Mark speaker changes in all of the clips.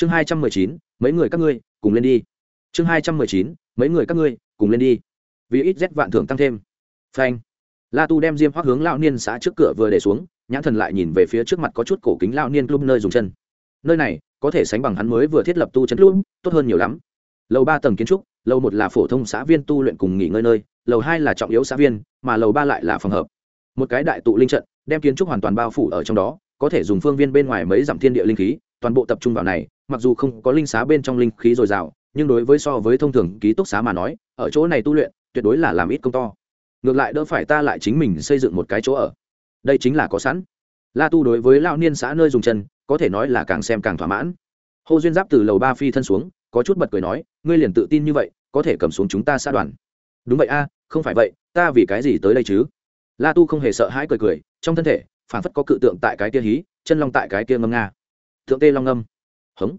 Speaker 1: chương hai trăm mười chín, mấy người các ngươi, cùng lên đi. Chương hai trăm mười chín, mấy người các ngươi, cùng lên đi. Vì ít rét vạn thưởng tăng thêm. Phanh. La tu đem diêm hoác hướng lao niên xã trước cửa vừa để xuống, nhãn thần lại nhìn về phía trước mặt có chút cổ kính lao niên club nơi dùng chân. Nơi này, có thể sánh bằng hắn mới vừa thiết lập tu chân club, tốt hơn nhiều lắm. Lầu ba tầng kiến trúc, lầu một là phổ thông xã viên tu luyện cùng nghỉ ngơi nơi, lầu hai là trọng yếu xã viên, mà lầu ba lại là phòng hợp. Một cái đại tụ linh trận, đem kiến trúc hoàn toàn bao phủ ở trong đó, có thể dùng phương viên bên ngoài mấy dặm thiên địa linh khí toàn bộ tập trung vào này, mặc dù không có linh xá bên trong linh khí dồi dào, nhưng đối với so với thông thường ký túc xá mà nói, ở chỗ này tu luyện, tuyệt đối là làm ít công to. Ngược lại đỡ phải ta lại chính mình xây dựng một cái chỗ ở. Đây chính là có sẵn. La tu đối với lao niên xã nơi dùng chân, có thể nói là càng xem càng thỏa mãn. Hồ duyên giáp từ lầu ba phi thân xuống, có chút bật cười nói, ngươi liền tự tin như vậy, có thể cầm xuống chúng ta xã đoàn. Đúng vậy a, không phải vậy, ta vì cái gì tới đây chứ? La tu không hề sợ hãi cười cười, trong thân thể phản phất có cự tượng tại cái kia hí, chân long tại cái kia ngâm nga thượng tê long ngâm hống.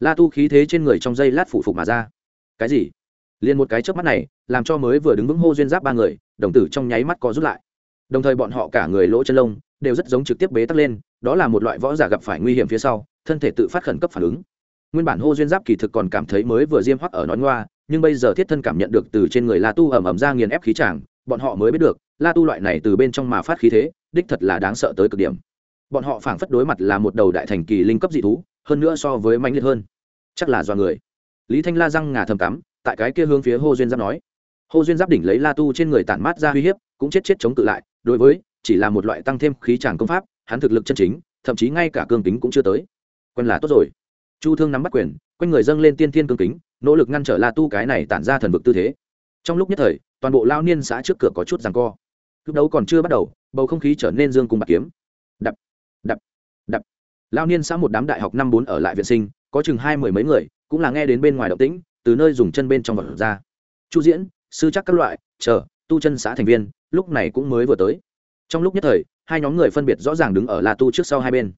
Speaker 1: La tu khí thế trên người trong dây lát phủ phục mà ra. Cái gì? Liền một cái trước mắt này, làm cho mới vừa đứng vững hô duyên giáp ba người, đồng tử trong nháy mắt có rút lại. Đồng thời bọn họ cả người lỗ chân lông, đều rất giống trực tiếp bế tắc lên, đó là một loại võ giả gặp phải nguy hiểm phía sau, thân thể tự phát khẩn cấp phản ứng. Nguyên bản hô duyên giáp kỳ thực còn cảm thấy mới vừa diêm hoắc ở nói ngoa, nhưng bây giờ thiết thân cảm nhận được từ trên người la tu ẩm ẩm ra nghiền ép khí tràng bọn họ mới biết được, la tu loại này từ bên trong mà phát khí thế, đích thật là đáng sợ tới cực điểm bọn họ phảng phất đối mặt là một đầu đại thành kỳ linh cấp dị thú, hơn nữa so với mạnh liệt hơn. Chắc là do người. Lý thanh la răng ngà thầm cắm, tại cái kia hướng phía hô duyên giáp nói. Hô duyên giáp đỉnh lấy la tu trên người tản mát ra uy hiếp, cũng chết chết chống cự lại, đối với, chỉ là một loại tăng thêm khí tràng công pháp, hắn thực lực chân chính, thậm chí ngay cả cương kính cũng chưa tới. Quân là tốt rồi. Chu thương nắm bắt quyền, quanh người dâng lên tiên thiên cương kính, nỗ lực ngăn trở la tu cái này tản ra thần vực tư thế. Trong lúc nhất thời, toàn bộ lao niên xã trước cửa có chút rằng co. Lúc đấu còn chưa bắt đầu, bầu không khí trở nên dương cùng bạc kiếm lao niên xã một đám đại học năm bốn ở lại viện sinh, có chừng hai mười mấy người, cũng là nghe đến bên ngoài động tĩnh, từ nơi dùng chân bên trong vật ra. Chu diễn, sư chắc các loại, chờ, tu chân xã thành viên, lúc này cũng mới vừa tới. Trong lúc nhất thời, hai nhóm người phân biệt rõ ràng đứng ở la tu trước sau hai bên.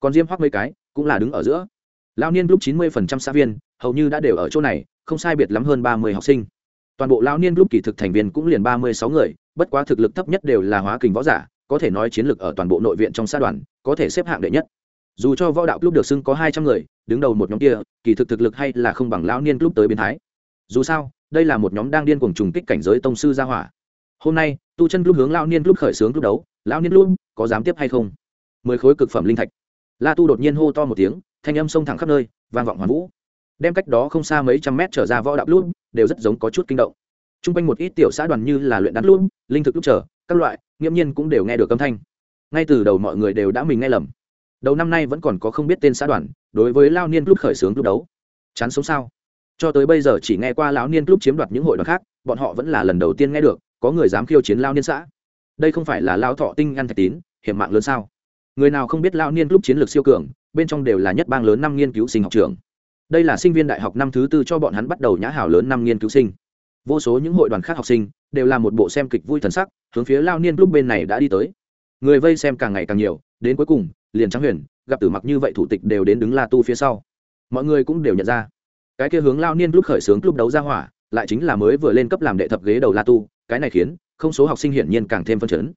Speaker 1: Còn diêm hoắc mấy cái, cũng là đứng ở giữa. Lao niên lúc chín mươi phần trăm xã viên, hầu như đã đều ở chỗ này, không sai biệt lắm hơn ba mươi học sinh. Toàn bộ lao niên lúc kỳ thực thành viên cũng liền ba mươi sáu người, bất quá thực lực thấp nhất đều là hóa kình võ giả, có thể nói chiến lược ở toàn bộ nội viện trong xã đoàn, có thể xếp hạng đệ nhất dù cho võ đạo club được xưng có hai trăm người, đứng đầu một nhóm kia, kỳ thực thực lực hay là không bằng lão niên club tới biến thái. Dù sao, đây là một nhóm đang điên cuồng trùng kích cảnh giới tông sư gia hỏa. Hôm nay, tu chân club hướng lão niên club khởi xướng club đấu, lão niên club có dám tiếp hay không? Mười khối cực phẩm linh thạch. La tu đột nhiên hô to một tiếng, thanh âm sông thẳng khắp nơi, vang vọng hoàn vũ. Đem cách đó không xa mấy trăm mét trở ra võ đạo club, đều rất giống có chút kinh động. T r u n g quanh một ít tiểu xã đoàn như là luyện đắn club, linh thực club trở các loại, nghiễm nhiên cũng đều nghe được âm thanh. Ngay từ đầu mọi người đều đã mình nghe lầm đầu năm nay vẫn còn có không biết tên xã đoàn, đối với lao niên club khởi xướng club đấu. Chán sống sao? Cho tới bây giờ chỉ nghe qua lão niên club chiếm đoạt những hội đoàn khác, bọn họ vẫn là lần đầu tiên nghe được, có người dám khiêu chiến lao niên xã. Đây không phải là lao thọ tinh ăn thạch tín, hiểm mạng lớn sao? Người nào không biết lao niên club chiến lược siêu cường, bên trong đều là nhất bang lớn năm nghiên cứu sinh học trường đây là sinh viên đại học năm thứ tư cho bọn hắn bắt đầu nhã hảo lớn năm nghiên cứu sinh. Vô số những hội đoàn khác học sinh đều là một bộ xem kịch vui thần sắc, hướng phía lao niên club bên này đã đi tới. Người vây xem càng ngày càng nhiều đến cuối cùng, liền trắng huyền, gặp tử mặc như vậy thủ tịch đều đến đứng la tu phía sau. Mọi người cũng đều nhận ra. Cái kia hướng lao niên lúc khởi xướng lúc đấu ra hỏa, lại chính là mới vừa lên cấp làm đệ thập ghế đầu la tu, cái này khiến không số học sinh hiển nhiên càng thêm phân chấn.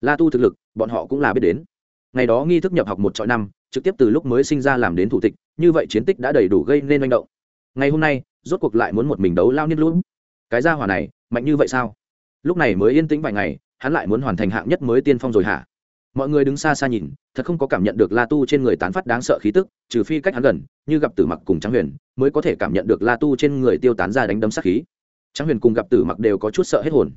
Speaker 1: La tu thực lực, bọn họ cũng là biết đến. Ngày đó nghi thức nhập học một trọi năm, trực tiếp từ lúc mới sinh ra làm đến thủ tịch, như vậy chiến tích đã đầy đủ gây nên manh động. Ngày hôm nay, rốt cuộc lại muốn một mình đấu lao niên lũ cái gia hỏa này, mạnh như vậy sao? Lúc này mới yên tĩnh vài ngày, hắn lại muốn hoàn thành hạng nhất mới tiên phong rồi hả? Mọi người đứng xa xa nhìn, thật không có cảm nhận được la tu trên người tán phát đáng sợ khí tức, trừ phi cách hắn gần, như gặp tử mặc cùng trắng huyền, mới có thể cảm nhận được la tu trên người tiêu tán ra đánh đấm sát khí. Trắng huyền cùng gặp tử mặc đều có chút sợ hết hồn.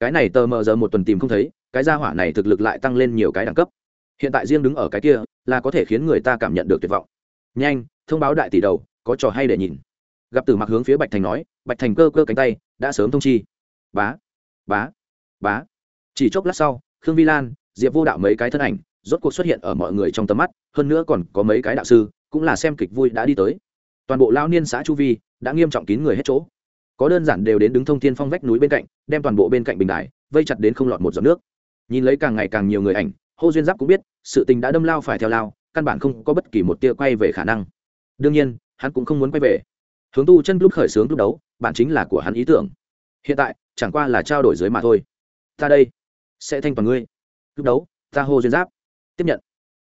Speaker 1: Cái này tờ mờ giờ một tuần tìm không thấy, cái gia hỏa này thực lực lại tăng lên nhiều cái đẳng cấp. Hiện tại riêng đứng ở cái kia, là có thể khiến người ta cảm nhận được tuyệt vọng. Nhanh, thông báo đại tỷ đầu, có trò hay để nhìn. Gặp tử mặc hướng phía bạch thành nói, bạch thành cơ cơ cánh tay, đã sớm thông chi. Bá bá bá. Chỉ chốc lát sau, khương vi lan diệp vô đạo mấy cái thân ảnh, rốt cuộc xuất hiện ở mọi người trong tầm mắt, hơn nữa còn có mấy cái đạo sư, cũng là xem kịch vui đã đi tới. Toàn bộ lao niên xã chu vi đã nghiêm trọng kín người hết chỗ. Có đơn giản đều đến đứng thông thiên phong vách núi bên cạnh, đem toàn bộ bên cạnh bình đài vây chặt đến không lọt một giọt nước. Nhìn lấy càng ngày càng nhiều người ảnh, hô duyên giáp cũng biết, sự tình đã đâm lao phải theo lao, căn bản không có bất kỳ một tia quay về khả năng. Đương nhiên, hắn cũng không muốn quay về. Hướng tu chân lúc khởi xướng lúc đấu bạn chính là của hắn ý tưởng. Hiện tại, chẳng qua là trao đổi giới mà thôi. Ta đây sẽ thanh toàn ngươi lúc đấu, ta hô duyên giáp. Tiếp nhận.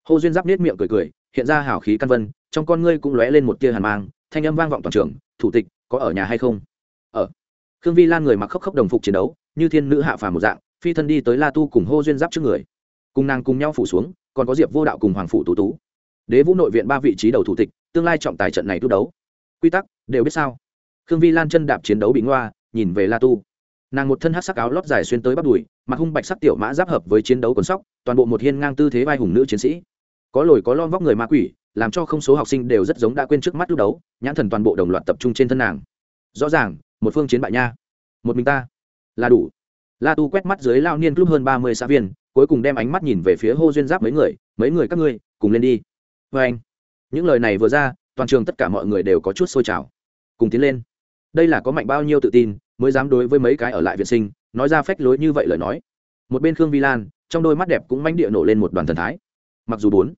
Speaker 1: Hô duyên giáp nết miệng cười cười, hiện ra hào khí căn vân, trong con ngươi cũng lóe lên một tia hàn mang, thanh âm vang vọng toàn trường, thủ tịch, có ở nhà hay không? Ở. Khương vi lan người mặc khốc khốc đồng phục chiến đấu, như thiên nữ hạ phàm một dạng, phi thân đi tới la tu cùng hô duyên giáp trước người. Cùng nàng cùng nhau phủ xuống, còn có diệp vô đạo cùng hoàng phụ tú tú. Đế vũ nội viện ba vị trí đầu thủ tịch, tương lai trọng tài trận này tu đấu. Quy tắc, đều biết sao? Khương vi lan chân đạp chiến đấu bị ngoa, nhìn về la tu nàng một thân hát sắc áo lót dài xuyên tới bắp đùi, mặt hung bạch sắc tiểu mã giáp hợp với chiến đấu quần sóc, toàn bộ một hiên ngang tư thế vai hùng nữ chiến sĩ. Có lồi có lon vóc người ma quỷ, làm cho không số học sinh đều rất giống đã quên trước mắt lúc đấu, nhãn thần toàn bộ đồng loạt tập trung trên thân nàng. Rõ ràng, một phương chiến bại nha. Một mình ta. Là đủ. La tu quét mắt dưới lao niên club hơn ba mươi xã viên, cuối cùng đem ánh mắt nhìn về phía hô duyên giáp mấy người mấy người các ngươi, cùng lên đi. Vê anh. Những lời này vừa ra, toàn trường tất cả mọi người đều có chút sôi trào. Cùng tiến lên. Đây là có mạnh bao nhiêu tự tin mới dám đối với mấy cái ở lại viện sinh, nói ra phách lối như vậy lời nói. Một bên khương vi lan, trong đôi mắt đẹp cũng manh địa nổ lên một đoàn thần thái. Mặc dù bốn,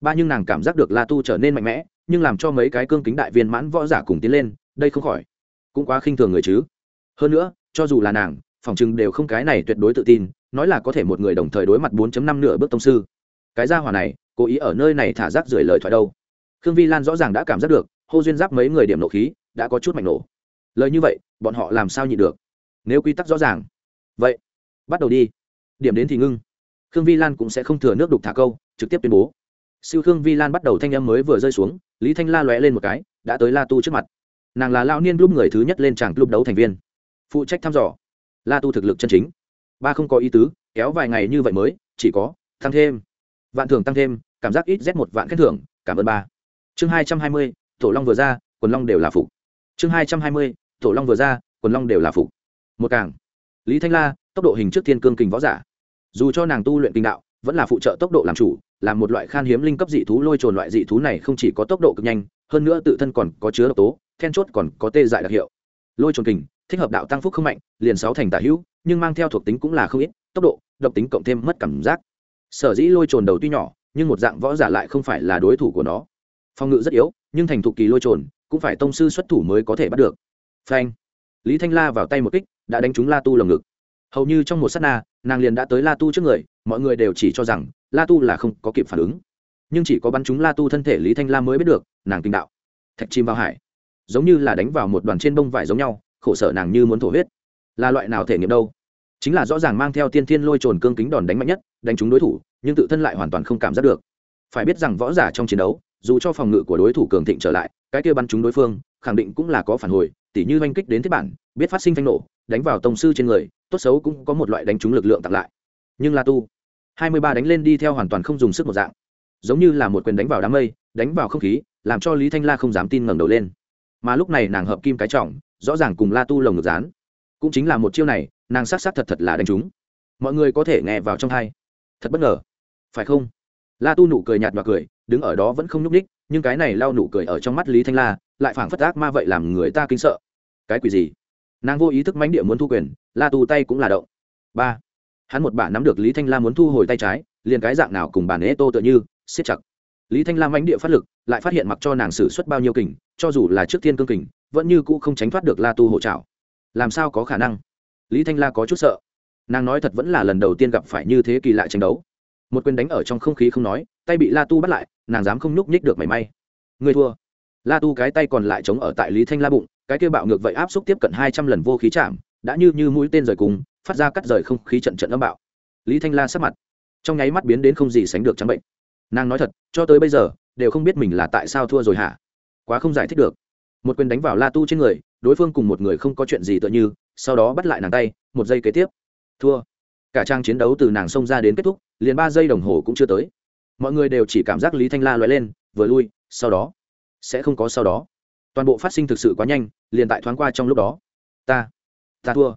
Speaker 1: ba nhưng nàng cảm giác được la tu trở nên mạnh mẽ, nhưng làm cho mấy cái cương kính đại viên mãn võ giả cùng tiến lên, đây không khỏi cũng quá khinh thường người chứ. Hơn nữa, cho dù là nàng, phòng chừng đều không cái này tuyệt đối tự tin, nói là có thể một người đồng thời đối mặt 4.5 nửa bước tông sư. Cái gia hỏa này, cố ý ở nơi này thả rác rưởi lời thoại đâu. Khương vi lan rõ ràng đã cảm giác được, hô duyên giáp mấy người điểm nộ khí, đã có chút mạnh nổ lời như vậy, bọn họ làm sao nhịn được? Nếu quy tắc rõ ràng. Vậy, bắt đầu đi. Điểm đến thì ngưng. Khương vi lan cũng sẽ không thừa nước đục thả câu, trực tiếp tuyên bố. Siêu khương vi lan bắt đầu thanh âm mới vừa rơi xuống, lý thanh la lóe lên một cái, đã tới la tu trước mặt. Nàng là lao niên lúc người thứ nhất lên tràng club đấu thành viên. Phụ trách thăm dò. La tu thực lực chân chính. Ba không có ý tứ, kéo vài ngày như vậy mới, chỉ có, tăng thêm. Vạn thưởng tăng thêm, cảm giác ít z một vạn khen thưởng, cảm ơn ba. Chương hai trăm hai mươi tổ long vừa ra, quần long đều là phục. Chương hai trăm hai mươi tổ long vừa ra, quần long đều là phục. Một càng. Lý thanh la, tốc độ hình trước thiên cương kình võ giả. Dù cho nàng tu luyện kinh đạo, vẫn là phụ trợ tốc độ làm chủ, là một loại khan hiếm linh cấp dị thú lôi trồn loại dị thú này không chỉ có tốc độ cực nhanh, hơn nữa tự thân còn có chứa độc tố, then chốt còn có tê dại đặc hiệu. Lôi trồn kình, thích hợp đạo tăng phúc không mạnh, liền sáu thành tả hữu, nhưng mang theo thuộc tính cũng là không ít, tốc độ, độc tính cộng thêm mất cảm giác. Sở dĩ lôi trồn đầu tuy nhỏ, nhưng một dạng võ giả lại không phải là đối thủ của nó. Phòng ngự rất yếu, nhưng thành thục kỳ lôi trồn, cũng phải tông sư xuất thủ mới có thể bắt được phanh. Lý thanh la vào tay một kích, đã đánh trúng la tu lồng ngực. Hầu như trong một s á t na, nàng liền đã tới la tu trước người, mọi người đều chỉ cho rằng la tu là không có kịp phản ứng. Nhưng chỉ có bắn trúng la tu thân thể lý thanh la mới biết được, nàng kinh đạo. Thạch chim vào hải. Giống như là đánh vào một đoàn trên bông vải giống nhau, khổ sở nàng như muốn thổ huyết. Là loại nào thể nghiệm đâu? Chính là rõ ràng mang theo tiên thiên lôi trồn cương kính đòn đánh mạnh nhất, đánh trúng đối thủ, nhưng tự thân lại hoàn toàn không cảm giác được. Phải biết rằng võ giả trong chiến đấu, dù cho phòng ngự của đối thủ cường thịnh trở lại, cái kia bắn trúng đối phương, khẳng định cũng là có phản hồi tỉ như oanh kích đến thiết bản, biết phát sinh phanh nổ, đánh vào tổng sư trên người, tốt xấu cũng có một loại đánh trúng lực lượng tặng lại. Nhưng la tu, hai mươi ba đánh lên đi theo hoàn toàn không dùng sức một dạng. Giống như là một quyền đánh vào đám mây, đánh vào không khí, làm cho lý thanh la không dám tin ngẩng đầu lên. Mà lúc này nàng hợp kim cái trọng, rõ ràng cùng la tu lồng ngực dán. Cũng chính là một chiêu này, nàng s á t s á t thật thật là đánh trúng. Mọi người có thể nghe vào trong hai thật bất ngờ. Phải không? La tu nụ cười nhạt và cười, đứng ở đó vẫn không nhúc ních nhưng cái này lao nụ cười ở trong mắt lý thanh la lại phảng phất ác ma vậy làm người ta kinh sợ. Cái quỷ gì? Nàng vô ý thức mánh địa muốn thu quyền, la tu tay cũng là động. Ba. Hắn một bà nắm được lý thanh la muốn thu hồi tay trái, liền cái dạng nào cùng bàn ế tô tựa như, siết chặt. Lý thanh la mánh địa phát lực, lại phát hiện mặc cho nàng xử suất bao nhiêu kình, cho dù là trước tiên cương kình, vẫn như cũ không tránh thoát được la tu hộ trào làm sao có khả năng? Lý thanh la có chút sợ. Nàng nói thật vẫn là lần đầu tiên gặp phải như thế kỳ lạ tranh đấu. Một quyền đánh ở trong không khí không nói, tay bị la tu bắt lại, nàng dám không nhúc nhích được mảy may. Người thua la tu cái tay còn lại chống ở tại lý thanh la bụng, cái kia bạo ngược vậy áp xúc tiếp cận hai trăm lần vô khí chạm, đã như như mũi tên rời cùng, phát ra cắt rời không khí trận trận âm bạo. Lý thanh la sắc mặt trong nháy mắt biến đến không gì sánh được trắng bệnh. Nàng nói thật, cho tới bây giờ, đều không biết mình là tại sao thua rồi hả? Quá không giải thích được. Một quyền đánh vào la tu trên người, đối phương cùng một người không có chuyện gì tựa như, sau đó bắt lại nàng tay, một giây kế tiếp. Thua. Cả trang chiến đấu từ nàng xông ra đến kết thúc, liền ba giây đồng hồ cũng chưa tới. Mọi người đều chỉ cảm giác lý thanh la loại lên, vừa lui, sau đó sẽ không có sau đó. Toàn bộ phát sinh thực sự quá nhanh, liền tại thoáng qua trong lúc đó. Ta ta thua.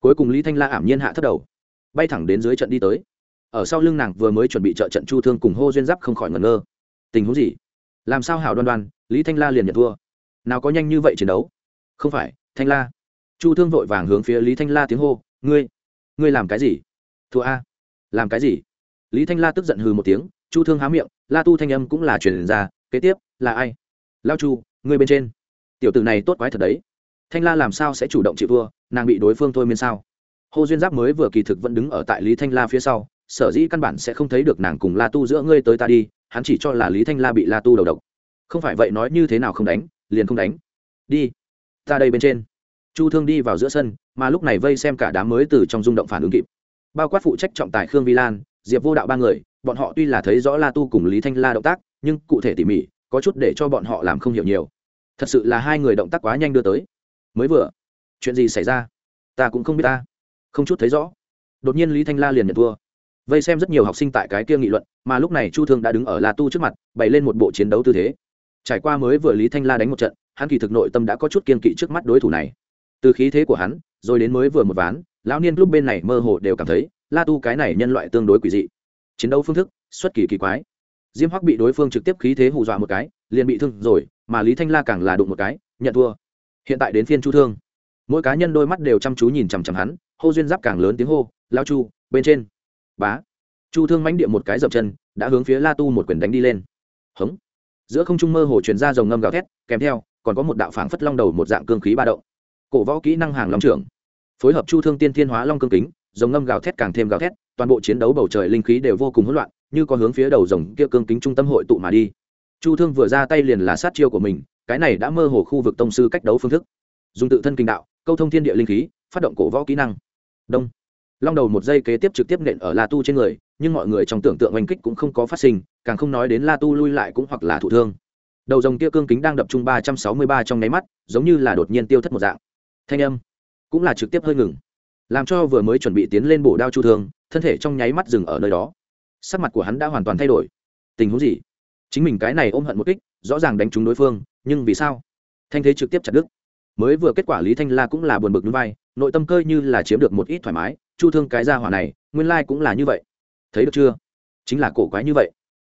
Speaker 1: Cuối cùng lý thanh la ảm nhiên hạ thất đầu, bay thẳng đến dưới trận đi tới. Ở sau lưng nàng vừa mới chuẩn bị trợ trận chu thương cùng hô duyên giáp không khỏi ngẩn ngơ. Tình huống gì? Làm sao hảo đoan đoan, lý thanh la liền nhận thua? Nào có nhanh như vậy chiến đấu? Không phải, thanh la. Chu thương vội vàng hướng phía lý thanh la tiếng hô, ngươi ngươi làm cái gì? Thua a. Làm cái gì? Lý thanh la tức giận hừ một tiếng, chu thương há miệng, la tu thanh âm cũng là truyền ra, kế tiếp, là ai? Lao chu, ngươi bên trên. Tiểu tử này tốt quái thật đấy. Thanh la làm sao sẽ chủ động chịu thua, nàng bị đối phương thôi miên sao? Hồ duyên giáp mới vừa kỳ thực vẫn đứng ở tại lý thanh la phía sau, sở dĩ căn bản sẽ không thấy được nàng cùng la tu giữa ngươi tới ta đi, hắn chỉ cho là lý thanh la bị la tu đầu độc. Không phải vậy nói như thế nào không đánh, liền không đánh. Đi, ta đây bên trên. Chu thương đi vào giữa sân, mà lúc này vây xem cả đám mới từ trong rung động phản ứng kịp. Bao quát phụ trách trọng tài khương vi lan, diệp vô đạo ba người, bọn họ tuy là thấy rõ la tu cùng lý thanh la động tác, nhưng cụ thể tỉ mỉ có chút để cho bọn họ làm không hiểu nhiều. Thật sự là hai người động tác quá nhanh đưa tới. Mới vừa, chuyện gì xảy ra? Ta cũng không biết ta. Không chút thấy rõ. Đột nhiên lý thanh la liền nhận thua. Vây xem rất nhiều học sinh tại cái kia nghị luận, mà lúc này chu thương đã đứng ở la tu trước mặt, bày lên một bộ chiến đấu tư thế. Trải qua mới vừa lý thanh la đánh một trận, hắn kỳ thực nội tâm đã có chút kiên kỵ trước mắt đối thủ này. Từ khí thế của hắn, rồi đến mới vừa một ván, lão niên lúc bên này mơ hồ đều cảm thấy la tu cái này nhân loại tương đối quỷ dị. Chiến đấu phương thức, xuất kỳ kỳ quái diêm hoắc bị đối phương trực tiếp khí thế hù dọa một cái, liền bị thương rồi, mà lý thanh la càng là đụng một cái, nhận thua. Hiện tại đến phiên chu thương. Mỗi cá nhân đôi mắt đều chăm chú nhìn chằm chằm hắn, hô duyên giáp càng lớn tiếng hô lao chu, bên trên. Bá. Chu thương mánh địa một cái dập chân, đã hướng phía la tu một quyền đánh đi lên. Hống. Giữa không trung mơ hồ truyền ra dòng ngâm gào thét, kèm theo, còn có một đạo phảng phất long đầu một dạng cương khí ba động. Cổ võ kỹ năng hàng long trưởng. Phối hợp chu thương tiên thiên hóa long cương kính dòng ngâm gào thét càng thêm gào thét toàn bộ chiến đấu bầu trời linh khí đều vô cùng hỗn loạn, như có hướng phía đầu rồng kia cương kính trung tâm hội tụ mà đi. Chu thương vừa ra tay liền là sát chiêu của mình, cái này đã mơ hồ khu vực tông sư cách đấu phương thức. Dùng tự thân kinh đạo, câu thông thiên địa linh khí, phát động cổ võ kỹ năng. Đông. Long đầu một giây kế tiếp trực tiếp nện ở la tu trên người, nhưng mọi người trong tưởng tượng oanh kích cũng không có phát sinh, càng không nói đến la tu lui lại cũng hoặc là thụ thương. Đầu rồng kia cương kính đang đập trung ba trăm sáu mươi ba trong nháy mắt, giống như là đột nhiên tiêu thất một dạng. Thanh âm cũng là trực tiếp hơi ngừng, làm cho vừa mới chuẩn bị tiến lên bổ đao chu thương thân thể trong nháy mắt dừng ở nơi đó. Sắc mặt của hắn đã hoàn toàn thay đổi. Tình huống gì? Chính mình cái này ôm hận một kích, rõ ràng đánh trúng đối phương, nhưng vì sao? Thanh thế trực tiếp chặt đứt. Mới vừa kết quả lý thanh la cũng là buồn bực núi vai, nội tâm cơ như là chiếm được một ít thoải mái, chu thương cái ra hỏa này, nguyên lai cũng là như vậy. Thấy được chưa? Chính là cổ quái như vậy.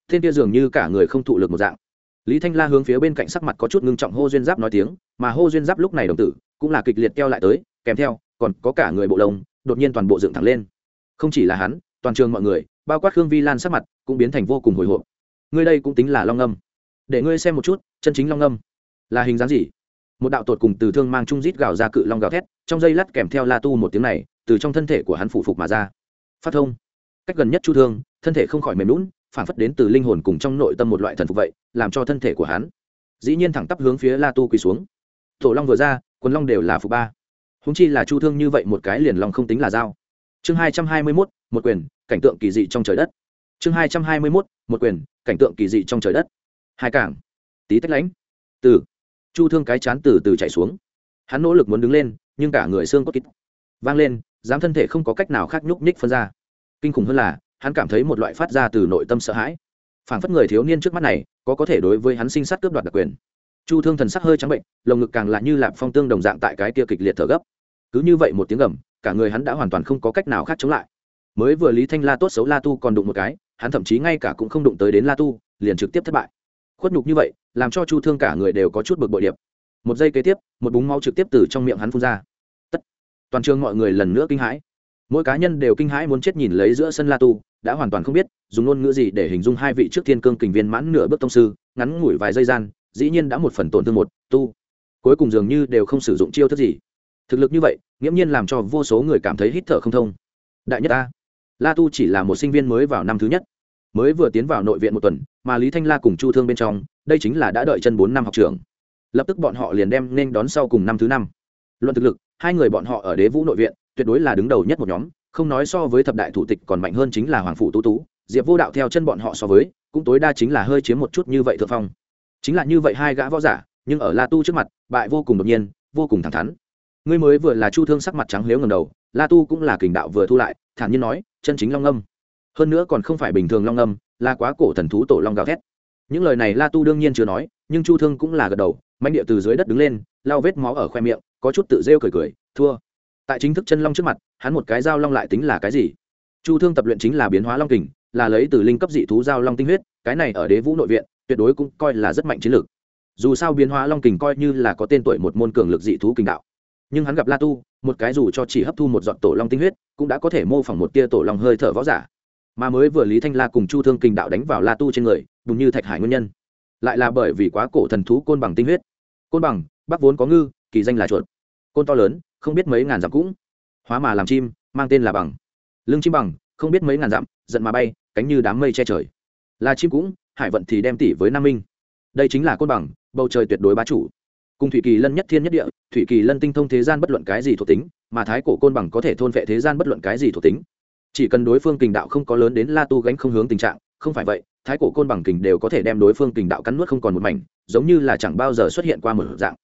Speaker 1: Thiên kia dường như cả người không thụ lực một dạng. Lý thanh la hướng phía bên cạnh sắc mặt có chút ngưng trọng hô duyên giáp nói tiếng, mà hô duyên giáp lúc này đồng tử cũng là kịch liệt keo lại tới, kèm theo, còn có cả người bộ lông, đột nhiên toàn bộ dựng thẳng lên không chỉ là hắn, toàn trường mọi người, bao quát khương vi lan sắc mặt, cũng biến thành vô cùng hồi hộp. Ngươi đây cũng tính là long âm. Để ngươi xem một chút, chân chính long âm là hình dáng gì? Một đạo tột cùng từ thương mang trung rít gào ra cự long gào thét, trong dây lắt kèm theo la tu một tiếng này, từ trong thân thể của hắn phụ phục mà ra. Phát thông. Cách gần nhất chu thương, thân thể không khỏi mềm lún phản phất đến từ linh hồn cùng trong nội tâm một loại thần phục vậy, làm cho thân thể của hắn dĩ nhiên thẳng tắp hướng phía la tu quỳ xuống. Tổ long vừa ra, quần long đều là phục ba. Húng chi là chu thương như vậy một cái liền long không tính là dao chương hai trăm hai mươi mốt, một quyền, cảnh tượng kỳ dị trong trời đất. Chương hai trăm hai mươi mốt, một quyền, cảnh tượng kỳ dị trong trời đất. Hai cảng. Tí tách lãnh từ. Chu thương cái chán từ từ chạy xuống. Hắn nỗ lực muốn đứng lên, nhưng cả người xương có kít. Vang lên, dám thân thể không có cách nào khác nhúc nhích phân ra. Kinh khủng hơn là, hắn cảm thấy một loại phát ra từ nội tâm sợ hãi. Phảng phất người thiếu niên trước mắt này, có có thể đối với hắn sinh sát cướp đoạt đặc quyền. Chu thương thần sắc hơi trắng bệnh, lồng ngực càng lạ như lạp phong tương đồng dạng tại cái kia kịch liệt thở gấp. Cứ như vậy một tiếng gầm cả người hắn đã hoàn toàn không có cách nào khác chống lại. Mới vừa lý thanh la tốt xấu la tu còn đụng một cái, hắn thậm chí ngay cả cũng không đụng tới đến la tu, liền trực tiếp thất bại. Khuất nhục như vậy, làm cho chu thương cả người đều có chút bực bội điệp. Một giây kế tiếp, một búng máu trực tiếp từ trong miệng hắn phun ra. Tất, toàn trường mọi người lần nữa kinh hãi. Mỗi cá nhân đều kinh hãi muốn chết nhìn lấy giữa sân la tu, đã hoàn toàn không biết, dùng ngôn ngữ gì để hình dung hai vị trước thiên cương kình viên mãn nửa bước tông sư, ngắn ngủi vài giây gian, dĩ nhiên đã một phần tổn thương một, tu. Cuối cùng dường như đều không sử dụng chiêu thức gì thực lực như vậy, nghiễm nhiên làm cho vô số người cảm thấy hít thở không thông. Đại nhất ta, la tu chỉ là một sinh viên mới vào năm thứ nhất. Mới vừa tiến vào nội viện một tuần, mà lý thanh la cùng chu thương bên trong, đây chính là đã đợi chân bốn năm học trường. Lập tức bọn họ liền đem nên đón sau cùng năm thứ năm. Luận thực lực, hai người bọn họ ở đế vũ nội viện, tuyệt đối là đứng đầu nhất một nhóm, không nói so với thập đại thủ tịch còn mạnh hơn chính là hoàng phủ tú tú, diệp vô đạo theo chân bọn họ so với, cũng tối đa chính là hơi chiếm một chút như vậy thượng phong. Chính là như vậy hai gã võ giả, nhưng ở la tu trước mặt, bại vô cùng đột nhiên, vô cùng thẳng thắn ngươi mới vừa là chu thương sắc mặt trắng lếu ngầm đầu, la tu cũng là kình đạo vừa thu lại, thản nhiên nói, chân chính long âm. Hơn nữa còn không phải bình thường long âm, là quá cổ thần thú tổ long gào thét. Những lời này la tu đương nhiên chưa nói, nhưng chu thương cũng là gật đầu mạnh địa từ dưới đất đứng lên, lau vết máu ở khoe miệng, có chút tự rêu cười cười, thua. Tại chính thức chân long trước mặt, hắn một cái dao long lại tính là cái gì? Chu thương tập luyện chính là biến hóa long kình, là lấy từ linh cấp dị thú dao long tinh huyết, cái này ở đế vũ nội viện, tuyệt đối cũng coi là rất mạnh chiến lược. Dù sao biến hóa long kình coi như là có tên tuổi một môn cường lực dị thú kình đạo nhưng hắn gặp la tu, một cái dù cho chỉ hấp thu một giọt tổ long tinh huyết, cũng đã có thể mô phỏng một tia tổ long hơi thở võ giả. Mà mới vừa lý thanh la cùng chu thương kình đạo đánh vào la tu trên người, đúng như thạch hải nguyên nhân. Lại là bởi vì quá cổ thần thú côn bằng tinh huyết. Côn bằng, bắc vốn có ngư, kỳ danh là chuột. Côn to lớn, không biết mấy ngàn dặm cũng. Hóa mà làm chim, mang tên là bằng. Lưng chim bằng, không biết mấy ngàn dặm, giận mà bay, cánh như đám mây che trời. Là chim cũng, hải vận thì đem tỷ với nam minh. Đây chính là côn bằng, bầu trời tuyệt đối bá chủ cùng thủy kỳ lân nhất thiên nhất địa, thủy kỳ lân tinh thông thế gian bất luận cái gì thuộc tính, mà thái cổ côn bằng có thể thôn vệ thế gian bất luận cái gì thuộc tính. Chỉ cần đối phương kình đạo không có lớn đến la tu gánh không hướng tình trạng, không phải vậy, thái cổ côn bằng kình đều có thể đem đối phương kình đạo cắn nuốt không còn một mảnh, giống như là chẳng bao giờ xuất hiện qua một dạng.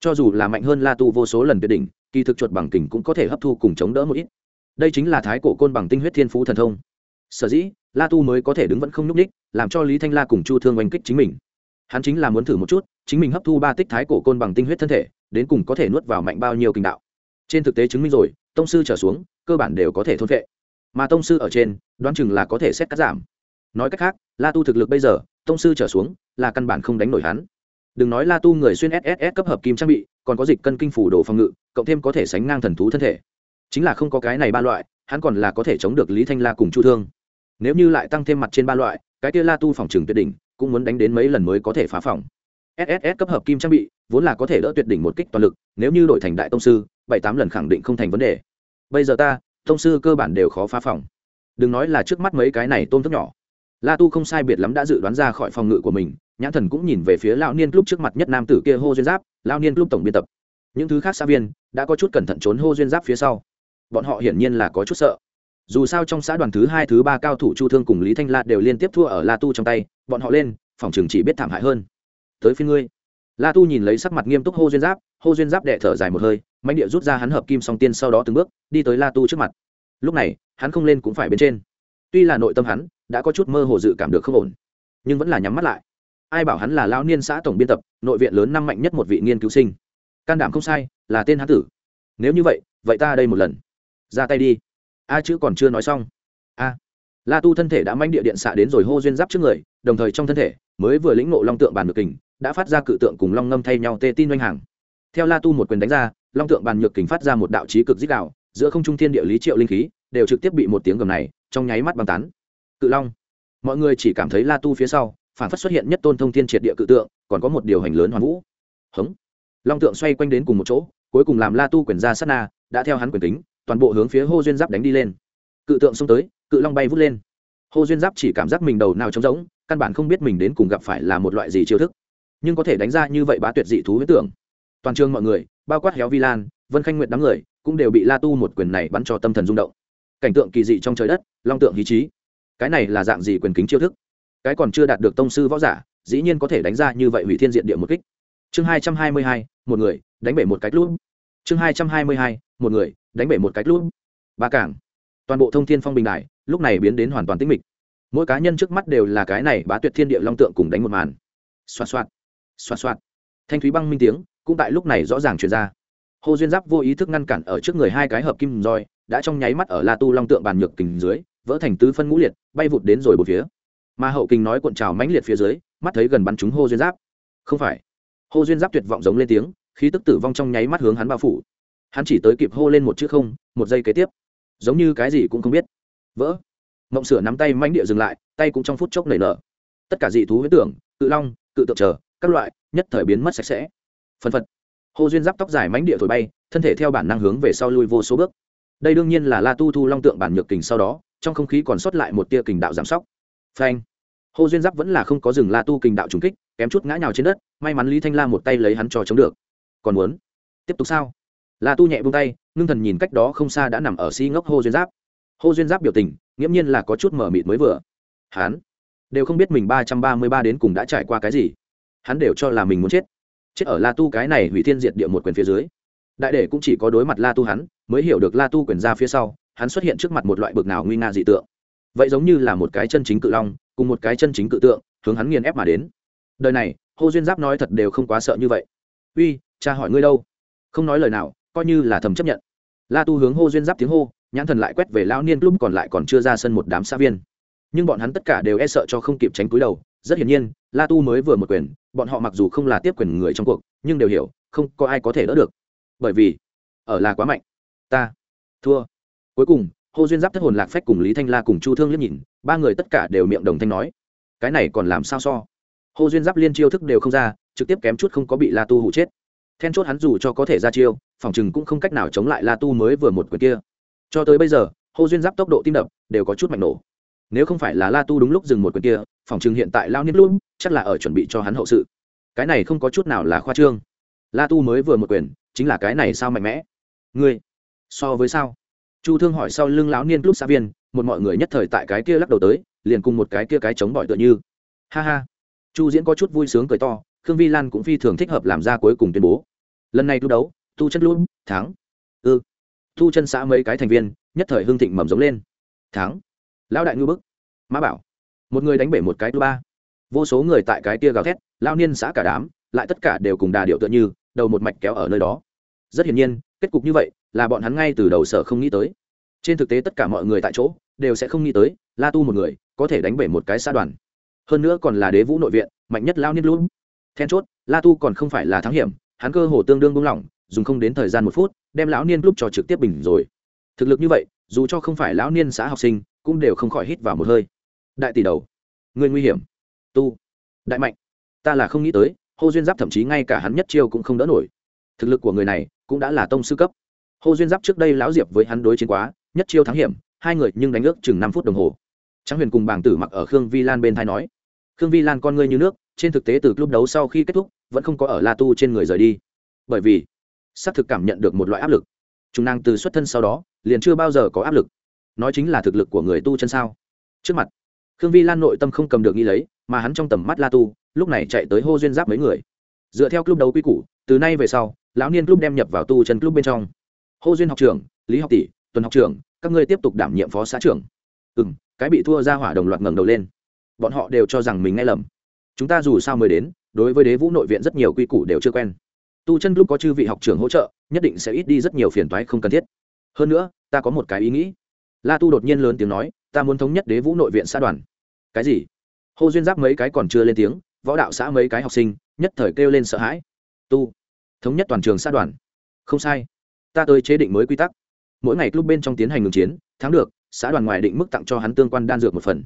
Speaker 1: Cho dù là mạnh hơn la tu vô số lần tuyệt đỉnh, kỳ thực chuột bằng kình cũng có thể hấp thu cùng chống đỡ một ít. Đây chính là thái cổ côn bằng tinh huyết thiên phú thần thông. Sở dĩ, la tu mới có thể đứng vẫn không nhúc ních làm cho lý thanh la cùng chu thương oanh kích chính mình. Hắn chính là muốn thử một chút chính mình hấp thu ba tích thái cổ côn bằng tinh huyết thân thể, đến cùng có thể nuốt vào mạnh bao nhiêu kinh đạo. Trên thực tế chứng minh rồi, tông sư trở xuống, cơ bản đều có thể thôn vệ mà tông sư ở trên, đoán chừng là có thể xét cắt giảm. Nói cách khác, la tu thực lực bây giờ, tông sư trở xuống, là căn bản không đánh nổi hắn. Đừng nói la tu người xuyên sss cấp hợp kim trang bị, còn có dịch cân kinh phủ đồ phòng ngự, cộng thêm có thể sánh ngang thần thú thân thể. Chính là không có cái này ba loại, hắn còn là có thể chống được lý thanh la cùng chu thương. Nếu như lại tăng thêm mặt trên ba loại, cái kia la tu phòng trường tuyệt đỉnh, cũng muốn đánh đến mấy lần mới có thể phá phòng sss cấp hợp kim trang bị, vốn là có thể đỡ tuyệt đỉnh một kích toàn lực, nếu như đổi thành đại tông sư, bảy tám lần khẳng định không thành vấn đề. Bây giờ ta, tông sư cơ bản đều khó phá phòng. Đừng nói là trước mắt mấy cái này tôm thức nhỏ. La tu không sai biệt lắm đã dự đoán ra khỏi phòng ngự của mình, nhãn thần cũng nhìn về phía Lão niên lúc trước mặt nhất nam tử kia hô duyên giáp lao niên lúc tổng biên tập. Những thứ khác xã viên đã có chút cẩn thận trốn hô duyên giáp phía sau. Bọn họ hiển nhiên là có chút sợ. Dù sao trong xã đoàn thứ hai, thứ ba cao thủ chu thương cùng lý thanh la đều liên tiếp thua ở la tu trong tay, bọn họ lên, phòng trường chỉ biết thảm hại hơn tới phía ngươi. La tu nhìn lấy sắc mặt nghiêm túc hô duyên giáp, hô duyên giáp đệ thở dài một hơi mạnh địa rút ra hắn hợp kim song tiên sau đó từng bước, đi tới la tu trước mặt. Lúc này, hắn không lên cũng phải bên trên. Tuy là nội tâm hắn đã có chút mơ hồ dự cảm được không ổn, nhưng vẫn là nhắm mắt lại. Ai bảo hắn là lão niên xã tổng biên tập, nội viện lớn năm mạnh nhất một vị nghiên cứu sinh. Can đảm không sai, là tên hán tử. Nếu như vậy vậy ta đây một lần. Ra tay đi. A chữ còn chưa nói xong. A. La tu thân thể đã manh địa điện xạ đến rồi hô duyên giáp trước người, đồng thời trong thân thể mới vừa lĩnh ngộ long tượng bàn Nhược kình, đã phát ra cự tượng cùng long ngâm thay nhau tê tin doanh hàng. Theo la tu một quyền đánh ra, long tượng bàn nhược kình phát ra một đạo trí cực dích đạo, giữa không trung thiên địa lý triệu linh khí, đều trực tiếp bị một tiếng gầm này, trong nháy mắt băng tán. Cự long. Mọi người chỉ cảm thấy la tu phía sau, phản phất xuất hiện nhất tôn thông thiên triệt địa cự tượng, còn có một điều hành lớn hoàn vũ. Hống. Long tượng xoay quanh đến cùng một chỗ, cuối cùng làm la tu quyền ra sát na, đã theo hắn quyền tính toàn bộ hướng phía hô duyên giáp đánh đi lên. Cự tượng xông tới, cự long bay vút lên. Hô duyên giáp chỉ cảm giác mình đầu nào trống rỗng căn bản không biết mình đến cùng gặp phải là một loại gì chiêu thức. Nhưng có thể đánh ra như vậy bá tuyệt dị thú huyết tưởng. Toàn trường mọi người, bao quát héo vi lan vân khanh nguyện đám người, cũng đều bị la tu một quyền này bắn cho tâm thần rung động. Cảnh tượng kỳ dị trong trời đất, long tượng ý chí cái này là dạng gì quyền kính chiêu thức? Cái còn chưa đạt được tông sư võ giả, dĩ nhiên có thể đánh ra như vậy hủy thiên diện địa một kích. Chương hai trăm hai mươi hai, một người, đánh bể một cái lút chương hai trăm hai mươi hai, một người, đánh bể một cái lút ba cảng. Toàn bộ thông thiên phong bình đài, lúc này biến đến hoàn toàn tĩnh mịch mỗi cá nhân trước mắt đều là cái này bá tuyệt thiên địa long tượng cùng đánh một màn. Xoa xoa xoa xoa thanh thúy băng minh tiếng cũng tại lúc này rõ ràng truyền ra. Hồ duyên giáp vô ý thức ngăn cản ở trước người hai cái hợp kim roi, đã trong nháy mắt ở la tu long tượng bàn nhược kình dưới, vỡ thành tứ phân ngũ liệt, bay vụt đến rồi một phía. Mà hậu kình nói cuộn trào mãnh liệt phía dưới, mắt thấy gần bắn chúng hô duyên giáp. Không phải. Hô duyên giáp tuyệt vọng giống lên tiếng, khí tức tử vong trong nháy mắt hướng hắn bao phủ. Hắn chỉ tới kịp hô lên một chữ không, một giây kế tiếp. Giống như cái gì cũng không biết. Vỡ mộng sửa nắm tay mãnh địa dừng lại, tay cũng trong phút chốc nảy nở. Tất cả dị thú huyết tưởng, cự long, cự tượng chờ, các loại, nhất thời biến mất sạch sẽ. Phân phật. Hồ duyên giáp tóc dài mãnh địa thổi bay, thân thể theo bản năng hướng về sau lui vô số bước. Đây đương nhiên là la tu thu long tượng bản nhược kình sau đó, trong không khí còn sót lại một tia kình đạo giảm sóc. Phanh. Hồ duyên giáp vẫn là không có dừng la tu kình đạo trùng kích, kém chút ngã nhào trên đất, may mắn lý thanh la một tay lấy hắn cho chống được. Còn muốn tiếp tục sao? La tu nhẹ buông tay, ngưng thần nhìn cách đó không xa đã nằm ở si ngốc Hồ duyên giáp hô duyên giáp biểu tình, nghiễm nhiên là có chút mở mịt mới vừa. Hắn đều không biết mình ba trăm ba mươi ba đến cùng đã trải qua cái gì. Hắn đều cho là mình muốn chết. Chết ở la tu cái này hủy thiên diệt địa một quyền phía dưới. Đại đệ cũng chỉ có đối mặt la tu hắn, mới hiểu được la tu quyền ra phía sau, hắn xuất hiện trước mặt một loại bực nào nguy nga dị tượng. Vậy giống như là một cái chân chính cự long, cùng một cái chân chính cự tượng, hướng hắn nghiền ép mà đến. Đời này, hô duyên giáp nói thật đều không quá sợ như vậy. Uy, cha hỏi ngươi đâu? Không nói lời nào, coi như là thầm chấp nhận. La tu hướng hô duyên giáp tiếng hô nhãn thần lại quét về lão niên club còn lại còn chưa ra sân một đám xã viên. Nhưng bọn hắn tất cả đều e sợ cho không kịp tránh cúi đầu. Rất hiển nhiên, la tu mới vừa một quyền, bọn họ mặc dù không là tiếp quyền người trong cuộc, nhưng đều hiểu, không có ai có thể đỡ được. Bởi vì, ở là quá mạnh. Ta, thua. Cuối cùng hô duyên giáp thất hồn lạc phách cùng lý thanh la cùng chu thương liếc nhìn, ba người tất cả đều miệng đồng thanh nói, cái này còn làm sao so? Hô duyên giáp liên chiêu thức đều không ra, trực tiếp kém chút không có bị la tu hụ chết. Then chốt hắn dù cho có thể ra chiêu, phòng chừng cũng không cách nào chống lại la tu mới vừa một quyền kia cho tới bây giờ, hô duyên giáp tốc độ tim đập đều có chút mạnh nổ. Nếu không phải là la tu đúng lúc dừng một quyền kia, phòng chừng hiện tại lao niết luôn chắc là ở chuẩn bị cho hắn hậu sự. Cái này không có chút nào là khoa trương. La tu mới vừa một quyền, chính là cái này sao mạnh mẽ? Ngươi, so với sao? Chu thương hỏi sau lưng lão niên lúc xã viên, một mọi người nhất thời tại cái kia lắc đầu tới, liền cùng một cái kia cái chống bỏi tựa như. Ha ha. Chu diễn có chút vui sướng cười to, khương vi lan cũng phi thường thích hợp làm ra cuối cùng tuyên bố. Lần này tu đấu, tu chân luôn thắng. Ư ừ. Thu chân xã mấy cái thành viên, nhất thời hưng thịnh mầm giống lên. Thắng. Lão đại ngư bức. Mã bảo. Một người đánh bể một cái thứ ba. Vô số người tại cái kia gào thét lao niên xã cả đám, lại tất cả đều cùng đà điệu tựa như, đầu một mạch kéo ở nơi đó. Rất hiển nhiên, kết cục như vậy, là bọn hắn ngay từ đầu sở không nghĩ tới. Trên thực tế tất cả mọi người tại chỗ, đều sẽ không nghĩ tới, la tu một người, có thể đánh bể một cái xã đoàn. Hơn nữa còn là đế vũ nội viện, mạnh nhất lao niên lũ. Then chốt, la tu còn không phải là thắng hiểm, hắn cơ hồ tương đương buông lỏng dùng không đến thời gian một phút, đem lão niên lúc cho trực tiếp bình rồi. Thực lực như vậy, dù cho không phải lão niên xã học sinh, cũng đều không khỏi hít vào một hơi. Đại tỷ đầu, người nguy hiểm. Tu, đại mạnh. Ta là không nghĩ tới, hô duyên giáp thậm chí ngay cả hắn nhất chiêu cũng không đỡ nổi. Thực lực của người này cũng đã là tông sư cấp. Hô duyên giáp trước đây lão diệp với hắn đối chiến quá, nhất chiêu thắng hiểm, hai người nhưng đánh ước chừng năm phút đồng hồ. Trang huyền cùng bảng tử mặc ở khương vi lan bên thai nói, khương vi lan con ngươi như nước, trên thực tế từ lúc đấu sau khi kết thúc, vẫn không có ở la tu trên người rời đi. Bởi vì xác thực cảm nhận được một loại áp lực. Chúng nàng từ xuất thân sau đó, liền chưa bao giờ có áp lực. Nói chính là thực lực của người tu chân sao? Trước mặt, khương vi lan nội tâm không cầm được nghi lấy, mà hắn trong tầm mắt la tu, lúc này chạy tới hô duyên giáp mấy người. Dựa theo club đấu quy củ, từ nay về sau, lão niên club đem nhập vào tu chân club bên trong. Hô duyên học trưởng, lý học tỷ, tuần học trưởng, các ngươi tiếp tục đảm nhiệm phó xã trưởng. Ừ m cái bị thua ra hỏa đồng loạt ngẩng đầu lên. Bọn họ đều cho rằng mình nghe lầm. Chúng ta dù sao mới đến, đối với đế vũ nội viện rất nhiều quy củ đều chưa quen tu chân lúc có chư vị học trưởng hỗ trợ, nhất định sẽ ít đi rất nhiều phiền toái không cần thiết. Hơn nữa, ta có một cái ý nghĩ. La tu đột nhiên lớn tiếng nói, ta muốn thống nhất đế vũ nội viện xã đoàn. Cái gì? Hô duyên giáp mấy cái còn chưa lên tiếng, võ đạo xã mấy cái học sinh, nhất thời kêu lên sợ hãi. Tu, thống nhất toàn trường xã đoàn. Không sai. Ta tới chế định mới quy tắc. Mỗi ngày club bên trong tiến hành ngừng chiến, thắng được, xã đoàn ngoài định mức tặng cho hắn tương quan đan dược một phần.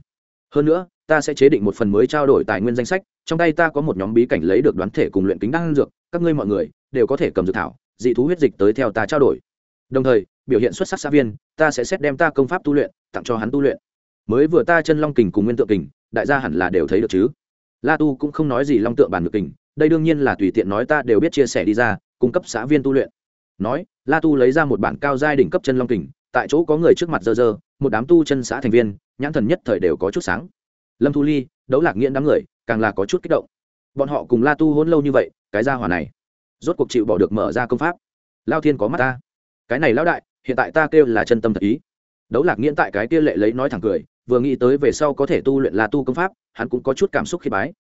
Speaker 1: Hơn nữa, ta sẽ chế định một phần mới trao đổi tài nguyên danh sách, trong tay ta có một nhóm bí cảnh lấy được đoán thể cùng luyện kính đan dược các ngươi mọi người đều có thể cầm dược thảo, dị thú huyết dịch tới theo ta trao đổi. Đồng thời, biểu hiện xuất sắc xã viên, ta sẽ xét đem ta công pháp tu luyện tặng cho hắn tu luyện. Mới vừa ta chân long kình cùng nguyên tượng kình, đại gia hẳn là đều thấy được chứ. La tu cũng không nói gì long tượng bản ngược kình, đây đương nhiên là tùy tiện nói ta đều biết chia sẻ đi ra, cung cấp xã viên tu luyện. Nói, la tu lấy ra một bản cao giai đỉnh cấp chân long kình, tại chỗ có người trước mặt dơ dơ, một đám tu chân xã thành viên, nhãn thần nhất thời đều có chút sáng. Lâm thu ly, đấu lạc nghiện đám người, càng là có chút kích động. Bọn họ cùng la tu hôn lâu như vậy cái gia hỏa này. Rốt cuộc chịu bỏ được mở ra công pháp. Lao thiên có mắt ta. Cái này lão đại, hiện tại ta kêu là chân tâm thật ý. Đấu lạc nghiễn tại cái kia lệ lấy nói thẳng cười, vừa nghĩ tới về sau có thể tu luyện la tu công pháp, hắn cũng có chút cảm xúc khi bái.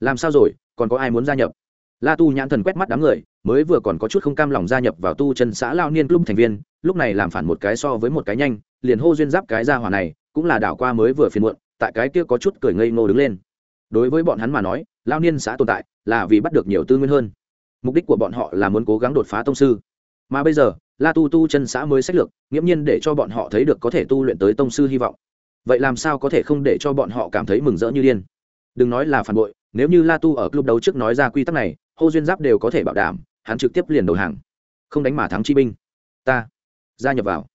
Speaker 1: Làm sao rồi, còn có ai muốn gia nhập? La tu nhãn thần quét mắt đám người, mới vừa còn có chút không cam lòng gia nhập vào tu chân xã lao niên club thành viên, lúc này làm phản một cái so với một cái nhanh, liền hô duyên giáp cái gia hỏa này, cũng là đảo qua mới vừa phiền muộn, tại cái kia có chút cười ngây ngô đứng lên. Đối với bọn hắn mà nói lao niên xã tồn tại là vì bắt được nhiều tư nguyên hơn. Mục đích của bọn họ là muốn cố gắng đột phá tông sư. Mà bây giờ, la tu tu chân xã mới sách lược, nghiễm nhiên để cho bọn họ thấy được có thể tu luyện tới tông sư hy vọng. Vậy làm sao có thể không để cho bọn họ cảm thấy mừng rỡ như điên? Đừng nói là phản bội, nếu như la tu ở club đấu trước nói ra quy tắc này hô duyên giáp đều có thể bảo đảm, hắn trực tiếp liền đầu hàng. Không đánh mà thắng chi binh. Ta, gia nhập vào.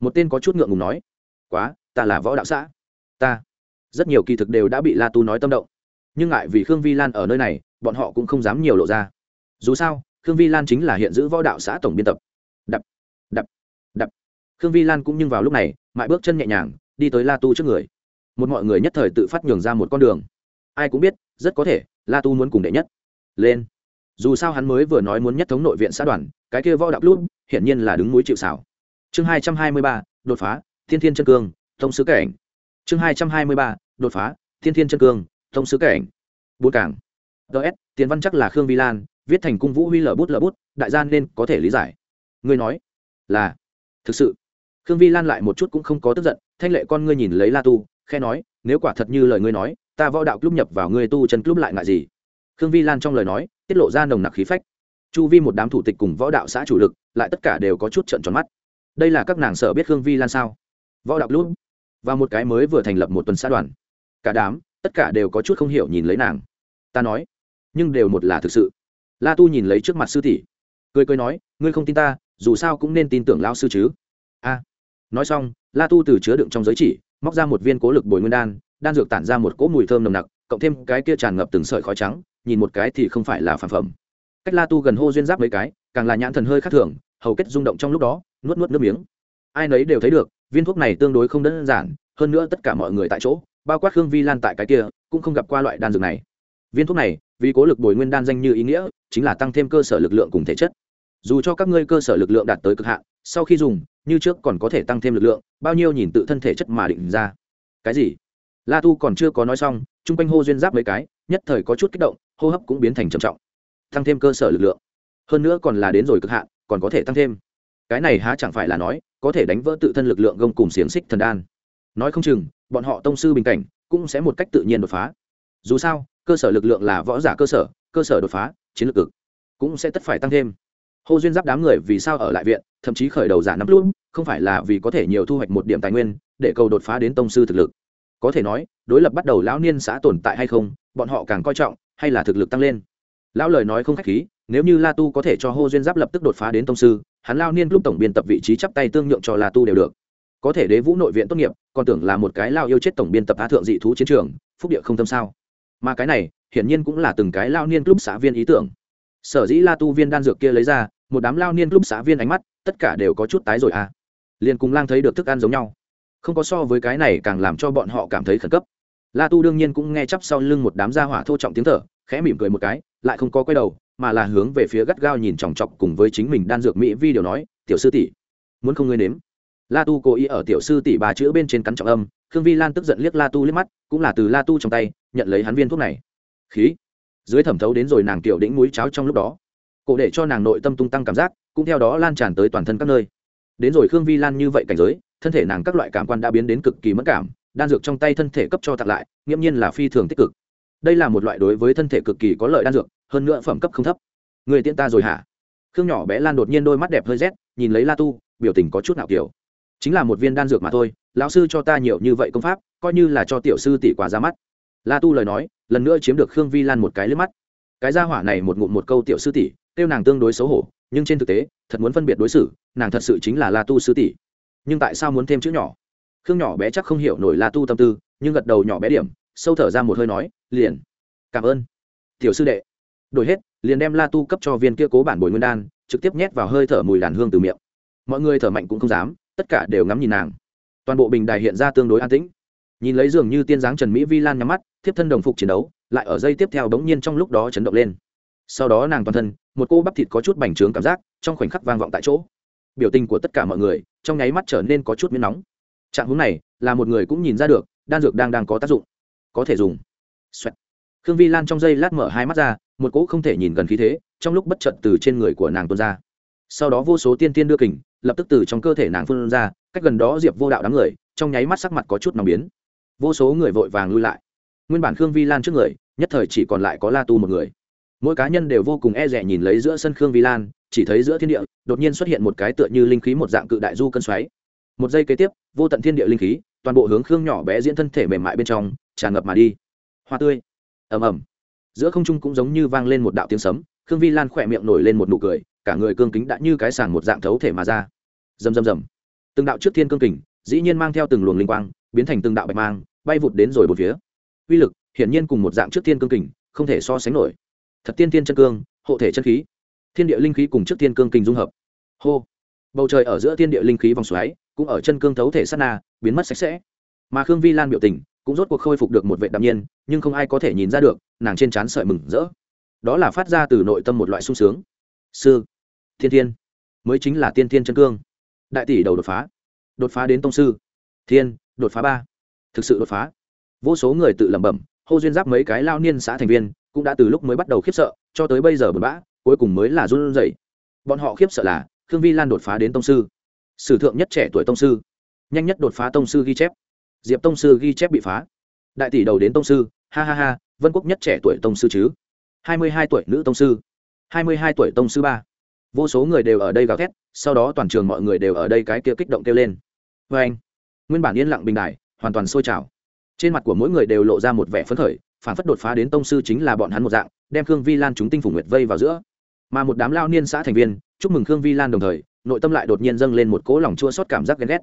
Speaker 1: Một tên có chút ngượng ngùng nói, quá, ta là võ đạo xã. Ta, rất nhiều kỳ thực đều đã bị la tu nói tâm động nhưng ngại vì khương vi lan ở nơi này, bọn họ cũng không dám nhiều lộ ra. Dù sao, khương vi lan chính là hiện giữ võ đạo xã tổng biên tập. Đập đập đập. Khương vi lan cũng nhưng vào lúc này mãi bước chân nhẹ nhàng, đi tới la tu trước người. Một mọi người nhất thời tự phát nhường ra một con đường. Ai cũng biết, rất có thể, la tu muốn cùng đệ nhất. Lên. Dù sao hắn mới vừa nói muốn nhất thống nội viện xã đoàn, cái kia võ đạo lúc hiển nhiên là đứng núi chịu xảo chương hai trăm hai mươi ba, đột phá, thiên thiên chân cương thông sứ cảnh. Chương hai trăm hai mươi ba, đột phá, thiên thiên chân cương thông sứ cảnh bốn cảng ts tiền văn chắc là khương vi lan, viết thành cung vũ huy lở bút lở bút, đại gian nên có thể lý giải. Ngươi nói là, thực sự, khương vi lan lại một chút cũng không có tức giận, thanh lệ con ngươi nhìn lấy la tu khe nói, nếu quả thật như lời ngươi nói, ta võ đạo club nhập vào ngươi tu chân club lại ngại gì? Khương vi lan trong lời nói, tiết lộ ra nồng nặc khí phách. Chu vi một đám thủ tịch cùng võ đạo xã chủ lực, lại tất cả đều có chút trận tròn mắt. Đây là các nàng sở biết khương vi lan sao? Võ đạo club. Và một cái mới vừa thành lập một tuần xã đoàn. Cả đám tất cả đều có chút không hiểu nhìn lấy nàng. Ta nói, nhưng đều một là thực sự. La tu nhìn lấy trước mặt sư tỷ, cười cười nói, ngươi không tin ta, dù sao cũng nên tin tưởng lao sư chứ. A. Nói xong, la tu từ chứa đựng trong giới chỉ, móc ra một viên cố lực bồi nguyên đan đan dược tản ra một cỗ mùi thơm nồng nặc, cộng thêm cái kia tràn ngập từng sợi khói trắng, nhìn một cái thì không phải là phản phẩm. Cách la tu gần hô duyên giáp mấy cái, càng là nhãn thần hơi khác thường, hầu kết rung động trong lúc đó, nuốt nuốt nước miếng. Ai nấy đều thấy được, viên thuốc này tương đối không đơn giản, hơn nữa tất cả mọi người tại chỗ bao quát hương vi lan tại cái kia, cũng không gặp qua loại đan dược này. Viên thuốc này, vì cố lực bồi nguyên đan danh như ý nghĩa, chính là tăng thêm cơ sở lực lượng cùng thể chất. Dù cho các ngươi cơ sở lực lượng đạt tới cực hạn, sau khi dùng, như trước còn có thể tăng thêm lực lượng, bao nhiêu nhìn tự thân thể chất mà định ra. Cái gì? La tu còn chưa có nói xong, chung quanh hô duyên giáp mấy cái, nhất thời có chút kích động, hô hấp cũng biến thành trầm trọng. Tăng thêm cơ sở lực lượng. Hơn nữa còn là đến rồi cực hạn, còn có thể tăng thêm. Cái này há chẳng phải là nói, có thể đánh vỡ tự thân lực lượng gông cùng xiềng xích thần đan nói không chừng, bọn họ tông sư bình cảnh cũng sẽ một cách tự nhiên đột phá. Dù sao, cơ sở lực lượng là võ giả cơ sở cơ sở đột phá, chiến lược cực cũng sẽ tất phải tăng thêm. Hô duyên giáp đám người vì sao ở lại viện, thậm chí khởi đầu giả nắm luôn, không phải là vì có thể nhiều thu hoạch một điểm tài nguyên, để cầu đột phá đến tông sư thực lực. Có thể nói, đối lập bắt đầu lão niên xã tồn tại hay không, bọn họ càng coi trọng, hay là thực lực tăng lên. Lão lời nói không khách khí, nếu như la tu có thể cho hô duyên giáp lập tức đột phá đến tông sư, hắn lao niên lúc tổng biên tập vị trí chắp tay tương nhượng cho la tu đều được có thể đế vũ nội viện tốt nghiệp, còn tưởng là một cái lao yêu chết tổng biên tập á thượng dị thú chiến trường, phúc địa không tâm sao? Mà cái này, hiển nhiên cũng là từng cái lao niên club xã viên ý tưởng. Sở dĩ la tu viên đan dược kia lấy ra, một đám lao niên club xã viên ánh mắt, tất cả đều có chút tái rồi à. Liền cùng lang thấy được thức ăn giống nhau. Không có so với cái này càng làm cho bọn họ cảm thấy khẩn cấp. La tu đương nhiên cũng nghe chắp sau lưng một đám gia hỏa thô trọng tiếng thở, khẽ mỉm cười một cái, lại không có quay đầu, mà là hướng về phía gắt gao nhìn chòng chọc cùng với chính mình đan dược mỹ vi điều nói, tiểu sư tỷ, muốn không ngươi nếm? La tu cố ý ở tiểu sư tỷ bà chữ bên trên cắn trọng âm, khương vi lan tức giận liếc la tu liếc mắt, cũng là từ la tu trong tay, nhận lấy hắn viên thuốc này. Khí. Dưới thẩm thấu đến rồi nàng tiểu đĩnh mũi cháo trong lúc đó. Cổ để cho nàng nội tâm tung tăng cảm giác, cũng theo đó lan tràn tới toàn thân các nơi. Đến rồi khương vi lan như vậy cảnh giới, thân thể nàng các loại cảm quan đã biến đến cực kỳ mất cảm, đan dược trong tay thân thể cấp cho tặng lại, nghiễm nhiên là phi thường tích cực. Đây là một loại đối với thân thể cực kỳ có lợi đan dược, hơn nữa phẩm cấp không thấp. Người tiễn ta rồi hả? Khương nhỏ bé lan đột nhiên đôi mắt đẹp hơi rét, nhìn lấy la tu, biểu tình có chút nào kiểu chính là một viên đan dược mà thôi, lão sư cho ta nhiều như vậy công pháp, coi như là cho tiểu sư tỷ quả ra mắt. La tu lời nói, lần nữa chiếm được khương vi lan một cái lướt mắt. Cái gia hỏa này một ngụm một câu tiểu sư tỷ, kêu nàng tương đối xấu hổ, nhưng trên thực tế, thật muốn phân biệt đối xử, nàng thật sự chính là la tu sư tỷ. Nhưng tại sao muốn thêm chữ nhỏ? Khương nhỏ bé chắc không hiểu nổi la tu tâm tư, nhưng gật đầu nhỏ bé điểm, sâu thở ra một hơi nói, liền, cảm ơn, tiểu sư đệ. Đổi hết, liền đem la tu cấp cho viên kia cố bản bồi nguyên đan, trực tiếp nhét vào hơi thở mùi đàn hương từ miệng. Mọi người thở mạnh cũng không dám tất cả đều ngắm nhìn nàng. Toàn bộ bình đài hiện ra tương đối an tĩnh. Nhìn lấy dường như tiên dáng trần mỹ vi lan nhắm mắt, thiếp thân đồng phục chiến đấu, lại ở dây tiếp theo bỗng nhiên trong lúc đó chấn động lên. Sau đó nàng toàn thân, một cô bắp thịt có chút bành trướng cảm giác, trong khoảnh khắc vang vọng tại chỗ. Biểu tình của tất cả mọi người, trong nháy mắt trở nên có chút miếng nóng. Trạng hướng này, là một người cũng nhìn ra được, đan dược đang đang có tác dụng. Có thể dùng. Xoẹt. khương vi lan trong giây lát mở hai mắt ra, một cỗ không thể nhìn gần khí thế, trong lúc bất chợt từ trên người của nàng tuôn ra. Sau đó vô số tiên tiên đưa kình lập tức từ trong cơ thể nàng phun ra, cách gần đó diệp vô đạo đám người, trong nháy mắt sắc mặt có chút nóng biến. Vô số người vội vàng lui lại. Nguyên bản khương vi lan trước người, nhất thời chỉ còn lại có la tu một người. Mỗi cá nhân đều vô cùng e rẻ nhìn lấy giữa sân khương vi lan, chỉ thấy giữa thiên địa, đột nhiên xuất hiện một cái tựa như linh khí một dạng cự đại du cân xoáy. Một giây kế tiếp, vô tận thiên địa linh khí, toàn bộ hướng khương nhỏ bé diễn thân thể mềm mại bên trong, tràn ngập mà đi. Hoa tươi. Ầm ầm. Giữa không trung cũng giống như vang lên một đạo tiếng sấm, khương vi lan khỏe miệng nổi lên một nụ cười cả người cương kính đã như cái sàng một dạng thấu thể mà ra. Rầm rầm rầm. Từng đạo trước thiên cương kình, dĩ nhiên mang theo từng luồng linh quang, biến thành từng đạo bạch mang, bay vụt đến rồi bốn phía. Uy lực, hiển nhiên cùng một dạng trước thiên cương kình, không thể so sánh nổi. Thật tiên tiên chân cương, hộ thể chân khí. Thiên địa linh khí cùng trước thiên cương kình dung hợp. Hô. Bầu trời ở giữa thiên địa linh khí vòng xoáy, cũng ở chân cương thấu thể sát na, biến mất sạch sẽ. Mà khương vi lan biểu tình, cũng rốt cuộc khôi phục được một vệ đạm nhiên, nhưng không ai có thể nhìn ra được, nàng trên trán sợi mừng rỡ. Đó là phát ra từ nội tâm một loại sung sướng. Sư thiên thiên. Mới chính là tiên thiên chân cương. Đại tỷ đầu đột phá. Đột phá đến tông sư. Thiên, đột phá ba. Thực sự đột phá. Vô số người tự lẩm bẩm, hô duyên giáp mấy cái lao niên xã thành viên, cũng đã từ lúc mới bắt đầu khiếp sợ, cho tới bây giờ bật bã, cuối cùng mới là run rẩy. Bọn họ khiếp sợ là, khương vi lan đột phá đến tông sư. Sử thượng nhất trẻ tuổi tông sư. Nhanh nhất đột phá tông sư ghi chép. Diệp tông sư ghi chép bị phá. Đại tỷ đầu đến tông sư. Ha ha ha, vân quốc nhất trẻ tuổi tông sư chứ? Hai mươi hai tuổi nữ tông sư. Hai mươi hai tuổi tông sư ba vô số người đều ở đây gào thét, sau đó toàn trường mọi người đều ở đây cái kia kích động kêu lên. Vê anh, nguyên bản yên lặng bình đại hoàn toàn sôi trào. Trên mặt của mỗi người đều lộ ra một vẻ phấn khởi, phản phất đột phá đến tông sư chính là bọn hắn một dạng, đem khương vi lan chúng tinh phủ nguyệt vây vào giữa. Mà một đám lao niên xã thành viên, chúc mừng khương vi lan đồng thời, nội tâm lại đột nhiên dâng lên một cỗ lòng chua xót cảm giác ghen ghét.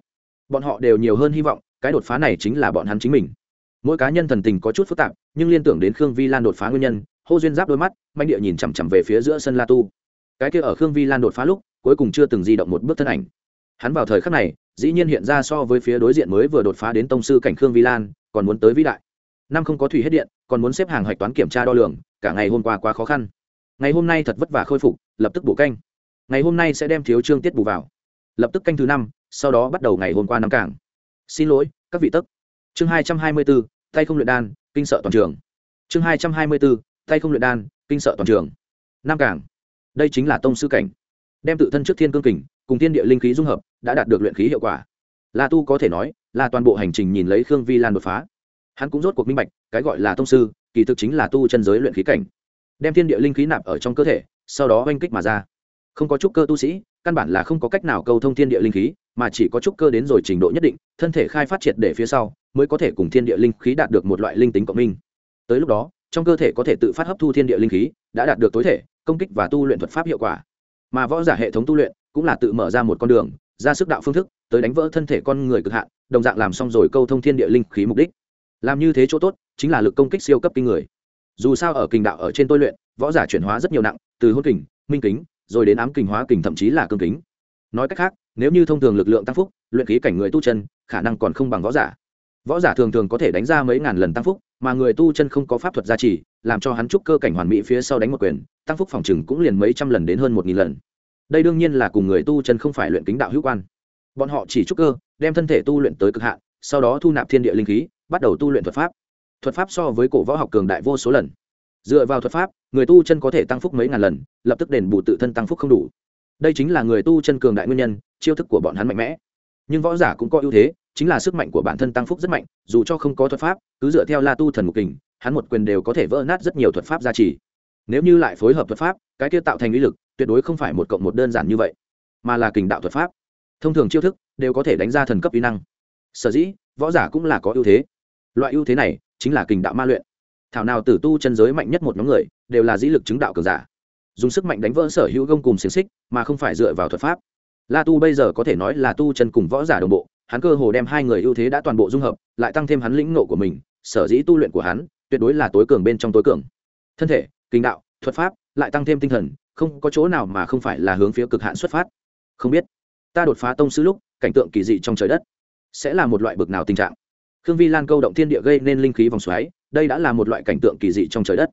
Speaker 1: Bọn họ đều nhiều hơn hy vọng, cái đột phá này chính là bọn hắn chính mình. Mỗi cá nhân thần tình có chút phức tạp, nhưng liên tưởng đến khương vi lan đột phá nguyên nhân, hô duyên giáp đôi mắt manh địa nhìn chằm chằm về phía giữa sân la tu cái kia ở khương vi lan đột phá lúc, cuối cùng chưa từng di động một bước thân ảnh. Hắn vào thời khắc này, dĩ nhiên hiện ra so với phía đối diện mới vừa đột phá đến tông sư cảnh khương vi lan, còn muốn tới vĩ đại. Năm không có thủy hết điện, còn muốn xếp hàng hoạch toán kiểm tra đo lường, cả ngày hôm qua quá khó khăn. Ngày hôm nay thật vất vả khôi phục, lập tức bổ canh. Ngày hôm nay sẽ đem thiếu trương tiết bù vào. Lập tức canh thứ năm, sau đó bắt đầu ngày hôm qua năm cảng. Xin lỗi, các vị tấc. Chương hai trăm hai mươi bốn, tay không luyện đan, kinh sợ toàn trường. Chương hai trăm hai mươi bốn, tay không luyện đan, kinh sợ toàn trường. Năm cảng đây chính là tông sư cảnh. Đem tự thân trước thiên cương kình cùng thiên địa linh khí dung hợp, đã đạt được luyện khí hiệu quả. La tu có thể nói là toàn bộ hành trình nhìn lấy khương vi lan đột phá. Hắn cũng rốt cuộc minh bạch, cái gọi là tông sư, kỳ thực chính là tu chân giới luyện khí cảnh. Đem thiên địa linh khí nạp ở trong cơ thể, sau đó oanh kích mà ra. Không có trúc cơ tu sĩ, căn bản là không có cách nào câu thông thiên địa linh khí, mà chỉ có trúc cơ đến rồi trình độ nhất định, thân thể khai phát triệt để phía sau, mới có thể cùng thiên địa linh khí đạt được một loại linh tính cộng minh. Tới lúc đó, trong cơ thể có thể tự phát hấp thu thiên địa linh khí, đã đạt được tối thể công kích và tu luyện thuật pháp hiệu quả. Mà võ giả hệ thống tu luyện cũng là tự mở ra một con đường, ra sức đạo phương thức, tới đánh vỡ thân thể con người cực hạn, đồng dạng làm xong rồi câu thông thiên địa linh khí mục đích. Làm như thế chỗ tốt, chính là lực công kích siêu cấp kinh người. Dù sao ở kình đạo ở trên tôi luyện, võ giả chuyển hóa rất nhiều nặng, từ hôn kình, minh kính, rồi đến ám kình hóa kình thậm chí là cương kính. Nói cách khác, nếu như thông thường lực lượng tăng phúc, luyện khí cảnh người tu chân, khả năng còn không bằng võ giả. Võ giả thường thường có thể đánh ra mấy ngàn lần tăng phúc, mà người tu chân không có pháp thuật gia trì làm cho hắn trúc cơ cảnh hoàn mỹ phía sau đánh một quyền, tăng phúc phòng chừng cũng liền mấy trăm lần đến hơn một nghìn lần. Đây đương nhiên là cùng người tu chân không phải luyện kính đạo hữu quan. Bọn họ chỉ trúc cơ, đem thân thể tu luyện tới cực hạn, sau đó thu nạp thiên địa linh khí, bắt đầu tu luyện thuật pháp. Thuật pháp so với cổ võ học cường đại vô số lần. Dựa vào thuật pháp, người tu chân có thể tăng phúc mấy ngàn lần, lập tức đền bù tự thân tăng phúc không đủ. Đây chính là người tu chân cường đại nguyên nhân, chiêu thức của bọn hắn mạnh mẽ. Nhưng võ giả cũng có ưu thế, chính là sức mạnh của bản thân tăng phúc rất mạnh, dù cho không có thuật pháp, cứ dựa theo la tu thần ngục kình hắn một quyền đều có thể vỡ nát rất nhiều thuật pháp gia trì. Nếu như lại phối hợp thuật pháp, cái kia tạo thành uy lực, tuyệt đối không phải một cộng một đơn giản như vậy, mà là kình đạo thuật pháp. Thông thường chiêu thức đều có thể đánh ra thần cấp uy năng. Sở dĩ, võ giả cũng là có ưu thế. Loại ưu thế này chính là kình đạo ma luyện. Thảo nào tử tu chân giới mạnh nhất một nhóm người, đều là dĩ lực chứng đạo cường giả. Dùng sức mạnh đánh vỡ sở hữu gông cùng xiềng xích, mà không phải dựa vào thuật pháp. La tu bây giờ có thể nói là tu chân cùng võ giả đồng bộ, hắn cơ hồ đem hai người ưu thế đã toàn bộ dung hợp, lại tăng thêm hắn lĩnh nộ của mình, sở dĩ tu luyện của hắn tuyệt đối là tối cường bên trong tối cường. Thân thể, kinh đạo, thuật pháp, lại tăng thêm tinh thần, không có chỗ nào mà không phải là hướng phía cực hạn xuất phát. Không biết, ta đột phá tông sư lúc, cảnh tượng kỳ dị trong trời đất, sẽ là một loại bực nào tình trạng? Khương vi lan câu động thiên địa gây nên linh khí vòng xoáy, đây đã là một loại cảnh tượng kỳ dị trong trời đất.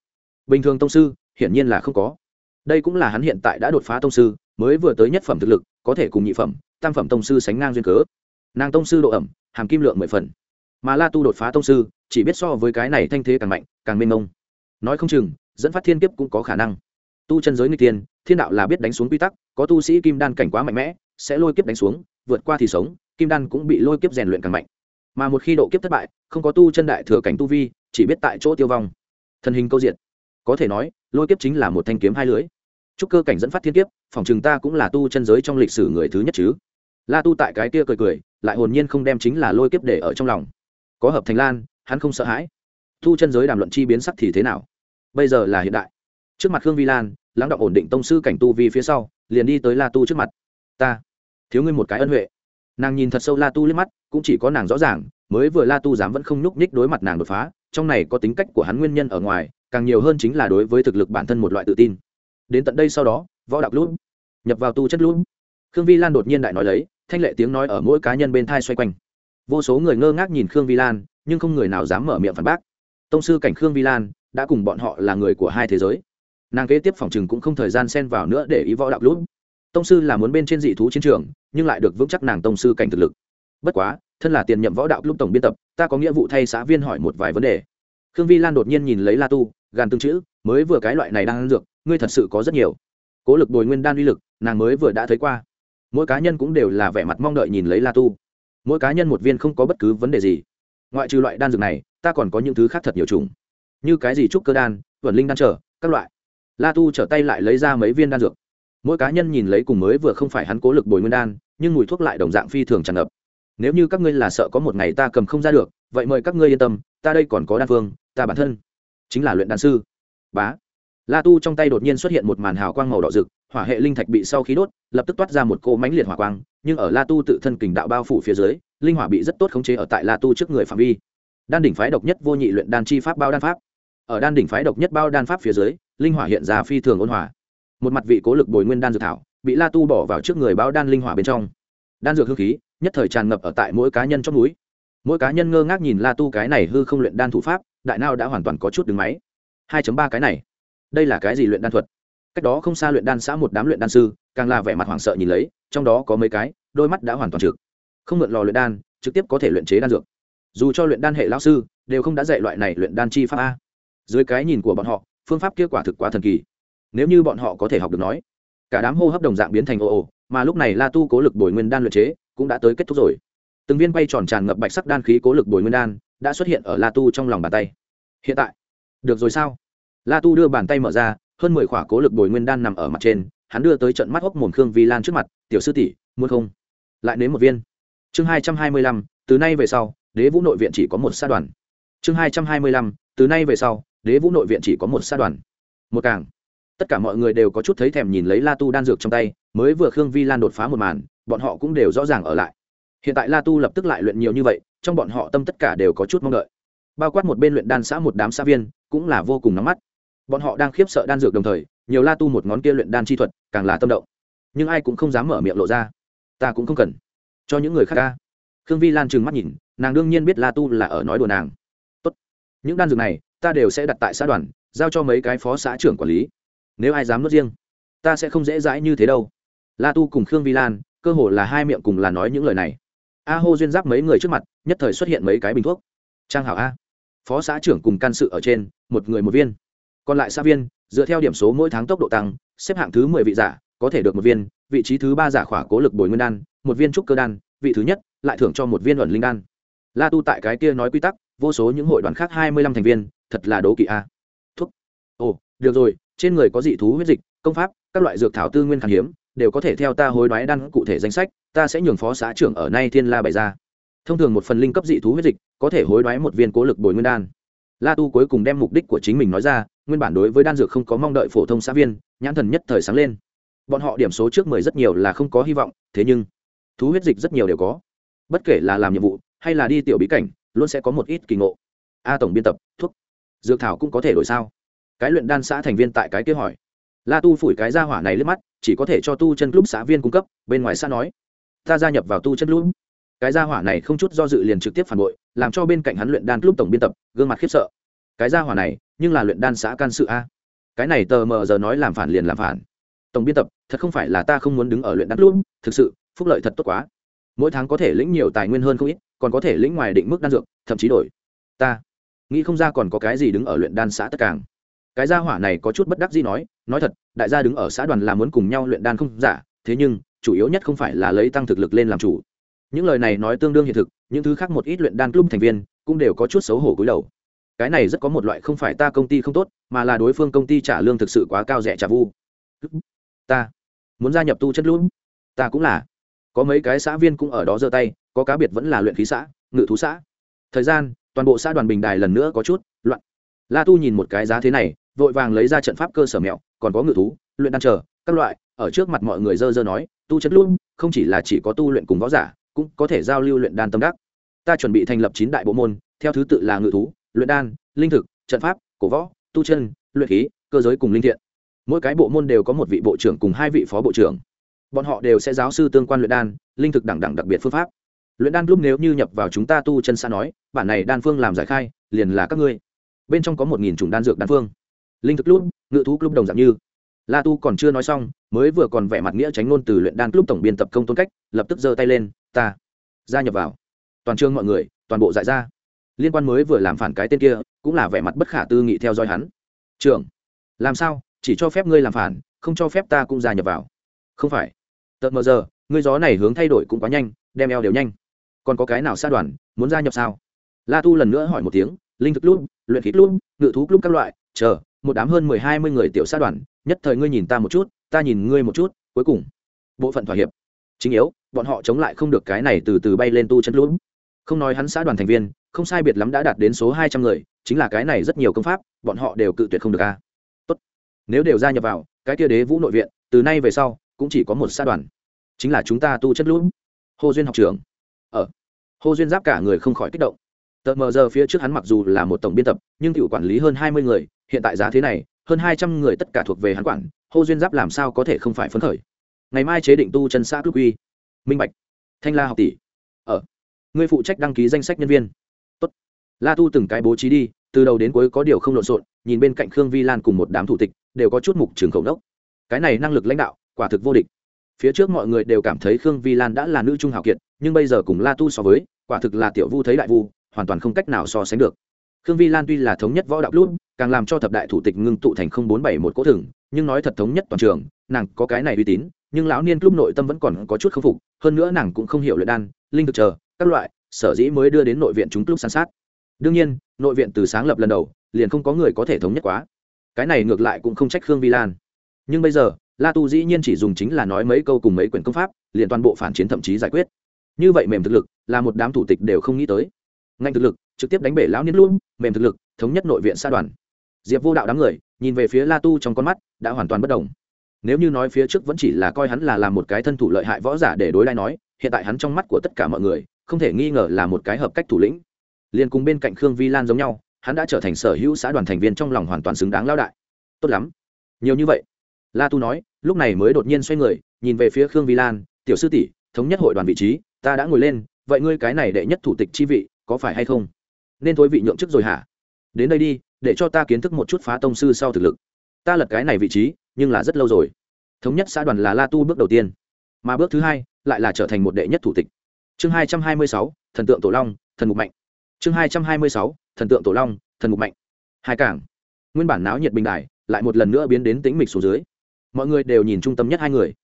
Speaker 1: Bình thường tông sư, hiển nhiên là không có. Đây cũng là hắn hiện tại đã đột phá tông sư, mới vừa tới nhất phẩm thực lực, có thể cùng nhị phẩm, tam phẩm tông sư sánh ngang duyên cớ. Nàng tông sư độ ẩm, hàm kim lượng mười phần. Mà la tu đột phá tông sư chỉ biết so với cái này thanh thế càng mạnh, càng mênh mông. Nói không chừng, dẫn phát thiên kiếp cũng có khả năng. Tu chân giới người tiên thiên đạo là biết đánh xuống quy tắc, có tu sĩ kim đan cảnh quá mạnh mẽ, sẽ lôi kiếp đánh xuống, vượt qua thì sống, kim đan cũng bị lôi kiếp rèn luyện càng mạnh. Mà một khi độ kiếp thất bại, không có tu chân đại thừa cảnh tu vi, chỉ biết tại chỗ tiêu vong. Thân hình câu diện có thể nói, lôi kiếp chính là một thanh kiếm hai lưới chúc cơ cảnh dẫn phát thiên kiếp, phòng chừng ta cũng là tu chân giới trong lịch sử người thứ nhất chứ. La tu tại cái kia cười cười, lại hồn nhiên không đem chính là lôi kiếp để ở trong lòng. Có hợp thành lan hắn không sợ hãi. Thu chân giới đàm luận chi biến sắc thì thế nào? Bây giờ là hiện đại. Trước mặt khương vi lan, lắng động ổn định tông sư cảnh tu vi phía sau, liền đi tới la tu trước mặt. Ta, thiếu ngươi một cái ân huệ. Nàng nhìn thật sâu la tu liếc mắt, cũng chỉ có nàng rõ ràng, mới vừa la tu dám vẫn không nhúc nhích đối mặt nàng đột phá, trong này có tính cách của hắn nguyên nhân ở ngoài, càng nhiều hơn chính là đối với thực lực bản thân một loại tự tin. Đến tận đây sau đó, võ đạo lũ nhập vào tu chất lũ khương vi lan đột nhiên đại nói lấy, thanh lệ tiếng nói ở mỗi cá nhân bên thai xoay quanh. Vô số người ngơ ngác nhìn khương vi lan nhưng không người nào dám mở miệng phản bác. Tông sư cảnh khương vi lan đã cùng bọn họ là người của hai thế giới. Nàng kế tiếp phòng chừng cũng không thời gian xen vào nữa để ý võ đạo lũ. Tông sư là muốn bên trên dị thú chiến trường, nhưng lại được vững chắc nàng tông sư cảnh thực lực. Bất quá, thân là tiền nhậm võ đạo lúc tổng biên tập, ta có nghĩa vụ thay xã viên hỏi một vài vấn đề. Khương vi lan đột nhiên nhìn lấy la tu, gàn tương chữ, mới vừa cái loại này đang ăn dược, ngươi thật sự có rất nhiều. Cố lực bồi nguyên đan uy lực, nàng mới vừa đã thấy qua. Mỗi cá nhân cũng đều là vẻ mặt mong đợi nhìn lấy la tu. Mỗi cá nhân một viên không có bất cứ vấn đề gì ngoại trừ loại đan dược này, ta còn có những thứ khác thật nhiều chủng. Như cái gì trúc cơ đan vẩn linh đan trở các loại. La tu trở tay lại lấy ra mấy viên đan dược. Mỗi cá nhân nhìn lấy cùng mới vừa không phải hắn cố lực bồi nguyên đan, nhưng mùi thuốc lại đồng dạng phi thường tràn ngập. Nếu như các ngươi là sợ có một ngày ta cầm không ra được, vậy mời các ngươi yên tâm, ta đây còn có đan phương, ta bản thân chính là luyện đan sư. Bá. La tu trong tay đột nhiên xuất hiện một màn hào quang màu đỏ rực, hỏa hệ linh thạch bị sau khí đốt, lập tức toát ra một cỗ mánh liệt hỏa quang, nhưng ở la tu tự thân kình đạo bao phủ phía dưới linh hỏa bị rất tốt khống chế ở tại la tu trước người phạm vi. Đan đỉnh phái độc nhất vô nhị luyện đan chi pháp bao đan pháp. Ở đan đỉnh phái độc nhất bao đan pháp phía dưới, linh hỏa hiện ra phi thường ôn hòa. Một mặt vị cố lực bồi nguyên đan dược thảo, bị la tu bỏ vào trước người bao đan linh hỏa bên trong. Đan dược hương khí, nhất thời tràn ngập ở tại mỗi cá nhân trong núi. Mỗi cá nhân ngơ ngác nhìn la tu cái này hư không luyện đan thủ pháp, đại nao đã hoàn toàn có chút đứng máy. 2 ba cái này. Đây là cái gì luyện đan thuật? Cách đó không xa luyện đan xã một đám luyện đan sư, càng là vẻ mặt hoảng sợ nhìn lấy, trong đó có mấy cái, đôi mắt đã hoàn toàn trực không mượn lò luyện đan, trực tiếp có thể luyện chế đan dược. Dù cho luyện đan hệ lão sư, đều không đã dạy loại này luyện đan chi pháp a. Dưới cái nhìn của bọn họ, phương pháp kia quả thực quá thần kỳ. Nếu như bọn họ có thể học được nói, cả đám hô hấp đồng dạng biến thành ồ ồ mà lúc này la tu cố lực bồi nguyên đan luyện chế cũng đã tới kết thúc rồi. Từng viên bay tròn tràn ngập bạch sắc đan khí cố lực bồi nguyên đan đã xuất hiện ở la tu trong lòng bàn tay. Hiện tại, được rồi sao? La tu đưa bàn tay mở ra, hơn mười khỏa cố lực bồi nguyên đan nằm ở mặt trên, hắn đưa tới trận mắt hốc mồm khương vi lan trước mặt, tiểu sư tỷ, muốn không? Lại nếm một viên chương hai trăm hai mươi lăm, từ nay về sau, đế vũ nội viện chỉ có một sát đoàn. Chương hai trăm hai mươi lăm, từ nay về sau, đế vũ nội viện chỉ có một sát đoàn. Một càng. Tất cả mọi người đều có chút thấy thèm nhìn lấy la tu đan dược trong tay, mới vừa khương vi lan đột phá một màn, bọn họ cũng đều rõ ràng ở lại. Hiện tại la tu lập tức lại luyện nhiều như vậy, trong bọn họ tâm tất cả đều có chút mong đợi. Bao quát một bên luyện đan xã một đám xã viên, cũng là vô cùng nóng mắt. Bọn họ đang khiếp sợ đan dược đồng thời, nhiều la tu một ngón kia luyện đan chi thuật, càng là tâm động. Nhưng ai cũng không dám mở miệng lộ ra. Ta cũng không cần cho những người khác ca. Khương vi lan trừng mắt nhìn, nàng đương nhiên biết la tu là ở nói đùa nàng. Tốt. những đan dược này, ta đều sẽ đặt tại xã đoàn, giao cho mấy cái phó xã trưởng quản lý. Nếu ai dám nuốt riêng, ta sẽ không dễ dãi như thế đâu. La tu cùng khương vi lan, cơ hồ là hai miệng cùng là nói những lời này. A hô duyên giáp mấy người trước mặt, nhất thời xuất hiện mấy cái bình thuốc. Trang hảo a. Phó xã trưởng cùng can sự ở trên, một người một viên. Còn lại xã viên, dựa theo điểm số mỗi tháng tốc độ tăng, xếp hạng thứ mười vị giả, có thể được một viên, vị trí thứ ba giả khỏa cố lực bồi nguyên đan một viên trúc cơ đan, vị thứ nhất, lại thưởng cho một viên ẩn linh đan. La tu tại cái kia nói quy tắc, vô số những hội đoàn khác hai mươi lăm thành viên, thật là đố kỵ a. Thuốc. Ồ, được rồi, trên người có dị thú huyết dịch, công pháp, các loại dược thảo tư nguyên khan hiếm, đều có thể theo ta hối đoái đan cụ thể danh sách, ta sẽ nhường phó xã trưởng ở nay thiên la bày ra. Thông thường một phần linh cấp dị thú huyết dịch, có thể hối đoái một viên cố lực bồi nguyên đan. La tu cuối cùng đem mục đích của chính mình nói ra, nguyên bản đối với đan dược không có mong đợi phổ thông xã viên, nhãn thần nhất thời sáng lên. Bọn họ điểm số trước mười rất nhiều là không có hy vọng, thế nhưng thú huyết dịch rất nhiều đều có. Bất kể là làm nhiệm vụ hay là đi tiểu bí cảnh, luôn sẽ có một ít kỳ ngộ. A tổng biên tập, thuốc. Dược thảo cũng có thể đổi sao? Cái luyện đan xã thành viên tại cái kia hỏi. La tu phủi cái ra hỏa này lướt mắt, chỉ có thể cho tu chân club xã viên cung cấp, bên ngoài xã nói. Ta gia nhập vào tu chân club cái gia hỏa này không chút do dự liền trực tiếp phản bội, làm cho bên cạnh hắn luyện đan club tổng biên tập, gương mặt khiếp sợ. Cái gia hỏa này, nhưng là luyện đan xã can sự a. Cái này tờ mờ giờ nói làm phản liền làm phản. Tổng biên tập, thật không phải là ta không muốn đứng ở luyện đan club thực sự phúc lợi thật tốt quá. Mỗi tháng có thể lĩnh nhiều tài nguyên hơn không ít, còn có thể lĩnh ngoài định mức đan dược, thậm chí đổi. Ta nghĩ không ra còn có cái gì đứng ở luyện đan xã tất càng. Cái gia hỏa này có chút bất đắc gì nói nói thật, đại gia đứng ở xã đoàn là muốn cùng nhau luyện đan không giả, thế nhưng, chủ yếu nhất không phải là lấy tăng thực lực lên làm chủ. Những lời này nói tương đương hiện thực, những thứ khác một ít luyện đan club thành viên cũng đều có chút xấu hổ cúi đầu. Cái này rất có một loại không phải ta công ty không tốt, mà là đối phương công ty trả lương thực sự quá cao rẻ trả vu. Ta muốn gia nhập tu chất lũ ta cũng là có mấy cái xã viên cũng ở đó giơ tay, có cá biệt vẫn là luyện khí xã, ngự thú xã. Thời gian, toàn bộ xã đoàn bình đài lần nữa có chút loạn. La tu nhìn một cái giá thế này, vội vàng lấy ra trận pháp cơ sở mẹo, còn có ngự thú, luyện đan chờ, các loại, ở trước mặt mọi người dơ dơ nói, tu chất luôn không chỉ là chỉ có tu luyện cùng võ giả, cũng có thể giao lưu luyện đan tâm đắc. Ta chuẩn bị thành lập chín đại bộ môn, theo thứ tự là ngự thú, luyện đan, linh thực, trận pháp, cổ võ, tu chân, luyện khí, cơ giới cùng linh thiện. Mỗi cái bộ môn đều có một vị bộ trưởng cùng hai vị phó bộ trưởng bọn họ đều sẽ giáo sư tương quan luyện đan, linh thực đẳng đẳng đặc biệt phương pháp. Luyện đan lúc nếu như nhập vào chúng ta tu chân xa nói, bản này đan phương làm giải khai, liền là các ngươi. Bên trong có một nghìn chủng đan dược đan phương. Linh thực lúc ngự thú lúc đồng dạng như. La tu còn chưa nói xong, mới vừa còn vẻ mặt nghĩa tránh ngôn từ luyện đan lúc tổng biên tập công tôn cách, lập tức giơ tay lên, ta, gia nhập vào. Toàn trường mọi người, toàn bộ dại ra. Liên quan mới vừa làm phản cái tên kia, cũng là vẻ mặt bất khả tư nghị theo dõi hắn. Trưởng, làm sao? Chỉ cho phép ngươi làm phản, không cho phép ta cũng gia nhập vào. Không phải tợt mờ giờ, ngươi gió này hướng thay đổi cũng quá nhanh, đem eo đều nhanh. Còn có cái nào xa đoàn, muốn gia nhập sao? La tu lần nữa hỏi một tiếng, linh thực lúc luyện khí lúc ngự thú lúc các loại, chờ, một đám hơn mười hai mươi người tiểu xa đoàn, nhất thời ngươi nhìn ta một chút, ta nhìn ngươi một chút, cuối cùng, bộ phận thỏa hiệp. Chính yếu, bọn họ chống lại không được cái này từ từ bay lên tu chân lũ không nói hắn xã đoàn thành viên, không sai biệt lắm đã đạt đến số hai trăm người, chính là cái này rất nhiều công pháp, bọn họ đều cự tuyệt không được a. Tốt. Nếu đều gia nhập vào, cái kia đế vũ nội viện, từ nay về sau cũng chỉ có một xã đoàn. Chính là chúng ta tu chất lũ Hồ duyên học trưởng. Ở Hồ duyên giáp cả người không khỏi kích động. Tờ mờ giờ phía trước hắn mặc dù là một tổng biên tập, nhưng cựu quản lý hơn hai mươi người, hiện tại giá thế này, hơn hai trăm người tất cả thuộc về hắn quản, Hồ duyên giáp làm sao có thể không phải phấn khởi? Ngày mai chế định tu chân xã cước uy minh bạch. Thanh la học tỷ. Ở ngươi phụ trách đăng ký danh sách nhân viên. Tốt. la tu từng cái bố trí đi, từ đầu đến cuối có điều không lộn xộn, nhìn bên cạnh khương vi lan cùng một đám thủ tịch, đều có chút mục trường khẩu đốc cái này năng lực lãnh đạo quả thực vô địch. Phía trước mọi người đều cảm thấy khương vi lan đã là nữ trung hào kiệt, nhưng bây giờ cùng la tu so với, quả thực là tiểu vu thấy đại vu, hoàn toàn không cách nào so sánh được. Khương vi lan tuy là thống nhất võ đạo lút càng làm cho thập đại thủ tịch ngưng tụ thành không bốn bảy một cỗ thừng nhưng nói thật thống nhất toàn trường, nàng có cái này uy tín, nhưng lão niên lúc nội tâm vẫn còn có chút k phục, hơn nữa nàng cũng không hiểu luyện đan, linh thực chờ, các loại, sở dĩ mới đưa đến nội viện chúng lúc san sát. Đương nhiên, nội viện từ sáng lập lần đầu, liền không có người có thể thống nhất quá. Cái này ngược lại cũng không trách khương vi lan. Nhưng bây giờ la tu dĩ nhiên chỉ dùng chính là nói mấy câu cùng mấy quyển công pháp, liền toàn bộ phản chiến thậm chí giải quyết. Như vậy mềm thực lực, là một đám thủ tịch đều không nghĩ tới. Ngành thực lực, trực tiếp đánh bể lão niên luôn mềm thực lực, thống nhất nội viện xa đoàn. Diệp vô đạo đám người, nhìn về phía la tu trong con mắt, đã hoàn toàn bất đồng nếu như nói phía trước vẫn chỉ là coi hắn là làm một cái thân thủ lợi hại võ giả để đối lại nói, hiện tại hắn trong mắt của tất cả mọi người, không thể nghi ngờ là một cái hợp cách thủ lĩnh. Liền cùng bên cạnh khương vi lan giống nhau, hắn đã trở thành sở hữu xã đoàn thành viên trong lòng hoàn toàn xứng đáng lao đại. Tốt lắm. Nhiều như vậy la tu nói, lúc này mới đột nhiên xoay người, nhìn về phía khương vi lan, tiểu sư tỷ, thống nhất hội đoàn vị trí, ta đã ngồi lên, vậy ngươi cái này đệ nhất thủ tịch chi vị, có phải hay không? Nên thối vị nhượng chức rồi hả? Đến đây đi, để cho ta kiến thức một chút phá tông sư sau thực lực. Ta lật cái này vị trí, nhưng là rất lâu rồi. Thống nhất xã đoàn là la tu bước đầu tiên, mà bước thứ hai lại là trở thành một đệ nhất thủ tịch. Chương hai trăm hai mươi sáu, thần tượng tổ long, thần mục mạnh. Chương hai trăm hai mươi sáu, thần tượng tổ long, thần mục mạnh. Hai cảng. Nguyên bản náo nhiệt bình đài lại một lần nữa biến đến tính mịch xuống dưới mọi người đều nhìn trung tâm nhất hai người.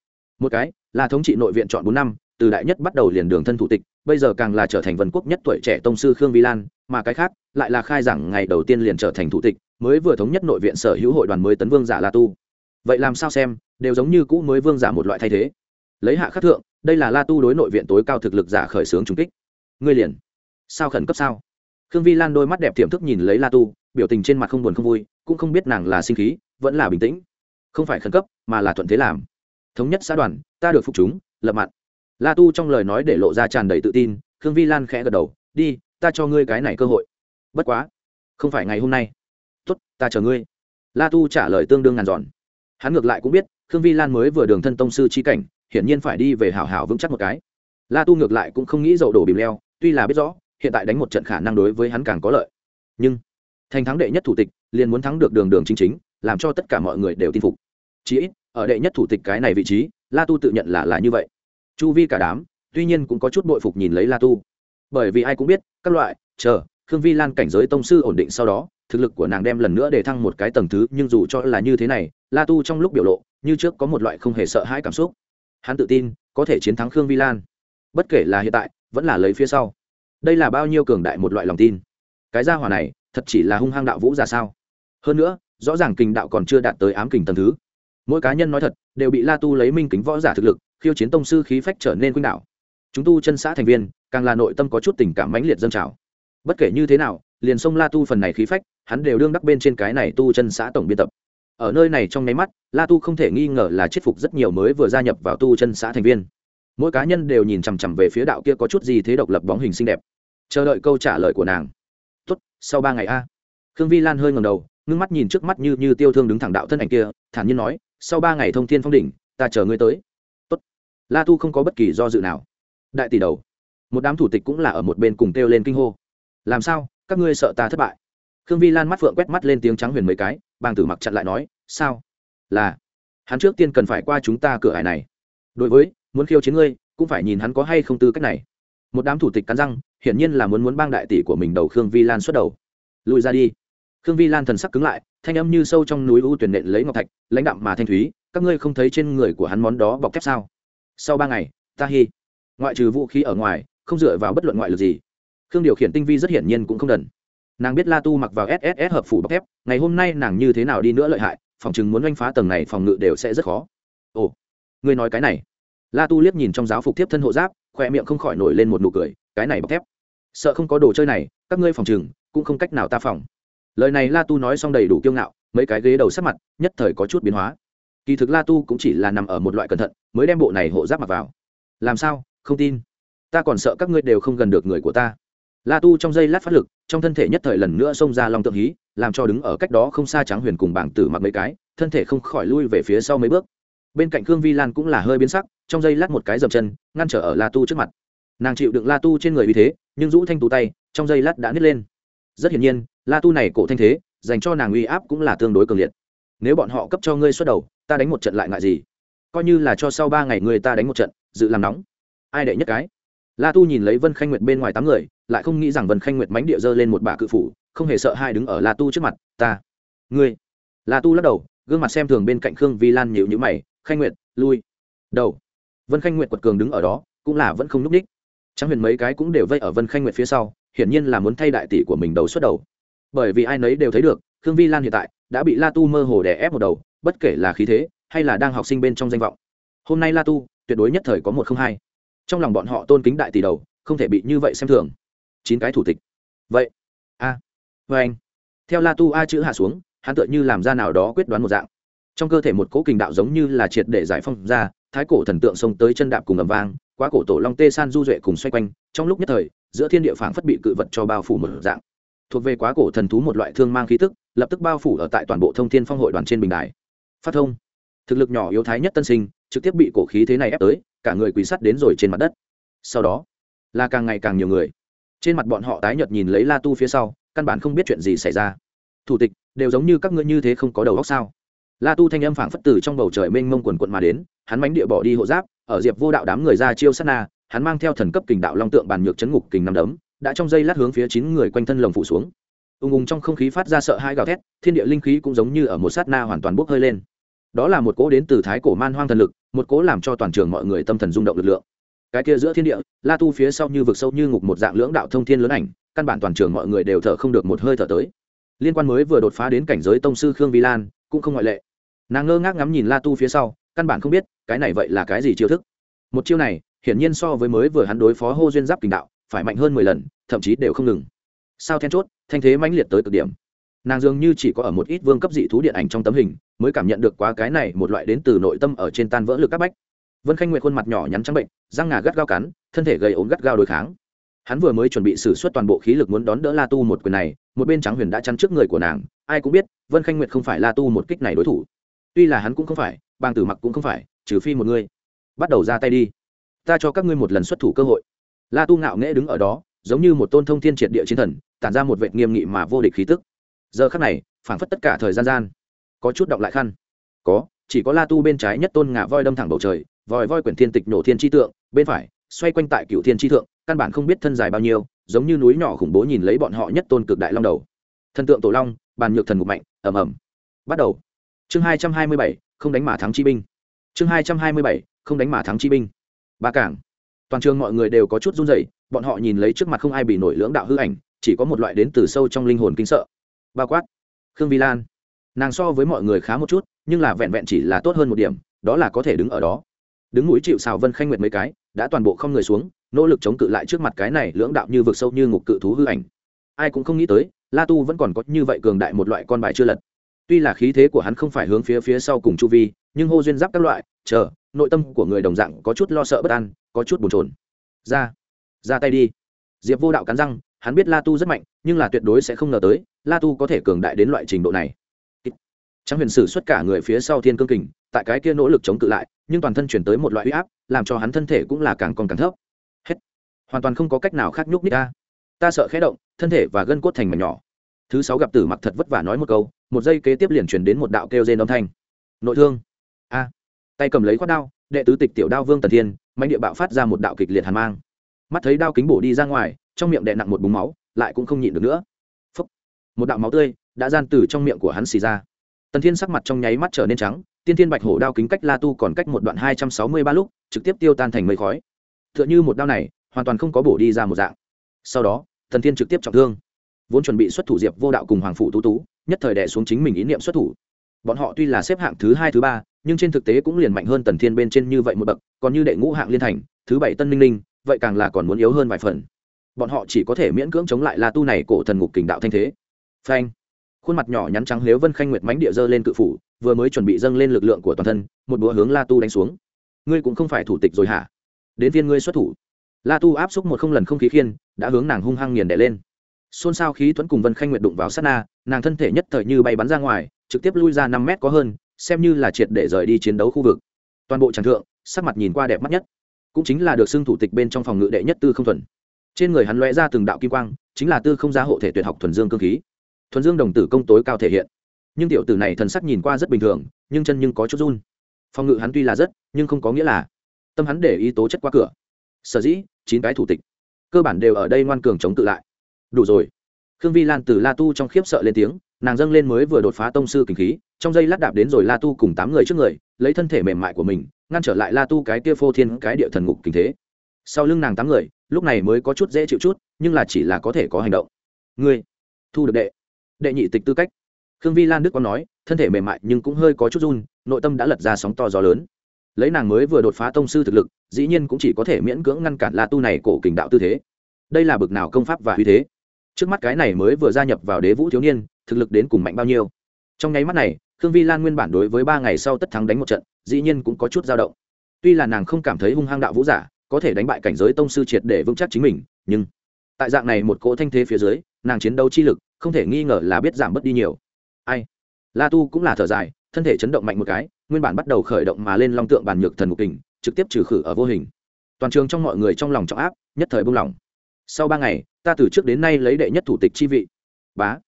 Speaker 1: Một cái là thống trị nội viện chọn bốn năm, từ đại nhất bắt đầu liền đường thân thủ tịch, bây giờ càng là trở thành vần quốc nhất tuổi trẻ tông sư khương vi lan, mà cái khác lại là khai giảng ngày đầu tiên liền trở thành thủ tịch, mới vừa thống nhất nội viện sở hữu hội đoàn mới tấn vương giả la tu. Vậy làm sao xem, đều giống như cũ mới vương giả một loại thay thế. Lấy hạ khắc thượng, đây là la tu đối nội viện tối cao thực lực giả khởi xướng trung kích. Ngươi liền, sao khẩn cấp sao? Khương vi lan đôi mắt đẹp tiềm thức nhìn lấy la tu, biểu tình trên mặt không buồn không vui, cũng không biết nàng là sinh khí, vẫn là bình tĩnh không phải khẩn cấp mà là thuận thế làm. Thống nhất xã đoàn ta được phục chúng lập mặt la tu trong lời nói để lộ ra tràn đầy tự tin khương vi lan khẽ gật đầu đi ta cho ngươi cái này cơ hội. Bất quá không phải ngày hôm nay. Tuất, ta chờ ngươi. La tu trả lời tương đương ngàn giòn hắn ngược lại cũng biết khương vi lan mới vừa đường thân tông sư chi cảnh hiển nhiên phải đi về hảo hảo vững chắc một cái. La tu ngược lại cũng không nghĩ dậu đổ bìm leo tuy là biết rõ hiện tại đánh một trận khả năng đối với hắn càng có lợi. Nhưng thành thắng đệ nhất thủ tịch liền muốn thắng được đường đường chính chính làm cho tất cả mọi người đều tin phục. Chí ít, ở đệ nhất thủ tịch cái này vị trí, la tu tự nhận là là như vậy. Chu vi cả đám, tuy nhiên cũng có chút bội phục nhìn lấy la tu. Bởi vì ai cũng biết, các loại, chờ, khương vi lan cảnh giới tông sư ổn định sau đó, thực lực của nàng đem lần nữa để thăng một cái tầng thứ, nhưng dù cho là như thế này, la tu trong lúc biểu lộ, như trước có một loại không hề sợ hãi cảm xúc. Hắn tự tin, có thể chiến thắng khương vi lan. Bất kể là hiện tại, vẫn là lấy phía sau. Đây là bao nhiêu cường đại một loại lòng tin. Cái gia hỏa này, thật chỉ là hung hăng đạo vũ ra sao? Hơn nữa rõ ràng kình đạo còn chưa đạt tới ám kình tầng thứ. Mỗi cá nhân nói thật, đều bị la tu lấy minh kính võ giả thực lực, khiêu chiến tông sư khí phách trở nên khuynh đạo chúng tu chân xã thành viên, càng là nội tâm có chút tình cảm mãnh liệt dâng trào. Bất kể như thế nào, liền sông la tu phần này khí phách, hắn đều đương đắc bên trên cái này tu chân xã tổng biên tập. Ở nơi này trong nháy mắt, la tu không thể nghi ngờ là chết phục rất nhiều mới vừa gia nhập vào tu chân xã thành viên. Mỗi cá nhân đều nhìn chằm chằm về phía đạo kia có chút gì thế độc lập bóng hình xinh đẹp. Chờ đợi câu trả lời của nàng. Tốt, sau ba ngày a. Khương vi lan hơi ngầm đầu ngưng mắt nhìn trước mắt như như tiêu thương đứng thẳng đạo thân ảnh kia, thản nhiên nói, sau ba ngày thông thiên phong đỉnh, ta chờ ngươi tới. Tốt. La tu không có bất kỳ do dự nào. Đại tỷ đầu, một đám thủ tịch cũng là ở một bên cùng kêu lên kinh hô. Làm sao? Các ngươi sợ ta thất bại? Khương vi lan mắt phượng quét mắt lên tiếng trắng huyền mấy cái, bàng tử mặc chặn lại nói, sao? Là, hắn trước tiên cần phải qua chúng ta cửa hải này. Đối với, muốn khiêu chiến ngươi, cũng phải nhìn hắn có hay không tư cách này. Một đám thủ tịch cắn răng, hiển nhiên là muốn muốn bang đại tỷ của mình đầu khương vi lan xuất đầu. Lùi ra đi khương vi lan thần sắc cứng lại, thanh âm như sâu trong núi u tuyển nện lấy ngọc thạch, lãnh đạm mà thanh thúy, các ngươi không thấy trên người của hắn món đó bọc thép sao? Sau ba ngày, ta hy ngoại trừ vũ khí ở ngoài, không dựa vào bất luận ngoại lực gì. Khương điều khiển tinh vi rất hiển nhiên cũng không đần. Nàng biết la tu mặc vào sss hợp phủ bọc thép, ngày hôm nay nàng như thế nào đi nữa lợi hại, phòng chừng muốn oanh phá tầng này phòng ngự đều sẽ rất khó. Ồ, ngươi nói cái này. La tu liếc nhìn trong giáo phục tiếp thân hộ giáp khoe miệng không khỏi nổi lên một nụ cười, cái này bọc thép. Sợ không có đồ chơi này, các ngươi phòng chừng cũng không cách nào ta phòng lời này la tu nói xong đầy đủ kiêu ngạo, mấy cái ghế đầu sắc mặt nhất thời có chút biến hóa. Kỳ thực la tu cũng chỉ là nằm ở một loại cẩn thận, mới đem bộ này hộ giáp mặc vào. Làm sao? Không tin. Ta còn sợ các ngươi đều không gần được người của ta. La tu trong giây lát phát lực, trong thân thể nhất thời lần nữa xông ra long tượng hí, làm cho đứng ở cách đó không xa trắng huyền cùng bảng tử mặc mấy cái, thân thể không khỏi lui về phía sau mấy bước. Bên cạnh khương vi lan cũng là hơi biến sắc, trong giây lát một cái dập chân, ngăn trở ở la tu trước mặt. Nàng chịu đựng la tu trên người vì thế, nhưng rũ thanh tú tay, trong giây lát đã nít lên. Rất hiển nhiên la tu này cổ thanh thế, dành cho nàng uy áp cũng là tương đối cường liệt. Nếu bọn họ cấp cho ngươi xuất đầu, ta đánh một trận lại ngại gì? Coi như là cho sau ba ngày người ta đánh một trận, dự làm nóng. Ai đệ nhất cái? La tu nhìn lấy vân khanh nguyệt bên ngoài tám người, lại không nghĩ rằng vân khanh nguyệt mánh địa dơ lên một bà cự phủ, không hề sợ hai đứng ở la tu trước mặt, ta, ngươi. La tu lắc đầu, gương mặt xem thường bên cạnh khương vi lan nhịu nhữ mày, khanh nguyệt, lui. Đầu. Vân khanh nguyệt quật cường đứng ở đó, cũng là vẫn không n ú c ních trắng huyền mấy cái cũng đều vây ở vân khanh nguyệt phía sau, hiển nhiên là muốn thay đại tỷ của mình đầu xuất đầu bởi vì ai nấy đều thấy được khương vi lan hiện tại đã bị la tu mơ hồ đè ép một đầu bất kể là khí thế hay là đang học sinh bên trong danh vọng. Hôm nay la tu tuyệt đối nhất thời có một không hai. Trong lòng bọn họ tôn kính đại tỷ đầu không thể bị như vậy xem thường. Chín cái thủ tịch. Vậy a à, vê anh. Theo la tu a chữ hạ xuống hắn tựa như làm ra nào đó quyết đoán một dạng. Trong cơ thể một cỗ kình đạo giống như là triệt để giải phong ra thái cổ thần tượng xông tới chân đạp cùng ầm vang quá cổ tổ long tê san du duệ cùng xoay quanh trong lúc nhất thời giữa thiên địa phảng phất bị cự vật cho bao phủ một dạng thuộc về quá cổ thần thú một loại thương mang khí tức, lập tức bao phủ ở tại toàn bộ thông thiên phong hội đoàn trên bình đài. Phát thông. Thực lực nhỏ yếu thái nhất tân sinh, trực tiếp bị cổ khí thế này ép tới, cả người quỳ sắt đến rồi trên mặt đất. Sau đó, là càng ngày càng nhiều người. Trên mặt bọn họ tái nhợt nhìn lấy la tu phía sau, căn bản không biết chuyện gì xảy ra. Thủ tịch, đều giống như các ngươi như thế không có đầu óc sao? La tu thanh âm phảng phất từ trong bầu trời mênh mông quần quận mà đến, hắn mánh địa bỏ đi hộ giáp, ở diệp vô đạo đám người ra chiêu sát na, hắn mang theo thần cấp kình đạo long tượng bàn nhược chấn ngục kình năm đấm đã trong dây lát hướng phía chín người quanh thân lồng phủ xuống. Ùng ùng trong không khí phát ra sợ hai gào thét, thiên địa linh khí cũng giống như ở một sát na hoàn toàn bốc hơi lên. Đó là một cỗ đến từ thái cổ man hoang thần lực, một cỗ làm cho toàn trường mọi người tâm thần rung động lực lượng. Cái kia giữa thiên địa, la tu phía sau như vực sâu như ngục một dạng lưỡng đạo thông thiên lớn ảnh, căn bản toàn trường mọi người đều thở không được một hơi thở tới. Liên quan mới vừa đột phá đến cảnh giới tông sư khương vi lan, cũng không ngoại lệ. Nàng ngơ ngác ngắm nhìn la tu phía sau, căn bản không biết, cái này vậy là cái gì chiêu thức. Một chiêu này, hiển nhiên so với mới vừa hắn đối phó hô duyên giáp kình đạo phải mạnh hơn mười lần, thậm chí đều không ngừng. Sao then chốt, thanh thế mãnh liệt tới cực điểm. Nàng dường như chỉ có ở một ít vương cấp dị thú điện ảnh trong tấm hình, mới cảm nhận được quá cái này một loại đến từ nội tâm ở trên tan vỡ lực các bách. Vân khanh nguyệt khuôn mặt nhỏ nhắn trắng bệnh, răng ngà gắt gao cắn, thân thể gầy ốm gắt gao đối kháng. Hắn vừa mới chuẩn bị xử suất toàn bộ khí lực muốn đón đỡ la tu một quyền này, một bên trắng huyền đã chắn trước người của nàng, ai cũng biết, vân khanh nguyệt không phải la tu một kích này đối thủ. Tuy là hắn cũng không phải, bàng tử mặc cũng không phải, trừ phi một người. Bắt đầu ra tay đi. Ta cho các ngươi một lần xuất thủ cơ hội la tu ngạo nghễ đứng ở đó, giống như một tôn thông thiên triệt địa chiến thần, tản ra một vệ nghiêm nghị mà vô địch khí tức. Giờ khắc này, phảng phất tất cả thời gian gian, có chút động lại khăn. Có, chỉ có la tu bên trái nhất tôn ngà voi đâm thẳng bầu trời vòi voi quyển thiên tịch nổ thiên tri tượng, bên phải, xoay quanh tại cựu thiên tri thượng, căn bản không biết thân dài bao nhiêu, giống như núi nhỏ khủng bố nhìn lấy bọn họ nhất tôn cực đại long đầu. Thần tượng tổ long, bàn nhược thần ngục mạnh ẩm ẩm bắt đầu. Chương hai trăm hai mươi bảy, không đánh mã thắng chi binh. Chương hai trăm hai mươi bảy, không đánh mã thắng chi binh. Ba cảng toàn trường mọi người đều có chút run rẩy, bọn họ nhìn lấy trước mặt không ai bị nổi lưỡng đạo hư ảnh, chỉ có một loại đến từ sâu trong linh hồn kinh sợ. Bao quát, khương vi lan. Nàng so với mọi người khá một chút, nhưng là vẹn vẹn chỉ là tốt hơn một điểm, đó là có thể đứng ở đó. Đứng núi chịu xào vân khanh nguyệt mấy cái, đã toàn bộ không người xuống, nỗ lực chống cự lại trước mặt cái này lưỡng đạo như vực sâu như ngục cự thú hư ảnh. Ai cũng không nghĩ tới, la tu vẫn còn có như vậy cường đại một loại con bài chưa lật. Tuy là khí thế của hắn không phải hướng phía phía sau cùng chu vi, nhưng hô duyên giáp các loại, chờ, nội tâm của người đồng dạng có chút lo sợ bất an có chút bồn chồn. Ra ra tay đi. Diệp vô đạo cắn răng, hắn biết la tu rất mạnh, nhưng là tuyệt đối sẽ không ngờ tới, la tu có thể cường đại đến loại trình độ này. Trang huyền sử xuất cả người phía sau thiên cương kình, tại cái kia nỗ lực chống cự lại, nhưng toàn thân chuyển tới một loại huy áp, làm cho hắn thân thể cũng là càng còn càng thấp. Hết. Hoàn toàn không có cách nào khác nhúc nít ta. Ta sợ khẽ động, thân thể và gân cốt thành mảnh nhỏ. Thứ sáu gặp tử mặc thật vất vả nói một câu, một giây kế tiếp liền chuyển đến một đạo kêu rên âm thanh. Nội thương. A. Tay cầm lấy khoát đao, đệ tứ tịch tiểu đao vương tần thiên mạnh địa bạo phát ra một đạo kịch liệt hàn mang. Mắt thấy đao kính bổ đi ra ngoài, trong miệng đè nặng một búng máu, lại cũng không nhịn được nữa. Phúc. một đạo máu tươi đã gian từ trong miệng của hắn xì ra. Tần thiên sắc mặt trong nháy mắt trở nên trắng, tiên thiên bạch hổ đao kính cách la tu còn cách một đoạn hai trăm sáu mươi ba lúc, trực tiếp tiêu tan thành mây khói. T h ư ợ n h ư một đao này, hoàn toàn không có bổ đi ra một dạng. Sau đó, tần thiên trực tiếp trọng thương. Vốn chuẩn bị xuất thủ diệp vô đạo cùng hoàng phụ tú tú, nhất thời đẻ xuống chính mình ý niệm xuất thủ. Bọn họ tuy là xếp hạng thứ hai, thứ ba nhưng trên thực tế cũng liền mạnh hơn tần thiên bên trên như vậy một bậc, còn như đệ ngũ hạng liên thành, thứ bảy tân ninh ninh, vậy càng là còn muốn yếu hơn vài phần. Bọn họ chỉ có thể miễn cưỡng chống lại la tu này cổ thần ngục kình đạo thanh thế. Phanh. Khuôn mặt nhỏ nhắn trắng nếu vân khanh nguyệt mánh địa dơ lên cự phủ, vừa mới chuẩn bị dâng lên lực lượng của toàn thân, một búa hướng la tu đánh xuống. Ngươi cũng không phải thủ tịch rồi hả? Đến viên ngươi xuất thủ. La tu áp xúc một không lần không khí khiên, đã hướng nàng hung hăng nghiền đè lên. Xôn xao khí thuẫn cùng vân khanh nguyệt đụng vào sát na, nàng thân thể nhất thời như bay bắn ra ngoài, trực tiếp lui ra năm mét có hơn xem như là triệt để rời đi chiến đấu khu vực. Toàn bộ tràng thượng, sắc mặt nhìn qua đẹp mắt nhất. Cũng chính là được xưng thủ tịch bên trong phòng ngự đệ nhất tư không thuần. Trên người hắn lóe ra từng đạo kim quang, chính là tư không gia hộ thể tuyệt học thuần dương cơ khí. Thuần dương đồng tử công tối cao thể hiện. Nhưng tiểu tử này thần sắc nhìn qua rất bình thường, nhưng chân nhưng có chút run. Phòng ngự hắn tuy là rất, nhưng không có nghĩa là tâm hắn để ý tố chất qua cửa. Sở dĩ, chín cái thủ tịch, cơ bản đều ở đây ngoan cường chống tự lại. Đủ rồi. Khương vi lan từ la tu trong khiếp sợ lên tiếng nàng dâng lên mới vừa đột phá tông sư kinh khí, trong giây lát đạp đến rồi la tu cùng tám người trước người, lấy thân thể mềm mại của mình, ngăn trở lại la tu cái kia phô thiên cái địa thần ngục kinh thế. Sau lưng nàng tám người, lúc này mới có chút dễ chịu chút, nhưng là chỉ là có thể có hành động. Ngươi, thu được đệ. Đệ nhị tịch tư cách. Khương vi lan đức có nói, thân thể mềm mại nhưng cũng hơi có chút run, nội tâm đã lật ra sóng to gió lớn. Lấy nàng mới vừa đột phá tông sư thực lực, dĩ nhiên cũng chỉ có thể miễn cưỡng ngăn cản la tu này cổ kình đạo tư thế. Đây là bực nào công pháp và uy thế? Trước mắt cái này mới vừa gia nhập vào đế vũ thiếu niên thực lực đến cùng mạnh bao nhiêu. Trong nháy mắt này, khương vi lan nguyên bản đối với ba ngày sau tất thắng đánh một trận, dĩ nhiên cũng có chút dao động. Tuy là nàng không cảm thấy hung hăng đạo vũ giả, có thể đánh bại cảnh giới tông sư triệt để vững chắc chính mình, nhưng tại dạng này một cỗ thanh thế phía dưới, nàng chiến đấu chi lực không thể nghi ngờ là biết giảm bớt đi nhiều. Ai? La tu cũng là thở dài, thân thể chấn động mạnh một cái, nguyên bản bắt đầu khởi động mà lên long tượng bàn nhược thần ngục kình, trực tiếp trừ khử ở vô hình. Toàn trường trong mọi người trong lòng trọng áp, nhất thời buông lỏng sau ba ngày, ta từ trước đến nay lấy đệ nhất thủ tịch chi vị. Bá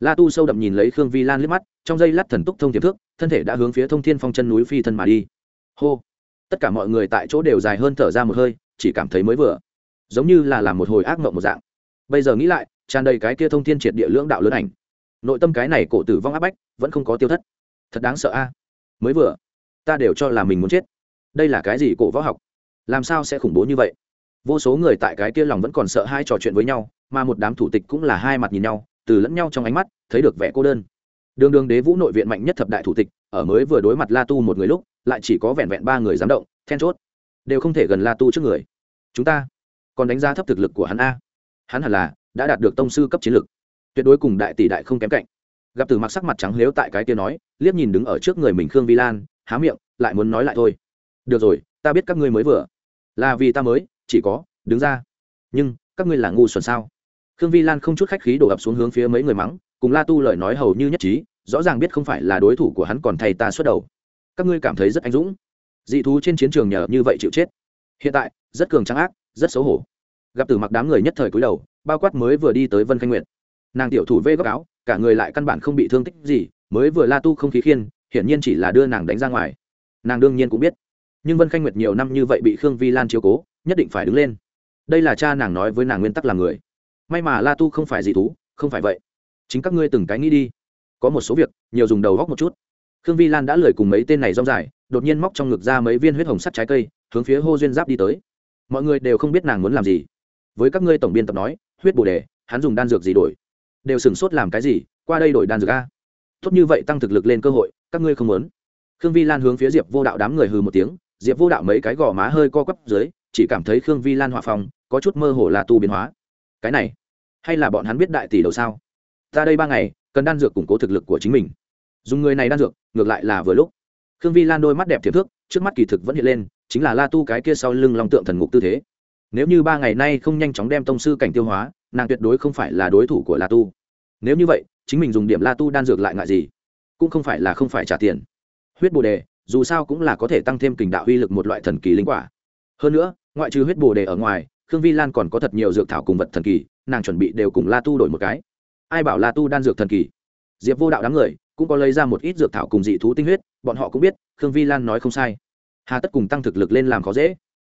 Speaker 1: la tu sâu đậm nhìn lấy khương vi lan liếc mắt, trong giây lát thần túc thông tiềm thước thân thể đã hướng phía thông thiên phong chân núi phi thân mà đi. Hô! Tất cả mọi người tại chỗ đều dài hơn thở ra một hơi, chỉ cảm thấy mới vừa. Giống như là làm một hồi ác mộng một dạng. Bây giờ nghĩ lại, tràn đầy cái kia thông thiên triệt địa lưỡng đạo lớn ảnh. Nội tâm cái này cổ tử vong áp bách, vẫn không có tiêu thất. Thật đáng sợ a. Mới vừa, ta đều cho là mình muốn chết. Đây là cái gì cổ võ học? Làm sao sẽ khủng bố như vậy? Vô số người tại cái kia lòng vẫn còn sợ hai trò chuyện với nhau, mà một đám thủ tịch cũng là hai mặt nhìn nhau từ lẫn nhau trong ánh mắt, thấy được vẻ cô đơn. Đường đường đế vũ nội viện mạnh nhất thập đại thủ tịch, ở mới vừa đối mặt la tu một người lúc, lại chỉ có vẹn vẹn ba người dám động, then chốt. Đều không thể gần la tu trước người. Chúng ta còn đánh giá thấp thực lực của hắn a. Hắn hẳn là đã đạt được tông sư cấp chiến lực. Tuyệt đối cùng đại tỷ đại không kém cạnh. Gặp từ mặc sắc mặt trắng lếu tại cái kia nói, liếc nhìn đứng ở trước người mình khương vi lan, há miệng, lại muốn nói lại thôi. Được rồi, ta biết các ngươi mới vừa. Là vì ta mới, chỉ có, đứng ra. Nhưng, các ngươi là ngu xuẩn sao? Khương vi lan không chút khách khí đổ ập xuống hướng phía mấy người mắng, cùng la tu lời nói hầu như nhất trí, rõ ràng biết không phải là đối thủ của hắn còn thay ta xuất đầu. Các ngươi cảm thấy rất anh dũng. Dị thú trên chiến trường nhờ như vậy chịu chết. Hiện tại, rất cường trắng ác, rất xấu hổ. Gặp từ mặc đám người nhất thời cúi đầu, bao quát mới vừa đi tới vân khanh nguyệt. Nàng tiểu thủ vê góc áo, cả người lại căn bản không bị thương tích gì, mới vừa la tu không khí khiên, hiển nhiên chỉ là đưa nàng đánh ra ngoài. Nàng đương nhiên cũng biết. Nhưng vân khanh nguyệt nhiều năm như vậy bị khương vi lan chiếu cố, nhất định phải đứng lên. Đây là cha nàng nói với nàng nguyên tắc là người may mà la tu không phải dị thú, không phải vậy. Chính các ngươi từng cái nghĩ đi. Có một số việc, nhiều dùng đầu góc một chút. Khương vi lan đã lười cùng mấy tên này rong dài, đột nhiên móc trong ngực ra mấy viên huyết hồng sắt trái cây, hướng phía hô duyên giáp đi tới. Mọi người đều không biết nàng muốn làm gì. Với các ngươi tổng biên tập nói, huyết bồ đề, hắn dùng đan dược gì đổi? Đều sửng sốt làm cái gì, qua đây đổi đan dược a. Tốt như vậy tăng thực lực lên cơ hội, các ngươi không muốn. Khương vi lan hướng phía diệp vô đạo đám người hừ một tiếng, diệp vô đạo mấy cái gò má hơi co quắp dưới, chỉ cảm thấy khương vi lan hòa phòng có chút mơ hồ là tu biến hóa cái này, hay là bọn hắn biết đại tỷ đầu sao? Ta đây ba ngày, cần đan dược củng cố thực lực của chính mình. Dùng người này đan dược, ngược lại là vừa lúc. Khương vi lan đôi mắt đẹp thiệp thước, trước mắt kỳ thực vẫn hiện lên, chính là la tu cái kia sau lưng long tượng thần ngục tư thế. Nếu như ba ngày nay không nhanh chóng đem tông sư cảnh tiêu hóa, nàng tuyệt đối không phải là đối thủ của la tu. Nếu như vậy, chính mình dùng điểm la tu đan dược lại ngại gì? Cũng không phải là không phải trả tiền. Huyết bồ đề, dù sao cũng là có thể tăng thêm kình đạo uy lực một loại thần kỳ linh quả. Hơn nữa, ngoại trừ huyết bồ đề ở ngoài khương vi lan còn có thật nhiều dược thảo cùng vật thần kỳ, nàng chuẩn bị đều cùng la tu đổi một cái. Ai bảo la tu đan dược thần kỳ? Diệp vô đạo đám người cũng có lấy ra một ít dược thảo cùng dị thú tinh huyết, bọn họ cũng biết, khương vi lan nói không sai. Hà tất cùng tăng thực lực lên làm khó dễ.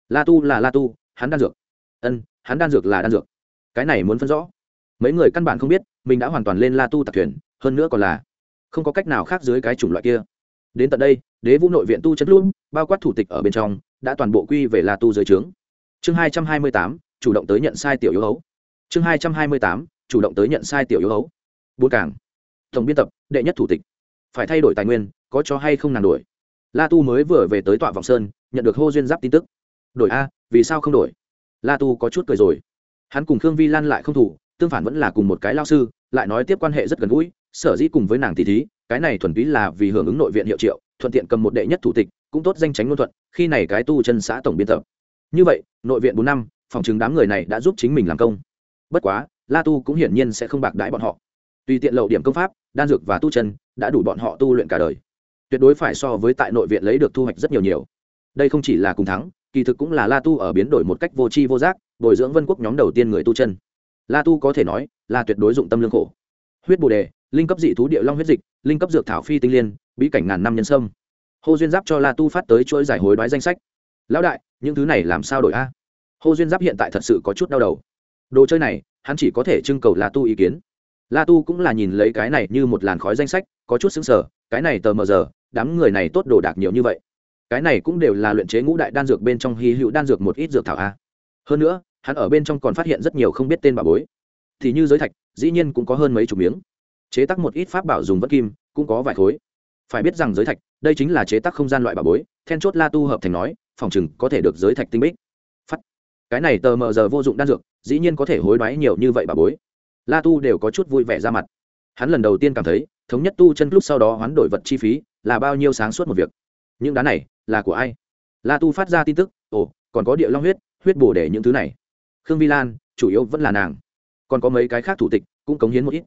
Speaker 1: La tu là la tu, hắn đan dược. Ân, hắn đan dược là đan dược. Cái này muốn phân rõ. Mấy người căn bản không biết, mình đã hoàn toàn lên la tu tặc thuyền, hơn nữa còn là không có cách nào khác dưới cái chủng loại kia. Đến tận đây, đế vũ nội viện tu chất luôn bao quát thủ tịch ở bên trong, đã toàn bộ quy về la tu dưới trướng chương hai trăm hai mươi tám, chủ động tới nhận sai tiểu yếu hấu. Chương hai trăm hai mươi tám, chủ động tới nhận sai tiểu yếu hấu. Bốn cảng tổng biên tập, đệ nhất thủ tịch. Phải thay đổi tài nguyên, có cho hay không nàng đổi? La tu mới vừa về tới tọa vọng sơn, nhận được hô duyên giáp tin tức. Đổi a, vì sao không đổi? La tu có chút cười rồi. Hắn cùng khương vi lan lại không thủ, tương phản vẫn là cùng một cái lao sư, lại nói tiếp quan hệ rất gần gũi, sở dĩ cùng với nàng tỷ thí, cái này thuần túy là vì hưởng ứng nội viện hiệu triệu, thuận tiện cầm một đệ nhất thủ tịch, cũng tốt danh tránh ngôn thuận, khi này cái tu chân xã tổng biên tập như vậy, nội viện bốn năm, phòng chứng đám người này đã giúp chính mình làm công. Bất quá, la tu cũng hiển nhiên sẽ không bạc đãi bọn họ. Tùy tiện lậu điểm công pháp, đan dược và tu chân, đã đủ bọn họ tu luyện cả đời. Tuyệt đối phải so với tại nội viện lấy được thu hoạch rất nhiều nhiều. Đây không chỉ là cùng thắng, kỳ thực cũng là la tu ở biến đổi một cách vô tri vô giác, bồi dưỡng vân quốc nhóm đầu tiên người tu chân. La tu có thể nói là tuyệt đối dụng tâm lương khổ. Huyết bồ đề, linh cấp dị thú địa long huyết dịch, linh cấp dược thảo phi tinh liên, bí cảnh ngàn năm nhân sâm. Hồ duyên giáp cho la tu phát tới chuỗi giải hối đoái danh sách. Lão đại những thứ này làm sao đổi a? Hồ duyên giáp hiện tại thật sự có chút đau đầu. Đồ chơi này, hắn chỉ có thể trưng cầu la tu ý kiến. La tu cũng là nhìn lấy cái này như một làn khói danh sách, có chút xứng sở cái này tờ mờ giờ, đám người này tốt đồ đạc nhiều như vậy. Cái này cũng đều là luyện chế ngũ đại đan dược bên trong hy hữu đan dược một ít dược thảo a. Hơn nữa, hắn ở bên trong còn phát hiện rất nhiều không biết tên bà bối. Thì như giới thạch, dĩ nhiên cũng có hơn mấy chục miếng. Chế tác một ít pháp bảo dùng vất kim, cũng có vài khối. Phải biết rằng giới thạch, đây chính là chế tác không gian loại bà bối, then chốt la tu hợp thành nói phòng chừng có thể được giới thạch tinh bích. Phắt cái này tờ mờ giờ vô dụng đan dược, dĩ nhiên có thể hối đoái nhiều như vậy bà bối. La tu đều có chút vui vẻ ra mặt. Hắn lần đầu tiên cảm thấy, thống nhất tu chân lúc sau đó hoán đổi vật chi phí là bao nhiêu sáng suốt một việc. Những đá này là của ai? La tu phát ra tin tức, ồ, còn có địa long huyết huyết bổ để những thứ này. Khương vi lan, chủ yếu vẫn là nàng. Còn có mấy cái khác thủ tịch cũng cống hiến một ít.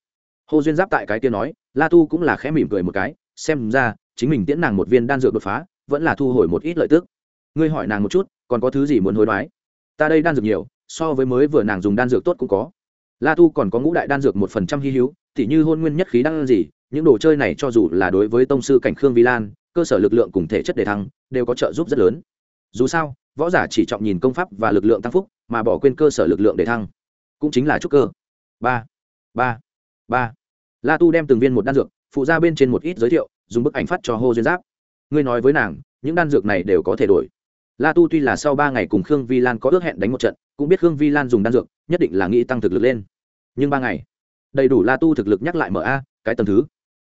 Speaker 1: Hồ duyên giáp tại cái kia nói, la tu cũng là khẽ mỉm cười một cái, xem ra chính mình tiễn nàng một viên đan dược đột phá, vẫn là thu hồi một ít lợi tức ngươi hỏi nàng một chút, còn có thứ gì muốn hối đoái? Ta đây đan dược nhiều, so với mới vừa nàng dùng đan dược tốt cũng có. La tu còn có ngũ đại đan dược một phần trăm hy hữu thì như hôn nguyên nhất khí đan gì những đồ chơi này cho dù là đối với tông sư cảnh khương vi lan, cơ sở lực lượng cùng thể chất đề thăng, đều có trợ giúp rất lớn. Dù sao, võ giả chỉ trọng nhìn công pháp và lực lượng tăng phúc, mà bỏ quên cơ sở lực lượng để thăng, cũng chính là trúc cơ. Ba ba ba. La tu đem từng viên một đan dược, phụ ra bên trên một ít giới thiệu, dùng bức ảnh phát cho hô duyên giáp. Ngươi nói với nàng, những đan dược này đều có thể đổi la tu tuy là sau ba ngày cùng khương vi lan có ước hẹn đánh một trận, cũng biết khương vi lan dùng đan dược, nhất định là nghĩ tăng thực lực lên. Nhưng ba ngày, đầy đủ la tu thực lực nhắc lại mở a, cái tầm thứ.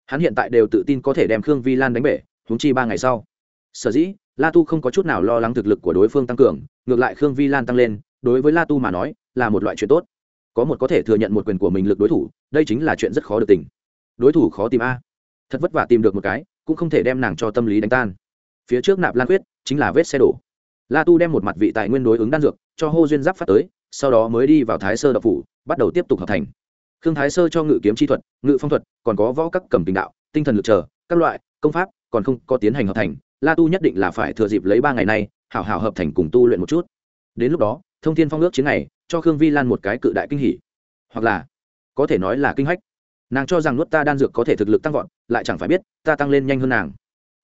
Speaker 1: Hắn hiện tại đều tự tin có thể đem khương vi lan đánh bể, huống chi ba ngày sau. Sở dĩ, la tu không có chút nào lo lắng thực lực của đối phương tăng cường, ngược lại khương vi lan tăng lên, đối với la tu mà nói, là một loại chuyện tốt. Có một có thể thừa nhận một quyền của mình lực đối thủ, đây chính là chuyện rất khó được tình. Đối thủ khó tìm a. Thật vất vả tìm được một cái, cũng không thể đem nàng cho tâm lý đánh tan. Phía trước nạp lan quyết, chính là vết xe đổ la tu đem một mặt vị tài nguyên đối ứng đan dược cho hô duyên giáp phát tới, sau đó mới đi vào thái sơ đậu phủ, bắt đầu tiếp tục hợp thành. Khương thái sơ cho ngự kiếm chi thuật, ngự phong thuật, còn có võ các cầm tình đạo, tinh thần lực chờ, các loại, công pháp, còn không có tiến hành hợp thành. La tu nhất định là phải thừa dịp lấy ba ngày này hảo hảo hợp thành cùng tu luyện một chút. Đến lúc đó, thông thiên phong ước chiến này, cho khương vi lan một cái cự đại kinh hỉ. Hoặc là, có thể nói là kinh hách. Nàng cho rằng nuốt ta đan dược có thể thực lực tăng vọt, lại chẳng phải biết, ta tăng lên nhanh hơn nàng.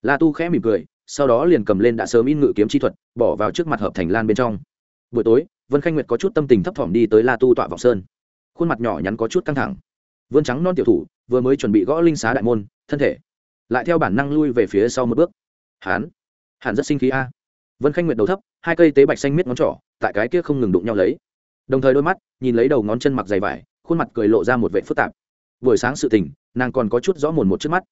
Speaker 1: La tu khẽ mỉm cười sau đó liền cầm lên đã sớm in ngự kiếm chi thuật, bỏ vào trước mặt hợp thành lan bên trong. Buổi tối, vân khanh nguyệt có chút tâm tình thấp thỏm đi tới la tu tọa vọng sơn. Khuôn mặt nhỏ nhắn có chút căng thẳng. Vươn trắng non tiểu thủ, vừa mới chuẩn bị gõ linh xá đại môn, thân thể lại theo bản năng lui về phía sau một bước. Hán hàn rất sinh khí a. Vân khanh nguyệt đầu thấp, hai cây tế bạch xanh miết ngón trỏ tại cái kia không ngừng đụng nhau lấy. Đồng thời đôi mắt nhìn lấy đầu ngón chân mặc dày vải, khuôn mặt cười lộ ra một vệ phức tạp. Buổi sáng sự tình, nàng còn có chút rõ mồn một trước mắt.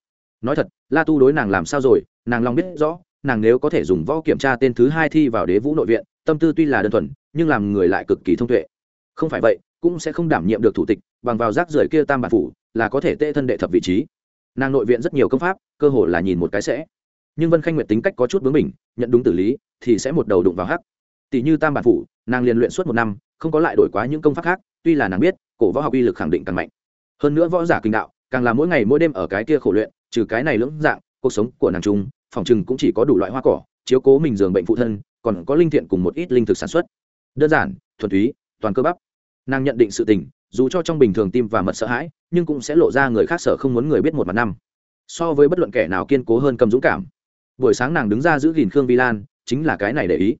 Speaker 1: Nói thật, la tu đối nàng làm sao rồi, nàng lòng biết rõ nàng nếu có thể dùng võ kiểm tra tên thứ hai thi vào đế vũ nội viện, tâm tư tuy là đơn thuần, nhưng làm người lại cực kỳ thông tuệ. Không phải vậy, cũng sẽ không đảm nhiệm được thủ tịch, bằng vào rác rưởi kia tam bản phủ, là có thể tệ thân đệ thập vị trí. Nàng nội viện rất nhiều công pháp, cơ hồ là nhìn một cái sẽ. Nhưng vân khanh nguyệt tính cách có chút bướng mình nhận đúng tử lý, thì sẽ một đầu đụng vào hắc. Tỷ như tam bản phủ, nàng liền luyện suốt một năm, không có lại đổi quá những công pháp khác, tuy là nàng biết, cổ võ học uy lực khẳng định càng mạnh. Hơn nữa võ giả kinh đạo, càng là mỗi ngày mỗi đêm ở cái kia khổ luyện, trừ cái này lưỡng dạng, cuộc sống của nàng trung phòng chừng cũng chỉ có đủ loại hoa cỏ, chiếu cố mình giường bệnh phụ thân, còn có linh thiện cùng một ít linh thực sản xuất. Đơn giản, thuần túy, toàn cơ bắp. Nàng nhận định sự tình, dù cho trong bình thường tim và mật sợ hãi, nhưng cũng sẽ lộ ra người khác sợ không muốn người biết một mặt năm. So với bất luận kẻ nào kiên cố hơn cầm dũng cảm. Buổi sáng nàng đứng ra giữ gìn khương vi lan, chính là cái này để ý.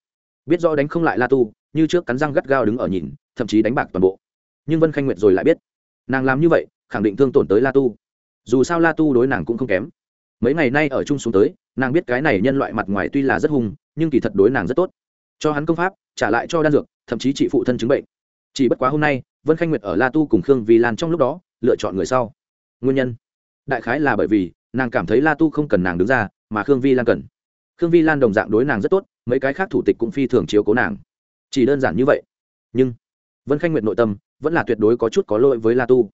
Speaker 1: Biết rõ đánh không lại la tu, như trước cắn răng gắt gao đứng ở nhìn, thậm chí đánh bạc toàn bộ. Nhưng vân khanh nguyệt rồi lại biết. Nàng làm như vậy, khẳng định thương tổn tới la tu. Dù sao la tu đối nàng cũng không kém. Mấy ngày nay ở chung xuống tới nàng biết cái này nhân loại mặt ngoài tuy là rất hung, nhưng kỳ thật đối nàng rất tốt. Cho hắn công pháp, trả lại cho đan dược, thậm chí chị phụ thân chứng bệnh. Chỉ bất quá hôm nay, vân khanh nguyệt ở la tu cùng khương vì lan trong lúc đó, lựa chọn người sau. Nguyên nhân? Đại khái là bởi vì, nàng cảm thấy la tu không cần nàng đứng ra, mà khương vi lan cần. Khương vi lan đồng dạng đối nàng rất tốt, mấy cái khác thủ tịch cũng phi thường chiếu cố nàng. Chỉ đơn giản như vậy. Nhưng, vân khanh nguyệt nội tâm vẫn là tuyệt đối có chút có lỗi với la tu.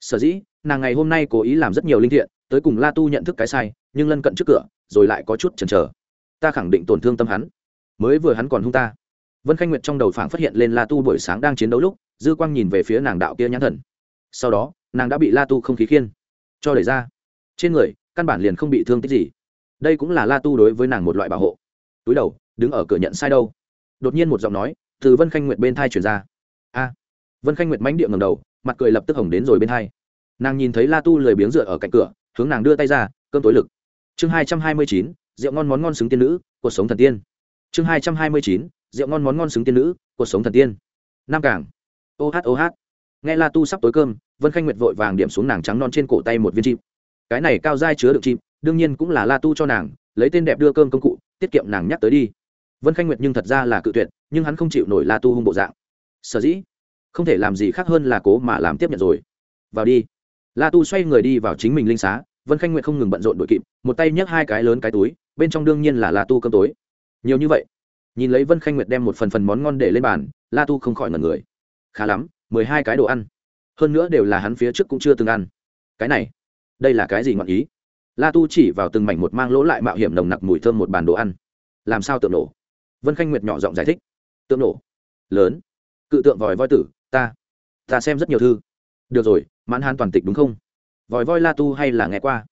Speaker 1: Sở dĩ, nàng ngày hôm nay cố ý làm rất nhiều linh thiện, tới cùng la tu nhận thức cái sai, nhưng lân cận trước cửa rồi lại có chút chần chờ. Ta khẳng định tổn thương tâm hắn. Mới vừa hắn còn hung ta. Vân khanh nguyệt trong đầu phảng phát hiện lên la tu buổi sáng đang chiến đấu lúc, dư quang nhìn về phía nàng đạo kia nhãn thần. Sau đó, nàng đã bị la tu không khí khiên, cho đẩy ra. Trên người, căn bản liền không bị thương tích gì. Đây cũng là la tu đối với nàng một loại bảo hộ. Túi đầu, đứng ở cửa nhận sai đâu. Đột nhiên một giọng nói, từ vân khanh nguyệt bên thai chuyển ra. A. Vân khanh nguyệt mánh địa ngầm đầu, mặt cười lập tức hồng đến rồi bên thai. Nàng nhìn thấy la tu lười biếng dựa ở cạnh cửa, hướng nàng đưa tay ra, cơm tối lực chương hai trăm hai mươi chín, rượu ngon món ngon xứng tiên nữ, cuộc sống thần tiên. Chương hai trăm hai mươi chín, rượu ngon món ngon xứng tiên nữ, cuộc sống thần tiên. Nam cảng. Ô hát ô hát. Nghe la tu sắp tối cơm, vân khanh nguyệt vội vàng điểm xuống nàng trắng non trên cổ tay một viên chim. Cái này cao dai chứa được chim, đương nhiên cũng là la tu cho nàng, lấy tên đẹp đưa cơm công cụ, tiết kiệm nàng nhắc tới đi. Vân khanh nguyệt nhưng thật ra là cự tuyệt, nhưng hắn không chịu nổi la tu hung bộ dạng. Sở dĩ? Không thể làm gì khác hơn là cố mà làm tiếp nhận rồi. Vào đi. La tu xoay người đi vào chính mình linh xá vân khanh nguyệt không ngừng bận rộn đội kịp, một tay nhấc hai cái lớn cái túi, bên trong đương nhiên là la tu cơm tối. Nhiều như vậy, nhìn lấy vân khanh nguyệt đem một phần phần món ngon để lên bàn, la tu không khỏi ngẩn người. Khá lắm, mười hai cái đồ ăn. Hơn nữa đều là hắn phía trước cũng chưa từng ăn. Cái này, đây là cái gì ngọn ý? La tu chỉ vào từng mảnh một mang lỗ lại mạo hiểm nồng nặc mùi thơm một bàn đồ ăn. Làm sao tượng nổ? Vân khanh nguyệt nhỏ giọng giải thích. Tượng nổ? Lớn. Cự tượng vòi voi tử, ta ta xem rất nhiều thư. Được rồi, mãn hán toàn tịch đúng không? Vòi voi la tu hay là nghe qua?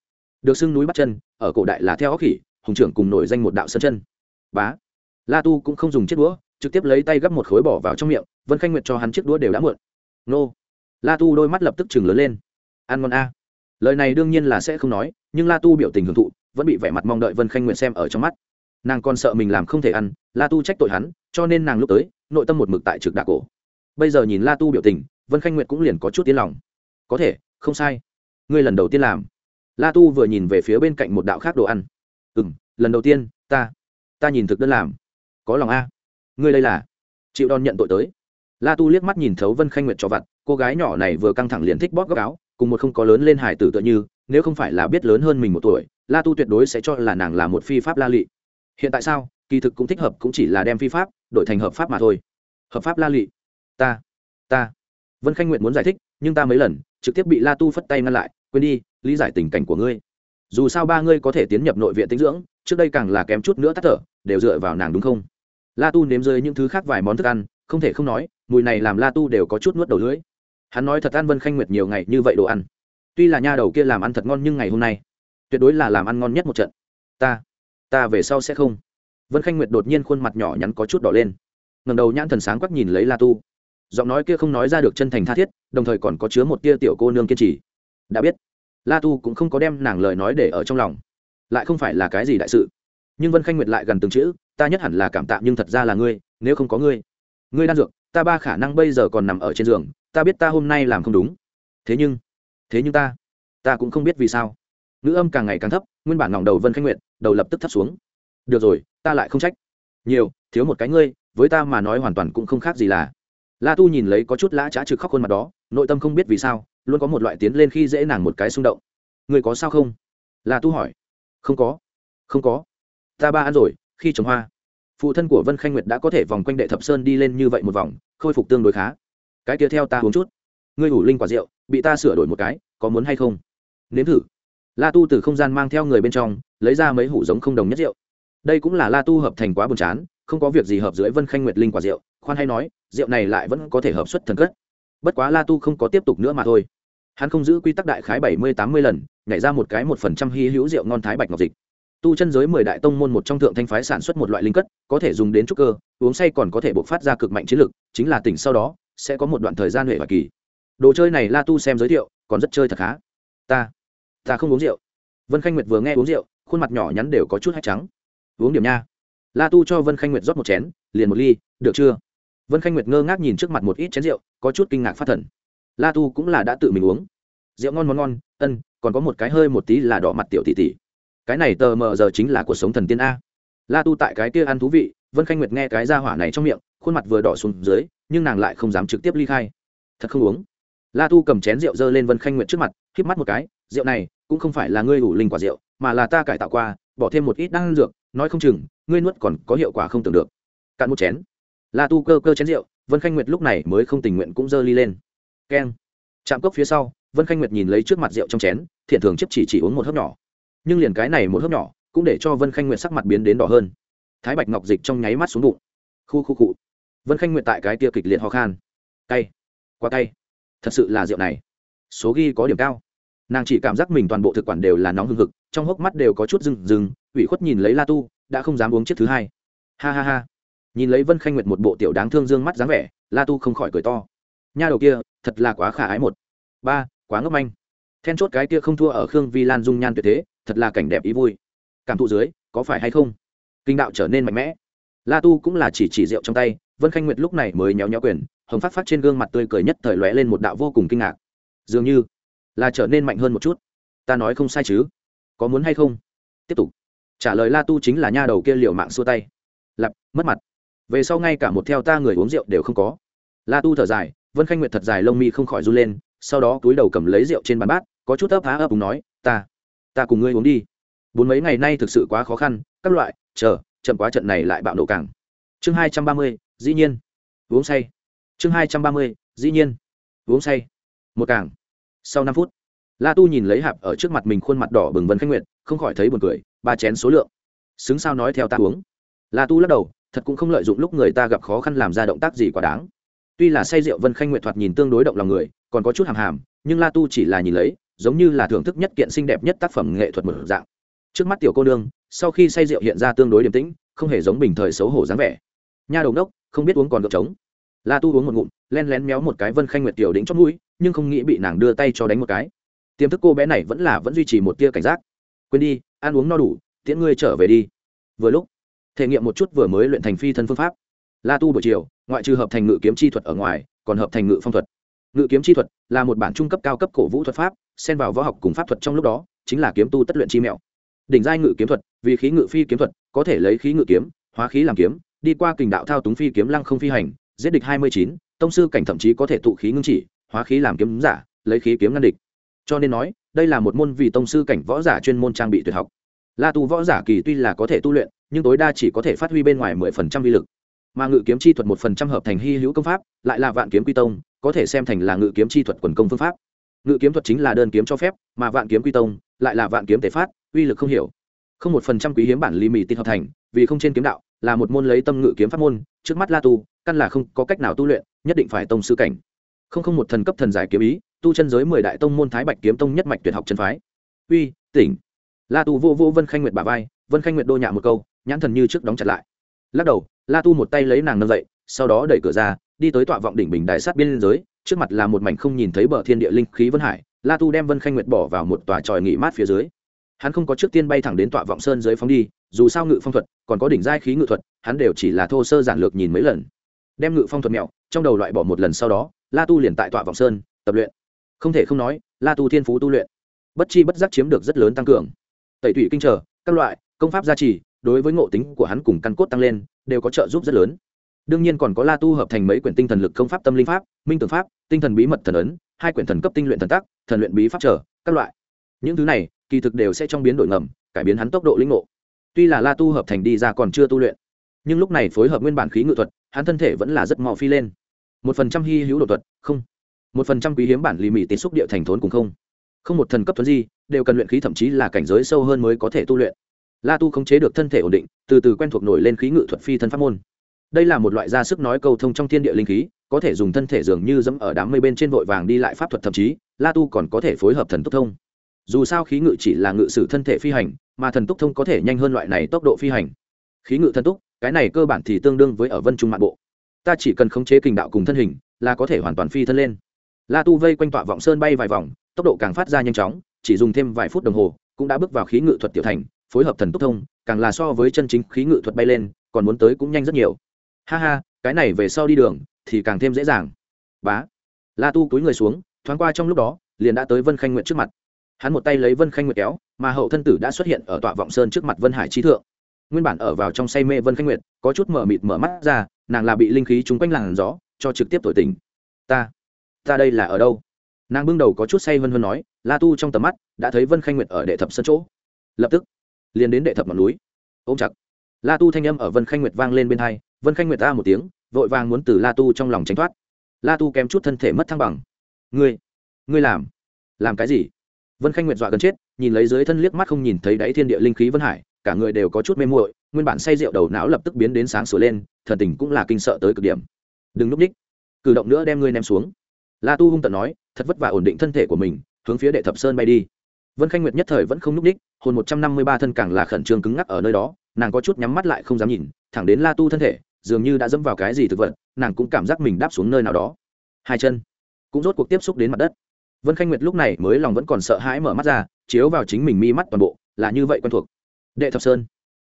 Speaker 1: Được xưng núi bắt chân, ở cổ đại là theo óc khỉ, hùng trưởng cùng nổi danh một đạo sân chân. Bá. La tu cũng không dùng chiếc đũa, trực tiếp lấy tay gắp một khối bỏ vào trong miệng, vân khanh nguyệt cho hắn chiếc đũa đều đã muộn. Nô. La tu đôi mắt lập tức chừng lớn lên. Ăn ngon a. Lời này đương nhiên là sẽ không nói, nhưng la tu biểu tình hưởng thụ, vẫn bị vẻ mặt mong đợi vân khanh nguyện xem ở trong mắt. Nàng còn sợ mình làm không thể ăn, la tu trách tội hắn, cho nên nàng lúc tới, nội tâm một mực tại trực đạ cổ. Bây giờ nhìn la tu biểu tình, vân khanh nguyện cũng liền có chút tiếng lòng. Có thể, không sai ngươi lần đầu tiên làm. La tu vừa nhìn về phía bên cạnh một đạo khác đồ ăn. Ừ m lần đầu tiên, ta ta nhìn thực đơn làm. Có lòng a. Ngươi đây là? Chịu đòn nhận tội tới. La tu liếc mắt nhìn thấu vân khanh nguyệt cho vặt, cô gái nhỏ này vừa căng thẳng liền thích bóp góc áo, cùng một không có lớn lên hải tử tựa như, nếu không phải là biết lớn hơn mình một tuổi, la tu tuyệt đối sẽ cho là nàng là một phi pháp la lị. Hiện tại sao? Kỳ thực cũng thích hợp, cũng chỉ là đem phi pháp đổi thành hợp pháp mà thôi. Hợp pháp la lị. Ta ta. Vân khanh nguyện muốn giải thích, nhưng ta mấy lần, trực tiếp bị la tu phất tay ngăn lại quên đi, lý giải tình cảnh của ngươi. Dù sao ba ngươi có thể tiến nhập nội viện tinh dưỡng, trước đây càng là kém chút nữa tắt thở, đều dựa vào nàng đúng không? La tu nếm rơi những thứ khác vài món thức ăn, không thể không nói, mùi này làm la tu đều có chút nuốt đầu lưỡi. Hắn nói thật ăn vân khanh nguyệt nhiều ngày như vậy đồ ăn. Tuy là nha đầu kia làm ăn thật ngon nhưng ngày hôm nay, tuyệt đối là làm ăn ngon nhất một trận. Ta ta về sau sẽ không. Vân khanh nguyệt đột nhiên khuôn mặt nhỏ nhắn có chút đỏ lên. Ngầm đầu nhãn thần sáng quắc nhìn lấy la tu. Giọng nói kia không nói ra được chân thành tha thiết, đồng thời còn có chứa một tia tiểu cô nương kiên trì đã biết. La tu cũng không có đem nàng lời nói để ở trong lòng. Lại không phải là cái gì đại sự. Nhưng vân khanh nguyệt lại gần từng chữ, ta nhất hẳn là cảm tạ nhưng thật ra là ngươi, nếu không có ngươi ngươi đan dược, ta ba khả năng bây giờ còn nằm ở trên giường, ta biết ta hôm nay làm không đúng. Thế nhưng thế nhưng ta ta cũng không biết vì sao. Ngữ âm càng ngày càng thấp, nguyên bản ngỏng đầu vân khanh nguyện đầu lập tức thấp xuống. Được rồi, ta lại không trách. Nhiều, thiếu một cái ngươi, với ta mà nói hoàn toàn cũng không khác gì là. La tu nhìn lấy có chút lã trá trực khóc khuôn mặt đó, nội tâm không biết vì sao luôn có một loại tiến lên khi dễ nàng một cái xung động. Người có sao không? La tu hỏi. Không có. Không có. Ta ba ăn rồi, khi trồng hoa. Phụ thân của vân khanh nguyệt đã có thể vòng quanh đệ thập sơn đi lên như vậy một vòng, khôi phục tương đối khá. Cái kia theo ta uống chút. Ngươi ủ linh quả rượu, bị ta sửa đổi một cái, có muốn hay không? Nếm thử. La tu từ không gian mang theo người bên trong, lấy ra mấy hủ giống không đồng nhất rượu. Đây cũng là la tu hợp thành quá buồn chán, không có việc gì hợp dưới vân khanh nguyệt linh quả rượu, khoan hay nói, rượu này lại vẫn có thể hợp xuất thần cất. Bất quá la tu không có tiếp tục nữa mà thôi hắn không giữ quy tắc đại khái bảy mươi tám mươi lần, nhảy ra một cái một phần trăm hy hữu rượu ngon thái bạch ngọc dịch. Tu chân giới mười đại tông môn một trong thượng thanh phái sản xuất một loại linh cất, có thể dùng đến trúc cơ, uống say còn có thể bộc phát ra cực mạnh chiến lực, chính là tỉnh sau đó, sẽ có một đoạn thời gian huệ và kỳ. Đồ chơi này la tu xem giới thiệu, còn rất chơi thật khá. Ta ta không uống rượu. Vân khanh nguyệt vừa nghe uống rượu, khuôn mặt nhỏ nhắn đều có chút hách trắng. Uống điểm nha. La tu cho vân khanh nguyệt rót một chén, liền một ly, được chưa? Vân khanh nguyệt ngơ ngác nhìn trước mặt một ít chén rượu, có chút kinh ngạc phát thần la tu cũng là đã tự mình uống. Rượu ngon món ngon, ân, còn có một cái hơi một tí là đỏ mặt tiểu tỷ tỷ. Cái này tờ mờ giờ chính là cuộc sống thần tiên a. La tu tại cái kia ăn thú vị, vân khanh nguyệt nghe cái ra hỏa này trong miệng, khuôn mặt vừa đỏ xuống dưới, nhưng nàng lại không dám trực tiếp ly khai. Thật không uống. La tu cầm chén rượu dơ lên vân khanh nguyệt trước mặt, híp mắt một cái, rượu này cũng không phải là ngươi đủ linh quả rượu, mà là ta cải tạo qua, bỏ thêm một ít đan dược, nói không chừng, ngươi nuốt còn có hiệu quả không tưởng được. Cạn một chén. La tu cơ cơ chén rượu, vân khanh nguyệt lúc này mới không tình nguyện cũng dơ ly lên keng. Chạm cốc phía sau, vân khanh nguyệt nhìn lấy trước mặt rượu trong chén, thiện thường chấp chỉ chỉ uống một hớp nhỏ. Nhưng liền cái này một hớp nhỏ, cũng để cho vân khanh nguyệt sắc mặt biến đến đỏ hơn. Thái bạch ngọc dịch trong nháy mắt xuống bụng. Khu khu cụ vân khanh nguyệt tại cái kia kịch liệt ho khan. Cay. Quá cay. Thật sự là rượu này. Số ghi có điểm cao. Nàng chỉ cảm giác mình toàn bộ thực quản đều là nóng hừng hực, trong hốc mắt đều có chút rừng rừng ủy khuất nhìn lấy la tu, đã không dám uống chiếc thứ hai. Ha ha ha. Nhìn lấy vân khanh nguyệt một bộ tiểu đáng thương dương mắt dáng vẻ, la tu không khỏi cười to nha đầu kia, thật là quá khả ái một. Ba, quá ngốc manh. Then chốt cái kia không thua ở khương vi lan dung nhan tuyệt thế, thật là cảnh đẹp ý vui. Cảm thụ dưới, có phải hay không? Kinh đạo trở nên mạnh mẽ. La tu cũng là chỉ chỉ rượu trong tay, vân khanh nguyệt lúc này mới nhéo nhéo quyền, hồng phát phát trên gương mặt tươi cười nhất thời lóe lên một đạo vô cùng kinh ngạc. Dường như là trở nên mạnh hơn một chút. Ta nói không sai chứ? Có muốn hay không? Tiếp tục. Trả lời la tu chính là nha đầu kia liều mạng xua tay. Lặp, mất mặt. Về sau ngay cả một theo ta người uống rượu đều không có. La tu thở dài vân khanh nguyệt thật dài lông mi không khỏi run lên, sau đó túi đầu cầm lấy rượu trên bàn bát, có chút ấp há ấp cùng nói, ta ta cùng ngươi uống đi. Bốn mấy ngày nay thực sự quá khó khăn, các loại, chờ, chậm quá trận này lại bạo nổ càng. Chương hai trăm ba mươi, dĩ nhiên. Uống say. Chương hai trăm ba mươi, dĩ nhiên. Uống say. Một càng. Sau năm phút, la tu nhìn lấy hạp ở trước mặt mình khuôn mặt đỏ bừng vân khanh nguyệt, không khỏi thấy buồn cười, ba chén số lượng. Xứng sao nói theo ta uống. La tu lắc đầu, thật cũng không lợi dụng lúc người ta gặp khó khăn làm ra động tác gì quá đáng tuy là say rượu vân khanh nguyệt thoạt nhìn tương đối động lòng người, còn có chút hàm hàm, nhưng la tu chỉ là nhìn lấy, giống như là thưởng thức nhất kiện xinh đẹp nhất tác phẩm nghệ thuật một dạng. Trước mắt tiểu cô nương, sau khi say rượu hiện ra tương đối điềm tĩnh, không hề giống bình thời xấu hổ dáng vẻ. Nha đầu đốc, không biết uống còn được trống la tu uống một ngụm, len lén méo một cái vân khanh nguyệt tiểu đĩnh chót mũi, nhưng không nghĩ bị nàng đưa tay cho đánh một cái. Tiềm thức cô bé này vẫn là vẫn duy trì một tia cảnh giác. Quên đi, ăn uống no đủ, tiễn ngươi trở về đi. Vừa lúc, thể nghiệm một chút vừa mới luyện thành phi thân phương pháp la tu buổi chiều, ngoại trừ hợp thành ngự kiếm chi thuật ở ngoài, còn hợp thành ngự phong thuật. Ngự kiếm chi thuật là một bản trung cấp cao cấp cổ vũ thuật pháp, xen vào võ học cùng pháp thuật trong lúc đó, chính là kiếm tu tất luyện chi mẹo. Đỉnh giai ngự kiếm thuật, vì khí ngự phi kiếm thuật, có thể lấy khí ngự kiếm, hóa khí làm kiếm, đi qua kình đạo thao túng phi kiếm lăng không phi hành, giết địch hai mươi chín, tông sư cảnh thậm chí có thể tụ khí ngưng chỉ, hóa khí làm kiếm giả, lấy khí kiếm ngăn địch. Cho nên nói, đây là một môn vì tông sư cảnh võ giả chuyên môn trang bị tuyệt học. La tu võ giả kỳ tuy là có thể tu luyện, nhưng tối đa chỉ có thể phát huy bên ngoài mười phần trăm vi lực mà ngự kiếm chi thuật một phần trăm hợp thành hy hữu công pháp, lại là vạn kiếm quy tông, có thể xem thành là ngự kiếm chi thuật quần công phương pháp. Ngự kiếm thuật chính là đơn kiếm cho phép, mà vạn kiếm quy tông lại là vạn kiếm thể phát, uy lực không hiểu. Không một phần trăm quý hiếm bản ly mì tin hợp thành, vì không trên kiếm đạo, là một môn lấy tâm ngự kiếm pháp môn, trước mắt la tu, căn là không có cách nào tu luyện, nhất định phải tông sư cảnh. Không không một thần cấp thần giải kiếm ý, tu chân giới mười đại tông môn thái bạch kiếm tông nhất mạch tuyệt học chân phái. Uy, tỉnh. La tu vô vô vân khanh nguyệt bà vai, vân khanh nguyệt đô nhạ một câu, nhãn thần như trước đóng chặt lại. Lắc đầu la tu một tay lấy nàng nâng dậy, sau đó đẩy cửa ra, đi tới tọa vọng đỉnh bình đài sát biên giới, trước mặt là một mảnh không nhìn thấy bờ thiên địa linh khí vân hải, la tu đem vân khanh nguyệt bỏ vào một tòa tròi nghỉ mát phía dưới. Hắn không có trước tiên bay thẳng đến tọa vọng sơn dưới phóng đi, dù sao ngự phong thuật, còn có đỉnh giai khí ngự thuật, hắn đều chỉ là thô sơ giản lược nhìn mấy lần. Đem ngự phong thuật mẹo, trong đầu loại bỏ một lần sau đó, la tu liền tại tọa vọng sơn, tập luyện. Không thể không nói, la tu thiên phú tu luyện. Bất chi bất giác chiếm được rất lớn tăng cường. Tẩy tủy kinh trở, các loại, công pháp gia trì đối với ngộ tính của hắn cùng căn cốt tăng lên, đều có trợ giúp rất lớn. Đương nhiên còn có la tu hợp thành mấy quyển tinh thần lực công pháp, tâm linh pháp, minh tưởng pháp, tinh thần bí mật thần ấn, hai quyển thần cấp tinh luyện thần tắc, thần luyện bí pháp trở, các loại. Những thứ này, kỳ thực đều sẽ trong biến đổi ngầm, cải biến hắn tốc độ linh ngộ. Tuy là la tu hợp thành đi ra còn chưa tu luyện, nhưng lúc này phối hợp nguyên bản khí ngự thuật, hắn thân thể vẫn là rất mò phi lên. Một phần trăm hy hữu đột thuật, không. Một phần trăm quý hiếm bản lì mì tiến xúc địa thành thốn cùng không. Không một thần cấp thuấn di, đều cần luyện khí thậm chí là cảnh giới sâu hơn mới có thể tu luyện la tu khống chế được thân thể ổn định, từ từ quen thuộc nổi lên khí ngự thuật phi thân pháp môn. Đây là một loại ra sức nói cầu thông trong thiên địa linh khí, có thể dùng thân thể dường như dẫm ở đám mây bên trên vội vàng đi lại pháp thuật thậm chí, la tu còn có thể phối hợp thần tốc thông. Dù sao khí ngự chỉ là ngự sử thân thể phi hành, mà thần tốc thông có thể nhanh hơn loại này tốc độ phi hành. Khí ngự thần tốc, cái này cơ bản thì tương đương với ở vân trung mạng bộ. Ta chỉ cần khống chế kình đạo cùng thân hình, là có thể hoàn toàn phi thân lên. La tu vây quanh tọa vọng sơn bay vài vòng, tốc độ càng phát ra nhanh chóng, chỉ dùng thêm vài phút đồng hồ, cũng đã bước vào khí ngự thuật tiểu thành phối hợp thần tốc thông, càng là so với chân chính khí ngự thuật bay lên, còn muốn tới cũng nhanh rất nhiều. Ha ha, cái này về sau đi đường, thì càng thêm dễ dàng. Bá. La tu cúi người xuống, thoáng qua trong lúc đó, liền đã tới vân khanh nguyện trước mặt. Hắn một tay lấy vân khanh nguyệt kéo, mà hậu thân tử đã xuất hiện ở tọa vọng sơn trước mặt vân hải trí thượng. Nguyên bản ở vào trong say mê vân khanh nguyệt, có chút mở mịt mở mắt ra, nàng là bị linh khí trúng quanh làn gió, cho trực tiếp tội tình. Ta ta đây là ở đâu? Nàng bưng đầu có chút say vân vân nói, la tu trong tầm mắt, đã thấy vân khanh nguyệt ở đệ thập sân chỗ. Lập tức liền đến đệ thập ngọn núi. Ôm chặt. La tu thanh âm ở vân khanh nguyệt vang lên bên hai, vân khanh nguyệt ta một tiếng, vội vàng muốn từ la tu trong lòng tránh thoát. La tu kém chút thân thể mất thăng bằng. Ngươi ngươi làm? Làm cái gì? Vân khanh nguyệt dọa gần chết, nhìn lấy dưới thân liếc mắt không nhìn thấy đáy thiên địa linh khí vân hải, cả người đều có chút mê muội, nguyên bản say rượu đầu não lập tức biến đến sáng sủa lên, thần tình cũng là kinh sợ tới cực điểm. Đừng núp ních, cử động nữa đem ngươi ném xuống. La tu hung tận nói, thật vất vả ổn định thân thể của mình, hướng phía đệ thập sơn bay đi vân khanh nguyệt nhất thời vẫn không núp ních hồn một trăm năm mươi ba thân càng là khẩn trương cứng ngắc ở nơi đó nàng có chút nhắm mắt lại không dám nhìn thẳng đến la tu thân thể dường như đã dẫm vào cái gì thực vật nàng cũng cảm giác mình đáp xuống nơi nào đó. Hai chân cũng rốt cuộc tiếp xúc đến mặt đất. Vân khanh nguyệt lúc này mới lòng vẫn còn sợ hãi mở mắt ra chiếu vào chính mình mi mắt toàn bộ là như vậy quen thuộc. Đệ thập sơn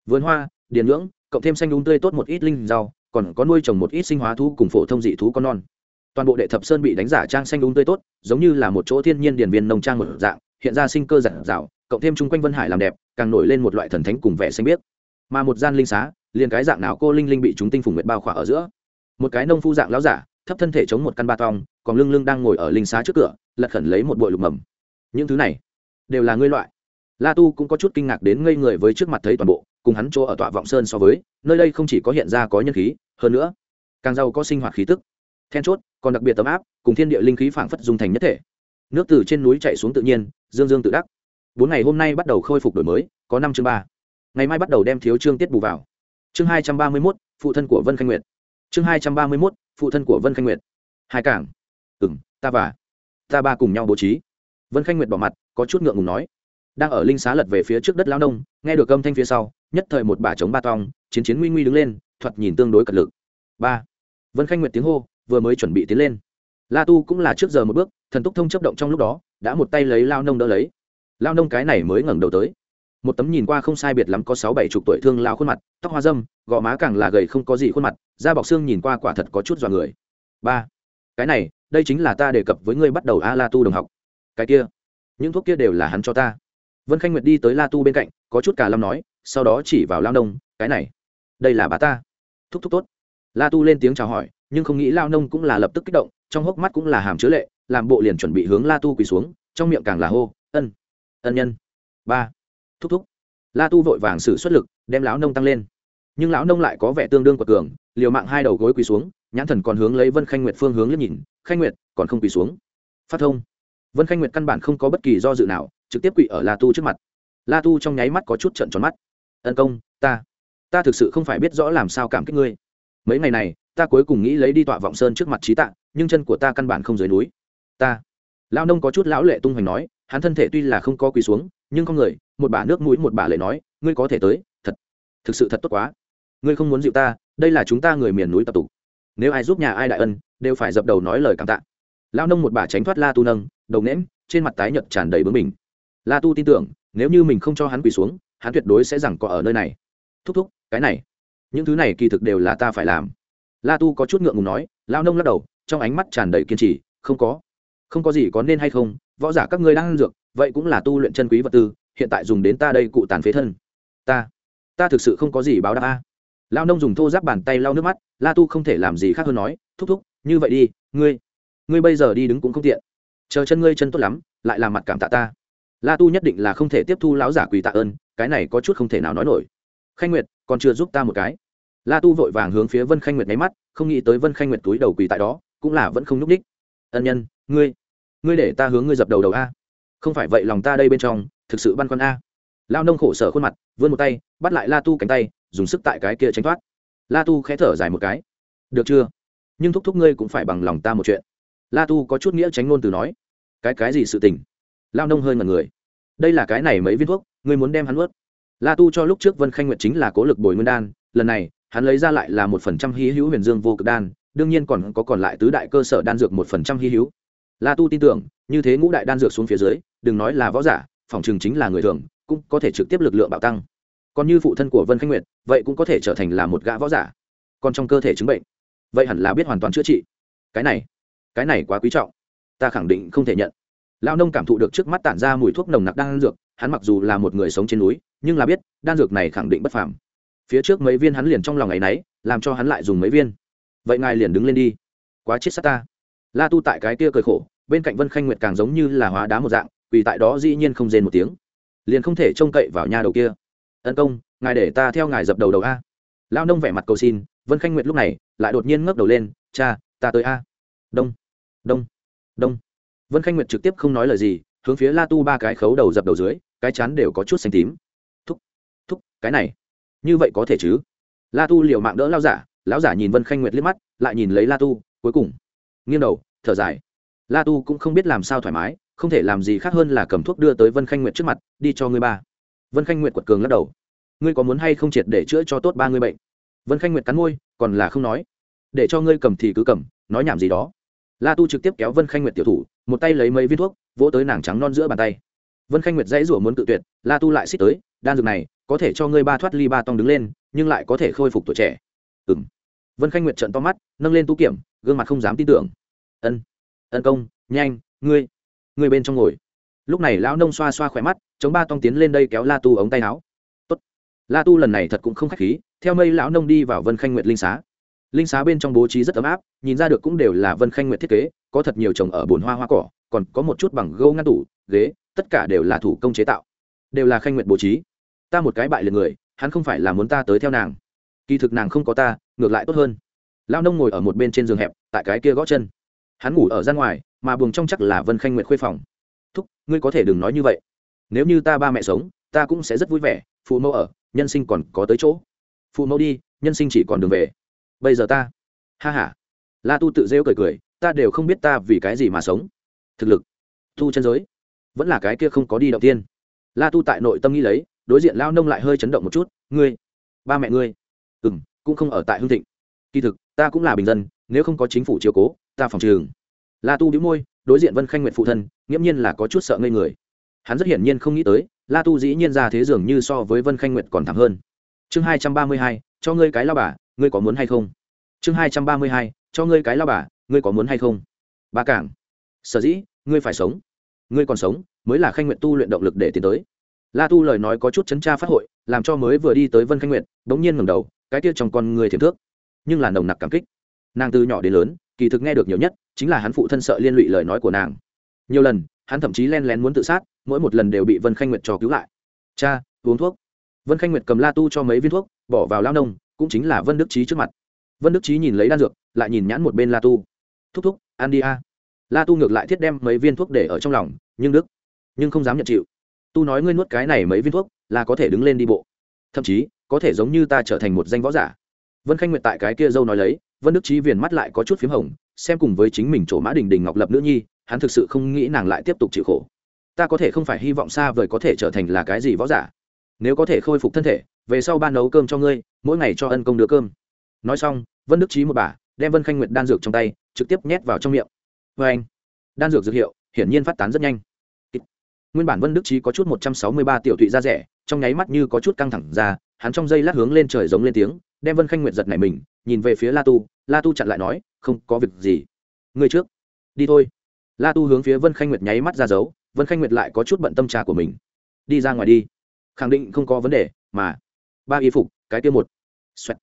Speaker 1: vườn hoa điền ngưỡng, cộng thêm xanh đúng tươi tốt một ít linh rau còn có nuôi trồng một ít sinh hóa thu cùng phổ thông dị thú con non. Toàn bộ đệ thập sơn bị đánh giả trang xanh đúng tươi tốt giống như là một chỗ thiên nhiên điền viên nông trang một dạng hiện ra sinh cơ giản dạo cộng thêm chung quanh vân hải làm đẹp, càng nổi lên một loại thần thánh cùng vẻ xanh biếc. Mà một gian linh xá, liền cái dạng nào cô linh linh bị chúng tinh phùng nguyệt bao khỏa ở giữa. Một cái nông phu dạng láo giả, thấp thân thể chống một căn ba tong, còn lưng lưng đang ngồi ở linh xá trước cửa, lật khẩn lấy một bội lục mầm. Những thứ này, đều là ngươi loại. La tu cũng có chút kinh ngạc đến ngây người với trước mặt thấy toàn bộ, cùng hắn chỗ ở tọa vọng sơn so với, nơi đây không chỉ có hiện ra có nhân khí, hơn nữa, càng giàu có sinh hoạt khí tức. Then chốt, còn đặc biệt tấm áp, cùng thiên địa linh khí phảng phất dung thành nhất thể nước từ trên núi chạy xuống tự nhiên, dương dương tự đắc. Bốn ngày hôm nay bắt đầu khôi phục đổi mới, có năm chương ba. Ngày mai bắt đầu đem thiếu chương tiết bù vào. Chương hai trăm ba mươi mốt, phụ thân của vân khanh nguyệt. Chương hai trăm ba mươi mốt, phụ thân của vân khanh nguyệt. Hai cảng. Ừ m ta và ta ba cùng nhau bố trí. Vân khanh nguyệt bỏ mặt, có chút ngượng ngùng nói. Đang ở linh xá lật về phía trước đất lao nông, nghe được âm thanh phía sau, nhất thời một bà chống ba tong, chiến chiến nguy nguy đứng lên, thoạt nhìn tương đối cật lực. Ba. Vân khanh nguyệt tiếng hô, vừa mới chuẩn bị tiến lên. La tu cũng là trước giờ một bước thần túc thông chấp động trong lúc đó, đã một tay lấy lao nông đỡ lấy. Lao nông cái này mới ngẩng đầu tới. Một tấm nhìn qua không sai biệt lắm có sáu bảy chục tuổi thương lao khuôn mặt, tóc hoa dâm, gò má càng là gầy không có gì khuôn mặt, da bọc xương nhìn qua quả thật có chút dọa người. Ba, cái này, đây chính là ta đề cập với ngươi bắt đầu a la tu đồng học. Cái kia, những thuốc kia đều là hắn cho ta. Vân khanh nguyệt đi tới la tu bên cạnh, có chút cả lâm nói, sau đó chỉ vào lao nông, cái này, đây là bà ta. Thúc thúc tốt. La tu lên tiếng chào hỏi, nhưng không nghĩ lao nông cũng là lập tức kích động, trong hốc mắt cũng là hàm chứa lệ làm bộ liền chuẩn bị hướng la tu quỳ xuống, trong miệng càng là hô, ân ân nhân. Ba, thúc thúc. La tu vội vàng xử xuất lực, đem lão nông tăng lên. Nhưng lão nông lại có vẻ tương đương quật cường, liều mạng hai đầu gối quỳ xuống, nhãn thần còn hướng lấy vân khanh nguyệt phương hướng liếc nhìn, khanh nguyệt, còn không quỳ xuống? Phát thông. Vân khanh nguyệt căn bản không có bất kỳ do dự nào, trực tiếp quỳ ở la tu trước mặt. La tu trong nháy mắt có chút trận tròn mắt. Ân công, ta ta thực sự không phải biết rõ làm sao cảm kích ngươi. Mấy ngày này, ta cuối cùng nghĩ lấy đi tọa vọng sơn trước mặt trí tạ, nhưng chân của ta căn bản không dưới núi ta. Lao nông có chút lão lệ tung hoành nói, hắn thân thể tuy là không có quỳ xuống, nhưng con người, một bà nước mũi một bà lệ nói, ngươi có thể tới, thật, thực sự thật tốt quá. Ngươi không muốn dịu ta, đây là chúng ta người miền núi tập tục. Nếu ai giúp nhà ai đại ân, đều phải dập đầu nói lời cảm tạ. Lao nông một bà tránh thoát la tu nâng, đầu nễm trên mặt tái nhợt tràn đầy bướng mình la tu tin tưởng, nếu như mình không cho hắn quỳ xuống, hắn tuyệt đối sẽ rằng có ở nơi này. Thúc thúc, cái này, những thứ này kỳ thực đều là ta phải làm. La tu có chút ngượng ngùng nói lao nông lắc đầu, trong ánh mắt tràn đầy kiên trì, không có không có gì có nên hay không, võ giả các ngươi đang ăn dược, vậy cũng là tu luyện chân quý vật tư, hiện tại dùng đến ta đây cụ tàn phế thân. Ta ta thực sự không có gì báo đáp a. Lao nông dùng thô giáp bàn tay lau nước mắt, la tu không thể làm gì khác hơn nói, thúc thúc, như vậy đi, ngươi ngươi bây giờ đi đứng cũng không tiện. Chờ chân ngươi chân tốt lắm, lại làm mặt cảm tạ ta. La tu nhất định là không thể tiếp thu lão giả quỳ tạ ơn, cái này có chút không thể nào nói nổi. Khanh nguyệt, còn chưa giúp ta một cái. La tu vội vàng hướng phía vân khanh nguyệt nháy mắt, không nghĩ tới vân khanh nguyệt túi đầu quỳ tại đó, cũng là vẫn không nhúc ních ân nhân, ngươi ngươi để ta hướng ngươi dập đầu đầu a. Không phải vậy lòng ta đây bên trong, thực sự băn khoăn a. Lao nông khổ sở khuôn mặt, vươn một tay, bắt lại la tu cánh tay, dùng sức tại cái kia tránh thoát. La tu khẽ thở dài một cái. Được chưa? Nhưng thúc thúc ngươi cũng phải bằng lòng ta một chuyện. La tu có chút nghĩa tránh ngôn từ nói. Cái cái gì sự tình? Lao nông hơi ngần người. Đây là cái này mấy viên thuốc, ngươi muốn đem hắn ướt la tu cho lúc trước vân khanh nguyệt chính là cố lực bồi nguyên đan, lần này, hắn lấy ra lại là một phần trăm hy hữu huyền dương vô cực đan đương nhiên còn có còn lại tứ đại cơ sở đan dược một phần trăm hy hữu. La tu tin tưởng, như thế ngũ đại đan dược xuống phía dưới, đừng nói là võ giả, phòng trường chính là người thường, cũng có thể trực tiếp lực lượng bạo tăng. Còn như phụ thân của vân khánh nguyệt, vậy cũng có thể trở thành là một gã võ giả. Còn trong cơ thể chứng bệnh, vậy hẳn là biết hoàn toàn chữa trị. Cái này cái này quá quý trọng. Ta khẳng định không thể nhận. Lão nông cảm thụ được trước mắt tản ra mùi thuốc nồng nặc đan dược, hắn mặc dù là một người sống trên núi, nhưng là biết, đan dược này khẳng định bất phàm. Phía trước mấy viên hắn liền trong lòng ngày nấy làm cho hắn lại dùng mấy viên vậy ngài liền đứng lên đi. Quá chết sát ta. La tu tại cái kia cười khổ, bên cạnh vân khanh nguyệt càng giống như là hóa đá một dạng, vì tại đó dĩ nhiên không rên một tiếng. Liền không thể trông cậy vào nhà đầu kia. Tấn công, ngài để ta theo ngài dập đầu đầu a. Lao nông vẻ mặt cầu xin, vân khanh nguyệt lúc này lại đột nhiên ngước đầu lên, cha, ta tới a. Đông đông đông. Vân khanh nguyệt trực tiếp không nói lời gì, hướng phía la tu ba cái khấu đầu dập đầu dưới, cái chán đều có chút xanh tím. Thúc thúc, cái này, như vậy có thể chứ? La tu liều mạng đỡ lao giả lão giả nhìn vân khanh nguyệt liếc mắt, lại nhìn lấy la tu, cuối cùng, nghiêng đầu, thở dài. La tu cũng không biết làm sao thoải mái, không thể làm gì khác hơn là cầm thuốc đưa tới vân khanh nguyệt trước mặt, đi cho ngươi ba. Vân khanh nguyệt quật cường lắc đầu. Ngươi có muốn hay không triệt để chữa cho tốt ba ngươi bệnh? Vân khanh nguyệt cắn môi, còn là không nói. Để cho ngươi cầm thì cứ cầm, nói nhảm gì đó. La tu trực tiếp kéo vân khanh nguyệt tiểu thủ, một tay lấy mấy viên thuốc, vỗ tới nàng trắng non giữa bàn tay. Vân khanh nguyệt dãy rủa muốn tự tuyệt, la tu lại xích tới, đan dược này, có thể cho ngươi ba thoát ly ba tông đứng lên, nhưng lại có thể khôi phục tuổi trẻ. Ừm vân khanh nguyệt trận to mắt, nâng lên tu kiểm, gương mặt không dám tin tưởng. Ân ân công, nhanh, ngươi ngươi bên trong ngồi. Lúc này lão nông xoa xoa khỏe mắt, chống ba tông tiến lên đây kéo la tu ống tay áo. Tốt. la tu lần này thật cũng không k h á c h khí, theo mây lão nông đi vào vân khanh nguyệt linh xá. Linh xá bên trong bố trí rất ấm áp, nhìn ra được cũng đều là vân khanh nguyệt thiết kế, có thật nhiều trồng ở bồn hoa hoa cỏ, còn có một chút bằng gâu ngăn tủ, ghế, tất cả đều là thủ công chế tạo, đều là khanh nguyệt bố trí. Ta một cái bại liệt người, hắn không phải là muốn ta tới theo nàng kỳ thực nàng không có ta, ngược lại tốt hơn. Lao nông ngồi ở một bên trên giường hẹp, tại cái kia gõ chân. Hắn ngủ ở ra ngoài, mà buồng trong chắc là vân khanh nguyệt khuê phòng. Thúc, ngươi có thể đừng nói như vậy. Nếu như ta ba mẹ sống, ta cũng sẽ rất vui vẻ, phụ mẫu ở, nhân sinh còn có tới chỗ. Phụ mẫu đi, nhân sinh chỉ còn đường về. Bây giờ ta ha h a la tu tự rêu cười cười, ta đều không biết ta vì cái gì mà sống. Thực lực, tu chân giới, vẫn là cái kia không có đi đầu tiên. La tu tại nội tâm nghĩ lấy, đối diện lao nông lại hơi chấn động một chút, ngươi, ba mẹ ngươi ừ m cũng không ở tại hương thịnh. Kỳ thực, ta cũng là bình dân, nếu không có chính phủ chiều cố, ta phòng trường la tu đĩu môi, đối diện vân khanh nguyện phụ thân, nghiễm nhiên là có chút sợ ngây người. Hắn rất hiển nhiên không nghĩ tới, la tu dĩ nhiên ra thế dường như so với vân khanh nguyện còn thẳng hơn. Chương hai trăm ba mươi hai, cho ngươi cái lao bà, ngươi có muốn hay không? Chương hai trăm ba mươi hai, cho ngươi cái lao bà, ngươi có muốn hay không? Ba cảng. Sở dĩ, ngươi phải sống. Ngươi còn sống, mới là khanh nguyện tu luyện động lực để tiến tới. La tu lời nói có chút chấn tra phát hội, làm cho mới vừa đi tới vân khanh nguyện bỗng nhiên ngẩng đầu cái kia trong con người thiềm thước, nhưng là nồng nặc cảm kích. Nàng từ nhỏ đến lớn, kỳ thực nghe được nhiều nhất chính là hắn phụ thân sợ liên lụy lời nói của nàng. Nhiều lần, hắn thậm chí len lén muốn tự sát, mỗi một lần đều bị vân khanh nguyệt cho cứu lại. Cha, uống thuốc. Vân khanh nguyệt cầm la tu cho mấy viên thuốc, bỏ vào lao nông, cũng chính là vân đức trí trước mặt. Vân đức trí nhìn lấy đan dược, lại nhìn nhãn một bên la tu. Thúc thúc an đi a. La tu ngược lại thiết đem mấy viên thuốc để ở trong lòng, nhưng đức, nhưng không dám nhận chịu. Tu nói ngươi nuốt cái này mấy viên thuốc là có thể đứng lên đi bộ. Thậm chí có thể giống như ta trở thành một danh võ giả. Vân khanh nguyệt tại cái kia dâu nói lấy, vân đức trí viền mắt lại có chút p h í m hồng, xem cùng với chính mình chỗ mã đình đình ngọc lập nữ nhi, hắn thực sự không nghĩ nàng lại tiếp tục chịu khổ. Ta có thể không phải hy vọng xa vời có thể trở thành là cái gì võ giả. Nếu có thể khôi phục thân thể, về sau ban nấu cơm cho ngươi, mỗi ngày cho ân công đưa cơm. Nói xong, vân đức trí một bà, đem vân khanh nguyệt đan dược trong tay, trực tiếp nhét vào trong miệng. Vê anh. Đan dược dược hiệu, hiển nhiên phát tán rất nhanh. Nguyên bản vân đức trí có chút một trăm sáu mươi ba tiểu thụy da rẻ, trong nháy mắt như có chút căng thẳng ra hắn trong giây lát hướng lên trời giống lên tiếng, đem vân khanh nguyệt giật này mình, nhìn về phía la tu la tu chặn lại nói, không có việc gì. Ngươi trước, đi thôi. La tu hướng phía vân khanh nguyệt nháy mắt ra dấu, vân khanh nguyệt lại có chút bận tâm trà của mình. Đi ra ngoài đi. Khẳng định không có vấn đề, mà ba y phục, cái kia một. Xoẹt.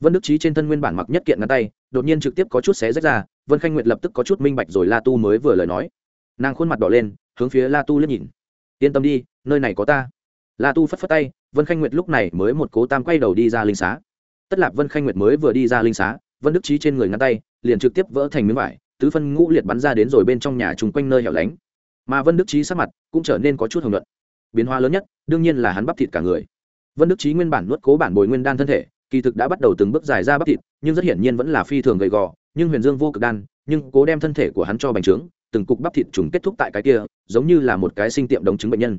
Speaker 1: vân đức trí trên thân nguyên bản mặc nhất kiện ngắn tay, đột nhiên trực tiếp có chút xé rách ra, vân khanh nguyệt lập tức có chút minh bạch rồi la tu mới vừa lời nói. Nàng khuôn mặt đỏ lên, hướng phía la tu liếc nhìn. Yên tâm đi, nơi này có ta la tu phất phất tay, vân khanh nguyệt lúc này mới một cố tam quay đầu đi ra linh xá. Tất lạc vân khanh nguyệt mới vừa đi ra linh xá, vân đức trí trên người ngăn tay, liền trực tiếp vỡ thành miếng vải, tứ phân ngũ liệt bắn ra đến rồi bên trong nhà chung quanh nơi hẻo lánh. Mà vân đức trí sắc mặt cũng trở nên có chút hồng luận biến hóa lớn nhất, đương nhiên là hắn bắp thịt cả người. Vân đức trí nguyên bản nuốt cố bản bồi nguyên đan thân thể, kỳ thực đã bắt đầu từng bước dài ra bắp thịt, nhưng rất hiển nhiên vẫn là phi thường gầy gò, nhưng huyền dương vô cực đan, nhưng cố đem thân thể của hắn cho bành trướng, từng cục bắp thịt trùng kết thúc tại cái kia, giống như là một cái sinh tiệm đống chứng bệnh nhân.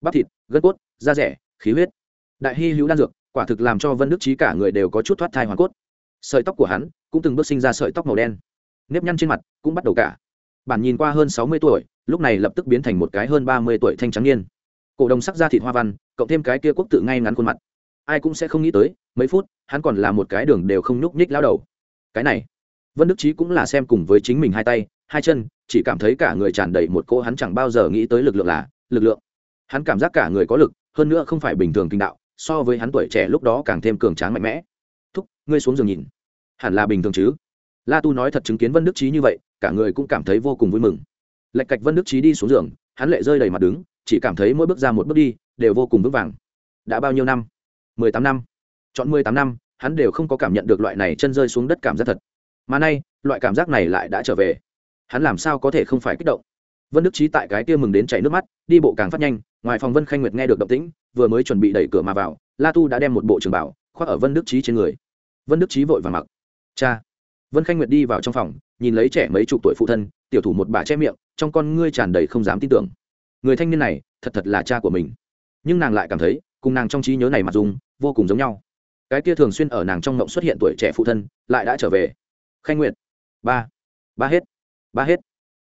Speaker 1: Bắp thịt, gân cốt da rẻ, khí huyết. Đại hy hữu đan dược, quả thực làm cho vân đức trí cả người đều có chút thoát thai hoàn cốt. Sợi tóc của hắn cũng từng bước sinh ra sợi tóc màu đen. Nếp nhăn trên mặt cũng bắt đầu cả. Bản nhìn qua hơn sáu mươi tuổi, lúc này lập tức biến thành một cái hơn ba mươi tuổi thanh trắng niên. Cổ đồng sắc da thịt hoa văn, cộng thêm cái kia quốc tự ngay ngắn khuôn mặt. Ai cũng sẽ không nghĩ tới, mấy phút, hắn còn là một cái đường đều không nhúc nhích lao đầu. Cái này, vân đức trí cũng là xem cùng với chính mình hai tay, hai chân, chỉ cảm thấy cả người tràn đầy một cỗ hắn chẳng bao giờ nghĩ tới lực lượng là, lực lượng. Hắn cảm giác cả người có lực hơn nữa không phải bình thường kinh đạo, so với hắn tuổi trẻ lúc đó càng thêm cường tráng mạnh mẽ. Thúc, ngươi xuống giường nhìn. Hẳn là bình thường chứ? La tu nói thật chứng kiến vân đức trí như vậy, cả người cũng cảm thấy vô cùng vui mừng. Lạch cạch vân đức trí đi xuống giường, hắn lệ rơi đầy mặt đứng, chỉ cảm thấy mỗi bước ra một bước đi, đều vô cùng vững vàng. Đã bao nhiêu năm? Mười tám năm. Chọn mười tám năm, hắn đều không có cảm nhận được loại này chân rơi xuống đất cảm giác thật. Mà nay, loại cảm giác này lại đã trở về. Hắn làm sao có thể không phải kích động? Vân đức trí tại cái kia mừng đến chảy nước mắt, đi bộ càng phát nhanh, ngoài phòng vân khanh nguyệt nghe được động tĩnh, vừa mới chuẩn bị đẩy cửa mà vào, la tu đã đem một bộ trường bảo khoác ở vân đức trí trên người. Vân đức trí vội và mặc. Cha. Vân khanh nguyệt đi vào trong phòng, nhìn lấy trẻ mấy chục tuổi phụ thân, tiểu thủ một bà che miệng, trong con ngươi tràn đầy không dám tin tưởng. Người thanh niên này, thật thật là cha của mình. Nhưng nàng lại cảm thấy, cùng nàng trong trí nhớ này mà dùng, vô cùng giống nhau. Cái kia thường xuyên ở nàng trong ngộng xuất hiện tuổi trẻ phụ thân, lại đã trở về. Khanh nguyệt. Ba. Ba hết. Ba hết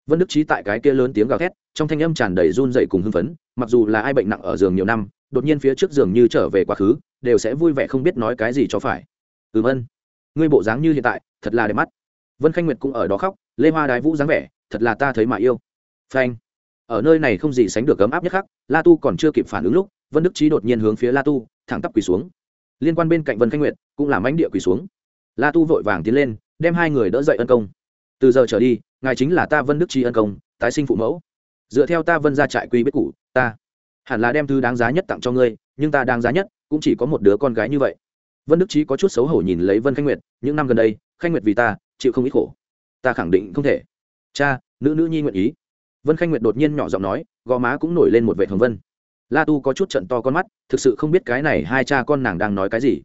Speaker 1: vân đức trí tại cái kia lớn tiếng gào thét, trong thanh âm tràn đầy run dậy cùng hưng phấn, mặc dù là ai bệnh nặng ở giường nhiều năm, đột nhiên phía trước giường như trở về quá khứ, đều sẽ vui vẻ không biết nói cái gì cho phải. Ừ vân. Ngươi bộ dáng như hiện tại, thật là đẹp mắt. Vân khanh nguyệt cũng ở đó khóc, lê hoa đái vũ dáng vẻ, thật là ta thấy mà yêu. Phanh. Ở nơi này không gì sánh được ấm áp nhất khắc, la tu còn chưa kịp phản ứng lúc, vân đức trí đột nhiên hướng phía la tu, thẳng tắp quỳ xuống. Liên quan bên cạnh vân khanh nguyệt, cũng làm ánh địa quỳ xuống. La tu vội vàng tiến lên, đem hai người đỡ dậy ân công. Từ giờ trở đi ngài chính là ta vân đức tri ân công, tái sinh phụ mẫu. Dựa theo ta vân ra trại quy biết cụ ta hẳn là đem thứ đáng giá nhất tặng cho ngươi, nhưng ta đáng giá nhất cũng chỉ có một đứa con gái như vậy. Vân đức trí có chút xấu hổ nhìn lấy vân khanh nguyệt, những năm gần đây, khanh nguyệt vì ta chịu không ít khổ. Ta khẳng định không thể. Cha, nữ nữ nhi nguyện ý. Vân khanh nguyệt đột nhiên nhỏ giọng nói, gò má cũng nổi lên một vệ hồng vân. La tu có chút trận to con mắt, thực sự không biết cái này hai cha con nàng đang nói cái gì.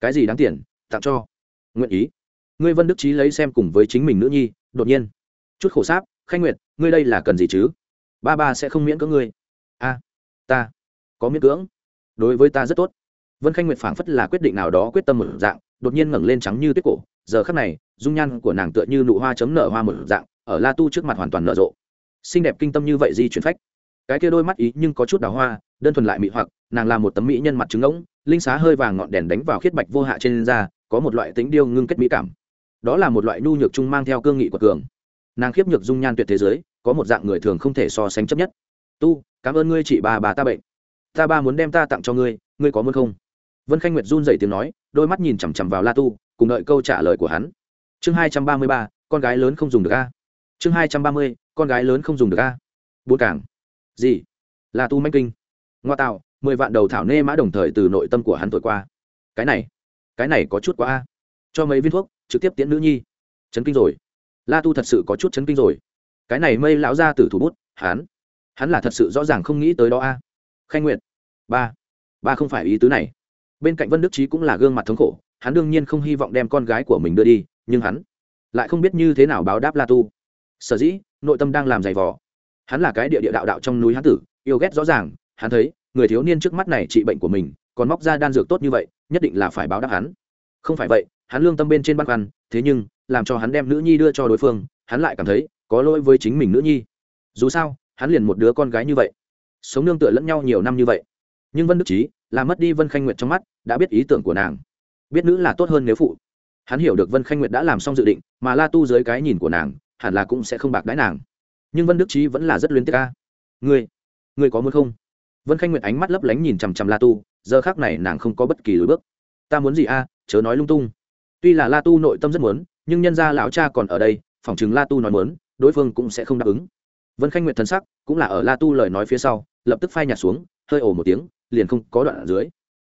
Speaker 1: Cái gì đáng tiền, tặng cho. Nguyện ý. Ngươi vân đức trí lấy xem cùng với chính mình nữ nhi, đột nhiên chút khổ sáp, khanh nguyệt, ngươi đây là cần gì chứ? Ba ba sẽ không miễn cưỡng ngươi. A, ta có miễn cưỡng. Đối với ta rất tốt. Vân khanh nguyệt phảng phất là quyết định nào đó quyết tâm một dạng, đột nhiên ngẩng lên trắng như tuyết cổ. Giờ khắc này, dung nhan của nàng tựa như nụ hoa chấm nở hoa một dạng, ở la tu trước mặt hoàn toàn nở rộ. Xinh đẹp kinh tâm như vậy di chuyển phách. Cái kia đôi mắt ý nhưng có chút đào hoa, đơn thuần lại mị hoặc, nàng là một tấm mỹ nhân mặt trứng ngỗng, linh xá hơi vàng ngọn đèn đánh vào khiết bạch vô hạ trên da, có một loại tính điêu ngưng kết mỹ cảm. Đó là một loại nhu nhược chung mang theo cương nghị của cường nàng khiếp nhược dung nhan tuyệt thế giới, có một dạng người thường không thể so sánh chấp nhất. Tu, cảm ơn ngươi chị bà bà ta bệnh. Ta ba muốn đem ta tặng cho ngươi ngươi có muốn không? Vân khanh nguyệt run dậy tiếng nói, đôi mắt nhìn chằm chằm vào la tu, cùng đợi câu trả lời của hắn. Chương hai trăm ba mươi ba, con gái lớn không dùng được a. Chương hai trăm ba mươi, con gái lớn không dùng được a. Bốn cảng. Gì? La tu manh kinh. Ngoa tạo, mười vạn đầu thảo nê mã đồng thời từ nội tâm của hắn thổi qua. Cái này cái này có chút quá a. Cho mấy viên thuốc, trực tiếp tiễn nữ nhi. Chấn kinh rồi la tu thật sự có chút chấn kinh rồi. Cái này mây lão ra từ thủ bút, hắn hắn là thật sự rõ ràng không nghĩ tới đó a. Khanh nguyện ba ba không phải ý tứ này. Bên cạnh vân đức trí cũng là gương mặt thống khổ, hắn đương nhiên không hy vọng đem con gái của mình đưa đi, nhưng hắn lại không biết như thế nào báo đáp la tu. Sở dĩ, nội tâm đang làm giày vò. Hắn là cái địa địa đạo đạo trong núi hán tử, yêu ghét rõ ràng, hắn thấy, người thiếu niên trước mắt này trị bệnh của mình, còn móc ra đan dược tốt như vậy, nhất định là phải báo đáp hắn. Không phải vậy, hắn lương tâm bên trên băn khoăn, thế nhưng làm cho hắn đem nữ nhi đưa cho đối phương, hắn lại cảm thấy có lỗi với chính mình nữ nhi. Dù sao, hắn liền một đứa con gái như vậy. Sống nương tựa lẫn nhau nhiều năm như vậy. Nhưng vân đức trí là mất đi vân khanh nguyệt trong mắt, đã biết ý tưởng của nàng. Biết nữ là tốt hơn nếu phụ. Hắn hiểu được vân khanh nguyệt đã làm xong dự định, mà la tu dưới cái nhìn của nàng, hẳn là cũng sẽ không bạc đãi nàng. Nhưng vân đức trí vẫn là rất luyến tiếc ca ngươi ngươi có muốn không? Vân khanh nguyệt ánh mắt lấp lánh nhìn chằm chằm la tu, giờ khác này nàng không có bất kỳ lối bước. Ta muốn gì a? Chớ nói lung tung. Tuy là la tu nội tâm rất muốn nhưng nhân gia lão cha còn ở đây phỏng chừng la tu nói muốn, đối phương cũng sẽ không đáp ứng. Vân khanh nguyệt thần sắc cũng là ở la tu lời nói phía sau, lập tức phai nhạt xuống, hơi ồ một tiếng, liền không có đoạn ở dưới.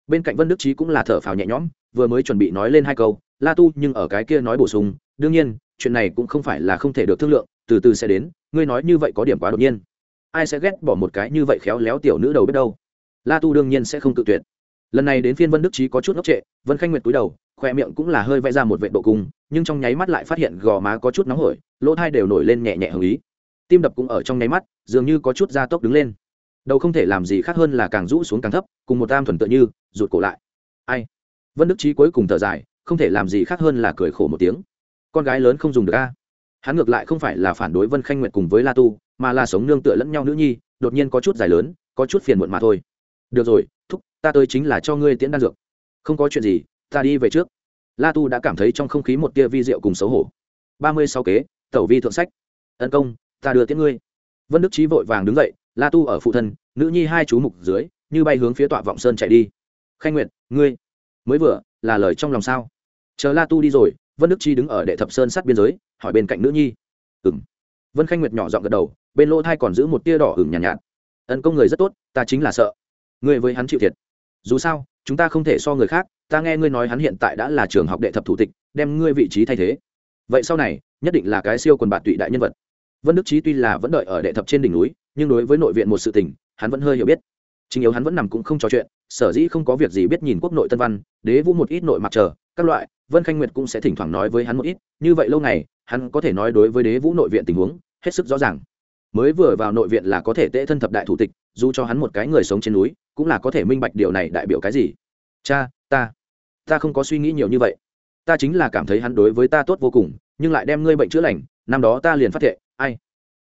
Speaker 1: Bên cạnh vân đức trí cũng là thở phào nhẹ nhõm, vừa mới chuẩn bị nói lên hai câu, la tu nhưng ở cái kia nói bổ sung, đương nhiên, chuyện này cũng không phải là không thể được thương lượng, từ từ sẽ đến, ngươi nói như vậy có điểm quá đột nhiên. Ai sẽ ghét bỏ một cái như vậy khéo léo tiểu nữ đầu biết đâu? La tu đương nhiên sẽ không tự tuyệt. Lần này đến phiên vân đức trí có chút ngốc trệ, vân khanh nguyệt cúi đầu khoe miệng cũng là hơi vẽ ra một vệ độ cung, nhưng trong nháy mắt lại phát hiện gò má có chút nóng hổi, lỗ thai đều nổi lên nhẹ nhẹ hồng ý. Tim đập cũng ở trong nháy mắt, dường như có chút da tốc đứng lên. Đầu không thể làm gì khác hơn là càng rũ xuống càng thấp, cùng một tam thuần tự như, rụt cổ lại. Ai? Vân đức trí cuối cùng thở dài, không thể làm gì khác hơn là cười khổ một tiếng. Con gái lớn không dùng được a. Hắn ngược lại không phải là phản đối vân khanh nguyệt cùng với la tu, mà là sống nương tựa lẫn nhau nữ nhi, đột nhiên có chút dài lớn, có chút phiền muộn mà thôi. Được rồi, thúc, ta tới chính là cho ngươi tiễn đan dược. Không có chuyện gì ta đi về trước. La tu đã cảm thấy trong không khí một tia vi rượu cùng xấu hổ. Ba mươi sáu kế tẩu vi thượng sách. Tấn công ta đưa tiễn ngươi. Vân đức trí vội vàng đứng dậy la tu ở phụ thân nữ nhi hai chú mục dưới như bay hướng phía tọa vọng sơn chạy đi. Khanh nguyệt ngươi mới vừa là lời trong lòng sao? Chờ la tu đi rồi vân đức chi đứng ở đệ thập sơn sát biên giới hỏi bên cạnh nữ nhi. Ừng vân khanh nguyệt nhỏ dọn gật đầu bên lỗ thai còn giữ một tia đỏ ửng nhàn nhạt, nhạt. Công người rất tốt ta chính là sợ. Ngươi với hắn chịu thiệt dù sao, chúng ta không thể so người khác, ta nghe ngươi nói hắn hiện tại đã là trường học đệ thập thủ tịch, đem ngươi vị trí thay thế. Vậy sau này, nhất định là cái siêu quần bạn tụy đại nhân vật. Vân đức trí tuy là vẫn đợi ở đệ thập trên đỉnh núi, nhưng đối với nội viện một sự tình, hắn vẫn hơi hiểu biết. Chính yếu hắn vẫn nằm cũng không trò chuyện, sở dĩ không có việc gì biết nhìn quốc nội tân văn, đế vũ một ít nội mặc chờ, các loại, vân khanh nguyệt cũng sẽ thỉnh thoảng nói với hắn một ít, như vậy lâu ngày, hắn có thể nói đối với đế vũ nội viện tình huống, hết sức rõ ràng. Mới vừa vào nội viện là có thể tệ thân thập đại thủ tịch dù cho hắn một cái người sống trên núi, cũng là có thể minh bạch điều này đại biểu cái gì. Cha, ta ta không có suy nghĩ nhiều như vậy. Ta chính là cảm thấy hắn đối với ta tốt vô cùng, nhưng lại đem ngươi bệnh chữa lành, năm đó ta liền phát thệ, ai?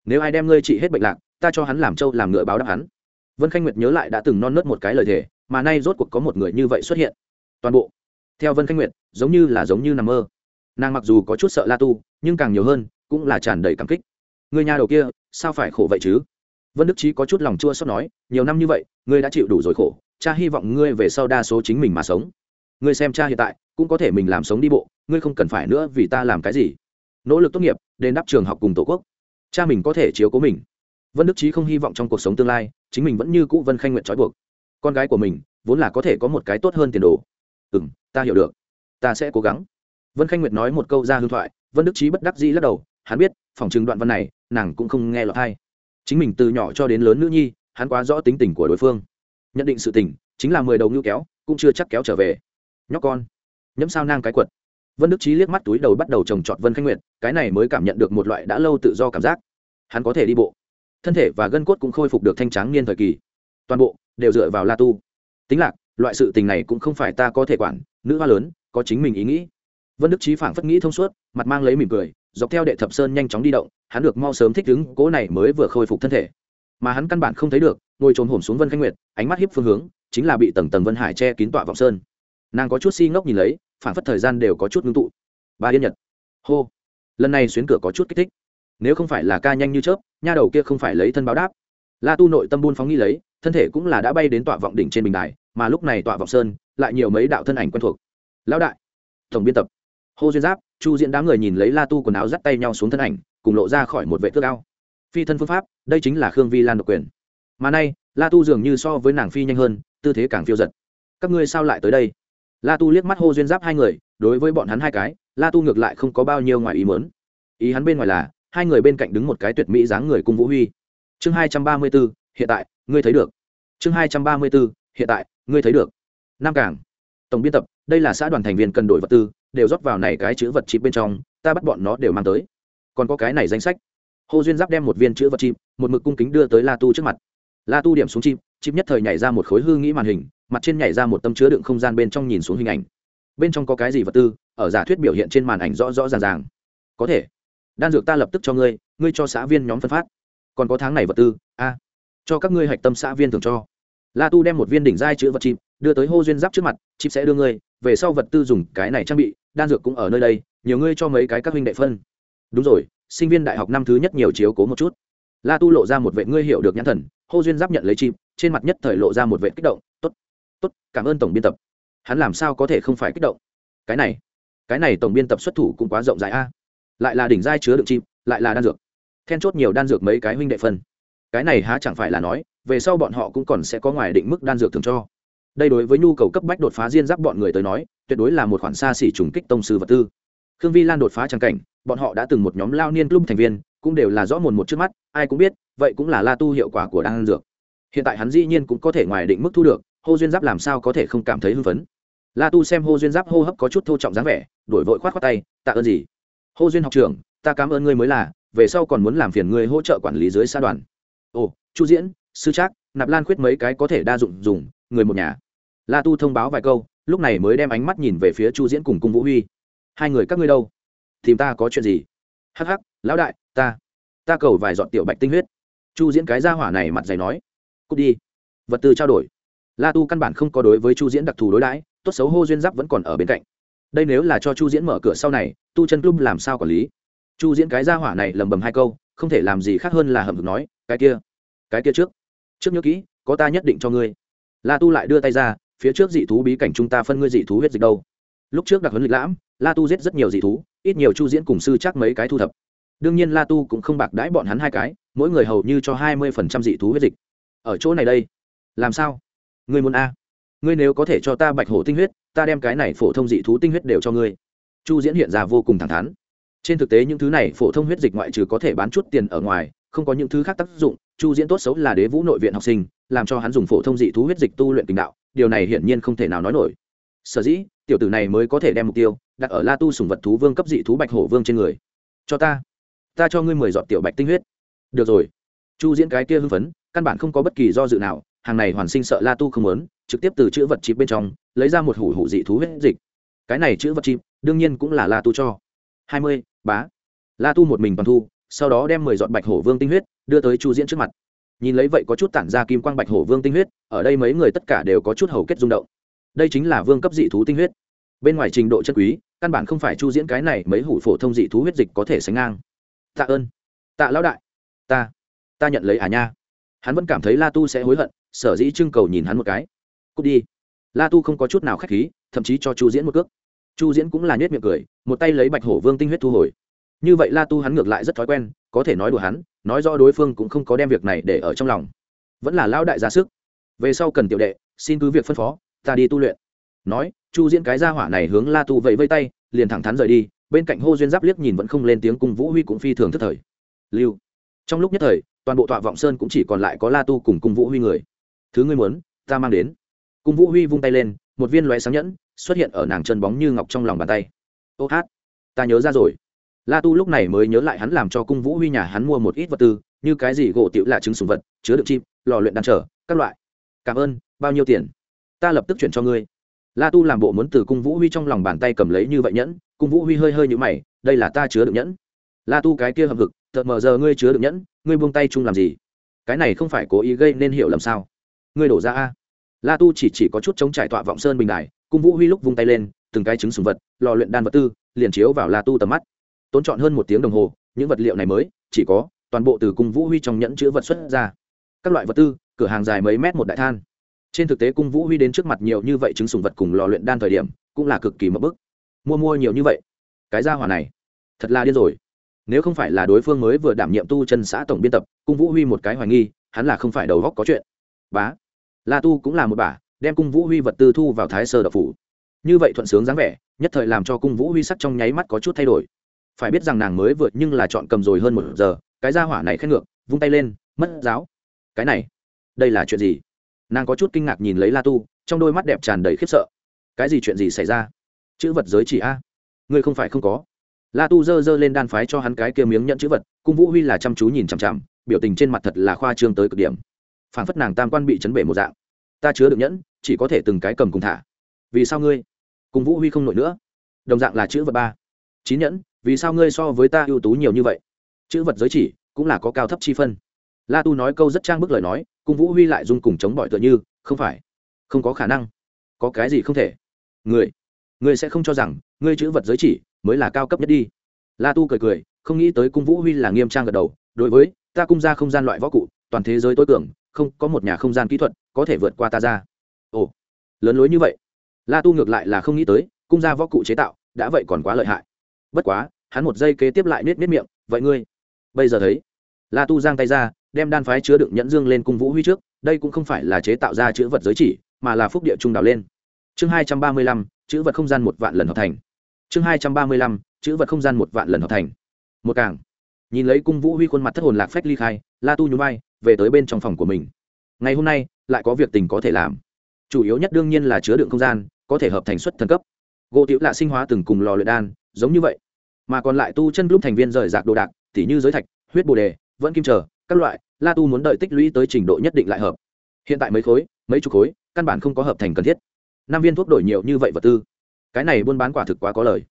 Speaker 1: Nếu ai đem ngươi trị hết bệnh lạc, ta cho hắn làm trâu, làm ngựa báo đáp hắn. Vân khanh nguyệt nhớ lại đã từng non nớt một cái lời thề, mà nay rốt cuộc có một người như vậy xuất hiện. Toàn bộ. Theo vân khanh nguyệt, giống như là giống như nằm mơ. Nàng mặc dù có chút sợ la tu, nhưng càng nhiều hơn, cũng là tràn đầy cảm kích. Người nhà đầu kia, sao phải khổ vậy chứ? Vân đức trí có chút lòng chua xót nói, nhiều năm như vậy, ngươi đã chịu đủ rồi khổ, cha hy vọng ngươi về sau đa số chính mình mà sống. Ngươi xem cha hiện tại, cũng có thể mình làm sống đi bộ, ngươi không cần phải nữa vì ta làm cái gì. Nỗ lực tốt nghiệp, đến đáp trường học cùng tổ quốc. Cha mình có thể chiếu cố mình. Vân đức trí không hy vọng trong cuộc sống tương lai, chính mình vẫn như cũ vân khanh nguyện trói buộc. Con gái của mình, vốn là có thể có một cái tốt hơn tiền đồ. Ừ m ta hiểu được. Ta sẽ cố gắng. Vân khanh nguyệt nói một câu ra hương thoại, vân đức trí bất đắc dĩ lắc đầu, hắn biết, phòng chừng đoạn văn này, nàng cũng không nghe lọt hay chính mình từ nhỏ cho đến lớn nữ nhi, hắn quá rõ tính tình của đối phương. Nhận định sự tình, chính là mười đầu ngưu kéo, cũng chưa chắc kéo trở về. Nhóc con, nhẫm sao nang cái quật. Vân đức trí liếc mắt túi đầu bắt đầu trồng trọt vân khanh nguyệt, cái này mới cảm nhận được một loại đã lâu tự do cảm giác. Hắn có thể đi bộ. Thân thể và gân cốt cũng khôi phục được thanh tráng niên thời kỳ. Toàn bộ đều dựa vào la tu. Tính lạc, loại sự tình này cũng không phải ta có thể quản, nữ hoa lớn, có chính mình ý nghĩ. Vân đức trí phảng phất nghĩ thông suốt, mặt mang lấy mỉm cười dọc theo đệ thập sơn nhanh chóng đi động, hắn được mau sớm thích ứng cố này mới vừa khôi phục thân thể. Mà hắn căn bản không thấy được, ngồi trồn hổm xuống vân khanh nguyệt, ánh mắt hiếp phương hướng, chính là bị tầng tầng vân hải che kín tọa vọng sơn. Nàng có chút si ngốc nhìn lấy, phản phất thời gian đều có chút ngưng tụ. Ba yên nhật. Hô. Lần này xuyến cửa có chút kích thích. Nếu không phải là ca nhanh như chớp, nha đầu kia không phải lấy thân báo đáp. La tu nội tâm buôn phóng nghi lấy, thân thể cũng là đã bay đến tọa vọng đỉnh trên bình đài, mà lúc này tọa vọng sơn, lại nhiều mấy đạo thân ảnh quen thuộc. Lão đại. Tổng biên tập. Hô duyên giáp chu diễn đám người nhìn lấy la tu quần áo dắt tay nhau xuống thân ảnh, cùng lộ ra khỏi một vệ thước ao. Phi thân phương pháp, đây chính là khương vi lan độc quyền. Mà nay, la tu dường như so với nàng phi nhanh hơn, tư thế càng phiêu giật. Các ngươi sao lại tới đây? La tu liếc mắt hô duyên giáp hai người, đối với bọn hắn hai cái, la tu ngược lại không có bao nhiêu ngoài ý mớn ý hắn bên ngoài là, hai người bên cạnh đứng một cái tuyệt mỹ dáng người cung vũ huy. Chương hai trăm ba mươi b ố hiện tại, ngươi thấy được. Chương hai trăm ba mươi b ố hiện tại, ngươi thấy được. Nam cảng. Tổng biên tập, đây là xã đoàn thành viên cần đổi vật tư đều rót vào này cái chữ vật chip bên trong, ta bắt bọn nó đều mang tới. Còn có cái này danh sách. Hồ duyên giáp đem một viên chữ vật chip, một mực cung kính đưa tới la tu trước mặt. La tu điểm xuống chip chip nhất thời nhảy ra một khối hư nghĩ màn hình, mặt trên nhảy ra một tâm chứa đựng không gian bên trong nhìn xuống hình ảnh. Bên trong có cái gì vật tư, ở giả thuyết biểu hiện trên màn ảnh rõ rõ ràng ràng. Có thể. Đan dược ta lập tức cho ngươi ngươi cho xã viên nhóm phân phát. Còn có tháng này vật tư, a. Cho các ngươi hạch tâm xã viên thường cho. La tu đem một viên đỉnh giai chữ vật chip, đưa tới hô duyên giáp trước mặt, chip sẽ đưa ngươi, về sau vật tư dùng cái này trang bị đan dược cũng ở nơi đây nhiều ngươi cho mấy cái các huynh đệ phân. Đúng rồi sinh viên đại học năm thứ nhất nhiều chiếu cố một chút. La tu lộ ra một vệ ngươi hiểu được nhãn thần hô duyên giáp nhận lấy chim, trên mặt nhất thời lộ ra một vệ kích động tốt tốt cảm ơn tổng biên tập. Hắn làm sao có thể không phải kích động? Cái này cái này tổng biên tập xuất thủ cũng quá rộng rãi a. Lại là đỉnh giai chứa đựng chim lại là đan dược. Then chốt nhiều đan dược mấy cái huynh đệ phân. Cái này há chẳng phải là nói về sau bọn họ cũng còn sẽ có ngoài định mức đan dược thường cho đây đối với nhu cầu cấp bách đột phá diên giáp bọn người tới nói, tuyệt đối là một khoản xa xỉ trùng kích tông sư vật tư. Khương vi lan đột phá trang cảnh, bọn họ đã từng một nhóm lao niên club thành viên, cũng đều là rõ mồn một trước mắt, ai cũng biết, vậy cũng là la tu hiệu quả của đan dược. Hiện tại hắn dĩ nhiên cũng có thể ngoài định mức thu được, hô duyên giáp làm sao có thể không cảm thấy hưng phấn? La tu xem hô duyên giáp hô hấp có chút thô trọng dáng vẻ, đổi vội khoát khoát tay, tạ ơn gì? Hô duyên học trưởng, ta cảm ơn ngươi mới là, về sau còn muốn làm phiền ngươi hỗ trợ quản lý dưới xã đoàn. Ồ, chu diễn, sư trác, nạp lan khuyết mấy cái có thể đa dụng dùng người một nhà. La tu thông báo vài câu, lúc này mới đem ánh mắt nhìn về phía chu diễn cùng cung vũ huy. Hai người, các ngươi đâu? Tìm ta có chuyện gì? Hắc hắc, lão đại, ta ta cầu vài dọn tiểu bạch tinh huyết. Chu diễn cái ra hỏa này mặt dày nói. Cút đi. Vật tư trao đổi. La tu căn bản không có đối với chu diễn đặc thù đối đãi, tốt xấu hô duyên giáp vẫn còn ở bên cạnh. Đây nếu là cho chu diễn mở cửa sau này, tu chân club làm sao quản lý? Chu diễn cái ra hỏa này lầm bầm hai câu, không thể làm gì khác hơn là hầm hực nói, cái kia cái kia trước trước nhớ kỹ, có ta nhất định cho ngươi la tu lại đưa tay ra, phía trước dị thú bí cảnh chúng ta phân ngươi dị thú huyết dịch đâu? Lúc trước đặc huấn lịch lãm, la tu giết rất nhiều dị thú, ít nhiều chu diễn cùng sư chắc mấy cái thu thập. Đương nhiên la tu cũng không bạc đãi bọn hắn hai cái, mỗi người hầu như cho hai mươi phần trăm dị thú huyết dịch. Ở chỗ này đây, làm sao? Ngươi muốn a? Ngươi nếu có thể cho ta bạch hổ tinh huyết, ta đem cái này phổ thông dị thú tinh huyết đều cho ngươi. Chu diễn hiện ra vô cùng thẳng thắn. Trên thực tế những thứ này phổ thông huyết dịch ngoại trừ có thể bán chút tiền ở ngoài không có những thứ khác tác dụng, chu diễn tốt xấu là đế vũ nội viện học sinh, làm cho hắn dùng phổ thông dị thú huyết dịch tu luyện tình đạo, điều này hiển nhiên không thể nào nói nổi. Sở dĩ, tiểu tử này mới có thể đem mục tiêu đặt ở la tu sùng vật thú vương cấp dị thú bạch hổ vương trên người. Cho ta ta cho ngươi mười giọt tiểu bạch tinh huyết. Được rồi. Chu diễn cái kia hưng phấn, căn bản không có bất kỳ do dự nào, hàng này hoàn sinh sợ la tu không muốn, trực tiếp từ chữ vật chịp bên trong, lấy ra một hủ hủ dị thú huyết dịch. Cái này chữ vật chịp đương nhiên cũng là la tu cho. Hai mươi, bá. La tu một mình toàn thu sau đó đem mười giọt bạch hổ vương tinh huyết đưa tới chu diễn trước mặt. Nhìn lấy vậy có chút tản ra kim quang bạch hổ vương tinh huyết, ở đây mấy người tất cả đều có chút hầu kết rung động. Đây chính là vương cấp dị thú tinh huyết. Bên ngoài trình độ chân quý, căn bản không phải chu diễn cái này mấy hủ phổ thông dị thú huyết dịch có thể sánh ngang. Tạ ơn. Tạ lão đại. Ta ta nhận lấy à nha. Hắn vẫn cảm thấy la tu sẽ hối hận, sở dĩ trưng cầu nhìn hắn một cái. Cút đi. La tu không có chút nào k h á c h khí, thậm chí cho chu diễn một cước. Chu diễn cũng là nhét miệng cười, một tay lấy bạch hổ vương tinh huyết thu hồi như vậy la tu hắn ngược lại rất thói quen, có thể nói đùa hắn, nói rõ đối phương cũng không có đem việc này để ở trong lòng. Vẫn là lão đại ra sức. Về sau cần tiểu đệ, xin cứ việc phân phó, ta đi tu luyện. Nói, chu diễn cái ra hỏa này hướng la tu vẫy vây tay, liền thẳng thắn rời đi, bên cạnh hô duyên giáp liếc nhìn vẫn không lên tiếng cùng vũ huy cũng phi thường thất thời. Lưu. Trong lúc nhất thời, toàn bộ tọa vọng sơn cũng chỉ còn lại có la tu cùng cung vũ huy người. Thứ ngươi muốn, ta mang đến. Cung vũ huy vung tay lên, một viên loé sáng nhẫn, xuất hiện ở nàng chân bóng như ngọc trong lòng bàn tay. Ô hát, ta nhớ ra rồi la tu lúc này mới nhớ lại hắn làm cho cung vũ huy nhà hắn mua một ít vật tư, như cái gì gỗ tiểu là trứng sùng vật, chứa đựng chim lò luyện đàn trở, các loại. Cảm ơn, bao nhiêu tiền? Ta lập tức chuyển cho ngươi. La tu làm bộ muốn từ cung vũ huy trong lòng bàn tay cầm lấy như vậy nhẫn, cung vũ huy hơi hơi như mày, đây là ta chứa đựng nhẫn. La tu cái kia hầm hực thật mờ giờ ngươi chứa đựng nhẫn, ngươi buông tay chung làm gì? Cái này không phải cố ý gây nên hiểu lầm sao? Ngươi đổ ra a. La tu chỉ chỉ có chút chống trải tọa vọng sơn bình đài, cung vũ huy lúc vung tay lên, từng cái trứng sùng vật, lò luyện đan vật tư, liền chiếu vào la tu tầm mắt tốn chọn hơn một tiếng đồng hồ, những vật liệu này mới, chỉ có toàn bộ từ cung vũ huy trong nhẫn chứa vật xuất ra. Các loại vật tư, cửa hàng dài mấy mét một đại than. Trên thực tế cung vũ huy đến trước mặt nhiều như vậy chứng sùng vật cùng lò luyện đan thời điểm, cũng là cực kỳ mập bức. Mua mua nhiều như vậy. Cái gia hỏa này, thật là điên rồi. Nếu không phải là đối phương mới vừa đảm nhiệm tu chân xã tổng biên tập, cung vũ huy một cái hoài nghi, hắn là không phải đầu góc có chuyện. Bá, la tu cũng là một bà, đem cung vũ huy vật tư thu vào thái sơ đập phủ. Như vậy thuận sướng dáng vẻ, nhất thời làm cho cung vũ huy sắc trong nháy mắt có chút thay đổi phải biết rằng nàng mới vượt nhưng là chọn cầm rồi hơn một giờ, cái ra hỏa này khét ngược, vung tay lên, mất giáo. Cái này, đây là chuyện gì? Nàng có chút kinh ngạc nhìn lấy la tu, trong đôi mắt đẹp tràn đầy khiếp sợ. Cái gì chuyện gì xảy ra? Chữ vật giới chỉ a? Ngươi không phải không có. La tu giơ giơ lên đan phái cho hắn cái kia miếng nhận chữ vật, cung vũ huy là chăm chú nhìn chằm chằm, biểu tình trên mặt thật là khoa trương tới cực điểm. Phản phất nàng tam quan bị chấn bể một dạng. Ta chứa được nhẫn, chỉ có thể từng cái cầm cùng thả. Vì sao ngươi? Cung vũ huy không nổi nữa. Đồng dạng là chữ vật ba. Chín nhẫn vì sao ngươi so với ta ưu tú nhiều như vậy? Chữ vật giới chỉ cũng là có cao thấp chi phân. La tu nói câu rất trang bức lời nói, cung vũ huy lại dung cùng chống bỏi tựa như, không phải, không có khả năng, có cái gì không thể. Người người sẽ không cho rằng ngươi chữ vật giới chỉ mới là cao cấp nhất đi. La tu cười cười, không nghĩ tới cung vũ huy là nghiêm trang gật đầu, đối với, ta cung ra không gian loại võ cụ, toàn thế giới tối cường không có một nhà không gian kỹ thuật có thể vượt qua ta ra. Ồ, lớn lối như vậy. La tu ngược lại là không nghĩ tới, cung ra võ cụ chế tạo đã vậy còn quá lợi hại bất quá, hắn một giây kế tiếp lại nết nết miệng, vậy ngươi? Bây giờ thấy, la tu giang tay ra, đem đan phái chứa đựng nhẫn dương lên cung vũ huy trước, đây cũng không phải là chế tạo ra chữ vật giới chỉ, mà là phúc địa trung đào lên. Chương hai trăm ba mươi lăm, chữ vật không gian một vạn lần hợp thành. Chương hai trăm ba mươi lăm, chữ vật không gian một vạn lần hợp thành. Một càng. Nhìn lấy cung vũ huy khuôn mặt thất hồn lạc phách ly khai, la tu nhún vai, về tới bên trong phòng của mình. Ngày hôm nay, lại có việc tình có thể làm. Chủ yếu nhất đương nhiên là chứa đựng không gian, có thể hợp thành xuất thần cấp. Gỗ tiểu lạ sinh hóa từng cùng lò luyện đan giống như vậy. Mà còn lại tu chân lúc thành viên rời rạc đồ đạc, tỉ như giới thạch, huyết bồ đề, vẫn kim trở, các loại, la tu muốn đợi tích lũy tới trình độ nhất định lại hợp. Hiện tại mấy khối, mấy chục khối, căn bản không có hợp thành cần thiết. Năm viên thuốc đổi nhiều như vậy vật tư. Cái này buôn bán quả thực quá có lời.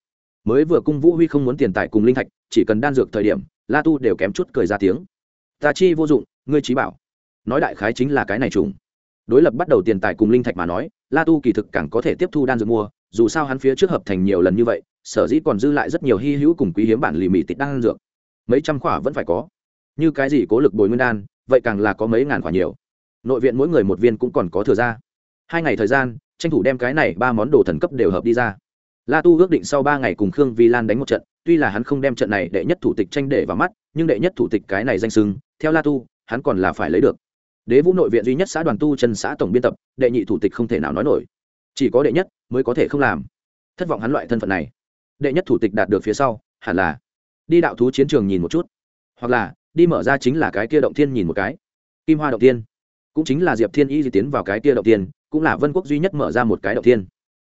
Speaker 1: Mới vừa cung vũ huy không muốn tiền tài cùng linh thạch, chỉ cần đan dược thời điểm, la tu đều kém chút cười ra tiếng. Ta chi vô dụng, ngươi trí bảo. Nói đại khái chính là cái này trùng đối lập bắt đầu tiền tài cùng linh thạch mà nói, la tu kỳ thực càng có thể tiếp thu đan dược mua, dù sao hắn phía trước hợp thành nhiều lần như vậy sở dĩ còn dư lại rất nhiều hy hữu cùng quý hiếm bản lì mì tịt đan dược. Mấy trăm khỏa vẫn phải có. Như cái gì cố lực bồi nguyên đan, vậy càng là có mấy ngàn khỏa nhiều. Nội viện mỗi người một viên cũng còn có thừa ra. Hai ngày thời gian, tranh thủ đem cái này ba món đồ thần cấp đều hợp đi ra. La tu ước định sau ba ngày cùng khương vi lan đánh một trận, tuy là hắn không đem trận này đệ nhất thủ tịch tranh để vào mắt, nhưng đệ nhất thủ tịch cái này danh sưng theo la tu, hắn còn là phải lấy được. Đế vũ nội viện duy nhất xã đoàn tu chân xã tổng biên tập, đệ nhị thủ tịch không thể nào nói nổi. Chỉ có đệ nhất mới có thể không làm. Thất vọng hắn loại thân phận này đệ nhất thủ tịch đạt được phía sau, hẳn là đi đạo thú chiến trường nhìn một chút. Hoặc là, đi mở ra chính là cái kia động thiên nhìn một cái. Kim hoa động tiên cũng chính là diệp thiên y di tiến vào cái tia động tiên cũng là vân quốc duy nhất mở ra một cái động tiên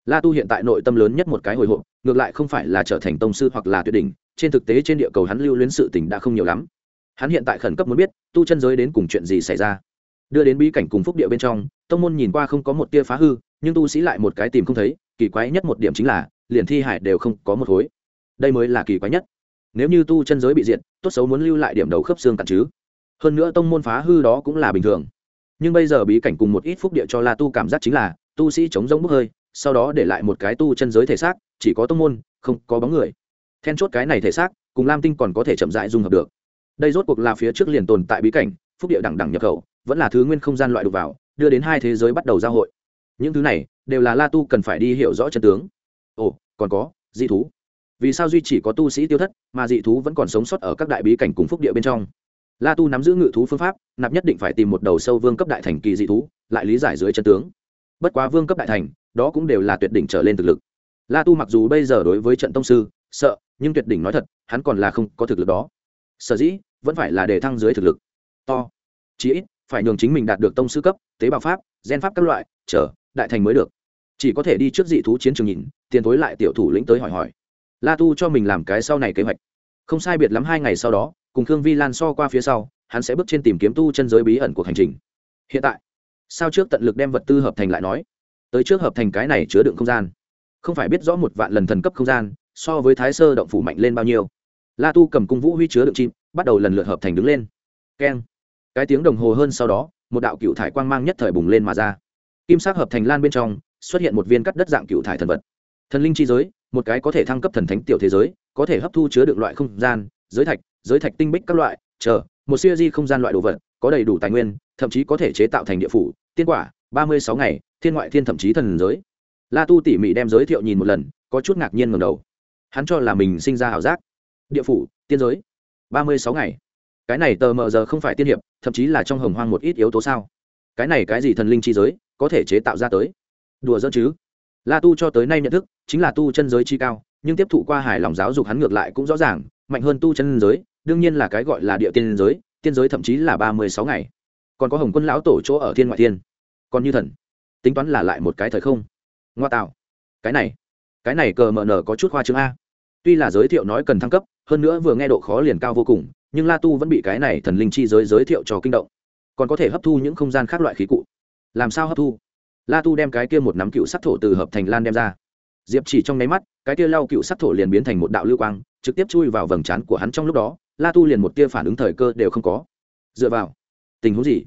Speaker 1: la tu hiện tại nội tâm lớn nhất một cái hồi hộp, ngược lại không phải là trở thành tông sư hoặc là tuyệt đỉnh, trên thực tế trên địa cầu hắn lưu luyến sự tình đã không nhiều lắm. Hắn hiện tại khẩn cấp muốn biết, tu chân giới đến cùng chuyện gì xảy ra. Đưa đến bí cảnh cùng phúc địa bên trong tông môn nhìn qua không có một tia phá hư, nhưng tu sĩ lại một cái tìm không thấy, kỳ quái nhất một điểm chính là, liền thi hải đều không có một khối. Đây mới là kỳ quái nhất. Nếu như tu chân giới bị diệt, tốt xấu muốn lưu lại điểm đầu khớp xương cặn chứ. Hơn nữa tông môn phá hư đó cũng là bình thường. Nhưng bây giờ bí cảnh cùng một ít phúc địa cho la tu cảm giác chính là, tu sĩ chống rỗng bốc hơi, sau đó để lại một cái tu chân giới thể xác, chỉ có tông môn, không có bóng người. Then chốt cái này thể xác, cùng lam tinh còn có thể chậm rãi dung hợp được. Đây rốt cuộc là phía trước liền tồn tại bí cảnh, phúc địa đẳng đẳng nhập khẩu, vẫn là thứ nguyên không gian loại đục vào đưa đến hai thế giới bắt đầu giao hội. Những thứ này đều là la tu cần phải đi hiểu rõ chân tướng. Ồ, còn có, dị thú. Vì sao duy chỉ có tu sĩ tiêu thất, mà dị thú vẫn còn sống sót ở các đại bí cảnh cùng phúc địa bên trong? La tu nắm giữ ngự thú phương pháp, nạp nhất định phải tìm một đầu sâu vương cấp đại thành kỳ dị thú, lại lý giải dưới chân tướng. Bất quá vương cấp đại thành, đó cũng đều là tuyệt đỉnh trở lên thực lực. La tu mặc dù bây giờ đối với trận tông sư, sợ, nhưng tuyệt đỉnh nói thật, hắn còn là không có thực lực đó. Sở dĩ, vẫn phải là để thăng dưới thực lực. To, chí ít phải nhường chính mình đạt được tông sư cấp, tế bào pháp, gen pháp các loại, chờ, đại thành mới được. Chỉ có thể đi trước dị thú chiến trường nhìn, tiền tối lại tiểu thủ lĩnh tới hỏi hỏi. La tu cho mình làm cái sau này kế hoạch. Không sai biệt lắm hai ngày sau đó, cùng khương vi lan so qua phía sau, hắn sẽ bước trên tìm kiếm tu chân giới bí ẩn của hành trình. Hiện tại, sao trước tận lực đem vật tư hợp thành lại nói? Tới trước hợp thành cái này chứa đựng không gian. Không phải biết rõ một vạn lần thần cấp không gian, so với thái sơ động phủ mạnh lên bao nhiêu. La tu cầm cung vũ huy chứa đựng chim, bắt đầu lần lượt hợp thành đứng lên. Keng cái tiếng đồng hồ hơn sau đó, một đạo cựu thải quang mang nhất thời bùng lên mà ra. Kim sắc hợp thành lan bên trong, xuất hiện một viên cắt đất dạng cựu thải thần vật. Thần linh chi giới, một cái có thể thăng cấp thần thánh tiểu thế giới, có thể hấp thu chứa đựng loại không gian, giới thạch giới thạch tinh bích các loại, chờ, một siêu di không gian loại đồ vật, có đầy đủ tài nguyên, thậm chí có thể chế tạo thành địa phủ, tiên quả, ba mươi sáu ngày, thiên ngoại thiên thậm chí thần giới. La tu tỉ mỉ đem giới thiệu nhìn một lần, có chút ngạc nhiên ngầm đầu. Hắn cho là mình sinh ra ảo giác. Địa phủ, tiên giới, ba mươi sáu ngày cái này tờ mờ giờ không phải tiên hiệp, thậm chí là trong hồng hoang một ít yếu tố sao? Cái này cái gì thần linh chi giới, có thể chế tạo ra tới? Đùa dẫn chứ. La tu cho tới nay nhận thức, chính là tu chân giới chi cao, nhưng tiếp thụ qua hài lòng giáo dục hắn ngược lại cũng rõ ràng, mạnh hơn tu chân giới, đương nhiên là cái gọi là địa tiên giới tiên giới thậm chí là ba mươi sáu ngày. Còn có hồng quân lão tổ chỗ ở thiên ngoại thiên. Còn như thần. Tính toán là lại một cái thời không. Ngoa tạo. Cái này. Cái này cờ mờ nở có chút khoa chương a. Tuy là giới thiệu nói cần thăng cấp, hơn nữa vừa nghe độ khó liền cao vô cùng nhưng la tu vẫn bị cái này thần linh chi giới giới thiệu cho kinh động. Còn có thể hấp thu những không gian khác loại khí cụ. Làm sao hấp thu? La tu đem cái kia một nắm cựu sắc thổ từ hợp thành lan đem ra. Diệp chỉ trong nháy mắt cái kia lau cựu sắc thổ liền biến thành một đạo lưu quang trực tiếp chui vào vầng trán của hắn trong lúc đó la tu liền một tia phản ứng thời cơ đều không có. Dựa vào tình huống gì?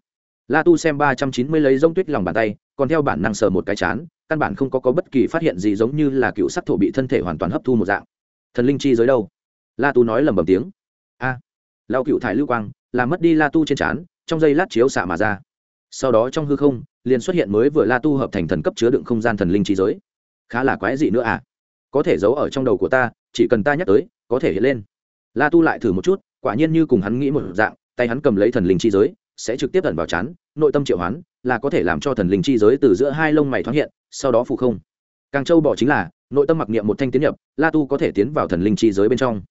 Speaker 1: La tu xem ba trăm chín mươi lấy giống tuyết lòng bàn tay còn theo bản năng sờ một cái chán căn bản không có, có bất kỳ phát hiện gì giống như là cựu sắc thổ bị thân thể hoàn toàn hấp thu một dạng. Thần linh chi giới đâu? La tu nói lầm bầm tiếng. A. à, lao cựu thải lưu quang làm mất đi la tu trên trán, trong giây lát chiếu xạ mà ra. Sau đó trong hư không, liền xuất hiện mới vừa la tu hợp thành thần cấp chứa đựng không gian thần linh chi giới. Khá là quái dị nữa à? Có thể giấu ở trong đầu của ta, chỉ cần ta nhắc tới, có thể hiện lên. La tu lại thử một chút, quả nhiên như cùng hắn nghĩ một dạng, tay hắn cầm lấy thần linh chi giới, sẽ trực tiếp ẩn vào chán nội tâm triệu hoán, là có thể làm cho thần linh chi giới từ giữa hai lông mày thoáng hiện, sau đó phụ không. Càng châu bỏ chính là, nội tâm mặc niệm một thanh tiến nhập, la tu có thể tiến vào thần linh chi giới bên trong.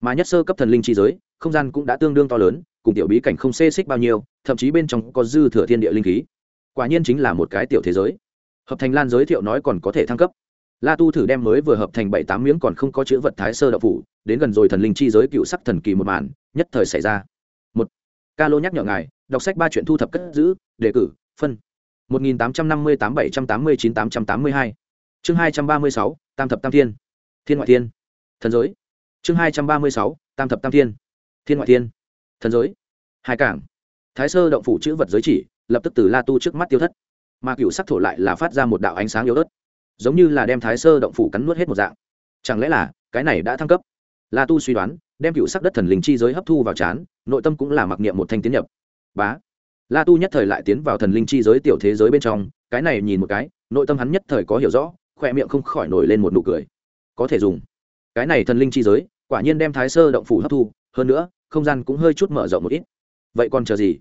Speaker 1: Mà nhất sơ cấp thần linh chi giới không gian cũng đã tương đương to lớn, cùng tiểu bí cảnh không xê xích bao nhiêu, thậm chí bên trong có dư thừa thiên địa linh khí. Quả nhiên chính là một cái tiểu thế giới. Hợp thành lan giới thiệu nói còn có thể thăng cấp. La tu thử đem mới vừa hợp thành bảy tám miếng còn không có chữ vật thái sơ đậu phủ, đến gần rồi thần linh chi giới cựu sắc thần kỳ một màn, nhất thời xảy ra. Một, ca lô nhắc nhở ngài, đọc sách ba chuyện thu thập cất giữ, đề cử, phân. một nghìn tám trăm năm mươi tám bảy trăm tám mươi chín tám trăm tám mươi hai. Chương hai trăm ba mươi sáu, tam thập tam thiên. Thiên ngoại thiên. Thần giới. Chương hai trăm ba mươi sáu, tam thập tam thiên thiên ngoại thiên. Thần giới. Hai cảng. Thái sơ động phủ chữ vật giới chỉ, lập tức từ la tu trước mắt tiêu thất. Mà cựu sắc thổ lại là phát ra một đạo ánh sáng yếu ớt. Giống như là đem thái sơ động phủ cắn nuốt hết một dạng. Chẳng lẽ là, cái này đã thăng cấp? La tu suy đoán, đem cựu sắc đất thần linh chi giới hấp thu vào chán, nội tâm cũng là mặc niệm một thanh tiến nhập. Bá. La tu nhất thời lại tiến vào thần linh chi giới tiểu thế giới bên trong, cái này nhìn một cái, nội tâm hắn nhất thời có hiểu rõ khoe miệng không khỏi nổi lên một nụ cười. Có thể dùng. Cái này thần linh chi giới, quả nhiên đem thái sơ động phủ hấp thu, hơn nữa không gian cũng hơi chút mở rộng một ít. Vậy còn chờ gì?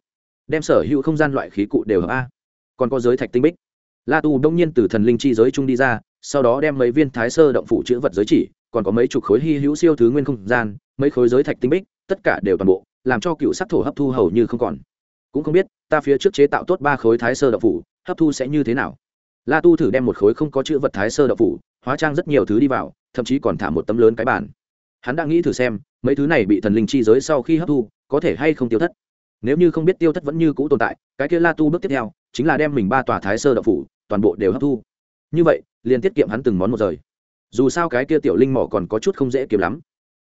Speaker 1: Đem sở hữu không gian loại khí cụ đều hợp a. Còn có giới thạch tinh bích. La tu đông nhiên từ thần linh chi giới trung đi ra, sau đó đem mấy viên thái sơ động phủ chữ vật giới chỉ, còn có mấy chục khối hy hữu siêu thứ nguyên không gian, mấy khối giới thạch tinh bích, tất cả đều toàn bộ, làm cho cựu sắc thổ hấp thu hầu như không còn. Cũng không biết, ta phía trước chế tạo tốt ba khối thái sơ động phủ, hấp thu sẽ như thế nào? La tu thử đem một khối không có chữ vật thái sơ động phủ, hóa trang rất nhiều thứ đi vào, thậm chí còn thả một tấm lớn cái bản hắn đã nghĩ thử xem mấy thứ này bị thần linh chi giới sau khi hấp thu, có thể hay không tiêu thất. Nếu như không biết tiêu thất vẫn như cũ tồn tại, cái kia la tu bước tiếp theo, chính là đem mình ba tòa thái sơ đậu phủ, toàn bộ đều hấp thu. Như vậy, liền tiết kiệm hắn từng món một rời. Dù sao cái kia tiểu linh mỏ còn có chút không dễ kiếm lắm.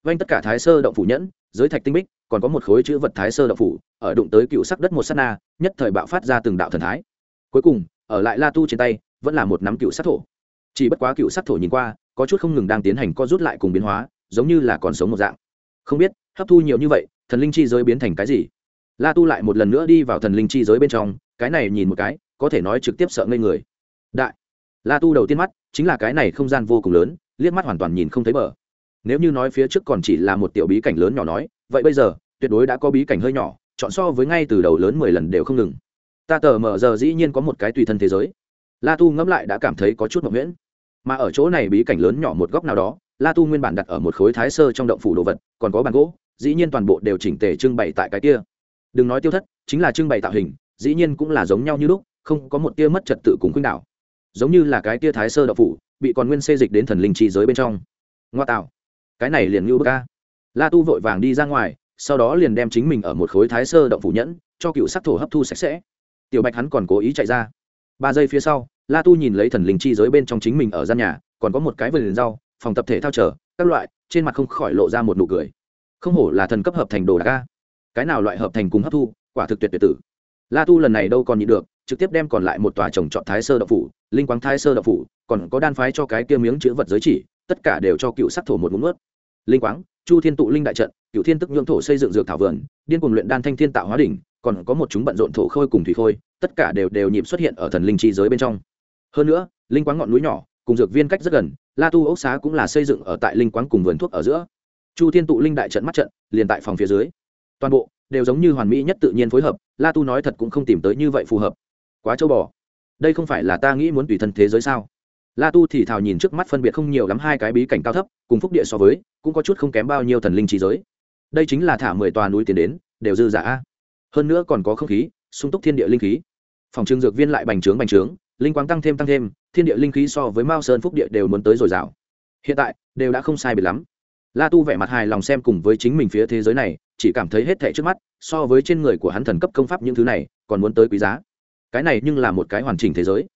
Speaker 1: Vanh tất cả thái sơ động phủ nhẫn, giới thạch tinh bích, còn có một khối chữ vật thái sơ động phủ, ở đụng tới cựu sắc đất một s á t na, nhất thời bạo phát ra từng đạo thần thái. Cuối cùng, ở lại la tu trên tay, vẫn là một nắm cựu sắc thổ. Chỉ bất quá cựu sắc thổ nhìn qua, có chút không ngừng đang tiến hành co rút lại cùng biến hóa, giống như là còn sống một dạng không biết, hấp thu nhiều như vậy, thần linh chi giới biến thành cái gì? La tu lại một lần nữa đi vào thần linh chi giới bên trong, cái này nhìn một cái, có thể nói trực tiếp sợ ngây người. Đại, la tu đầu tiên mắt, chính là cái này không gian vô cùng lớn, liếc mắt hoàn toàn nhìn không thấy bờ. Nếu như nói phía trước còn chỉ là một tiểu bí cảnh lớn nhỏ nói, vậy bây giờ, tuyệt đối đã có bí cảnh hơi nhỏ, chọn so với ngay từ đầu lớn mười lần đều không ngừng. Ta tờ mở giờ dĩ nhiên có một cái tùy thân thế giới. La tu ngẫm lại đã cảm thấy có chút mộng nguyễn mà ở chỗ này bí cảnh lớn nhỏ một góc nào đó la tu nguyên bản đặt ở một khối thái sơ trong động phủ đồ vật, còn có bàn gỗ, dĩ nhiên toàn bộ đều chỉnh tề trưng bày tại cái kia. Đừng nói tiêu thất, chính là trưng bày tạo hình, dĩ nhiên cũng là giống nhau như lúc, không có một tia mất trật tự cùng khuynh đảo. Giống như là cái tia thái sơ đậu phủ, bị còn nguyên xê dịch đến thần linh chi giới bên trong. Ngoa tạo. Cái này liền như bơ ca la tu vội vàng đi ra ngoài, sau đó liền đem chính mình ở một khối thái sơ động phủ nhẫn, cho cựu sắc thổ hấp thu sạch sẽ. Tiểu bạch hắn còn cố ý chạy ra. Ba giây phía sau, la tu nhìn lấy thần linh chi giới bên trong chính mình ở gian nhà, còn có một cái vườn rau phòng tập thể thao trở các loại, trên mặt không khỏi lộ ra một nụ cười. Không hổ là thần cấp hợp thành đồ đạc ca cái nào loại hợp thành cùng hấp thu, quả thực tuyệt tuyệt tử. La tu lần này đâu còn nhịn được, trực tiếp đem còn lại một tòa trồng trọt thái sơ đậu phủ, linh quáng thái sơ đậu phủ, còn có đan phái cho cái kia miếng chữ vật giới chỉ, tất cả đều cho cựu sắc thổ một ngụm ướt linh quáng chu thiên tụ linh đại trận cựu thiên tức nhượng thổ xây dựng dược thảo vườn, điên cuồng luyện đan thanh thiên tạo hóa đỉnh, còn có một chúng bận rộn thổ khôi cùng thủy khôi, tất cả đều đều nhịp xuất hiện ở thần linh chi giới bên trong. Hơn nữa, linh quáng ngọn núi nhỏ, cùng dược viên cách rất gần la tu ốc xá cũng là xây dựng ở tại linh Quán cùng vườn thuốc ở giữa. Chu thiên tụ linh đại trận mắt trận, liền tại phòng phía dưới. Toàn bộ đều giống như hoàn mỹ nhất tự nhiên phối hợp, la tu nói thật cũng không tìm tới như vậy phù hợp. Quá châu bò. Đây không phải là ta nghĩ muốn tùy thân thế giới sao? La tu thì thào nhìn trước mắt phân biệt không nhiều lắm hai cái bí cảnh cao thấp, cùng phúc địa so với, cũng có chút không kém bao nhiêu thần linh trí giới. Đây chính là thả mười tòa núi tiến đến, đều dư giả. Hơn nữa còn có không khí, sung túc thiên địa linh khí. Phòng trường dược viên lại bành trướng bành trướng, linh quang tăng thêm tăng thêm thiên địa linh khí so với mao sơn phúc địa đều muốn tới dồi dào. Hiện tại, đều đã không sai biệt lắm. La tu vẻ mặt hài lòng xem cùng với chính mình phía thế giới này, chỉ cảm thấy hết thảy trước mắt, so với trên người của hắn thần cấp công pháp những thứ này, còn muốn tới quý giá. Cái này nhưng là một cái hoàn chỉnh thế giới.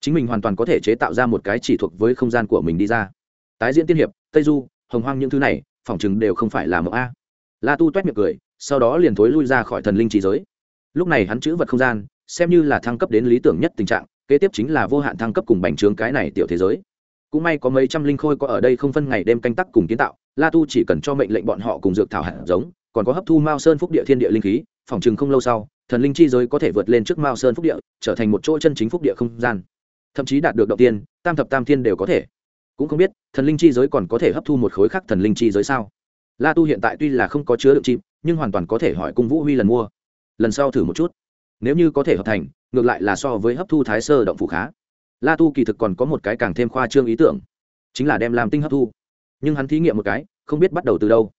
Speaker 1: Chính mình hoàn toàn có thể chế tạo ra một cái chỉ thuộc với không gian của mình đi ra. Tái diễn tiên hiệp, tây du, hồng hoang những thứ này phỏng chừng đều không phải là mộng a. La tu toét miệng cười, sau đó liền thối lui ra khỏi thần linh trí giới. Lúc này hắn chữ vật không gian, xem như là thăng cấp đến lý tưởng nhất tình trạng kế tiếp chính là vô hạn thăng cấp cùng bành trướng cái này tiểu thế giới. Cũng may có mấy trăm linh khôi có ở đây không phân ngày đêm canh tắc cùng kiến tạo, la tu chỉ cần cho mệnh lệnh bọn họ cùng dược thảo hạt giống, còn có hấp thu mao sơn phúc địa thiên địa linh khí, phòng chừng không lâu sau, thần linh chi giới có thể vượt lên trước mao sơn phúc địa, trở thành một chỗ chân chính phúc địa không gian. Thậm chí đạt được động tiên, tam thập tam thiên đều có thể. Cũng không biết, thần linh chi giới còn có thể hấp thu một khối khác thần linh chi giới sao? La tu hiện tại tuy là không có chứa đựng chim, nhưng hoàn toàn có thể hỏi cung vũ huy lần mua. Lần sau thử một chút nếu như có thể hợp thành, ngược lại là so với hấp thu thái sơ động phủ khá. La tu kỳ thực còn có một cái càng thêm khoa trương ý tưởng, chính là đem Lam tinh hấp thu. Nhưng hắn thí nghiệm một cái, không biết bắt đầu từ đâu.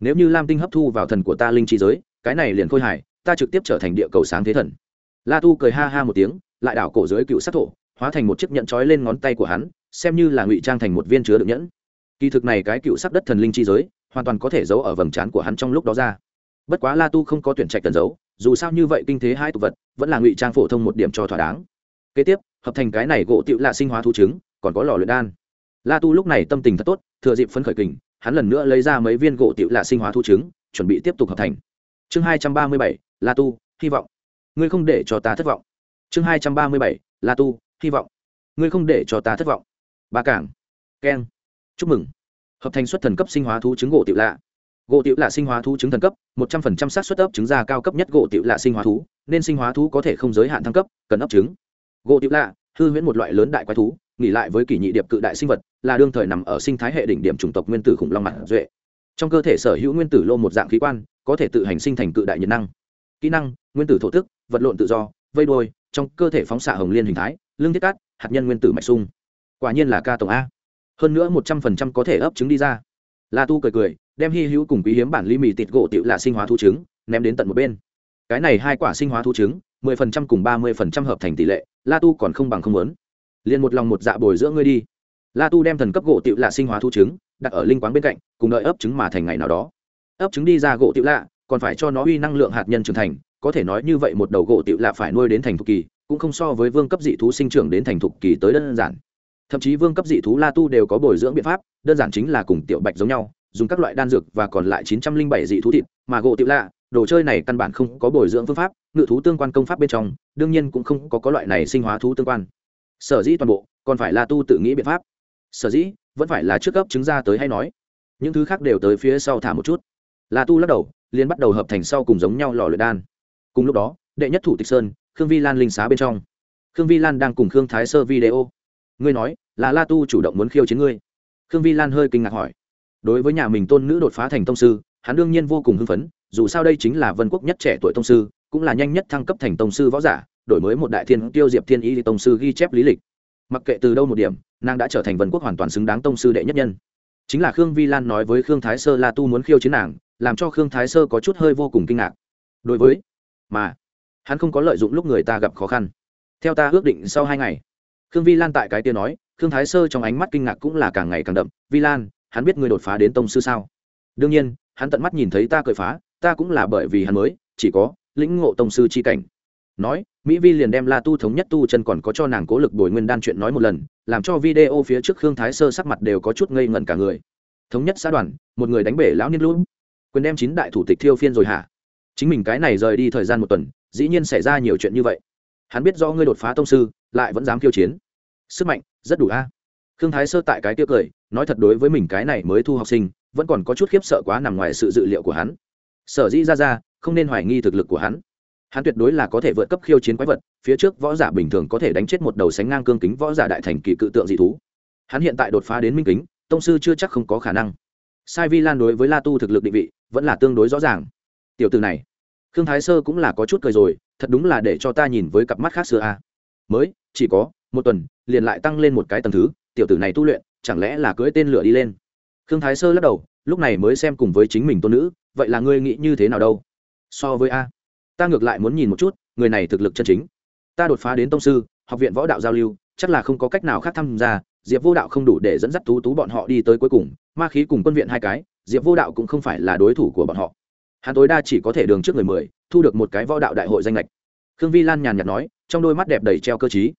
Speaker 1: Nếu như lam tinh hấp thu vào thần của ta linh trí giới, cái này liền khôi hài, ta trực tiếp trở thành địa cầu sáng thế thần. La tu cười ha ha một tiếng, lại đảo cổ dưới cựu sát thổ, hóa thành một chiếc nhẫn trói lên ngón tay của hắn, xem như là ngụy trang thành một viên chứa đựng nhẫn. Kỳ thực này cái cựu sắc đất thần linh chi giới, hoàn toàn có thể giấu ở vầng trán của hắn trong lúc đó ra. Bất quá la tu không có tuyển trạch tần giấu dù sao như vậy kinh thế hai tục vật, vẫn là ngụy trang phổ thông một điểm cho thỏa đáng. Kế tiếp, hợp thành cái này gỗ tựu lạ sinh hóa thu trứng, còn có lò luyện đan. La tu lúc này tâm tình thật tốt, thừa dịp phấn khởi kình, hắn lần nữa lấy ra mấy viên gỗ tựu lạ sinh hóa thu trứng, chuẩn bị tiếp tục hợp thành. Chương hai trăm ba mươi bảy, la tu, hy vọng. Ngươi không để cho ta thất vọng. Chương hai trăm ba mươi bảy, la tu, hy vọng. Ngươi không để cho ta thất vọng. Ba cảng. Keng. Chúc mừng. Hợp thành xuất thần cấp sinh hóa thú trứng gỗ tiểu lạ gỗ tiểu lạ sinh hóa thú trứng thần cấp, một trăm phần trăm xác suất ấp trứng ra cao cấp nhất gỗ tiểu lạ sinh hóa thú, nên sinh hóa thú có thể không giới hạn thăng cấp, cần ấp trứng. Gỗ tiểu lạ hư huyễn một loại lớn đại quái thú, nghỉ lại với kỷ nhị điệp cự đại sinh vật, là đương thời nằm ở sinh thái hệ đỉnh điểm chủng tộc nguyên tử khủng long mặt duệ. Trong cơ thể sở hữu nguyên tử lô một dạng khí quan, có thể tự hành sinh thành cự đại nhiệt năng. Kỹ năng, nguyên tử thổ tức vật lộn tự do, vây đôi trong cơ thể phóng xạ hồng liên hình thái lương thiết cát, hạt nhân nguyên tử mạch sung quả nhiên là ca tổng a. Hơn nữa một trăm phần trăm có thể ấp trứng đi ra. La tu cười cười đem hy hữu cùng quý hiếm bản ly mì tịt gỗ tựu là sinh hóa thu trứng, ném đến tận một bên. Cái này hai quả sinh hóa thu trứng, mười phần trăm cùng ba mươi phần trăm hợp thành tỷ lệ, la tu còn không bằng không muốn. Liền một lòng một dạ bồi giữa ngươi đi. La tu đem thần cấp gỗ tựu là sinh hóa thu trứng, đặt ở linh quán bên cạnh, cùng đợi ấp trứng mà thành ngày nào đó. Ấp trứng đi ra gỗ tựu lạ, còn phải cho nó uy năng lượng hạt nhân trưởng thành, có thể nói như vậy một đầu gỗ tựu lạ phải nuôi đến thành thục kỳ, cũng không so với vương cấp dị thú sinh trưởng đến thành thục kỳ tới đơn giản. Thậm chí vương cấp dị thú la tu đều có bồi dưỡng biện pháp, đơn giản chính là cùng tiểu bạch giống nhau dùng các loại đan dược và còn lại chín trăm linh bảy dị thú thịt mà gỗ tiểu lạ đồ chơi này căn bản không có bồi dưỡng phương pháp ngự thú tương quan công pháp bên trong đương nhiên cũng không có, có loại này sinh hóa thú tương quan. Sở dĩ toàn bộ còn phải là tu tự nghĩ biện pháp. Sở dĩ vẫn phải là trước cấp chứng ra tới hay nói. Những thứ khác đều tới phía sau thả một chút. Là tu lắc đầu liên bắt đầu hợp thành sau cùng giống nhau lò luyện đan. Cùng lúc đó đệ nhất thủ tịch sơn khương vi lan linh xá bên trong. Khương vi lan đang cùng khương thái sơ video. Ngươi nói là la tu chủ động muốn khiêu chiến ngươi. Khương vi lan hơi kinh ngạc hỏi đối với nhà mình tôn nữ đột phá thành tông sư, hắn đương nhiên vô cùng hưng phấn, dù sao đây chính là vân quốc nhất trẻ tuổi tông sư, cũng là nhanh nhất thăng cấp thành tông sư võ giả, đổi mới một đại thiên, tiêu diệp thiên y tông sư ghi chép lý lịch. Mặc kệ từ đâu một điểm, nàng đã trở thành vân quốc hoàn toàn xứng đáng tông sư đệ nhất nhân. Chính là khương vi lan nói với khương thái sơ la tu muốn khiêu chiến nàng, làm cho khương thái sơ có chút hơi vô cùng kinh ngạc. Đối với, mà, hắn không có lợi dụng lúc người ta gặp khó khăn. Theo ta ước định sau hai ngày, khương vi lan tại cái tia nói, khương thái sơ trong ánh mắt kinh ngạc cũng là càng ngày càng đậm. Vi lan hắn biết ngươi đột phá đến tông sư sao? Đương nhiên, hắn tận mắt nhìn thấy ta cởi phá, ta cũng là bởi vì hắn mới, chỉ có lĩnh ngộ tông sư c h i cảnh. Nói, mỹ vi liền đem la tu thống nhất tu chân còn có cho nàng cố lực bồi nguyên đan chuyện nói một lần, làm cho video phía trước khương thái sơ sắc mặt đều có chút ngây ngẩn cả người. Thống nhất xã đoàn, một người đánh bể lão niên lũ. Quyền đem chín đại thủ tịch thiêu phiên rồi hả? Chính mình cái này rời đi thời gian một tuần, dĩ nhiên xảy ra nhiều chuyện như vậy. Hắn biết do ngươi đột phá tông sư, lại vẫn dám khiêu chiến. Sức mạnh, rất đủ a khương thái sơ tại cái tiêu cười, nói thật đối với mình cái này mới thu học sinh, vẫn còn có chút khiếp sợ quá nằm ngoài sự dự liệu của hắn. Sở dĩ ra ra, không nên hoài nghi thực lực của hắn. Hắn tuyệt đối là có thể vượt cấp khiêu chiến quái vật, phía trước võ giả bình thường có thể đánh chết một đầu sánh ngang cương kính võ giả đại thành kỳ cự tượng dị thú. Hắn hiện tại đột phá đến minh kính, tông sư chưa chắc không có khả năng. Sai vi lan đối với la tu thực lực định vị, vẫn là tương đối rõ ràng. Tiểu từ này, khương thái sơ cũng là có chút cười rồi, thật đúng là để cho ta nhìn với cặp mắt khác xưa a. Mới, chỉ có một tuần, liền lại tăng lên một cái tầng thứ tiểu tử này tu luyện, chẳng lẽ là cưỡi tên lửa đi lên? Khương thái sơ lắc đầu, lúc này mới xem cùng với chính mình tôn nữ, vậy là ngươi nghĩ như thế nào đâu? So với a. Ta ngược lại muốn nhìn một chút, người này thực lực chân chính. Ta đột phá đến tông sư, học viện võ đạo giao lưu, chắc là không có cách nào khác tham gia, diệp vô đạo không đủ để dẫn dắt tú tú bọn họ đi tới cuối cùng, ma khí cùng quân viện hai cái, diệp vô đạo cũng không phải là đối thủ của bọn họ. Hắn tối đa chỉ có thể đường trước người mười, thu được một cái võ đạo đại hội danh lệch. Khương vi lan nhàn nhạt nói, trong đôi mắt đẹp đầy treo cơ chí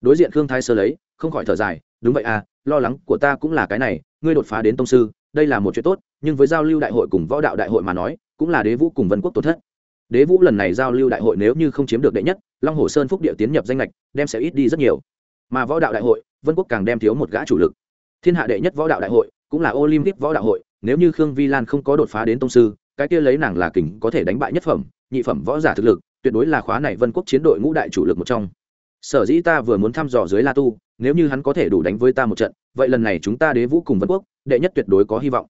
Speaker 1: đối diện khương thái sơ lấy, không khỏi thở dài đúng vậy à lo lắng của ta cũng là cái này, ngươi đột phá đến tông sư, đây là một chuyện tốt, nhưng với giao lưu đại hội cùng võ đạo đại hội mà nói, cũng là đế vũ cùng vân quốc tổn thất. Đế vũ lần này giao lưu đại hội nếu như không chiếm được đệ nhất, long hồ sơn phúc địa tiến nhập danh lệch đem sẽ ít đi rất nhiều. Mà võ đạo đại hội, vân quốc càng đem thiếu một gã chủ lực. Thiên hạ đệ nhất võ đạo đại hội, cũng là olympic võ đạo hội, nếu như khương vi lan không có đột phá đến tông sư, cái kia lấy nàng là kình có thể đánh bại nhất phẩm, nhị phẩm võ giả thực lực, tuyệt đối là khóa này vân quốc chiến đội ngũ đại chủ lực một trong sở dĩ ta vừa muốn thăm dò dưới la tu, nếu như hắn có thể đủ đánh với ta một trận, vậy lần này chúng ta đế vũ cùng vân quốc, đệ nhất tuyệt đối có hy vọng.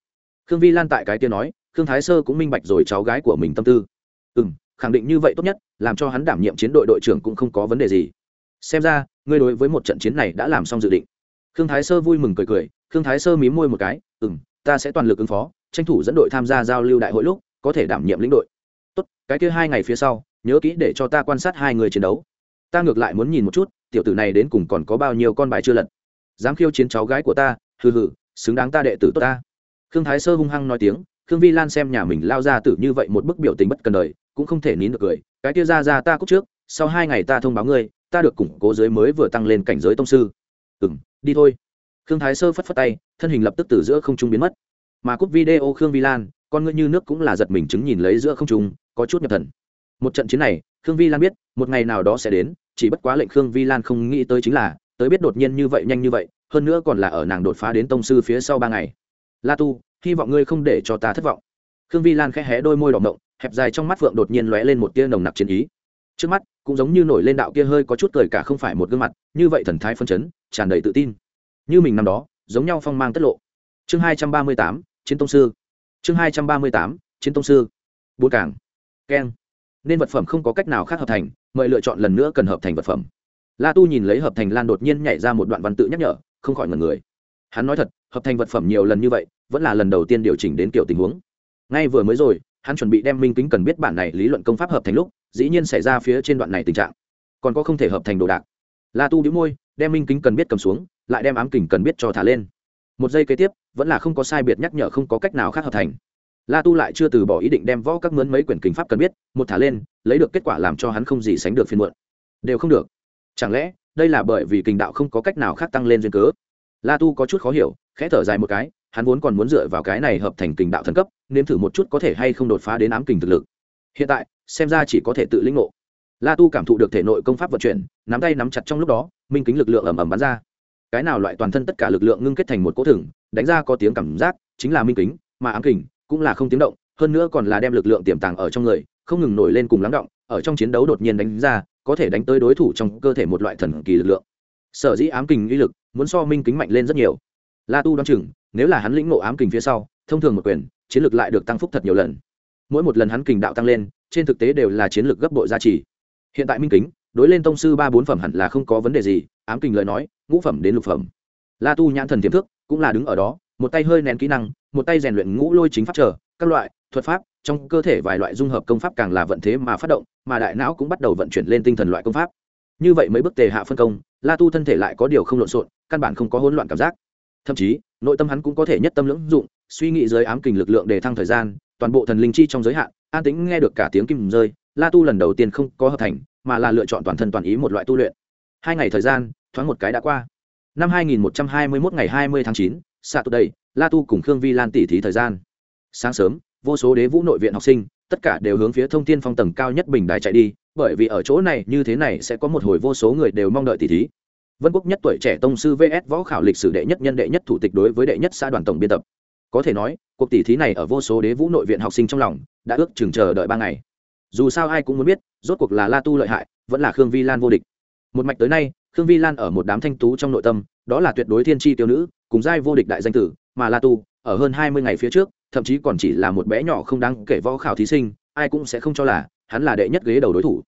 Speaker 1: Khương vi lan tại cái kia nói, khương thái sơ cũng minh bạch rồi cháu gái của mình tâm tư. Ừ m khẳng định như vậy tốt nhất, làm cho hắn đảm nhiệm chiến đội đội trưởng cũng không có vấn đề gì. Xem ra, ngươi đối với một trận chiến này đã làm xong dự định. Khương thái sơ vui mừng cười cười, khương thái sơ mím môi một cái ừ m ta sẽ toàn lực ứng phó, tranh thủ dẫn đội tham gia giao lưu đại hội lúc, có thể đảm nhiệm lĩnh đội. Tốt, cái kia hai ngày phía sau, nhớ kỹ để cho ta quan sát hai người chiến đấu ta ngược lại muốn nhìn một chút, tiểu tử này đến cùng còn có bao nhiêu con bài chưa lật. Dám khiêu chiến cháu gái của ta, hừ hừ, xứng đáng ta đệ tử tốt ta. Khương thái sơ hung hăng nói tiếng, khương vi lan xem nhà mình lao ra tử như vậy một bức biểu tình bất cần đời, cũng không thể nín được cười. Cái kia ra ra ta cúc trước, sau hai ngày ta thông báo ngươi, ta được củng cố giới mới vừa tăng lên cảnh giới tông sư. Ừ m đi thôi. Khương thái sơ phất phất tay, thân hình lập tức từ giữa không trung biến mất. Mà cúp video khương vi lan, con ngươi như nước cũng là giật mình chứng nhìn lấy giữa không trung, có chút nhập thần. Một trận chiến này, khương vi lan biết, một ngày nào đó sẽ đến chỉ bất quá lệnh khương vi lan không nghĩ tới chính là, tới biết đột nhiên như vậy nhanh như vậy, hơn nữa còn là ở nàng đột phá đến tông sư phía sau ba ngày. La tu, hy vọng ngươi không để cho ta thất vọng. Khương vi lan khẽ hé đôi môi đỏ mộng hẹp dài trong mắt phượng đột nhiên lóe lên một tia nồng nặc chiến ý. Trước mắt, cũng giống như nổi lên đạo kia hơi có chút cười cả không phải một gương mặt, như vậy thần thái phân chấn, tràn đầy tự tin. Như mình năm đó, giống nhau phong mang tất lộ. Chương hai trăm ba mươi tám, chiến tông sư. Chương hai trăm ba mươi tám, chiến tông sư. Bốn cảng. Keng nên vật phẩm không có cách nào khác hợp thành, mời lựa chọn lần nữa cần hợp thành vật phẩm. La tu nhìn lấy hợp thành lan đột nhiên nhảy ra một đoạn văn tự nhắc nhở, không khỏi ngần người. Hắn nói thật, hợp thành vật phẩm nhiều lần như vậy, vẫn là lần đầu tiên điều chỉnh đến kiểu tình huống. Ngay vừa mới rồi, hắn chuẩn bị đem minh kính cần biết bản này lý luận công pháp hợp thành lúc, dĩ nhiên xảy ra phía trên đoạn này tình trạng. Còn có không thể hợp thành đồ đạc. La tu đĩu môi, đem minh kính cần biết cầm xuống, lại đem ám kình cần biết cho thả lên. Một giây kế tiếp, vẫn là không có sai biệt nhắc nhở không có cách nào khác hợp thành la tu lại chưa từ bỏ ý định đem võ các mướn mấy quyển kính pháp cần biết, một thả lên, lấy được kết quả làm cho hắn không gì sánh được phiên muộn. Đều không được. Chẳng lẽ, đây là bởi vì kình đạo không có cách nào khác tăng lên duyên cớ? La tu có chút khó hiểu, khẽ thở dài một cái, hắn vốn còn muốn dựa vào cái này hợp thành kình đạo thần cấp, nếm thử một chút có thể hay không đột phá đến ám kình thực lực. Hiện tại, xem ra chỉ có thể tự lĩnh ngộ. La tu cảm thụ được thể nội công pháp vận chuyển, nắm tay nắm chặt trong lúc đó, minh kính lực lượng ầm ầm bắn ra. Cái nào loại toàn thân tất cả lực lượng ngưng kết thành một cỗ thừng, đánh ra có tiếng cảm giác, chính là minh kính, mà ám kình cũng là không tiếng động, hơn nữa còn là đem lực lượng tiềm tàng ở trong người, không ngừng nổi lên cùng lắng động, ở trong chiến đấu đột nhiên đánh ra, có thể đánh tới đối thủ trong cơ thể một loại thần kỳ lực lượng. Sở dĩ ám kình uy lực muốn so minh kính mạnh lên rất nhiều. La tu đoán chừng, nếu là hắn lĩnh ngộ ám kình phía sau, thông thường một quyền, chiến lược lại được tăng phúc thật nhiều lần. Mỗi một lần hắn kình đạo tăng lên, trên thực tế đều là chiến lược gấp bội gia trì. Hiện tại minh kính, đối lên tông sư ba bốn phẩm hẳn là không có vấn đề gì, ám kình lời nói, ngũ phẩm đến lục phẩm. La tu nhãn thần tiềm thức cũng là đứng ở đó, một tay hơi nén kỹ năng một tay rèn luyện ngũ lôi chính pháp trở các loại thuật pháp trong cơ thể vài loại dung hợp công pháp càng là vận thế mà phát động mà đại não cũng bắt đầu vận chuyển lên tinh thần loại công pháp. Như vậy mấy bước tề hạ phân công la tu thân thể lại có điều không lộn xộn căn bản không có hỗn loạn cảm giác. Thậm chí nội tâm hắn cũng có thể nhất tâm lưỡng dụng suy nghĩ dưới ám kình lực lượng để thăng thời gian toàn bộ thần linh chi trong giới hạn an tĩnh nghe được cả tiếng kim rơi la tu lần đầu tiên không có hợp thành mà là lựa chọn toàn thân toàn ý một loại tu luyện. Hai ngày thời gian thoáng một cái đã qua. Năm 2121 ngày 20 tháng 9, xạ tụ đây la tu cùng khương vi lan tỉ thí thời gian. Sáng sớm, vô số đế vũ nội viện học sinh, tất cả đều hướng phía thông tin phong tầng cao nhất bình đài chạy đi, bởi vì ở chỗ này như thế này sẽ có một hồi vô số người đều mong đợi tỉ thí. Vân quốc nhất tuổi trẻ tông sư vs võ khảo lịch sử đệ nhất nhân đệ nhất thủ tịch đối với đệ nhất xã đoàn tổng biên tập. Có thể nói, cuộc tỷ thí này ở vô số đế vũ nội viện học sinh trong lòng đã ước chừng chờ đợi ba ngày. Dù sao ai cũng muốn biết, rốt cuộc là la tu lợi hại, vẫn là khương vi lan vô địch. Một mạch tới nay, khương vi lan ở một đám thanh tú trong nội tâm, đó là tuyệt đối thiên tri tiêu nữ, cùng giai vô địch đại danh tử mà la tu, ở hơn hai mươi ngày phía trước, thậm chí còn chỉ là một bé nhỏ không đáng kể võ khảo thí sinh, ai cũng sẽ không cho là hắn là đệ nhất ghế đầu đối thủ.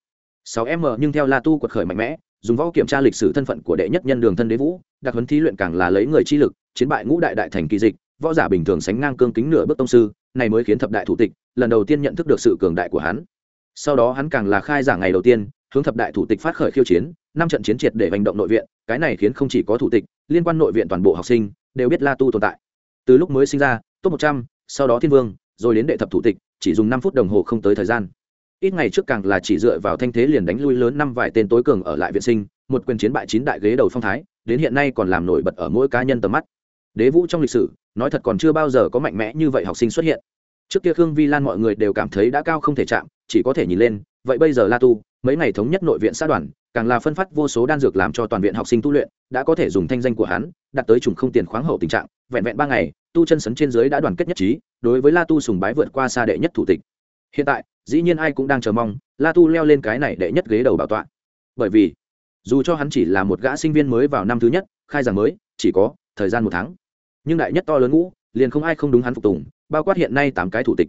Speaker 1: sáu m nhưng theo la tu quật khởi mạnh mẽ, dùng võ kiểm tra lịch sử thân phận của đệ nhất nhân đường thân đế vũ, đặc huấn thí luyện càng là lấy người chi lực, chiến bại ngũ đại đại thành kỳ dịch, võ giả bình thường sánh ngang cương kính nửa bước tông sư, này mới khiến thập đại thủ tịch lần đầu tiên nhận thức được sự cường đại của hắn. Sau đó hắn càng là khai giảng ngày đầu tiên, hướng thập đại thủ tịch phát khởi khiêu chiến, năm trận chiến triệt để hành động nội viện, cái này khiến không chỉ có thủ tịch, liên quan nội viện toàn bộ học sinh, đều biết la tu tồn tại từ lúc mới sinh ra, top một trăm, sau đó thiên vương, rồi đến đệ thập thủ tịch, chỉ dùng năm phút đồng hồ không tới thời gian. Ít ngày trước càng là chỉ dựa vào thanh thế liền đánh lui lớn năm vài tên tối cường ở lại viện sinh, một quyền chiến bại chín đại ghế đầu phong thái, đến hiện nay còn làm nổi bật ở mỗi cá nhân tầm mắt. Đế vũ trong lịch sử, nói thật còn chưa bao giờ có mạnh mẽ như vậy học sinh xuất hiện. Trước kia khương vi lan mọi người đều cảm thấy đã cao không thể chạm, chỉ có thể nhìn lên vậy bây giờ la tu, mấy ngày thống nhất nội viện xã đoàn, càng là phân phát vô số đan dược làm cho toàn viện học sinh tu luyện, đã có thể dùng thanh danh của hắn đặt tới trùng không tiền khoáng hậu tình trạng, vẹn vẹn ba ngày, tu chân sấn trên dưới đã đoàn kết nhất trí, đối với la tu sùng bái vượt qua xa đệ nhất thủ tịch. Hiện tại, dĩ nhiên ai cũng đang chờ mong, la tu leo lên cái này đệ nhất ghế đầu bảo tọa. Bởi vì, dù cho hắn chỉ là một gã sinh viên mới vào năm thứ nhất, khai giảng mới, chỉ có thời gian một tháng. Nhưng đại nhất to lớn ngũ, liền không ai không đúng hắn phục tùng, bao quát hiện nay tám cái thủ tịch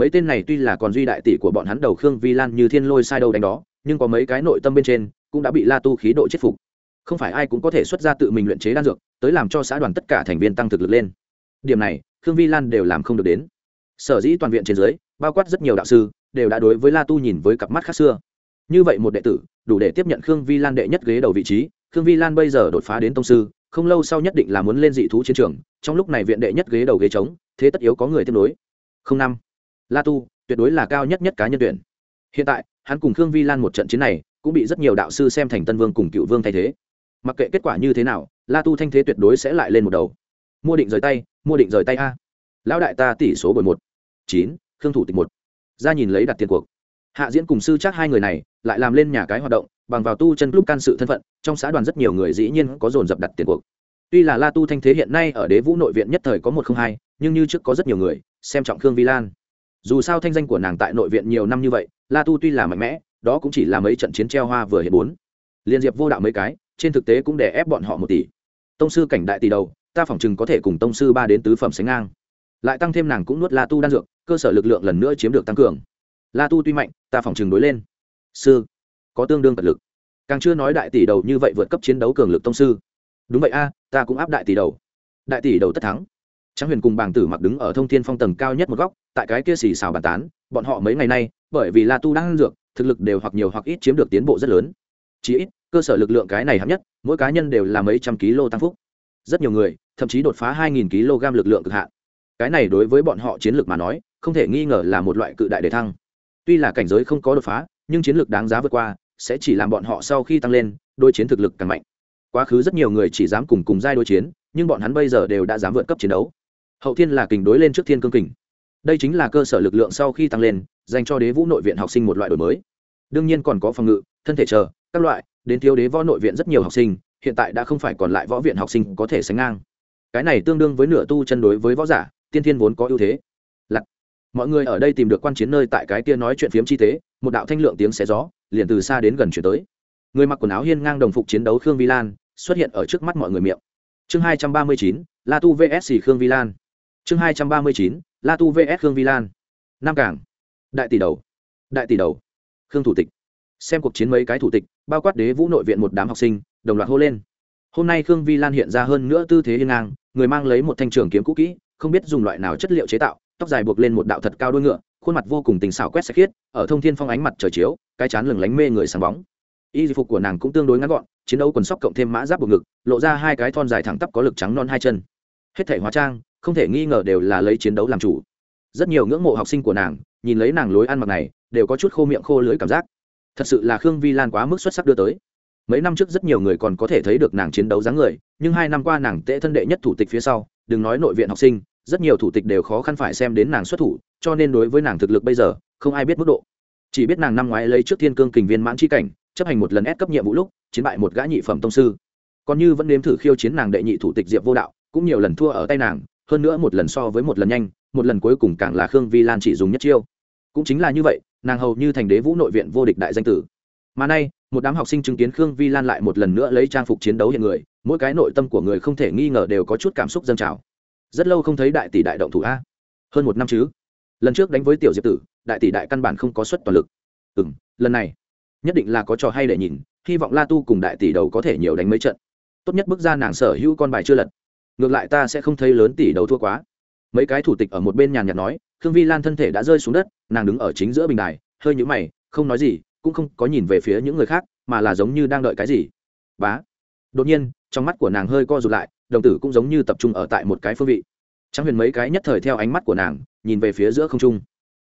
Speaker 1: mấy tên này tuy là còn duy đại tỷ của bọn hắn đầu khương vi lan như thiên lôi sai đâu đánh đó, nhưng có mấy cái nội tâm bên trên cũng đã bị la tu khí độ chết phục. Không phải ai cũng có thể xuất ra tự mình luyện chế đan dược, tới làm cho xã đoàn tất cả thành viên tăng thực lực lên. Điểm này, khương vi lan đều làm không được đến. Sở dĩ toàn viện trên dưới, bao quát rất nhiều đạo sư, đều đã đối với la tu nhìn với cặp mắt khác xưa. Như vậy một đệ tử, đủ để tiếp nhận khương vi lan đệ nhất ghế đầu vị trí. Khương vi lan bây giờ đột phá đến tông sư, không lâu sau nhất định là muốn lên dị thú chiến trường, trong lúc này viện đệ nhất ghế đầu ghế trống, thế tất yếu có người tiếp nối. Không năm la tu, tuyệt đối là cao nhất nhất cá nhân tuyển. Hiện tại, hắn cùng khương vi lan một trận chiến này, cũng bị rất nhiều đạo sư xem thành tân vương cùng cựu vương thay thế. Mặc kệ kết quả như thế nào, la tu thanh thế tuyệt đối sẽ lại lên một đầu. Mua định rời tay, mua định rời tay a. Lão đại ta tỷ số bởi một. Chín, khương thủ tịch một. Ra nhìn lấy đặt tiền cuộc. Hạ diễn cùng sư chắc hai người này, lại làm lên nhà cái hoạt động, bằng vào tu chân club can sự thân phận, trong xã đoàn rất nhiều người dĩ nhiên có dồn dập đặt tiền cuộc. Tuy là la tu thanh thế hiện nay ở đế vũ nội viện nhất thời có một không hai, nhưng như trước có rất nhiều người, xem trọng khương vi lan dù sao thanh danh của nàng tại nội viện nhiều năm như vậy, la tu tuy là mạnh mẽ, đó cũng chỉ là mấy trận chiến treo hoa vừa hiện bốn. Liên diệp vô đạo mấy cái, trên thực tế cũng để ép bọn họ một tỷ. Tông sư cảnh đại tỷ đầu, ta phỏng chừng có thể cùng tông sư ba đến tứ phẩm sánh ngang. Lại tăng thêm nàng cũng nuốt la tu đan dược, cơ sở lực lượng lần nữa chiếm được tăng cường. La tu tuy mạnh, ta phỏng chừng đối lên. Sư, có tương đương cật lực. Càng chưa nói đại tỷ đầu như vậy vượt cấp chiến đấu cường lực tông sư. Đúng vậy a, ta cũng áp đại tỷ đầu. Đại tỷ đầu tất thắng. Tráng Huyền cùng Bàng Tử mặc đứng ở thông thiên phong tầng cao nhất một góc, tại cái kia xì xào bàn tán, bọn họ mấy ngày nay, bởi vì La Tu đang ăn dược, thực lực đều hoặc nhiều hoặc ít chiếm được tiến bộ rất lớn. Chỉ ít cơ sở lực lượng cái này hấp nhất mỗi cá nhân đều là mấy trăm kg tăng phúc. Rất nhiều người thậm chí đột phá 2000 kg lực lượng cực hạn. Cái này đối với bọn họ chiến lược mà nói không thể nghi ngờ là một loại cự đại đề thăng. Tuy là cảnh giới không có đột phá nhưng chiến lược đáng giá vượt qua sẽ chỉ làm bọn họ sau khi tăng lên đôi chiến thực lực càng mạnh. Quá khứ rất nhiều người chỉ dám cùng cùng giai đối chiến nhưng bọn hắn bây giờ đều đã dám vượt cấp chiến đấu hậu thiên là kình đối lên trước thiên cương kình. Đây chính là cơ sở lực lượng sau khi tăng lên, dành cho đế vũ nội viện học sinh một loại đổi mới. Đương nhiên còn có phòng ngự, thân thể chờ, các loại, đến thiếu đế võ nội viện rất nhiều học sinh, hiện tại đã không phải còn lại võ viện học sinh có thể sánh ngang. Cái này tương đương với nửa tu chân đối với võ giả, tiên thiên vốn có ưu thế. Lặc mọi người ở đây tìm được quan chiến nơi tại cái kia nói chuyện phiếm chi tế, một đạo thanh lượng tiếng xé gió, liền từ xa đến gần chuyển tới. Người mặc quần áo hiên ngang đồng phục chiến đấu khương vi lan, xuất hiện ở trước mắt mọi người miệng. Chương hai trăm ba mươi chín, la tu vs khương vi lan chương hai trăm ba mươi chín, la tu vs khương vi lan. Nam cảng. Đại tỷ đầu. Đại tỷ đầu. Khương thủ tịch. Xem cuộc chiến mấy cái thủ tịch, bao quát đế vũ nội viện một đám học sinh, đồng loạt hô lên. Hôm nay khương vi lan hiện ra hơn nữa tư thế hiên ngang, người mang lấy một thanh trường kiếm cũ kỹ, không biết dùng loại nào chất liệu chế tạo, tóc dài buộc lên một đạo thật cao đuôi ngựa, khuôn mặt vô cùng tình xảo quét sạch khiết, ở thông thiên phong ánh mặt trời chiếu, cái chán lừng lánh mê người sáng bóng. Y phục của nàng cũng tương đối ngắn gọn, chiến đấu quần sóc cộng thêm mã giáp buộc ngực, lộ ra hai cái thon dài thẳng tắp có lực trắng non hai chân. Hết thể hóa trang không thể nghi ngờ đều là lấy chiến đấu làm chủ. Rất nhiều ngưỡng mộ học sinh của nàng, nhìn lấy nàng lối ăn mặc này, đều có chút khô miệng khô lưới cảm giác. Thật sự là khương vi lan quá mức xuất sắc đưa tới. Mấy năm trước rất nhiều người còn có thể thấy được nàng chiến đấu dáng người, nhưng hai năm qua nàng tệ thân đệ nhất thủ tịch phía sau, đừng nói nội viện học sinh, rất nhiều thủ tịch đều khó khăn phải xem đến nàng xuất thủ, cho nên đối với nàng thực lực bây giờ, không ai biết mức độ. Chỉ biết nàng năm ngoái lấy trước thiên cương kình viên mãn chi cảnh, chấp hành một lần ép cấp nhiệm vụ lúc, chiến bại một gã nhị phẩm tông sư. Còn như vẫn nếm thử khiêu chiến nàng đệ nhị thủ tịch diệp vô đạo, cũng nhiều lần thua ở tay nàng hơn nữa một lần so với một lần nhanh, một lần cuối cùng càng là khương vi lan chỉ dùng nhất chiêu. Cũng chính là như vậy, nàng hầu như thành đế vũ nội viện vô địch đại danh tử. Mà nay, một đám học sinh chứng kiến khương vi lan lại một lần nữa lấy trang phục chiến đấu hiện người, mỗi cái nội tâm của người không thể nghi ngờ đều có chút cảm xúc dâng trào. Rất lâu không thấy đại tỷ đại động thủ a. Hơn một năm chứ. Lần trước đánh với tiểu diệp tử, đại tỷ đại căn bản không có suất toàn lực. Ừ m lần này, nhất định là có trò hay để nhìn, hy vọng la tu cùng đại tỷ đầu có thể nhiều đánh mấy trận. Tốt nhất bước ra nàng sở hữu con bài chưa lật ngược lại ta sẽ không thấy lớn tỷ đấu thua quá. Mấy cái thủ tịch ở một bên nhàn nhạt nói, khương vi lan thân thể đã rơi xuống đất, nàng đứng ở chính giữa bình đài, hơi nhũ mày, không nói gì, cũng không có nhìn về phía những người khác, mà là giống như đang đợi cái gì. Bá. Đột nhiên, trong mắt của nàng hơi co rụt lại, đồng tử cũng giống như tập trung ở tại một cái phương vị. Trang huyền mấy cái nhất thời theo ánh mắt của nàng, nhìn về phía giữa không trung.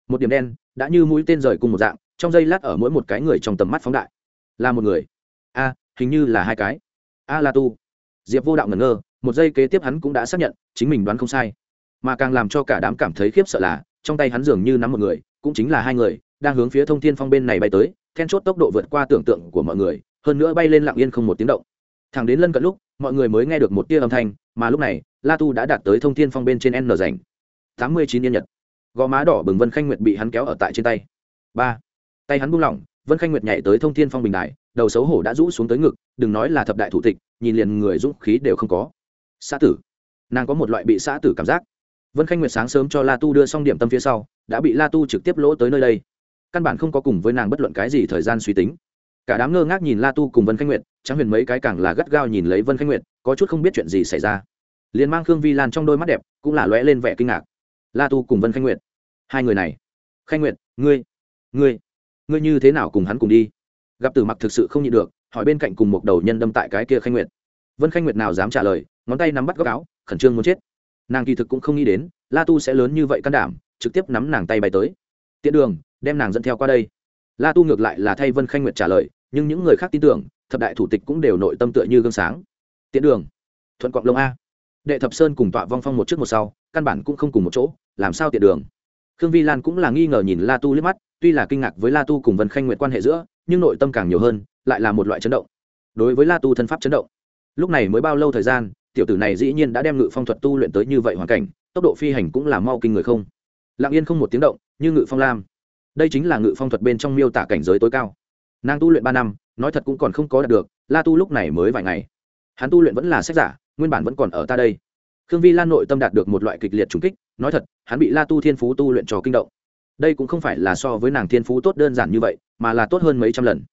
Speaker 1: Một điểm đen, đã như mũi tên rời cùng một dạng, trong giây lát ở mỗi một cái người trong tầm mắt phóng đại. Là một người. A, hình như là hai cái. A la tu. Diệp vô đạo ngẩn ngơ một giây kế tiếp hắn cũng đã xác nhận chính mình đoán không sai. Mà càng làm cho cả đám cảm thấy khiếp sợ là trong tay hắn dường như nắm một người cũng chính là hai người đang hướng phía thông thiên phong bên này bay tới then chốt tốc độ vượt qua tưởng tượng của mọi người hơn nữa bay lên lặng yên không một tiếng động. Thẳng đến lân cận lúc mọi người mới nghe được một tia âm thanh mà lúc này la tu đã đạt tới thông thiên phong bên trên n rảnh. Tám mươi chín yên nhật. Gò má đỏ bừng vân khanh nguyệt bị hắn kéo ở tại trên tay. Ba. Tay hắn buông lỏng vân khanh nguyệt nhảy tới thông thiên phong bình đại, đầu xấu hổ đã rũ xuống tới ngực đừng nói là thập đại thủ tịch nhìn liền người dũng khí đều không có xã tử. Nàng có một loại bị xã tử cảm giác. Vân khanh nguyệt sáng sớm cho la tu đưa xong điểm tâm phía sau, đã bị la tu trực tiếp lỗ tới nơi đây. Căn bản không có cùng với nàng bất luận cái gì thời gian suy tính. Cả đám ngơ ngác nhìn la tu cùng vân khanh nguyệt trắng huyền mấy cái càng là gắt gao nhìn lấy vân khanh nguyệt, có chút không biết chuyện gì xảy ra. Liền mang khương vi lan trong đôi mắt đẹp, cũng là lóe lên vẻ kinh ngạc. La tu cùng vân khanh nguyệt. Hai người này. Khanh nguyệt, ngươi ngươi ngươi như thế nào cùng hắn cùng đi? Gặp tử mặc thực sự không nhịn được, hỏi bên cạnh cùng một đầu nhân đâm tại cái kia khanh nguyệt. Vân khanh nguyệt nào dám trả lời ngón tay nắm bắt góc áo, khẩn trương muốn chết. Nàng kỳ thực cũng không nghĩ đến, la tu sẽ lớn như vậy can đảm, trực tiếp nắm nàng tay bay tới. Tiện đường, đem nàng dẫn theo qua đây. La tu ngược lại là thay vân khanh nguyệt trả lời, nhưng những người khác tin tưởng, thập đại thủ tịch cũng đều nội tâm tựa như gương sáng. Tiện đường, thuận cọng lông a. Đệ thập sơn cùng tọa vong phong một trước một sau, căn bản cũng không cùng một chỗ, làm sao tiện đường? Khương vi lan cũng là nghi ngờ nhìn la tu liếc mắt, tuy là kinh ngạc với la tu cùng vân khanh nguyệt quan hệ giữa, nhưng nội tâm càng nhiều hơn, lại là một loại chấn động. Đối với la tu thân pháp chấn động. Lúc này mới bao lâu thời gian tiểu tử này dĩ nhiên đã đem ngự phong thuật tu luyện tới như vậy hoàn cảnh, tốc độ phi hành cũng là mau kinh người không? Lặng yên không một tiếng động, như ngự phong lam. Đây chính là ngự phong thuật bên trong miêu tả cảnh giới tối cao. Nàng tu luyện ba năm, nói thật cũng còn không có đạt được, la tu lúc này mới vài ngày. Hắn tu luyện vẫn là sách giả, nguyên bản vẫn còn ở ta đây. Khương vi lan nội tâm đạt được một loại kịch liệt trùng kích, nói thật, hắn bị la tu thiên phú tu luyện trò kinh động. Đây cũng không phải là so với nàng thiên phú tốt đơn giản như vậy, mà là tốt hơn mấy trăm lần.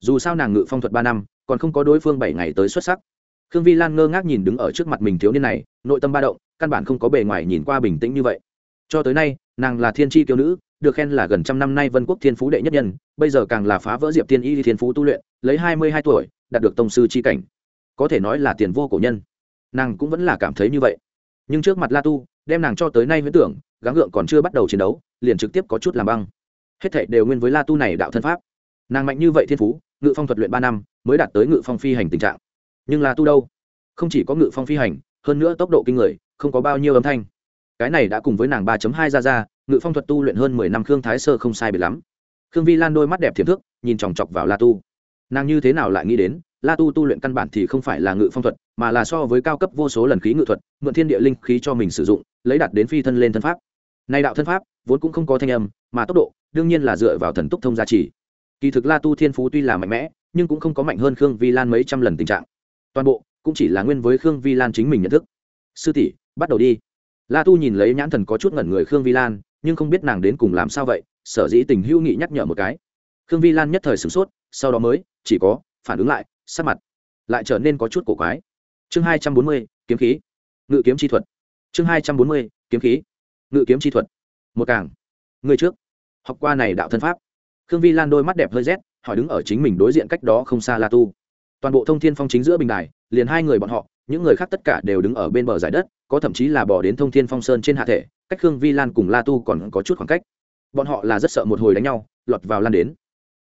Speaker 1: Dù sao nàng ngự phong thuật ba năm, còn không có đối phương bảy ngày tới xuất sắc khương vi lan ngơ ngác nhìn đứng ở trước mặt mình thiếu niên này, nội tâm ba động, căn bản không có bề ngoài nhìn qua bình tĩnh như vậy. Cho tới nay, nàng là thiên tri kiêu nữ, được khen là gần trăm năm nay vân quốc thiên phú đệ nhất nhân, bây giờ càng là phá vỡ diệp tiên y thiên phú tu luyện, lấy hai mươi hai tuổi, đạt được tông sư c h i cảnh. Có thể nói là tiền vô cổ nhân. Nàng cũng vẫn là cảm thấy như vậy. Nhưng trước mặt la tu, đem nàng cho tới nay huyễn tưởng, gắng gượng còn chưa bắt đầu chiến đấu, liền trực tiếp có chút làm băng. Hết thảy đều nguyên với la tu này đạo thân pháp. Nàng mạnh như vậy thiên phú, ngự phong thuật luyện ba năm, mới đạt tới ngự phong phi hành tình trạng nhưng là tu đâu? Không chỉ có ngự phong phi hành, hơn nữa tốc độ kinh người, không có bao nhiêu âm thanh. Cái này đã cùng với nàng ba hai ra ra, ngự phong thuật tu luyện hơn mười năm khương thái sơ không sai biệt lắm. Khương vi lan đôi mắt đẹp thiệp thước, nhìn chòng chọc vào la tu. Nàng như thế nào lại nghĩ đến, la tu tu luyện căn bản thì không phải là ngự phong thuật, mà là so với cao cấp vô số lần khí ngự thuật, mượn thiên địa linh khí cho mình sử dụng, lấy đặt đến phi thân lên thân pháp. Nay đạo thân pháp, vốn cũng không có thanh âm, mà tốc độ, đương nhiên là dựa vào thần túc thông gia trì. Kỳ thực la tu thiên phú tuy là mạnh mẽ, nhưng cũng không có mạnh hơn khương vi lan mấy trăm lần tình trạng toàn bộ, cũng chỉ là nguyên với khương vi lan chính mình nhận thức. Sư tỷ, bắt đầu đi. La tu nhìn lấy nhãn thần có chút ngẩn người khương vi lan, nhưng không biết nàng đến cùng làm sao vậy, sở dĩ tình hữu nghị nhắc nhở một cái. Khương vi lan nhất thời sửng sốt, sau đó mới, chỉ có, phản ứng lại, sắc mặt lại trở nên có chút cổ quái. Chương hai trăm bốn mươi, kiếm khí. Ngự kiếm chi thuật. Chương hai trăm bốn mươi, kiếm khí. Ngự kiếm chi thuật. Một càng. Người trước. Học qua này đạo thân pháp. Khương vi lan đôi mắt đẹp hơi rét, hỏi đứng ở chính mình đối diện cách đó không xa la tu toàn bộ thông thiên phong chính giữa bình đài, liền hai người bọn họ, những người khác tất cả đều đứng ở bên bờ giải đất, có thậm chí là bỏ đến thông thiên phong sơn trên hạ thể, cách khương vi lan cùng la tu còn có chút khoảng cách. Bọn họ là rất sợ một hồi đánh nhau, lọt vào lan đến.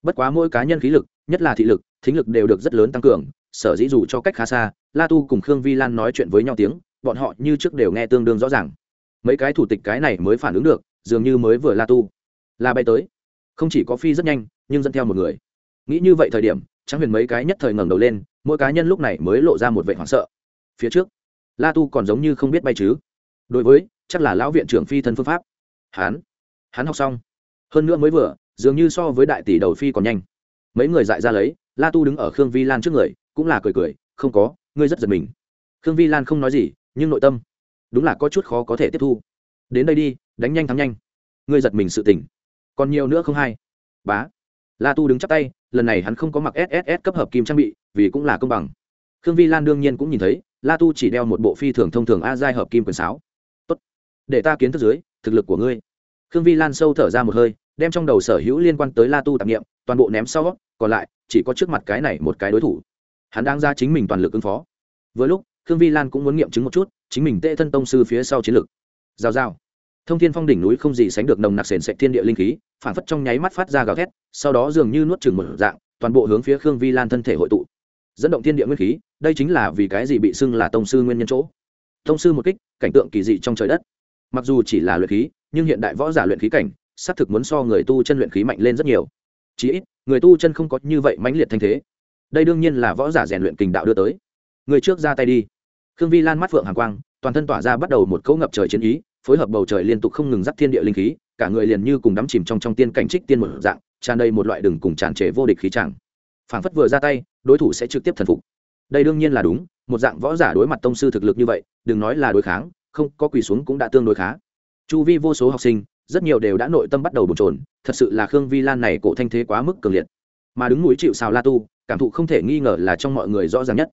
Speaker 1: Bất quá mỗi cá nhân khí lực, nhất là thị lực, thính lực đều được rất lớn tăng cường, sở dĩ dù cho cách khá xa, la tu cùng khương vi lan nói chuyện với nhau tiếng, bọn họ như trước đều nghe tương đương rõ ràng. Mấy cái thủ tịch cái này mới phản ứng được, dường như mới vừa la tu. La bay tới. Không chỉ có phi rất nhanh, nhưng dẫn theo một người. Nghĩ như vậy thời điểm trắng huyền mấy cái nhất thời ngẩng đầu lên, mỗi cá nhân lúc này mới lộ ra một vệ hoảng sợ. Phía trước, la tu còn giống như không biết bay chứ. Đối với, chắc là lão viện trưởng phi thân phương pháp. Hán hắn học xong. Hơn nữa mới vừa, dường như so với đại tỷ đầu phi còn nhanh. Mấy người dại ra lấy, la tu đứng ở khương vi lan trước người, cũng là cười cười, không có, ngươi rất giật mình. Khương vi lan không nói gì, nhưng nội tâm, đúng là có chút khó có thể tiếp thu. Đến đây đi, đánh nhanh thắng nhanh. Ngươi giật mình sự tỉnh còn nhiều nữa không hay. Bá. La tu đứng chắp tay lần này hắn không có mặc sss cấp hợp kim trang bị, vì cũng là công bằng. Khương vi lan đương nhiên cũng nhìn thấy, la tu chỉ đeo một bộ phi thường thông thường a giai hợp kim quần sáo. Tốt, để ta kiến thức dưới, thực lực của ngươi. Khương vi lan sâu thở ra một hơi, đem trong đầu sở hữu liên quan tới la tu tạp nghiệm toàn bộ ném sau, còn lại, chỉ có trước mặt cái này một cái đối thủ. Hắn đang ra chính mình toàn lực ứng phó. Vừa lúc, khương vi lan cũng muốn nghiệm chứng một chút, chính mình tệ thân tông sư phía sau chiến lực. Giao giao thông thiên phong đỉnh núi không gì sánh được nồng nặc sền sệt thiên địa linh khí phản phất trong nháy mắt phát ra gào thét, sau đó dường như nuốt chừng một dạng, toàn bộ hướng phía khương vi lan thân thể hội tụ. Dẫn động thiên địa nguyên khí, đây chính là vì cái gì bị xưng là tông sư nguyên nhân chỗ. Tông sư một kích, cảnh tượng kỳ dị trong trời đất. Mặc dù chỉ là luyện khí, nhưng hiện đại võ giả luyện khí cảnh, xác thực muốn so người tu chân luyện khí mạnh lên rất nhiều. Chí ít, người tu chân không có như vậy mãnh liệt thanh thế. Đây đương nhiên là võ giả rèn luyện kình đạo đưa tới. Người trước ra tay đi. Khương vi lan mắt phượng hàng quang, toàn thân tỏa ra bắt đầu một cấu ngập trời chiến ý phối hợp bầu trời liên tục không ngừng dắt thiên địa linh khí, cả người liền như cùng đắm chìm trong trong tiên cảnh trích tiên một dạng, tràn đầy một loại đường cùng tràn trề vô địch khí chẳng. Phảng phất vừa ra tay, đối thủ sẽ trực tiếp thần phục. Đây đương nhiên là đúng, một dạng võ giả đối mặt tông sư thực lực như vậy, đừng nói là đối kháng, không, có quỳ xuống cũng đã tương đối khá. Chu vi vô số học sinh, rất nhiều đều đã nội tâm bắt đầu bồn trồn thật sự là khương vi lan này cổ thanh thế quá mức cường liệt. Mà đứng núi chịu xào la tu, cảm thụ không thể nghi ngờ là trong mọi người rõ ràng nhất.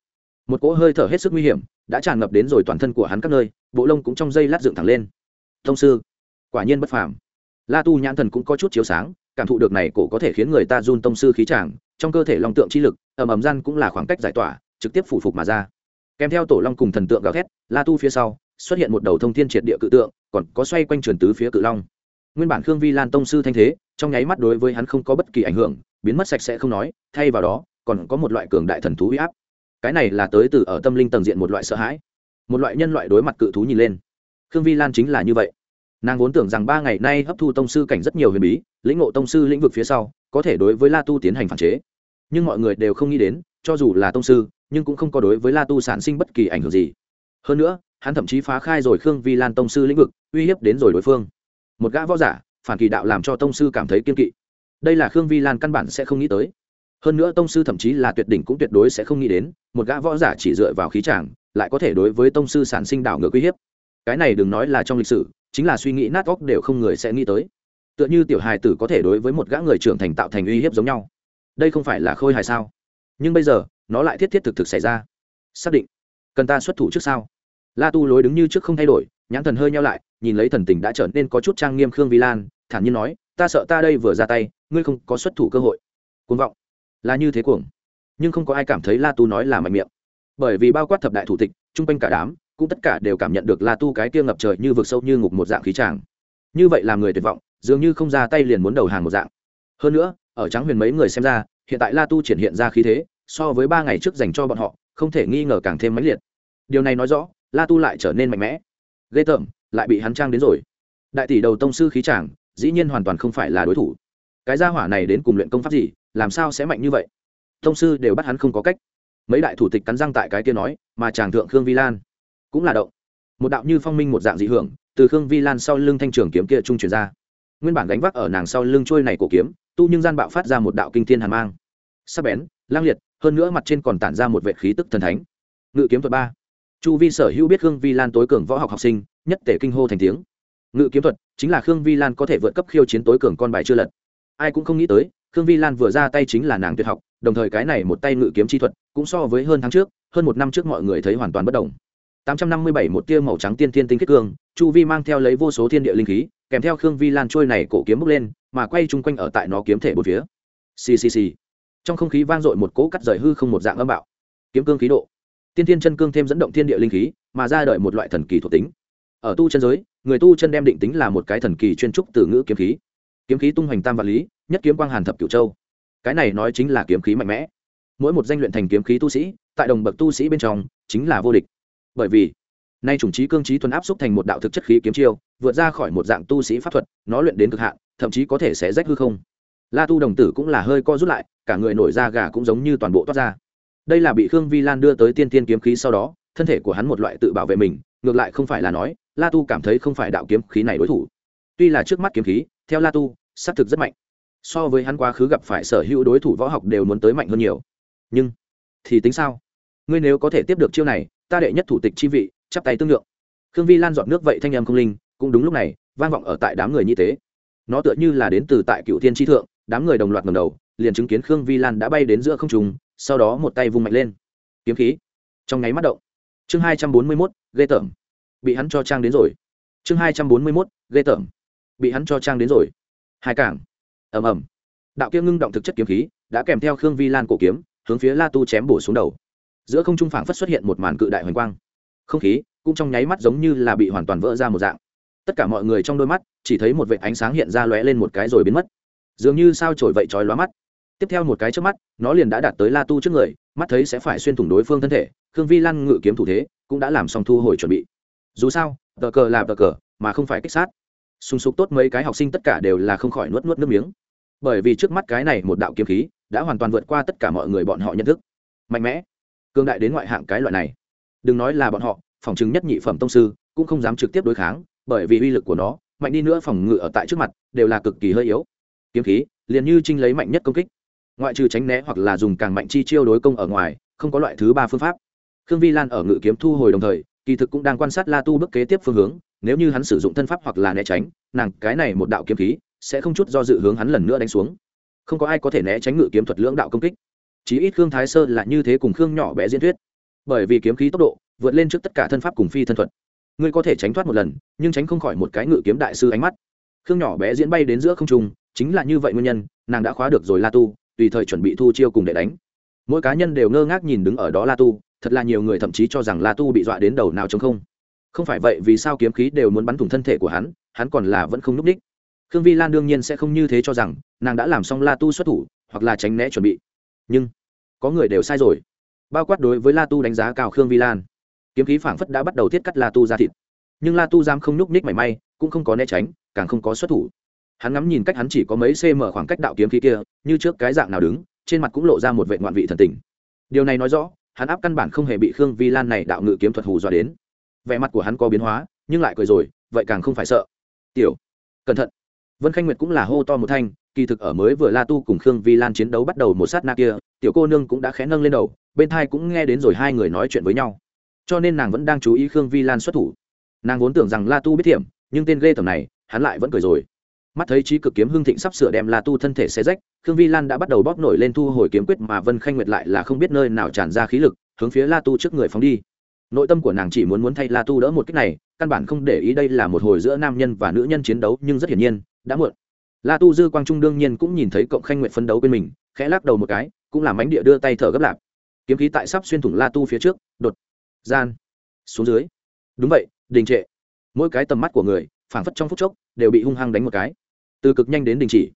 Speaker 1: Một cỗ hơi thở hết sức nguy hiểm, đã tràn ngập đến rồi toàn thân của hắn các nơi, bộ lông cũng trong dây lát dựng thẳng lên thông sư. Quả nhiên bất phàm. La tu nhãn thần cũng có chút chiếu sáng, cảm thụ được này cổ có thể khiến người ta run tông sư khí tràng trong cơ thể long tượng chi lực, ầm ầm gian cũng là khoảng cách giải tỏa, trực tiếp phủ phục mà ra. Kèm theo tổ long cùng thần tượng gào thét, la tu phía sau, xuất hiện một đầu thông thiên triệt địa cự tượng, còn có xoay quanh truyền tứ phía cự long. Nguyên bản khương vi lan tông sư thanh thế, trong nháy mắt đối với hắn không có bất kỳ ảnh hưởng, biến mất sạch sẽ không nói, thay vào đó, còn có một loại cường đại thần thú huy áp. Cái này là tới từ ở tâm linh tầng diện một loại sợ hãi. Một loại nhân loại đối mặt cự thú nhìn lên. Khương vi lan chính là như vậy nàng vốn tưởng rằng ba ngày nay hấp thu tông sư cảnh rất nhiều huyền bí, lĩnh ngộ tông sư lĩnh vực phía sau, có thể đối với la tu tiến hành phản chế. Nhưng mọi người đều không nghĩ đến, cho dù là tông sư, nhưng cũng không có đối với la tu sản sinh bất kỳ ảnh hưởng gì. Hơn nữa, hắn thậm chí phá khai rồi khương vi lan tông sư lĩnh vực, uy hiếp đến rồi đối phương. Một gã võ giả, phản kỳ đạo làm cho tông sư cảm thấy kiên kỵ. Đây là khương vi lan căn bản sẽ không nghĩ tới. Hơn nữa tông sư thậm chí là tuyệt đỉnh cũng tuyệt đối sẽ không nghĩ đến, một gã võ giả chỉ dựa vào khí tràng lại có thể đối với tông sư sản sinh đảo ngược uy hiếp. Cái này đừng nói là trong lịch sử chính là suy nghĩ nát óc đều không người sẽ nghĩ tới. Tựa như tiểu hài tử có thể đối với một gã người trưởng thành tạo thành uy hiếp giống nhau. Đây không phải là khôi hài sao? Nhưng bây giờ, nó lại thiết thiết thực thực xảy ra. Xác định. Cần ta xuất thủ trước sao? La tu lối đứng như trước không thay đổi, nhãn thần hơi nhau lại, nhìn lấy thần tình đã trở nên có chút trang nghiêm khương vi lan, thản nhiên nói, ta sợ ta đây vừa ra tay, ngươi không có xuất thủ cơ hội. Cuồng vọng. Là như thế cuồng. Nhưng không có ai cảm thấy la tu nói là mạnh miệng. Bởi vì bao quát thập đại thủ tịch, chung quanh cả đám cũng tất cả đều cảm nhận được la tu cái kia ngập trời như vực sâu như ngục một dạng khí tràng. Như vậy làm người tuyệt vọng, dường như không ra tay liền muốn đầu hàng một dạng. Hơn nữa, ở trắng huyền mấy người xem ra, hiện tại la tu triển hiện ra khí thế, so với ba ngày trước dành cho bọn họ, không thể nghi ngờ càng thêm mãnh liệt. Điều này nói rõ, la tu lại trở nên mạnh mẽ. Ghê tởm, lại bị hắn trang đến rồi. Đại tỷ đầu tông sư khí tràng, dĩ nhiên hoàn toàn không phải là đối thủ. Cái gia hỏa này đến cùng luyện công pháp gì, làm sao sẽ mạnh như vậy? Tông sư đều bắt hắn không có cách. Mấy đại thủ tịch cắn răng tại cái kia nói, mà chàng thượng khương vi lan cũng là động. Một đạo như phong minh một dạng dị hưởng, từ khương vi lan sau lưng thanh trường kiếm kia trung truyền ra. Nguyên bản gánh vác ở nàng sau lưng trôi này cổ kiếm, tu nhưng gian bạo phát ra một đạo kinh thiên hàn mang. Sắc bén, lang liệt, hơn nữa mặt trên còn tản ra một vệ khí tức thần thánh. Ngự kiếm thuật ba. Chu vi sở hữu biết khương vi lan tối cường võ học học sinh, nhất tể kinh hô thành tiếng. Ngự kiếm thuật chính là khương vi lan có thể vượt cấp khiêu chiến tối cường con bài chưa lật. Ai cũng không nghĩ tới, khương vi lan vừa ra tay chính là nàng tuyệt học, đồng thời cái này một tay ngự kiếm chi thuật cũng so với hơn tháng trước, hơn một năm trước mọi người thấy hoàn toàn bất đồng. 857 một tia màu trắng tiên thiên tinh kết cương, chu vi mang theo lấy vô số thiên địa linh khí, kèm theo khương vi lan trôi này cổ kiếm bốc lên, mà quay chung quanh ở tại nó kiếm thể bốn phía. Xì xì xì. Trong không khí vang dội một cỗ cắt rời hư không một dạng âm bạo. Kiếm cương khí độ. Tiên thiên chân cương thêm dẫn động thiên địa linh khí, mà ra đợi một loại thần kỳ thuộc tính. Ở tu chân giới, người tu chân đem định tính là một cái thần kỳ chuyên trúc từ ngữ kiếm khí. Kiếm khí tung hoành tam vạn lý, nhất kiếm quang hàn thập cửu châu. Cái này nói chính là kiếm khí mạnh mẽ. Mỗi một danh luyện thành kiếm khí tu sĩ, tại đồng bậc tu sĩ bên trong, chính là vô địch bởi vì nay chủng trí cương trí thuần áp xúc thành một đạo thực chất khí kiếm chiêu, vượt ra khỏi một dạng tu sĩ pháp thuật, nó luyện đến cực hạn, thậm chí có thể sẽ rách hư không. La tu đồng tử cũng là hơi co rút lại, cả người nổi da gà cũng giống như toàn bộ toát ra. Đây là bị khương vi lan đưa tới tiên tiên kiếm khí sau đó, thân thể của hắn một loại tự bảo vệ mình, ngược lại không phải là nói, la tu cảm thấy không phải đạo kiếm khí này đối thủ. Tuy là trước mắt kiếm khí, theo la tu xác thực rất mạnh. So với hắn quá khứ gặp phải sở hữu đối thủ võ học đều muốn tới mạnh hơn nhiều. Nhưng, thì tính sao? Ngươi nếu có thể tiếp được chiêu này ta đệ nhất thủ tịch chi vị, chắp tay tương lượng. Khương vi lan dọn nước vậy thanh em không linh, cũng đúng lúc này, vang vọng ở tại đám người như thế. Nó tựa như là đến từ tại cựu thiên tri thượng, đám người đồng loạt ngầm đầu, liền chứng kiến khương vi lan đã bay đến giữa không trùng sau đó một tay vung mạnh lên. Kiếm khí. Trong nháy mắt động. Chương hai trăm bốn mươi mốt, ghê tởm. Bị hắn cho trang đến rồi. Chương hai trăm bốn mươi mốt, ghê tởm. Bị hắn cho trang đến rồi. Hai cảng. Ầm ầm. Đạo kia ngưng động thực chất kiếm khí, đã kèm theo khương vi lan cổ kiếm, hướng phía la tu chém bổ xuống đầu giữa không trung phảng phất xuất hiện một màn cự đại hoành quang. Không khí cũng trong nháy mắt giống như là bị hoàn toàn vỡ ra một dạng. Tất cả mọi người trong đôi mắt chỉ thấy một vệ ánh sáng hiện ra lóe lên một cái rồi biến mất. Dường như sao trổi vậy trói lóa mắt. Tiếp theo một cái trước mắt, nó liền đã đạt tới la tu trước người, mắt thấy sẽ phải xuyên thủng đối phương thân thể, khương vi lan ngự kiếm thủ thế cũng đã làm xong thu hồi chuẩn bị. Dù sao, tờ cờ là tờ cờ, mà không phải kích sát. Sung sục tốt mấy cái học sinh tất cả đều là không khỏi nuốt nuốt nước miếng. Bởi vì trước mắt cái này một đạo kiếm khí đã hoàn toàn vượt qua tất cả mọi người bọn họ nhận thức. Mạnh mẽ cương đại đến ngoại hạng cái loại này. Đừng nói là bọn họ, phòng chứng nhất nhị phẩm tông sư cũng không dám trực tiếp đối kháng, bởi vì uy lực của nó, mạnh đi nữa phòng ngự ở tại trước mặt đều là cực kỳ hơi yếu. Kiếm khí liền như trinh lấy mạnh nhất công kích. Ngoại trừ tránh né hoặc là dùng càng mạnh chi chiêu đối công ở ngoài, không có loại thứ ba phương pháp. Khương vi lan ở ngự kiếm thu hồi đồng thời, kỳ thực cũng đang quan sát la tu bước kế tiếp phương hướng, nếu như hắn sử dụng thân pháp hoặc là né tránh, nàng cái này một đạo kiếm khí sẽ không chút do dự hướng hắn lần nữa đánh xuống. Không có ai có thể né tránh ngự kiếm thuật lưỡng đạo công kích chí ít khương thái sơ là như thế cùng khương nhỏ bé diễn thuyết. Bởi vì kiếm khí tốc độ, vượt lên trước tất cả thân pháp cùng phi thân thuật. Ngươi có thể tránh thoát một lần, nhưng tránh không khỏi một cái ngự kiếm đại sư ánh mắt. Khương nhỏ bé diễn bay đến giữa không trung, chính là như vậy nguyên nhân, nàng đã khóa được rồi la tu, tùy thời chuẩn bị thu chiêu cùng để đánh. Mỗi cá nhân đều ngơ ngác nhìn đứng ở đó la tu, thật là nhiều người thậm chí cho rằng la tu bị dọa đến đầu nào chống không. Không phải vậy vì sao kiếm khí đều muốn bắn thủng thân thể của hắn hắn còn là vẫn không núp đích. Khương vi lan đương nhiên sẽ không như thế cho rằng, nàng đã làm xong la tu xuất thủ, hoặc là tránh né chuẩn bị nhưng có người đều sai rồi. Bao quát đối với la tu đánh giá cao khương vi lan. Kiếm khí phảng phất đã bắt đầu thiết cắt la tu ra thịt. Nhưng la tu giam không nhúc ních mảy may, cũng không có né tránh, càng không có xuất thủ. Hắn ngắm nhìn cách hắn chỉ có mấy cm khoảng cách đạo kiếm khí kia, như trước cái dạng nào đứng, trên mặt cũng lộ ra một vệ ngoạn vị thần tình. Điều này nói rõ, hắn áp căn bản không hề bị khương vi lan này đạo ngự kiếm thuật hù dọa đến. Vẻ mặt của hắn có biến hóa, nhưng lại cười rồi, vậy càng không phải sợ. Tiểu, cẩn thận. Vân khanh nguyệt cũng là hô to một thanh kỳ thực ở mới vừa la tu cùng khương vi lan chiến đấu bắt đầu một sát na kia, tiểu cô nương cũng đã khẽ nâng lên đầu, bên thai cũng nghe đến rồi hai người nói chuyện với nhau. Cho nên nàng vẫn đang chú ý khương vi lan xuất thủ. Nàng vốn tưởng rằng la tu biết hiểm, nhưng tên ghê tầm này, hắn lại vẫn cười rồi. Mắt thấy trí cực kiếm hưng thịnh sắp sửa đem la tu thân thể xe rách, khương vi lan đã bắt đầu bóp nổi lên thu hồi kiếm quyết mà vân khanh nguyệt lại là không biết nơi nào tràn ra khí lực, hướng phía la tu trước người phóng đi. Nội tâm của nàng chỉ muốn muốn thay la tu đỡ một cách này, căn bản không để ý đây là một hồi giữa nam nhân và nữ nhân chiến đấu, nhưng rất hiển nhiên, đã muộn la tu dư quang trung đương nhiên cũng nhìn thấy cộng khanh nguyện phấn đấu bên mình, khẽ lắc đầu một cái, cũng làm mánh địa đưa tay thở gấp lạp. Kiếm khí tại sắp xuyên thủng la tu phía trước, đột, gian, xuống dưới. Đúng vậy, đình trệ. Mỗi cái tầm mắt của người, phảng phất trong phút chốc, đều bị hung hăng đánh một cái. Từ cực nhanh đến đình chỉ.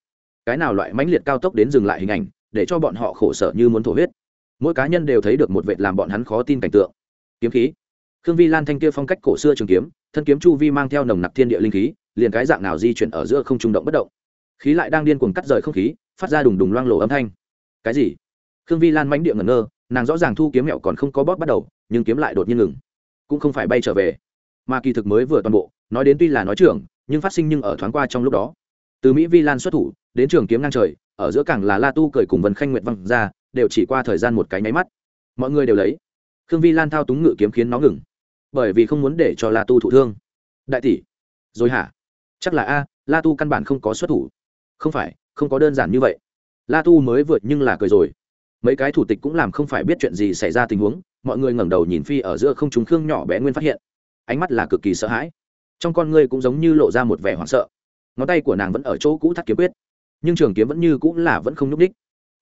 Speaker 1: Cái nào loại mãnh liệt cao tốc đến dừng lại hình ảnh, để cho bọn họ khổ sở như muốn thổ huyết. Mỗi cá nhân đều thấy được một vệ làm bọn hắn khó tin cảnh tượng. Kiếm khí. Khương vi lan thanh kia phong cách cổ xưa trường kiếm, thân kiếm chu vi mang theo nồng nặc thiên địa linh khí, liền cái dạng nào di chuyển ở giữa không trung động bất động khí lại đang điên cuồng cắt rời không khí, phát ra đùng đùng loang lổ âm thanh. Cái gì? Khương vi lan mánh địa ngẩn ngơ, nàng rõ ràng thu kiếm mẹo còn không có bóp bắt đầu, nhưng kiếm lại đột nhiên ngừng. Cũng không phải bay trở về. Mà kỳ thực mới vừa toàn bộ, nói đến tuy là nói trưởng, nhưng phát sinh nhưng ở thoáng qua trong lúc đó. Từ mỹ vi lan xuất thủ, đến trường kiếm ngang trời, ở giữa cảng là la tu cười cùng vân khanh nguyện văng ra, đều chỉ qua thời gian một cái nháy mắt. Mọi người đều lấy. Khương vi lan thao túng ngự kiếm khiến nó ngừng. Bởi vì không muốn để cho la tu thụ thương. Đại tỷ. Rồi hả? Chắc là a, la tu căn bản không có xuất thủ không phải, không có đơn giản như vậy. La tu mới vượt nhưng là cười rồi. Mấy cái thủ tịch cũng làm không phải biết chuyện gì xảy ra tình huống, mọi người ngẩng đầu nhìn phi ở giữa không trúng khương nhỏ bé nguyên phát hiện. Ánh mắt là cực kỳ sợ hãi. Trong con ngươi cũng giống như lộ ra một vẻ hoảng sợ. Ngón tay của nàng vẫn ở chỗ cũ thắt kiếm quyết, nhưng trường kiếm vẫn như cũng là vẫn không nhúc đích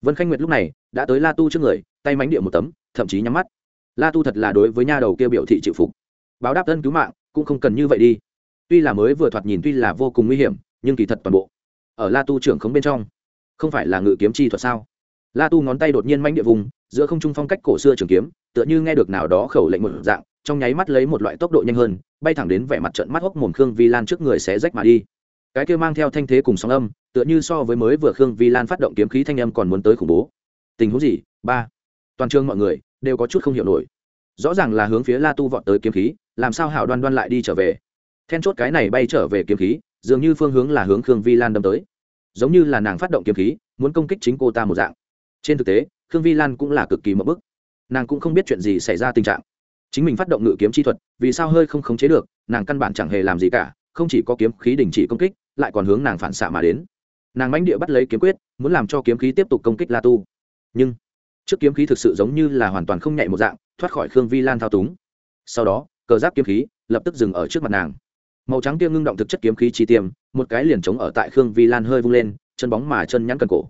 Speaker 1: vân khanh nguyệt lúc này đã tới la tu trước người, tay mánh địa một tấm, thậm chí nhắm mắt. La tu thật là đối với nha đầu kia biểu thị chịu phục. Báo đáp ân cứu mạng, cũng không cần như vậy đi. Tuy là mới vừa thoạt nhìn tuy là vô cùng nguy hiểm, nhưng kỳ thật toàn bộ ở la tu trưởng khống bên trong. Không phải là ngự kiếm chi thuật sao? La tu ngón tay đột nhiên manh địa vùng, giữa không trung phong cách cổ xưa trường kiếm, tựa như nghe được nào đó khẩu lệnh một dạng, trong nháy mắt lấy một loại tốc độ nhanh hơn, bay thẳng đến vẻ mặt trận mắt hốc mồm khương vi lan trước người xé rách mà đi. Cái kia mang theo thanh thế cùng sóng âm, tựa như so với mới vừa khương vi lan phát động kiếm khí thanh âm còn muốn tới khủng bố. Tình huống gì? Ba. Toàn trường mọi người đều có chút không hiểu nổi. Rõ ràng là hướng phía la tu vọt tới kiếm khí, làm sao hảo đoan đoan lại đi trở về? Then chốt cái này bay trở về kiếm khí dường như phương hướng là hướng khương vi lan đâm tới. Giống như là nàng phát động kiếm khí, muốn công kích chính cô ta một dạng. Trên thực tế, khương vi lan cũng là cực kỳ mậu bức. Nàng cũng không biết chuyện gì xảy ra tình trạng. Chính mình phát động ngự kiếm chi thuật, vì sao hơi không khống chế được, nàng căn bản chẳng hề làm gì cả, không chỉ có kiếm khí đình chỉ công kích, lại còn hướng nàng phản xạ mà đến. Nàng mãnh địa bắt lấy kiếm quyết, muốn làm cho kiếm khí tiếp tục công kích la tu. Nhưng, trước kiếm khí thực sự giống như là hoàn toàn không nhạy một dạng, thoát khỏi khương vi lan thao túng. Sau đó, cờ giáp kiếm khí lập tức dừng ở trước mặt nàng màu trắng kia ngưng động thực chất kiếm khí chi tiêm, một cái liền chống ở tại khương vi lan hơi vung lên, chân bóng mà chân nhắn cần cổ.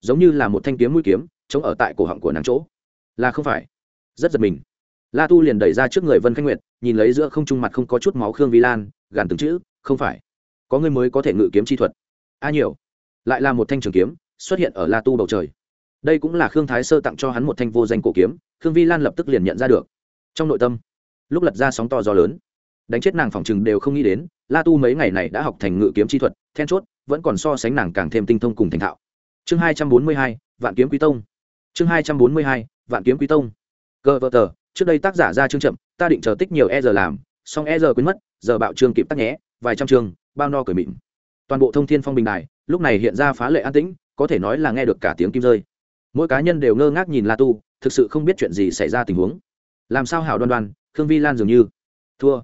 Speaker 1: Giống như là một thanh kiếm mũi kiếm, chống ở tại cổ họng của nàng chỗ. Là không phải. Rất giật mình. La tu liền đẩy ra trước người vân khanh nguyệt, nhìn lấy giữa không trung mặt không có chút máu khương vi lan, gàn từng chữ, không phải. Có người mới có thể ngự kiếm chi thuật. A nhiều. Lại là một thanh trường kiếm, xuất hiện ở la tu bầu trời. Đây cũng là khương thái sơ tặng cho hắn một thanh vô danh cổ kiếm, khương vi lan lập tức liền nhận ra được. Trong nội tâm, lúc lật ra sóng to gió lớn đánh chết nàng phòng chừng đều không nghĩ đến, la tu mấy ngày này đã học thành ngự kiếm chi thuật, then chốt, vẫn còn so sánh nàng càng thêm tinh thông cùng thành thạo. Chương hai trăm bốn mươi hai, vạn kiếm quý tông. Chương hai trăm bốn mươi hai, vạn kiếm quý tông. Cơ vợ tờ, trước đây tác giả ra chương chậm, ta định chờ tích nhiều e giờ làm song e giờ quên mất, giờ bạo chương kịp tắc nhé, vài trăm chương, bao no cởi mịn. Toàn bộ thông thiên phong bình đài, lúc này hiện ra phá lệ an tĩnh, có thể nói là nghe được cả tiếng kim rơi. Mỗi cá nhân đều ngơ ngác nhìn la tu, thực sự không biết chuyện gì xảy ra tình huống. Làm sao hảo đoan đoan, khương vi lan dường như. Thua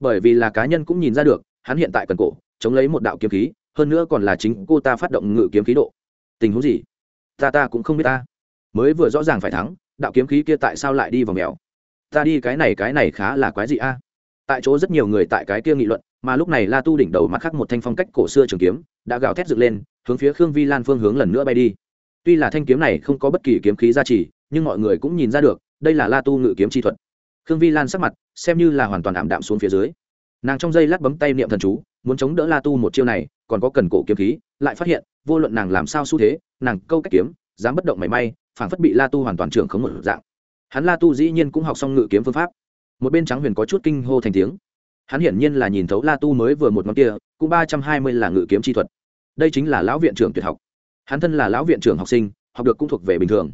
Speaker 1: bởi vì là cá nhân cũng nhìn ra được, hắn hiện tại cần cổ, chống lấy một đạo kiếm khí, hơn nữa còn là chính cô ta phát động ngự kiếm khí độ. Tình huống gì? Ta ta cũng không biết ta. Mới vừa rõ ràng phải thắng, đạo kiếm khí kia tại sao lại đi vào mèo? Ta đi cái này cái này khá là quái gì a. Tại chỗ rất nhiều người tại cái kia nghị luận, mà lúc này la tu đỉnh đầu mặt khắc một thanh phong cách cổ xưa trường kiếm, đã gào thét dựng lên, hướng phía khương vi lan phương hướng lần nữa bay đi. Tuy là thanh kiếm này không có bất kỳ kiếm khí gia trì, nhưng mọi người cũng nhìn ra được, đây là la tu ngự kiếm chi thuật khương vi lan sắc mặt, xem như là hoàn toàn ảm đạm xuống phía dưới. Nàng trong dây lát bấm tay niệm thần chú, muốn chống đỡ la tu một chiêu này, còn có cần cổ kiếm khí, lại phát hiện, vô luận nàng làm sao xu thế, nàng câu cách kiếm, dám bất động mảy may phản phất bị la tu hoàn toàn trưởng khống một dạng. Hắn la tu dĩ nhiên cũng học xong ngự kiếm phương pháp. Một bên trắng huyền có chút kinh hô thành tiếng. Hắn hiển nhiên là nhìn thấu la tu mới vừa một ngón kia, cũng ba trăm hai mươi là ngự kiếm chi thuật. Đây chính là lão viện trưởng tuyệt học. Hắn thân là lão viện trưởng học sinh, học được cũng thuộc về bình thường.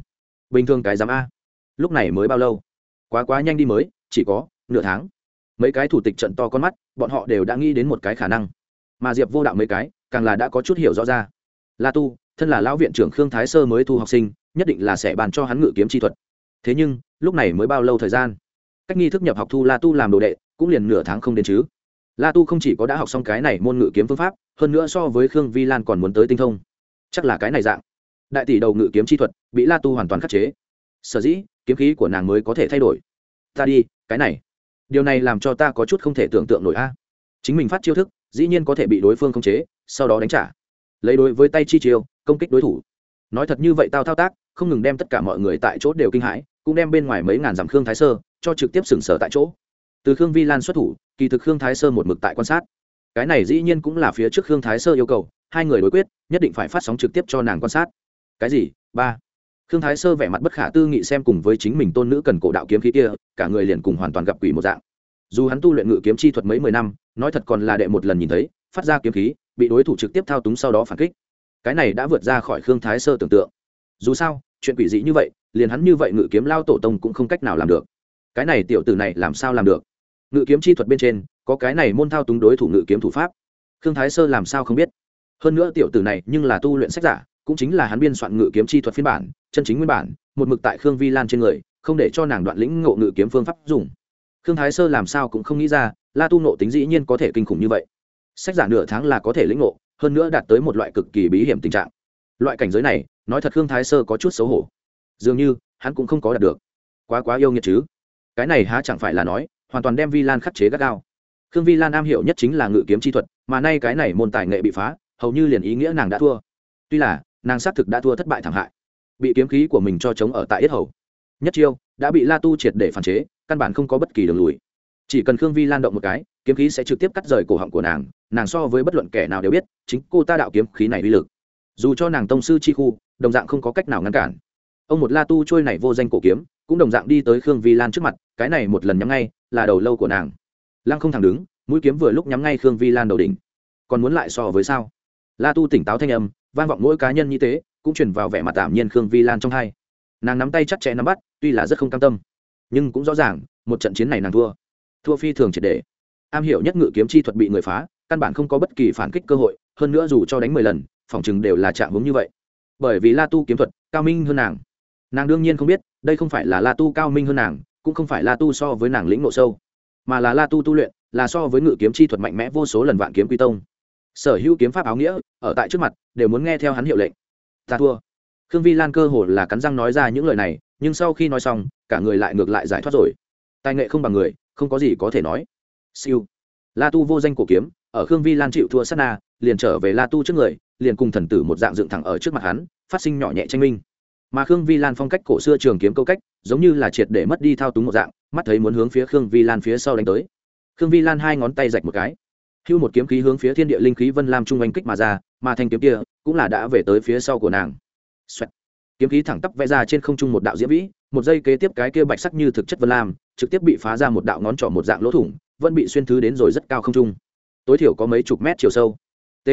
Speaker 1: Bình thường cái giám a. Lúc này mới bao lâu? Quá quá nhanh đi mới, chỉ có nửa tháng. Mấy cái thủ tịch trận to con mắt, bọn họ đều đã nghĩ đến một cái khả năng. Mà diệp vô đạo mấy cái, càng là đã có chút hiểu rõ ra. La tu, thân là lão viện trưởng khương thái sơ mới thu học sinh, nhất định là sẽ bàn cho hắn ngự kiếm chi thuật. Thế nhưng, lúc này mới bao lâu thời gian? Cách nghi thức nhập học thu la tu làm đồ đệ, cũng liền nửa tháng không đến chứ. La tu không chỉ có đã học xong cái này môn ngự kiếm phương pháp, hơn nữa so với khương vi lan còn muốn tới tinh thông. Chắc là cái này dạng. Đại tỷ đầu ngự kiếm chi thuật, bị la tu hoàn toàn khắc chế. Sở dĩ kiếm khí của nàng mới có thể thay đổi. Ta đi, cái này. Điều này làm cho ta có chút không thể tưởng tượng nổi a. Chính mình phát chiêu thức, dĩ nhiên có thể bị đối phương khống chế, sau đó đánh trả. Lấy đối với tay chi chiêu, công kích đối thủ. Nói thật như vậy tao thao tác, không ngừng đem tất cả mọi người tại chỗ đều kinh hãi, cũng đem bên ngoài mấy ngàn dặm khương thái sơ cho trực tiếp sừng sờ tại chỗ. Từ khương vi lan xuất thủ, kỳ thực khương thái sơ một mực tại quan sát. Cái này dĩ nhiên cũng là phía trước khương thái sơ yêu cầu, hai người đối quyết, nhất định phải phát sóng trực tiếp cho nàng quan sát. Cái gì? Ba khương thái sơ vẻ mặt bất khả tư nghị xem cùng với chính mình tôn nữ cần cổ đạo kiếm khí kia, cả người liền cùng hoàn toàn gặp quỷ một dạng. Dù hắn tu luyện ngự kiếm chi thuật mấy mười năm, nói thật còn là đệ một lần nhìn thấy, phát ra kiếm khí, bị đối thủ trực tiếp thao túng sau đó phản kích. Cái này đã vượt ra khỏi khương thái sơ tưởng tượng. Dù sao, chuyện quỷ dị như vậy, liền hắn như vậy ngự kiếm lao tổ tông cũng không cách nào làm được. Cái này tiểu tử này làm sao làm được? Ngự kiếm chi thuật bên trên, có cái này môn thao túng đối thủ ngự kiếm thủ pháp. Khương thái sơ làm sao không biết? Hơn nữa tiểu tử này nhưng là tu luyện sách giả cũng chính là hắn biên soạn ngự kiếm chi thuật phiên bản, chân chính nguyên bản, một mực tại khương vi lan trên người, không để cho nàng đoạn lĩnh ngộ ngự kiếm phương pháp dùng. Khương thái sơ làm sao cũng không nghĩ ra, la tu nộ tính dĩ nhiên có thể kinh khủng như vậy. Sách giả nửa tháng là có thể lĩnh ngộ, hơn nữa đạt tới một loại cực kỳ bí hiểm tình trạng. Loại cảnh giới này, nói thật khương thái sơ có chút xấu hổ. Dường như, hắn cũng không có đạt được. Quá quá yêu nghiệt chứ. Cái này há chẳng phải là nói, hoàn toàn đem vi lan khắc chế gắt gao. Khương vi lan am hiểu nhất chính là ngự kiếm chi thuật, mà nay cái này môn tài nghệ bị phá, hầu như liền ý nghĩa nàng đã thua. Tuy là nàng xác thực đã thua thất bại thảm hại. Bị kiếm khí của mình cho chống ở tại yết hầu. Nhất chiêu, đã bị la tu triệt để phản chế, căn bản không có bất kỳ đường lùi. Chỉ cần khương vi lan động một cái, kiếm khí sẽ trực tiếp cắt rời cổ họng của nàng nàng so với bất luận kẻ nào đều biết, chính cô ta đạo kiếm khí này uy lực. Dù cho nàng tông sư chi khu, đồng dạng không có cách nào ngăn cản. Ông một la tu trôi này vô danh cổ kiếm, cũng đồng dạng đi tới khương vi lan trước mặt, cái này một lần nhắm ngay, là đầu lâu của nàng. Lăng không thẳng đứng, mũi kiếm vừa lúc nhắm ngay khương vi lan đầu đỉnh. Còn muốn lại so với sao? La tu tỉnh táo thanh âm vang vọng mỗi cá nhân như thế, cũng truyền vào vẻ mặt tạm nhiên khương vi lan trong hai. Nàng nắm tay chặt chẽ nắm bắt, tuy là rất không cam tâm, nhưng cũng rõ ràng, một trận chiến này nàng thua. Thua phi thường triệt để. Am hiểu nhất ngự kiếm chi thuật bị người phá, căn bản không có bất kỳ phản kích cơ hội, hơn nữa dù cho đánh mười lần, phòng chừng đều là chạm hướng như vậy. Bởi vì la tu kiếm thuật cao minh hơn nàng. Nàng đương nhiên không biết, đây không phải là la tu cao minh hơn nàng, cũng không phải la tu so với nàng lĩnh nộ sâu, mà là la tu tu luyện, là so với ngự kiếm chi thuật mạnh mẽ vô số lần vạn kiếm quy tông sở hữu kiếm pháp áo nghĩa, ở tại trước mặt, đều muốn nghe theo hắn hiệu lệnh. Ta thua. Khương vi lan cơ hồ là cắn răng nói ra những lời này, nhưng sau khi nói xong, cả người lại ngược lại giải thoát rồi. Tài nghệ không bằng người, không có gì có thể nói. Siêu. La tu vô danh cổ kiếm, ở khương vi lan chịu thua sát na, liền trở về la tu trước người, liền cùng thần tử một dạng dựng thẳng ở trước mặt hắn, phát sinh nhỏ nhẹ tranh minh. Mà khương vi lan phong cách cổ xưa trường kiếm câu cách, giống như là triệt để mất đi thao túng một dạng, mắt thấy muốn hướng phía khương vi lan phía sau đánh tới. Khương vi lan hai ngón tay rạch một cái hưu một kiếm khí hướng phía thiên địa linh khí vân lam trung oanh kích mà ra, mà thanh kiếm kia cũng là đã về tới phía sau của nàng、Xoẹt. kiếm khí thẳng tắp vẽ ra trên không trung một đạo diễm vĩ, một giây kế tiếp cái kia bạch sắc như thực chất vân lam trực tiếp bị phá ra một đạo ngón trỏ một dạng lỗ thủng, vẫn bị xuyên thứ đến rồi rất cao không trung. Tối thiểu có mấy chục mét chiều sâu. T.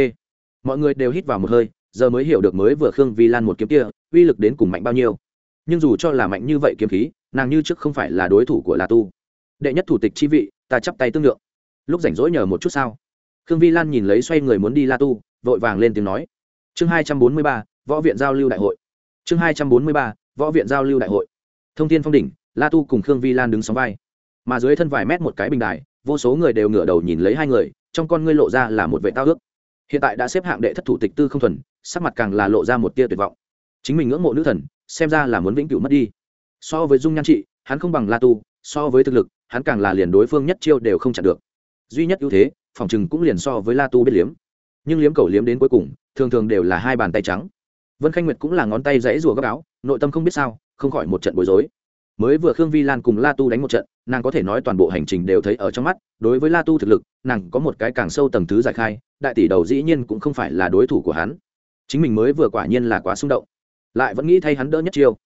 Speaker 1: Mọi người đều hít vào một hơi, giờ mới hiểu được mới vừa khương vi lan một kiếm kia uy lực đến cùng mạnh bao nhiêu. Nhưng dù cho là mạnh như vậy kiếm khí, nàng như trước không phải là đối thủ của la tu. Đệ nhất thủ tịch chi vị, ta chắp tay tương lượng. Lúc rảnh rỗi nhờ một chút sao? Khương vi lan nhìn lấy xoay người muốn đi la tu, vội vàng lên tiếng nói. Chương hai trăm bốn mươi ba, võ viện giao lưu đại hội. Chương hai trăm bốn mươi ba, võ viện giao lưu đại hội. Thông tin phong đỉnh, la tu cùng khương vi lan đứng sóng vai. Mà dưới thân vài mét một cái bình đài, vô số người đều ngửa đầu nhìn lấy hai người, trong con ngươi lộ ra là một vệ tao ước. Hiện tại đã xếp hạng đệ thất thủ tịch tư không thuần, sắc mặt càng là lộ ra một tia tuyệt vọng. Chính mình ngưỡng mộ nữ thần, xem ra là muốn vĩnh cửu mất đi. So với dung nhan trị, hắn không bằng la tu, so với thực lực, hắn càng là liền đối phương nhất chiêu đều không chặn được duy nhất ưu thế, phòng chừng cũng liền so với la tu biết liếm. Nhưng liếm cầu liếm đến cuối cùng, thường thường đều là hai bàn tay trắng. Vân khanh nguyệt cũng là ngón tay dãy rùa gấp áo, nội tâm không biết sao, không khỏi một trận bối rối. Mới vừa khương vi lan cùng la tu đánh một trận, nàng có thể nói toàn bộ hành trình đều thấy ở trong mắt, đối với la tu thực lực, nàng có một cái càng sâu tầng thứ giải khai, đại tỷ đầu dĩ nhiên cũng không phải là đối thủ của hắn. Chính mình mới vừa quả nhiên là quá xung động, lại vẫn nghĩ thay hắn đỡ nhất chiêu.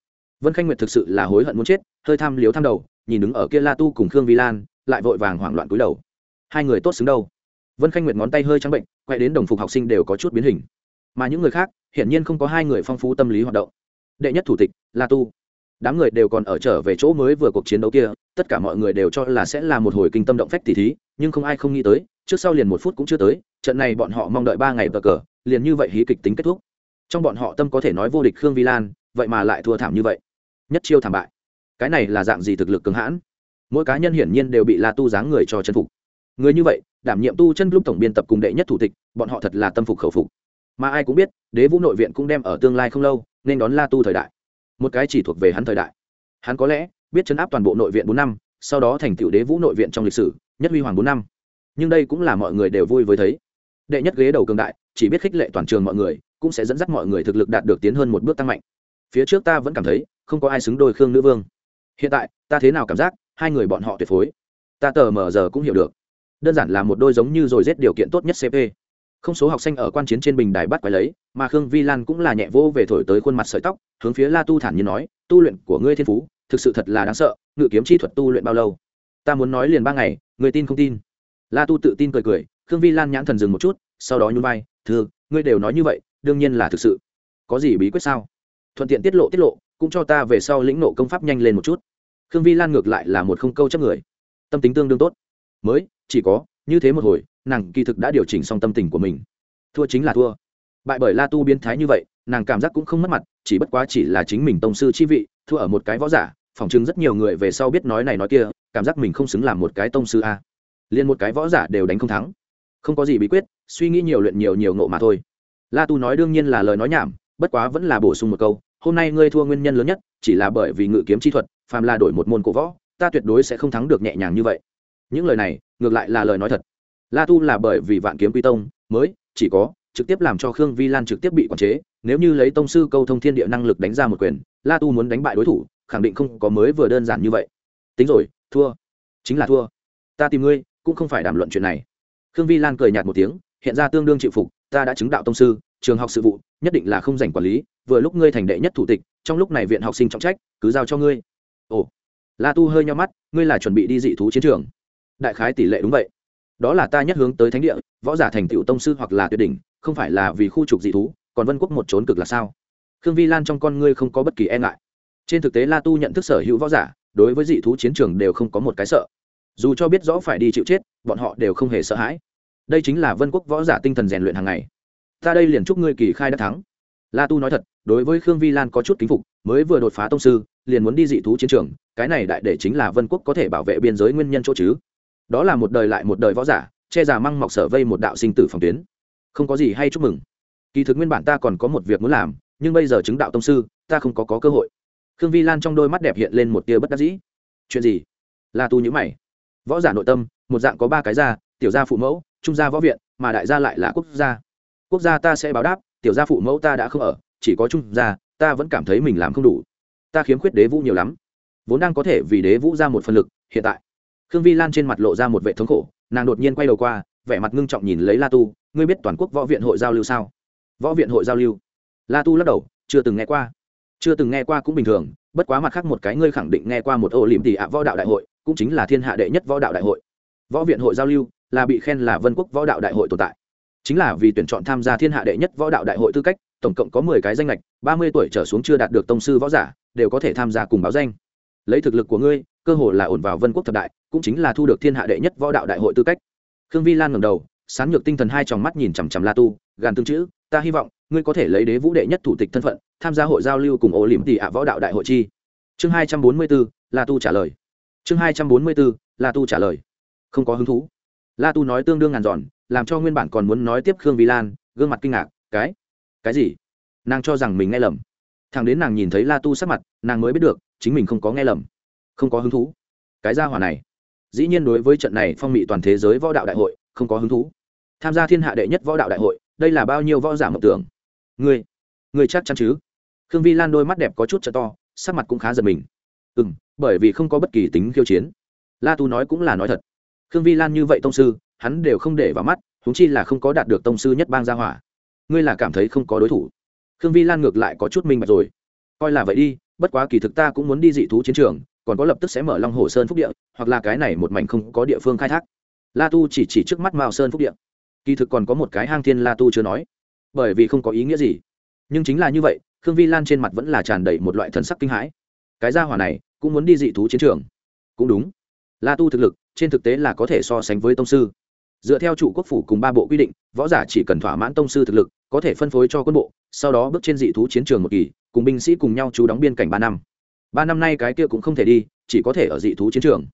Speaker 1: Vân khanh nguyệt thực sự là hối hận muốn chết, hơi tham liếu tham đầu, nhìn đứng ở kia la tu cùng khương vi lan, lại vội vàng hoảng loạn cúi đầu hai người tốt xứng đâu. Vân khanh nguyệt ngón tay hơi trắng bệnh, quay đến đồng phục học sinh đều có chút biến hình. Mà những người khác, hiển nhiên không có hai người phong phú tâm lý hoạt động. Đệ nhất thủ tịch, la tu. Đám người đều còn ở trở về chỗ mới vừa cuộc chiến đấu kia, tất cả mọi người đều cho là sẽ là một hồi kinh tâm động phách tỉ thí, nhưng không ai không nghĩ tới, trước sau liền một phút cũng chưa tới, trận này bọn họ mong đợi ba ngày bờ cờ, liền như vậy hí kịch tính kết thúc. Trong bọn họ tâm có thể nói vô địch khương vi lan, vậy mà lại thua thảm như vậy. Nhất chiêu thảm bại. Cái này là dạng gì thực lực cứng hãn? Mỗi cá nhân hiển nhiên đều bị la tu dáng người cho chân phục người như vậy, đảm nhiệm tu chân lúc tổng biên tập cùng đệ nhất thủ tịch, bọn họ thật là tâm phục khẩu phục. Mà ai cũng biết, đế vũ nội viện cũng đem ở tương lai không lâu, nên đón la tu thời đại. Một cái chỉ thuộc về hắn thời đại. Hắn có lẽ biết chấn áp toàn bộ nội viện bốn năm, sau đó thành tựu đế vũ nội viện trong lịch sử, nhất huy hoàng bốn năm. Nhưng đây cũng là mọi người đều vui với thấy. Đệ nhất ghế đầu cường đại, chỉ biết khích lệ toàn trường mọi người, cũng sẽ dẫn dắt mọi người thực lực đạt được tiến hơn một bước tăng mạnh. Phía trước ta vẫn cảm thấy, không có ai xứng đôi khương nữ vương. Hiện tại, ta thế nào cảm giác, hai người bọn họ tuyệt phối. Ta tờ mờ giờ cũng hiểu được đơn giản là một đôi giống như rồi rét điều kiện tốt nhất cp không số học sinh ở quan chiến trên bình đài bắt quái lấy, mà khương vi lan cũng là nhẹ vô về thổi tới khuôn mặt sợi tóc, hướng phía la tu thản nhiên nói, tu luyện của ngươi thiên phú, thực sự thật là đáng sợ, ngự kiếm chi thuật tu luyện bao lâu? Ta muốn nói liền ba ngày, người tin không tin? La tu tự tin cười cười, khương vi lan nhãn thần dừng một chút, sau đó nhún vai thưa ngươi đều nói như vậy, đương nhiên là thực sự. Có gì bí quyết sao? Thuận tiện tiết lộ tiết lộ, cũng cho ta về sau lĩnh nộ công pháp nhanh lên một chút. Khương vi lan ngược lại là một không câu chấp người. Tâm tính tương đương tốt. Mới chỉ có, như thế một hồi, nàng kỳ thực đã điều chỉnh xong tâm tình của mình. Thua chính là thua. Bại bởi la tu biến thái như vậy, nàng cảm giác cũng không mất mặt, chỉ bất quá chỉ là chính mình tông sư chi vị, thua ở một cái võ giả phỏng chứng rất nhiều người về sau biết nói này nói kia, cảm giác mình không xứng làm một cái tông sư a. Liền một cái võ giả đều đánh không thắng. Không có gì bí quyết, suy nghĩ nhiều luyện nhiều nhiều ngộ mà thôi. La tu nói đương nhiên là lời nói nhảm, bất quá vẫn là bổ sung một câu, hôm nay ngươi thua nguyên nhân lớn nhất, chỉ là bởi vì ngự kiếm chi thuật, phàm là đổi một môn cổ võ, ta tuyệt đối sẽ không thắng được nhẹ nhàng như vậy những lời này, ngược lại là lời nói thật. La tu là bởi vì vạn kiếm quy tông mới chỉ có trực tiếp làm cho khương vi lan trực tiếp bị quản chế, nếu như lấy tông sư câu thông thiên địa năng lực đánh ra một quyền, la tu muốn đánh bại đối thủ, khẳng định không có mới vừa đơn giản như vậy. Tính rồi, thua. Chính là thua. Ta tìm ngươi, cũng không phải đàm luận chuyện này. Khương vi lan cười nhạt một tiếng, hiện ra tương đương chịu phục, ta đã chứng đạo tông sư, trường học sự vụ, nhất định là không dành quản lý, vừa lúc ngươi thành đệ nhất thủ tịch, trong lúc này viện học sinh trọng trách, cứ giao cho ngươi. Ồ. La tu hơi nhau mắt, ngươi là chuẩn bị đi dị thú chiến trường đại khái tỷ lệ đúng vậy. Đó là ta nhất hướng tới thánh địa, võ giả thành tựu tông sư hoặc là tuyệt đỉnh, không phải là vì khu trục dị thú, còn vân quốc một trốn cực là sao? Khương vi lan trong con ngươi không có bất kỳ e ngại. Trên thực tế la tu nhận thức sở hữu võ giả, đối với dị thú chiến trường đều không có một cái sợ. Dù cho biết rõ phải đi chịu chết, bọn họ đều không hề sợ hãi. Đây chính là vân quốc võ giả tinh thần rèn luyện hàng ngày. Ta đây liền chúc ngươi kỳ khai đã thắng. La tu nói thật, đối với khương vi lan có chút kính phục, mới vừa đột phá tông sư, liền muốn đi dị thú chiến trường, cái này đại để chính là vân quốc có thể bảo vệ biên giới nguyên nhân chỗ chứ đó là một đời lại một đời võ giả che giả măng mọc sở vây một đạo sinh tử phòng tuyến. Không có gì hay chúc mừng. Kỳ thực nguyên bản ta còn có một việc muốn làm nhưng bây giờ chứng đạo tông sư ta không có, có cơ hội. Khương vi lan trong đôi mắt đẹp hiện lên một tia bất đắc dĩ. Chuyện gì? Là tu nhữ mày. Võ giả nội tâm một dạng có ba cái gia tiểu gia phụ mẫu trung gia võ viện mà đại gia lại là quốc gia. Quốc gia ta sẽ báo đáp tiểu gia phụ mẫu ta đã không ở chỉ có trung gia ta vẫn cảm thấy mình làm không đủ. Ta khiếm khuyết đế vũ nhiều lắm. Vốn đang có thể vì đế vũ ra một phần lực hiện tại khương vi lan trên mặt lộ ra một vệ thống khổ, nàng đột nhiên quay đầu qua, vẻ mặt ngưng trọng nhìn lấy la tu, ngươi biết toàn quốc võ viện hội giao lưu sao? Võ viện hội giao lưu? La tu lắc đầu, chưa từng nghe qua. Chưa từng nghe qua cũng bình thường, bất quá mặt khác một cái ngươi khẳng định nghe qua một ô liềm tỷ ạ võ đạo đại hội, cũng chính là thiên hạ đệ nhất võ đạo đại hội. Võ viện hội giao lưu là bị khen là vân quốc võ đạo đại hội tồn tại. Chính là vì tuyển chọn tham gia thiên hạ đệ nhất võ đạo đại hội tư cách, tổng cộng có mười cái danh lệch ba mươi tuổi trở xuống chưa đạt được tông sư võ giả, đều có thể tham gia cùng báo danh. Lấy thực lực của ngươi, cơ hội là ổn vào vân quốc thập đại cũng chính là thu được thiên hạ đệ nhất võ đạo đại hội tư cách. Khương vi lan ngầm đầu sán nhược tinh thần hai tròng mắt nhìn chằm chằm la tu, gàn tương chữ, ta hy vọng ngươi có thể lấy đế vũ đệ nhất thủ tịch thân phận, tham gia hội giao lưu cùng ô liềm tỷ ạ võ đạo đại hội chi. Chương hai trăm bốn mươi bốn la tu trả lời. Chương hai trăm bốn mươi bốn la tu trả lời. Không có hứng thú. La tu nói tương đương ngàn giòn, làm cho nguyên bản còn muốn nói tiếp khương vi lan, gương mặt kinh ngạc, cái? Cái gì? Nàng cho rằng mình nghe lầm. Thằng đến nàng nhìn thấy la tu sắc mặt, nàng mới biết được, chính mình không có nghe lầm. Không có hứng thú. Cái gia hỏa này dĩ nhiên đối với trận này phong mị toàn thế giới võ đạo đại hội, không có hứng thú. Tham gia thiên hạ đệ nhất võ đạo đại hội, đây là bao nhiêu võ giả mộng tưởng? Ngươi ngươi chắc chắn chứ? Khương vi lan đôi mắt đẹp có chút trợ to, sắc mặt cũng khá giật mình. Ừ m bởi vì không có bất kỳ tính khiêu chiến. La tu nói cũng là nói thật. Khương vi lan như vậy tông sư, hắn đều không để vào mắt húng chi là không có đạt được tông sư nhất bang gia hỏa. Ngươi là cảm thấy không có đối thủ. Khương vi lan ngược lại có chút minh bạch rồi. Coi là vậy đi, bất quá kỳ thực ta cũng muốn đi dị thú chiến trường còn có lập tức sẽ mở long hồ sơn phúc địa, hoặc là cái này một mảnh không có địa phương khai thác. La tu chỉ chỉ trước mắt mao sơn phúc địa. Kỳ thực còn có một cái hang thiên la tu chưa nói, bởi vì không có ý nghĩa gì. Nhưng chính là như vậy, khương vi lan trên mặt vẫn là tràn đầy một loại thần sắc kinh hãi. Cái gia hỏa này cũng muốn đi dị thú chiến trường. Cũng đúng. La tu thực lực, trên thực tế là có thể so sánh với tông sư. Dựa theo chủ quốc phủ cùng ba bộ quy định, võ giả chỉ cần thỏa mãn tông sư thực lực, có thể phân phối cho quân bộ, sau đó bước trên dị thú chiến trường một kỳ, cùng binh sĩ cùng nhau trú đóng biên cảnh ba năm ba năm nay cái kia cũng không thể đi, chỉ có thể ở dị thú chiến trường.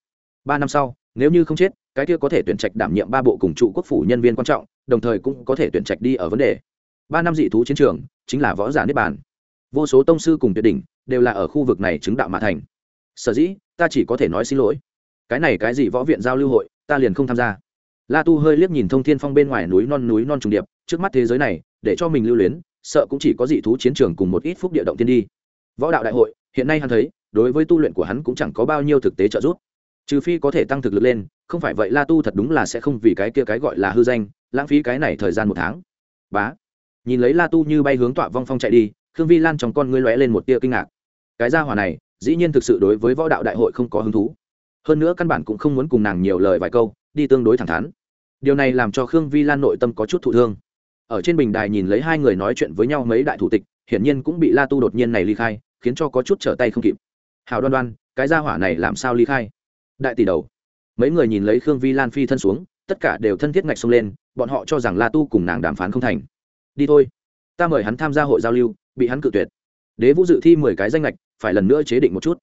Speaker 1: Ba năm sau, nếu như không chết, cái kia có thể tuyển trạch đảm nhiệm ba bộ cùng trụ quốc phủ nhân viên quan trọng, đồng thời cũng có thể tuyển trạch đi ở vấn đề. Ba năm dị thú chiến trường, chính là võ giả niết bàn. Vô số tông sư cùng tuyệt đỉnh, đều là ở khu vực này chứng đạo mà thành. Sở dĩ, ta chỉ có thể nói xin lỗi. Cái này cái gì võ viện giao lưu hội, ta liền không tham gia. La tu hơi liếc nhìn thông thiên phong bên ngoài núi non núi non trùng điệp, trước mắt thế giới này, để cho mình lưu luyến, sợ cũng chỉ có dị thú chiến trường cùng một ít phúc địa động tiên đi. Võ đạo đại hội hiện nay hắn thấy, đối với tu luyện của hắn cũng chẳng có bao nhiêu thực tế trợ giúp. Trừ phi có thể tăng thực lực lên, không phải vậy la tu thật đúng là sẽ không vì cái kia cái gọi là hư danh, lãng phí cái này thời gian một tháng. Bá. Nhìn lấy la tu như bay hướng tọa vong phong chạy đi, khương vi lan trong con ngươi lóe lên một tia kinh ngạc. Cái gia hỏa này, dĩ nhiên thực sự đối với võ đạo đại hội không có hứng thú. Hơn nữa căn bản cũng không muốn cùng nàng nhiều lời vài câu, đi tương đối thẳng thắn. Điều này làm cho khương vi lan nội tâm có chút thụ thương. Ở trên bình đài nhìn lấy hai người nói chuyện với nhau mấy đại thủ tịch, hiển nhiên cũng bị la tu đột nhiên này ly khai khiến cho có chút trở tay không kịp. Hào đoan đoan, cái gia hỏa này làm sao ly khai? Đại tỷ đầu. Mấy người nhìn lấy khương vi lan phi thân xuống, tất cả đều thân thiết ngạch xông lên, bọn họ cho rằng la tu cùng nàng đàm phán không thành. Đi thôi. Ta mời hắn tham gia hội giao lưu, bị hắn cự tuyệt. Đế vũ dự thi mười cái danh lệch phải lần nữa chế định một chút.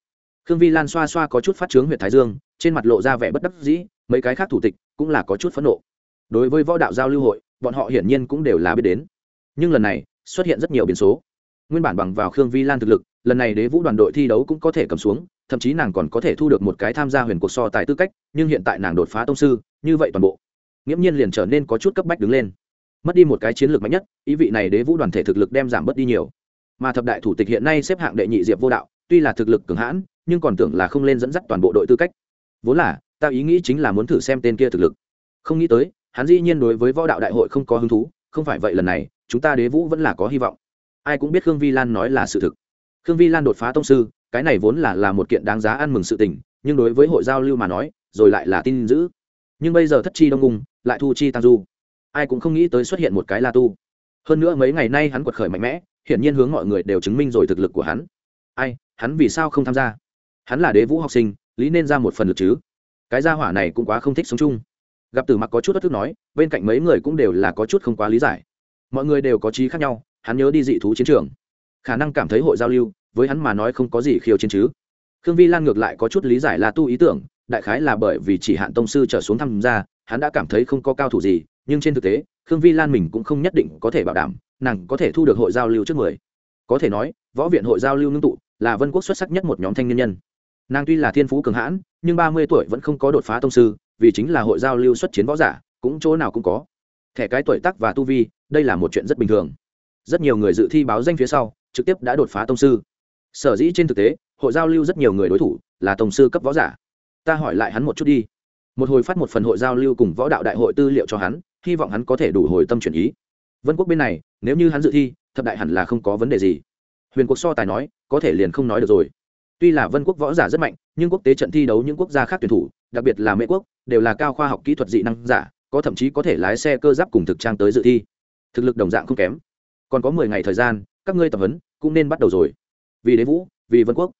Speaker 1: Khương vi lan xoa xoa có chút phát trướng t thái dương, trên mặt lộ ra vẻ bất đắc dĩ, mấy cái khác thủ tịch cũng là có chút phẫn nộ. Đối với võ đạo giao lưu hội, bọn họ hiển nhiên cũng đều là biết đến. Nhưng lần này, xuất hiện rất nhiều biến số. Nguyên bản bằng vào khương vi lan thực lực lần này đế vũ đoàn đội thi đấu cũng có thể cầm xuống, thậm chí nàng còn có thể thu được một cái tham gia huyền cuộc so tài tư cách, nhưng hiện tại nàng đột phá tông sư, như vậy toàn bộ, nghiễm nhiên liền trở nên có chút cấp bách đứng lên. Mất đi một cái chiến lược mạnh nhất, ý vị này đế vũ đoàn thể thực lực đem giảm bớt đi nhiều. Mà thập đại thủ tịch hiện nay xếp hạng đệ nhị diệp vô đạo, tuy là thực lực cường hãn, nhưng còn tưởng là không lên dẫn dắt toàn bộ đội tư cách. Vốn là, ta ý nghĩ chính là muốn thử xem tên kia thực lực. Không nghĩ tới, hắn dĩ nhiên đối với võ đạo đại hội không có hứng thú, không phải vậy lần này, chúng ta đế vũ vẫn là có hy vọng. Ai cũng biết khương vi lan nói là sự thực khương vi lan đột phá tông sư, cái này vốn là là một kiện đáng giá ăn mừng sự tình, nhưng đối với hội giao lưu mà nói, rồi lại là tin giữ. Nhưng bây giờ thất chi đông Cung, lại thu chi tăng du. Ai cũng không nghĩ tới xuất hiện một cái la tu. Hơn nữa mấy ngày nay hắn quật khởi mạnh mẽ, hiển nhiên hướng mọi người đều chứng minh rồi thực lực của hắn. Ai, hắn vì sao không tham gia? Hắn là đế vũ học sinh, lý nên ra một phần lực chứ. Cái gia hỏa này cũng quá không thích sống chung. Gặp từ mặc có chút bất thức nói, bên cạnh mấy người cũng đều là có chút không quá lý giải. Mọi người đều có trí khác nhau, hắn nhớ đi dị thú chiến trường. Khả năng cảm thấy hội giao lưu với hắn mà nói không có gì khiêu chiến chứ. Khương vi lan ngược lại có chút lý giải là tu ý tưởng, đại khái là bởi vì chỉ hạn tông sư trở xuống tham gia, hắn đã cảm thấy không có cao thủ gì, nhưng trên thực tế, khương vi lan mình cũng không nhất định có thể bảo đảm, nàng có thể thu được hội giao lưu trước người. có thể nói, võ viện hội giao lưu ngưng tụ, là vân quốc xuất sắc nhất một nhóm thanh niên nhân. Nàng tuy là thiên phú cường hãn, nhưng ba mươi tuổi vẫn không có đột phá tông sư, vì chính là hội giao lưu xuất chiến võ giả, cũng chỗ nào cũng có. Thẻ cái tuổi tác và tu vi, đây là một chuyện rất bình thường. Rất nhiều người dự thi báo danh phía sau, trực tiếp đã đột phá tông sư sở dĩ trên thực tế, hội giao lưu rất nhiều người đối thủ là tổng sư cấp võ giả. Ta hỏi lại hắn một chút đi. Một hồi phát một phần hội giao lưu cùng võ đạo đại hội tư liệu cho hắn, hy vọng hắn có thể đủ hồi tâm chuyển ý. Vân quốc bên này, nếu như hắn dự thi, thập đại hẳn là không có vấn đề gì. Huyền quốc so tài nói, có thể liền không nói được rồi. Tuy là vân quốc võ giả rất mạnh, nhưng quốc tế trận thi đấu những quốc gia khác tuyển thủ, đặc biệt là mễ quốc, đều là cao khoa học kỹ thuật dị năng giả, có thậm chí có thể lái xe cơ giáp cùng thực trang tới dự thi. Thực lực đồng dạng không kém. Còn có mười ngày thời gian, các ngươi tập huấn cũng nên bắt đầu rồi vì đế vũ, vì vân quốc.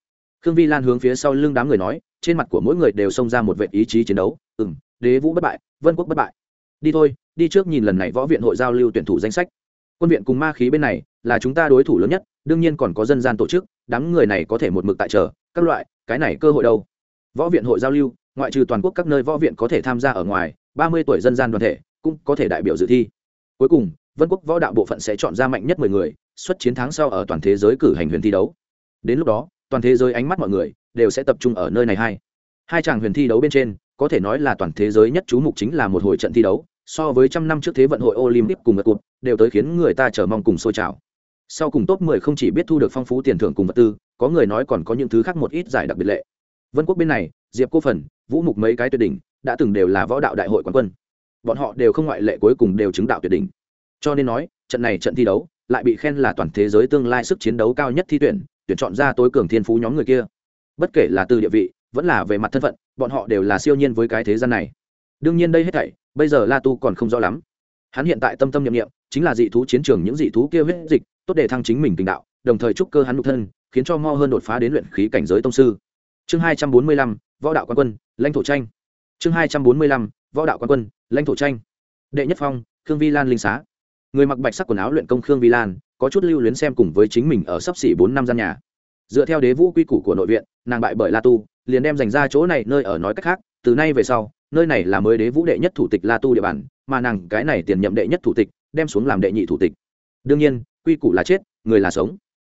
Speaker 1: Khương vi lan hướng phía sau lưng đám người nói, trên mặt của mỗi người đều xông ra một vệ ý chí chiến đấu. Ừ m đế vũ bất bại, vân quốc bất bại. Đi thôi, đi trước nhìn lần này võ viện hội giao lưu tuyển thủ danh sách. Quân viện cùng ma khí bên này là chúng ta đối thủ lớn nhất, đương nhiên còn có dân gian tổ chức, đám người này có thể một mực tại chờ, các loại, cái này cơ hội đâu? Võ viện hội giao lưu, ngoại trừ toàn quốc các nơi võ viện có thể tham gia ở ngoài, ba mươi tuổi dân gian đoàn thể cũng có thể đại biểu dự thi. Cuối cùng, vân quốc võ đạo bộ phận sẽ chọn ra mạnh nhất mười người, xuất chiến thắng sau ở toàn thế giới cử hành huyền thi đấu đến lúc đó, toàn thế giới ánh mắt mọi người đều sẽ tập trung ở nơi này hai. Hai chàng huyền thi đấu bên trên, có thể nói là toàn thế giới nhất chú mục chính là một hồi trận thi đấu, so với trăm năm trước thế vận hội olympic cùng ngật cụt đều tới khiến người ta chờ mong cùng sôi trào. Sau cùng top 10 không chỉ biết thu được phong phú tiền thưởng cùng vật tư, có người nói còn có những thứ khác một ít giải đặc biệt lệ. Vân quốc bên này, diệp cô phần, vũ mục mấy cái tuyệt đỉnh, đã từng đều là võ đạo đại hội quán quân. Bọn họ đều không ngoại lệ cuối cùng đều chứng đạo tuyệt đỉnh. Cho nên nói, trận này trận thi đấu lại bị khen là toàn thế giới tương lai sức chiến đấu cao nhất thi tuyển tuyển chọn ra tối cường thiên phú nhóm người kia. Bất kể là từ địa vị, vẫn là về mặt thân phận, bọn họ đều là siêu nhiên với cái thế gian này. Đương nhiên đây hết thảy, bây giờ la tu còn không rõ lắm. Hắn hiện tại tâm tâm nhiệm nghiệm chính là dị thú chiến trường những dị thú kia huyết dịch, tốt để thăng chính mình tình đạo, đồng thời chúc cơ hắn nhục thân, khiến cho mo hơn đột phá đến luyện khí cảnh giới tông sư. Chương hai trăm bốn mươi lăm, võ đạo quan quân, lãnh thổ tranh. Chương hai trăm bốn mươi lăm, võ đạo quan quân, lãnh thổ tranh. Đệ nhất phong, khương vi lan linh xá. Người mặc bạch sắc quần áo luyện công khương vi lan có chút lưu luyến xem cùng với chính mình ở sắp xỉ bốn năm gian nhà. Dựa theo đế vũ quy củ của nội viện, nàng bại bởi la tu, liền đem dành ra chỗ này nơi ở nói cách khác, từ nay về sau, nơi này là mới đế vũ đệ nhất thủ tịch la tu địa bàn, mà nàng cái này tiền nhậm đệ nhất thủ tịch, đem xuống làm đệ nhị thủ tịch. Đương nhiên, quy củ là chết, người là sống.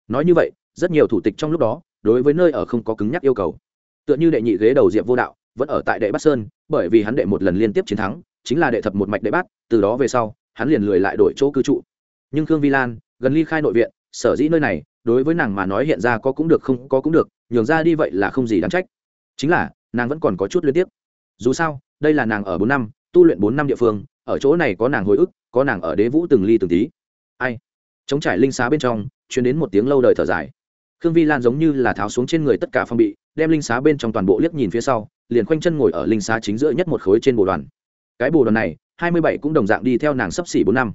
Speaker 1: Nói như vậy, rất nhiều thủ tịch trong lúc đó, đối với nơi ở không có cứng nhắc yêu cầu. Tựa như đệ nhị ghế đầu diệp vô đạo, vẫn ở tại đệ bắc sơn, bởi vì hắn đệ một lần liên tiếp chiến thắng, chính là đệ thập một mạch đệ bát, từ đó về sau, hắn liền lười lại đổi chỗ cư trụ. Nhưng khương vi lan gần ly khai nội viện, sở dĩ nơi này, đối với nàng mà nói hiện ra có cũng được, không có cũng được, nhường ra đi vậy là không gì đáng trách. Chính là, nàng vẫn còn có chút liên tiếp. Dù sao, đây là nàng ở bốn năm, tu luyện bốn năm địa phương, ở chỗ này có nàng hồi ức, có nàng ở đế vũ từng ly từng tí. Ai? Chống trải linh xá bên trong chuyển đến một tiếng lâu đời thở dài. Khương vi lan giống như là tháo xuống trên người tất cả phong bị, đem linh xá bên trong toàn bộ liếc nhìn phía sau, liền khoanh chân ngồi ở linh xá chính giữa nhất một khối trên bồ đoàn. Cái bồ đoàn này, hai mươi bảy cũng đồng dạng đi theo nàng sấp xỉ bốn năm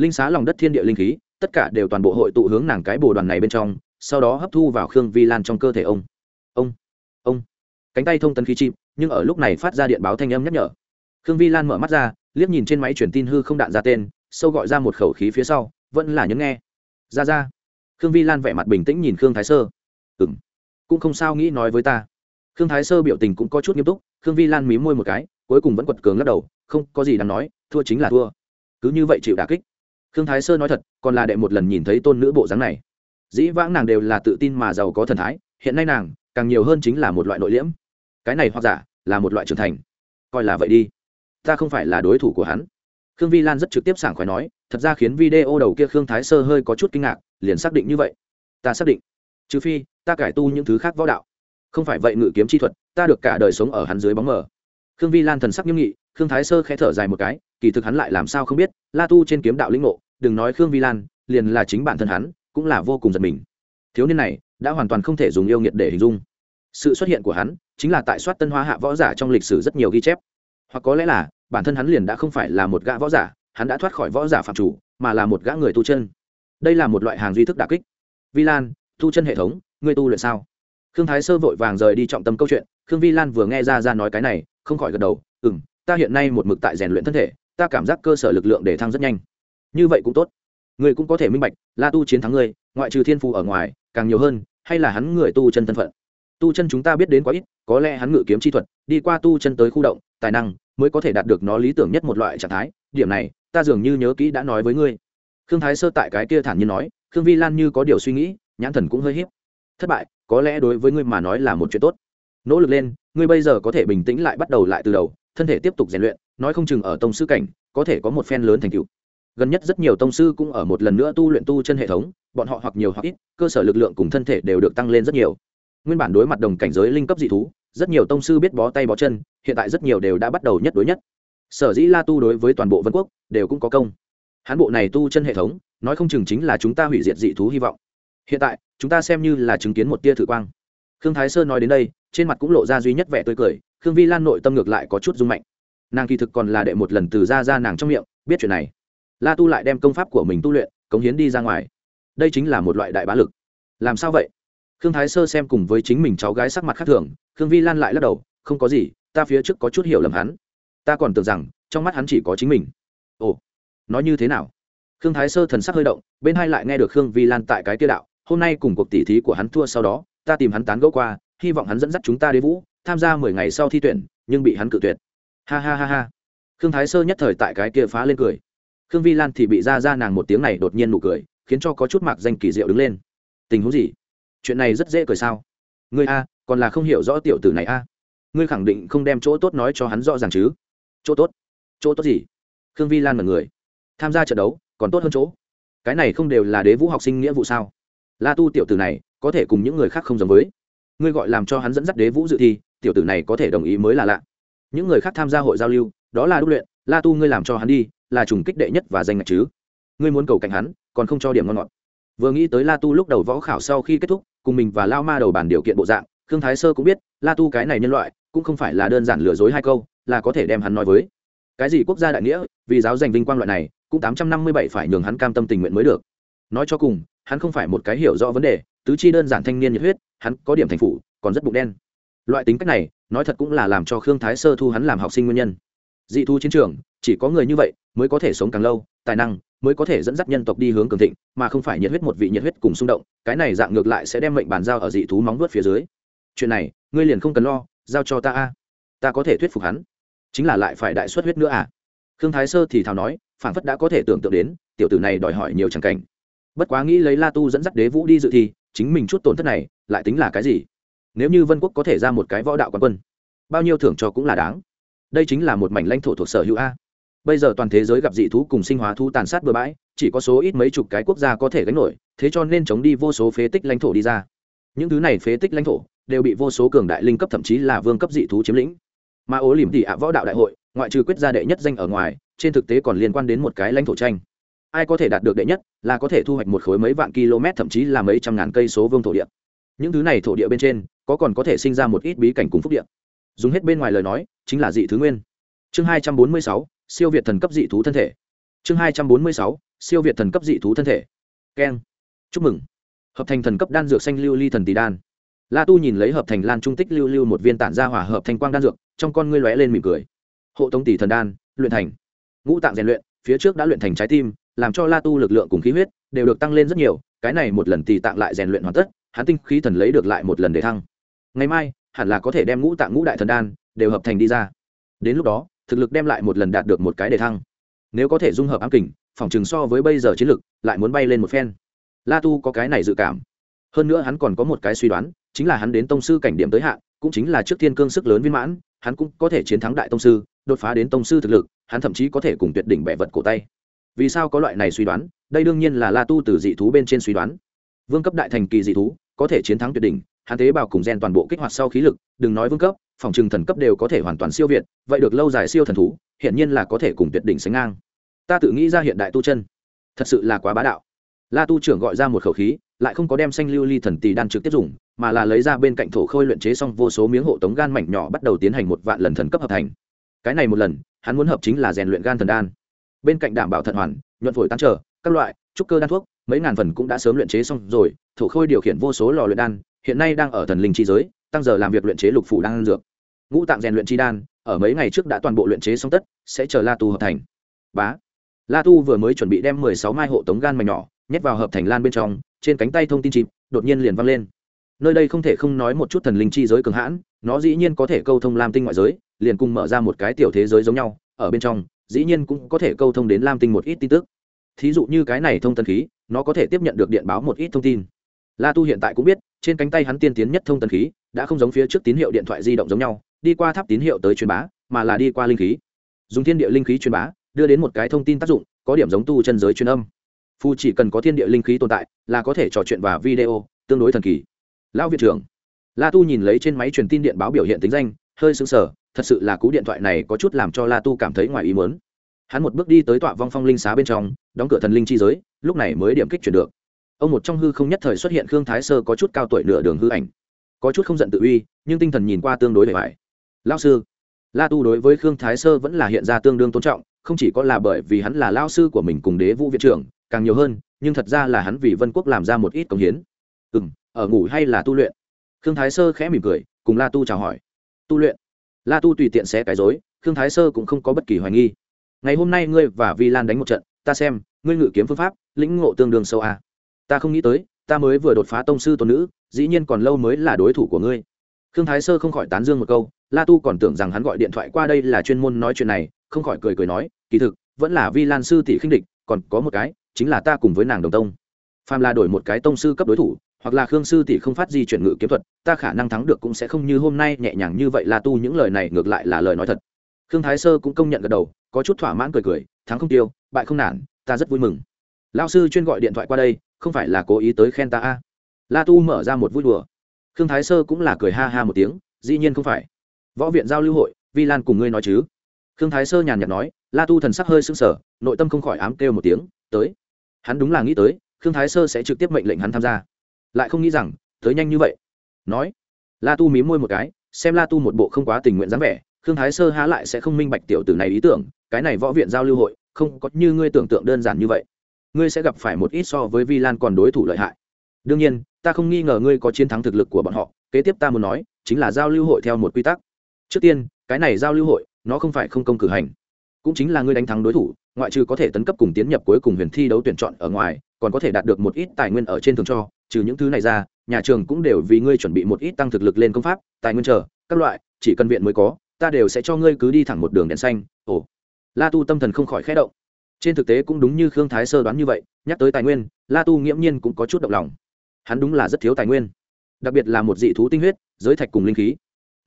Speaker 1: linh xá lòng đất thiên địa linh khí, tất cả đều toàn bộ hội tụ hướng nàng cái bồ đoàn này bên trong, sau đó hấp thu vào khương vi lan trong cơ thể ông. Ông ông. Cánh tay thông tấn khí chim nhưng ở lúc này phát ra điện báo thanh âm nhắc nhở. Khương vi lan mở mắt ra, liếc nhìn trên máy truyền tin hư không đạn ra tên, sâu gọi ra một khẩu khí phía sau, vẫn là nhấn nghe. Ra ra. Khương vi lan vẻ mặt bình tĩnh nhìn khương thái sơ. Ừ m cũng không sao nghĩ nói với ta. Khương thái sơ biểu tình cũng có chút nghiêm túc, khương vi lan mí môi một cái, cuối cùng vẫn quật cường lắc đầu, không có gì đáng nói, thua chính là thua. Cứ như vậy chịu đà kích khương thái sơ nói thật, còn là đệ một lần nhìn thấy tôn nữ bộ dáng này. Dĩ vãng nàng đều là tự tin mà giàu có thần thái, hiện nay nàng, càng nhiều hơn chính là một loại nội liễm. Cái này hoặc giả, là một loại trưởng thành. Coi là vậy đi. Ta không phải là đối thủ của hắn. Khương vi lan rất trực tiếp sảng khoái nói, thật ra khiến video đầu kia khương thái sơ hơi có chút kinh ngạc, liền xác định như vậy. Ta xác định. Trừ phi, ta cải tu những thứ khác võ đạo. Không phải vậy ngự kiếm chi thuật, ta được cả đời sống ở hắn dưới bóng mờ. Khương vi lan thần sắc nghiêm nghị, khương thái sơ khẽ thở dài một cái kỳ thực hắn lại làm sao không biết, la tu trên kiếm đạo lĩnh ngộ, đừng nói khương vi lan, liền là chính bản thân hắn, cũng là vô cùng giật mình. Thiếu niên này, đã hoàn toàn không thể dùng yêu nghiệt để hình dung. Sự xuất hiện của hắn, chính là tại soát tân hoa hạ võ giả trong lịch sử rất nhiều ghi chép. Hoặc có lẽ là, bản thân hắn liền đã không phải là một gã võ giả, hắn đã thoát khỏi võ giả phạm chủ, mà là một gã người tu chân. Đây là một loại hàng duy thức đà kích. Vi lan, tu chân hệ thống, ngươi tu luyện sao? Khương thái sơ vội vàng rời đi trọng tâm câu chuyện, khương vi lan vừa nghe ra ra nói cái này, không khỏi gật đầu ừ m ta hiện nay một mực tại rèn luyện thân thể ta cảm giác cơ sở lực lượng để thăng rất nhanh. Như vậy cũng tốt. Người cũng có thể minh bạch, la tu chiến thắng ngươi, ngoại trừ thiên phù ở ngoài, càng nhiều hơn, hay là hắn người tu chân thân phận. Tu chân chúng ta biết đến quá ít, có lẽ hắn ngự kiếm chi thuật, đi qua tu chân tới khu động, tài năng, mới có thể đạt được nó lý tưởng nhất một loại trạng thái. Điểm này, ta dường như nhớ kỹ đã nói với ngươi. Khương thái sơ tại cái kia thản nhiên nói, khương vi lan như có điều suy nghĩ, nhãn thần cũng hơi hiếp thất bại, có lẽ đối với ngươi mà nói là một chuyện tốt. Nỗ lực lên, ngươi bây giờ có thể bình tĩnh lại bắt đầu lại từ đầu thân thể tiếp tục rèn luyện, nói không chừng ở tông sư cảnh, có thể có một phen lớn thành tựu. Gần nhất rất nhiều tông sư cũng ở một lần nữa tu luyện tu chân hệ thống, bọn họ hoặc nhiều hoặc ít, cơ sở lực lượng cùng thân thể đều được tăng lên rất nhiều. Nguyên bản đối mặt đồng cảnh giới linh cấp dị thú, rất nhiều tông sư biết bó tay bó chân, hiện tại rất nhiều đều đã bắt đầu nhất đối nhất. Sở dĩ la tu đối với toàn bộ vân quốc đều cũng có công. Hán bộ này tu chân hệ thống, nói không chừng chính là chúng ta hủy diệt dị thú hy vọng. Hiện tại, chúng ta xem như là chứng kiến một tia thử quang. Khương thái sơn nói đến đây, trên mặt cũng lộ ra duy nhất vẻ tươi cười khương vi lan nội tâm ngược lại có chút rung mạnh. Nàng kỳ thực còn là đệ một lần từ ra ra nàng trong miệng, biết chuyện này. La tu lại đem công pháp của mình tu luyện, cống hiến đi ra ngoài. Đây chính là một loại đại bá lực. Làm sao vậy? Khương thái sơ xem cùng với chính mình cháu gái sắc mặt khác thường, khương vi lan lại lắc đầu, không có gì, ta phía trước có chút hiểu lầm hắn. Ta còn tưởng rằng, trong mắt hắn chỉ có chính mình. Ồ, nói như thế nào? Khương thái sơ thần sắc hơi động, bên hai lại nghe được khương vi lan tại cái kia đạo, hôm nay cùng cuộc tỉ thí của hắn thua sau đó, ta tìm hắn tán gẫu qua, hy vọng hắn dẫn dắt chúng ta đế vũ tham gia mười ngày sau thi tuyển, nhưng bị hắn cự tuyệt. Ha ha ha ha. Khương thái sơ nhất thời tại cái kia phá lên cười. Khương vi lan thì bị ra ra nàng một tiếng này đột nhiên nụ cười, khiến cho có chút mạc danh kỳ diệu đứng lên. Tình huống gì? Chuyện này rất dễ cười sao? Ngươi a, còn là không hiểu rõ tiểu tử này a. Ngươi khẳng định không đem chỗ tốt nói cho hắn rõ ràng chứ? Chỗ tốt? Chỗ tốt gì? Khương vi lan mật người tham gia trận đấu, còn tốt hơn chỗ. Cái này không đều là đế vũ học sinh nghĩa vụ sao? La tu tiểu tử này, có thể cùng những người khác không giống với ngươi gọi làm cho hắn dẫn dắt đế vũ dự thi, tiểu tử này có thể đồng ý mới là lạ. Những người khác tham gia hội giao lưu, đó là đúc luyện, la tu ngươi làm cho hắn đi, là trùng kích đệ nhất và danh ngạch chứ. Ngươi muốn cầu cạnh hắn, còn không cho điểm ngon ngọt. Vừa nghĩ tới la tu lúc đầu võ khảo sau khi kết thúc, cùng mình và lao ma đầu bản điều kiện bộ dạng, khương thái sơ cũng biết, la tu cái này nhân loại, cũng không phải là đơn giản lừa dối hai câu, là có thể đem hắn nói với. Cái gì quốc gia đại nghĩa, vì giáo giành vinh quang loại này, cũng tám trăm năm mươi bảy phải nhường hắn cam tâm tình nguyện mới được. Nói cho cùng, hắn không phải một cái hiểu rõ vấn đề tứ chi đơn giản thanh niên nhiệt huyết, hắn có điểm thành phủ, còn rất bụng đen. Loại tính cách này, nói thật cũng là làm cho khương thái sơ thu hắn làm học sinh nguyên nhân. Dị thu chiến trường, chỉ có người như vậy mới có thể sống càng lâu, tài năng mới có thể dẫn dắt nhân tộc đi hướng cường thịnh, mà không phải nhiệt huyết một vị nhiệt huyết cùng xung động, cái này dạng ngược lại sẽ đem mệnh bàn giao ở dị thú móng vuốt phía dưới. Chuyện này, ngươi liền không cần lo, giao cho ta a. Ta có thể thuyết phục hắn. Chính là lại phải đại xuất huyết nữa à? Khương thái sơ thì thào nói phản phất đã có thể tưởng tượng đến, tiểu tử này đòi hỏi nhiều tràng cảnh. Bất quá nghĩ lấy la tu dẫn dắt đế vũ đi dự thi chính mình chút tổn thất này lại tính là cái gì? Nếu như vân quốc có thể ra một cái võ đạo quán quân, bao nhiêu thưởng cho cũng là đáng. Đây chính là một mảnh lãnh thổ thuộc sở hữu a. Bây giờ toàn thế giới gặp dị thú cùng sinh hóa thu tàn sát bừa bãi, chỉ có số ít mấy chục cái quốc gia có thể gánh nổi, thế cho nên chống đi vô số phế tích lãnh thổ đi ra. Những thứ này phế tích lãnh thổ đều bị vô số cường đại linh cấp thậm chí là vương cấp dị thú chiếm lĩnh. Mà ố lìm tỉ ạ võ đạo đại hội, ngoại trừ quyết gia đệ nhất danh ở ngoài, trên thực tế còn liên quan đến một cái lãnh thổ tranh ai có thể đạt được đệ nhất là có thể thu hoạch một khối mấy vạn km, thậm chí là mấy trăm ngàn cây số vương thổ địa. Những thứ này thổ địa bên trên, có còn có thể sinh ra một ít bí cảnh cùng phúc địa. Dùng hết bên ngoài lời nói, chính là dị thứ nguyên. Chương hai trăm bốn mươi sáu, siêu việt thần cấp dị thú thân thể. Chương hai trăm bốn mươi sáu, siêu việt thần cấp dị thú thân thể. Keng chúc mừng. Hợp thành thần cấp đan dược xanh lưu ly thần tỷ đan. La tu nhìn lấy hợp thành lan trung tích lưu lưu một viên tản ra hỏa hợp thành quang đan dược, trong con ngươi lóe lên mỉm cười. Hộ tống tỷ thần đan, luyện thành. Ngũ tạng rèn luyện, phía trước đã luyện thành trái tim làm cho la tu lực lượng cùng khí huyết đều được tăng lên rất nhiều, cái này một lần tỷ tạng lại rèn luyện hoàn tất, hắn tinh khí thần lấy được lại một lần để thăng. Ngày mai, hẳn là có thể đem ngũ tạng ngũ đại thần đan đều hợp thành đi ra. Đến lúc đó, thực lực đem lại một lần đạt được một cái để thăng. Nếu có thể dung hợp ám kình, phòng chừng so với bây giờ chiến lực lại muốn bay lên một phen. La tu có cái này dự cảm. Hơn nữa hắn còn có một cái suy đoán, chính là hắn đến tông sư cảnh điểm tới hạn, cũng chính là trước thiên cương sức lớn viên mãn, hắn cũng có thể chiến thắng đại tông sư, đột phá đến tông sư thực lực, hắn thậm chí có thể cùng tuyệt đỉnh bẻ vật cổ tay vì sao có loại này suy đoán? Đây đương nhiên là la tu từ dị thú bên trên suy đoán. Vương cấp đại thành kỳ dị thú, có thể chiến thắng tuyệt đỉnh hạn tế bào cùng gen toàn bộ kích hoạt sau khí lực, đừng nói vương cấp, phòng trừng thần cấp đều có thể hoàn toàn siêu việt, vậy được lâu dài siêu thần thú hiện nhiên là có thể cùng tuyệt đỉnh sánh ngang. Ta tự nghĩ ra hiện đại tu chân. Thật sự là quá bá đạo. La tu trưởng gọi ra một khẩu khí, lại không có đem xanh lưu ly thần tỳ đan trực tiếp dùng, mà là lấy ra bên cạnh thổ khôi luyện chế xong vô số miếng hộ tống gan mảnh nhỏ bắt đầu tiến hành một vạn lần thần cấp hợp thành. Cái này một lần, hắn muốn hợp chính là rèn luyện gan thần đan bên cạnh đảm bảo thận hoàn, nhuận phổi tan trở, các loại, trúc cơ đan thuốc, mấy ngàn phần cũng đã sớm luyện chế xong rồi thủ khôi điều khiển vô số lò luyện đan, hiện nay đang ở thần linh chi giới, tăng giờ làm việc luyện chế lục phủ đan dược. Ngũ tạng rèn luyện chi đan, ở mấy ngày trước đã toàn bộ luyện chế xong tất, sẽ chờ la tu hợp thành. Bá. La tu vừa mới chuẩn bị đem mười sáu mai hộ tống gan mảnh nhỏ, nhét vào hợp thành lan bên trong, trên cánh tay thông tin chìm đột nhiên liền văng lên. Nơi đây không thể không nói một chút thần linh chi giới cường hãn, nó dĩ nhiên có thể câu thông lam tinh ngoại giới, liền cùng mở ra một cái tiểu thế giới giống nhau, ở bên trong dĩ nhiên cũng có thể câu thông đến lam tinh một ít tin tức. Thí dụ như cái này thông tân khí, nó có thể tiếp nhận được điện báo một ít thông tin. La tu hiện tại cũng biết, trên cánh tay hắn tiên tiến nhất thông tân khí, đã không giống phía trước tín hiệu điện thoại di động giống nhau, đi qua tháp tín hiệu tới truyền bá, mà là đi qua linh khí. Dùng thiên địa linh khí truyền bá, đưa đến một cái thông tin tác dụng, có điểm giống tu chân giới truyền âm. Phu chỉ cần có thiên địa linh khí tồn tại, là có thể trò chuyện và video, tương đối thần kỳ. Lão viện trưởng, la tu nhìn lấy trên máy truyền tin điện báo biểu hiện tính danh, hơi sững sờ thật sự là cú điện thoại này có chút làm cho la tu cảm thấy ngoài ý muốn. Hắn một bước đi tới tọa vong phong linh xá bên trong, đóng cửa thần linh chi giới, lúc này mới điểm kích chuyển được. Ông một trong hư không nhất thời xuất hiện khương thái sơ có chút cao tuổi nửa đường hư ảnh. Có chút không giận tự uy, nhưng tinh thần nhìn qua tương đối bề bài lao sư, la tu đối với khương thái sơ vẫn là hiện ra tương đương tôn trọng, không chỉ có là bởi vì hắn là lao sư của mình cùng đế vũ viện trưởng, càng nhiều hơn, nhưng thật ra là hắn vì vân quốc làm ra một ít công hiến. Ừ m ở ngủ hay là tu luyện? Khương thái sơ khẽ mỉm cười, cùng la tu chào hỏi. Tu luyện? La tu tùy tiện xé cái dối khương thái sơ cũng không có bất kỳ hoài nghi. Ngày hôm nay ngươi và vi lan đánh một trận, ta xem, ngươi ngự kiếm phương pháp, lĩnh ngộ tương đương sâu à. ta không nghĩ tới, ta mới vừa đột phá tông sư tôn nữ, dĩ nhiên còn lâu mới là đối thủ của ngươi. Khương thái sơ không khỏi tán dương một câu, la tu còn tưởng rằng hắn gọi điện thoại qua đây là chuyên môn nói chuyện này, không khỏi cười cười nói, kỳ thực, vẫn là vi lan sư tỷ khinh địch, còn có một cái, chính là ta cùng với nàng đồng tông. Phàm là đổi một cái tông sư cấp đối thủ hoặc là khương sư tỷ không phát di chuyển ngự kiếm thuật, ta khả năng thắng được cũng sẽ không như hôm nay nhẹ nhàng như vậy la tu những lời này, ngược lại là lời nói thật. Khương thái sơ cũng công nhận gật đầu, có chút thỏa mãn cười cười, thắng không tiêu, bại không nản, ta rất vui mừng. Lao sư chuyên gọi điện thoại qua đây, không phải là cố ý tới khen ta a? La tu mở ra một vui đùa. Khương thái sơ cũng là cười ha ha một tiếng, dĩ nhiên không phải. Võ viện giao lưu hội, vi lan cùng ngươi nói chứ? Khương thái sơ nhàn nhạt nói, la tu thần sắc hơi sưng sở nội tâm không khỏi ám kêu một tiếng, tới. Hắn đúng là nghĩ tới, khương thái sơ sẽ trực tiếp mệnh lệnh hắn tham gia lại không nghĩ rằng, tới nhanh như vậy. Nói, la tu mí môi một cái, xem la tu một bộ không quá tình nguyện dáng vẻ, khương thái sơ há lại sẽ không minh bạch tiểu tử này ý tưởng, cái này võ viện giao lưu hội, không có như ngươi tưởng tượng đơn giản như vậy. Ngươi sẽ gặp phải một ít so với vi lan còn đối thủ lợi hại. Đương nhiên, ta không nghi ngờ ngươi có chiến thắng thực lực của bọn họ, kế tiếp ta muốn nói, chính là giao lưu hội theo một quy tắc. Trước tiên, cái này giao lưu hội, nó không phải không công cử hành. Cũng chính là ngươi đánh thắng đối thủ, ngoại trừ có thể tấn cấp cùng tiến nhập cuối cùng huyền thi đấu tuyển chọn ở ngoài, còn có thể đạt được một ít tài nguyên ở trên thường cho trừ những thứ này ra, nhà trường cũng đều vì ngươi chuẩn bị một ít tăng thực lực lên công pháp, tài nguyên chờ, các loại, chỉ cần viện mới có, ta đều sẽ cho ngươi cứ đi thẳng một đường đèn xanh. Ồ. La tu tâm thần không khỏi khẽ động. Trên thực tế cũng đúng như khương thái sơ đoán như vậy, nhắc tới tài nguyên, la tu nghiễm nhiên cũng có chút động lòng. Hắn đúng là rất thiếu tài nguyên. Đặc biệt là một dị thú tinh huyết, giới thạch cùng linh khí.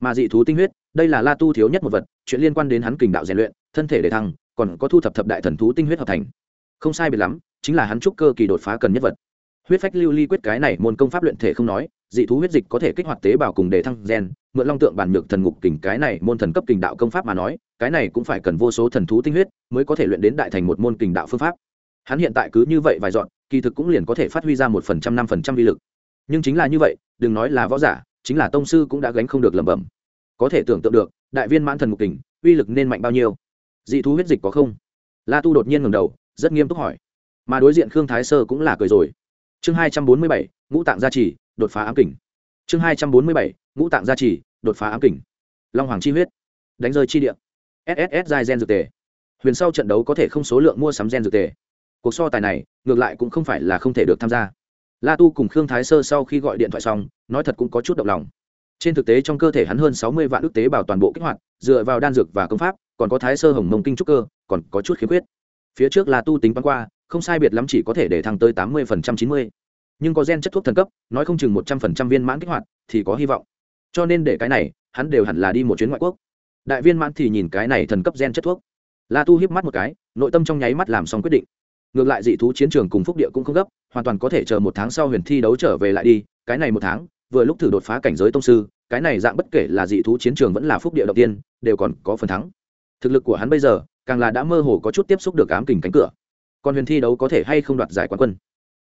Speaker 1: Mà dị thú tinh huyết, đây là la tu thiếu nhất một vật, chuyện liên quan đến hắn kình đạo rèn luyện, thân thể để thăng, còn có thu thập thập đại thần thú tinh huyết hợp thành. Không sai biệt lắm, chính là hắn trúc cơ kỳ đột phá cần nhất vật huyết phách lưu ly quyết cái này môn công pháp luyện thể không nói, dị thú huyết dịch có thể kích hoạt tế bào cùng để thăng gen, mượn long tượng bản nhược thần ngục kình cái này môn thần cấp kình đạo công pháp mà nói, cái này cũng phải cần vô số thần thú tinh huyết mới có thể luyện đến đại thành một môn kình đạo phương pháp. Hắn hiện tại cứ như vậy vài dọn, kỳ thực cũng liền có thể phát huy ra một phần trăm, năm phần trăm vi lực. Nhưng chính là như vậy, đừng nói là võ giả, chính là tông sư cũng đã gánh không được lẩm bẩm. Có thể tưởng tượng được, đại viên mãn thần ngục kình, uy lực nên mạnh bao nhiêu. Dị thú huyết dịch có không? La tu đột nhiên ngầm đầu, rất nghiêm túc hỏi. Mà đối diện khương thái sơ cũng là cười rồi chương hai trăm bốn mươi bảy, ngũ tạng gia trì, đột phá ám kình. Chương hai trăm bốn mươi bảy, ngũ tạng gia trì, đột phá ám kình. Long hoàng chi huyết. Đánh rơi chi địa. Sss dài gen dược tề. Huyền sau trận đấu có thể không số lượng mua sắm gen dược tề. Cuộc so tài này, ngược lại cũng không phải là không thể được tham gia. La tu cùng khương thái sơ sau khi gọi điện thoại xong, nói thật cũng có chút động lòng. Trên thực tế trong cơ thể hắn hơn sáu mươi vạn ước tế bào toàn bộ kích hoạt, dựa vào đan dược và công pháp, còn có thái sơ hồng mông kinh trúc cơ, còn có chút khiếm khuyết. Phía trước La tu tính bắn qua không sai biệt lắm chỉ có thể để thăng tới tám mươi chín mươi. Nhưng có gen chất thuốc thần cấp, nói không chừng một trăm phần trăm viên mãn kích hoạt thì có hy vọng. Cho nên để cái này, hắn đều hẳn là đi một chuyến ngoại quốc. Đại viên mãn thì nhìn cái này thần cấp gen chất thuốc. La tu híp mắt một cái, nội tâm trong nháy mắt làm xong quyết định. Ngược lại dị thú chiến trường cùng phúc địa cũng không gấp, hoàn toàn có thể chờ một tháng sau huyền thi đấu trở về lại đi, cái này một tháng, vừa lúc thử đột phá cảnh giới tông sư, cái này dạng bất kể là dị thú chiến trường vẫn là phúc địa đầu tiên, đều còn có phần thắng. Thực lực của hắn bây giờ, càng là đã mơ hồ có chút tiếp xúc được ám kình cánh cửa còn huyền thi đấu có thể hay không đoạt giải quán quân?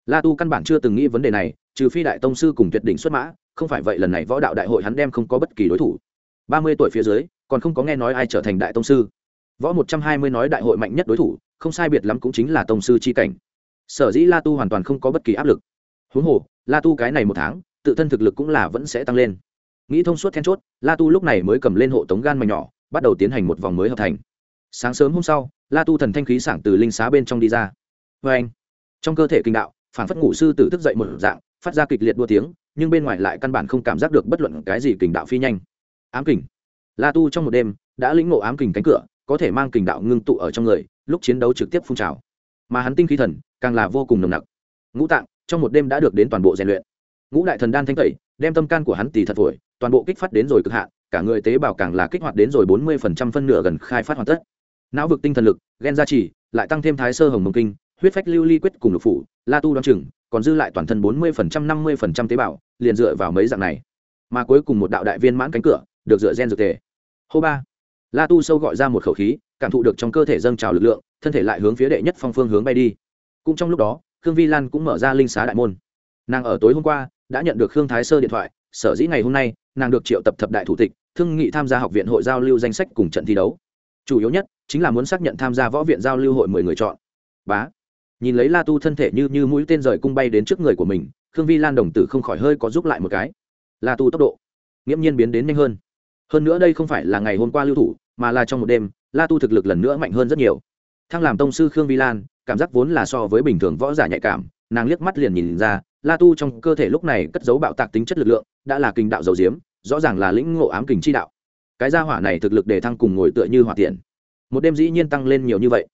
Speaker 1: La tu căn bản chưa từng nghĩ vấn đề này, trừ phi đại tông sư cùng tuyệt đỉnh xuất mã, không phải vậy lần này võ đạo đại hội hắn đem không có bất kỳ đối thủ. Ba mươi tuổi phía dưới, còn không có nghe nói ai trở thành đại tông sư. Võ một trăm hai mươi nói đại hội mạnh nhất đối thủ, không sai biệt lắm cũng chính là tông sư c h i cảnh. Sở dĩ la tu hoàn toàn không có bất kỳ áp lực. Huống hồ, la tu cái này một tháng, tự thân thực lực cũng là vẫn sẽ tăng lên. Nghĩ thông suốt then chốt, la tu lúc này mới cầm lên hộ tống gan mảnh nhỏ, bắt đầu tiến hành một vòng mới hợp thành sáng sớm hôm sau, la tu thần thanh khí sảng từ linh xá bên trong đi ra. Vê anh, trong cơ thể kinh đạo phản phất ngủ sư tử thức dậy một dạng, phát ra kịch liệt đua tiếng, nhưng bên ngoài lại căn bản không cảm giác được bất luận cái gì kình đạo phi nhanh. Ám kình. La tu trong một đêm, đã lĩnh ngộ ám kình cánh cửa, có thể mang kình đạo ngưng tụ ở trong người, lúc chiến đấu trực tiếp phun trào. Mà hắn tinh khí thần, càng là vô cùng nồng nặc. Ngũ tạng, trong một đêm đã được đến toàn bộ rèn luyện. Ngũ đại thần đan thanh tẩy, đem tâm can của hắn tỉ thật phổi, toàn bộ kích phát đến rồi cực hạn, cả người tế bào càng là kích hoạt đến rồi bốn mươi phần trăm phân nửa gần khai phát hoàn tất não vực tinh thần lực ghen gia trì, lại tăng thêm thái sơ hồng mông kinh, huyết phách lưu ly quyết cùng lục phủ, la tu đoán chừng, còn dư lại toàn thân bốn mươi phần trăm, năm mươi phần trăm tế bào, liền dựa vào mấy dạng này. Mà cuối cùng một đạo đại viên mãn cánh cửa, được dựa gen dược tề. Hô ba. La tu sâu gọi ra một khẩu khí, cảm thụ được trong cơ thể dâng trào lực lượng, thân thể lại hướng phía đệ nhất phong phương hướng bay đi. Cũng trong lúc đó, khương vi lan cũng mở ra linh xá đại môn. Nàng ở tối hôm qua, đã nhận được khương thái sơ điện thoại, sở dĩ ngày hôm nay, nàng được triệu tập thập đại thủ tịch, thương nghị tham gia học viện hội giao lưu danh sách cùng trận thi đấu chủ yếu nhất chính là muốn xác nhận tham gia võ viện giao lưu hội mười người chọn. Bá. Nhìn lấy la tu thân thể như như mũi tên rời cung bay đến trước người của mình, khương vi lan đồng tử không khỏi hơi có giúp lại một cái. La tu tốc độ nghiễm nhiên biến đến nhanh hơn. Hơn nữa đây không phải là ngày hôm qua lưu thủ, mà là trong một đêm, la tu thực lực lần nữa mạnh hơn rất nhiều. Thăng làm tông sư khương vi lan, cảm giác vốn là so với bình thường võ giả nhạy cảm, nàng liếc mắt liền nhìn ra, la tu trong cơ thể lúc này cất dấu bạo tạc tính chất lực lượng, đã là kinh đạo dầu diếm, rõ ràng là lĩnh ngộ ám kình chi đạo cái gia hỏa này thực lực để thăng cùng ngồi tựa như hỏa tiện. Một đêm dĩ nhiên tăng lên nhiều như vậy.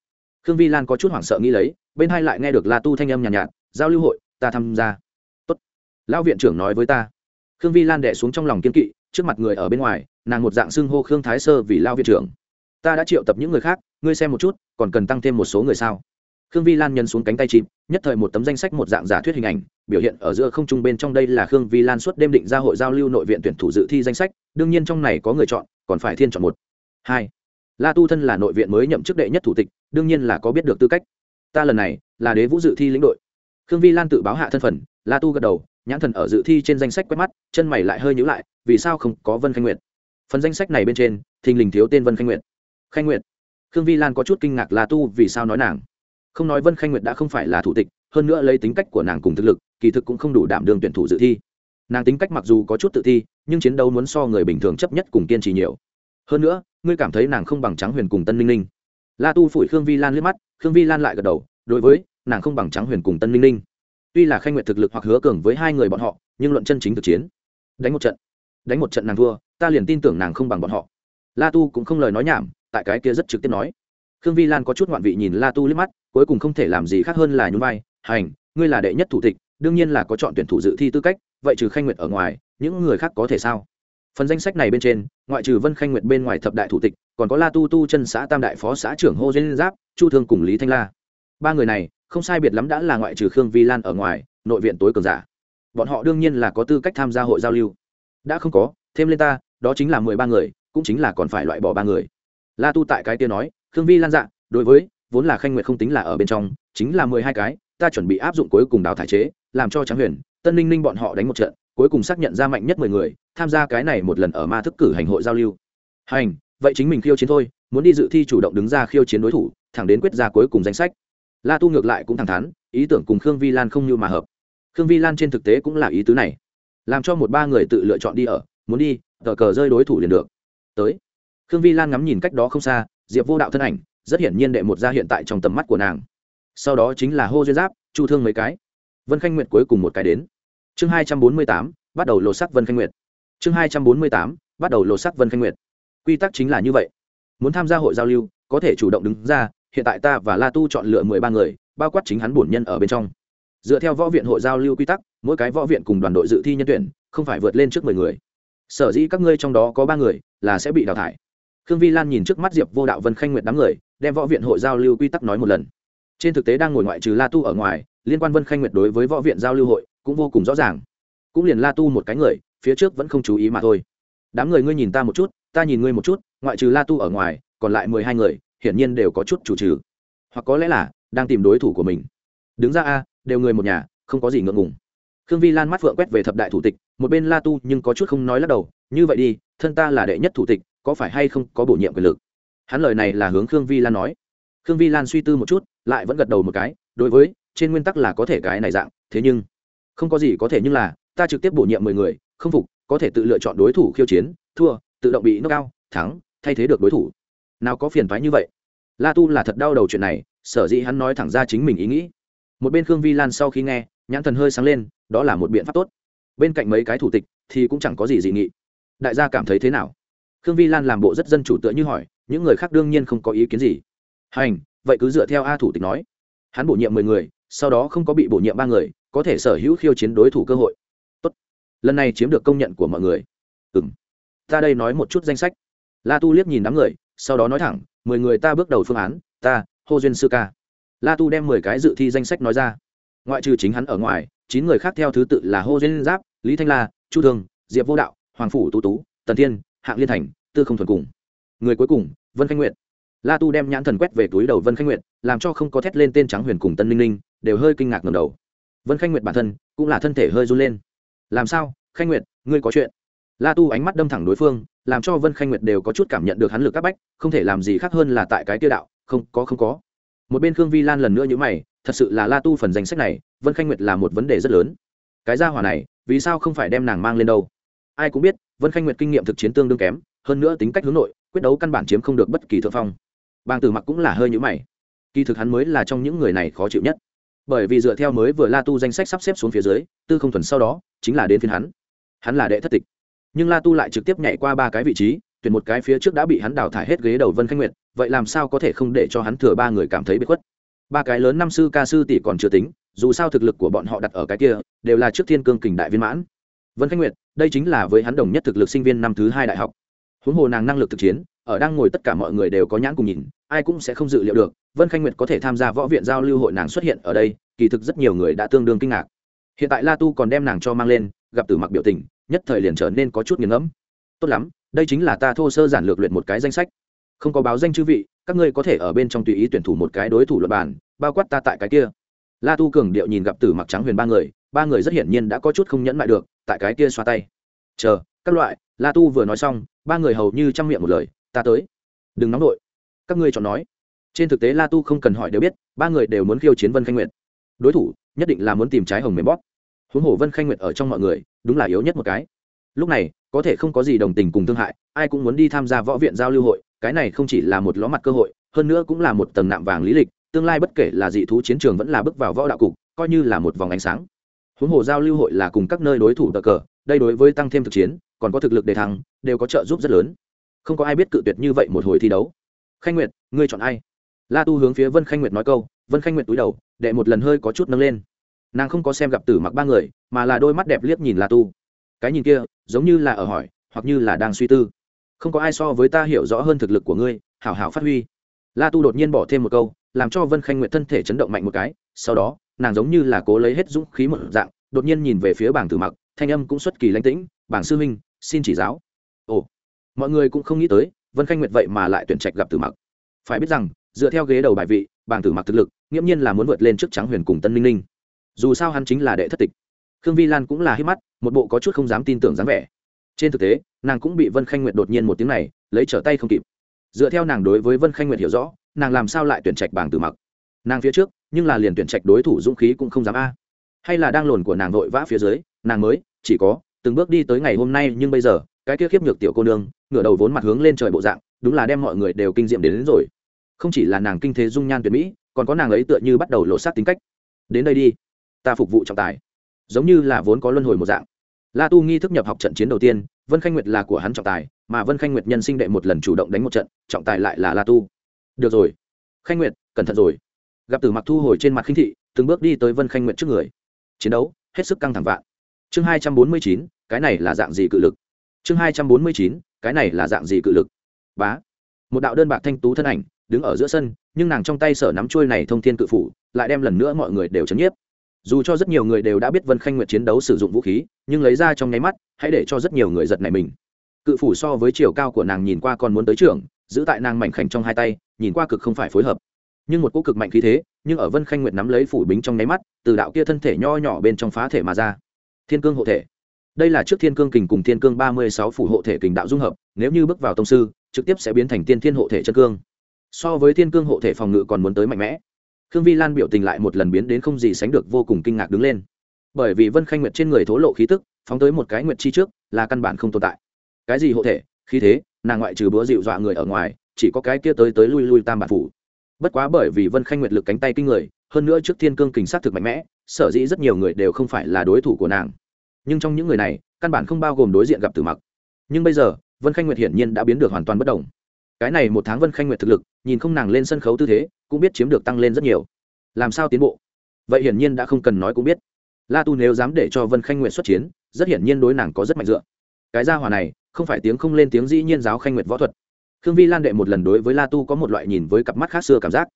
Speaker 1: Khương vi lan có chút hoảng sợ nghĩ lấy bên hai lại nghe được la tu thanh âm nhàn nhạt, nhạt giao lưu hội ta tham gia. Tốt. Lão viện trưởng nói với ta. Khương vi lan đẻ xuống trong lòng kiên kỵ trước mặt người ở bên ngoài nàng một dạng xưng hô khương thái sơ vì lao viện trưởng. Ta đã triệu tập những người khác ngươi xem một chút còn cần tăng thêm một số người sao? Khương vi lan nhân xuống cánh tay chìm, nhất thời một tấm danh sách một dạng giả thuyết hình ảnh, biểu hiện ở giữa không trung bên trong đây là khương vi lan suốt đêm định ra hội giao lưu nội viện tuyển thủ dự thi danh sách, đương nhiên trong này có người chọn, còn phải thiên chọn một. Hai. La tu thân là nội viện mới nhậm chức đệ nhất thủ tịch, đương nhiên là có biết được tư cách. Ta lần này là đế vũ dự thi lĩnh đội. Khương vi lan tự báo hạ thân phận, la tu gật đầu, nhãn thần ở dự thi trên danh sách quét mắt, chân mày lại hơi nhữ lại, vì sao không có vân khanh nguyệt? Phần danh sách này bên trên, thình lình thiếu tên vân khanh nguyệt. Khanh nguyệt. Khương vi lan có chút kinh ngạc la tu vì sao nói nàng không nói vân khanh nguyệt đã không phải là thủ tịch hơn nữa lấy tính cách của nàng cùng thực lực kỳ thực cũng không đủ đảm đương tuyển thủ dự thi nàng tính cách mặc dù có chút tự thi nhưng chiến đấu muốn so người bình thường chấp nhất cùng kiên trì nhiều hơn nữa ngươi cảm thấy nàng không bằng trắng huyền cùng tân ninh ninh la tu phủi khương vi lan liếc mắt khương vi lan lại gật đầu đối với nàng không bằng trắng huyền cùng tân ninh ninh tuy là khanh nguyện thực lực hoặc hứa cường với hai người bọn họ nhưng luận chân chính thực chiến đánh một trận đánh một trận nàng thua ta liền tin tưởng nàng không bằng bọn họ la tu cũng không lời nói nhảm tại cái kia rất trực tiếp nói khương vi lan có chút ngoạn vị nhìn la tu liếc mắt, cuối cùng không thể làm gì khác hơn là nhún vai, hành, ngươi là đệ nhất thủ tịch, đương nhiên là có chọn tuyển thủ dự thi tư cách, vậy trừ khanh nguyệt ở ngoài, những người khác có thể sao? Phần danh sách này bên trên, ngoại trừ vân khanh nguyệt bên ngoài thập đại thủ tịch, còn có la tu tu chân xã tam đại phó xã trưởng hô duyên giáp, chu thương cùng lý thanh la. Ba người này, không sai biệt lắm đã là ngoại trừ khương vi lan ở ngoài, nội viện tối cường giả. Bọn họ đương nhiên là có tư cách tham gia hội giao lưu. Đã không có, thêm lên ta, đó chính là mười ba người, cũng chính là còn phải loại bỏ ba người. La tu tại cái kia nói khương vi lan dạ đối với, vốn là khanh nguyệt không tính là ở bên trong, chính là mười hai cái, ta chuẩn bị áp dụng cuối cùng đào thải chế, làm cho tráng huyền, tân ninh ninh bọn họ đánh một trận, cuối cùng xác nhận ra mạnh nhất mười người, tham gia cái này một lần ở ma thức cử hành hội giao lưu. Hành, vậy chính mình khiêu chiến thôi, muốn đi dự thi chủ động đứng ra khiêu chiến đối thủ, thẳng đến quyết ra cuối cùng danh sách. La tu ngược lại cũng thẳng thắn, ý tưởng cùng khương vi lan không như mà hợp. Khương vi lan trên thực tế cũng là ý tứ này. Làm cho một ba người tự lựa chọn đi ở, muốn đi, tờ cờ rơi đối thủ liền được. Tới. Khương vi lan ngắm nhìn cách đó không xa diệp vô đạo thân ảnh, rất hiển nhiên đệ một ra hiện tại trong tầm mắt của nàng. Sau đó chính là hô duyên giáp, chu thương mấy cái. Vân khanh nguyệt cuối cùng một cái đến. Chương hai trăm bốn mươi tám, bắt đầu lột sắc vân khanh nguyệt. Chương hai trăm bốn mươi tám, bắt đầu lột sắc vân khanh nguyệt. Quy tắc chính là như vậy. Muốn tham gia hội giao lưu, có thể chủ động đứng ra, hiện tại ta và la tu chọn lựa mười ba người, bao quát chính hắn bổn nhân ở bên trong. Dựa theo võ viện hội giao lưu quy tắc, mỗi cái võ viện cùng đoàn đội dự thi nhân tuyển, không phải vượt lên trước mười người. Sở dĩ các ngươi trong đó có ba người, là sẽ bị đào thải khương vi lan nhìn trước mắt diệp vô đạo vân khanh nguyệt đám người, đem võ viện hội giao lưu quy tắc nói một lần. Trên thực tế đang ngồi ngoại trừ la tu ở ngoài, liên quan vân khanh nguyệt đối với võ viện giao lưu hội cũng vô cùng rõ ràng. Cũng liền la tu một cái người, phía trước vẫn không chú ý mà thôi. Đám người ngươi nhìn ta một chút, ta nhìn ngươi một chút, ngoại trừ la tu ở ngoài, còn lại mười hai người, hiển nhiên đều có chút chủ trừ. Hoặc có lẽ là, đang tìm đối thủ của mình. Đứng ra a, đều người một nhà, không có gì ngượng ngùng. Khương vi lan mắt phượng quét về thập đại thủ tịch, một bên la tu nhưng có chút không nói lắc đầu, như vậy đi, thân ta là đệ nhất thủ tịch có phải hay không có bổ nhiệm quyền lực? Hắn lời này là hướng khương vi lan nói. Khương vi lan suy tư một chút, lại vẫn gật đầu một cái, đối với, trên nguyên tắc là có thể cái này dạng, thế nhưng, không có gì có thể nhưng là, ta trực tiếp bổ nhiệm mười người, không phục, có thể tự lựa chọn đối thủ khiêu chiến, thua, tự động bị nâng cao thắng, thay thế được đối thủ. Nào có phiền thoái như vậy. La tu là thật đau đầu chuyện này, sở dĩ hắn nói thẳng ra chính mình ý nghĩ. Một bên khương vi lan sau khi nghe, nhãn thần hơi sáng lên, đó là một biện pháp tốt. Bên cạnh mấy cái thủ tịch thì cũng chẳng có gì dị nghị. Đại gia cảm thấy thế nào? Khương vi lan làm bộ rất dân chủ tựa như hỏi, những người khác đương nhiên không có ý kiến gì. Hành, vậy cứ dựa theo a thủ tịch nói. Hắn bổ nhiệm mười người, sau đó không có bị bổ nhiệm ba người, có thể sở hữu khiêu chiến đối thủ cơ hội. Tốt. lần này chiếm được công nhận của mọi người. Ừ m ta đây nói một chút danh sách. La tu liếc nhìn đám người, sau đó nói thẳng, mười người ta bước đầu phương án, ta, hô duyên sư ca. La tu đem mười cái dự thi danh sách nói ra. Ngoại trừ chính hắn ở ngoài, chín người khác theo thứ tự là hô duyên giáp, lý thanh la, chu thường, diệp vô đạo, hoàng phủ tú tú, tần thiên hạng liên thành, tư không thuần cùng. Người cuối cùng, vân khanh nguyện la tu đem nhãn thần quét về túi đầu vân khanh nguyện làm cho không có thét lên tên trắng huyền cùng tân ninh ninh, đều hơi kinh ngạc ngầm đầu. Vân khanh nguyện bản thân, cũng là thân thể hơi run lên. Làm sao? Khanh nguyện ngươi có chuyện? La tu ánh mắt đâm thẳng đối phương, làm cho vân khanh nguyệt đều có chút cảm nhận được hắn lực các bách, không thể làm gì khác hơn là tại cái tiêu đạo, không, có không có. Một bên khương vi lan lần nữa như mày, thật sự là la tu phần danh sách này, vân khanh nguyệt là một vấn đề rất lớn. Cái gia hỏa này, vì sao không phải đem nàng mang lên đâu? Ai cũng biết vân khanh nguyệt kinh nghiệm thực chiến tương đương kém, hơn nữa tính cách hướng nội, quyết đấu căn bản chiếm không được bất kỳ thượng phong. Bàng tử mặc cũng là hơi nhữ mày. Kỳ thực hắn mới là trong những người này khó chịu nhất. Bởi vì dựa theo mới vừa la tu danh sách sắp xếp xuống phía dưới, tư không thuần sau đó, chính là đến phiên hắn. Hắn là đệ thất tịch. Nhưng la tu lại trực tiếp nhảy qua ba cái vị trí, tuyển một cái phía trước đã bị hắn đào thải hết ghế đầu vân khanh nguyệt, vậy làm sao có thể không để cho hắn thừa ba người cảm thấy bị khuất? Ba cái lớn năm sư ca sư tỷ còn chưa tính, dù sao thực lực của bọn họ đặt ở cái kia, đều là trước thiên cương kình đại viên mãn. Vân khanh nguyệt đây chính là với hắn đồng nhất thực lực sinh viên năm thứ hai đại học. Huống hồ nàng năng lực thực chiến, ở đang ngồi tất cả mọi người đều có nhãn cùng nhìn, ai cũng sẽ không dự liệu được, vân khanh nguyệt có thể tham gia võ viện giao lưu hội nàng xuất hiện ở đây, kỳ thực rất nhiều người đã tương đương kinh ngạc. Hiện tại la tu còn đem nàng cho mang lên, gặp tử mặc biểu tình, nhất thời liền trở nên có chút nghiền ngẫm. Tốt lắm, đây chính là ta thô sơ giản lược luyện một cái danh sách. Không có báo danh chư vị, các ngươi có thể ở bên trong tùy ý tuyển thủ một cái đối thủ luật bản bao quát ta tại cái kia. La tu cường điệu nhìn gặp tử mặc trắng huyền ba người ba người rất hiển nhiên đã có chút không nhẫn lại được tại cái kia xoa tay. Chờ, các loại, la tu vừa nói xong, ba người hầu như chăm miệng một lời, ta tới. Đừng nóng nổi các ngươi chọn nói. Trên thực tế la tu không cần hỏi đều biết, ba người đều muốn khiêu chiến vân khanh nguyệt. Đối thủ, nhất định là muốn tìm trái hồng mềm bóp. Huống hồ vân khanh nguyệt ở trong mọi người, đúng là yếu nhất một cái. Lúc này, có thể không có gì đồng tình cùng thương hại, ai cũng muốn đi tham gia võ viện giao lưu hội, cái này không chỉ là một ló mặt cơ hội, hơn nữa cũng là một tầng nạm vàng lý lịch, tương lai bất kể là dị thú chiến trường vẫn là bước vào võ đạo cục, coi như là một vòng ánh sáng huống hồ giao lưu hội là cùng các nơi đối thủ tờ cờ, đây đối với tăng thêm thực chiến, còn có thực lực đề thăng, đều có trợ giúp rất lớn. Không có ai biết cự tuyệt như vậy một hồi thi đấu. Khanh nguyệt, ngươi chọn ai? La tu hướng phía vân khanh nguyệt nói câu, vân khanh nguyệt túi đầu, đệ một lần hơi có chút nâng lên. Nàng không có xem gặp tử mặc ba người, mà là đôi mắt đẹp liếc nhìn la tu. Cái nhìn kia, giống như là ở hỏi, hoặc như là đang suy tư. Không có ai so với ta hiểu rõ hơn thực lực của ngươi, hảo hảo phát huy. La tu đột nhiên bỏ thêm một câu, làm cho vân khanh nguyệt thân thể chấn động mạnh một cái, sau đó nàng giống như là cố lấy hết dũng khí một dạng, đột nhiên nhìn về phía bảng tử mặc, thanh âm cũng xuất kỳ lãnh tĩnh, bảng sư huynh, xin chỉ giáo. Ồ, mọi người cũng không nghĩ tới, vân khanh nguyệt vậy mà lại tuyển trạch gặp tử mặc. Phải biết rằng, dựa theo ghế đầu bài vị, bảng tử mặc thực lực, nghiễm nhiên là muốn vượt lên trước trắng huyền cùng tân minh ninh. Dù sao hắn chính là đệ thất tịch. Khương vi lan cũng là hít mắt, một bộ có chút không dám tin tưởng dáng vẻ. Trên thực tế, nàng cũng bị vân khanh nguyệt đột nhiên một tiếng này, lấy trở tay không kịp. Dựa theo nàng đối với vân khanh nguyệt hiểu rõ, nàng làm sao lại tuyển trạch bảng tử mặc? Nàng phía trước nhưng là liền tuyển trạch đối thủ dũng khí cũng không dám a. Hay là đang lồn của nàng vội vã phía dưới nàng mới chỉ có từng bước đi tới ngày hôm nay nhưng bây giờ cái kia khiếp nhược tiểu cô nương ngửa đầu vốn mặt hướng lên trời bộ dạng đúng là đem mọi người đều kinh diệm đến, đến rồi. Không chỉ là nàng kinh thế dung nhan tuyệt mỹ còn có nàng ấy tựa như bắt đầu lộ sát tính cách. Đến đây đi ta phục vụ trọng tài. Giống như là vốn có luân hồi một dạng. La tu nghi thức nhập học trận chiến đầu tiên vân khanh nguyệt là của hắn trọng tài mà vân khanh nguyệt nhân sinh đệ một lần chủ động đánh một trận trọng tài lại là la tu. Được rồi. Khanh nguyệt cẩn thận rồi gặp tử mặc thu hồi trên mặt khinh thị, từng bước đi tới vân khanh Nguyện trước người. Chiến đấu, hết sức căng thẳng vạn. Chương hai trăm bốn mươi chín, cái này là dạng gì cự lực? Chương hai trăm bốn mươi chín, cái này là dạng gì cự lực? Bá. Một đạo đơn bạc thanh tú thân ảnh đứng ở giữa sân, nhưng nàng trong tay sở nắm trôi này thông thiên cự phủ, lại đem lần nữa mọi người đều chấn nhiếp. Dù cho rất nhiều người đều đã biết vân khanh Nguyện chiến đấu sử dụng vũ khí, nhưng lấy ra trong nháy mắt, hãy để cho rất nhiều người giật này mình. Cự phủ so với chiều cao của nàng nhìn qua còn muốn tới trường giữ tại nàng mảnh khảnh trong hai tay, nhìn qua cực không phải phối hợp nhưng một cỗ cực mạnh khí thế, nhưng ở vân khanh nguyệt nắm lấy phủ bính trong nháy mắt, từ đạo kia thân thể nho nhỏ bên trong phá thể mà ra. Thiên cương hộ thể. Đây là trước thiên cương kình cùng thiên cương ba mươi sáu phủ hộ thể kình đạo dung hợp, nếu như bước vào tông sư, trực tiếp sẽ biến thành tiên thiên hộ thể chân cương. So với thiên cương hộ thể phòng ngự còn muốn tới mạnh mẽ. Khương vi lan biểu tình lại một lần biến đến không gì sánh được vô cùng kinh ngạc đứng lên. Bởi vì vân khanh nguyệt trên người thố lộ khí tức, phóng tới một cái nguyệt chi trước, là căn bản không tồn tại. Cái gì hộ thể, khí thế, nàng ngoại trừ búa dịu dọa người ở ngoài, chỉ có cái kia tới tới lui lui tam bản phủ bất quá bởi vì vân khanh nguyệt lực cánh tay kinh người, hơn nữa trước thiên cương kình sát thực mạnh mẽ, sở dĩ rất nhiều người đều không phải là đối thủ của nàng. Nhưng trong những người này, căn bản không bao gồm đối diện gặp tử mặc. Nhưng bây giờ, vân khanh nguyệt hiển nhiên đã biến được hoàn toàn bất đồng. Cái này một tháng vân khanh nguyệt thực lực, nhìn không nàng lên sân khấu tư thế, cũng biết chiếm được tăng lên rất nhiều. Làm sao tiến bộ? Vậy hiển nhiên đã không cần nói cũng biết. La tu nếu dám để cho vân khanh nguyệt xuất chiến, rất hiển nhiên đối nàng có rất mạnh dựa. Cái gia hòa này, không phải tiếng không lên tiếng dĩ nhiên giáo khanh nguyệt võ thuật khương vi lan đệ một lần đối với la tu có một loại nhìn với cặp mắt khác xưa cảm giác.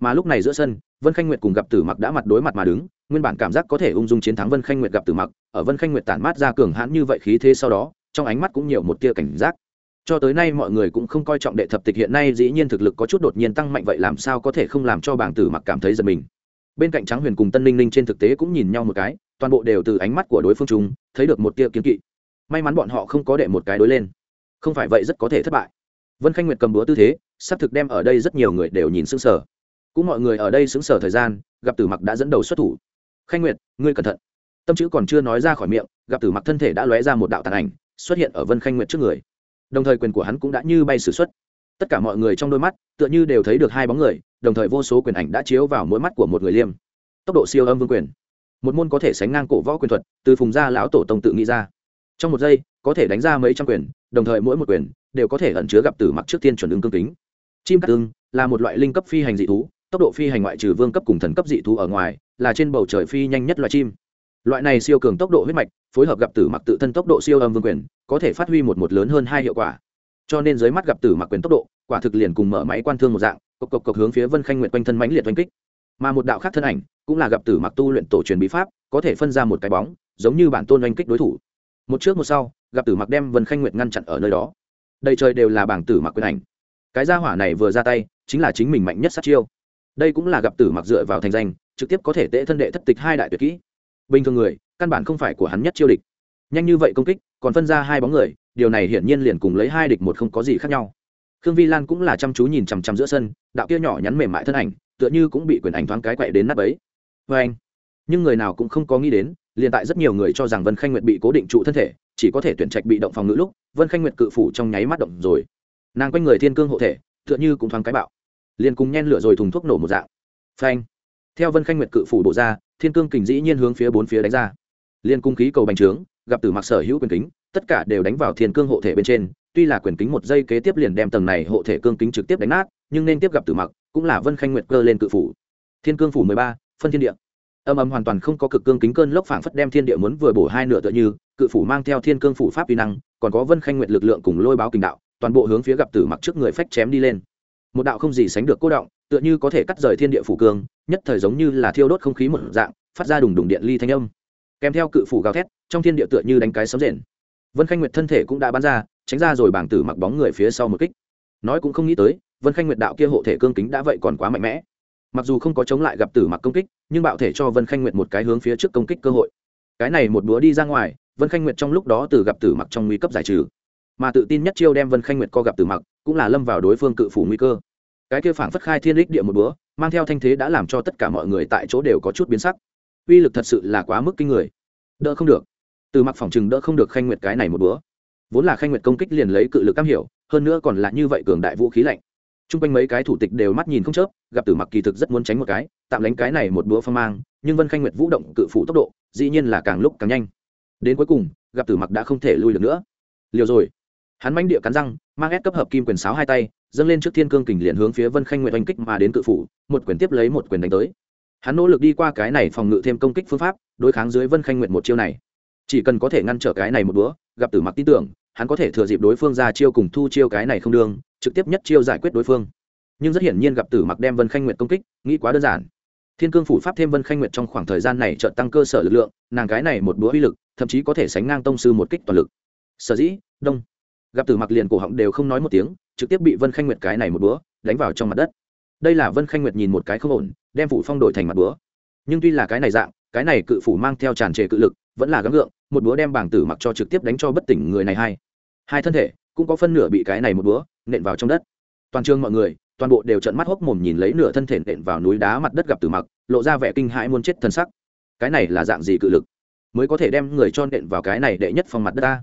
Speaker 1: Mà lúc này giữa sân, vân khanh nguyệt cùng gặp tử mặc đã mặt đối mặt mà đứng, nguyên bản cảm giác có thể ung dung chiến thắng vân khanh nguyệt gặp tử mặc, ở vân khanh nguyệt tản mát ra cường hãn như vậy khí thế sau đó, trong ánh mắt cũng nhiều một tia cảnh giác. Cho tới nay mọi người cũng không coi trọng đệ thập tịch hiện nay, dĩ nhiên thực lực có chút đột nhiên tăng mạnh vậy làm sao có thể không làm cho bảng tử mặc cảm thấy giật mình. Bên cạnh trắng huyền cùng tân ninh ninh trên thực tế cũng nhìn nhau một cái, toàn bộ đều từ ánh mắt của đối phương chúng thấy được một tia kiến kỵ. May mắn bọn họ không có đệ một cái đối lên. Không phải vậy rất có thể thất bại vân khanh nguyệt cầm búa tư thế xác thực đem ở đây rất nhiều người đều nhìn xứng sở cũng mọi người ở đây xứng sở thời gian, gặp tử mặc đã dẫn đầu xuất thủ. Khanh nguyệt, ngươi cẩn thận. Tâm chữ còn chưa nói ra khỏi miệng, gặp tử mặc thân thể đã lóe ra một đạo tàn ảnh, xuất hiện ở vân khanh nguyệt trước người. Đồng thời quyền của hắn cũng đã như bay sử xuất. tất cả mọi người trong đôi mắt, tựa như đều thấy được hai bóng người, đồng thời vô số quyền ảnh đã chiếu vào mỗi mắt của một người liêm. Tốc độ siêu âm vương quyền. Một môn có thể sánh ngang cổ võ quyền thuật, từ phùng gia lão tổ tông tự nghĩ ra. Trong một giây, có thể đánh ra mấy trăm quyền đồng thời mỗi một quyền đều có thể ẩn chứa gặp tử mặc trước tiên chuẩn ứng cương kính. Chim cắt tương là một loại linh cấp phi hành dị thú, tốc độ phi hành ngoại trừ vương cấp cùng thần cấp dị thú ở ngoài, là trên bầu trời phi nhanh nhất loài chim. Loại này siêu cường tốc độ huyết mạch, phối hợp gặp tử mặc tự thân tốc độ siêu âm vương quyền, có thể phát huy một một lớn hơn hai hiệu quả. Cho nên dưới mắt gặp tử mặc quyền tốc độ, quả thực liền cùng mở máy quan thương một dạng, cộc cộc cộc hướng phía vân khanh nguyện quanh thân mãnh liệt oanh kích. Mà một đạo khác thân ảnh, cũng là gặp tử mặc tu luyện tổ truyền bí pháp, có thể phân ra một cái bóng, giống như bản tôn oanh kích đối thủ. Một trước một sau gặp tử mặc đem vân khanh nguyệt ngăn chặn ở nơi đó đầy trời đều là bảng tử mặc quyền ảnh cái gia hỏa này vừa ra tay chính là chính mình mạnh nhất sát chiêu đây cũng là gặp tử mặc dựa vào thành danh trực tiếp có thể tễ thân đệ thất tịch hai đại tuyệt kỹ bình thường người căn bản không phải của hắn nhất chiêu địch nhanh như vậy công kích còn phân ra hai bóng người điều này hiển nhiên liền cùng lấy hai địch một không có gì khác nhau khương vi lan cũng là chăm chú nhìn chằm chằm giữa sân đạo kia nhỏ nhắn mềm mại thân ảnh tựa như cũng bị quyền ảnh thoáng cái quậy đến nắp ấy vê anh nhưng người nào cũng không có nghĩ đến liền tại rất nhiều người cho rằng vân khanh nguyệt bị cố định trụ thân thể chỉ có thể tuyển trạch bị động phòng ngự lúc, vân khanh nguyệt cự phủ trong nháy mắt động rồi. Nàng quanh người thiên cương hộ thể, tựa như cũng thoáng cái bạo. Liền cùng nhen lửa rồi thùng thuốc nổ một dạng. Phanh. Theo vân khanh nguyệt cự phủ đổ ra, thiên cương kình dĩ nhiên hướng phía bốn phía đánh ra. Liên cung khí cầu bành trướng, gặp tử mặc sở hữu quyền kính, tất cả đều đánh vào thiên cương hộ thể bên trên. Tuy là quyền kính một giây kế tiếp liền đem tầng này hộ thể cương kính trực tiếp đánh nát, nhưng nên tiếp gặp tử mặc, cũng là vân khanh nguyệt cơ lên cự phủ. Thiên cương phủ mười ba, phân thiên địa. Âm âm hoàn toàn không có cực cương kính cơn lốc phảng phất đem thiên địa muốn vừa bổ hai nửa tựa như cự phủ mang theo thiên cương phủ pháp vi năng, còn có vân khanh nguyệt lực lượng cùng lôi báo kình đạo, toàn bộ hướng phía gặp tử mặc trước người phách chém đi lên. Một đạo không gì sánh được cố động, tựa như có thể cắt rời thiên địa phủ cương, nhất thời giống như là thiêu đốt không khí một dạng, phát ra đùng đùng điện ly thanh âm. Kèm theo cự phủ gào thét, trong thiên địa tựa như đánh cái sấm rền. Vân khanh nguyệt thân thể cũng đã bắn ra, tránh ra rồi bảng tử mặc bóng người phía sau một kích. Nói cũng không nghĩ tới, vân khanh nguyệt đạo kia hộ thể cương kính đã vậy còn quá mạnh mẽ. Mặc dù không có chống lại gặp tử mặc công kích, nhưng bạo thể cho vân khanh nguyệt một cái hướng phía trước công kích cơ hội. Cái này một búa đi ra ngoài vân khanh nguyệt trong lúc đó từ gặp tử mặc trong nguy cấp giải trừ. Mà tự tin nhất chiêu đem vân khanh nguyệt co gặp tử mặc, cũng là lâm vào đối phương cự phủ nguy cơ. Cái kia phảng phất khai thiên lích địa một búa mang theo thanh thế đã làm cho tất cả mọi người tại chỗ đều có chút biến sắc. Uy lực thật sự là quá mức kinh người. Đỡ không được. Từ mặc phòng chừng đỡ không được khanh nguyệt cái này một búa vốn là khanh nguyệt công kích liền lấy cự lực cam hiểu, hơn nữa còn là như vậy cường đại vũ khí lạnh. T r u n g quanh mấy cái thủ tịch đều mắt nhìn không chớp, gặp tử mặc kỳ thực rất muốn tránh một cái, tạm lánh cái này một búa phong mang, nhưng vân khanh nguyệt vũ động cự phủ tốc độ, dĩ nhiên là càng lúc càng nhanh đến cuối cùng, gặp tử mặc đã không thể lui được nữa. Liều rồi. Hắn manh địa cắn răng, mang ép cấp hợp kim quyền sáo hai tay, dâng lên trước thiên cương kình liền hướng phía vân khanh nguyện oanh kích mà đến cự phủ, một quyền tiếp lấy một quyền đánh tới. Hắn nỗ lực đi qua cái này phòng ngự thêm công kích phương pháp, đối kháng dưới vân khanh nguyện một chiêu này. Chỉ cần có thể ngăn trở cái này một bữa gặp tử mặc tin tưởng, hắn có thể thừa dịp đối phương ra chiêu cùng thu chiêu cái này không đương trực tiếp nhất chiêu giải quyết đối phương. Nhưng rất hiển nhiên gặp tử mặc đem vân khanh nguyện công kích, nghĩ quá đơn giản. Thiên cương phủ pháp thêm vân khanh nguyện trong khoảng thời gian này trợ tăng cơ sở lực lượng, nàng cái này một bữa uy lực thậm chí có thể sánh ngang tông sư một kích toàn lực. Sở dĩ, đông. Gặp tử mặc liền cổ họng đều không nói một tiếng, trực tiếp bị vân khanh nguyệt cái này một búa đánh vào trong mặt đất. Đây là vân khanh nguyệt nhìn một cái không ổn, đem phủ phong đổi thành mặt búa. Nhưng tuy là cái này dạng, cái này cự phủ mang theo tràn trề cự lực, vẫn là gắng gượng, một búa đem bảng tử mặc cho trực tiếp đánh cho bất tỉnh người này hai. Hai thân thể cũng có phân nửa bị cái này một búa nện vào trong đất. Toàn trường mọi người, toàn bộ đều trận mắt hốc mồm nhìn lấy nửa thân thể nện vào núi đá mặt đất gặp tử mặc, lộ ra vẻ kinh hãi muốn chết thân sắc. Cái này là dạng gì cự lực? Mới có thể đem người cho nện vào cái này đệ nhất phong mặt đất ta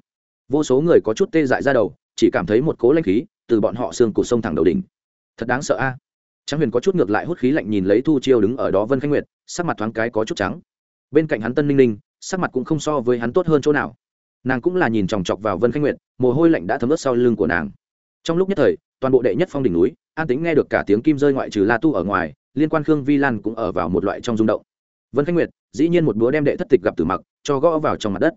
Speaker 1: vô số người có chút tê dại ra đầu chỉ cảm thấy một cố lanh khí từ bọn họ xương cụt sông thẳng đầu đỉnh thật đáng sợ a tráng Huyền có chút ngược lại hút khí lạnh nhìn lấy Thu Chiêu đứng ở đó Vân Khanh Nguyệt, sắc mặt thoáng cái có chút trắng. Bên cạnh hắn Tân Ninh Ninh, sắc mặt cũng không so với hắn tốt hơn chỗ nào. Nàng cũng là nhìn chòng chọc vào Vân Khanh Nguyệt, mồ hôi lạnh đã thấm ướt sau lưng của nàng. Trong lúc nhất thời, toàn bộ đệ nhất phong đỉnh núi, an tĩnh nghe được cả tiếng kim rơi ngoại trừ La Tu ở ngoài, liên quan Khương Vi Lan cũng ở vào một loại trong rung động. Vân Khanh Nguyệt, dĩ nhiên một búa đem đệ thất tịch gặp tử mặc, cho gõ vào trong mặt đất.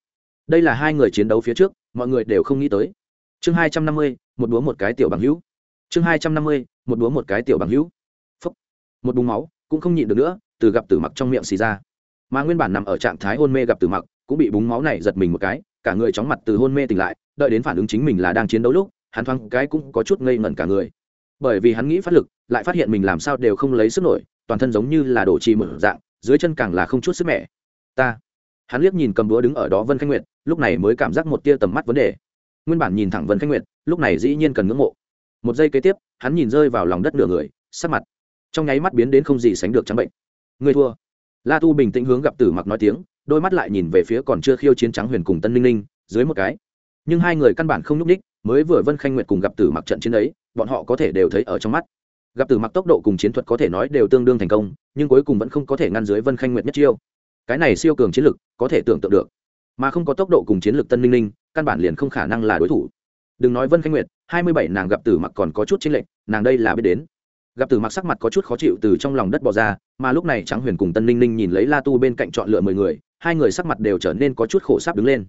Speaker 1: Đây là hai người chiến đấu phía trước, mọi người đều không nghĩ tới. Chương hai trăm năm mươi, một búa một cái tiểu bằng hữu. Chương hai trăm năm mươi, một búa một cái tiểu bằng hữu một búng máu cũng không nhịn được nữa từ gặp tử mặc trong miệng xì ra mà nguyên bản nằm ở trạng thái hôn mê gặp tử mặc cũng bị búng máu này giật mình một cái cả người chóng mặt từ hôn mê tỉnh lại đợi đến phản ứng chính mình là đang chiến đấu lúc hắn thoáng cái cũng có chút ngây ngẩn cả người bởi vì hắn nghĩ phát lực lại phát hiện mình làm sao đều không lấy sức nổi toàn thân giống như là đổ trì mở dạng dưới chân càng là không chút sức mẻ. Ta, hắn liếc nhìn cầm búa đứng ở đó vân khanh nguyệt, lúc này mới cảm giác một tia tầm mắt vấn đề. Nguyên bản nhìn thẳng vân khanh nguyệt, lúc này dĩ nhiên cần ngưỡng mộ. Một giây kế tiếp, hắn nhìn rơi vào lòng đất nửa người, sắc mặt trong nháy mắt biến đến không gì sánh được trắng bệnh. Người thua. La tu bình tĩnh hướng gặp tử mặc nói tiếng, đôi mắt lại nhìn về phía còn chưa khiêu chiến trắng huyền cùng tân ninh ninh, dưới một cái. Nhưng hai người căn bản không nhúc ních mới vừa vân khanh nguyệt cùng gặp tử mặc trận chiến ấy, bọn họ có thể đều thấy ở trong mắt gặp tử mặc tốc độ cùng chiến thuật có thể nói đều tương đương thành công, nhưng cuối cùng vẫn không có thể ngăn dưới vân khanh nguyệt nhất chiêu. Cái này siêu cường chiến lực có thể tưởng tượng được. Mà không có tốc độ cùng chiến lược tân ninh ninh, căn bản liền không khả năng là đối thủ. Đừng nói vân khanh nguyệt, hai mươi bảy nàng gặp tử mặc còn có chút chênh lệch, nàng đây là biết đến. Gặp tử mặc sắc mặt có chút khó chịu từ trong lòng đất bỏ ra, mà lúc này trắng huyền cùng tân ninh ninh nhìn lấy la tu bên cạnh chọn lựa mười người, hai người sắc mặt đều trở nên có chút khổ sáp đứng lên.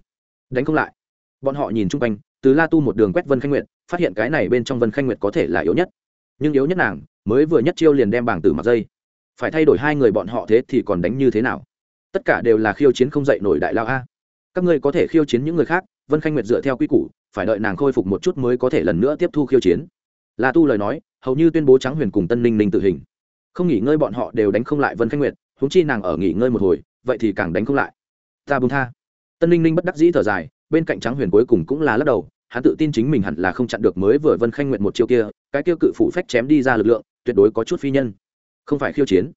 Speaker 1: Đánh không lại. Bọn họ nhìn chung quanh, từ la tu một đường quét vân khanh nguyệt, phát hiện cái này bên trong vân khanh nguyệt có thể là yếu nhất nhưng yếu nhất nàng mới vừa nhất chiêu liền đem bảng tử mặc dây. Phải thay đổi hai người bọn họ thế thì còn đánh như thế nào? Tất cả đều là khiêu chiến không dậy nổi đại lao a. Các ngươi có thể khiêu chiến những người khác, vân khanh nguyệt dựa theo quy củ, phải đợi nàng khôi phục một chút mới có thể lần nữa tiếp thu khiêu chiến. La tu lời nói, hầu như tuyên bố trắng huyền cùng tân ninh ninh tự hình. Không nghỉ ngơi bọn họ đều đánh không lại vân khanh nguyệt húng chi nàng ở nghỉ ngơi một hồi, vậy thì càng đánh không lại. Ta bung tha. Tân ninh ninh bất đắc dĩ thở dài, bên cạnh trắng huyền cuối cùng cũng là lắc đầu hắn tự tin chính mình hẳn là không chặn được mới vừa vân khanh nguyệt một chiêu kia, cái kia cự phụ phách chém đi ra lực lượng, tuyệt đối có chút phi nhân. Không phải khiêu chiến.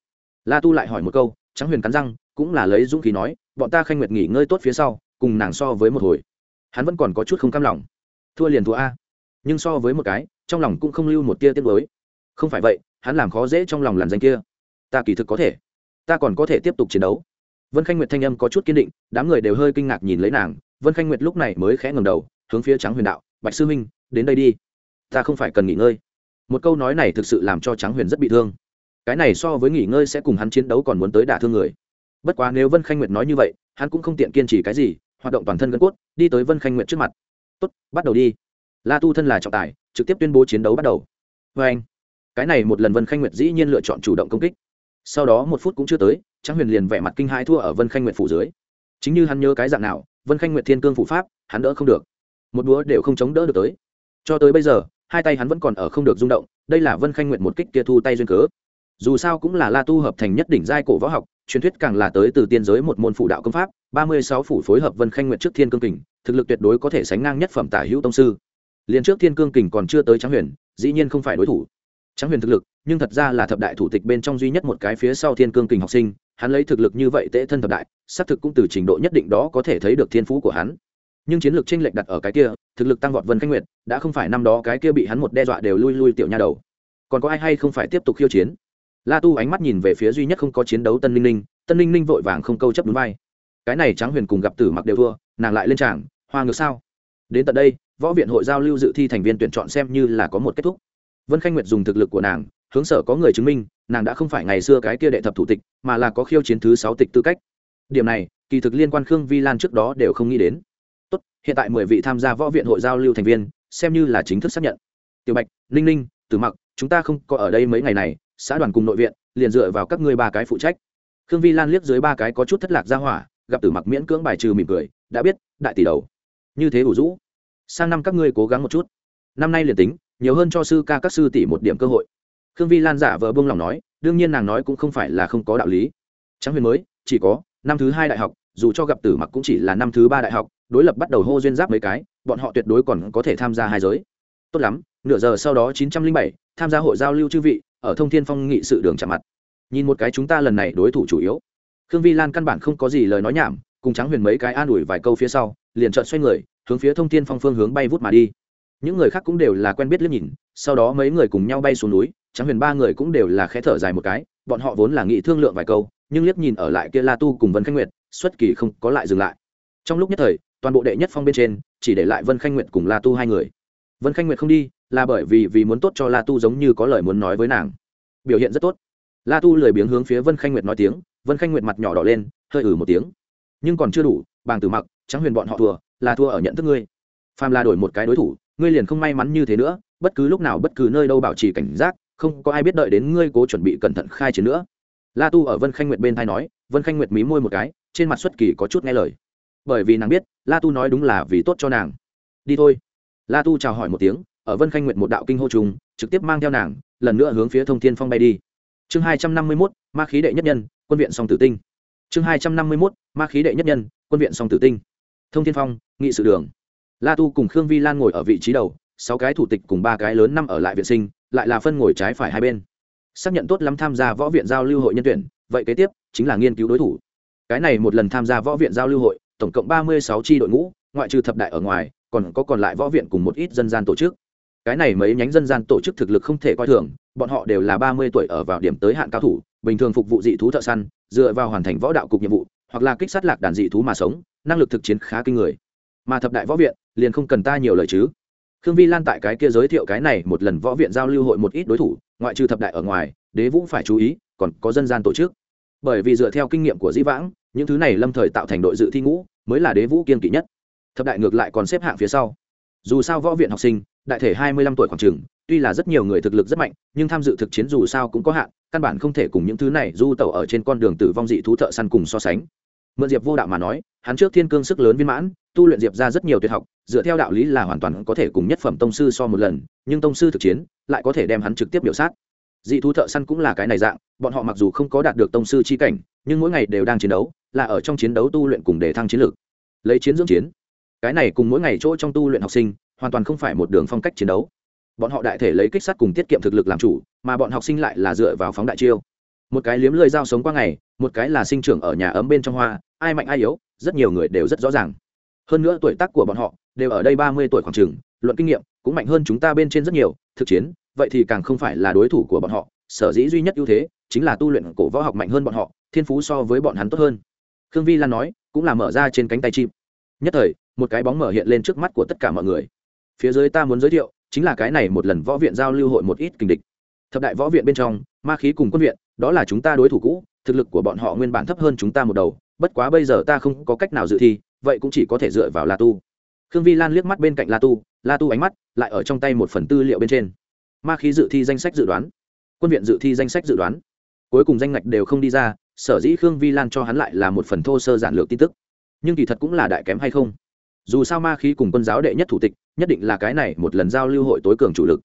Speaker 1: La tu lại hỏi một câu trắng huyền cắn răng, cũng là lấy dũng khí nói, bọn ta khanh nguyệt nghỉ ngơi tốt phía sau, cùng nàng so với một hồi. Hắn vẫn còn có chút không cam lòng. Thua liền thua a. Nhưng so với một cái, trong lòng cũng không lưu một tia tiết mới không phải vậy, hắn làm khó dễ trong lòng làn danh kia. Ta kỳ thực có thể. Ta còn có thể tiếp tục chiến đấu. Vân khanh nguyệt thanh âm có chút kiên định, đám người đều hơi kinh ngạc nhìn lấy nàng. Vân khanh nguyệt lúc này mới khẽ ngầm đầu hướng phía trắng huyền đạo, bạch sư minh đến đây đi. Ta không phải cần nghỉ ngơi. Một câu nói này thực sự làm cho trắng huyền rất bị thương. Cái này so với nghỉ ngơi sẽ cùng hắn chiến đấu còn muốn tới đả thương người. Bất quá nếu vân khanh nguyệt nói như vậy, hắn cũng không tiện kiên trì cái gì, hoạt động toàn thân gân cốt, đi tới vân khanh nguyệt trước mặt. Tốt, bắt đầu đi. La tu thân là trọng tài, trực tiếp tuyên bố chiến đấu bắt đầu. Vê anh. Cái này một lần vân khanh nguyệt dĩ nhiên lựa chọn chủ động công kích. Sau đó một phút cũng chưa tới, Tráng huyền liền vẻ mặt kinh hai thua ở vân khanh nguyệt phủ dưới. Chính như hắn nhớ cái dạng nào, vân khanh nguyệt thiên cương phủ pháp, hắn đỡ không được một búa đều không chống đỡ được tới. Cho tới bây giờ, hai tay hắn vẫn còn ở không được rung động, đây là vân khanh Nguyện một kích kia thu tay duyên cớ. Dù sao cũng là la tu hợp thành nhất đỉnh giai cổ võ học, truyền thuyết càng là tới từ tiên giới một môn phụ đạo công pháp, ba mươi sáu phủ phối hợp vân khanh Nguyện trước thiên cương kình, thực lực tuyệt đối có thể sánh ngang nhất phẩm tả hữu tông sư. Liền trước thiên cương kình còn chưa tới tráng huyền, dĩ nhiên không phải đối thủ. Tráng huyền thực lực, nhưng thật ra là thập đại thủ tịch bên trong duy nhất một cái phía sau thiên cương kình học sinh, hắn lấy thực lực như vậy tễ thân thập đại, xác thực cũng từ trình độ nhất định đó có thể thấy được thiên phú của hắn nhưng chiến lược tranh lệch đặt ở cái kia, thực lực tăng vọt vân khanh nguyệt, đã không phải năm đó cái kia bị hắn một đe dọa đều lui lui tiểu nha đầu. Còn có ai hay không phải tiếp tục khiêu chiến? La tu ánh mắt nhìn về phía duy nhất không có chiến đấu tân ninh ninh, tân ninh ninh vội vàng không câu chấp đúng vai cái này tráng huyền cùng gặp tử mặc đều thua, nàng lại lên tràng, hoa ngược sao? Đến tận đây, võ viện hội giao lưu dự thi thành viên tuyển chọn xem như là có một kết thúc. Vân khanh nguyệt dùng thực lực của nàng, hướng sở có người chứng minh, nàng đã không phải ngày xưa cái kia đệ thập thủ tịch, mà là có khiêu chiến thứ sáu tịch tư cách. Điểm này, kỳ thực liên quan khương vi lan trước đó đều không nghĩ đến tốt, hiện tại mười vị tham gia võ viện hội giao lưu thành viên, xem như là chính thức xác nhận. Tiểu bạch, ninh ninh, tử mặc, chúng ta không có ở đây mấy ngày này, xã đoàn cùng nội viện, liền dựa vào các ngươi ba cái phụ trách. Khương vi lan liếc dưới ba cái có chút thất lạc ra hỏa, gặp tử mặc miễn cưỡng bài trừ mỉm cười, đã biết, đại tỷ đầu. Như thế đủ rũ. Sang năm các ngươi cố gắng một chút. Năm nay liền tính, nhiều hơn cho sư ca các sư tỷ một điểm cơ hội. Khương vi lan giả vờ buông lòng nói, đương nhiên nàng nói cũng không phải là không có đạo lý. Trắng huyền mới, chỉ có năm thứ hai đại học dù cho gặp tử mặc cũng chỉ là năm thứ ba đại học, đối lập bắt đầu hô duyên giáp mấy cái, bọn họ tuyệt đối còn có thể tham gia hai giới. Tốt lắm, nửa giờ sau đó chín trăm linh bảy, tham gia hội giao lưu chư vị, ở thông thiên phong nghị sự đường chạm mặt. Nhìn một cái chúng ta lần này đối thủ chủ yếu. Khương vi lan căn bản không có gì lời nói nhảm, cùng trắng huyền mấy cái an ủi vài câu phía sau, liền trợn xoay người, hướng phía thông thiên phong phương hướng bay vút mà đi. Những người khác cũng đều là quen biết liếc nhìn, sau đó mấy người cùng nhau bay xuống núi trắng huyền ba người cũng đều là khẽ thở dài một cái, bọn họ vốn là nghị thương lượng vài câu nhưng liếc nhìn ở lại kia la tu cùng vân khanh nguyệt, xuất kỳ không có lại dừng lại. Trong lúc nhất thời, toàn bộ đệ nhất phong bên trên, chỉ để lại vân khanh nguyệt cùng la tu hai người. Vân khanh nguyệt không đi, là bởi vì vì muốn tốt cho la tu giống như có lời muốn nói với nàng. Biểu hiện rất tốt. La tu lười biếng hướng phía vân khanh nguyệt nói tiếng, vân khanh nguyệt mặt nhỏ đỏ lên, hơi ử một tiếng. Nhưng còn chưa đủ, bàng tử mặc trắng huyền bọn họ thua là thua ở nhận thức ngươi. Phàm là đổi một cái đối thủ, ngươi liền không may mắn như thế nữa, bất cứ lúc nào bất cứ nơi đâu bảo trì cảnh giác, không có ai biết đợi đến ngươi cố chuẩn bị cẩn thận khai chiến nữa la tu ở vân khanh nguyệt bên thai nói, vân khanh nguyệt mí môi một cái, trên mặt xuất kỳ có chút nghe lời. Bởi vì nàng biết, la tu nói đúng là vì tốt cho nàng. Đi thôi. La tu chào hỏi một tiếng, ở vân khanh nguyệt một đạo kinh hô trùng, trực tiếp mang theo nàng, lần nữa hướng phía thông thiên phong bay đi. Chương hai trăm năm mươi mốt, ma khí đệ nhất nhân, quân viện song tử tinh. Chương hai trăm năm mươi mốt, ma khí đệ nhất nhân, quân viện song tử tinh. Thông thiên phong, nghị sự đường. La tu cùng khương vi lan ngồi ở vị trí đầu, sáu cái thủ tịch cùng ba cái lớn năm ở lại viện sinh, lại là phân ngồi trái phải hai bên xác nhận tốt lắm tham gia võ viện giao lưu hội nhân tuyển, vậy kế tiếp chính là nghiên cứu đối thủ. Cái này một lần tham gia võ viện giao lưu hội, tổng cộng ba mươi sáu tri đội ngũ, ngoại trừ thập đại ở ngoài, còn có còn lại võ viện cùng một ít dân gian tổ chức. Cái này mấy nhánh dân gian tổ chức thực lực không thể coi thường, bọn họ đều là ba mươi tuổi ở vào điểm tới hạn cao thủ, bình thường phục vụ dị thú thợ săn, dựa vào hoàn thành võ đạo cục nhiệm vụ, hoặc là kích sát lạc đàn dị thú mà sống, năng lực thực chiến khá kinh người. Mà thập đại võ viện, liền không cần ta nhiều lời chứ. Khương vi lan tại cái kia giới thiệu cái này một lần võ viện giao lưu hội một ít đối thủ ngoại trừ thập đại ở ngoài, đế vũ phải chú ý, còn có dân gian tổ chức. Bởi vì dựa theo kinh nghiệm của dĩ vãng, những thứ này lâm thời tạo thành đội dự thi ngũ, mới là đế vũ kiên kỵ nhất. Thập đại ngược lại còn xếp hạng phía sau. Dù sao võ viện học sinh, đại thể hai mươi lăm tuổi khoảng trường tuy là rất nhiều người thực lực rất mạnh, nhưng tham dự thực chiến dù sao cũng có hạn, căn bản không thể cùng những thứ này du tẩu ở trên con đường tử vong dị thú thợ săn cùng so sánh mượn diệp vô đạo mà nói, hắn trước thiên cương sức lớn viên mãn, tu luyện diệp ra rất nhiều tuyệt học, dựa theo đạo lý là hoàn toàn có thể cùng nhất phẩm tông sư so một lần, nhưng tông sư thực chiến, lại có thể đem hắn trực tiếp biểu sát. Dị thú thợ săn cũng là cái này dạng, bọn họ mặc dù không có đạt được tông sư chi cảnh, nhưng mỗi ngày đều đang chiến đấu, là ở trong chiến đấu tu luyện cùng để thăng chiến lược lấy chiến dưỡng chiến, cái này cùng mỗi ngày chỗ trong tu luyện học sinh, hoàn toàn không phải một đường phong cách chiến đấu. Bọn họ đại thể lấy kích sát cùng tiết kiệm thực lực làm chủ, mà bọn học sinh lại là dựa vào phóng đại chiêu một cái liếm lơi dao sống qua ngày, một cái là sinh trưởng ở nhà ấm bên trong hoa, ai mạnh ai yếu, rất nhiều người đều rất rõ ràng. Hơn nữa tuổi tác của bọn họ đều ở đây ba mươi tuổi khoảng trường luận kinh nghiệm cũng mạnh hơn chúng ta bên trên rất nhiều, thực chiến, vậy thì càng không phải là đối thủ của bọn họ, sở dĩ duy nhất ưu thế chính là tu luyện cổ võ học mạnh hơn bọn họ, thiên phú so với bọn hắn tốt hơn. Khương vi lan nói, cũng là mở ra trên cánh tay chim. Nhất thời, một cái bóng mở hiện lên trước mắt của tất cả mọi người. Phía dưới ta muốn giới thiệu chính là cái này một lần võ viện giao lưu hội một ít kình địch thập đại võ viện bên trong, ma khí cùng quân viện, đó là chúng ta đối thủ cũ, thực lực của bọn họ nguyên bản thấp hơn chúng ta một đầu, bất quá bây giờ ta không có cách nào dự thi, vậy cũng chỉ có thể dựa vào la tu. Khương vi lan liếc mắt bên cạnh la tu la tu ánh mắt lại ở trong tay một phần tư liệu bên trên. Ma khí dự thi danh sách dự đoán. Quân viện dự thi danh sách dự đoán. Cuối cùng danh ngạch đều không đi ra, sở dĩ khương vi lan cho hắn lại là một phần thô sơ giản lược tin tức. Nhưng kỳ thật cũng là đại kém hay không? Dù sao ma khí cùng quân giáo đệ nhất thủ tịch, nhất định là cái này một lần giao lưu hội tối cường chủ lực.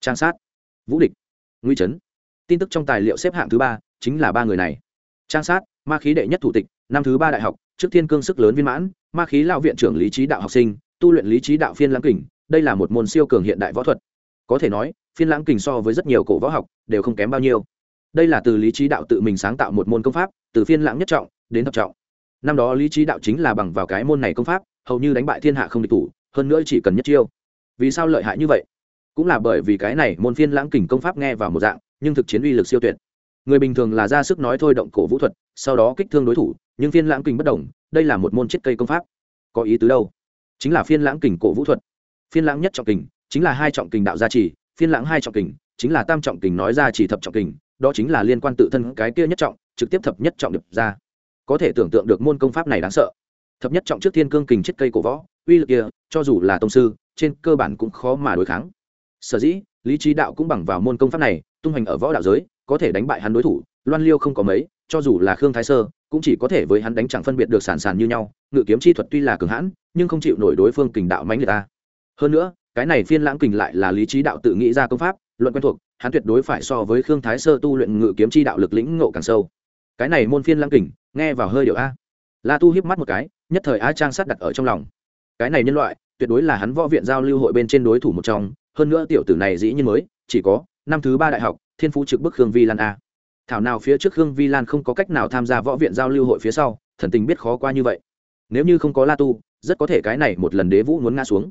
Speaker 1: Trang sát. Vũ địch nguy chấn. tin tức trong tài liệu xếp hạng thứ ba chính là ba người này. Trang sát, ma khí đệ nhất thủ tịch, năm thứ ba đại học, trước thiên cương sức lớn viên mãn, ma khí lao viện trưởng lý trí đạo học sinh, tu luyện lý trí đạo phiên lãng kình, đây là một môn siêu cường hiện đại võ thuật. Có thể nói, phiên lãng kình so với rất nhiều cổ võ học đều không kém bao nhiêu. Đây là từ lý trí đạo tự mình sáng tạo một môn công pháp, từ phiên lãng nhất trọng đến thập trọng. Năm đó lý trí đạo chính là bằng vào cái môn này công pháp, hầu như đánh bại thiên hạ không địch thủ, hơn nữa chỉ cần nhất chiêu. Vì sao lợi hại như vậy? Cũng là bởi vì cái này, môn phiên lãng kình công pháp nghe vào một dạng, nhưng thực chiến uy lực siêu tuyệt. Người bình thường là ra sức nói thôi động cổ vũ thuật, sau đó kích thương đối thủ, nhưng phiên lãng kình bất đồng đây là một môn chiết cây công pháp. Có ý tứ đâu? Chính là phiên lãng kình cổ vũ thuật. Phiên lãng nhất trọng kình, chính là hai trọng kình đạo gia trì, phiên lãng hai trọng kình, chính là tam trọng kình nói ra chỉ thập trọng kình, đó chính là liên quan tự thân cái kia nhất trọng, trực tiếp thập nhất trọng được ra. Có thể tưởng tượng được môn công pháp này đáng sợ. Thập nhất trọng trước thiên cương kình chiết cây cổ võ, uy lực kia, cho dù là tông sư, trên cơ bản cũng khó mà đối kháng sở dĩ, lý trí đạo cũng bằng vào môn công pháp này, tung hành ở võ đạo giới, có thể đánh bại hắn đối thủ, loan liêu không có mấy, cho dù là khương thái sơ, cũng chỉ có thể với hắn đánh chẳng phân biệt được sản sản như nhau, ngự kiếm chi thuật tuy là cường hãn, nhưng không chịu nổi đối phương kình đạo mãnh liệt ta. Hơn nữa, cái này phiên lãng kình lại là lý trí đạo tự nghĩ ra công pháp, luận quen thuộc, hắn tuyệt đối phải so với khương thái sơ tu luyện ngự kiếm chi đạo lực lĩnh ngộ càng sâu. Cái này môn phiên lãng kình, nghe vào hơi điệu a. La tu hiếp mắt một cái, nhất thời a trang sát đặt ở trong lòng. Cái này nhân loại, tuyệt đối là hắn võ viện giao lưu hội bên trên đối thủ một trong hơn nữa tiểu tử này dĩ nhiên mới, chỉ có năm thứ ba đại học, thiên phú trực bức khương vi lan a. Thảo nào phía trước khương vi lan không có cách nào tham gia võ viện giao lưu hội phía sau, thần tình biết khó qua như vậy. Nếu như không có la tu, rất có thể cái này một lần đế vũ muốn ngã xuống.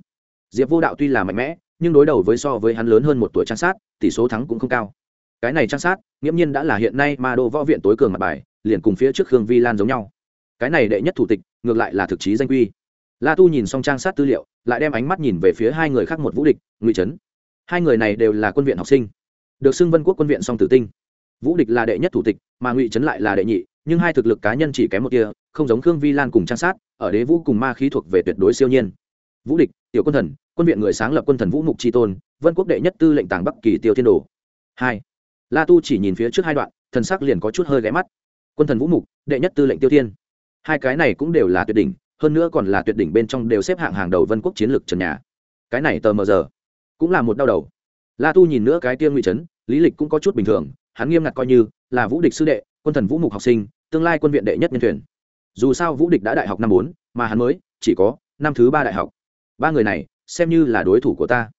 Speaker 1: Diệp vô đạo tuy là mạnh mẽ, nhưng đối đầu với so với hắn lớn hơn một tuổi trang sát, tỷ số thắng cũng không cao. Cái này trang sát, nghiễm nhiên đã là hiện nay ma đô võ viện tối cường mặt bài, liền cùng phía trước khương vi lan giống nhau. Cái này đệ nhất thủ tịch, ngược lại là thực chí danh quy la tu nhìn xong trang sát tư liệu, lại đem ánh mắt nhìn về phía hai người khác một vũ địch, ngụy trấn. Hai người này đều là quân viện học sinh, được xưng vân quốc quân viện song tử tinh. Vũ địch là đệ nhất thủ tịch, mà ngụy trấn lại là đệ nhị, nhưng hai thực lực cá nhân chỉ kém một kia không giống khương vi lan cùng trang sát, ở đế vũ cùng ma khí thuộc về tuyệt đối siêu nhiên. Vũ địch, tiểu quân thần, quân viện người sáng lập quân thần vũ mục tri tôn, vân quốc đệ nhất tư lệnh tàng bắc kỳ tiêu thiên đồ. Hai, la tu chỉ nhìn phía trước hai đoạn, thần sắc liền có chút hơi ghé mắt. Quân thần vũ mục, đệ nhất tư lệnh tiêu thiên. Hai cái này cũng đều là tuyệt đỉnh hơn nữa còn là tuyệt đỉnh bên trong đều xếp hạng hàng đầu vân quốc chiến lược trần nhà. Cái này tờ mờ giờ cũng là một đau đầu. La tu nhìn nữa cái tiên ngụy trấn, lý lịch cũng có chút bình thường, hắn nghiêm ngặt coi như là vũ địch sư đệ, quân thần vũ mục học sinh, tương lai quân viện đệ nhất nhân tuyển dù sao vũ địch đã đại học năm bốn, mà hắn mới chỉ có năm thứ ba đại học. Ba người này xem như là đối thủ của ta.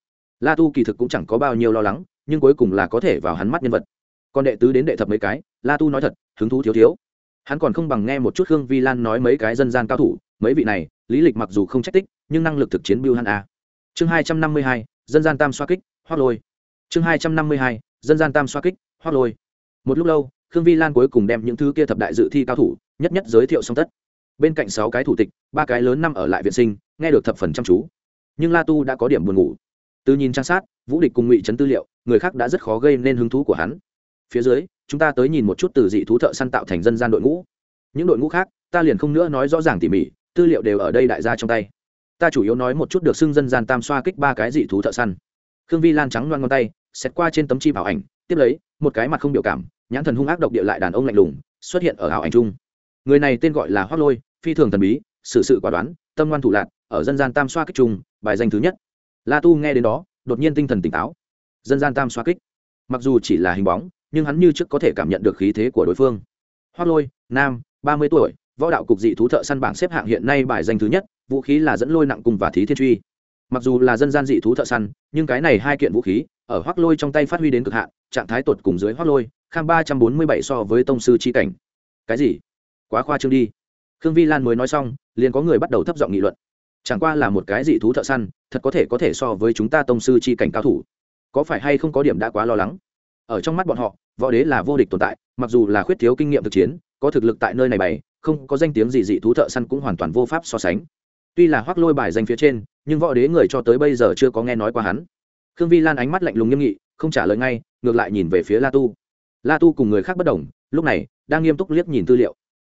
Speaker 1: La tu kỳ thực cũng chẳng có bao nhiêu lo lắng, nhưng cuối cùng là có thể vào hắn mắt nhân vật. Còn đệ tứ đến đệ thập mấy cái, la tu nói thật, hứng thú thiếu thiếu. Hắn còn không bằng nghe một chút hương vi lan nói mấy cái dân gian cao thủ mấy vị này, lý lịch mặc dù không trách tích, nhưng năng lực thực chiến biêu hắn a. Chương hai trăm năm mươi hai, dân gian tam xoa kích, hoác lôi. Chương hai trăm năm mươi hai, dân gian tam xoa kích, hoác lôi. Một lúc lâu, khương vi lan cuối cùng đem những thứ kia thập đại dự thi cao thủ, nhất nhất giới thiệu xong tất. Bên cạnh sáu cái thủ tịch, ba cái lớn năm ở lại viện sinh, nghe được thập phần chăm chú. Nhưng la tu đã có điểm buồn ngủ. Từ nhìn trang sát, vũ địch cùng ngụy trấn tư liệu, người khác đã rất khó gây nên hứng thú của hắn. Phía dưới, chúng ta tới nhìn một chút từ dị thú thợ săn tạo thành dân gian đội ngũ. Những đội ngũ khác, ta liền không nữa nói rõ ràng tỉ mỉ tư liệu đều ở đây đại gia trong tay. Ta chủ yếu nói một chút được xưng dân gian tam xoa kích ba cái dị thú thợ săn. Khương vi lan trắng loan ngón tay xét qua trên tấm chi bảo ảnh, tiếp lấy, một cái mặt không biểu cảm, nhãn thần hung ác độc địa lại đàn ông lạnh lùng, xuất hiện ở ảo ảnh chung. Người này tên gọi là hoác lôi, phi thường thần bí sự sự quả đoán, tâm ngoan thủ lạc ở dân gian tam xoa kích trung bài danh thứ nhất. La tu nghe đến đó, đột nhiên tinh thần tỉnh táo. Dân gian tam xoa kích. Mặc dù chỉ là hình bóng, nhưng hắn như trước có thể cảm nhận được khí thế của đối phương. Hoác lôi, nam, ba mươi tuổi võ đạo cục dị thú thợ săn bảng xếp hạng hiện nay bài danh thứ nhất, vũ khí là dẫn lôi nặng cùng và thí thiên truy. Mặc dù là dân gian dị thú thợ săn, nhưng cái này hai kiện vũ khí, ở hoác lôi trong tay phát huy đến cực hạn, trạng thái tột cùng dưới hoác lôi, kham ba trăm bốn mươi bảy so với tông sư chi cảnh. Cái gì? Quá khoa trương đi. Khương vi lan mới nói xong, liền có người bắt đầu thấp giọng nghị luận. Chẳng qua là một cái dị thú thợ săn, thật có thể có thể so với chúng ta tông sư chi cảnh cao thủ. Có phải hay không có điểm đã quá lo lắng? Ở trong mắt bọn họ, võ đế là vô địch tồn tại, mặc dù là khuyết thiếu kinh nghiệm thực chiến, có thực lực tại nơi này bày không có danh tiếng gì dị thú thợ săn cũng hoàn toàn vô pháp so sánh. Tuy là hoác lôi bài danh phía trên, nhưng võ đế người cho tới bây giờ chưa có nghe nói qua hắn. Khương vi lan ánh mắt lạnh lùng nghiêm nghị, không trả lời ngay, ngược lại nhìn về phía la tu. La tu cùng người khác bất đồng, lúc này, đang nghiêm túc liếc nhìn tư liệu.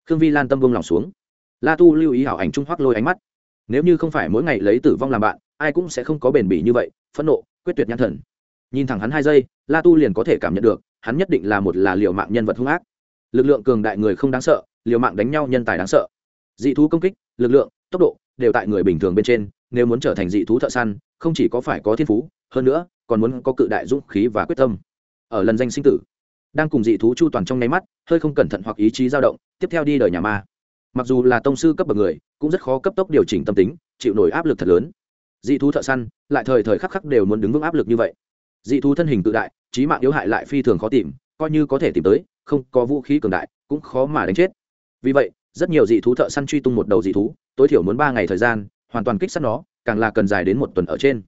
Speaker 1: Khương vi lan tâm vông lòng xuống. La tu lưu ý hảo ảnh trung hoác lôi ánh mắt. Nếu như không phải mỗi ngày lấy tử vong làm bạn, ai cũng sẽ không có bền bỉ như vậy, phẫn nộ, quyết tuyệt nhãn thần. Nhìn thẳng hắn hai giây, la tu liền có thể cảm nhận được, hắn nhất định là một là liệu mạng nhân vật hung ác lực lượng cường đại người không đáng sợ, liều mạng đánh nhau nhân tài đáng sợ. Dị thú công kích, lực lượng, tốc độ đều tại người bình thường bên trên, nếu muốn trở thành dị thú thợ săn, không chỉ có phải có thiên phú, hơn nữa, còn muốn có cự đại dũng khí và quyết tâm. Ở lần danh sinh tử, đang cùng dị thú chu toàn trong nháy mắt, hơi không cẩn thận hoặc ý chí dao động, tiếp theo đi đời nhà ma. Mặc dù là tông sư cấp bậc người, cũng rất khó cấp tốc điều chỉnh tâm tính, chịu nổi áp lực thật lớn. Dị thú thợ săn, lại thời thời khắc khắc đều muốn đứng vững áp lực như vậy. Dị thú thân hình tự đại, trí mạng yếu hại lại phi thường khó tìm, coi như có thể tìm tới không có vũ khí cường đại, cũng khó mà đánh chết. Vì vậy, rất nhiều dị thú thợ săn truy tung một đầu dị thú, tối thiểu muốn ba ngày thời gian, hoàn toàn kích sắt nó, càng là cần dài đến một tuần ở trên.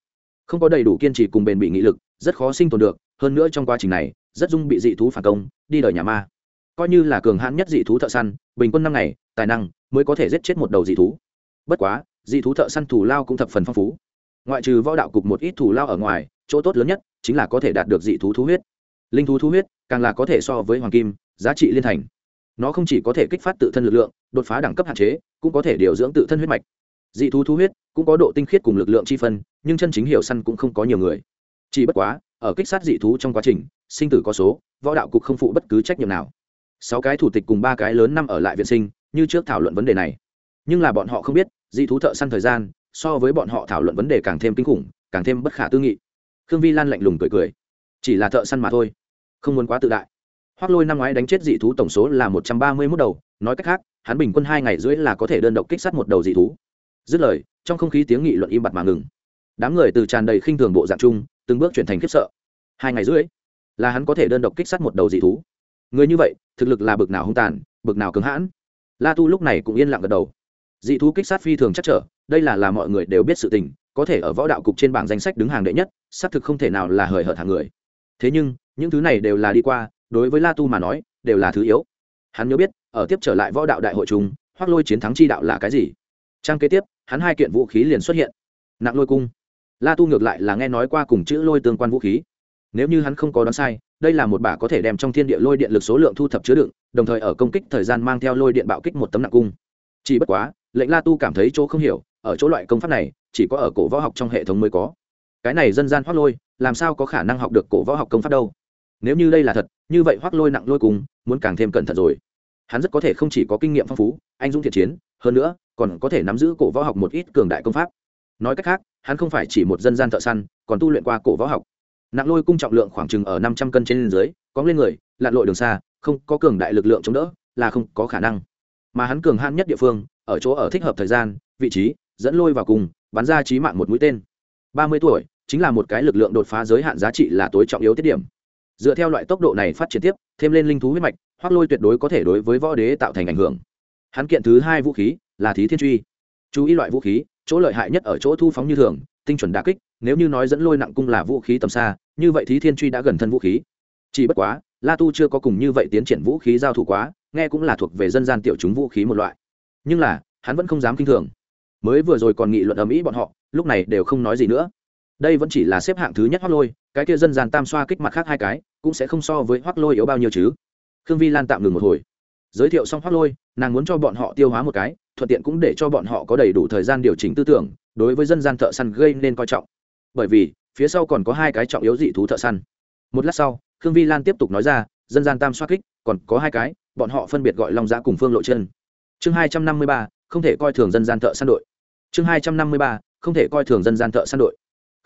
Speaker 1: Không có đầy đủ kiên trì cùng bền bị nghị lực, rất khó sinh tồn được, hơn nữa trong quá trình này, rất dung bị dị thú phản công, đi đời nhà ma. Coi như là cường hãn nhất dị thú thợ săn, bình quân năm ngày, tài năng mới có thể giết chết một đầu dị thú. Bất quá, dị thú thợ săn thủ lao cũng thập phần phong phú. Ngoại trừ võ đạo cục một ít thủ lao ở ngoài, chỗ tốt lớn nhất chính là có thể đạt được dị thú thú huyết linh thú thu huyết, càng là có thể so với hoàng kim, giá trị liên thành. Nó không chỉ có thể kích phát tự thân lực lượng, đột phá đẳng cấp hạn chế, cũng có thể điều dưỡng tự thân huyết mạch. Dị thú thu huyết cũng có độ tinh khiết cùng lực lượng chi phân, nhưng chân chính hiểu săn cũng không có nhiều người. Chỉ bất quá, ở kích sát dị thú trong quá trình, sinh tử có số, võ đạo cục không phụ bất cứ trách nhiệm nào. Sáu cái thủ tịch cùng ba cái lớn năm ở lại viện sinh, như trước thảo luận vấn đề này. Nhưng là bọn họ không biết, dị thú thợ săn thời gian, so với bọn họ thảo luận vấn đề càng thêm kinh khủng, càng thêm bất khả tư nghị. Khương vi lan lạnh lùng cười cười. Chỉ là thợ săn mà thôi không muốn quá tự đại. Hoác lôi năm ngoái đánh chết dị thú tổng số là một trăm ba mươi mốt đầu, nói cách khác, hắn bình quân hai ngày rưỡi là có thể đơn độc kích sát một đầu dị thú. Dứt lời, trong không khí tiếng nghị luận im bặt mà ngừng. Đám người từ tràn đầy khinh thường bộ dạng chung, từng bước chuyển thành khiếp sợ. Hai ngày rưỡi, là hắn có thể đơn độc kích sát một đầu dị thú. Người như vậy, thực lực là bực nào hung tàn, bực nào cứng hãn. La tu lúc này cũng yên lặng gật đầu. Dị thú kích sát phi thường chắc trở, đây là là mọi người đều biết sự tình, có thể ở võ đạo cục trên bảng danh sách đứng hàng đệ nhất, xác thực không thể nào là hời hợt hàng người. Thế nhưng những thứ này đều là đi qua, đối với la tu mà nói, đều là thứ yếu. Hắn nhớ biết, ở tiếp trở lại võ đạo đại hội chúng hoác lôi chiến thắng chi đạo là cái gì? Trang kế tiếp, hắn hai kiện vũ khí liền xuất hiện. Nặng lôi cung. La tu ngược lại là nghe nói qua cùng chữ lôi tương quan vũ khí. Nếu như hắn không có đoán sai, đây là một bả có thể đem trong thiên địa lôi điện lực số lượng thu thập chứa đựng, đồng thời ở công kích thời gian mang theo lôi điện bạo kích một tấm nặng cung. Chỉ bất quá, lệnh la tu cảm thấy chỗ không hiểu, ở chỗ loại công pháp này, chỉ có ở cổ võ học trong hệ thống mới có. Cái này dân gian hoác lôi, làm sao có khả năng học được cổ võ học công pháp đâu? Nếu như đây là thật, như vậy hoác lôi nặng lôi cùng, muốn càng thêm cẩn thận rồi. Hắn rất có thể không chỉ có kinh nghiệm phong phú, anh dũng thiện chiến, hơn nữa, còn có thể nắm giữ cổ võ học một ít cường đại công pháp. Nói cách khác, hắn không phải chỉ một dân gian thợ săn, còn tu luyện qua cổ võ học. Nặng lôi cung trọng lượng khoảng chừng ở năm trăm cân trên dưới có lên người, lặn lội đường xa, không có cường đại lực lượng chống đỡ, là không có khả năng. Mà hắn cường han nhất địa phương, ở chỗ ở thích hợp thời gian, vị trí, dẫn lôi vào cùng, bắn ra trí mạng một mũi tên. Ba mươi tuổi, chính là một cái lực lượng đột phá giới hạn giá trị là tối trọng yếu tiết điểm dựa theo loại tốc độ này phát triển tiếp, thêm lên linh thú huyết mạch, hoác lôi tuyệt đối có thể đối với võ đế tạo thành ảnh hưởng. Hắn kiện thứ hai vũ khí là thí thiên truy. Chú ý loại vũ khí, chỗ lợi hại nhất ở chỗ thu phóng như thường, tinh chuẩn đa kích, nếu như nói dẫn lôi nặng cung là vũ khí tầm xa, như vậy thí thiên truy đã gần thân vũ khí. Chỉ bất quá, la tu chưa có cùng như vậy tiến triển vũ khí giao thủ quá, nghe cũng là thuộc về dân gian tiểu chúng vũ khí một loại. Nhưng là, hắn vẫn không dám kinh thường. Mới vừa rồi còn nghị luận ầm ĩ bọn họ, lúc này đều không nói gì nữa đây vẫn chỉ là xếp hạng thứ nhất hoác lôi, cái kia dân gian tam xoa kích mặt khác hai cái, cũng sẽ không so với hoác lôi yếu bao nhiêu chứ. Khương vi lan tạm ngừng một hồi. Giới thiệu xong hoác lôi, nàng muốn cho bọn họ tiêu hóa một cái, thuận tiện cũng để cho bọn họ có đầy đủ thời gian điều chỉnh tư tưởng, đối với dân gian thợ săn gây nên coi trọng. Bởi vì, phía sau còn có hai cái trọng yếu dị thú thợ săn. Một lát sau, khương vi lan tiếp tục nói ra, dân gian tam xoa kích, còn có hai cái, bọn họ phân biệt gọi long giã cùng phương lộ chân. Chương hai trăm năm mươi ba, không thể coi thường dân gian thợ săn đội. Chương hai trăm năm mươi ba, không thể coi thường dân gian thợ săn đội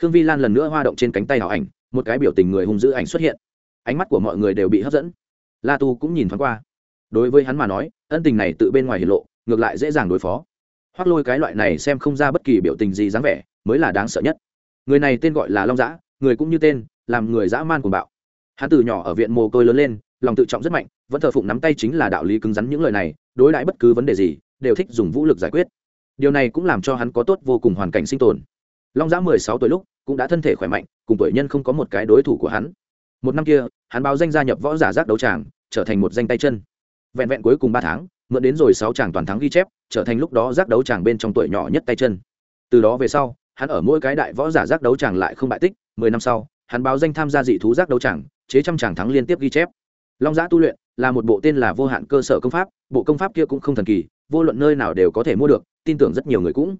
Speaker 1: khương vi lan lần nữa hoa động trên cánh tay hảo ảnh, một cái biểu tình người hung dữ ảnh xuất hiện. Ánh mắt của mọi người đều bị hấp dẫn. La tu cũng nhìn thoáng qua. Đối với hắn mà nói, ân tình này tự bên ngoài hiển lộ, ngược lại dễ dàng đối phó. Hoác lôi cái loại này xem không ra bất kỳ biểu tình gì dáng vẻ, mới là đáng sợ nhất. Người này tên gọi là long dã, người cũng như tên, làm người dã man cuồng bạo. Hắn từ nhỏ ở viện mồ côi lớn lên, lòng tự trọng rất mạnh, vẫn thờ phụng nắm tay chính là đạo lý cứng rắn những lời này, đối đãi bất cứ vấn đề gì, đều thích dùng vũ lực giải quyết. Điều này cũng làm cho hắn có tốt vô cùng hoàn cảnh sinh tồn long giã mười sáu tuổi lúc, cũng đã thân thể khỏe mạnh, cùng tuổi nhân không có một cái đối thủ của hắn. Một năm kia, hắn báo danh gia nhập võ giả giác đấu tràng, trở thành một danh tay chân. Vẹn vẹn cuối cùng ba tháng, mượn đến rồi sáu chàng toàn thắng ghi chép, trở thành lúc đó giác đấu tràng bên trong tuổi nhỏ nhất tay chân. Từ đó về sau, hắn ở mỗi cái đại võ giả giác đấu tràng lại không bại tích, mười năm sau, hắn báo danh tham gia dị thú giác đấu tràng, chế trăm tràng thắng liên tiếp ghi chép. Long giã tu luyện là một bộ tên là vô hạn cơ sở công pháp, bộ công pháp kia cũng không thần kỳ, vô luận nơi nào đều có thể mua được, tin tưởng rất nhiều người cũng.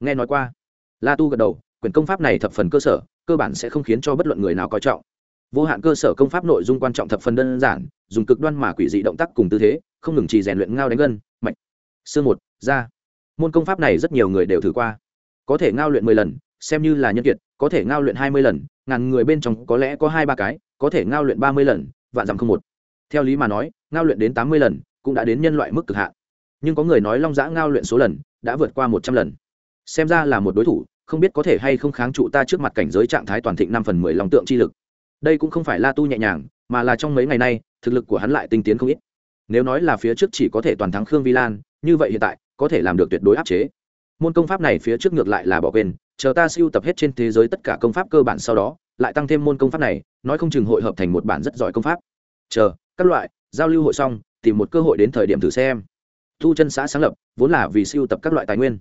Speaker 1: Nghe nói qua la tu gật đầu, quyển công pháp này thập phần cơ sở, cơ bản sẽ không khiến cho bất luận người nào coi trọng. Vô hạn cơ sở công pháp nội dung quan trọng thập phần đơn giản, dùng cực đoan mà quỷ dị động tác cùng tư thế, không ngừng chỉ rèn luyện ngao đánh gân, mạch, xương một, da. Môn công pháp này rất nhiều người đều thử qua. Có thể ngao luyện mười lần, xem như là nhân kiệt, có thể ngao luyện hai mươi lần, ngàn người bên trong có lẽ có hai ba cái, có thể ngao luyện ba mươi lần, vạn dặm không một. Theo lý mà nói, ngao luyện đến tám mươi lần cũng đã đến nhân loại mức cực hạn. Nhưng có người nói long giã ngao luyện số lần, đã vượt qua một trăm lần xem ra là một đối thủ, không biết có thể hay không kháng trụ ta trước mặt cảnh giới trạng thái toàn thịnh năm phần mười lòng tượng chi lực. Đây cũng không phải la tu nhẹ nhàng, mà là trong mấy ngày nay, thực lực của hắn lại tinh tiến không ít. Nếu nói là phía trước chỉ có thể toàn thắng khương vi lan, như vậy hiện tại, có thể làm được tuyệt đối áp chế. Môn công pháp này phía trước ngược lại là bỏ quên, chờ ta siêu tập hết trên thế giới tất cả công pháp cơ bản sau đó, lại tăng thêm môn công pháp này, nói không chừng hội hợp thành một bản rất giỏi công pháp. Chờ, các loại, giao lưu hội xong, tìm một cơ hội đến thời điểm thử xem. Thu chân xã sáng lập, vốn là vì siêu tập các loại tài nguyên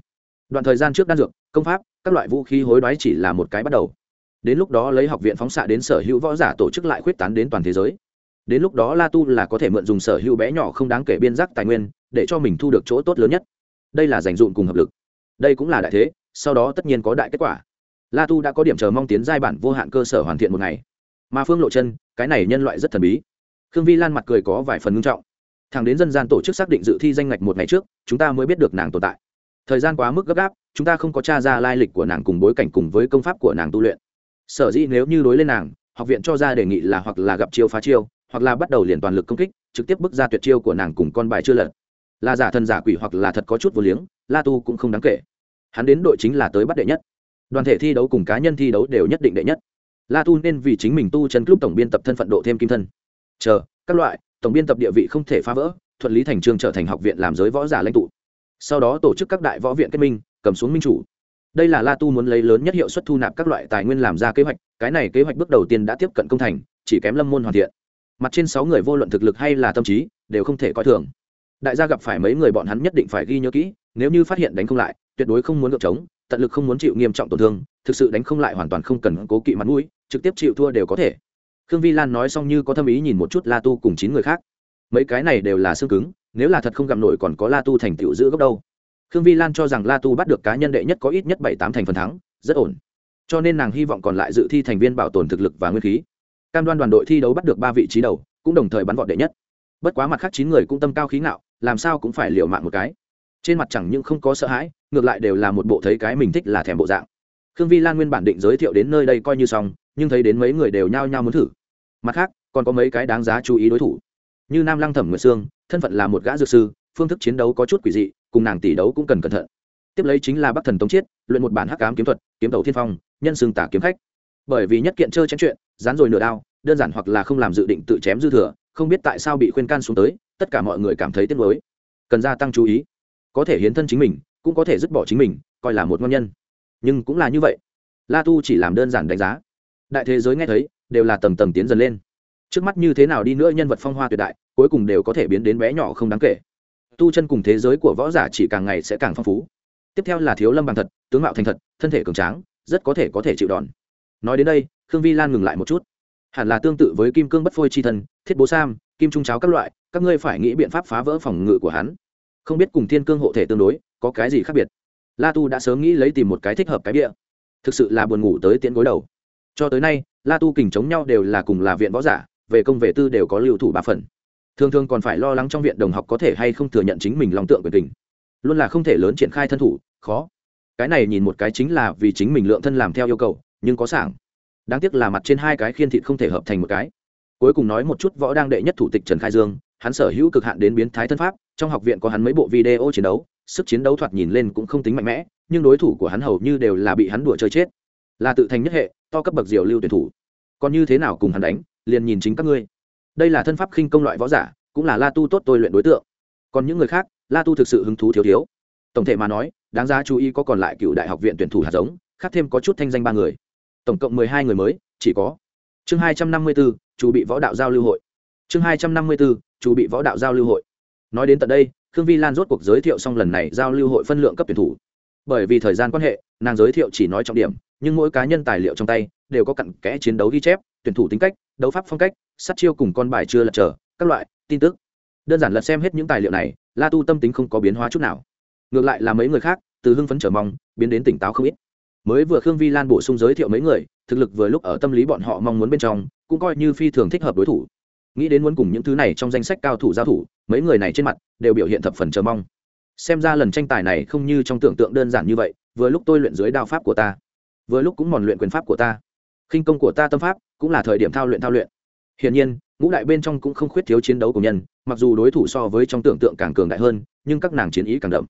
Speaker 1: đoạn thời gian trước đan dược, công pháp, các loại vũ khí hối đoái chỉ là một cái bắt đầu. Đến lúc đó lấy học viện phóng xạ đến sở hữu võ giả tổ chức lại khuyết tán đến toàn thế giới. Đến lúc đó la tu là có thể mượn dùng sở hữu bé nhỏ không đáng kể biên giác tài nguyên, để cho mình thu được chỗ tốt lớn nhất. Đây là dành dụng cùng hợp lực. Đây cũng là đại thế, sau đó tất nhiên có đại kết quả. La tu đã có điểm chờ mong tiến giai bản vô hạn cơ sở hoàn thiện một ngày. Mà phương lộ chân, cái này nhân loại rất thần bí. Khương vi lan mặt cười có vài phần ngưng trọng. Thằng đến dân gian tổ chức xác định dự thi danh ngạch một ngày trước, chúng ta mới biết được nàng tồn tại thời gian quá mức gấp gáp, chúng ta không có t r a ra lai lịch của nàng cùng bối cảnh cùng với công pháp của nàng tu luyện. Sở dĩ nếu như đối lên nàng, học viện cho ra đề nghị là hoặc là gặp chiêu phá chiêu, hoặc là bắt đầu liền toàn lực công kích, trực tiếp bước ra tuyệt chiêu của nàng cùng con bài chưa lật. Là giả thần giả quỷ hoặc là thật có chút vô liếng, la tu cũng không đáng kể. Hắn đến đội chính là tới bắt đệ nhất. Đoàn thể thi đấu cùng cá nhân thi đấu đều nhất định đệ nhất. La tu nên vì chính mình tu chân club tổng biên tập thân phận độ thêm kim thân. Chờ, các loại, tổng biên tập địa vị không thể phá vỡ, thuận lý thành trương trở thành học viện làm giới võ giả lãnh tụ sau đó tổ chức các đại võ viện kết minh, cầm xuống minh chủ. Đây là la tu muốn lấy lớn nhất hiệu suất thu nạp các loại tài nguyên làm ra kế hoạch, cái này kế hoạch bước đầu tiên đã tiếp cận công thành, chỉ kém lâm môn hoàn thiện. Mặt trên sáu người vô luận thực lực hay là tâm trí, đều không thể coi thường. Đại gia gặp phải mấy người bọn hắn nhất định phải ghi nhớ kỹ, nếu như phát hiện đánh không lại, tuyệt đối không muốn gợp trống, tận lực không muốn chịu nghiêm trọng tổn thương, thực sự đánh không lại hoàn toàn không cần cố kỵ mặt mũi, trực tiếp chịu thua đều có thể. Khương vi lan nói xong như có tâm ý nhìn một chút la tu cùng chín người khác mấy cái này đều là xương cứng, nếu là thật không gặm nổi còn có la tu thành tựu giữ gốc đâu. Khương vi lan cho rằng la tu bắt được cá nhân đệ nhất có ít nhất bảy tám thành phần thắng, rất ổn. Cho nên nàng hy vọng còn lại dự thi thành viên bảo tồn thực lực và nguyên khí. Cam đoan đoàn đội thi đấu bắt được ba vị trí đầu, cũng đồng thời bắn vọt đệ nhất. Bất quá mặt khác chín người cũng tâm cao khí ngạo, làm sao cũng phải liều mạng một cái. Trên mặt chẳng những không có sợ hãi, ngược lại đều là một bộ thấy cái mình thích là thèm bộ dạng. Khương vi lan nguyên bản định giới thiệu đến nơi đây coi như xong, nhưng thấy đến mấy người đều nhao nhao muốn thử. Mặt khác, còn có mấy cái đáng giá chú ý đối thủ như nam lăng thẩm nguyệt sương, thân phận là một gã dược sư, phương thức chiến đấu có chút quỷ dị, cùng nàng tỷ đấu cũng cần cẩn thận. Tiếp lấy chính là bắc thần tống chiết, luyện một bản hắc cám kiếm thuật, kiếm tàu thiên phong, nhân xương tả kiếm khách. Bởi vì nhất kiện chơi chén chuyện, dán rồi nửa đao, đơn giản hoặc là không làm dự định tự chém dư thừa, không biết tại sao bị khuyên can xuống tới, tất cả mọi người cảm thấy tiếc nuối. Cần gia tăng chú ý. Có thể hiến thân chính mình, cũng có thể dứt bỏ chính mình, coi là một ngon nhân. Nhưng cũng là như vậy. La tu chỉ làm đơn giản đánh giá. Đại thế giới nghe thấy, đều là tầng tầng tiến dần lên trước mắt như thế nào đi nữa nhân vật phong hoa tuyệt đại, cuối cùng đều có thể biến đến bé nhỏ không đáng kể. Tu chân cùng thế giới của võ giả chỉ càng ngày sẽ càng phong phú. Tiếp theo là thiếu lâm bằng thật, tướng mạo thành thật, thân thể cường tráng, rất có thể có thể chịu đòn. Nói đến đây, khương vi lan ngừng lại một chút. Hẳn là tương tự với kim cương bất phôi chi thân thiết bố sam, kim trung cháo các loại, các ngươi phải nghĩ biện pháp phá vỡ phòng ngự của hắn. Không biết cùng thiên cương hộ thể tương đối, có cái gì khác biệt? La tu đã sớm nghĩ lấy tìm một cái thích hợp cái địa thực sự là buồn ngủ tới tiễn gối đầu. Cho tới nay, la tu kình chống nhau đều là cùng là viện võ giả về công về tư đều có lưu thủ ba phần. Thường thường còn phải lo lắng trong viện đồng học có thể hay không thừa nhận chính mình lòng tượng quyền tình. Luôn là không thể lớn triển khai thân thủ, khó. Cái này nhìn một cái chính là vì chính mình lượng thân làm theo yêu cầu, nhưng có sảng. Đáng tiếc là mặt trên hai cái khiên thịt không thể hợp thành một cái. Cuối cùng nói một chút võ đang đệ nhất thủ tịch trần khai dương, hắn sở hữu cực hạn đến biến thái thân pháp, trong học viện có hắn mấy bộ video chiến đấu, sức chiến đấu thoạt nhìn lên cũng không tính mạnh mẽ, nhưng đối thủ của hắn hầu như đều là bị hắn đùa chơi chết. Là tự thành nhất hệ, to cấp bậc diều lưu tuyển thủ. Còn như thế nào cùng hắn đánh liền nhìn chính các ngươi. Đây là thân pháp khinh công loại võ giả, cũng là la tu tốt tôi luyện đối tượng. Còn những người khác, la tu thực sự hứng thú thiếu thiếu. Tổng thể mà nói, đáng giá chú ý có còn lại cựu đại học viện tuyển thủ hạt giống, khác thêm có chút thanh danh ba người. Tổng cộng mười hai người mới, chỉ có chương hai trăm năm mươi b ố chủ bị võ đạo giao lưu hội. Chương hai trăm năm mươi b ố chủ bị võ đạo giao lưu hội. Nói đến tận đây, khương vi lan rốt cuộc giới thiệu xong lần này giao lưu hội phân lượng cấp tuyển thủ. Bởi vì thời gian quan hệ, nàng giới thiệu chỉ nói trọng điểm, nhưng mỗi cá nhân tài liệu trong tay đều có cặn kẽ chiến đấu ghi chép, tuyển thủ tính cách đấu pháp phong cách, sát chiêu cùng con bài chưa lật trở, các loại, tin tức. Đơn giản lật xem hết những tài liệu này, la tu tâm tính không có biến hóa chút nào. Ngược lại là mấy người khác, từ hưng phấn trở mong, biến đến tỉnh táo không ít. Mới vừa khương vi lan bổ sung giới thiệu mấy người, thực lực vừa lúc ở tâm lý bọn họ mong muốn bên trong, cũng coi như phi thường thích hợp đối thủ. Nghĩ đến muốn cùng những thứ này trong danh sách cao thủ giao thủ, mấy người này trên mặt đều biểu hiện thập phần chờ mong. Xem ra lần tranh tài này không như trong tưởng tượng đơn giản như vậy, vừa lúc tôi luyện dưới đao pháp của ta, vừa lúc cũng mòn luyện quyền pháp của ta khinh công của ta tâm pháp cũng là thời điểm thao luyện thao luyện. Hiển nhiên, ngũ đại bên trong cũng không khuyết thiếu chiến đấu của nhân, mặc dù đối thủ so với trong tưởng tượng càng cường đại hơn, nhưng các nàng chiến ý càng đậm.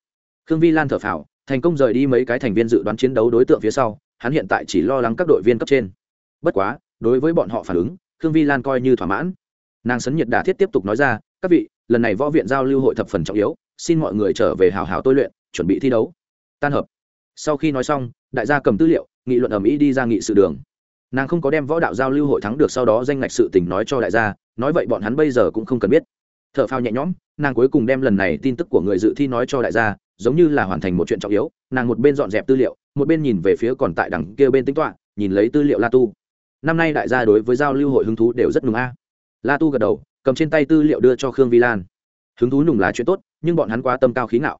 Speaker 1: Khương vi lan thở phào, thành công rời đi mấy cái thành viên dự đoán chiến đấu đối tượng phía sau, hắn hiện tại chỉ lo lắng các đội viên cấp trên. Bất quá, đối với bọn họ phản ứng, khương vi lan coi như thỏa mãn. Nàng sấn nhiệt đà thiết tiếp tục nói ra, các vị, lần này võ viện giao lưu hội thập phần trọng yếu, xin mọi người trở về hào hào tôi luyện, chuẩn bị thi đấu. Tan hợp. Sau khi nói xong, đại gia cầm tư liệu, nghị luận ẩm ý đi ra nghị sự đường nàng không có đem võ đạo giao lưu hội thắng được sau đó danh ngạch sự tình nói cho đại gia, nói vậy bọn hắn bây giờ cũng không cần biết. T h ở phao nhẹ nhõm, nàng cuối cùng đem lần này tin tức của người dự thi nói cho đại gia, giống như là hoàn thành một chuyện trọng yếu, nàng một bên dọn dẹp tư liệu, một bên nhìn về phía còn tại đằng kia bên tính toạ nhìn lấy tư liệu la tu. Năm nay đại gia đối với giao lưu hội hứng thú đều rất nùng a. La tu gật đầu, cầm trên tay tư liệu đưa cho khương vi lan. Hứng thú nùng là chuyện tốt, nhưng bọn hắn quá tâm cao khí ngạo.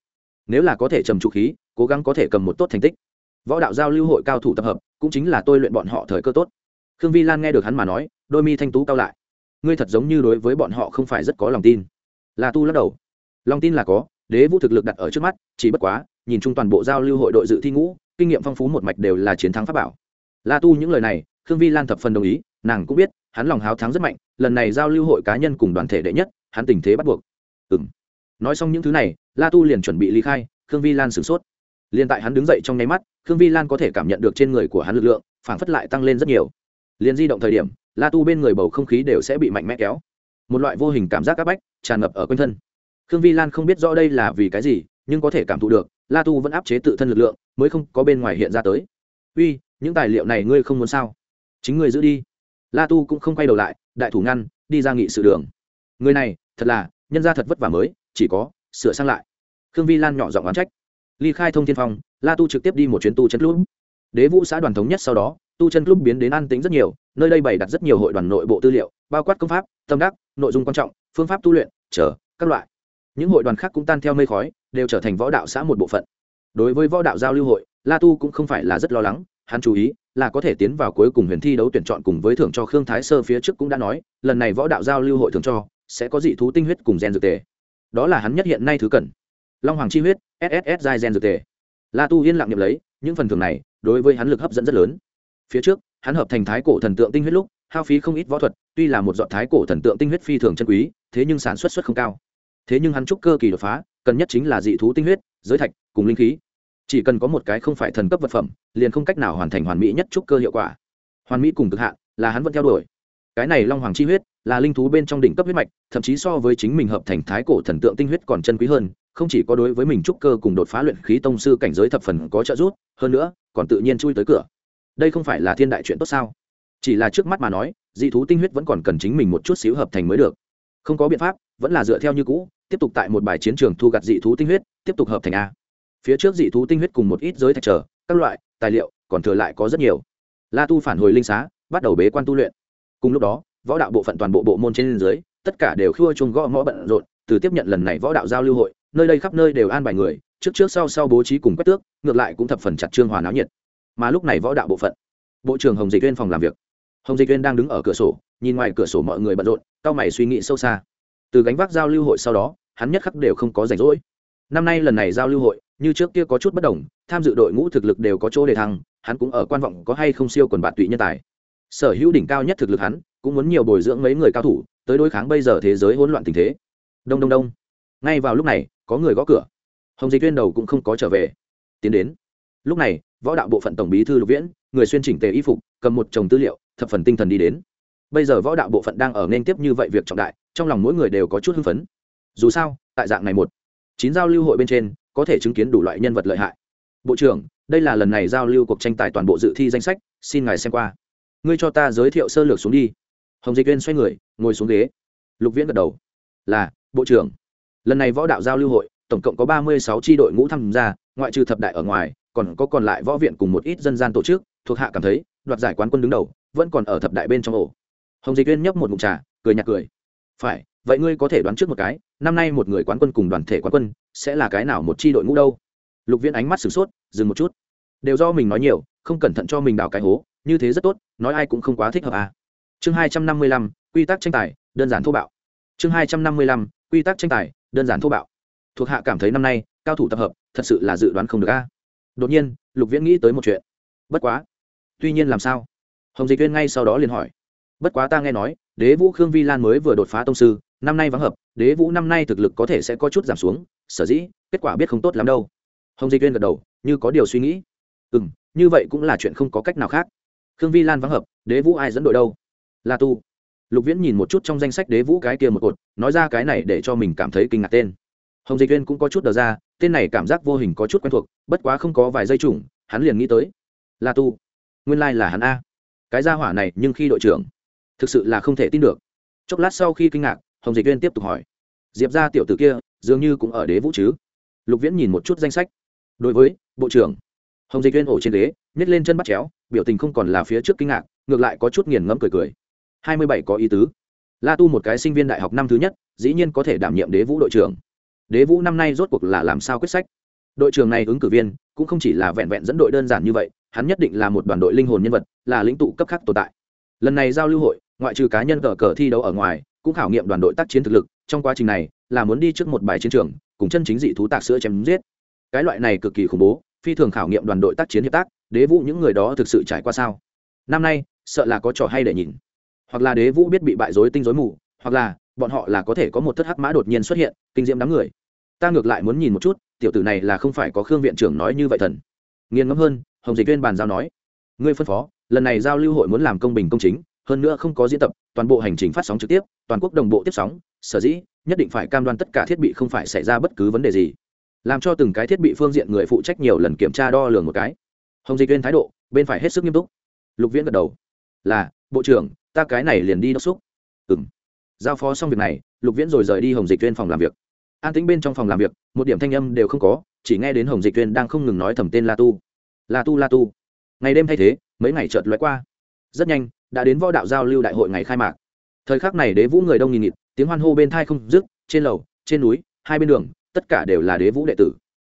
Speaker 1: Nếu là có thể trầm trụ khí, cố gắng có thể cầm một tốt thành tích võ đạo giao lưu hội cao thủ tập hợp, cũng chính là tôi luyện bọn họ thời cơ tốt. Khương vi lan nghe được hắn mà nói, đôi mi thanh tú cao lại. Ngươi thật giống như đối với bọn họ không phải rất có lòng tin. Là tu lắc đầu. Lòng tin là có, đế vũ thực lực đặt ở trước mắt, chỉ bất quá, nhìn chung toàn bộ giao lưu hội đội dự thi ngũ, kinh nghiệm phong phú một mạch đều là chiến thắng pháp bảo. La tu những lời này, khương vi lan thập phần đồng ý, nàng cũng biết, hắn lòng háo thắng rất mạnh, lần này giao lưu hội cá nhân cùng đoàn thể đệ nhất, hắn tình thế bắt buộc. Ừ m nói xong những thứ này, la tu liền chuẩn bị ly khai, khương vi lan sửng sốt liền tại hắn đứng dậy trong nháy mắt, khương vi lan có thể cảm nhận được trên người của hắn lực lượng, phảng phất lại tăng lên rất nhiều. Liền di động thời điểm, la tu bên người bầu không khí đều sẽ bị mạnh mẽ kéo. Một loại vô hình cảm giác áp bách tràn ngập ở quanh thân. Khương vi lan không biết rõ đây là vì cái gì, nhưng có thể cảm thụ được, la tu vẫn áp chế tự thân lực lượng, mới không có bên ngoài hiện ra tới. Uy, những tài liệu này ngươi không muốn sao? Chính ngươi giữ đi. La tu cũng không quay đầu lại, đại thủ ngăn, đi ra nghị sự đường. Người này, thật là, nhân ra thật vất vả mới, chỉ có sửa sang lại. Khương vi lan nhỏ giọng oán trách ly khai thông thiên phong, la tu trực tiếp đi một chuyến tu chân club. Đế vũ xã đoàn thống nhất sau đó, tu chân club biến đến an tính rất nhiều, nơi đây bày đặt rất nhiều hội đoàn nội bộ tư liệu, bao quát công pháp, tâm đắc, nội dung quan trọng, phương pháp tu luyện, chờ, các loại. Những hội đoàn khác cũng tan theo mây khói, đều trở thành võ đạo xã một bộ phận. Đối với võ đạo giao lưu hội, la tu cũng không phải là rất lo lắng, hắn chú ý là có thể tiến vào cuối cùng huyền thi đấu tuyển chọn cùng với thưởng cho khương thái sơ phía trước cũng đã nói, lần này võ đạo giao lưu hội thưởng cho, sẽ có dị thú tinh huyết cùng gen dược tề. Đó là hắn nhất hiện nay thứ cần long hoàng chi huyết sss giai gen dược tề. La tu yên lặng nhậm lấy, những phần thưởng này đối với hắn lực hấp dẫn rất lớn. Phía trước, hắn hợp thành thái cổ thần tượng tinh huyết lúc, hao phí không ít võ thuật, tuy là một dọn thái cổ thần tượng tinh huyết phi thường chân quý, thế nhưng sản xuất suất không cao. Thế nhưng hắn trúc cơ kỳ đột phá, cần nhất chính là dị thú tinh huyết, giới thạch cùng linh khí. Chỉ cần có một cái không phải thần cấp vật phẩm, liền không cách nào hoàn thành hoàn mỹ nhất trúc cơ hiệu quả. Hoàn mỹ cùng cực hạn, là hắn vẫn theo đuổi. Cái này long hoàng chi huyết, là linh thú bên trong đỉnh cấp huyết mạch, thậm chí so với chính mình hợp thành thái cổ thần tượng tinh huyết còn chân quý hơn không chỉ có đối với mình trúc cơ cùng đột phá luyện khí tông sư cảnh giới thập phần có trợ giúp, hơn nữa, còn tự nhiên chui tới cửa. Đây không phải là thiên đại chuyện tốt sao? Chỉ là trước mắt mà nói, dị thú tinh huyết vẫn còn cần chính mình một chút xíu hợp thành mới được. Không có biện pháp, vẫn là dựa theo như cũ, tiếp tục tại một bài chiến trường thu gặt dị thú tinh huyết, tiếp tục hợp thành a. Phía trước dị thú tinh huyết cùng một ít giới thạch trở, các loại, tài liệu, còn thừa lại có rất nhiều. La tu phản hồi linh xá, bắt đầu bế quan tu luyện. Cùng lúc đó, võ đạo bộ phận toàn bộ bộ môn trên dưới, tất cả đều khua chung gõ ngõ bận rộn, từ tiếp nhận lần này võ đạo giao lưu hội nơi đây khắp nơi đều an bài người, trước trước sau sau bố trí cùng quét tước, ngược lại cũng thập phần chặt trương hòa náo nhiệt. Mà lúc này võ đạo bộ phận, bộ trưởng hồng dịch viên phòng làm việc. Hồng dịch viên đang đứng ở cửa sổ, nhìn ngoài cửa sổ mọi người bận rộn, cao mày suy nghĩ sâu xa. Từ gánh vác giao lưu hội sau đó, hắn nhất khắc đều không có rảnh rỗi. Năm nay lần này giao lưu hội, như trước kia có chút bất đồng, tham dự đội ngũ thực lực đều có chỗ để thăng, hắn cũng ở quan vọng có hay không siêu quần bạn tụy nhân tài. Sở hữu đỉnh cao nhất thực lực hắn, cũng muốn nhiều bồi dưỡng mấy người cao thủ, tới đối kháng bây giờ thế giới hỗn loạn tình thế. Đông đông đông ngay vào lúc này, có người gõ cửa. Hồng dịch viên đầu cũng không có trở về. Tiến đến. Lúc này, võ đạo bộ phận tổng bí thư lục viễn, người xuyên chỉnh tề y phục, cầm một chồng tư liệu, thập phần tinh thần đi đến. Bây giờ võ đạo bộ phận đang ở nên tiếp như vậy việc trọng đại, trong lòng mỗi người đều có chút hưng phấn. Dù sao, tại dạng này một chín giao lưu hội bên trên, có thể chứng kiến đủ loại nhân vật lợi hại. Bộ trưởng, đây là lần này giao lưu cuộc tranh tài toàn bộ dự thi danh sách, xin ngài xem qua. Ngươi cho ta giới thiệu sơ lược xuống đi. Hồng dịch viên xoay người, ngồi xuống ghế. Lục viễn gật đầu. Là, bộ trưởng lần này võ đạo giao lưu hội, tổng cộng có ba mươi sáu tri đội ngũ tham gia, ngoại trừ thập đại ở ngoài, còn có còn lại võ viện cùng một ít dân gian tổ chức, thuộc hạ cảm thấy, đoạt giải quán quân đứng đầu, vẫn còn ở thập đại bên trong ổ. Hồng dịch viên nhấp một mục trà, cười nhạt cười. Phải, vậy ngươi có thể đoán trước một cái, năm nay một người quán quân cùng đoàn thể quán quân, sẽ là cái nào một chi đội ngũ đâu? Lục viễn ánh mắt sửng sốt, dừng một chút. Đều do mình nói nhiều, không cẩn thận cho mình đào cái hố, như thế rất tốt, nói ai cũng không quá thích hợp à. chương hai trăm năm mươi lăm, quy tắc tranh tài, đơn giản thô bạo. Chương hai trăm năm mươi lăm, quy tắc tranh tài đơn giản thô bạo. Thuộc hạ cảm thấy năm nay, cao thủ tập hợp, thật sự là dự đoán không được a. Đột nhiên, lục viễn nghĩ tới một chuyện. Bất quá. Tuy nhiên làm sao? Hồng dịch viên ngay sau đó liền hỏi. Bất quá ta nghe nói, đế vũ khương vi lan mới vừa đột phá tông sư, năm nay vắng hợp, đế vũ năm nay thực lực có thể sẽ có chút giảm xuống, sở dĩ, kết quả biết không tốt lắm đâu. Hồng dịch viên gật đầu, như có điều suy nghĩ. Ừ m như vậy cũng là chuyện không có cách nào khác. Khương vi lan vắng hợp, đế vũ ai dẫn đội đâu? La tu lục viễn nhìn một chút trong danh sách đế vũ cái kia một cột, nói ra cái này để cho mình cảm thấy kinh ngạc tên. Hồng dịch viên cũng có chút đờ ra, tên này cảm giác vô hình có chút quen thuộc, bất quá không có vài giây chủng, hắn liền nghĩ tới. La tu. Nguyên lai、like、là hắn a. Cái gia hỏa này nhưng khi đội trưởng, thực sự là không thể tin được. Chốc lát sau khi kinh ngạc, hồng dịch viên tiếp tục hỏi. Diệp ra tiểu t ử kia, dường như cũng ở đế vũ chứ? Lục viễn nhìn một chút danh sách. Đối với, bộ trưởng, hồng dịch viên ổ trên ghế nhét lên chân bắt chéo, biểu tình không còn là phía trước kinh ngạc, ngược lại có chút nghiền ngẫm cười cười hai mươi bảy có ý tứ. La tu một cái sinh viên đại học năm thứ nhất, dĩ nhiên có thể đảm nhiệm đế vũ đội trưởng. Đế vũ năm nay rốt cuộc là làm sao quyết sách? Đội trưởng này ứng cử viên, cũng không chỉ là vẹn vẹn dẫn đội đơn giản như vậy, hắn nhất định là một đoàn đội linh hồn nhân vật, là lĩnh tụ cấp khác tồn tại. Lần này giao lưu hội, ngoại trừ cá nhân cờ cờ thi đấu ở ngoài, cũng khảo nghiệm đoàn đội tác chiến thực lực, trong quá trình này, là muốn đi trước một bài chiến trường, cùng chân chính dị thú tạc sữa chém giết. Cái loại này cực kỳ khủng bố, phi thường khảo nghiệm đoàn đội tác chiến hiệp tác, đế vũ những người đó thực sự trải qua sao? Năm nay, sợ là có trò hay để nhìn hoặc là đế vũ biết bị bại dối tinh dối mù, hoặc là bọn họ là có thể có một thất hắc mã đột nhiên xuất hiện, kinh diễm đám người. Ta ngược lại muốn nhìn một chút, tiểu tử này là không phải có khương viện trưởng nói như vậy thần. Nghiền ngẫm hơn, hồng dịch viên bàn giao nói, ngươi phân phó, lần này giao lưu hội muốn làm công bình công chính, hơn nữa không có diễn tập, toàn bộ hành trình phát sóng trực tiếp, toàn quốc đồng bộ tiếp sóng, sở dĩ nhất định phải cam đoan tất cả thiết bị không phải xảy ra bất cứ vấn đề gì. Làm cho từng cái thiết bị phương diện người phụ trách nhiều lần kiểm tra đo lường một cái. Hồng dịch viên thái độ, bên phải hết sức nghiêm túc. Lục viễn gật đầu, là, bộ trưởng ta cái này liền đi đốc xúc. Ừng giao phó xong việc này, lục viễn rồi rời đi hồng dịch viên phòng làm việc. An tĩnh bên trong phòng làm việc, một điểm thanh âm đều không có, chỉ nghe đến hồng dịch viên đang không ngừng nói thầm tên la tu. La tu la tu. Ngày đêm thay thế, mấy ngày chợt lóe qua. Rất nhanh, đã đến võ đạo giao lưu đại hội ngày khai mạc. Thời khắc này đế vũ người đông nghìn nghịt, tiếng hoan hô bên thai không dứt, trên lầu, trên núi, hai bên đường, tất cả đều là đế vũ đệ tử.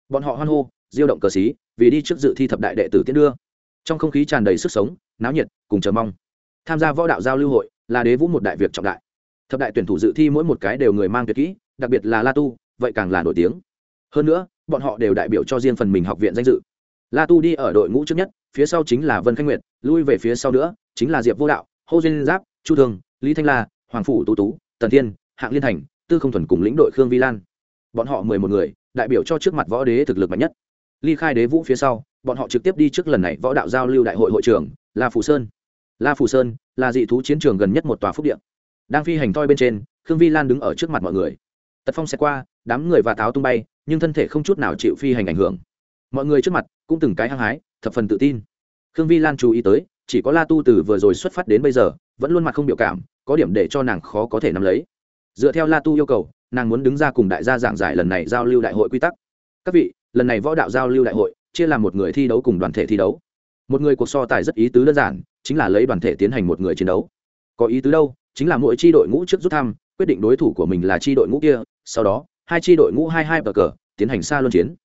Speaker 1: Bọn họ hoan hô, diêu động cờ xí, vì đi trước dự thi thập đại đệ tử tiến đưa. Trong không khí tràn đầy sức sống, náo nhiệt, cùng chờ mong tham gia võ đạo giao lưu hội, là đế vũ một đại việc trọng đại. Thập đại tuyển thủ dự thi mỗi một cái đều người mang tuyệt kỹ, đặc biệt là la tu, vậy càng là nổi tiếng. Hơn nữa, bọn họ đều đại biểu cho riêng phần mình học viện danh dự. La tu đi ở đội ngũ trước nhất, phía sau chính là vân khanh nguyệt, lui về phía sau nữa, chính là diệp vô đạo, hô duyên giáp, chu thương lý thanh la, hoàng phủ tú tú, tần thiên, hạng liên thành, tư không thuần cùng lĩnh đội khương vi lan. Bọn họ mười một người, đại biểu cho trước mặt võ đế thực lực mạnh nhất. Ly khai đế vũ phía sau, bọn họ trực tiếp đi trước lần này võ đạo giao lưu đại hội hội trưởng, la phủ sơn la phủ sơn là dị thú chiến trường gần nhất một tòa phúc điện đang phi hành toi bên trên, khương vi lan đứng ở trước mặt mọi người. Tật phong sẽ qua, đám người và táo tung bay, nhưng thân thể không chút nào chịu phi hành ảnh hưởng. Mọi người trước mặt cũng từng cái hăng hái, thập phần tự tin. Khương vi lan chú ý tới, chỉ có la tu từ vừa rồi xuất phát đến bây giờ, vẫn luôn mặt không biểu cảm, có điểm để cho nàng khó có thể nắm lấy. Dựa theo la tu yêu cầu, nàng muốn đứng ra cùng đại gia giảng giải lần này giao lưu đại hội quy tắc. Các vị, lần này võ đạo giao lưu đại hội, chia làm một người thi đấu cùng đoàn thể thi đấu. Một người cuộc so tài rất ý tứ đơn giản chính là lấy đoàn thể tiến hành một người chiến đấu. Có ý tứ đâu chính là mỗi tri đội ngũ trước rút thăm quyết định đối thủ của mình là tri đội ngũ kia sau đó hai tri đội ngũ hai hai bờ cờ tiến hành xa luân chiến.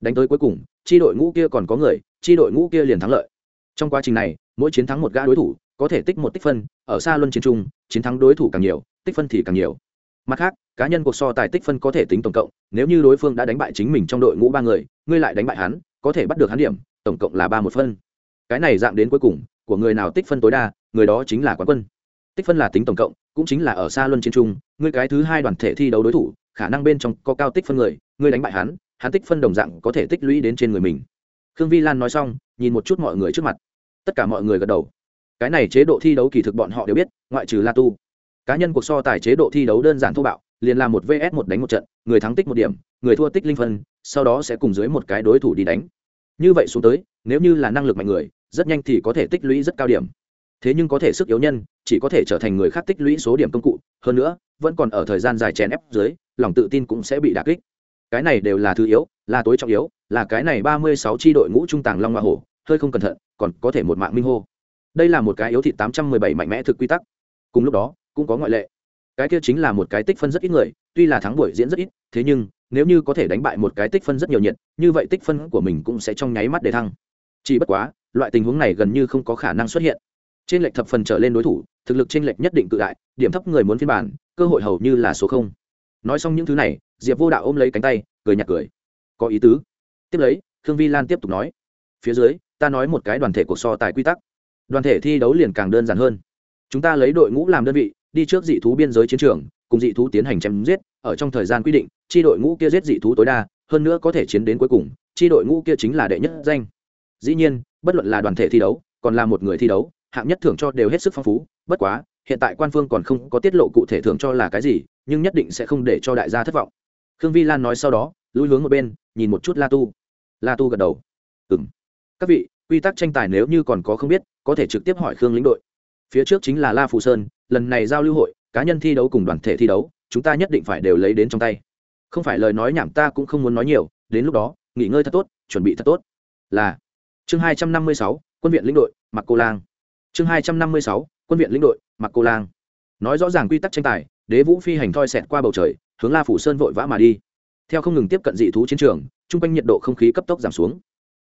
Speaker 1: Đánh tới cuối cùng tri đội ngũ kia còn có người tri đội ngũ kia liền thắng lợi. Trong quá trình này mỗi chiến thắng một gã đối thủ có thể tích một tích phân ở xa luân chiến chung, chiến thắng đối thủ càng nhiều tích phân thì càng nhiều. Mặt khác cá nhân cuộc so tài tích phân có thể tính tổng cộng nếu như đối phương đã đánh bại chính mình trong đội ngũ ba người ngươi lại đánh bại hắn có thể bắt được hắn điểm tổng cộng là ba một phân. Cái này dạng đến cuối cùng của người nào tích phân tối đa, người đó chính là quán quân. Tích phân là tính tổng cộng, cũng chính là ở xa luân chiến trung Người cái thứ hai đoàn thể thi đấu đối thủ, khả năng bên trong có cao tích phân người người đánh bại hắn hắn tích phân đồng dạng có thể tích lũy đến trên người mình. Khương vi lan nói xong, nhìn một chút mọi người trước mặt. Tất cả mọi người gật đầu. Cái này chế độ thi đấu kỳ thực bọn họ đều biết, ngoại trừ la tu. Cá nhân cuộc so tài chế độ thi đấu đơn giản thô bạo, liền làm một vs một đánh một trận, người thắng tích một điểm, người thua tích linh phân, sau đó sẽ cùng dưới một cái đối thủ đi đánh. Như vậy xuống tới, nếu như là năng lực mạnh người rất nhanh thì có thể tích lũy rất cao điểm. Thế nhưng có thể sức yếu nhân, chỉ có thể trở thành người khác tích lũy số điểm công cụ, hơn nữa, vẫn còn ở thời gian dài chèn ép dưới, lòng tự tin cũng sẽ bị đà kích. Cái này đều là thứ yếu, là tối trọng yếu, là cái này ba mươi sáu tri đội ngũ trung tàng long hoa hổ, hơi không cẩn thận, còn có thể một mạng minh hô. Đây là một cái yếu thị tám trăm mười bảy mạnh mẽ thực quy tắc. Cùng lúc đó, cũng có ngoại lệ. Cái kia chính là một cái tích phân rất ít người, tuy là thắng buổi diễn rất ít, thế nhưng, nếu như có thể đánh bại một cái tích phân rất nhiều nhiệt, như vậy tích phân của mình cũng sẽ trong nháy mắt để thăng. Chỉ bất quá loại tình huống này gần như không có khả năng xuất hiện. Trên lệch thập phần trở lên đối thủ, thực lực trên lệch nhất định cự đại, điểm thấp người muốn phiên bản, cơ hội hầu như là số không. Nói xong những thứ này, diệp vô đạo ôm lấy cánh tay, cười nhạt cười. Có ý tứ. Tiếp lấy, khương vi lan tiếp tục nói. Phía dưới, ta nói một cái đoàn thể cuộc so tài quy tắc. Đoàn thể thi đấu liền càng đơn giản hơn. Chúng ta lấy đội ngũ làm đơn vị, đi trước dị thú biên giới chiến trường, cùng dị thú tiến hành chém giết, ở trong thời gian quy định, chi đội ngũ kia giết dị thú tối đa, hơn nữa có thể chiến đến cuối cùng, chi đội ngũ kia chính là đệ nhất danh. Dĩ nhiên bất luận là đoàn thể thi đấu, còn là một người thi đấu, hạng nhất thưởng cho đều hết sức phong phú, bất quá, hiện tại quan phương còn không có tiết lộ cụ thể thưởng cho là cái gì, nhưng nhất định sẽ không để cho đại gia thất vọng. Khương vi lan nói sau đó, lùi hướng một bên, nhìn một chút la tu. La tu gật đầu. Ừ m các vị, quy tắc tranh tài nếu như còn có không biết, có thể trực tiếp hỏi khương lĩnh đội. Phía trước chính là la phù sơn, lần này giao lưu hội, cá nhân thi đấu cùng đoàn thể thi đấu, chúng ta nhất định phải đều lấy đến trong tay. Không phải lời nói nhảm ta cũng không muốn nói nhiều, đến lúc đó, nghỉ ngơi thật tốt, chuẩn bị thật tốt. Là chương hai trăm năm mươi sáu, quân viện lĩnh đội, mặc cô lang. Chương hai trăm năm mươi sáu, quân viện lĩnh đội, mặc cô lang. Nói rõ ràng quy tắc tranh tài, đế vũ phi hành thoi xẹt qua bầu trời, hướng la phủ sơn vội vã mà đi. Theo không ngừng tiếp cận dị thú chiến trường, chung quanh nhiệt độ không khí cấp tốc giảm xuống.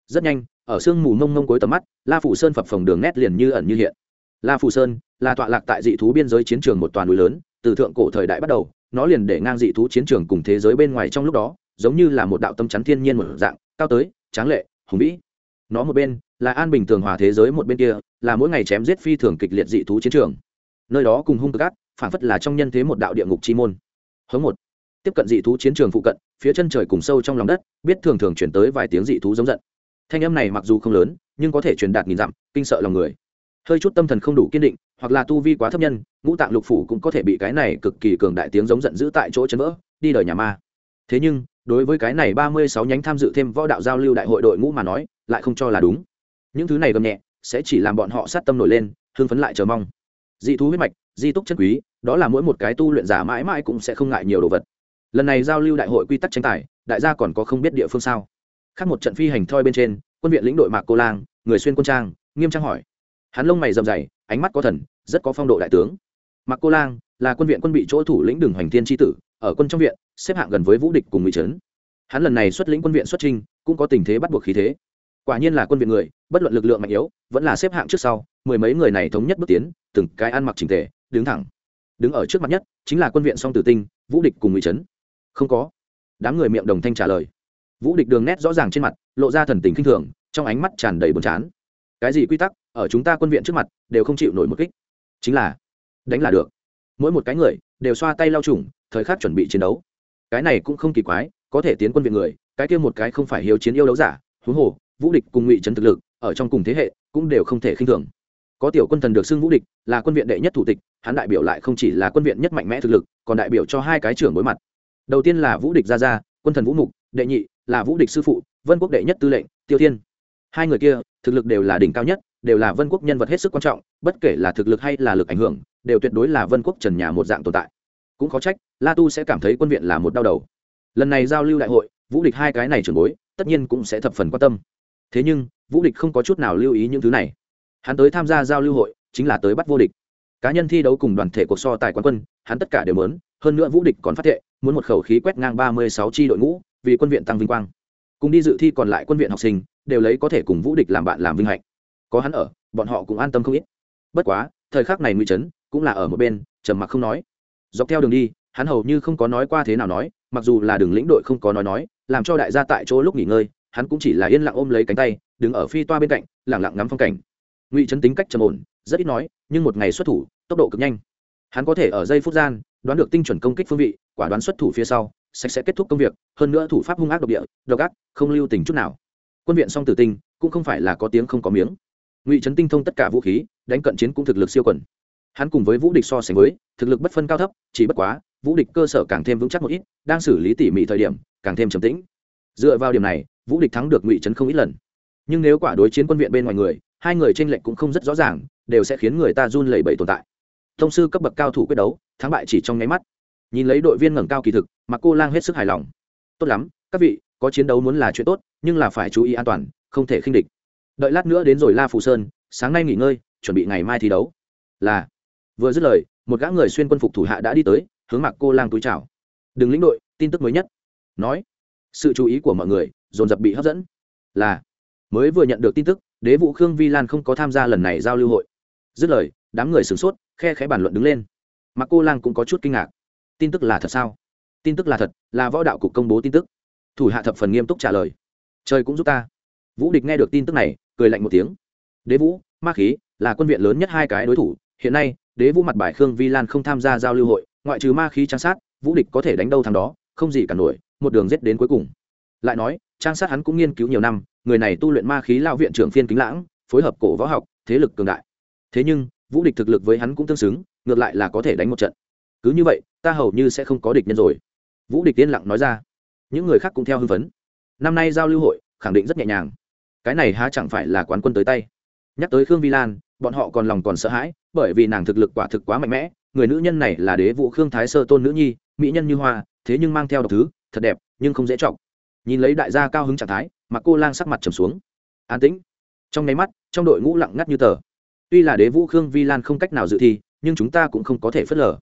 Speaker 1: Rất nhanh, ở sương mù mông mông cuối tầm mắt, la phủ sơn phập phồng đường nét liền như ẩn như hiện. La phủ sơn là tọa lạc tại dị thú biên giới chiến trường một toàn núi lớn, từ thượng cổ thời đại bắt đầu, nó liền để ngang dị thú chiến trường cùng thế giới bên ngoài trong lúc đó, giống như là một đạo tâm chắn thiên nhiên một dạng, cao tới, tráng lệ, hùng vĩ nó một bên, là an bình thường hòa thế giới một bên kia, là mỗi ngày chém giết phi thường kịch liệt dị thú chiến trường. Nơi đó cùng hung cực ác phản phất là trong nhân thế một đạo địa ngục chi môn. Hướng một, tiếp cận dị thú chiến trường phụ cận, phía chân trời cùng sâu trong lòng đất, biết thường thường chuyển tới vài tiếng dị thú giống giận. Thanh âm này mặc dù không lớn, nhưng có thể truyền đạt nghìn dặm, kinh sợ lòng người. Hơi chút tâm thần không đủ kiên định, hoặc là tu vi quá thấp nhân, ngũ tạng lục phủ cũng có thể bị cái này cực kỳ cường đại tiếng giống giận dữ tại chỗ chấn vỡ, đi đời nhà ma. Thế nhưng đối với cái này ba mươi sáu nhánh tham dự thêm võ đạo giao lưu đại hội đội ngũ mà nói, lại không cho là đúng. Những thứ này gầm nhẹ, sẽ chỉ làm bọn họ sát tâm nổi lên, hưng phấn lại chờ mong. Dị thú huyết mạch, di túc chân quý, đó là mỗi một cái tu luyện giả mãi mãi cũng sẽ không ngại nhiều đồ vật. Lần này giao lưu đại hội quy tắc tranh tài, đại gia còn có không biết địa phương sao? Khác một trận phi hành thoi bên trên, quân viện lĩnh đội mạc cô lang, người xuyên quân trang, nghiêm trang hỏi. Hắn lông mày rậm dày ánh mắt có thần, rất có phong độ đại tướng. Mạc cô lang là quân viện quân bị chỗ thủ lĩnh đường hoành thiên tri tử, ở quân trong viện xếp hạng gần với vũ địch cùng mỹ trấn. Hắn lần này xuất lĩnh quân viện xuất trinh cũng có tình thế bắt buộc khí thế. Quả nhiên là quân viện người, bất luận lực lượng mạnh yếu, vẫn là xếp hạng trước sau, mười mấy người này thống nhất bước tiến, từng cái ăn mặc trình tề, đứng thẳng. Đứng ở trước mặt nhất, chính là quân viện song tử tinh, vũ địch cùng ngụy trấn. Không có. Đám người miệng đồng thanh trả lời. Vũ địch đường nét rõ ràng trên mặt, lộ ra thần tình khinh thường, trong ánh mắt tràn đầy buồn chán. Cái gì quy tắc, ở chúng ta quân viện trước mặt, đều không chịu nổi một kích. Chính là, đánh là được. Mỗi một cái người, đều xoa tay lao trùng thời khắc chuẩn bị chiến đấu cái này cũng không kỳ quái, có thể tiến quân viện người, cái kia một cái không phải hiếu chiến yêu đấu giả, huống hồ, vũ địch cùng ngụy trấn thực lực, ở trong cùng thế hệ, cũng đều không thể khinh thường. Có tiểu quân thần được xưng vũ địch, là quân viện đệ nhất thủ tịch, hắn đại biểu lại không chỉ là quân viện nhất mạnh mẽ thực lực, còn đại biểu cho hai cái trưởng đối mặt. Đầu tiên là vũ địch gia gia, quân thần vũ mục, đệ nhị, là vũ địch sư phụ, vân quốc đệ nhất tư lệnh, tiêu thiên. Hai người kia, thực lực đều là đỉnh cao nhất, đều là vân quốc nhân vật hết sức quan trọng, bất kể là thực lực hay là lực ảnh hưởng, đều tuyệt đối là vân quốc trần nhà một dạng tồn tại cũng khó trách, la tu sẽ cảm thấy quân viện là một đau đầu. Lần này giao lưu đại hội, vũ địch hai cái này trưởng bối, tất nhiên cũng sẽ thập phần quan tâm. Thế nhưng, vũ địch không có chút nào lưu ý những thứ này. Hắn tới tham gia giao lưu hội, chính là tới bắt vô địch. Cá nhân thi đấu cùng đoàn thể cuộc so tài quán quân, hắn tất cả đều muốn, hơn nữa vũ địch còn phát thệ, muốn một khẩu khí quét ngang ba mươi sáu tri đội ngũ, vì quân viện tăng vinh quang. Cùng đi dự thi còn lại quân viện học sinh, đều lấy có thể cùng vũ địch làm bạn làm vinh hạnh. Có hắn ở, bọn họ cũng an tâm không ít. Bất quá, thời khắc này nguy trấn cũng là ở một bên, trầm mặc không nói dọc theo đường đi, hắn hầu như không có nói qua thế nào nói, mặc dù là đường lĩnh đội không có nói nói, làm cho đại gia tại chỗ lúc nghỉ ngơi, hắn cũng chỉ là yên lặng ôm lấy cánh tay, đứng ở phi toa bên cạnh lẳng lặng ngắm phong cảnh. Ngụy trấn tính cách trầm ổn, rất ít nói, nhưng một ngày xuất thủ, tốc độ cực nhanh. Hắn có thể ở giây phút gian, đoán được tinh chuẩn công kích phương vị, quả đoán xuất thủ phía sau, sạch sẽ kết thúc công việc, hơn nữa thủ pháp hung ác độc địa, độc ác, không lưu tình chút nào. Quân viện song tử tinh, cũng không phải là có tiếng không có miếng. Ngụy trấn tinh thông tất cả vũ khí, đánh cận chiến cũng thực lực siêu quẩn hắn cùng với vũ địch so sánh với, thực lực bất phân cao thấp, chỉ bất quá, vũ địch cơ sở càng thêm vững chắc một ít, đang xử lý tỉ mỉ thời điểm, càng thêm trầm tĩnh. Dựa vào điểm này, vũ địch thắng được ngụy trấn không ít lần. Nhưng nếu quả đối chiến quân viện bên ngoài người, hai người tranh lệch cũng không rất rõ ràng, đều sẽ khiến người ta run lẩy bẩy tồn tại. Thông sư cấp bậc cao thủ quyết đấu, thắng bại chỉ trong nháy mắt. Nhìn lấy đội viên ngẩng cao kỳ thực, mà cô lang hết sức hài lòng. Tốt lắm, các vị, có chiến đấu muốn là chuyện tốt, nhưng là phải chú ý an toàn, không thể khinh địch. Đợi lát nữa đến rồi la phù sơn, sáng nay nghỉ ngơi, chuẩn bị ngày mai thi đấu. Là vừa dứt lời, một gã người xuyên quân phục thủ hạ đã đi tới, hướng mặc cô lang túi chào. Đừng lĩnh đội, tin tức mới nhất. Nói, sự chú ý của mọi người dồn dập bị hấp dẫn. Là, mới vừa nhận được tin tức, đế vụ khương vi lan không có tham gia lần này giao lưu hội. Dứt lời, đám người sửng sốt, khe khẽ bàn luận đứng lên. Mặc cô lang cũng có chút kinh ngạc. Tin tức là thật sao? Tin tức là thật, là võ đạo cục công bố tin tức. Thủ hạ thập phần nghiêm túc trả lời. Trời cũng giúp ta. Vũ địch nghe được tin tức này, cười lạnh một tiếng. Đế vũ, ma khí, là quân viện lớn nhất hai cái đối thủ, hiện nay đế vũ mặt bài khương vi lan không tham gia giao lưu hội, ngoại trừ ma khí trang sát, vũ địch có thể đánh đâu thằng đó, không gì cả nổi, một đường giết đến cuối cùng. Lại nói, trang sát hắn cũng nghiên cứu nhiều năm, người này tu luyện ma khí lao viện trưởng phiên kính lãng, phối hợp cổ võ học, thế lực cường đại. Thế nhưng, vũ địch thực lực với hắn cũng tương xứng, ngược lại là có thể đánh một trận. Cứ như vậy, ta hầu như sẽ không có địch nhân rồi. Vũ địch yên lặng nói ra. Những người khác cũng theo hưng phấn. Năm nay giao lưu hội, khẳng định rất nhẹ nhàng. Cái này há chẳng phải là quán quân tới tay. Nhắc tới khương vi lan bọn họ còn lòng còn sợ hãi, bởi vì nàng thực lực quả thực quá mạnh mẽ, người nữ nhân này là đế vũ khương thái sơ tôn nữ nhi, mỹ nhân như hoa, thế nhưng mang theo độc thứ, thật đẹp, nhưng không dễ trọng. nhìn lấy đại gia cao hứng trạng thái mà cô lang sắc mặt trầm xuống. An tĩnh. Trong nháy mắt, trong đội ngũ lặng ngắt như tờ. Tuy là đế vũ khương vi lan không cách nào dự thi, nhưng chúng ta cũng không có thể phớt lờ.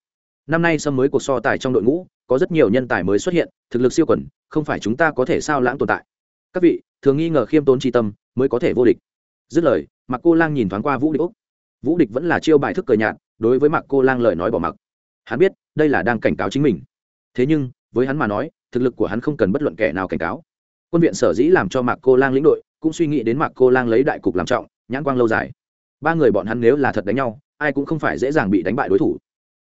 Speaker 1: Năm nay sâm mới cuộc so tài trong đội ngũ, có rất nhiều nhân tài mới xuất hiện, thực lực siêu quẩn, không phải chúng ta có thể sao lãng tồn tại. Các vị, thường nghi ngờ khiêm tốn tri tâm, mới có thể vô địch dứt lời mặc cô lang nhìn thoáng qua vũ địch úc. Vũ địch vẫn là chiêu bài thức cờ nhạt, đối với mặc cô lang lời nói bỏ mặc. Hắn biết, đây là đang cảnh cáo chính mình. Thế nhưng, với hắn mà nói, thực lực của hắn không cần bất luận kẻ nào cảnh cáo. Quân viện sở dĩ làm cho mạc cô lang lĩnh đội, cũng suy nghĩ đến mạc cô lang lấy đại cục làm trọng, nhãn quang lâu dài. Ba người bọn hắn nếu là thật đánh nhau, ai cũng không phải dễ dàng bị đánh bại đối thủ.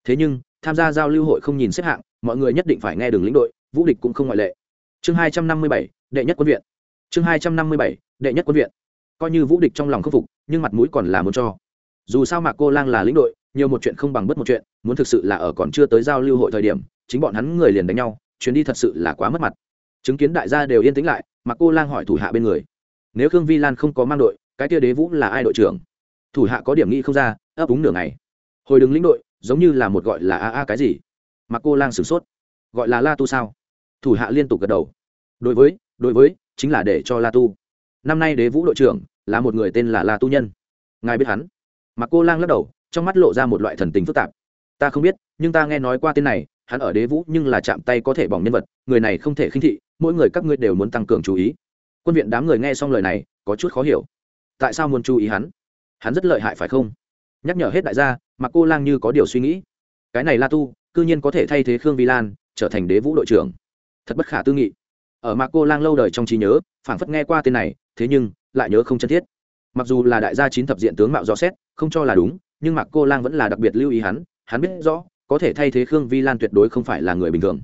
Speaker 1: Thế nhưng, tham gia giao lưu hội không nhìn xếp hạng, mọi người nhất định phải nghe đường lĩnh đội, vũ địch cũng không ngoại lệ. Chương hai trăm năm mươi bảy, đệ nhất quân viện. Chương hai trăm năm mươi bảy, đệ nhất quân viện coi như vũ địch trong lòng khâm phục, nhưng mặt mũi còn là muốn cho. Dù sao mạc cô lang là lĩnh đội, nhiều một chuyện không bằng bất một chuyện, muốn thực sự là ở còn chưa tới giao lưu hội thời điểm, chính bọn hắn người liền đánh nhau, chuyến đi thật sự là quá mất mặt. Chứng kiến đại gia đều yên tĩnh lại mà cô lang hỏi thủ hạ bên người. Nếu khương vi lan không có mang đội, cái tia đế vũ là ai đội trưởng? Thủ hạ có điểm nghĩ không ra, ấp úng nửa ngày. Hồi đứng lĩnh đội, giống như là một gọi là a a cái gì? Mà cô lang sửng sốt. Gọi là la tu sao? Thủ hạ liên tục gật đầu. Đối với đối với, chính là để cho la tu năm nay đế vũ đội trưởng là một người tên là la tu nhân. Ngài biết hắn? Mà cô lang lắc đầu, trong mắt lộ ra một loại thần tình phức tạp. Ta không biết, nhưng ta nghe nói qua tên này, hắn ở đế vũ nhưng là chạm tay có thể bỏng nhân vật, người này không thể khinh thị, mỗi người các ngươi đều muốn tăng cường chú ý. Quân viện đám người nghe xong lời này, có chút khó hiểu. Tại sao muốn chú ý hắn? Hắn rất lợi hại phải không? Nhắc nhở hết đại gia mà cô lang như có điều suy nghĩ. Cái này la tu, cư nhiên có thể thay thế khương vi lan, trở thành đế vũ đội trưởng. Thật bất khả tư nghị. Ở mạc cô lang lâu đời trong trí nhớ, phảng phất nghe qua tên này thế nhưng, lại nhớ không chân thiết. Mặc dù là đại gia chín thập diện tướng mạo rõ xét, không cho là đúng, nhưng mạc cô lang vẫn là đặc biệt lưu ý hắn hắn biết rõ, có thể thay thế khương vi lan tuyệt đối không phải là người bình thường.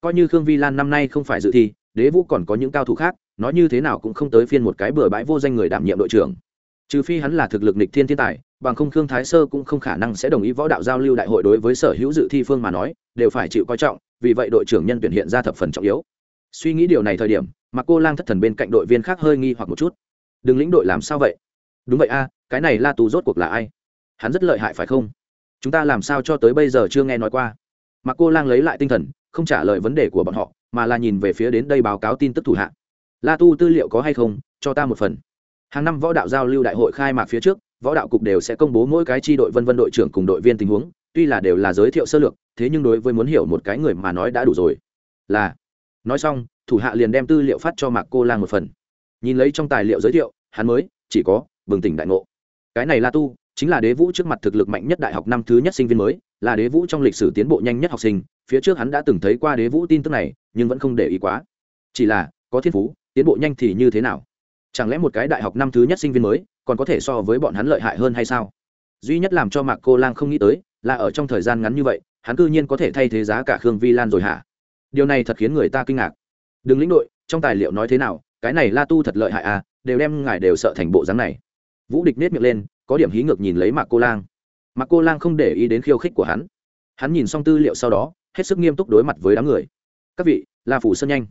Speaker 1: Coi như khương vi lan năm nay không phải dự thi, đế vũ còn có những cao thủ khác, nói như thế nào cũng không tới phiên một cái bừa bãi vô danh người đảm nhiệm đội trưởng. Trừ phi hắn là thực lực nịch thiên thiên tài, bằng không khương thái sơ cũng không khả năng sẽ đồng ý võ đạo giao lưu đại hội đối với sở hữu dự thi phương mà nói, đều phải chịu coi trọng, vì vậy đội trưởng nhân tuyển hiện ra thập phần trọng yếu suy nghĩ điều này thời điểm, mà cô lang thất thần bên cạnh đội viên khác hơi nghi hoặc một chút. Đừng lĩnh đội làm sao vậy? Đúng vậy a, cái này la tù rốt cuộc là ai? Hắn rất lợi hại phải không? Chúng ta làm sao cho tới bây giờ chưa nghe nói qua? Mà cô lang lấy lại tinh thần, không trả lời vấn đề của bọn họ, mà là nhìn về phía đến đây báo cáo tin tức thủ hạ. La tu tư liệu có hay không? Cho ta một phần. Hàng năm võ đạo giao lưu đại hội khai mạc phía trước, võ đạo cục đều sẽ công bố mỗi cái tri đội vân vân đội trưởng cùng đội viên tình huống, tuy là đều là giới thiệu sơ lược, thế nhưng đối với muốn hiểu một cái người mà nói đã đủ rồi. Là nói xong, thủ hạ liền đem tư liệu phát cho mạc cô lang một phần. Nhìn lấy trong tài liệu giới thiệu, hắn mới, chỉ có, bừng tỉnh đại ngộ. Cái này la tu, chính là đế vũ trước mặt thực lực mạnh nhất đại học năm thứ nhất sinh viên mới, là đế vũ trong lịch sử tiến bộ nhanh nhất học sinh, phía trước hắn đã từng thấy qua đế vũ tin tức này, nhưng vẫn không để ý quá. Chỉ là, có thiên phú, tiến bộ nhanh thì như thế nào? Chẳng lẽ một cái đại học năm thứ nhất sinh viên mới, còn có thể so với bọn hắn lợi hại hơn hay sao? Duy nhất làm cho mạc cô lang không nghĩ tới, là ở trong thời gian ngắn như vậy, hắn cư nhiên có thể thay thế giá cả khương vi lan rồi hả? Điều này thật khiến người ta kinh ngạc. Đừng lĩnh đội, trong tài liệu nói thế nào, cái này la tu thật lợi hại à đều đem ngài đều sợ thành bộ dáng này. Vũ địch nết miệng lên, có điểm hí ngược nhìn lấy mạc cô lang. Mạc cô lang không để ý đến khiêu khích của hắn. Hắn nhìn xong tư liệu sau đó, hết sức nghiêm túc đối mặt với đám người. Các vị, la phủ sơn nhanh.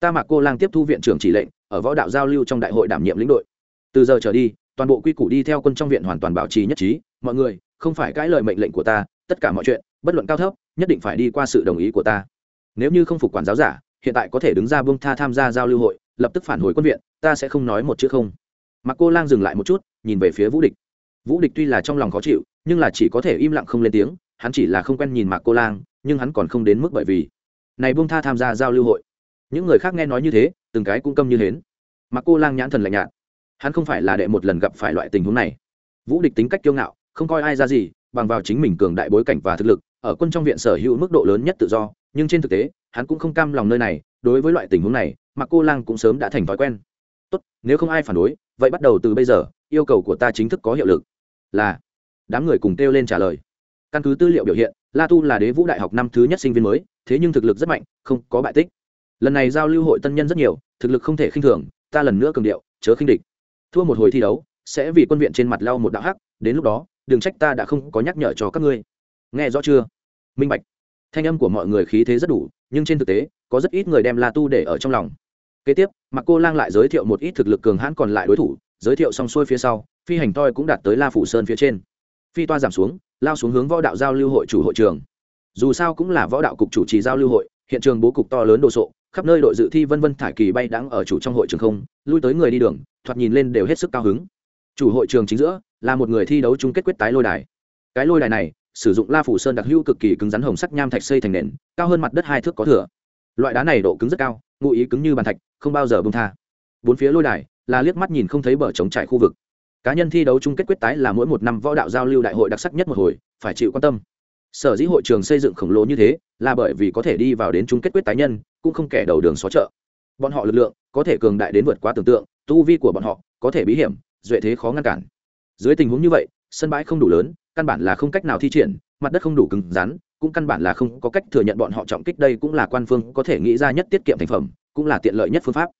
Speaker 1: Ta mạc cô lang tiếp thu viện trưởng chỉ lệnh, ở võ đạo giao lưu trong đại hội đảm nhiệm lĩnh đội. Từ giờ trở đi, toàn bộ quy củ đi theo quân trong viện hoàn toàn bảo trì nhất trí. Mọi người, không phải cãi lời mệnh lệnh của ta, tất cả mọi chuyện, bất luận cao thấp, nhất định phải đi qua sự đồng ý của ta nếu như không phục quản giáo giả, hiện tại có thể đứng ra bông tha tham gia giao lưu hội, lập tức phản hồi quân viện, ta sẽ không nói một chữ không. Mặc cô lang dừng lại một chút, nhìn về phía vũ địch. Vũ địch tuy là trong lòng khó chịu, nhưng là chỉ có thể im lặng không lên tiếng, hắn chỉ là không quen nhìn mạc cô lang, nhưng hắn còn không đến mức bởi vì này buông tha tham gia giao lưu hội. Những người khác nghe nói như thế, từng cái cũng câm như hến. Mạc cô lang nhãn thần lạnh nhạt. Hắn không phải là đệ một lần gặp phải loại tình huống này. Vũ địch tính cách kiêu ngạo, không coi ai ra gì, bằng vào chính mình cường đại bối cảnh và thực lực, ở quân trong viện sở hữu mức độ lớn nhất tự do nhưng trên thực tế, hắn cũng không cam lòng nơi này, đối với loại tình huống này, mà cô lang cũng sớm đã thành thói quen. Tốt, nếu không ai phản đối, vậy bắt đầu từ bây giờ, yêu cầu của ta chính thức có hiệu lực. Là. Đám người cùng kêu lên trả lời. Căn cứ tư liệu biểu hiện, la tu là đế vũ đại học năm thứ nhất sinh viên mới, thế nhưng thực lực rất mạnh, không có bại tích. Lần này giao lưu hội tân nhân rất nhiều, thực lực không thể khinh thường, ta lần nữa cường điệu, chớ khinh địch. Thua một hồi thi đấu, sẽ vì quân viện trên mặt lau một đạo hắc, đến lúc đó, đừng trách ta đã không có nhắc nhở cho các ngươi. Nghe rõ chưa? Minh bạch thanh âm của mọi người khí thế rất đủ, nhưng trên thực tế, có rất ít người đem la tu để ở trong lòng. Kế tiếp mặc cô lang lại giới thiệu một ít thực lực cường hãn còn lại đối thủ, giới thiệu xong xuôi phía sau, phi hành toi cũng đạt tới la phủ sơn phía trên. Phi toa giảm xuống, lao xuống hướng võ đạo giao lưu hội chủ hội trường. Dù sao cũng là võ đạo cục chủ trì giao lưu hội, hiện trường bố cục to lớn đồ sộ, khắp nơi đội dự thi vân vân thải kỳ bay đáng ở chủ trong hội trường không, lui tới người đi đường, thoạt nhìn lên đều hết sức cao hứng. Chủ hội trường chính giữa, là một người thi đấu chung kết quyết tái lôi đài. Cái lôi đài này sử dụng la phủ sơn đặc hữu cực kỳ cứng rắn hồng sắc nham thạch xây thành nền, cao hơn mặt đất hai thước có thừa. Loại đá này độ cứng rất cao, ngụ ý cứng như bàn thạch, không bao giờ bông tha. Bốn phía lôi đài, là liếc mắt nhìn không thấy bờ trống trải khu vực. Cá nhân thi đấu chung kết quyết tái là mỗi một năm võ đạo giao lưu đại hội đặc sắc nhất một hồi, phải chịu quan tâm. Sở dĩ hội trường xây dựng khổng lồ như thế, là bởi vì có thể đi vào đến chung kết quyết tái nhân, cũng không kẻ đầu đường xó chợ. Bọn họ lực lượng, có thể cường đại đến vượt quá tưởng tượng, tu vi của bọn họ, có thể bí hiểm, duệ thế khó ngăn cản. Dưới tình huống như vậy, sân bãi không đủ lớn căn bản là không cách nào thi triển, mặt đất không đủ cứng rắn, cũng căn bản là không có cách thừa nhận bọn họ trọng kích đây cũng là quan phương có thể nghĩ ra nhất tiết kiệm thành phẩm, cũng là tiện lợi nhất phương pháp.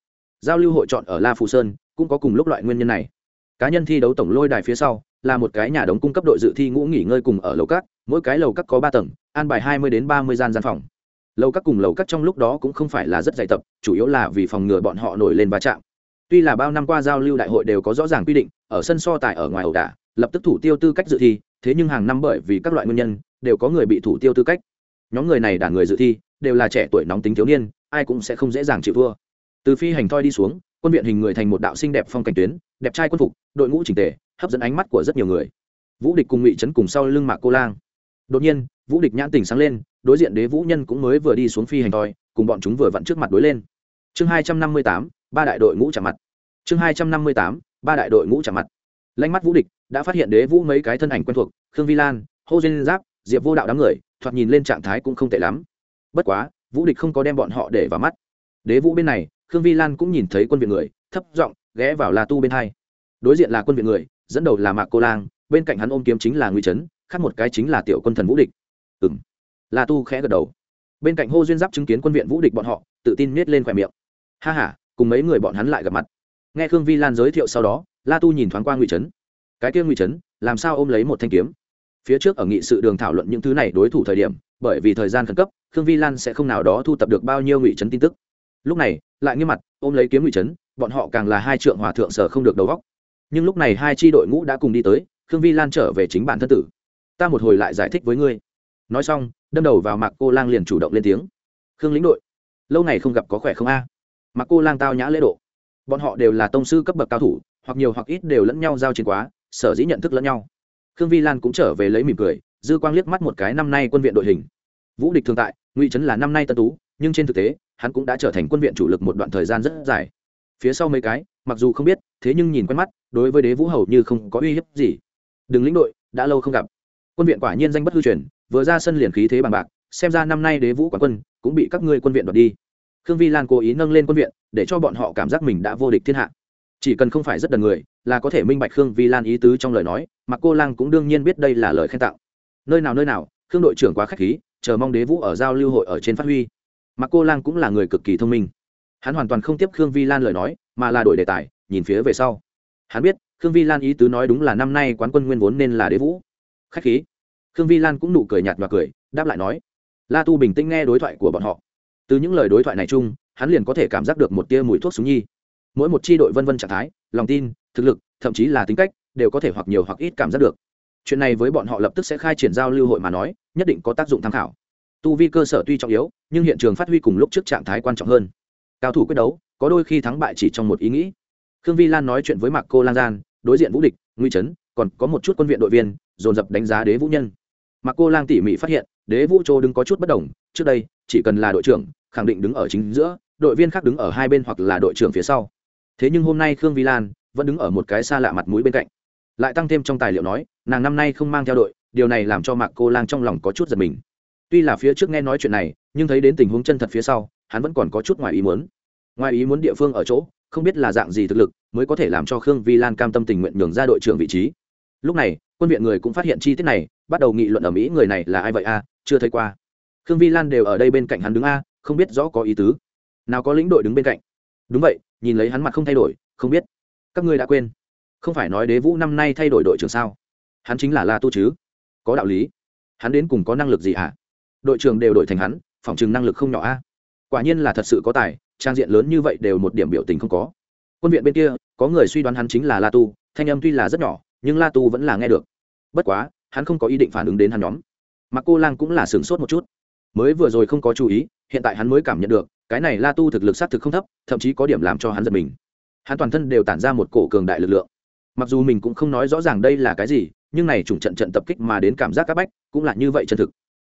Speaker 1: Giao lưu hội chọn ở la phù sơn, cũng có cùng lúc loại nguyên nhân này. Cá nhân thi đấu tổng lôi đài phía sau, là một cái nhà đống cung cấp đội dự thi ngũ nghỉ ngơi cùng ở lầu các mỗi cái lầu các có ba tầng, an bài hai mươi đến ba mươi gian gian phòng. Lầu các cùng lầu các trong lúc đó cũng không phải là rất dày tập, chủ yếu là vì phòng ngừa bọn họ nổi lên va chạm. Tuy là bao năm qua giao lưu đại hội đều có rõ ràng quy định, ở sân so tài ở ngoài ẩu đả, lập tức thủ tiêu tư cách dự thi thế nhưng hàng năm bởi vì các loại nguyên nhân, đều có người bị thủ tiêu tư cách. Nhóm người này đả người dự thi, đều là trẻ tuổi nóng tính thiếu niên, ai cũng sẽ không dễ dàng chịu thua. Từ phi hành thoi đi xuống, quân viện hình người thành một đạo xinh đẹp phong cảnh tuyến, đẹp trai quân phục, đội ngũ trình tề, hấp dẫn ánh mắt của rất nhiều người. Vũ địch cùng ngụy trấn cùng sau lưng mạc cô lang. Đột nhiên, vũ địch nhãn tình sáng lên, đối diện đế vũ nhân cũng mới vừa đi xuống phi hành thoi, cùng bọn chúng vừa vặn trước mặt đối lên. Chương hai trăm năm mươi tám, ba đại đội ngũ chạm mặt. Chương hai trăm năm mươi tám, ba đại đội ngũ chạm mặt lanh mắt vũ địch đã phát hiện đế vũ mấy cái thân ảnh quen thuộc, khương vi lan, hô duyên giáp, diệp vô đạo đám người, thoạt nhìn lên trạng thái cũng không tệ lắm. Bất quá, vũ địch không có đem bọn họ để vào mắt. Đế vũ bên này, khương vi lan cũng nhìn thấy quân viện người, thấp giọng ghé vào la tu bên hai. Đối diện là quân viện người, dẫn đầu là mạc cô lang, bên cạnh hắn ôm kiếm chính là nguy trấn khác một cái chính là tiểu quân thần vũ địch. Ừ m la tu khẽ gật đầu. Bên cạnh hô duyên giáp chứng kiến quân viện vũ địch bọn họ, tự tin miết lên khỏe miệng. Ha h a cùng mấy người bọn hắn lại gặp mặt nghe khương vi lan giới thiệu sau đó, la tu nhìn thoáng qua ngụy trấn. Cái kia ngụy trấn, làm sao ôm lấy một thanh kiếm? Phía trước ở nghị sự đường thảo luận những thứ này đối thủ thời điểm, bởi vì thời gian khẩn cấp, khương vi lan sẽ không nào đó thu tập được bao nhiêu ngụy trấn tin tức. Lúc này, lại nghiêm mặt, ôm lấy kiếm ngụy trấn, bọn họ càng là hai trượng hòa thượng sở không được đầu góc nhưng lúc này hai tri đội ngũ đã cùng đi tới, khương vi lan trở về chính bản thân tử. Ta một hồi lại giải thích với ngươi. Nói xong, đâm đầu vào mạc cô lang liền chủ động lên tiếng. Khương lĩnh đội, lâu ngày không gặp có khỏe không a? À? mạc cô lang tao nhã lễ độ bọn họ đều là tông sư cấp bậc cao thủ, hoặc nhiều hoặc ít đều lẫn nhau giao chiến quá, sở dĩ nhận thức lẫn nhau. Khương vi lan cũng trở về lấy mỉm cười, dư quang liếc mắt một cái năm nay quân viện đội hình. Vũ địch thường tại, ngụy trấn là năm nay tân tú, nhưng trên thực tế, hắn cũng đã trở thành quân viện chủ lực một đoạn thời gian rất dài. Phía sau mấy cái, mặc dù không biết, thế nhưng nhìn quen mắt, đối với đế vũ hầu như không có uy hiếp gì. Đừng lĩnh đội, đã lâu không gặp. Quân viện quả nhiên danh bất hư truyền, vừa ra sân liền khí thế bằng bạc, xem ra năm nay đế vũ quán quân cũng bị các ngươi quân viện đoạt đi khương vi lan cố ý nâng lên quân viện, để cho bọn họ cảm giác mình đã vô địch thiên hạ. Chỉ cần không phải rất đần người, là có thể minh bạch khương vi lan ý tứ trong lời nói, mà cô lang cũng đương nhiên biết đây là lời khen tặng. nơi nào nơi nào, khương đội trưởng quá k h á c h khí, chờ mong đế vũ ở giao lưu hội ở trên phát huy. Mà cô lang cũng là người cực kỳ thông minh. Hắn hoàn toàn không tiếp khương vi lan lời nói, mà là đổi đề tài, nhìn phía về sau. Hắn biết, khương vi lan ý tứ nói đúng là năm nay quán quân nguyên vốn nên là đế vũ. Khách khí. Khương vi lan cũng nụ cười nhạt và cười, đáp lại nói, la tu bình tĩnh nghe đối thoại của bọn họ từ những lời đối thoại này chung, hắn liền có thể cảm giác được một tia mùi thuốc súng nhi. Mỗi một tri đội vân vân trạng thái, lòng tin, thực lực, thậm chí là tính cách, đều có thể hoặc nhiều hoặc ít cảm giác được. Chuyện này với bọn họ lập tức sẽ khai triển giao lưu hội mà nói, nhất định có tác dụng tham khảo. Tu vi cơ sở tuy trọng yếu, nhưng hiện trường phát huy cùng lúc trước trạng thái quan trọng hơn. Cao thủ quyết đấu, có đôi khi thắng bại chỉ trong một ý nghĩ. Khương vi lan nói chuyện với mạc cô lan gian, đối diện vũ địch, nguy trấn còn có một chút quân viện đội viên, dồn dập đánh giá đế vũ nhân. Mạc cô lang tỉ mỉ phát hiện đế vũ châu đứng có chút bất đồng, trước đây, chỉ cần là đội trưởng, khẳng định đứng ở chính giữa, đội viên khác đứng ở hai bên hoặc là đội trưởng phía sau. Thế nhưng hôm nay khương vi lan vẫn đứng ở một cái xa lạ mặt mũi bên cạnh. Lại tăng thêm trong tài liệu nói, nàng năm nay không mang theo đội, điều này làm cho mạc cô lang trong lòng có chút giật mình. Tuy là phía trước nghe nói chuyện này, nhưng thấy đến tình huống chân thật phía sau, hắn vẫn còn có chút ngoài ý muốn. Ngoài ý muốn địa phương ở chỗ, không biết là dạng gì thực lực mới có thể làm cho khương vi lan cam tâm tình nguyện nhường ra đội trưởng vị trí. Lúc này, quân viện người cũng phát hiện chi tiết này, bắt đầu nghị luận ở mỹ người này là ai vậy a chưa thấy qua. Khương vi lan đều ở đây bên cạnh hắn đứng a, không biết rõ có ý tứ. Nào có lĩnh đội đứng bên cạnh. Đúng vậy, nhìn lấy hắn mặt không thay đổi, không biết. Các ngươi đã quên. Không phải nói đế vũ năm nay thay đổi đội trưởng sao? Hắn chính là la tu chứ. Có đạo lý. Hắn đến cùng có năng lực gì hả? Đội trưởng đều đổi thành hắn phỏng chừng năng lực không nhỏ a. Quả nhiên là thật sự có tài, trang diện lớn như vậy đều một điểm biểu tình không có. Quân viện bên kia, có người suy đoán hắn chính là la tu, thanh âm tuy là rất nhỏ, nhưng la tu vẫn là nghe được. Bất quá, hắn không có ý định phản ứng đến hắn nhóm mà cô lang cũng là sửng sốt một chút. Mới vừa rồi không có chú ý, hiện tại hắn mới cảm nhận được, cái này la tu thực lực xác thực không thấp, thậm chí có điểm làm cho hắn giật mình. Hắn toàn thân đều tản ra một cổ cường đại lực lượng. Mặc dù mình cũng không nói rõ ràng đây là cái gì, nhưng này chủng trận trận tập kích mà đến cảm giác các bách, cũng là như vậy chân thực.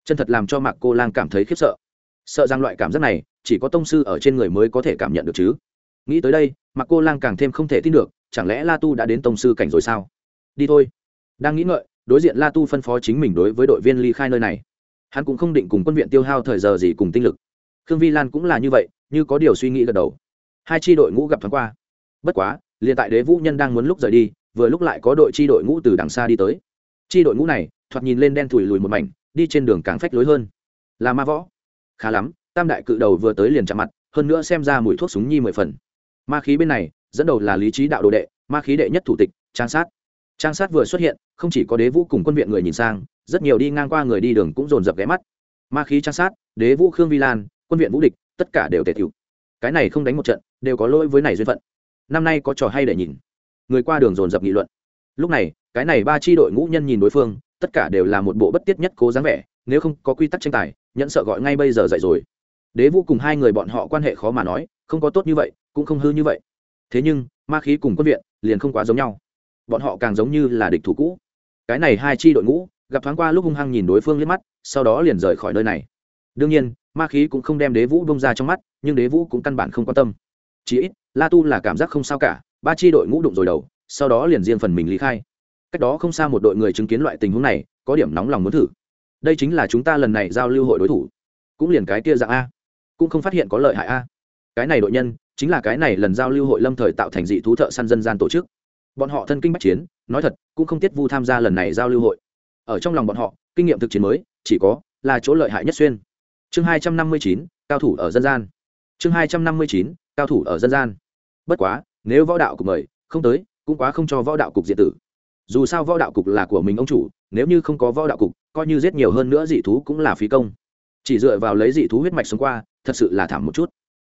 Speaker 1: Chân thật làm cho mạc cô lang cảm thấy khiếp sợ. Sợ rằng loại cảm giác này, chỉ có tông sư ở trên người mới có thể cảm nhận được chứ. Nghĩ tới đây, mạc cô lang càng thêm không thể tin được, chẳng lẽ la tu đã đến tông sư cảnh rồi sao? Đi thôi. Đang nghĩ ngợi đối diện la tu phân phó chính mình đối với đội viên ly khai nơi này. Hắn cũng không định cùng quân viện tiêu hao thời giờ gì cùng tinh lực. Khương vi lan cũng là như vậy, như có điều suy nghĩ gật đầu. Hai tri đội ngũ gặp thoáng qua. Bất quá, liền tại đế vũ nhân đang muốn lúc rời đi, vừa lúc lại có đội tri đội ngũ từ đằng xa đi tới. Tri đội ngũ này, thoạt nhìn lên đen thủi lùi một mảnh, đi trên đường càng phách lối hơn. Là ma võ. Khá lắm, tam đại cự đầu vừa tới liền chạm mặt, hơn nữa xem ra mùi thuốc súng nhi mười phần. Ma khí bên này, dẫn đầu là lý trí đạo đồ đệ, ma khí đệ nhất thủ tịch, trang sát trang sát vừa xuất hiện, không chỉ có đế vũ cùng quân viện người nhìn sang, rất nhiều đi ngang qua người đi đường cũng dồn dập ghé mắt. Ma khí trang sát, đế vũ khương vi lan, quân viện vũ địch, tất cả đều tệ thiểu. cái này không đánh một trận, đều có lỗi với này duyên phận. Năm nay có trò hay để nhìn. Người qua đường dồn dập nghị luận. Lúc này, cái này ba tri đội ngũ nhân nhìn đối phương, tất cả đều là một bộ bất tiết nhất cố dáng vẻ, nếu không có quy tắc tranh tài nhận sợ gọi ngay bây giờ dậy rồi. Đế vũ cùng hai người bọn họ quan hệ khó mà nói, không có tốt như vậy, cũng không hư như vậy. Thế nhưng, ma khí cùng quân viện liền không quá giống nhau bọn họ càng giống như là địch thủ cũ. Cái này hai chi đội ngũ, gặp thoáng qua lúc hung hăng nhìn đối phương liếc mắt, sau đó liền rời khỏi nơi này. Đương nhiên, ma khí cũng không đem đế vũ bông ra trong mắt, nhưng đế vũ cũng căn bản không quan tâm. Chỉ ít, la tu là cảm giác không sao cả, ba chi đội ngũ đụng rồi đầu, sau đó liền riêng phần mình lý khai. Cách đó không xa một đội người chứng kiến loại tình huống này, có điểm nóng lòng muốn thử. Đây chính là chúng ta lần này giao lưu hội đối thủ. Cũng liền cái kia dạng a. Cũng không phát hiện có lợi hại a. Cái này đội nhân, chính là cái này lần giao lưu hội lâm thời tạo thành dị thú thợ săn dân gian tổ chức bọn họ thân kinh bách chiến, nói thật, cũng không tiết vu tham gia lần này giao lưu hội. Ở trong lòng bọn họ, kinh nghiệm thực chiến mới, chỉ có là chỗ lợi hại nhất xuyên. Chương hai trăm năm mươi chín, cao thủ ở dân gian. Chương hai trăm năm mươi chín, cao thủ ở dân gian. Bất quá, nếu võ đạo cục mời, không tới, cũng quá không cho võ đạo cục diện tử. Dù sao võ đạo cục là của mình ông chủ, nếu như không có võ đạo cục, coi như giết nhiều hơn nữa dị thú cũng là phí công. Chỉ dựa vào lấy dị thú huyết mạch sống qua, thật sự là thảm một chút.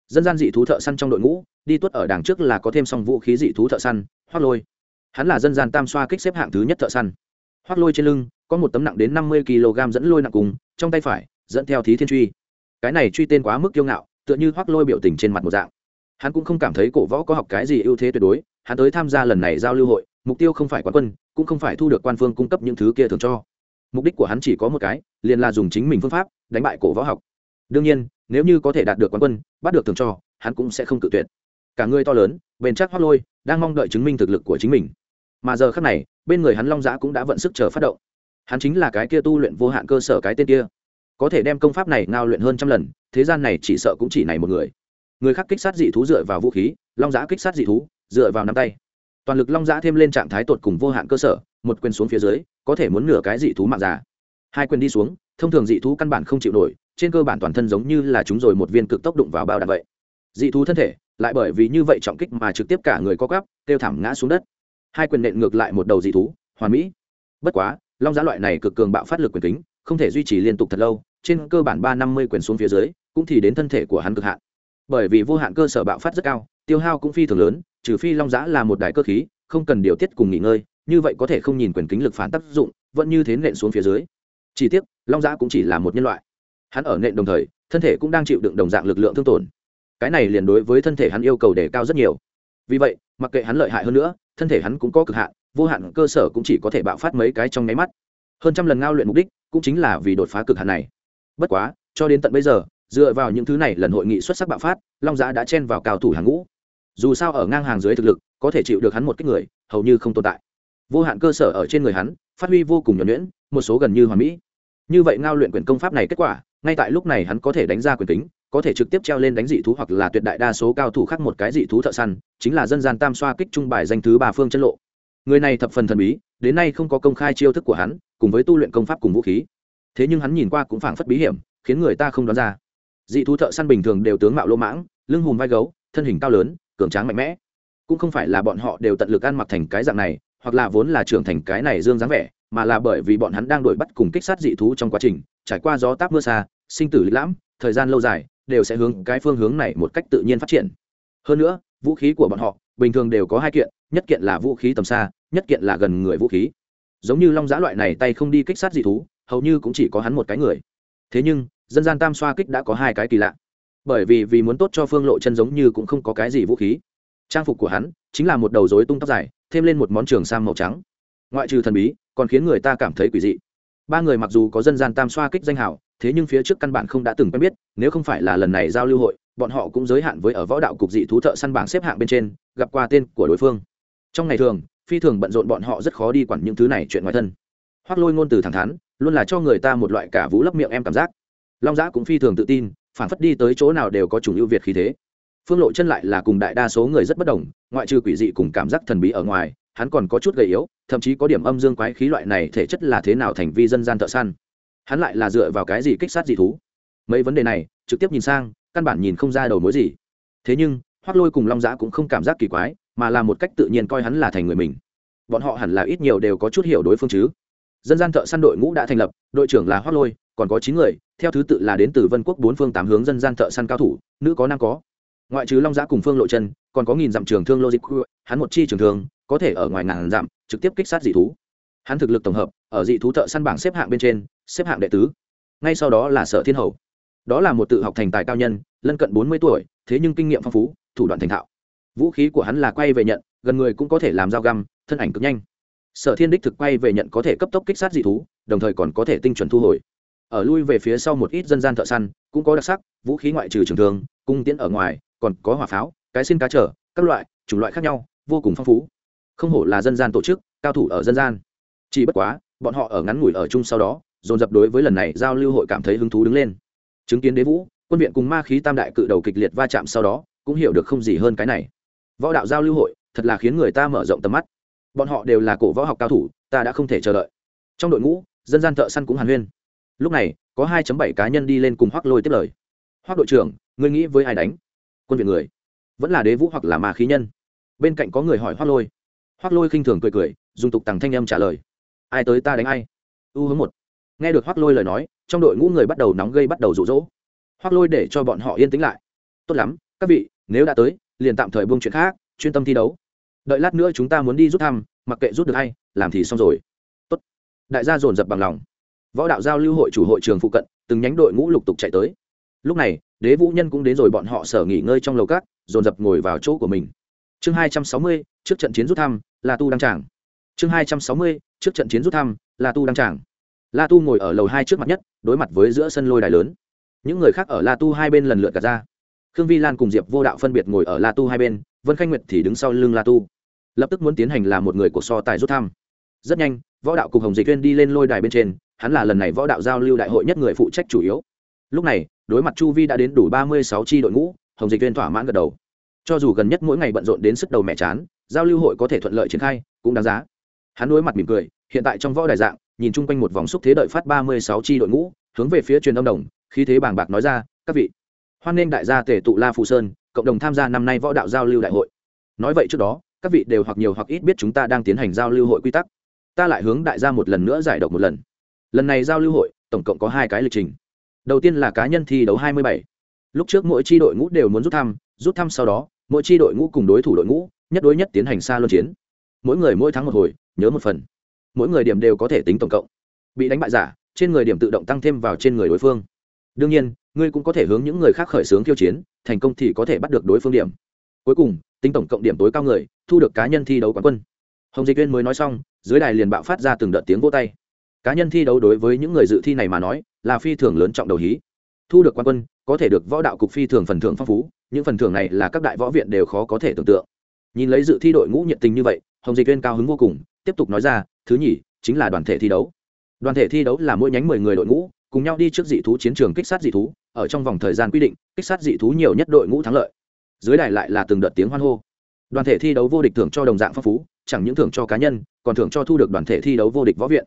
Speaker 1: Dân gian dị thú thợ săn trong đội ngũ đi tuất ở đằng trước là có thêm song vũ khí dị thú thợ săn hoác lôi. Hắn là dân gian tam xoa kích xếp hạng thứ nhất thợ săn. Hoác lôi trên lưng có một tấm nặng đến năm mươi kg dẫn lôi nặng cùng, trong tay phải dẫn theo thí thiên truy. Cái này truy tên quá mức kiêu ngạo, tựa như hoác lôi biểu tình trên mặt một dạng. Hắn cũng không cảm thấy cổ võ có học cái gì ưu thế tuyệt đối, hắn tới tham gia lần này giao lưu hội, mục tiêu không phải quán quân, cũng không phải thu được quan phương cung cấp những thứ kia thường cho. Mục đích của hắn chỉ có một cái, liền là dùng chính mình phương pháp đánh bại cổ võ học. Đương nhiên, nếu như có thể đạt được quán quân, bắt được thường cho, hắn cũng sẽ không cự tuyệt cả người to lớn, bền chắc hoác lôi, đang mong đợi chứng minh thực lực của chính mình. Mà giờ khác này, bên người hắn long giã cũng đã vận sức chờ phát động. Hắn chính là cái kia tu luyện vô hạn cơ sở cái tên kia. Có thể đem công pháp này ngao luyện hơn trăm lần, thế gian này chỉ sợ cũng chỉ này một người. Người khác kích sát dị thú dựa vào vũ khí, long giã kích sát dị thú, dựa vào nắm tay. Toàn lực long giã thêm lên trạng thái tột cùng vô hạn cơ sở, một quyền xuống phía dưới, có thể muốn nửa cái dị thú mạng già. Hai quyền đi xuống, thông thường dị thú căn bản không chịu nổi, trên cơ bản toàn thân giống như là chúng rồi một viên cực tốc đụng vào bao đạn vậy dị thú thân thể, lại bởi vì như vậy trọng kích mà trực tiếp cả người co cắp kêu thảm ngã xuống đất. Hai quyền nện ngược lại một đầu dị thú, hoàn mỹ. Bất quá, long giá loại này cực cường bạo phát lực quyền kính, không thể duy trì liên tục thật lâu, trên cơ bản ba năm mươi quyền xuống phía dưới, cũng thì đến thân thể của hắn cực hạn. Bởi vì vô hạn cơ sở bạo phát rất cao, tiêu hao cũng phi thường lớn, trừ phi long giã là một đài cơ khí, không cần điều tiết cùng nghỉ ngơi, như vậy có thể không nhìn quyền kính lực phản tác dụng, vẫn như thế nện xuống phía dưới. Chỉ tiếc, long giã cũng chỉ là một nhân loại. Hắn ở nện đồng thời, thân thể cũng đang chịu đựng đồng dạng lực lượng thương tổn cái này liền đối với thân thể hắn yêu cầu đề cao rất nhiều. Vì vậy, mặc kệ hắn lợi hại hơn nữa, thân thể hắn cũng có cực hạn, vô hạn cơ sở cũng chỉ có thể bạo phát mấy cái trong nháy mắt. Hơn trăm lần ngao luyện mục đích cũng chính là vì đột phá cực hạn này. Bất quá, cho đến tận bây giờ, dựa vào những thứ này lần hội nghị xuất sắc bạo phát, long giã đã chen vào cao thủ hàng ngũ. Dù sao ở ngang hàng dưới thực lực, có thể chịu được hắn một cái người, hầu như không tồn tại. Vô hạn cơ sở ở trên người hắn, phát huy vô cùng nhuẩn nhuyễn, một số gần như hoàn mỹ. Như vậy ngao luyện quyền công pháp này kết quả, ngay tại lúc này hắn có thể đánh ra quyền kính có thể trực tiếp treo lên đánh dị thú hoặc là tuyệt đại đa số cao thủ khác một cái dị thú thợ săn, chính là dân gian tam xoa kích trung bài danh thứ ba phương chân lộ. Người này thập phần thần bí, đến nay không có công khai chiêu thức của hắn, cùng với tu luyện công pháp cùng vũ khí. Thế nhưng hắn nhìn qua cũng phảng phất bí hiểm, khiến người ta không đoán ra. Dị thú thợ săn bình thường đều tướng mạo lỗ mãng, lưng hùm vai gấu, thân hình cao lớn, cường tráng mạnh mẽ. Cũng không phải là bọn họ đều tận lực ăn mặc thành cái dạng này, hoặc là vốn là trưởng thành cái này dương dáng vẻ, mà là bởi vì bọn hắn đang đuổi bắt cùng kích sát dị thú trong quá trình, trải qua gió táp mưa xa, sinh tử lịch lãm, thời gian lâu dài đều sẽ hướng cái phương hướng này một cách tự nhiên phát triển. Hơn nữa, vũ khí của bọn họ, bình thường đều có hai kiện, nhất kiện là vũ khí tầm xa, nhất kiện là gần người vũ khí. Giống như long giã loại này tay không đi kích sát dị thú, hầu như cũng chỉ có hắn một cái người. Thế nhưng, dân gian tam xoa kích đã có hai cái kỳ lạ. Bởi vì vì muốn tốt cho phương lộ chân giống như cũng không có cái gì vũ khí. Trang phục của hắn chính là một đầu rối tung tóc dài, thêm lên một món trường sam màu trắng. Ngoại trừ thần bí, còn khiến người ta cảm thấy quỷ dị. Ba người mặc dù có dân gian tam xoa kích danh hào thế nhưng phía trước căn bản không đã từng quen biết, nếu không phải là lần này giao lưu hội, bọn họ cũng giới hạn với ở võ đạo cục dị thú thợ săn bảng xếp hạng bên trên, gặp qua tên của đối phương. Trong ngày thường, phi thường bận rộn bọn họ rất khó đi quản những thứ này chuyện ngoài thân. Hoác lôi ngôn từ thẳng thắn, luôn là cho người ta một loại cả vũ lấp miệng em cảm giác. Long giã cũng phi thường tự tin, phản phất đi tới chỗ nào đều có chủng ưu việt khí thế. Phương lộ chân lại là cùng đại đa số người rất bất đồng, ngoại trừ quỷ dị cùng cảm giác thần bí ở ngoài, hắn còn có chút gầy yếu, thậm chí có điểm âm dương quái khí loại này thể chất là thế nào thành vi dân gian thợ săn hắn lại là dựa vào cái gì kích sát dị thú? Mấy vấn đề này, trực tiếp nhìn sang, căn bản nhìn không ra đầu mối gì. Thế nhưng hoác lôi cùng long giã cũng không cảm giác kỳ quái, mà là một cách tự nhiên coi hắn là thành người mình. Bọn họ hẳn là ít nhiều đều có chút hiểu đối phương chứ. Dân gian thợ săn đội ngũ đã thành lập, đội trưởng là hoác lôi, còn có chín người, theo thứ tự là đến từ vân quốc bốn phương tám hướng dân gian thợ săn cao thủ, nữ có nam có. Ngoại trừ long giã cùng phương lộ chân, còn có nghìn dặm trường thương logic hắn một chi trường thương, có thể ở ngoài ngàn dặm, trực tiếp kích sát dị thú. Hắn thực lực tổng hợp, ở dị thú thợ săn bảng xếp hạng bên trên xếp hạng đệ tứ. Ngay sau đó là sở thiên hầu. Đó là một tự học thành tài cao nhân, lân cận bốn mươi tuổi, thế nhưng kinh nghiệm phong phú, thủ đoạn thành thạo. Vũ khí của hắn là quay về nhận, gần người cũng có thể làm dao găm, thân ảnh cực nhanh. Sở thiên đích thực quay về nhận có thể cấp tốc kích sát dị thú, đồng thời còn có thể tinh chuẩn thu hồi. Ở lui về phía sau một ít dân gian thợ săn, cũng có đặc sắc, vũ khí ngoại trừ trường thường cung tiễn ở ngoài, còn có hỏa pháo, cái xin cá trở, các loại, chủng loại khác nhau, vô cùng phong phú. Không hổ là dân gian tổ chức, cao thủ ở dân gian. Chỉ bất quá, bọn họ ở ngắn ngủi ở chung sau đó dồn dập đối với lần này giao lưu hội cảm thấy hứng thú đứng lên. Chứng kiến đế vũ, quân viện cùng ma khí tam đại cự đầu kịch liệt va chạm sau đó, cũng hiểu được không gì hơn cái này. Võ đạo giao lưu hội, thật là khiến người ta mở rộng tầm mắt. Bọn họ đều là cổ võ học cao thủ, ta đã không thể chờ đợi. Trong đội ngũ, dân gian thợ săn cũng hàn huyên. Lúc này, có 2 bảy cá nhân đi lên cùng hoác lôi tiếp lời. Hoác đội trưởng, ngươi nghĩ với ai đánh? Quân viện người. Vẫn là đế vũ hoặc là ma khí nhân. Bên cạnh có người hỏi hoác lôi. Hoác lôi khinh thường cười cười, dùng tục tằng thanh âm trả lời. Ai tới ta đánh ai? U hướng một nghe được hoác lôi lời nói, trong đội ngũ người bắt đầu nóng gây bắt đầu rụ rỗ. Hoác lôi để cho bọn họ yên tĩnh lại. Tốt lắm, các vị, nếu đã tới, liền tạm thời buông chuyện khác, chuyên tâm thi đấu. Đợi lát nữa chúng ta muốn đi rút thăm, mặc kệ rút được hay, làm thì xong rồi. Tốt. Đại gia dồn dập bằng lòng. Võ đạo giao lưu hội chủ hội trường phụ cận, từng nhánh đội ngũ lục tục chạy tới. Lúc này, đế vũ nhân cũng đến rồi bọn họ sở nghỉ ngơi trong lầu cát, dồn dập ngồi vào chỗ của mình. Chương hai trăm sáu mươi, trước trận chiến rút thăm, là tu đăng tràng. Chương hai trăm sáu mươi, trước trận chiến rút thăm, là tu đăng tràng la tu ngồi ở lầu hai trước mặt nhất, đối mặt với giữa sân lôi đài lớn. Những người khác ở la tu hai bên lần lượt gạt ra. Khương vi lan cùng diệp vô đạo phân biệt ngồi ở la tu hai bên, vân khanh nguyệt thì đứng sau lưng la tu. Lập tức muốn tiến hành là một người của so tài rút thăm. Rất nhanh, võ đạo cục hồng dịch viên đi lên lôi đài bên trên, hắn là lần này võ đạo giao lưu đại hội nhất người phụ trách chủ yếu. Lúc này, đối mặt chu vi đã đến đủ ba mươi sáu tri đội ngũ, hồng dịch viên thỏa mãn gật đầu. Cho dù gần nhất mỗi ngày bận rộn đến sức đầu mẹ chán, giao lưu hội có thể thuận lợi triển khai, cũng đáng giá. Hắn đối mặt mỉm cười, hiện tại trong võ đài dạng nhìn chung quanh một vòng xúc thế đợi phát ba mươi sáu tri đội ngũ, hướng về phía truyền âm đồng, khí thế bàng bạc nói ra, các vị, hoan nghênh đại gia tể tụ la phù sơn, cộng đồng tham gia năm nay võ đạo giao lưu đại hội. Nói vậy trước đó, các vị đều hoặc nhiều hoặc ít biết chúng ta đang tiến hành giao lưu hội quy tắc. Ta lại hướng đại gia một lần nữa giải độc một lần. Lần này giao lưu hội, tổng cộng có hai cái lịch trình. Đầu tiên là cá nhân thi đấu hai mươi bảy. Lúc trước mỗi tri đội ngũ đều muốn rút thăm rút thăm sau đó, mỗi tri đội ngũ cùng đối thủ đội ngũ, nhất đối nhất tiến hành xa luân chiến. Mỗi người mỗi tháng một hồi, nhớ một phần mỗi người điểm đều có thể tính tổng cộng. Bị đánh bại giả, trên người điểm tự động tăng thêm vào trên người đối phương. Đương nhiên, ngươi cũng có thể hướng những người khác khởi xướng khiêu chiến, thành công thì có thể bắt được đối phương điểm. Cuối cùng, tính tổng cộng điểm tối cao người, thu được cá nhân thi đấu quán quân. Hồng dịch viên mới nói xong, dưới đài liền bạo phát ra từng đợt tiếng vô tay. Cá nhân thi đấu đối với những người dự thi này mà nói, là phi thường lớn trọng đầu hí. Thu được quán quân, có thể được võ đạo cục phi thường phần thưởng phong phú, những phần thưởng này là các đại võ viện đều khó có thể tưởng tượng. Nhìn lấy dự thi đội ngũ nhiệt tình như vậy, hồng dịch viên cao hứng vô cùng tiếp tục nói ra, thứ nhì, chính là đoàn thể thi đấu. Đoàn thể thi đấu là mỗi nhánh mười người đội ngũ, cùng nhau đi trước dị thú chiến trường kích sát dị thú, ở trong vòng thời gian quy định, kích sát dị thú nhiều nhất đội ngũ thắng lợi. Dưới đài lại là từng đợt tiếng hoan hô. Đoàn thể thi đấu vô địch thưởng cho đồng dạng phong phú, chẳng những thưởng cho cá nhân, còn thưởng cho thu được đoàn thể thi đấu vô địch võ viện.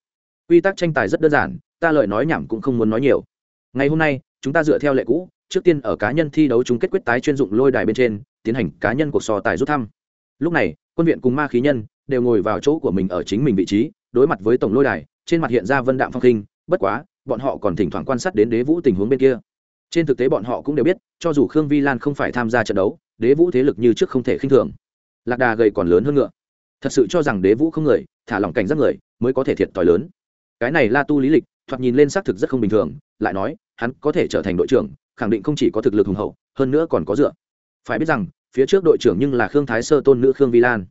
Speaker 1: Quy tắc tranh tài rất đơn giản, ta lời nói nhảm cũng không muốn nói nhiều. Ngày hôm nay, chúng ta dựa theo lệ cũ, trước tiên ở cá nhân thi đấu chung kết quyết tái chuyên dụng lôi đài bên trên, tiến hành cá nhân cuộc so tài rút thăm. Lúc này, quân viện cùng ma khí nhân đều ngồi vào chỗ của mình ở chính mình vị trí, đối mặt với tổng lôi đài, trên mặt hiện ra vân đạm phong khinh, bất quá, bọn họ còn thỉnh thoảng quan sát đến đế vũ tình huống bên kia. Trên thực tế bọn họ cũng đều biết, cho dù khương vi lan không phải tham gia trận đấu, đế vũ thế lực như trước không thể khinh thường. Lạc đà gầy còn lớn hơn ngựa. Thật sự cho rằng đế vũ không người, thả lỏng cảnh giác người, mới có thể thiệt t h i lớn. Cái này la tu lý lịch, thoạt nhìn lên xác thực rất không bình thường, lại nói, hắn có thể trở thành đội trưởng, khẳng định không chỉ có thực lực hùng hậu, hơn nữa còn có dựa. Phải biết rằng, phía trước đội trưởng nhưng là khương thái sơ tôn nữ khương vi lan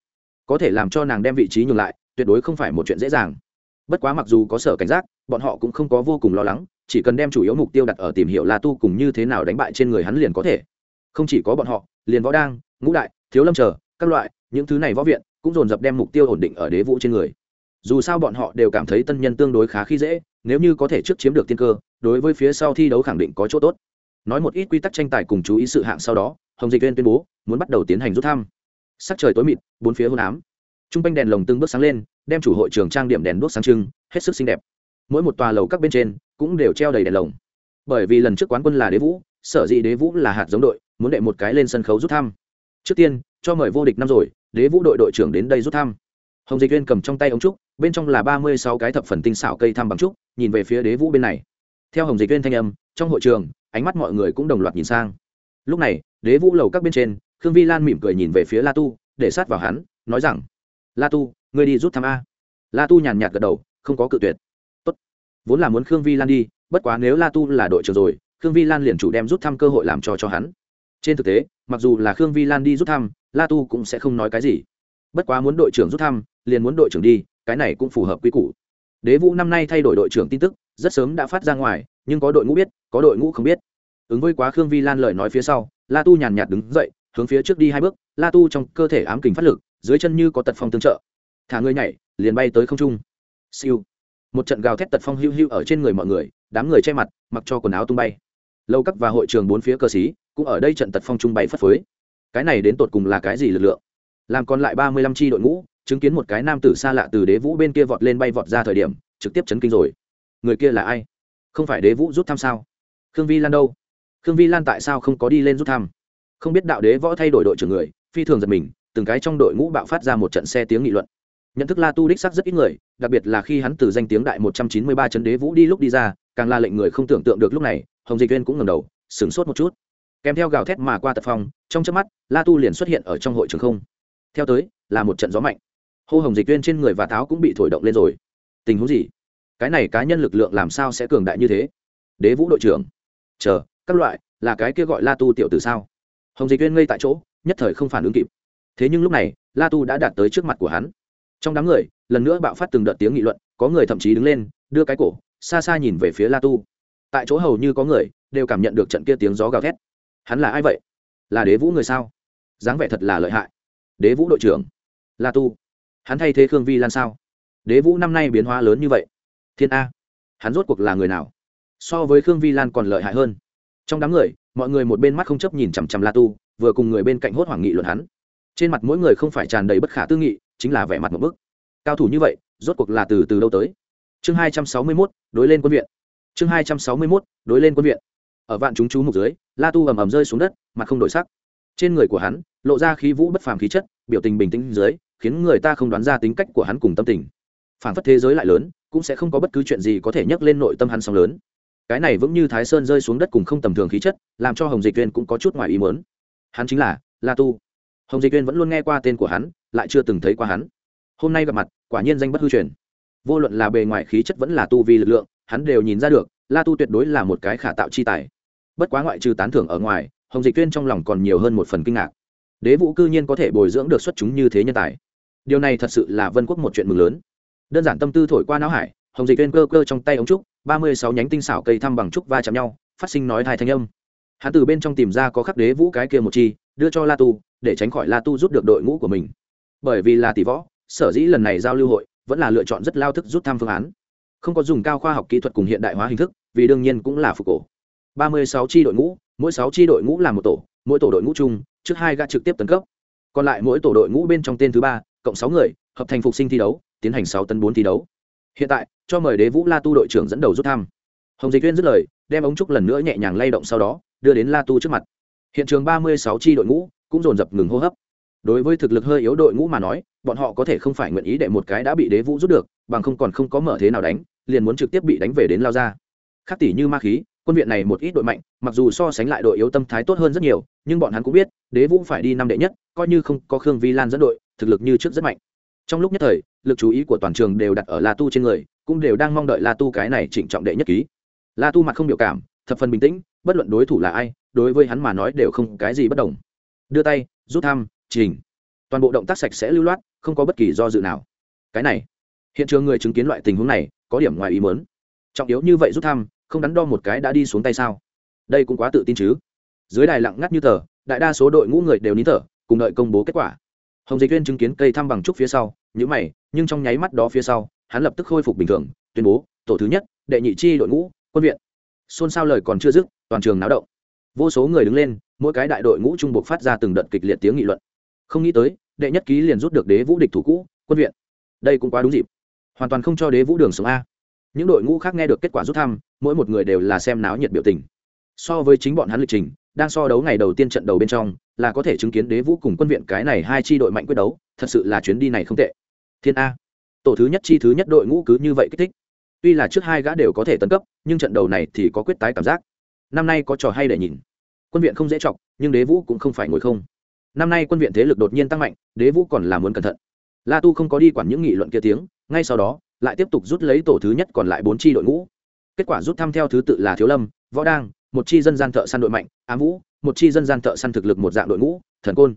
Speaker 1: có thể làm cho nàng đem vị trí nhường lại, tuyệt đối không phải một chuyện dễ dàng. Bất quá mặc dù có sở cảnh giác, bọn họ cũng không có vô cùng lo lắng, chỉ cần đem chủ yếu mục tiêu đặt ở tìm hiểu la tu cùng như thế nào đánh bại trên người hắn liền có thể. Không chỉ có bọn họ, liền võ đang, ngũ đại, thiếu lâm chờ, các loại, những thứ này võ viện cũng dồn dập đem mục tiêu ổn định ở đế vũ trên người. Dù sao bọn họ đều cảm thấy tân nhân tương đối khá khi dễ, nếu như có thể trước chiếm được tiên cơ, đối với phía sau thi đấu khẳng định có chỗ tốt. Nói một ít quy tắc tranh tài cùng chú ý sự hạng sau đó, hồng dịch viên tuyên bố, muốn bắt đầu tiến hành rút thăm sắc trời tối mịt, bốn phía hôn ám. T r u n g quanh đèn lồng từng bước sáng lên, đem chủ hội trường trang điểm đèn đuốc sáng trưng, hết sức xinh đẹp. Mỗi một tòa lầu các bên trên cũng đều treo đầy đèn lồng. Bởi vì lần trước quán quân là đế vũ, sở dĩ đế vũ là hạt giống đội, muốn đệ một cái lên sân khấu rút thăm. Trước tiên, cho mời vô địch năm rồi, đế vũ đội đội trưởng đến đây rút thăm. Hồng dịch viên cầm trong tay ống trúc, bên trong là ba mươi sáu cái thập phần tinh xảo cây thăm bằng trúc, nhìn về phía đế vũ bên này. Theo hồng dịch viên thanh âm, trong hội trường, ánh mắt mọi người cũng đồng loạt nhìn sang. Lúc này, đế vũ lầu các bên trên khương vi lan mỉm cười nhìn về phía la tu, để sát vào hắn, nói rằng, la tu, ngươi đi rút thăm a. La tu nhàn nhạt gật đầu, không có cự tuyệt. Tốt. vốn là muốn khương vi lan đi, bất quá nếu la tu là đội trưởng rồi, khương vi lan liền chủ đem rút thăm cơ hội làm cho cho hắn. Trên thực tế, mặc dù là khương vi lan đi rút thăm, la tu cũng sẽ không nói cái gì. Bất quá muốn đội trưởng rút thăm, liền muốn đội trưởng đi, cái này cũng phù hợp quy củ. Đế vũ năm nay thay đổi đội trưởng tin tức, rất sớm đã phát ra ngoài, nhưng có đội ngũ biết, có đội ngũ không biết. Ứng với quá khương vi lan lời nói phía sau, la tu nhàn nhạt đứng dậy hướng phía trước đi hai bước, la tu trong cơ thể ám kình phát lực, dưới chân như có tật phong tương trợ. Thả người nhảy, liền bay tới không trung. Siêu. Một trận gào thét tật phong hưu hưu ở trên người mọi người, đám người che mặt, mặc cho quần áo tung bay. Lâu cấp và hội trường bốn phía cơ sĩ cũng ở đây trận tật phong trung bay phất phới. Cái này đến tột cùng là cái gì lực lượng? Làm còn lại ba mươi lăm tri đội ngũ, chứng kiến một cái nam tử xa lạ từ đế vũ bên kia vọt lên bay vọt ra thời điểm, trực tiếp chấn kinh rồi. Người kia là ai? Không phải đế vũ rút thăm sao? Khương vi lan đâu? Khương vi lan tại sao không có đi lên rút thăm? Không biết đạo đế võ thay đổi đội trưởng người, phi thường giật mình, từng cái trong đội ngũ bạo phát ra một trận xe tiếng nghị luận. Nhận thức la tu đích sắc rất ít người, đặc biệt là khi hắn từ danh tiếng đại một trăm chín mươi ba chấn đế vũ đi lúc đi ra, càng là lệnh người không tưởng tượng được lúc này, hồng dịch viên cũng ngầm đầu, sửng sốt một chút. Kèm theo gào thét mà qua tật phong trong chớp mắt, la tu liền xuất hiện ở trong hội trường không. Theo tới, là một trận gió mạnh. Hô hồng dịch viên trên người và tháo cũng bị thổi động lên rồi. Tình huống gì? Cái này cá nhân lực lượng làm sao sẽ cường đại như thế? Đế vũ đội trưởng. Chờ, các loại, là cái kia gọi la tu tiểu từ sao? Hồng dịch viên ngây tại chỗ, nhất thời không phản ứng kịp. Thế nhưng lúc này, la tu đã đạt tới trước mặt của hắn. Trong đám người, lần nữa bạo phát từng đợt tiếng nghị luận, có người thậm chí đứng lên, đưa cái cổ, xa xa nhìn về phía la tu. Tại chỗ hầu như có người, đều cảm nhận được trận kia tiếng gió gào thét. Hắn là ai vậy? Là đế vũ người sao? Dáng vẻ thật là lợi hại. Đế vũ đội trưởng. La tu. Hắn thay thế khương vi lan sao? Đế vũ năm nay biến hóa lớn như vậy. Thiên a. Hắn rốt cuộc là người nào? So với khương vi lan còn lợi hại hơn. Trong đám người mọi người một bên mắt không chấp nhìn chằm chằm la tu, vừa cùng người bên cạnh hốt hoảng nghị luận hắn. Trên mặt mỗi người không phải tràn đầy bất khả tư nghị, chính là vẻ mặt một bức. Cao thủ như vậy, rốt cuộc là từ từ đâu tới? Chương hai trăm sáu mươi mốt, đối lên quân viện. Chương hai trăm sáu mươi mốt, đối lên quân viện. Ở vạn chúng chú mục dưới, la tu ầm ầm rơi xuống đất, mặt không đổi sắc. Trên người của hắn, lộ ra khí vũ bất phàm khí chất, biểu tình bình tĩnh dưới, khiến người ta không đoán ra tính cách của hắn cùng tâm tình. Phản phất thế giới lại lớn, cũng sẽ không có bất cứ chuyện gì có thể nhắc lên nội tâm hắn sóng lớn cái này vững như thái sơn rơi xuống đất cùng không tầm thường khí chất, làm cho hồng dịch viên cũng có chút ngoài ý mớn hắn chính là la tu. Hồng dịch viên vẫn luôn nghe qua tên của hắn, lại chưa từng thấy qua hắn. Hôm nay gặp mặt, quả nhiên danh bất hư truyền. Vô luận là bề ngoài khí chất vẫn là tu vì lực lượng, hắn đều nhìn ra được, la tu tuyệt đối là một cái khả tạo chi tài. Bất quá ngoại trừ tán thưởng ở ngoài, hồng dịch viên trong lòng còn nhiều hơn một phần kinh ngạc. Đế vũ cư nhiên có thể bồi dưỡng được xuất chúng như thế nhân tài. Điều này thật sự là vân quốc một chuyện mừng lớn. Đơn giản tâm tư thổi qua não hải, hồng dịch viên cơ cơ trong tay ống trúc ba mươi sáu nhánh tinh xảo cây thăm bằng trúc va chạm nhau, phát sinh nói thai thanh âm. Hắn từ bên trong tìm ra có khắc đế vũ cái kia một chi, đưa cho la tu, để tránh khỏi la tu rút được đội ngũ của mình. Bởi vì là tỷ võ, sở dĩ lần này giao lưu hội vẫn là lựa chọn rất lao thức rút thăm phương án. Không có dùng cao khoa học kỹ thuật cùng hiện đại hóa hình thức, vì đương nhiên cũng là phục cổ. ba mươi sáu tri đội ngũ, mỗi sáu tri đội ngũ là một tổ, mỗi tổ đội ngũ chung, trước hai gã trực tiếp tấn cấp. Còn lại mỗi tổ đội ngũ bên trong tên thứ ba, cộng sáu người, hợp thành phục sinh thi đấu, tiến hành sáu tấn bốn thi đấu hiện tại, cho mời đế vũ la tu đội trưởng dẫn đầu rút thăm. Hồng dịch viên dứt lời, đem ống trúc lần nữa nhẹ nhàng lay động sau đó, đưa đến la tu trước mặt. Hiện trường ba mươi sáu tri đội ngũ cũng dồn dập ngừng hô hấp. Đối với thực lực hơi yếu đội ngũ mà nói, bọn họ có thể không phải nguyện ý để một cái đã bị đế vũ rút được, bằng không còn không có mở thế nào đánh, liền muốn trực tiếp bị đánh về đến lao ra. Khác tỷ như ma khí, quân viện này một ít đội mạnh, mặc dù so sánh lại đội yếu tâm thái tốt hơn rất nhiều, nhưng bọn hắn cũng biết, đế vũ phải đi năm đệ nhất, coi như không có khương vi lan dẫn đội, thực lực như trước rất mạnh trong lúc nhất thời, lực chú ý của toàn trường đều đặt ở la tu trên người, cũng đều đang mong đợi la tu cái này trịnh trọng đệ nhất ký. La tu mặt không biểu cảm, thập phần bình tĩnh, bất luận đối thủ là ai, đối với hắn mà nói đều không cái gì bất đồng. Đưa tay, rút thăm trình toàn bộ động tác sạch sẽ lưu loát, không có bất kỳ do dự nào. Cái này, hiện trường người chứng kiến loại tình huống này, có điểm ngoài ý mớn trọng yếu như vậy rút thăm, không đắn đo một cái đã đi xuống tay sao? Đây cũng quá tự tin chứ. Dưới đài lặng ngắt như tờ, đại đa số đội ngũ người đều nín thở, cùng đợi công bố kết quả hồng dịch viên chứng kiến cây thăm bằng trúc phía sau nhữ mày, nhưng trong nháy mắt đó phía sau, hắn lập tức khôi phục bình thường, tuyên bố, tổ thứ nhất, đệ nhị chi đội ngũ, quân viện. Xôn xao lời còn chưa dứt, toàn trường náo động. Vô số người đứng lên, mỗi cái đại đội ngũ trung buộc phát ra từng đợt kịch liệt tiếng nghị luận. Không nghĩ tới, đệ nhất ký liền rút được đế vũ địch thủ cũ, quân viện. Đây cũng quá đúng dịp. Hoàn toàn không cho đế vũ đường sống a. Những đội ngũ khác nghe được kết quả rút thăm, mỗi một người đều là xem náo nhiệt biểu tình. So với chính bọn hắn lịch trình đang so đấu ngày đầu tiên trận đầu bên trong, là có thể chứng kiến đế vũ cùng quân viện cái này hai chi đội mạnh quyết đấu, thật sự là chuyến đi này không tệ. Thiên a. Tổ thứ nhất chi thứ nhất đội ngũ cứ như vậy kích thích. Tuy là trước hai gã đều có thể tấn cấp, nhưng trận đầu này thì có quyết tái cảm giác. Năm nay có trò hay để nhìn. Quân viện không dễ chọc, nhưng đế vũ cũng không phải ngồi không. Năm nay quân viện thế lực đột nhiên tăng mạnh, đế vũ còn là muốn cẩn thận. La tu không có đi quản những nghị luận kia tiếng, ngay sau đó, lại tiếp tục rút lấy tổ thứ nhất còn lại bốn tri đội ngũ. Kết quả rút thăm theo thứ tự là thiếu lâm, võ đang một chi dân gian thợ săn đội mạnh ám vũ, một chi dân gian thợ săn thực lực một dạng đội ngũ, thần côn.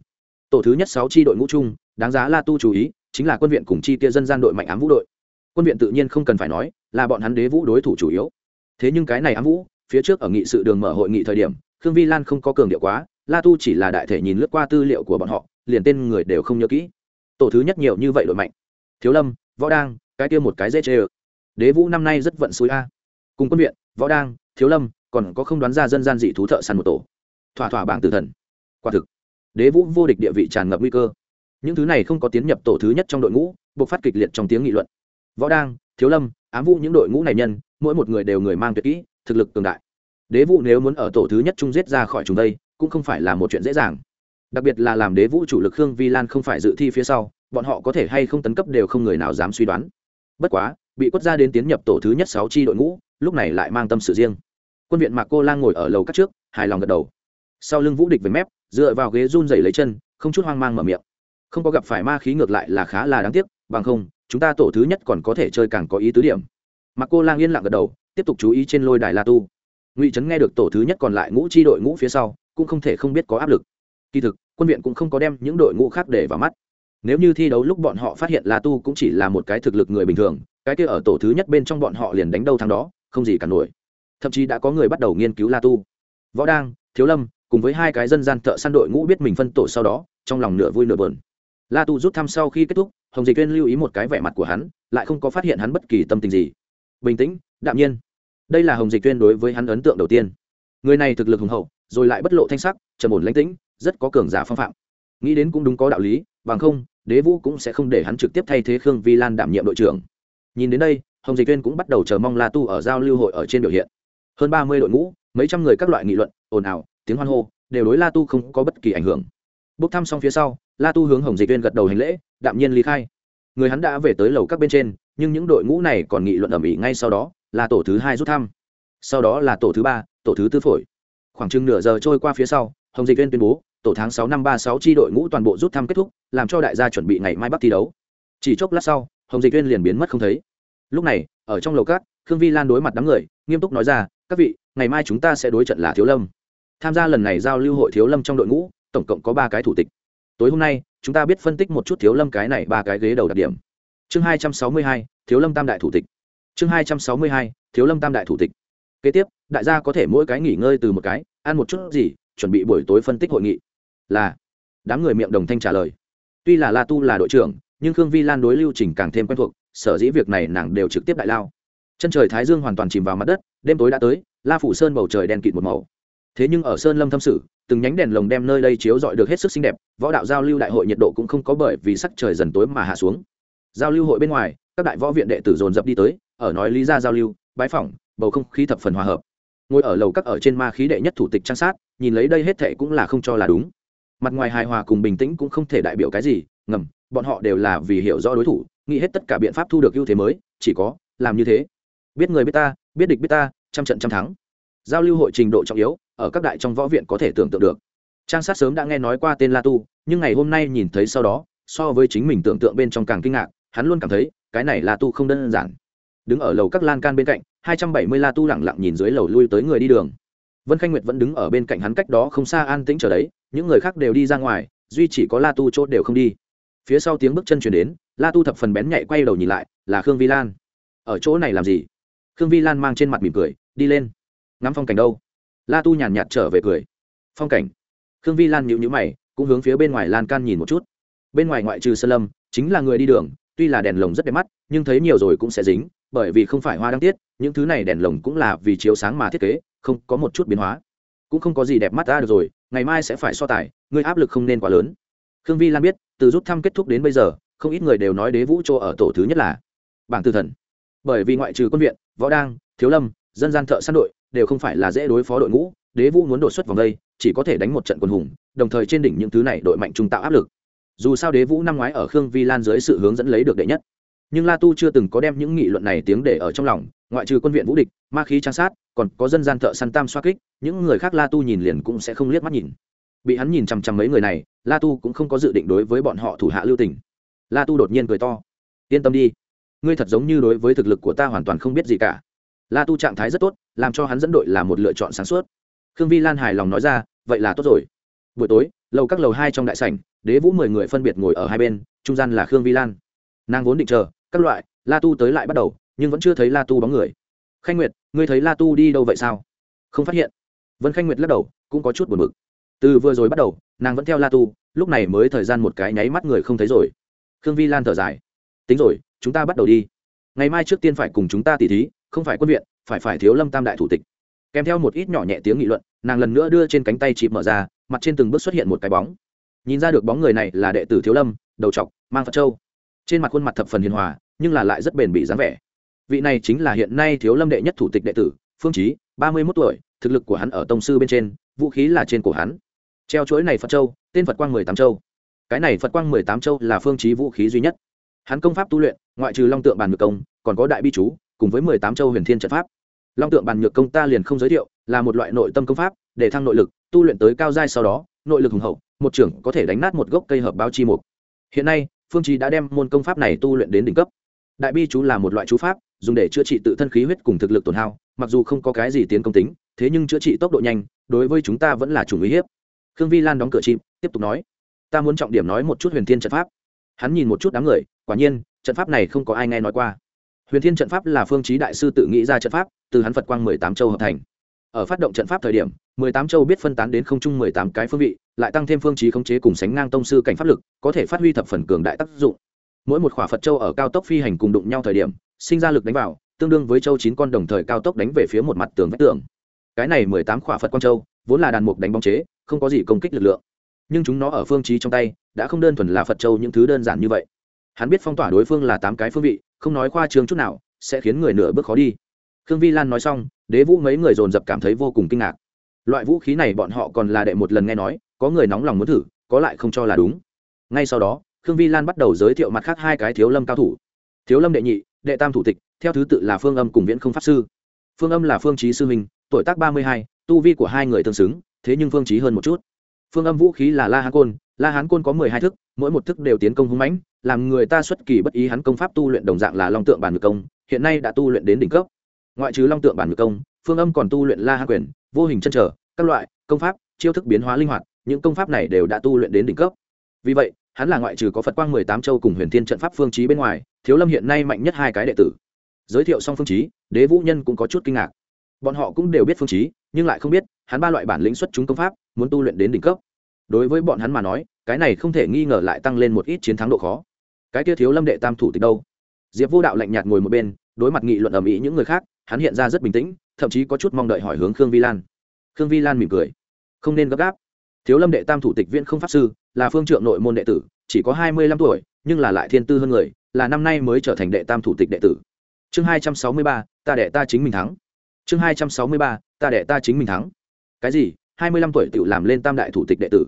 Speaker 1: Tổ thứ nhất sáu chi đội ngũ chung, đáng giá la tu chú ý, chính là quân viện cùng chi kia dân gian đội mạnh ám vũ đội. Quân viện tự nhiên không cần phải nói, là bọn hắn đế vũ đối thủ chủ yếu. Thế nhưng cái này ám vũ, phía trước ở nghị sự đường mở hội nghị thời điểm, khương vi lan không có cường điệu quá, la tu chỉ là đại thể nhìn lướt qua tư liệu của bọn họ, liền tên người đều không nhớ kỹ. Tổ thứ nhất nhiều như vậy đội mạnh. Thiếu lâm, võ đang, cái kia một cái dễ chê ơ. Đế vũ năm nay rất vận suối a. Cùng quân viện, võ đang, thiếu lâm còn có không đoán ra dân gian dị thú thợ săn một tổ. Thỏa thỏa bảng tử thần. Quả thực, đế vũ vô địch địa vị tràn ngập nguy cơ. Những thứ này không có tiến nhập tổ thứ nhất trong đội ngũ buộc phát kịch liệt trong tiếng nghị luận. Võ đang, thiếu lâm, ám vũ những đội ngũ này nhân, mỗi một người đều người mang tuyệt kỹ, thực lực cường đại. Đế vũ nếu muốn ở tổ thứ nhất trung giết ra khỏi chúng đây, cũng không phải là một chuyện dễ dàng. Đặc biệt là làm đế vũ chủ lực khương vi lan không phải dự thi phía sau, bọn họ có thể hay không tấn cấp đều không người nào dám suy đoán. Bất quá, bị quất ra đến tiến nhập tổ thứ nhất sáu chi đội ngũ, lúc này lại mang tâm sự riêng quân viện mạc cô lang ngồi ở lầu cắt trước, hài lòng gật đầu. Sau lưng vũ địch với mép, dựa vào ghế run dày lấy chân, không chút hoang mang mở miệng. Không có gặp phải ma khí ngược lại là khá là đáng tiếc, bằng không, chúng ta tổ thứ nhất còn có thể chơi càng có ý tứ điểm. Mạc cô lang yên lặng gật đầu, tiếp tục chú ý trên lôi đài la tu. Ngụy trấn nghe được tổ thứ nhất còn lại ngũ chi đội ngũ phía sau, cũng không thể không biết có áp lực. Kỳ thực, quân viện cũng không có đem những đội ngũ khác để vào mắt. Nếu như thi đấu lúc bọn họ phát hiện la tu cũng chỉ là một cái thực lực người bình thường, cái kia ở tổ thứ nhất bên trong bọn họ liền đánh đâu thắng đó, không gì cả nổi thậm chí đã có người bắt đầu nghiên cứu la tu. Võ đang, thiếu lâm, cùng với hai cái dân gian thợ săn đội ngũ biết mình phân tổ sau đó, trong lòng nửa vui nửa bờn la tu rút thăm sau khi kết thúc, hồng dịch viên lưu ý một cái vẻ mặt của hắn, lại không có phát hiện hắn bất kỳ tâm tình gì. Bình tĩnh, đạm nhiên. Đây là hồng dịch tuyên đối với hắn ấn tượng đầu tiên. Người này thực lực hùng hậu, rồi lại bất lộ thanh sắc, trầm ổn lãnh tĩnh, rất có cường giả phong phạm. Nghĩ đến cũng đúng có đạo lý, bằng không, đế vũ cũng sẽ không để hắn trực tiếp thay thế khương vi lan đảm nhiệm đội trưởng. Nhìn đến đây, hồng dịch tuyên cũng bắt đầu chờ mong la tu ở giao lưu hội ở trên biểu hiện hơn ba mươi đội ngũ, mấy trăm người các loại nghị luận, ồn ào, tiếng hoan hô, đều đối la tu không có bất kỳ ảnh hưởng. Bốc thăm xong phía sau, la tu hướng hồng dịch Viên gật đầu hành lễ, đạm nhiên ly khai. Người hắn đã về tới lầu các bên trên, nhưng những đội ngũ này còn nghị luận ầm ĩ ngay sau đó, là tổ thứ hai rút thăm. Sau đó là tổ thứ ba, tổ thứ tư phổi. Khoảng chừng nửa giờ trôi qua phía sau, hồng dịch viên tuyên bố, tổ tháng sáu năm ba sáu tri đội ngũ toàn bộ rút thăm kết thúc, làm cho đại gia chuẩn bị ngày mai bắt thi đấu. Chỉ chốc lát sau, hồng dịch viên liền biến mất không thấy. Lúc này, ở trong lầu cát khương vi lan đối mặt đám người, nghiêm túc nói ra các vị, ngày mai chúng ta sẽ đối trận là thiếu lâm. Tham gia lần này giao lưu hội thiếu lâm trong đội ngũ, tổng cộng có ba cái thủ tịch. Tối hôm nay, chúng ta biết phân tích một chút thiếu lâm cái này ba cái ghế đầu đặc điểm. Chương hai trăm sáu mươi hai, thiếu lâm tam đại thủ tịch. Chương hai trăm sáu mươi hai, thiếu lâm tam đại thủ tịch. Kế tiếp, đại gia có thể mỗi cái nghỉ ngơi từ một cái, ăn một chút gì, chuẩn bị buổi tối phân tích hội nghị. Là, đám người miệng đồng thanh trả lời. Tuy là la tu là đội trưởng, nhưng khương vi lan đối lưu trình càng thêm quen thuộc, sở dĩ việc này nàng đều trực tiếp đại lao chân trời thái dương hoàn toàn chìm vào mặt đất, đêm tối đã tới, la phủ sơn bầu trời đen kịt một màu. Thế nhưng ở sơn lâm thâm sử từng nhánh đèn lồng đem nơi đây chiếu dọi được hết sức xinh đẹp, võ đạo giao lưu đại hội nhiệt độ cũng không có bởi vì sắc trời dần tối mà hạ xuống. Giao lưu hội bên ngoài, các đại võ viện đệ tử dồn dập đi tới, ở nói lý ra giao lưu, bái phỏng, bầu không khí thập phần hòa hợp. Ngồi ở lầu các ở trên ma khí đệ nhất thủ tịch trang sát, nhìn lấy đây hết thệ cũng là không cho là đúng. Mặt ngoài hài hòa cùng bình tĩnh cũng không thể đại biểu cái gì, ngầm, bọn họ đều là vì hiểu rõ đối thủ, nghĩ hết tất cả biện pháp thu được ưu thế mới, chỉ có làm như thế biết người biết ta, biết địch biết ta, trăm trận trăm thắng. Giao lưu hội trình độ trọng yếu, ở các đại trong võ viện có thể tưởng tượng được. Trang sát sớm đã nghe nói qua tên la tu, nhưng ngày hôm nay nhìn thấy sau đó, so với chính mình tưởng tượng bên trong càng kinh ngạc, hắn luôn cảm thấy, cái này la tu không đơn giản. Đứng ở lầu các lan can bên cạnh, hai trăm bảy mươi la tu lẳng lặng nhìn dưới lầu lui tới người đi đường. Vân khanh nguyệt vẫn đứng ở bên cạnh hắn cách đó không xa an tĩnh chờ đấy, những người khác đều đi ra ngoài, duy chỉ có la tu chốt đều không đi. Phía sau tiếng bước chân chuyển đến, la tu thập phần bén nhạy quay đầu nhìn lại, là khương vi lan. Ở chỗ này làm gì? Khương vi lan mang trên mặt mỉm cười, đi lên. Ngắm phong cảnh đâu? La tu nhàn nhạt trở về cười. Phong cảnh. Khương vi lan nhịu nhữ mày, cũng hướng phía bên ngoài lan can nhìn một chút. Bên ngoài ngoại trừ sơn lâm, chính là người đi đường, tuy là đèn lồng rất đẹp mắt, nhưng thấy nhiều rồi cũng sẽ dính, bởi vì không phải hoa đăng tiết, những thứ này đèn lồng cũng là vì chiếu sáng mà thiết kế, không có một chút biến hóa. Cũng không có gì đẹp mắt ta được rồi, ngày mai sẽ phải so tài ngươi áp lực không nên quá lớn. Khương vi lan biết, từ rút thăm kết thúc đến bây giờ, không ít người đều nói đế vũ chỗ ở tổ thứ nhất là bảng tư thần bởi vì ngoại trừ quân viện, võ đang, thiếu lâm, dân gian thợ săn đội đều không phải là dễ đối phó đội ngũ, đế vũ muốn đột xuất vòng đây, chỉ có thể đánh một trận quân hùng, đồng thời trên đỉnh những thứ này đội mạnh trung tạo áp lực. Dù sao đế vũ năm ngoái ở khương vi lan dưới sự hướng dẫn lấy được đệ nhất. Nhưng la tu chưa từng có đem những nghị luận này tiếng để ở trong lòng, ngoại trừ quân viện vũ địch, ma khí trang sát, còn có dân gian thợ săn tam xoa kích, những người khác la tu nhìn liền cũng sẽ không liếc mắt nhìn. Bị hắn nhìn chằm chằm mấy người này, la tu cũng không có dự định đối với bọn họ thủ hạ lưu tình. La tu đột nhiên cười to. Yên tâm đi ngươi thật giống như đối với thực lực của ta hoàn toàn không biết gì cả. La tu trạng thái rất tốt, làm cho hắn dẫn đội là một lựa chọn sáng suốt. Khương vi lan hài lòng nói ra, vậy là tốt rồi. Buổi tối, lầu các lầu hai trong đại sảnh, đế vũ mười người phân biệt ngồi ở hai bên, trung gian là khương vi lan. Nàng vốn định chờ, các loại, la tu tới lại bắt đầu, nhưng vẫn chưa thấy la tu bóng người. Khanh nguyệt, ngươi thấy la tu đi đâu vậy sao? Không phát hiện. Vân khanh nguyệt lắc đầu, cũng có chút buồn bực. Từ vừa rồi bắt đầu, nàng vẫn theo la tu, lúc này mới thời gian một cái nháy mắt người không thấy rồi. Khương vi lan thở dài. Tính rồi chúng ta bắt đầu đi. Ngày mai trước tiên phải cùng chúng ta tỉ thí, không phải quân viện, phải phải thiếu lâm tam đại thủ tịch. Kèm theo một ít nhỏ nhẹ tiếng nghị luận, nàng lần nữa đưa trên cánh tay chịp mở ra, mặt trên từng bước xuất hiện một cái bóng. Nhìn ra được bóng người này là đệ tử thiếu lâm, đầu trọc, mang phật châu. Trên mặt khuôn mặt thập phần hiền hòa, nhưng là lại rất bền bỉ dáng vẻ. Vị này chính là hiện nay thiếu lâm đệ nhất thủ tịch đệ tử, phương trí ba mươi mốt tuổi, thực lực của hắn ở tông sư bên trên, vũ khí là trên cổ hắn. Treo chuỗi này phật châu, tên phật quang mười tám châu. Cái này phật quang mười tám châu là phương trí vũ khí duy nhất hắn công pháp tu luyện, ngoại trừ long tượng bàn nhược công, còn có đại bi chú, cùng với mười tám châu huyền thiên trận pháp. Long tượng bàn nhược công ta liền không giới thiệu, là một loại nội tâm công pháp, để thăng nội lực, tu luyện tới cao giai sau đó, nội lực hùng hậu, một trưởng có thể đánh nát một gốc cây hợp bao chi mục. Hiện nay, phương trí đã đem môn công pháp này tu luyện đến đỉnh cấp. Đại bi chú là một loại chú pháp, dùng để chữa trị tự thân khí huyết cùng thực lực tổn hao, mặc dù không có cái gì tiến công tính, thế nhưng chữa trị tốc độ nhanh, đối với chúng ta vẫn là chủng uy hiếp. Khương vi lan đóng cửa chim, tiếp tục nói, ta muốn trọng điểm nói một chút huyền thiên trận pháp hắn nhìn một chút đám người, quả nhiên, trận pháp này không có ai nghe nói qua. Huyền thiên trận pháp là phương trí đại sư tự nghĩ ra trận pháp, từ hắn phật quang mười tám châu hợp thành. Ở phát động trận pháp thời điểm, mười tám châu biết phân tán đến không chung mười tám cái phương vị, lại tăng thêm phương trí khống chế cùng sánh ngang tông sư cảnh pháp lực, có thể phát huy thập phần cường đại tác dụng. Mỗi một khỏa phật châu ở cao tốc phi hành cùng đụng nhau thời điểm, sinh ra lực đánh vào, tương đương với châu chín con đồng thời cao tốc đánh về phía một mặt tường vách tường. Cái này mười tám khỏa phật quang châu, vốn là đàn mục đánh bóng chế, không có gì công kích lực lượng. Nhưng chúng nó ở phương trí trong tay đã không đơn thuần là phật châu những thứ đơn giản như vậy. Hắn biết phong tỏa đối phương là tám cái phương vị, không nói khoa trương chút nào, sẽ khiến người nửa bước khó đi. Khương vi lan nói xong, đế vũ mấy người dồn dập cảm thấy vô cùng kinh ngạc. Loại vũ khí này bọn họ còn là đệ một lần nghe nói, có người nóng lòng muốn thử, có lại không cho là đúng. Ngay sau đó, khương vi lan bắt đầu giới thiệu mặt khác hai cái thiếu lâm cao thủ. Thiếu lâm đệ nhị, đệ tam thủ tịch, theo thứ tự là phương âm cùng viễn không pháp sư. Phương âm là phương trí sư huynh tuổi tác ba mươi hai, tu vi của hai người tương xứng, thế nhưng phương trí hơn một chút phương âm vũ khí là la hán côn, la hán côn có mười hai thức, mỗi một thức đều tiến công hung mãnh, làm người ta xuất kỳ bất ý hắn công pháp tu luyện đồng dạng là long tượng bản ngược công, hiện nay đã tu luyện đến đỉnh cấp. Ngoại trừ long tượng bản ngược công, phương âm còn tu luyện la hán quyền, vô hình chân trở, các loại, công pháp, chiêu thức biến hóa linh hoạt, những công pháp này đều đã tu luyện đến đỉnh cấp. Vì vậy, hắn là ngoại trừ có phật quang mười tám châu cùng huyền thiên trận pháp phương trí bên ngoài, thiếu lâm hiện nay mạnh nhất hai cái đệ tử. Giới thiệu xong phương chí, đế vũ nhân cũng có chút kinh ngạc. Bọn họ cũng đều biết phương chí, nhưng lại không biết, hắn ba loại bản lĩnh xuất chúng công pháp muốn tu luyện đến đỉnh cấp. Đối với bọn hắn mà nói, cái này không thể nghi ngờ lại tăng lên một ít chiến thắng độ khó. Cái kia thiếu lâm đệ tam thủ tịch đâu? Diệp vô đạo lạnh nhạt ngồi một bên, đối mặt nghị luận ầm ĩ những người khác, hắn hiện ra rất bình tĩnh, thậm chí có chút mong đợi hỏi hướng khương vi lan. Khương vi lan mỉm cười. Không nên gấp gáp. Thiếu lâm đệ tam thủ tịch viện không pháp sư, là phương trượng nội môn đệ tử, chỉ có hai mươi lăm tuổi, nhưng là lại thiên tư hơn người, là năm nay mới trở thành đệ tam thủ tịch đệ tử. Chương hai trăm sáu mươi ba, ta đệ ta chính mình thắng. Chương hai trăm sáu mươi ba, ta đệ ta chính mình thắng. Cái gì? Hai mươi lăm tuổi tự làm lên tam đại thủ tịch đệ tử.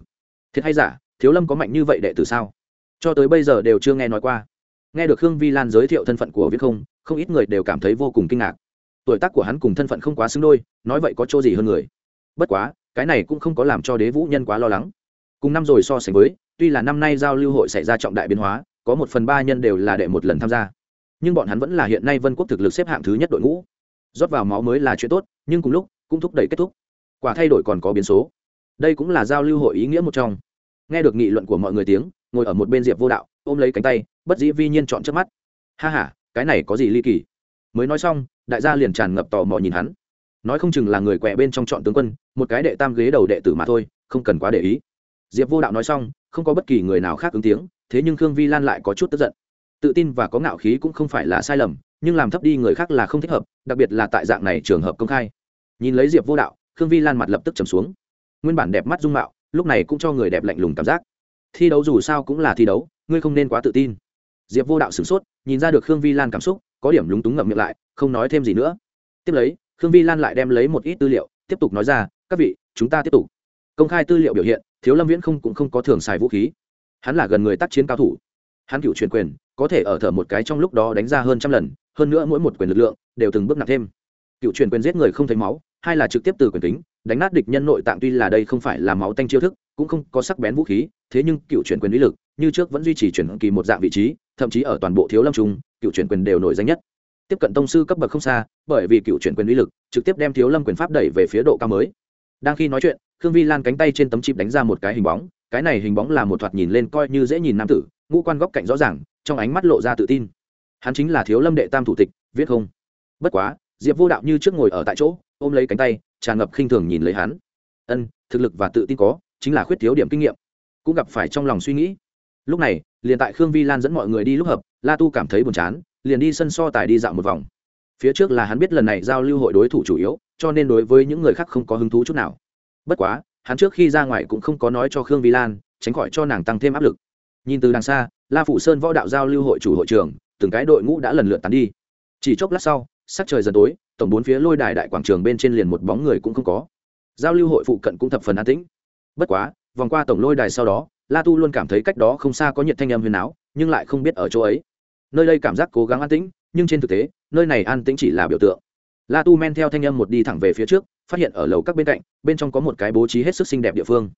Speaker 1: Thiệt hay giả, thiếu lâm có mạnh như vậy đệ tử sao? Cho tới bây giờ đều chưa nghe nói qua. Nghe được khương vi lan giới thiệu thân phận của viết không không ít người đều cảm thấy vô cùng kinh ngạc. Tuổi tác của hắn cùng thân phận không quá xứng đôi, nói vậy có chỗ gì hơn người? Bất quá, cái này cũng không có làm cho đế vũ nhân quá lo lắng. Cùng năm rồi so sánh với, tuy là năm nay giao lưu hội xảy ra trọng đại biến hóa, có một phần ba nhân đều là đệ một lần tham gia. Nhưng bọn hắn vẫn là hiện nay vân quốc thực lực xếp hạng thứ nhất đội ngũ. Rót vào máu mới là chuyện tốt, nhưng cùng lúc, cũng thúc đẩy kết thúc quả thay đổi còn có biến số. Đây cũng là giao lưu hội ý nghĩa một trong. Nghe được nghị luận của mọi người tiếng, ngồi ở một bên diệp vô đạo, ôm lấy cánh tay, bất dĩ vi nhiên chọn trước mắt. Ha h a cái này có gì ly kỳ? Mới nói xong, đại gia liền tràn ngập tò mò nhìn hắn. Nói không chừng là người quẹ bên trong chọn tướng quân, một cái đệ tam ghế đầu đệ tử mà thôi, không cần quá để ý. Diệp vô đạo nói xong, không có bất kỳ người nào khác ứng tiếng, thế nhưng khương vi lan lại có chút tức giận. Tự tin và có ngạo khí cũng không phải là sai lầm, nhưng làm thấp đi người khác là không thích hợp, đặc biệt là tại dạng này trường hợp công khai. Nhìn lấy diệp vô đạo khương vi lan mặt lập tức trầm xuống. Nguyên bản đẹp mắt dung mạo, lúc này cũng cho người đẹp lạnh lùng cảm giác. Thi đấu dù sao cũng là thi đấu, ngươi không nên quá tự tin. Diệp vô đạo sửng sốt, nhìn ra được khương vi lan cảm xúc, có điểm lúng túng ngậm miệng lại, không nói thêm gì nữa. Tiếp lấy, khương vi lan lại đem lấy một ít tư liệu, tiếp tục nói ra, các vị, chúng ta tiếp tục. Công khai tư liệu biểu hiện, thiếu lâm viễn không cũng không có thường xài vũ khí. Hắn là gần người tác chiến cao thủ. Hắn cựu truyền quyền, có thể ở thở một cái trong lúc đó đánh ra hơn trăm lần, hơn nữa mỗi một quyền lực lượng, đều từng bước nặng thêm. Cựu truyền quyền giết người không thấy máu hai là trực tiếp từ quyền tính đánh nát địch nhân nội tạng tuy là đây không phải là máu tanh chiêu thức, cũng không có sắc bén vũ khí, thế nhưng cựu truyền quyền lý lực, như trước vẫn duy trì chuyển kỳ một dạng vị trí, thậm chí ở toàn bộ thiếu lâm trung, cựu truyền quyền đều nổi danh nhất. Tiếp cận tông sư cấp bậc không xa, bởi vì cựu truyền quyền lý lực, trực tiếp đem thiếu lâm quyền pháp đẩy về phía độ cao mới. Đang khi nói chuyện, khương vi lan cánh tay trên tấm chip đánh ra một cái hình bóng, cái này hình bóng là một thoạt nhìn lên coi như dễ nhìn nam tử, ngũ quan góc cạnh rõ ràng, trong ánh mắt lộ ra tự tin. Hắn chính là thiếu lâm đệ tam thủ tịch, viết không? Bất quá, diệp vô đạo như trước ngồi ở tại chỗ ôm lấy cánh tay, tràn ngập khinh thường nhìn lấy hắn. Ân, thực lực và tự tin có, chính là khuyết thiếu điểm kinh nghiệm. Cũng gặp phải trong lòng suy nghĩ. Lúc này, liền tại khương vi lan dẫn mọi người đi lúc hợp, la tu cảm thấy buồn chán, liền đi sân so tài đi dạo một vòng. Phía trước là hắn biết lần này giao lưu hội đối thủ chủ yếu, cho nên đối với những người khác không có hứng thú chút nào. Bất quá, hắn trước khi ra ngoài cũng không có nói cho khương vi lan, tránh khỏi cho nàng tăng thêm áp lực. Nhìn từ đằng xa, la phủ sơn võ đạo giao lưu hội chủ hội trường từng cái đội ngũ đã lần lượt tán đi. Chỉ chốc lát sau, sắc trời dần tối tổng bốn phía lôi đài đại quảng trường bên trên liền một bóng người cũng không có. Giao lưu hội phụ cận cũng thập phần an tĩnh. Bất quá, vòng qua tổng lôi đài sau đó, la tu luôn cảm thấy cách đó không xa có nhiệt thanh âm huyền áo, nhưng lại không biết ở chỗ ấy. Nơi đây cảm giác cố gắng an tĩnh, nhưng trên thực tế, nơi này an tĩnh chỉ là biểu tượng. La tu men theo thanh âm một đi thẳng về phía trước, phát hiện ở lầu các bên cạnh, bên trong có một cái bố trí hết sức xinh đẹp địa phương.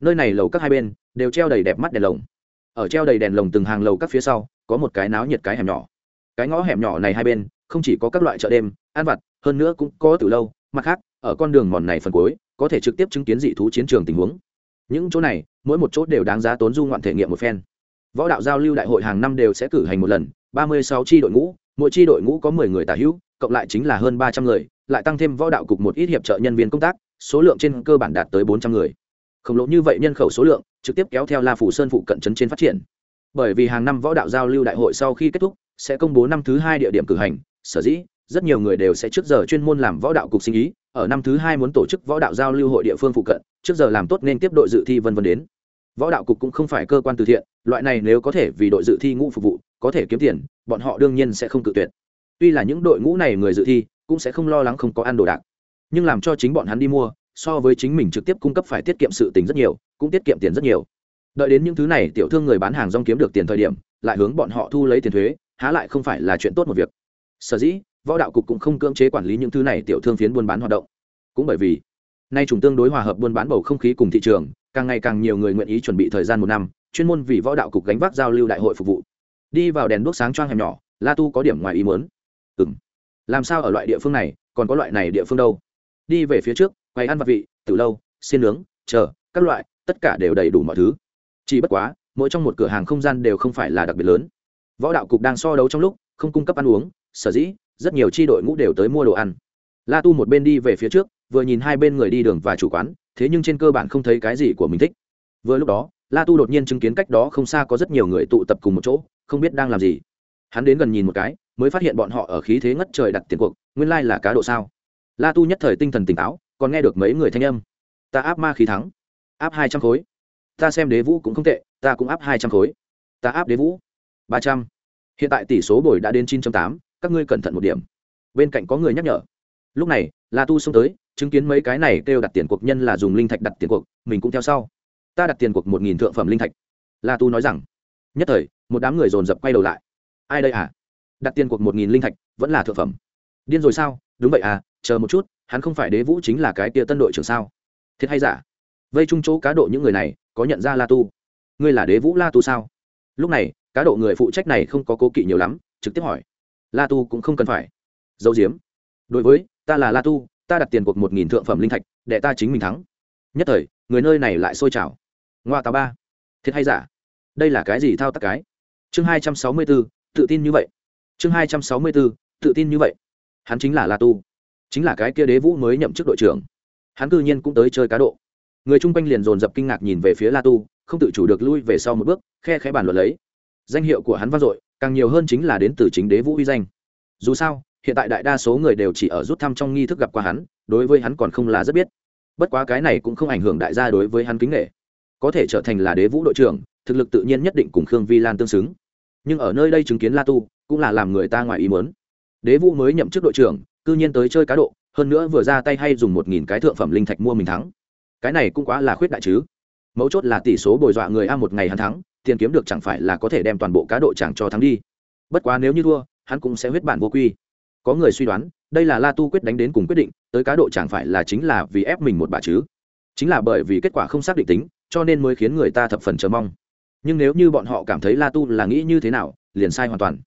Speaker 1: Nơi này lầu các hai bên đều treo đầy đẹp mắt đèn lồng. Ở treo đầy đèn lồng từng hàng lầu các phía sau, có một cái náo nhiệt cái hẻm nhỏ. Cái ngõ hẻm nhỏ này hai bên, không chỉ có các loại chợ đêm ăn vặt, hơn nữa cũng có từ lâu, mặt khác, ở con đường mòn này phần cuối, có thể trực tiếp chứng kiến dị thú chiến trường tình huống. Những chỗ này, mỗi một chỗ đều đáng giá tốn du ngoạn thể nghiệm một phen. Võ đạo giao lưu đại hội hàng năm đều sẽ cử hành một lần, ba mươi sáu tri đội ngũ, mỗi tri đội ngũ có mười người tả hữu, cộng lại chính là hơn ba trăm người, lại tăng thêm võ đạo cục một ít hiệp trợ nhân viên công tác, số lượng trên cơ bản đạt tới bốn trăm người. Khổng lồ như vậy nhân khẩu số lượng, trực tiếp kéo theo la phủ sơn phụ cận trấn trên phát triển. Bởi vì hàng năm võ đạo giao lưu đại hội sau khi kết thúc, sẽ công bố năm thứ hai địa điểm cử hành, sở dĩ rất nhiều người đều sẽ trước giờ chuyên môn làm võ đạo cục sinh ý, ở năm thứ hai muốn tổ chức võ đạo giao lưu hội địa phương phụ cận, trước giờ làm tốt nên tiếp đội dự thi vân vân đến. Võ đạo cục cũng không phải cơ quan từ thiện, loại này nếu có thể vì đội dự thi ngũ phục vụ, có thể kiếm tiền, bọn họ đương nhiên sẽ không cự tuyệt. Tuy là những đội ngũ này người dự thi cũng sẽ không lo lắng không có ăn đồ đạc, nhưng làm cho chính bọn hắn đi mua, so với chính mình trực tiếp cung cấp phải tiết kiệm sự tình rất nhiều, cũng tiết kiệm tiền rất nhiều. Đợi đến những thứ này tiểu thương người bán hàng rong kiếm được tiền thời điểm, lại hướng bọn họ thu lấy tiền thuế, há lại không phải là chuyện tốt một việc. Sở dĩ võ đạo cục cũng không cưỡng chế quản lý những thứ này tiểu thương phiến buôn bán hoạt động. Cũng bởi vì, nay chúng tương đối hòa hợp buôn bán bầu không khí cùng thị trường, càng ngày càng nhiều người nguyện ý chuẩn bị thời gian một năm, chuyên môn vì võ đạo cục gánh vác giao lưu đại hội phục vụ. Đi vào đèn đuốc sáng choang hẻm nhỏ, la tu có điểm ngoài ý muốn. Ừ m làm sao ở loại địa phương này, còn có loại này địa phương đâu? Đi về phía trước, quay ăn vặt vị, từ lâu, xin nướng, chờ, các loại, tất cả đều đầy đủ mọi thứ. Chỉ bất quá, mỗi trong một cửa hàng không gian đều không phải là đặc biệt lớn. Võ đạo cục đang so đấu trong lúc, không cung cấp ăn uống, sở dĩ rất nhiều tri đội ngũ đều tới mua đồ ăn. La tu một bên đi về phía trước, vừa nhìn hai bên người đi đường và chủ quán, thế nhưng trên cơ bản không thấy cái gì của mình thích. Vừa lúc đó, la tu đột nhiên chứng kiến cách đó không xa có rất nhiều người tụ tập cùng một chỗ, không biết đang làm gì. Hắn đến gần nhìn một cái, mới phát hiện bọn họ ở khí thế ngất trời đặt tiền cuộc, nguyên lai là cá độ sao. La tu nhất thời tinh thần tỉnh táo, còn nghe được mấy người thanh âm. Ta áp ma khí thắng, áp hai trăm khối. Ta xem đế vũ cũng không tệ, ta cũng áp hai trăm khối. Ta áp đế vũ ba trăm. Hiện tại tỷ số bồi đã đến chín tám các ngươi cẩn thận một điểm. Bên cạnh có người nhắc nhở. Lúc này, la tu xông tới, chứng kiến mấy cái này kêu đặt tiền cuộc nhân là dùng linh thạch đặt tiền cuộc, mình cũng theo sau. Ta đặt tiền cuộc một nghìn thượng phẩm linh thạch. La tu nói rằng, nhất thời, một đám người dồn dập quay đầu lại. Ai đây à? Đặt tiền cuộc một nghìn linh thạch, vẫn là thượng phẩm. Điên rồi sao? Đúng vậy à chờ một chút, hắn không phải đế vũ chính là cái tia tân đội trưởng sao? Thiệt hay giả? Vây chung chỗ cá độ những người này, có nhận ra la tu? Ngươi là đế vũ la tu sao? Lúc này, cá độ người phụ trách này không có cố kỵ nhiều lắm, trực tiếp hỏi la tu cũng không cần phải. Dấu diếm, đối với, ta là la tu, ta đặt tiền cuộc một nghìn thượng phẩm linh thạch, để ta chính mình thắng. Nhất thời, người nơi này lại sôi trào. Ngoa tà ba. Thiệt hay giả? Đây là cái gì thao tác cái? Chương hai trăm sáu mươi bốn tự tin như vậy. Chương hai trăm sáu mươi bốn tự tin như vậy. Hắn chính là la tu. Chính là cái kia đế vũ mới nhậm chức đội trưởng. Hắn cư nhiên cũng tới chơi cá độ. Người chung quanh liền dồn dập kinh ngạc nhìn về phía la tu, không tự chủ được lui về sau một bước, khe khẽ bàn luận lấy. Danh hiệu của hắn vang dội càng nhiều hơn chính là đến từ chính đế vũ uy danh. Dù sao, hiện tại đại đa số người đều chỉ ở rút thăm trong nghi thức gặp qua hắn, đối với hắn còn không là rất biết. Bất quá cái này cũng không ảnh hưởng đại gia đối với hắn kính nghệ có thể trở thành là đế vũ đội trưởng, thực lực tự nhiên nhất định cùng khương vi lan tương xứng. Nhưng ở nơi đây chứng kiến la tu, cũng là làm người ta ngoài ý muốn. Đế vũ mới nhậm chức đội trưởng, cư nhiên tới chơi cá độ, hơn nữa vừa ra tay hay dùng một nghìn cái thượng phẩm linh thạch mua mình thắng. Cái này cũng quá là khuyết đại chứ. Mấu chốt là tỷ số bồi dọa người a một ngày hắn thắng tiền kiếm được chẳng phải là có thể đem toàn bộ cá độ chẳng cho thắng đi. Bất quá nếu như thua, hắn cũng sẽ huyết bản vô quy. Có người suy đoán, đây là la tu quyết đánh đến cùng quyết định, tới cá độ chẳng phải là chính là vì ép mình một bà chứ. Chính là bởi vì kết quả không xác định tính, cho nên mới khiến người ta thập phần chờ mong. Nhưng nếu như bọn họ cảm thấy la tu là nghĩ như thế nào, liền sai hoàn toàn.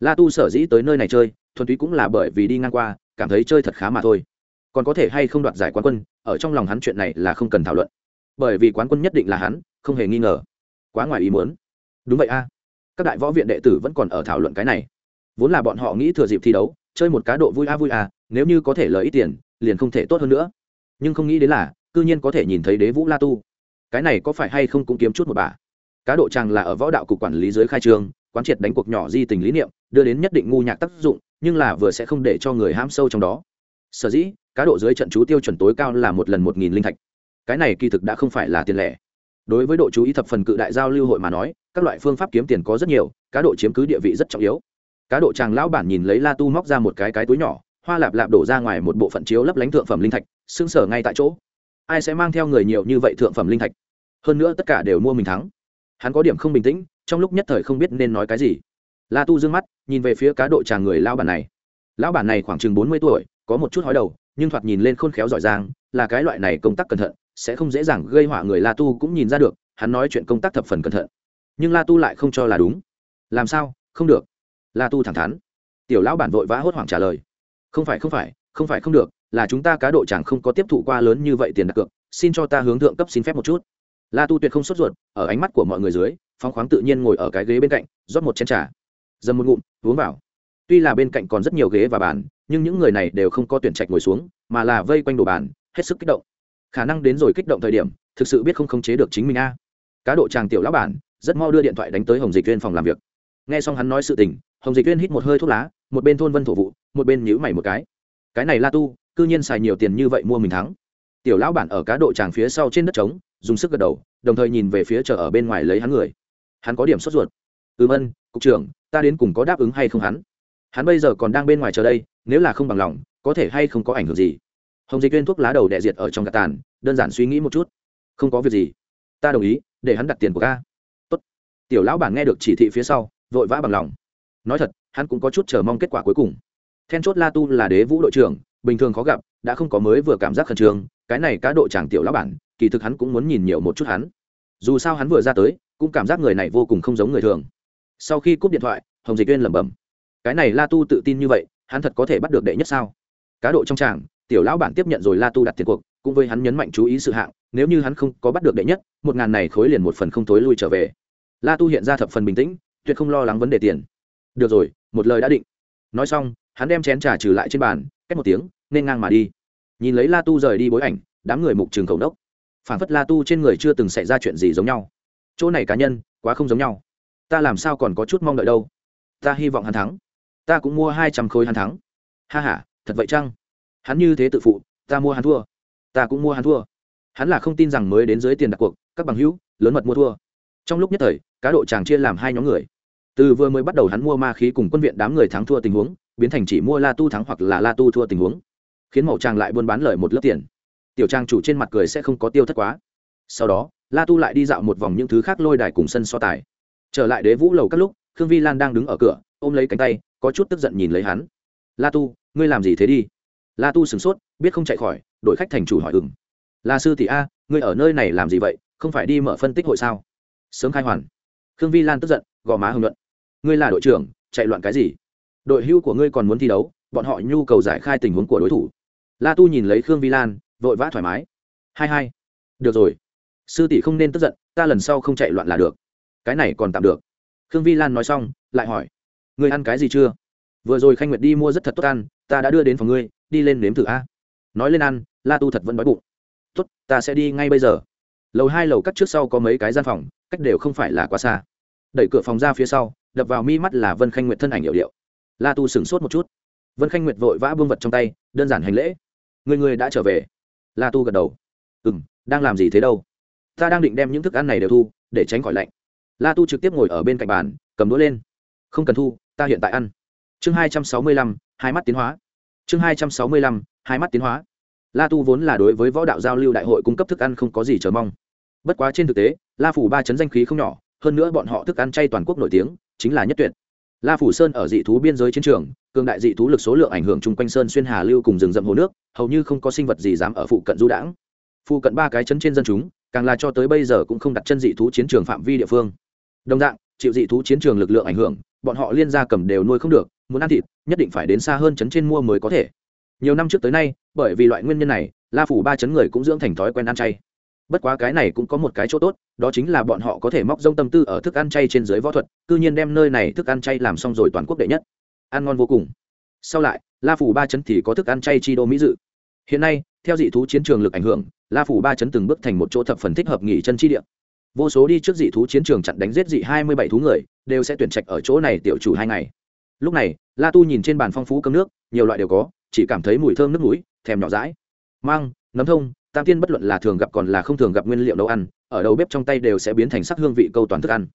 Speaker 1: La tu sở dĩ tới nơi này chơi, thuần túy cũng là bởi vì đi ngang qua, cảm thấy chơi thật khá mà thôi. Còn có thể hay không đoạt giải quán quân, ở trong lòng hắn chuyện này là không cần thảo luận. Bởi vì quán quân nhất định là hắn, không hề nghi ngờ quá ngoài ý muốn. Đúng vậy a. Các đại võ viện đệ tử vẫn còn ở thảo luận cái này. Vốn là bọn họ nghĩ thừa dịp thi đấu, chơi một cá độ vui a vui a, nếu như có thể lợi ít tiền, liền không thể tốt hơn nữa. Nhưng không nghĩ đến là, cư nhiên có thể nhìn thấy đế vũ la tu. Cái này có phải hay không cũng kiếm chút một bà cá độ chàng là ở võ đạo cục quản lý dưới khai trường quán triệt đánh cuộc nhỏ di tình lý niệm, đưa đến nhất định ngu nhạc tác dụng, nhưng là vừa sẽ không để cho người hãm sâu trong đó. Sở dĩ, cá độ dưới trận chú tiêu chuẩn tối cao là một lần một nghìn linh thạch. Cái này kỳ thực đã không phải là tiền lẻ đối với độ chú ý thập phần cự đại giao lưu hội mà nói, các loại phương pháp kiếm tiền có rất nhiều, cá độ chiếm cứ địa vị rất trọng yếu. Cá độ chàng lão bản nhìn lấy la tu móc ra một cái cái túi nhỏ, hoa lạp lạp đổ ra ngoài một bộ phận chiếu lấp lánh thượng phẩm linh thạch xương sở ngay tại chỗ. Ai sẽ mang theo người nhiều như vậy thượng phẩm linh thạch? Hơn nữa tất cả đều mua mình thắng. Hắn có điểm không bình tĩnh, trong lúc nhất thời không biết nên nói cái gì. La tu d ư ơ n g mắt, nhìn về phía cá độ chàng người lao bản này. Lão bản này khoảng chừng bốn mươi tuổi, có một chút hói đầu, nhưng thoạt nhìn lên khôn khéo giỏi giang, là cái loại này công tác cẩn thận sẽ không dễ dàng gây họa người la tu cũng nhìn ra được, hắn nói chuyện công tác thập phần cẩn thận. Nhưng la tu lại không cho là đúng. Làm sao? Không được. La tu thẳng thắn. Tiểu lão bản vội vã hốt hoảng trả lời. Không phải không phải không phải không được, là chúng ta cá độ chẳng không có tiếp thụ qua lớn như vậy tiền đặt cược, xin cho ta hướng thượng cấp xin phép một chút. La tu tuyệt không sốt ruột, ở ánh mắt của mọi người dưới phong khoáng tự nhiên ngồi ở cái ghế bên cạnh, rót một chén trà. Dầm một ngụm, uống vào. Tuy là bên cạnh còn rất nhiều ghế và bàn, nhưng những người này đều không có tuyển trạch ngồi xuống, mà là vây quanh đồ bàn, hết sức kích động khả năng đến rồi kích động thời điểm, thực sự biết không khống chế được chính mình a. Cá độ chàng tiểu lão bản, rất mau đưa điện thoại đánh tới hồng dịch viên phòng làm việc. Nghe xong hắn nói sự tình, hồng dịch viên hít một hơi thuốc lá, một bên thôn vân thổ vụ, một bên nhíu mày một cái. Cái này la tu, cư nhiên xài nhiều tiền như vậy mua mình thắng. Tiểu lão bản ở cá độ tràng phía sau trên đất trống, dùng sức gật đầu, đồng thời nhìn về phía chợ ở bên ngoài lấy hắn người. Hắn có điểm sốt ruột. Ừ vân, cục trưởng, ta đến cùng có đáp ứng hay không hắn? Hắn bây giờ còn đang bên ngoài chờ đây, nếu là không bằng lòng, có thể hay không có ảnh hưởng gì? Hồng dịch viên thuốc lá đầu đệ diệt ở trong gạt tàn, đơn giản suy nghĩ một chút. Không có việc gì. Ta đồng ý, để hắn đặt tiền của ca Tốt. tiểu lão bản nghe được chỉ thị phía sau, vội vã bằng lòng. Nói thật, hắn cũng có chút chờ mong kết quả cuối cùng. Then chốt la tu là đế vũ đội trưởng, bình thường khó gặp, đã không có mới vừa cảm giác khẩn trương, cái này cá độ chàng tiểu lão bản, kỳ thực hắn cũng muốn nhìn nhiều một chút hắn. Dù sao hắn vừa ra tới, cũng cảm giác người này vô cùng không giống người thường. Sau khi cúp điện thoại, hồng dịch viên lẩm bẩm, cái này la tu tự tin như vậy, hắn thật có thể bắt được đệ nhất sao? Cá độ trong tràng tiểu lão bản tiếp nhận rồi la tu đặt tiền cuộc, cũng với hắn nhấn mạnh chú ý sự hạng, nếu như hắn không có bắt được đệ nhất, một ngàn này khối liền một phần không tối lui trở về. La tu hiện ra thập phần bình tĩnh, tuyệt không lo lắng vấn đề tiền. Được rồi, một lời đã định. Nói xong, hắn đem chén trà trừ lại trên bàn cách một tiếng, nên ngang mà đi. Nhìn lấy la tu rời đi bối ảnh, đám người mục trường cầu đốc phản phất la tu trên người chưa từng xảy ra chuyện gì giống nhau. Chỗ này cá nhân, quá không giống nhau. Ta làm sao còn có chút mong đợi đâu? Ta hy vọng hắn thắng. Ta cũng mua hai trăm khối hắn thắng. Ha h a thật vậy chăng? Hắn như thế tự phụ, ta mua hắn thua. Ta cũng mua hắn thua. Hắn là không tin rằng mới đến dưới tiền đặt cuộc, các bằng hữu, lớn mật mua thua. Trong lúc nhất thời, cá độ chàng chia làm hai nhóm người. Từ vừa mới bắt đầu hắn mua ma khí cùng quân viện đám người thắng thua tình huống, biến thành chỉ mua la tu thắng hoặc là la tu thua tình huống. Khiến màu tràng lại buôn bán lời một lớp tiền. Tiểu trang chủ trên mặt cười sẽ không có tiêu thất quá. Sau đó, la tu lại đi dạo một vòng những thứ khác lôi đài cùng sân so tài. Trở lại đế vũ lầu các lúc, khương vi lan đang đứng ở cửa, ôm lấy cánh tay, có chút tức giận nhìn lấy hắn. La tu, ngươi làm gì thế đi? La tu sửng sốt, biết không chạy khỏi đội khách thành chủ hỏi ừng la sư tỷ a, ngươi ở nơi này làm gì vậy? Không phải đi mở phân tích hội sao? Sớm khai hoàn. Khương vi lan tức giận gò má hưng luận. Ngươi là đội trưởng, chạy loạn cái gì? Đội hưu của ngươi còn muốn thi đấu, bọn họ nhu cầu giải khai tình huống của đối thủ. La tu nhìn lấy khương vi lan, vội vã thoải mái. Hai hai. Được rồi. Sư tỷ không nên tức giận, ta lần sau không chạy loạn là được. Cái này còn tạm được. Khương vi lan nói xong, lại hỏi. Ngươi ăn cái gì chưa? Vừa rồi khanh nguyệt đi mua rất thật tốt ăn, ta đã đưa đến phòng ngươi đi lên nếm thử a. Nói lên ăn, la tu thật vẫn đói bụng. Tốt, ta sẽ đi ngay bây giờ. Lầu hai lầu cắt trước sau có mấy cái gian phòng, cách đều không phải là quá xa. Đẩy cửa phòng ra phía sau, đập vào mi mắt là vân khanh nguyệt thân ảnh hiệu điệu. La tu sửng sốt một chút. Vân khanh nguyệt vội vã buông vật trong tay, đơn giản hành lễ. Người người đã trở về. La tu gật đầu. Ừ m đang làm gì thế đâu? Ta đang định đem những thức ăn này đều thu, để tránh khỏi lạnh. La tu trực tiếp ngồi ở bên cạnh bàn, cầm đũa lên. Không cần thu, ta hiện tại ăn. Chương hai trăm sáu mươi lăm, hai mắt tiến hóa chương hai trăm sáu mươi lăm, hai mắt tiến hóa. La tu vốn là đối với võ đạo giao lưu đại hội cung cấp thức ăn không có gì chờ mong. Bất quá trên thực tế, la phủ ba chấn danh khí không nhỏ, hơn nữa bọn họ thức ăn chay toàn quốc nổi tiếng, chính là nhất tuyệt. La phủ sơn ở dị thú biên giới chiến trường, cường đại dị thú lực số lượng ảnh hưởng chung quanh sơn xuyên hà lưu cùng rừng rậm hồ nước, hầu như không có sinh vật gì dám ở phụ cận du đãng. Phụ cận ba cái chấn trên dân chúng, càng là cho tới bây giờ cũng không đặt chân dị thú chiến trường phạm vi địa phương. Đồng dạng, chịu dị thú chiến trường lực lượng ảnh hưởng, bọn họ liên gia cầm đều nuôi không được muốn ăn thịt, nhất định phải đến xa hơn chấn trên mua mới có thể. Nhiều năm trước tới nay, bởi vì loại nguyên nhân này, la phủ ba chấn người cũng dưỡng thành thói quen ăn chay. Bất quá cái này cũng có một cái chỗ tốt, đó chính là bọn họ có thể móc rông tâm tư ở thức ăn chay trên dưới võ thuật, cư nhiên đem nơi này thức ăn chay làm xong rồi toàn quốc đệ nhất. Ăn ngon vô cùng. Sau lại, la phủ ba chấn thì có thức ăn chay chi đô mỹ dự. Hiện nay, theo dị thú chiến trường lực ảnh hưởng, la phủ ba chấn từng bước thành một chỗ thập phần thích hợp nghỉ chân chi địa. Vô số đi trước dị thú chiến trường chặn đánh giết dị hai mươi bảy thú người, đều sẽ tuyển trạch ở chỗ này tiểu chủ hai ngày lúc này, la tu nhìn trên bàn phong phú cơm nước, nhiều loại đều có, chỉ cảm thấy mùi thơm nước mũi, thèm nhỏ rãi mang, nấm thông, tam tiên bất luận là thường gặp còn là không thường gặp nguyên liệu nấu ăn, ở đầu bếp trong tay đều sẽ biến thành sắc hương vị câu toàn thức ăn.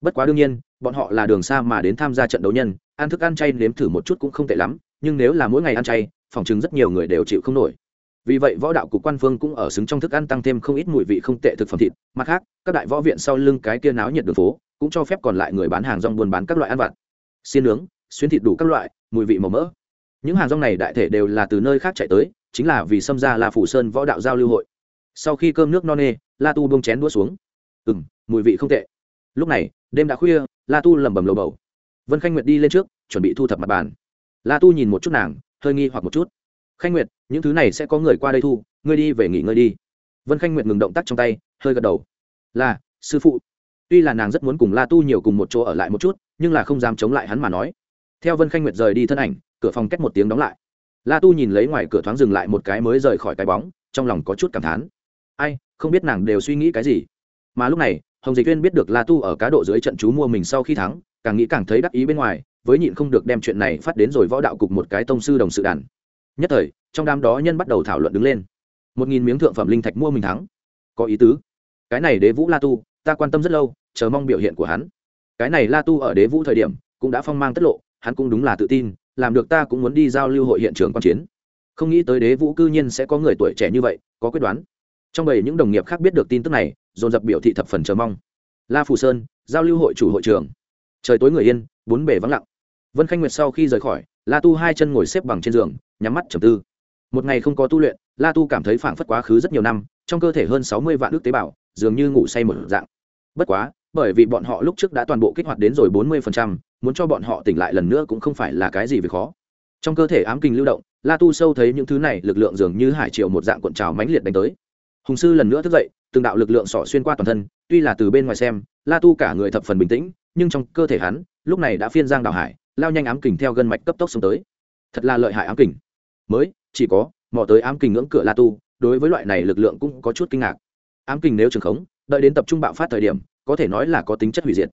Speaker 1: Bất quá đương nhiên, bọn họ là đường xa mà đến tham gia trận đấu nhân, ăn thức ăn chay nếm thử một chút cũng không tệ lắm, nhưng nếu là mỗi ngày ăn chay, phòng chứng rất nhiều người đều chịu không nổi. Vì vậy võ đạo cục quan phương cũng ở xứng trong thức ăn tăng thêm không ít mùi vị không tệ thực phẩm thịt. Mặt khác, các đại võ viện sau lưng cái kia náo nhiệt đường phố cũng cho phép còn lại người bán hàng rong buôn bán các loại ăn vặt. Xiên nướng xuyên thịt đủ các loại, mùi vị màu mỡ. Những hàng rong này đại thể đều là từ nơi khác chạy tới, chính là vì xâm ra là phủ sơn võ đạo giao lưu hội. Sau khi cơm nước no nê, la tu bông chén đũa xuống. Ừ m mùi vị không tệ. Lúc này, đêm đã khuya, la tu lẩm bẩm lầu bầu. Vân khanh nguyệt đi lên trước, chuẩn bị thu thập mặt bàn. La tu nhìn một chút nàng, hơi nghi hoặc một chút. Khanh nguyệt, những thứ này sẽ có người qua đây thu, ngươi đi về nghỉ ngơi đi. Vân khanh nguyệt ngừng động tác trong tay, hơi gật đầu. Là, sư phụ. Tuy là nàng rất muốn cùng la tu nhiều cùng một chỗ ở lại một chút, nhưng là không dám chống lại hắn mà nói theo vân khanh nguyệt rời đi thân ảnh, cửa phòng cách một tiếng đóng lại. La tu nhìn lấy ngoài cửa thoáng dừng lại một cái mới rời khỏi cái bóng, trong lòng có chút cảm thán. Ai, không biết nàng đều suy nghĩ cái gì. Mà lúc này, hồng dịch viên biết được la tu ở cá độ dưới trận chú mua mình sau khi thắng, càng nghĩ càng thấy đắc ý bên ngoài, với nhịn không được đem chuyện này phát đến rồi võ đạo cục một cái tông sư đồng sự đàn. Nhất thời, trong đám đó nhân bắt đầu thảo luận đứng lên. Một nghìn miếng thượng phẩm linh thạch mua mình thắng. Có ý tứ. Cái này đế vũ la tu, ta quan tâm rất lâu, chờ mong biểu hiện của hắn. Cái này la tu ở đế vũ thời điểm, cũng đã phong mang tất lộ hắn cũng đúng là tự tin, làm được ta cũng muốn đi giao lưu hội hiện trường quan chiến. Không nghĩ tới đế vũ cư nhiên sẽ có người tuổi trẻ như vậy, có quyết đoán. Trong bầy những đồng nghiệp khác biết được tin tức này, dồn dập biểu thị thập phần chờ mong. La phù sơn, giao lưu hội chủ hội trường. Trời tối người yên, bốn bể vắng lặng. Vân khanh nguyệt sau khi rời khỏi, la tu hai chân ngồi xếp bằng trên giường, nhắm mắt trầm tư. Một ngày không có tu luyện, la tu cảm thấy phảng phất quá khứ rất nhiều năm, trong cơ thể hơn sáu mươi vạn ước tế bào, dường như ngủ say một dạng. Bất quá bởi vì bọn họ lúc trước đã toàn bộ kích hoạt đến rồi bốn mươi phần trăm, muốn cho bọn họ tỉnh lại lần nữa cũng không phải là cái gì việc khó. Trong cơ thể ám kinh lưu động la tu sâu thấy những thứ này lực lượng dường như hải triều một dạng cuộn trào mãnh liệt đánh tới. Hùng sư lần nữa thức dậy từng đạo lực lượng sỏ xuyên qua toàn thân tuy là từ bên ngoài xem la tu cả người thập phần bình tĩnh nhưng trong cơ thể hắn lúc này đã phiên giang đào hải lao nhanh ám kình theo gân mạch cấp tốc xuống tới. Thật là lợi hại ám kình mới chỉ có mò tới ám kình ngưỡng cửa la tu đối với loại này lực lượng cũng có chút kinh ngạc. Ám kình nếu trường khống đợi đến tập trung bạo phát thời điểm có thể nói là có tính chất hủy diệt.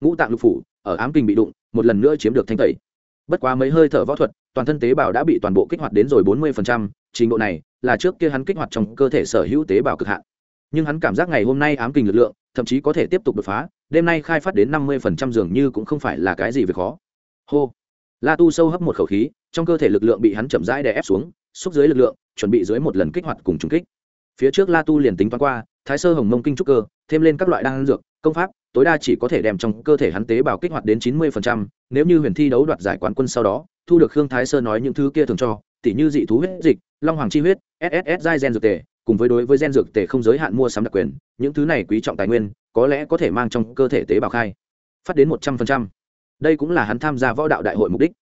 Speaker 1: Ngũ tạng lục phủ, ở ám Kinh bị đụng, một lần nữa chiếm được thanh tẩy. Bất quá mấy hơi thở võ thuật, toàn thân tế bào đã bị toàn bộ kích hoạt đến rồi bốn mươi trình độ này là trước kia hắn kích hoạt trong cơ thể sở hữu tế bào cực hạn. Nhưng hắn cảm giác ngày hôm nay ám Kinh lực lượng, thậm chí có thể tiếp tục đột phá, đêm nay khai phát đến năm mươi dường như cũng không phải là cái gì việc khó. Hô. La tu sâu hấp một khẩu khí, trong cơ thể lực lượng bị hắn chậm rãi đè ép xuống, xúc dưới lực lượng, chuẩn bị dưới một lần kích hoạt cùng trùng kích. Phía trước la tu liền tính toán qua, thái sơ hồng mông kinh trúc cơ, thêm lên các loại đan dược công pháp, tối đa chỉ có thể đem trong cơ thể hắn tế bào kích hoạt đến chín mươi nếu như huyền thi đấu đoạt giải quán quân sau đó, thu được khương thái sơ nói những thứ kia thường cho, tỉ như dị thú huyết dịch, long hoàng chi huyết sss giai gen dược tề, cùng với đối với gen dược tề không giới hạn mua sắm đặc quyền, những thứ này quý trọng tài nguyên, có lẽ có thể mang trong cơ thể tế bào khai, phát đến một trăm linh đây cũng là hắn tham gia võ đạo đại hội mục đích.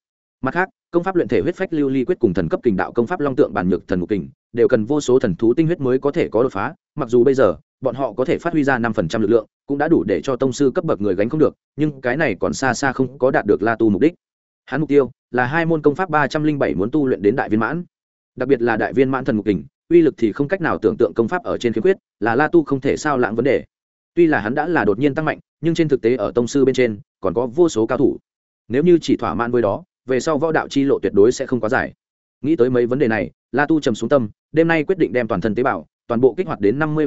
Speaker 1: Mặt khác, công pháp luyện thể huyết phách lưu ly quyết cùng thần cấp kình đạo công pháp long tượng bản nhược thần ngục kình, đều cần vô số thần thú tinh huyết mới có thể có đột phá, mặc dù bây giờ bọn họ có thể phát huy ra năm phần trăm lực lượng, cũng đã đủ để cho tông sư cấp bậc người gánh không được, nhưng cái này còn xa xa không có đạt được la tu mục đích. Hắn mục tiêu là hai môn công pháp ba trăm linh bảy muốn tu luyện đến đại viên mãn. Đặc biệt là đại viên mãn thần ngục kình uy lực thì không cách nào tưởng tượng công pháp ở trên khiếm khuyết, là la tu không thể sao lãng vấn đề. Tuy là hắn đã là đột nhiên tăng mạnh, nhưng trên thực tế ở tông sư bên trên, còn có vô số cao thủ. Nếu như chỉ thỏa mãn với đó, về sau võ đạo chi lộ tuyệt đối sẽ không quá dài. Nghĩ tới mấy vấn đề này, la tu trầm xuống tâm, đêm nay quyết định đem toàn thân tế bào, toàn bộ kích hoạt đến năm mươi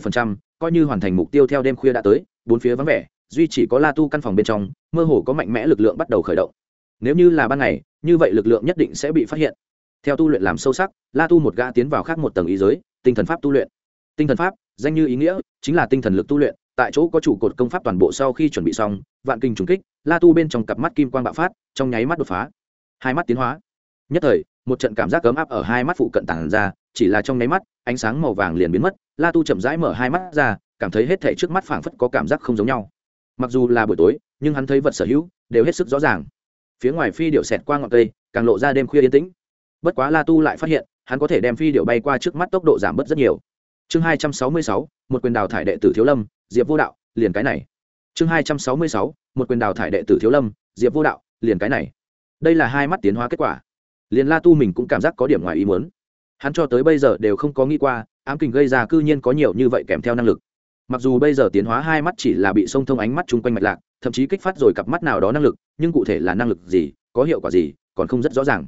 Speaker 1: coi như hoàn thành mục tiêu theo đêm khuya đã tới, bốn phía vắng vẻ, duy chỉ có la tu căn phòng bên trong, mơ hồ có mạnh mẽ lực lượng bắt đầu khởi động. Nếu như là ban ngày, như vậy lực lượng nhất định sẽ bị phát hiện. Theo tu luyện làm sâu sắc, la tu một gã tiến vào khác một tầng ý giới, tinh thần pháp tu luyện. Tinh thần pháp, danh như ý nghĩa, chính là tinh thần lực tu luyện, tại chỗ có chủ cột công pháp toàn bộ sau khi chuẩn bị xong, vạn kinh trùng kích, la tu bên trong cặp mắt kim quang bạo phát, trong nháy mắt đột phá. Hai mắt tiến hóa. Nhất thời, một trận cảm giác cấm áp ở hai mắt phụ cận tản ra, chỉ là trong nháy mắt, ánh sáng màu vàng liền biến mất la tu chậm rãi mở hai mắt ra, cảm thấy hết thể trước mắt phảng phất có cảm giác không giống nhau. Mặc dù là buổi tối, nhưng hắn thấy vật sở hữu đều hết sức rõ ràng. Phía ngoài phi điệu xẹt qua ngọn cây, càng lộ ra đêm khuya yên tĩnh. Bất quá la tu lại phát hiện, hắn có thể đem phi điệu bay qua trước mắt tốc độ giảm bớt rất nhiều. Chương hai trăm sáu mươi sáu, một quyền đào thải đệ tử thiếu lâm, diệp vô đạo, liền cái này. Chương hai trăm sáu mươi sáu, một quyền đào thải đệ tử thiếu lâm, diệp vô đạo, liền cái này. Đây là hai mắt tiến hóa kết quả. Liền la tu mình cũng cảm giác có điểm ngoài ý muốn. Hắn cho tới bây giờ đều không có nghĩ qua ám kình gây ra cư nhiên có nhiều như vậy kèm theo năng lực. Mặc dù bây giờ tiến hóa hai mắt chỉ là bị sông thông ánh mắt chung quanh mạch lạc, thậm chí kích phát rồi cặp mắt nào đó năng lực, nhưng cụ thể là năng lực gì, có hiệu quả gì, còn không rất rõ ràng.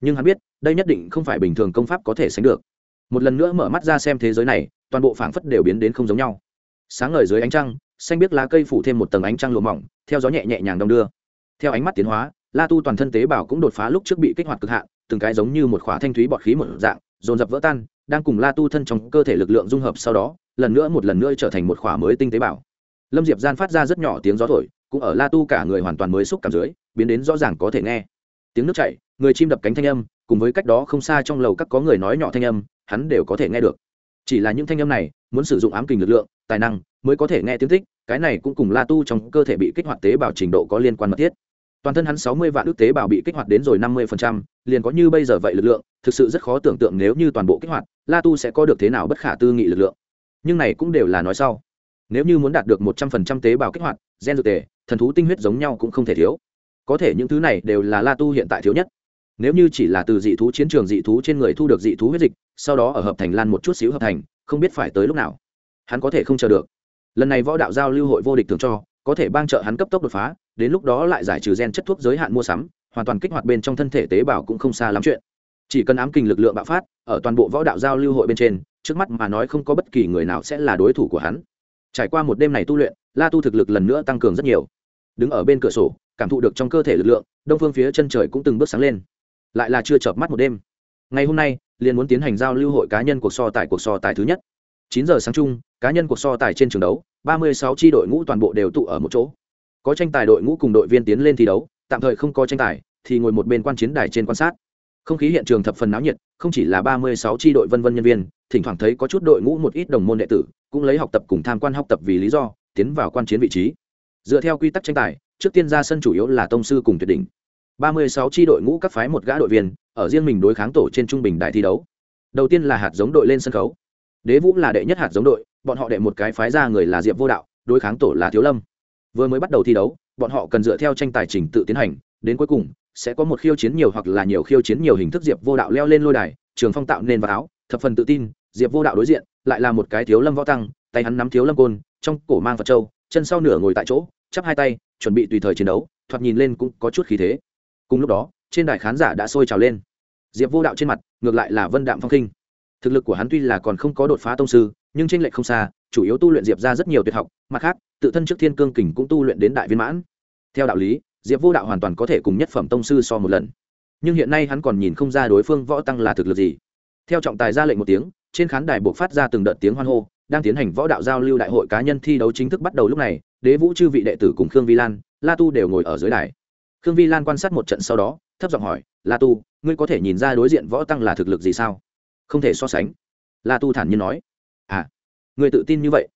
Speaker 1: Nhưng hắn biết, đây nhất định không phải bình thường công pháp có thể sánh được. Một lần nữa mở mắt ra xem thế giới này, toàn bộ phảng phất đều biến đến không giống nhau. Sáng ngời dưới ánh trăng, xanh biết lá cây phủ thêm một tầng ánh trăng lụa mỏng, theo gió nhẹ nhẹ nhàng đông đưa. Theo ánh mắt tiến hóa, la tu toàn thân tế bào cũng đột phá lúc trước bị kích hoạt cực hạn, từng cái giống như một khỏa thanh thúy bọt khí một dạng, dồn dập vỡ tan đang cùng la tu thân trong cơ thể lực lượng dung hợp sau đó, lần nữa một lần nữa trở thành một khỏa mới tinh tế bào lâm diệp gian phát ra rất nhỏ tiếng gió thổi, cũng ở la tu cả người hoàn toàn mới xúc cảm dưới, biến đến rõ ràng có thể nghe. Tiếng nước chảy, người chim đập cánh thanh âm, cùng với cách đó không xa trong lầu các có người nói nhỏ thanh âm, hắn đều có thể nghe được. Chỉ là những thanh âm này, muốn sử dụng ám kình lực lượng, tài năng, mới có thể nghe tiếng thích cái này cũng cùng la tu trong cơ thể bị kích hoạt tế bào trình độ có liên quan mật thiết toàn thân hắn sáu mươi vạn ước tế bào bị kích hoạt đến rồi năm mươi phần trăm, liền có như bây giờ vậy lực lượng thực sự rất khó tưởng tượng nếu như toàn bộ kích hoạt la tu sẽ có được thế nào bất khả tư nghị lực lượng. Nhưng này cũng đều là nói sau. Nếu như muốn đạt được một trăm phần trăm tế bào kích hoạt gen dược tề thần thú tinh huyết giống nhau cũng không thể thiếu. Có thể những thứ này đều là la tu hiện tại thiếu nhất. Nếu như chỉ là từ dị thú chiến trường dị thú trên người thu được dị thú huyết dịch sau đó ở hợp thành lan một chút xíu hợp thành không biết phải tới lúc nào. Hắn có thể không chờ được. Lần này võ đạo giao lưu hội vô địch thường cho có thể bang trợ hắn cấp tốc đột phá đến lúc đó lại giải trừ gen chất thuốc giới hạn mua sắm, hoàn toàn kích hoạt bên trong thân thể tế bào cũng không xa lắm chuyện. Chỉ cần ám kinh lực lượng bạo phát, ở toàn bộ võ đạo giao lưu hội bên trên, trước mắt mà nói không có bất kỳ người nào sẽ là đối thủ của hắn. Trải qua một đêm này tu luyện, la tu thực lực lần nữa tăng cường rất nhiều. Đứng ở bên cửa sổ, cảm thụ được trong cơ thể lực lượng, đông phương phía chân trời cũng từng bước sáng lên. Lại là chưa chợp mắt một đêm. Ngày hôm nay, liền muốn tiến hành giao lưu hội cá nhân cuộc so tài cuộc so tài thứ nhất. Chín giờ sáng chung, cá nhân cuộc so tài trên trường đấu, ba mươi sáu tri đội ngũ toàn bộ đều tụ ở một chỗ có tranh tài đội ngũ cùng đội viên tiến lên thi đấu, tạm thời không có tranh tài, thì ngồi một bên quan chiến đài trên quan sát. Không khí hiện trường thập phần náo nhiệt, không chỉ là ba mươi sáu tri đội vân vân nhân viên, thỉnh thoảng thấy có chút đội ngũ một ít đồng môn đệ tử, cũng lấy học tập cùng tham quan học tập vì lý do, tiến vào quan chiến vị trí. Dựa theo quy tắc tranh tài, trước tiên ra sân chủ yếu là tông sư cùng tuyệt đỉnh. ba mươi sáu tri đội ngũ các phái một gã đội viên, ở riêng mình đối kháng tổ trên trung bình đại thi đấu. Đầu tiên là hạt giống đội lên sân khấu. Đế vũ là đệ nhất hạt giống đội, bọn họ đệ một cái phái ra người là diệp vô đạo, đối kháng tổ là thiếu lâm vừa mới bắt đầu thi đấu, bọn họ cần dựa theo tranh tài trình tự tiến hành, đến cuối cùng, sẽ có một khiêu chiến nhiều hoặc là nhiều khiêu chiến nhiều hình thức diệp vô đạo leo lên lôi đài, trường phong tạo nên vào áo, thập phần tự tin, diệp vô đạo đối diện, lại là một cái thiếu lâm võ tăng, tay hắn nắm thiếu lâm côn, trong cổ mang phật trâu chân sau nửa ngồi tại chỗ, chắp hai tay, chuẩn bị tùy thời chiến đấu, thoạt nhìn lên cũng có chút khí thế. Cùng lúc đó, trên đài khán giả đã sôi trào lên. Diệp vô đạo trên mặt, ngược lại là vân đạm phong khinh. Thực lực của hắn tuy là còn không có đột phá tông sư, nhưng tranh lệch không xa chủ yếu tu luyện diệp ra rất nhiều tuyệt học, mặt khác, tự thân trước thiên cương kình cũng tu luyện đến đại viên mãn. Theo đạo lý, diệp vô đạo hoàn toàn có thể cùng nhất phẩm tông sư so một lần. Nhưng hiện nay hắn còn nhìn không ra đối phương võ tăng là thực lực gì. Theo trọng tài ra lệnh một tiếng, trên khán đài buộc phát ra từng đợt tiếng hoan hô, đang tiến hành võ đạo giao lưu đại hội cá nhân thi đấu chính thức bắt đầu lúc này, đế vũ chư vị đệ tử cùng khương vi lan, la tu đều ngồi ở dưới đài. Khương vi lan quan sát một trận sau đó, thấp giọng hỏi, la tu, ngươi có thể nhìn ra đối diện võ tăng là thực lực gì sao? Không thể so sánh. La tu thản nhiên nói. À người tự tin như vậy.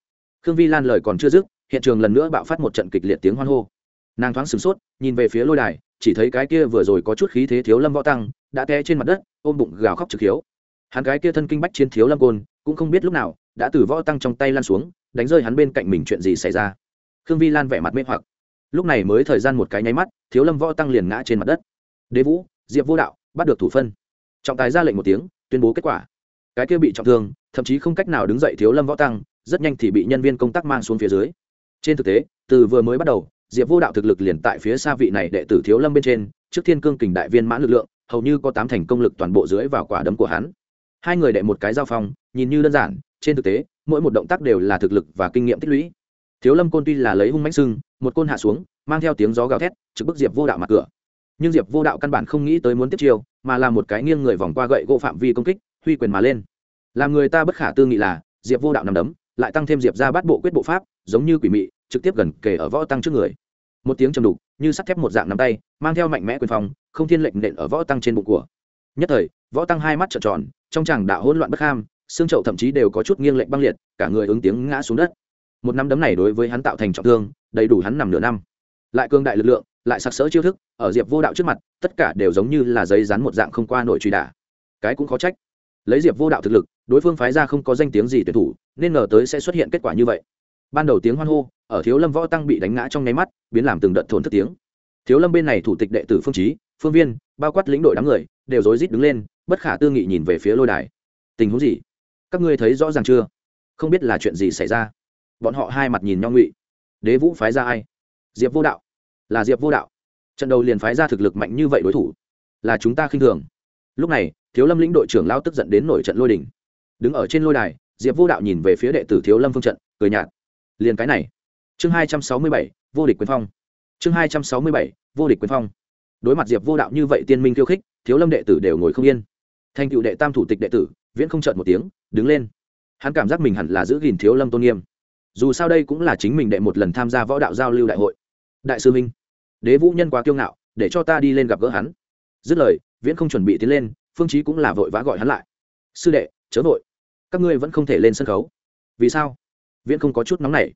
Speaker 1: Khương vi lan lời còn chưa dứt, hiện trường lần nữa bạo phát một trận kịch liệt tiếng hoan hô. Nàng thoáng sửng sốt, nhìn về phía lôi đài, chỉ thấy cái kia vừa rồi có chút khí thế thiếu lâm võ tăng, đã té trên mặt đất, ôm bụng gào khóc trực hiếu. Hắn cái kia thân kinh bách chiến thiếu lâm côn, cũng không biết lúc nào, đã từ võ tăng trong tay lan xuống, đánh rơi hắn bên cạnh mình chuyện gì xảy ra. Khương vi lan vẻ mặt mê hoặc. Lúc này mới thời gian một cái nháy mắt, thiếu lâm võ tăng liền ngã trên mặt đất. Đế vũ, diệp vô đạo, bắt được thủ phân. Trọng tài ra lệnh một tiếng, tuyên bố kết quả cái kia bị trọng thương, thậm chí không cách nào đứng dậy thiếu lâm võ tăng, rất nhanh thì bị nhân viên công tác mang xuống phía dưới. Trên thực tế, từ vừa mới bắt đầu, diệp vô đạo thực lực liền tại phía xa vị này đệ tử thiếu lâm bên trên, trước thiên cương kình đại viên mãn lực lượng, hầu như có tám thành công lực toàn bộ dưới vào quả đấm của hắn. Hai người đệ một cái giao phong, nhìn như đơn giản, trên thực tế, mỗi một động tác đều là thực lực và kinh nghiệm tích lũy. Thiếu lâm côn tuy là lấy hung mánh sưng một côn hạ xuống, mang theo tiếng gió gào thét, trực bức diệp vô đạo mặt cửa. Nhưng diệp vô đạo căn bản không nghĩ tới muốn tiếp chiêu, mà là một cái nghiêng người vòng qua gậy gỗ phạm vi công kích huy quyền mà lên. Làm người ta bất khả tư nghị là, diệp vô đạo nằm đấm, lại tăng thêm diệp ra bắt bộ quyết bộ pháp, giống như quỷ mị, trực tiếp gần kề ở võ tăng trước người. Một tiếng trầm đục, như sắt thép một dạng nắm tay, mang theo mạnh mẽ quyền phòng không thiên lệnh nện ở võ tăng trên bụng của. Nhất thời, võ tăng hai mắt trợn tròn, trong chàng đạo hỗn loạn bất ham, xương trậu thậm chí đều có chút nghiêng lệnh băng liệt, cả người ứng tiếng ngã xuống đất. Một năm đấm này đối với hắn tạo thành trọng thương, đầy đủ hắn nằm nửa năm. Lại cương đại lực lượng, lại sặc sỡ chiêu thức, ở diệp vô đạo trước mặt, tất cả đều giống như là giấy rắn một dạng không qua nổi truy đả. Cái cũng khó trách lấy diệp vô đạo thực lực, đối phương phái ra không có danh tiếng gì tuyển thủ, nên ngờ tới sẽ xuất hiện kết quả như vậy. Ban đầu tiếng hoan hô, ở thiếu lâm võ tăng bị đánh ngã trong nháy mắt, biến làm từng đợt thốn thức tiếng. Thiếu lâm bên này thủ tịch đệ tử phương trí phương viên, bao quát lĩnh đội đám người, đều rối rít đứng lên, bất khả tư nghị nhìn về phía lôi đài. Tình huống gì? Các ngươi thấy rõ ràng chưa? Không biết là chuyện gì xảy ra. Bọn họ hai mặt nhìn nhau ngụy. Đế vũ phái ra ai? Diệp vô đạo. Là diệp vô đạo. Trận đầu liền phái ra thực lực mạnh như vậy đối thủ. Là chúng ta khinh thường. Lúc này thiếu lâm lĩnh đội trưởng lao tức giận đến nổi trận lôi đình. Đứng ở trên lôi đài, diệp vô đạo nhìn về phía đệ tử thiếu lâm phương trận, cười nhạt. Liền cái này. Chương hai trăm sáu mươi bảy, vô địch quyền phong. Chương hai trăm sáu mươi bảy, vô địch quyền phong. Đối mặt diệp vô đạo như vậy tiên minh khiêu khích, thiếu lâm đệ tử đều ngồi không yên. Thành cựu đệ tam thủ tịch đệ tử, viễn không trợn một tiếng, đứng lên. Hắn cảm giác mình hẳn là giữ gìn thiếu lâm tôn nghiêm. Dù sao đây cũng là chính mình đệ một lần tham gia võ đạo giao lưu đại hội. Đại sư minh, đế vũ nhân quá kiêu ngạo, để cho ta đi lên gặp gỡ hắn. Dứt lời, viễn không chuẩn bị tiến lên phương chí cũng là vội vã gọi hắn lại. Sư đệ, chớ vội. Các ngươi vẫn không thể lên sân khấu. Vì sao? Viễn không có chút nóng nảy.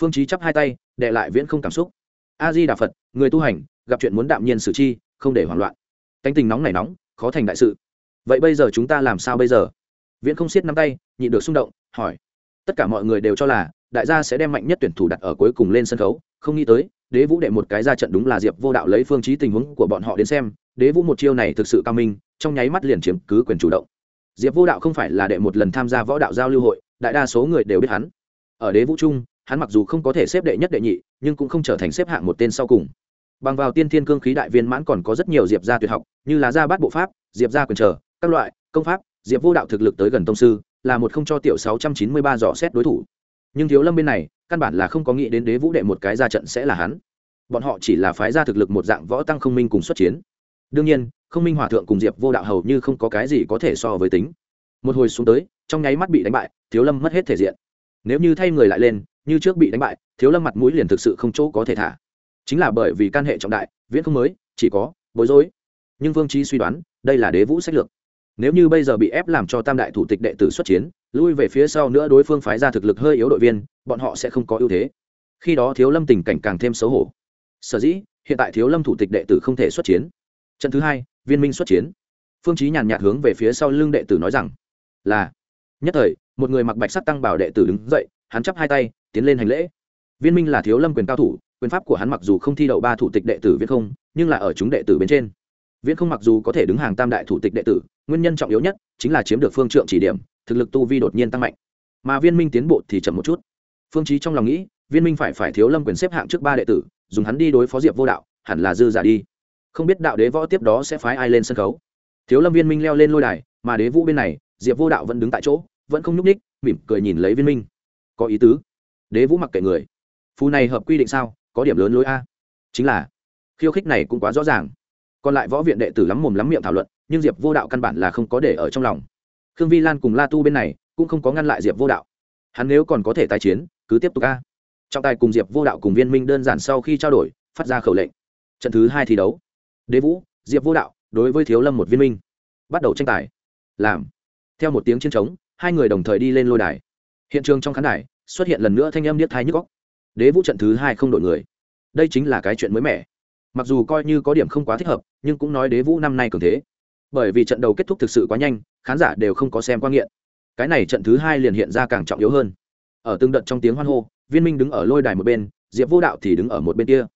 Speaker 1: Phương chí chắp hai tay đệ lại viễn không cảm xúc. A di đà phật, người tu hành, gặp chuyện muốn đạm nhiên xử chi, không để hoảng loạn. Cánh tình nóng nảy nóng, khó thành đại sự. Vậy bây giờ chúng ta làm sao bây giờ? Viễn không siết nắm tay, nhịn được xung động, hỏi. Tất cả mọi người đều cho là đại gia sẽ đem mạnh nhất tuyển thủ đặt ở cuối cùng lên sân khấu, không nghĩ tới, đế vũ đệ một cái ra trận đúng là diệp vô đạo lấy phương chí tình huống của bọn họ đến xem, đế vũ một chiêu này thực sự cao minh, trong nháy mắt liền chiếm cứ quyền chủ động. Diệp vô đạo không phải là đệ một lần tham gia võ đạo giao lưu hội, đại đa số người đều biết hắn. Ở đế vũ trung hắn mặc dù không có thể xếp đệ nhất đệ nhị, nhưng cũng không trở thành xếp hạng một tên sau cùng. Bằng vào tiên thiên cương khí đại viên mãn còn có rất nhiều diệp gia tuyệt học, như là gia bát bộ pháp, diệp gia quyền trở, các loại, công pháp, diệp vô đạo thực lực tới gần tông sư, là một không cho tiểu sáu trăm chín mươi ba dò xét đối thủ nhưng thiếu lâm bên này căn bản là không có nghĩ đến đế vũ đệ một cái ra trận sẽ là hắn bọn họ chỉ là phái ra thực lực một dạng võ tăng không minh cùng xuất chiến đương nhiên không minh hòa thượng cùng diệp vô đạo hầu như không có cái gì có thể so với tính một hồi xuống tới trong nháy mắt bị đánh bại thiếu lâm mất hết thể diện nếu như thay người lại lên như trước bị đánh bại thiếu lâm mặt mũi liền thực sự không chỗ có thể thả chính là bởi vì can hệ trọng đại viễn không mới chỉ có bối rối nhưng vương trí suy đoán đây là đế vũ sách lược nếu như bây giờ bị ép làm cho tam đại thủ tịch đệ tử xuất chiến, lui về phía sau nữa đối phương phái ra thực lực hơi yếu đội viên, bọn họ sẽ không có ưu thế. Khi đó thiếu lâm tình cảnh càng thêm xấu hổ. Sở dĩ, hiện tại thiếu lâm thủ tịch đệ tử không thể xuất chiến. Trận thứ hai, viên minh xuất chiến. Phương chí nhàn nhạt hướng về phía sau lưng đệ tử nói rằng, là. Nhất thời, một người mặc bạch sắc tăng bảo đệ tử đứng dậy, hắn chắp hai tay, tiến lên hành lễ. Viên minh là thiếu lâm quyền cao thủ, quyền pháp của hắn mặc dù không thi đậu ba thủ tịch đệ tử viết không, nhưng là ở chúng đệ tử bên trên viễn không mặc dù có thể đứng hàng tam đại thủ tịch đệ tử, nguyên nhân trọng yếu nhất chính là chiếm được phương trượng chỉ điểm, thực lực tu vi đột nhiên tăng mạnh. Mà viên minh tiến bộ thì chậm một chút. Phương chí trong lòng nghĩ, viên minh phải phải thiếu lâm quyền xếp hạng trước ba đệ tử, dùng hắn đi đối phó diệp vô đạo, hẳn là dư giả đi. Không biết đạo đế võ tiếp đó sẽ phái ai lên sân khấu. Thiếu lâm viên minh leo lên lôi đài, mà đế vũ bên này, diệp vô đạo vẫn đứng tại chỗ, vẫn không nhúc ních mỉm cười nhìn lấy viên minh. Có ý tứ. Đế vũ mặc kệ người. Phù này hợp quy định sao? Có điểm lớn lối a. Chính là, khiêu khích này cũng quá rõ ràng còn lại võ viện đệ tử lắm mồm lắm miệng thảo luận, nhưng diệp vô đạo căn bản là không có để ở trong lòng. Khương vi lan cùng la tu bên này, cũng không có ngăn lại diệp vô đạo. Hắn nếu còn có thể tái chiến, cứ tiếp tục a. Trọng tài cùng diệp vô đạo cùng viên minh đơn giản sau khi trao đổi, phát ra khẩu lệnh. Trận thứ hai thi đấu. Đế vũ, diệp vô đạo, đối với thiếu lâm một viên minh. Bắt đầu tranh tài. Làm. Theo một tiếng chiến trống, hai người đồng thời đi lên lôi đài. Hiện trường trong khán đài, xuất hiện lần nữa thanh âm điếc thái nhức góc đế vũ trận thứ hai không đổi người. Đây chính là cái chuyện mới mẻ mặc dù coi như có điểm không quá thích hợp, nhưng cũng nói đế vũ năm nay cường thế. Bởi vì trận đầu kết thúc thực sự quá nhanh, khán giả đều không có xem qua nghiện. Cái này trận thứ hai liền hiện ra càng trọng yếu hơn. Ở từng đợt trong tiếng hoan hô, viên minh đứng ở lôi đài một bên, diệp vô đạo thì đứng ở một bên kia.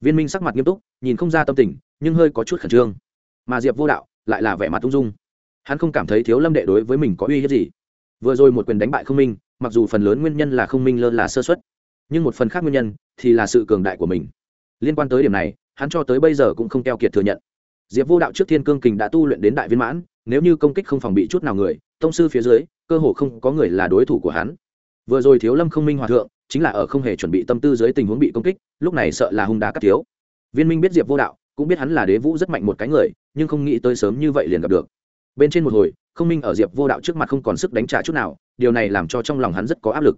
Speaker 1: Viên minh sắc mặt nghiêm túc, nhìn không ra tâm tình, nhưng hơi có chút khẩn trương. Mà diệp vô đạo lại là vẻ mặt ung dung. Hắn không cảm thấy thiếu lâm đệ đối với mình có uy hiếp gì. Vừa rồi một quyền đánh bại không minh, mặc dù phần lớn nguyên nhân là không minh lơ là sơ xuất nhưng một phần khác nguyên nhân thì là sự cường đại của mình. Liên quan tới điểm này hắn cho tới bây giờ cũng không keo kiệt thừa nhận. Diệp vô đạo trước thiên cương kình đã tu luyện đến đại viên mãn, nếu như công kích không phòng bị chút nào người, tông sư phía dưới, cơ hồ không có người là đối thủ của hắn. Vừa rồi thiếu lâm không minh hòa thượng, chính là ở không hề chuẩn bị tâm tư dưới tình huống bị công kích, lúc này sợ là hung đá cắt thiếu. Viên minh biết diệp vô đạo, cũng biết hắn là đế vũ rất mạnh một cái người, nhưng không nghĩ tới sớm như vậy liền gặp được. Bên trên một hồi, không minh ở diệp vô đạo trước mặt không còn sức đánh trả chút nào, điều này làm cho trong lòng hắn rất có áp lực.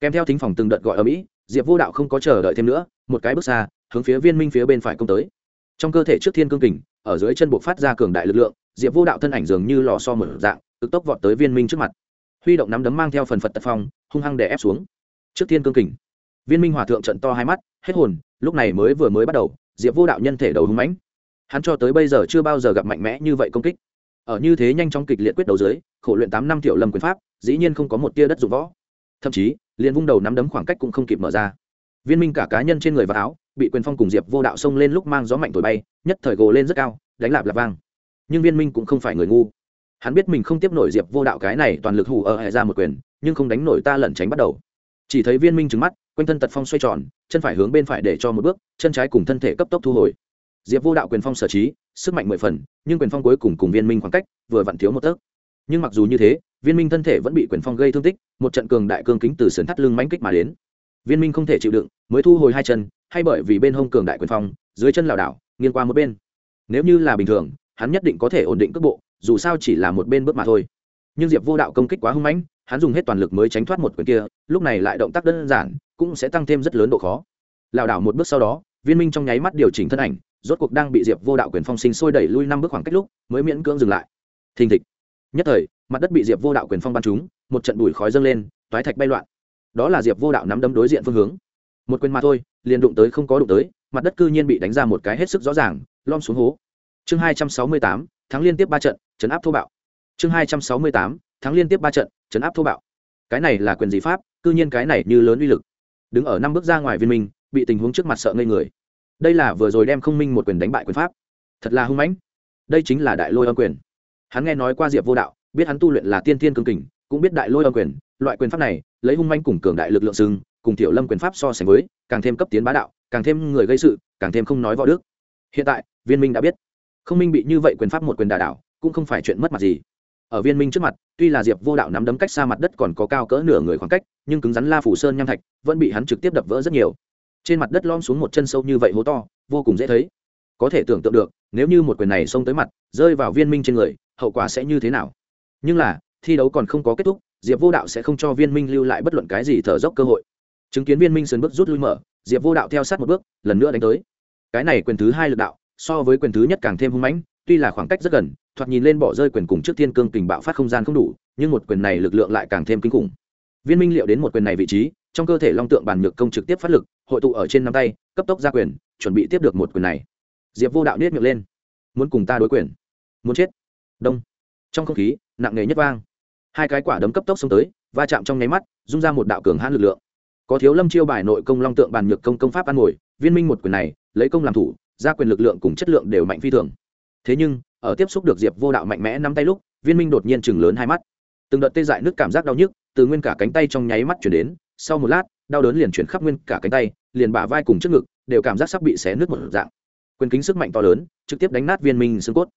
Speaker 1: Kèm theo thính phòng từng đợt gọi ở mỹ diệp vô đạo không có chờ đợi thêm nữa một cái bước xa hướng phía viên minh phía bên phải công tới trong cơ thể trước thiên cương kình ở dưới chân buộc phát ra cường đại lực lượng diệp vô đạo thân ảnh dường như lò so mở dạng cực tốc vọt tới viên minh trước mặt huy động nắm đấm mang theo phần phật tật phong hung hăng đè ép xuống trước thiên cương kình viên minh hòa thượng trận to hai mắt hết hồn lúc này mới vừa mới bắt đầu diệp vô đạo nhân thể đầu hung mãnh hắn cho tới bây giờ chưa bao giờ gặp mạnh mẽ như vậy công kích ở như thế nhanh chóng kịch liệt quyết đấu dưới khổ luyện tám năm tiểu lâm quyền pháp dĩ nhiên không có một tia đất dụng võ thậm chí liền vung đầu nắm đấm khoảng cách cũng không kịp mở ra. Viên minh cả cá nhân trên người và áo, bị quyền phong cùng diệp vô đạo xông lên lúc mang gió mạnh thổi bay, nhất thời gồ lên rất cao, đánh lạp lạp vang. Nhưng viên minh cũng không phải người ngu. Hắn biết mình không tiếp nổi diệp vô đạo cái này toàn lực hủ ở hệ ra một quyền, nhưng không đánh nổi ta lẩn tránh bắt đầu. Chỉ thấy viên minh trứng mắt, quanh thân tật phong xoay tròn, chân phải hướng bên phải để cho một bước, chân trái cùng thân thể cấp tốc thu hồi. Diệp vô đạo quyền phong sở trí, sức mạnh mười phần, nhưng quyền phong cuối cùng cùng viên minh khoảng cách, vừa vặn thiếu một tấc. Nhưng mặc dù như thế viên minh thân thể vẫn bị quyền phong gây thương tích, một trận cường đại cương kính từ sườn thắt lưng mánh kích mà đến. Viên minh không thể chịu đựng, mới thu hồi hai chân, hay bởi vì bên hông cường đại quyền phong, dưới chân lảo đảo, nghiêng qua một bên. Nếu như là bình thường, hắn nhất định có thể ổn định cước bộ, dù sao chỉ là một bên bước mà thôi. Nhưng diệp vô đạo công kích quá hung mãnh, hắn dùng hết toàn lực mới tránh thoát một quyền kia, lúc này lại động tác đơn giản, cũng sẽ tăng thêm rất lớn độ khó. Lảo đảo một bước sau đó, viên minh trong nháy mắt điều chỉnh thân ảnh, rốt cuộc đang bị diệp vô đạo quyền phong sinh sôi đẩy lui năm bước khoảng cách lúc, mới miễn cưỡng dừng lại. Thình thịch. Nhất thời mặt đất bị diệp vô đạo quyền phong bắn trúng, một trận bụi khói dâng lên, toái thạch bay loạn. Đó là diệp vô đạo nắm đấm đối diện phương hướng. Một quyền mà thôi, liền đụng tới không có đụng tới, mặt đất cư nhiên bị đánh ra một cái hết sức rõ ràng lom xuống hố. Chương hai trăm sáu mươi tám, thắng liên tiếp ba trận, chấn áp thô bạo. Chương hai trăm sáu mươi tám, thắng liên tiếp ba trận, chấn áp thô bạo. Cái này là quyền gì pháp, cư nhiên cái này như lớn uy lực. Đứng ở năm bước ra ngoài viên minh, bị tình huống trước mặt sợ ngây người. Đây là vừa rồi đem không minh một quyền đánh bại quyền pháp. Thật là hung mãnh. Đây chính là đại lôi âm quyền. Hắn nghe nói qua diệp vô đạo biết hắn tu luyện là tiên thiên cường kình, cũng biết đại lôi âm quyền, loại quyền pháp này, lấy hung manh cùng cường đại lực lượng sưng cùng tiểu lâm quyền pháp so sánh với, càng thêm cấp tiến bá đạo, càng thêm người gây sự, càng thêm không nói võ đức. Hiện tại, viên minh đã biết. Không minh bị như vậy quyền pháp một quyền đà đảo, cũng không phải chuyện mất mặt gì. Ở viên minh trước mặt, tuy là diệp vô đạo nắm đấm cách xa mặt đất còn có cao cỡ nửa người khoảng cách, nhưng cứng rắn la phủ sơn nham thạch, vẫn bị hắn trực tiếp đập vỡ rất nhiều. Trên mặt đất lom xuống một chân sâu như vậy hố to, vô cùng dễ thấy. Có thể tưởng tượng được, nếu như một quyền này xông tới mặt, rơi vào viên minh trên người, hậu quả sẽ như thế nào? Nhưng là, thi đấu còn không có kết thúc, diệp vô đạo sẽ không cho viên minh lưu lại bất luận cái gì thở dốc cơ hội. Chứng kiến viên minh sườn bước rút lui mở, diệp vô đạo theo sát một bước, lần nữa đánh tới. Cái này quyền thứ hai lực đạo, so với quyền thứ nhất càng thêm hung mãnh, tuy là khoảng cách rất gần, thoạt nhìn lên bỏ rơi quyền cùng trước thiên cương kình bạo phát không gian không đủ, nhưng một quyền này lực lượng lại càng thêm kinh khủng. Viên minh liệu đến một quyền này vị trí, trong cơ thể long tượng bàn nhược công trực tiếp phát lực, hội tụ ở trên nắm tay, cấp tốc ra quyền, chuẩn bị tiếp được một quyền này. Diệp vô đạo niết miệng lên. Muốn cùng ta đối quyền? Muốn chết. Đông. Trong không khí nặng nề nhất vang. Hai cái quả đấm cấp tốc xông tới, va chạm trong nháy mắt dung ra một đạo cường hãn lực lượng. Có thiếu lâm chiêu bài nội công long tượng bàn nhược công công pháp ăn ngồi, viên minh một quyền này, lấy công làm thủ, ra quyền lực lượng cùng chất lượng đều mạnh phi thường. Thế nhưng, ở tiếp xúc được diệp vô đạo mạnh mẽ nắm tay lúc, viên minh đột nhiên chừng lớn hai mắt. Từng đợt tê dại nước cảm giác đau nhức, từ nguyên cả cánh tay trong nháy mắt chuyển đến, sau một lát, đau đớn liền chuyển khắp nguyên cả cánh tay, liền bả vai cùng trước ngực, đều cảm giác sắp bị xé nước một dạng. Quyền kính sức mạnh to lớn, trực tiếp đánh nát viên minh xương cốt.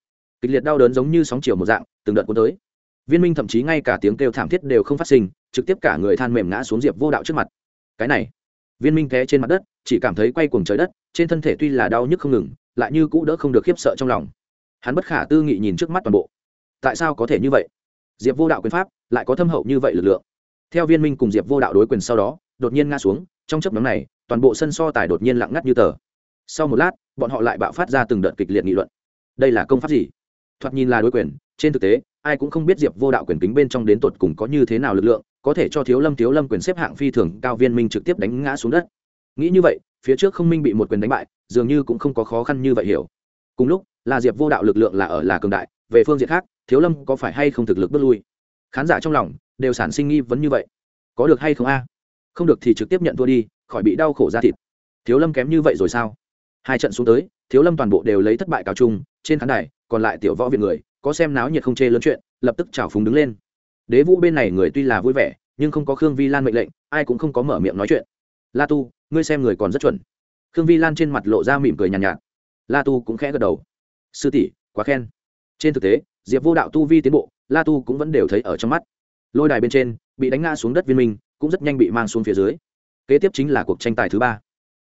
Speaker 1: Kịch liệt đau đớn giống như sóng chiều một dạng, từng đợt cuốn tới viên minh thậm chí ngay cả tiếng kêu thảm thiết đều không phát sinh, trực tiếp cả người than mềm ngã xuống diệp vô đạo trước mặt. Cái này, viên minh té trên mặt đất, chỉ cảm thấy quay cuồng trời đất, trên thân thể tuy là đau nhức không ngừng, lại như cũ đỡ không được khiếp sợ trong lòng. Hắn bất khả tư nghị nhìn trước mắt toàn bộ. Tại sao có thể như vậy? Diệp vô đạo quyền pháp, lại có thâm hậu như vậy lực lượng. Theo viên minh cùng diệp vô đạo đối quyền sau đó, đột nhiên ngã xuống, trong chấp nhóm này, toàn bộ sân so tài đột nhiên lặng ngắt như tờ. Sau một lát, bọn họ lại bạo phát ra từng đợt kịch liệt nghị luận. Đây là công pháp gì? Thoạt nhìn là đối quyền, trên thực tế ai cũng không biết diệp vô đạo quyền kính bên trong đến tột cùng có như thế nào lực lượng, có thể cho thiếu lâm thiếu lâm quyền xếp hạng phi thường, cao viên minh trực tiếp đánh ngã xuống đất. Nghĩ như vậy, phía trước không minh bị một quyền đánh bại, dường như cũng không có khó khăn như vậy hiểu. Cùng lúc, là diệp vô đạo lực lượng là ở là cường đại, về phương diện khác, thiếu lâm có phải hay không thực lực bước lui? Khán giả trong lòng đều sản sinh nghi vấn như vậy. Có được hay không a? Không được thì trực tiếp nhận thua đi, khỏi bị đau khổ ra thịt. Thiếu lâm kém như vậy rồi sao? Hai trận xuống tới, thiếu lâm toàn bộ đều lấy thất bại cao chung, trên khán đài còn lại tiểu võ viện người có xem náo nhiệt không chê lớn chuyện lập tức trào phúng đứng lên. Đế vũ bên này người tuy là vui vẻ nhưng không có khương vi lan mệnh lệnh ai cũng không có mở miệng nói chuyện. La tu ngươi xem người còn rất chuẩn. Khương vi lan trên mặt lộ ra mỉm cười nhàn nhạt, nhạt. La tu cũng khẽ gật đầu. Sư tỷ quá khen. Trên thực tế diệp vô đạo tu vi tiến bộ la tu cũng vẫn đều thấy ở trong mắt. Lôi đài bên trên bị đánh ngã xuống đất viên minh cũng rất nhanh bị mang xuống phía dưới. Kế tiếp chính là cuộc tranh tài thứ ba.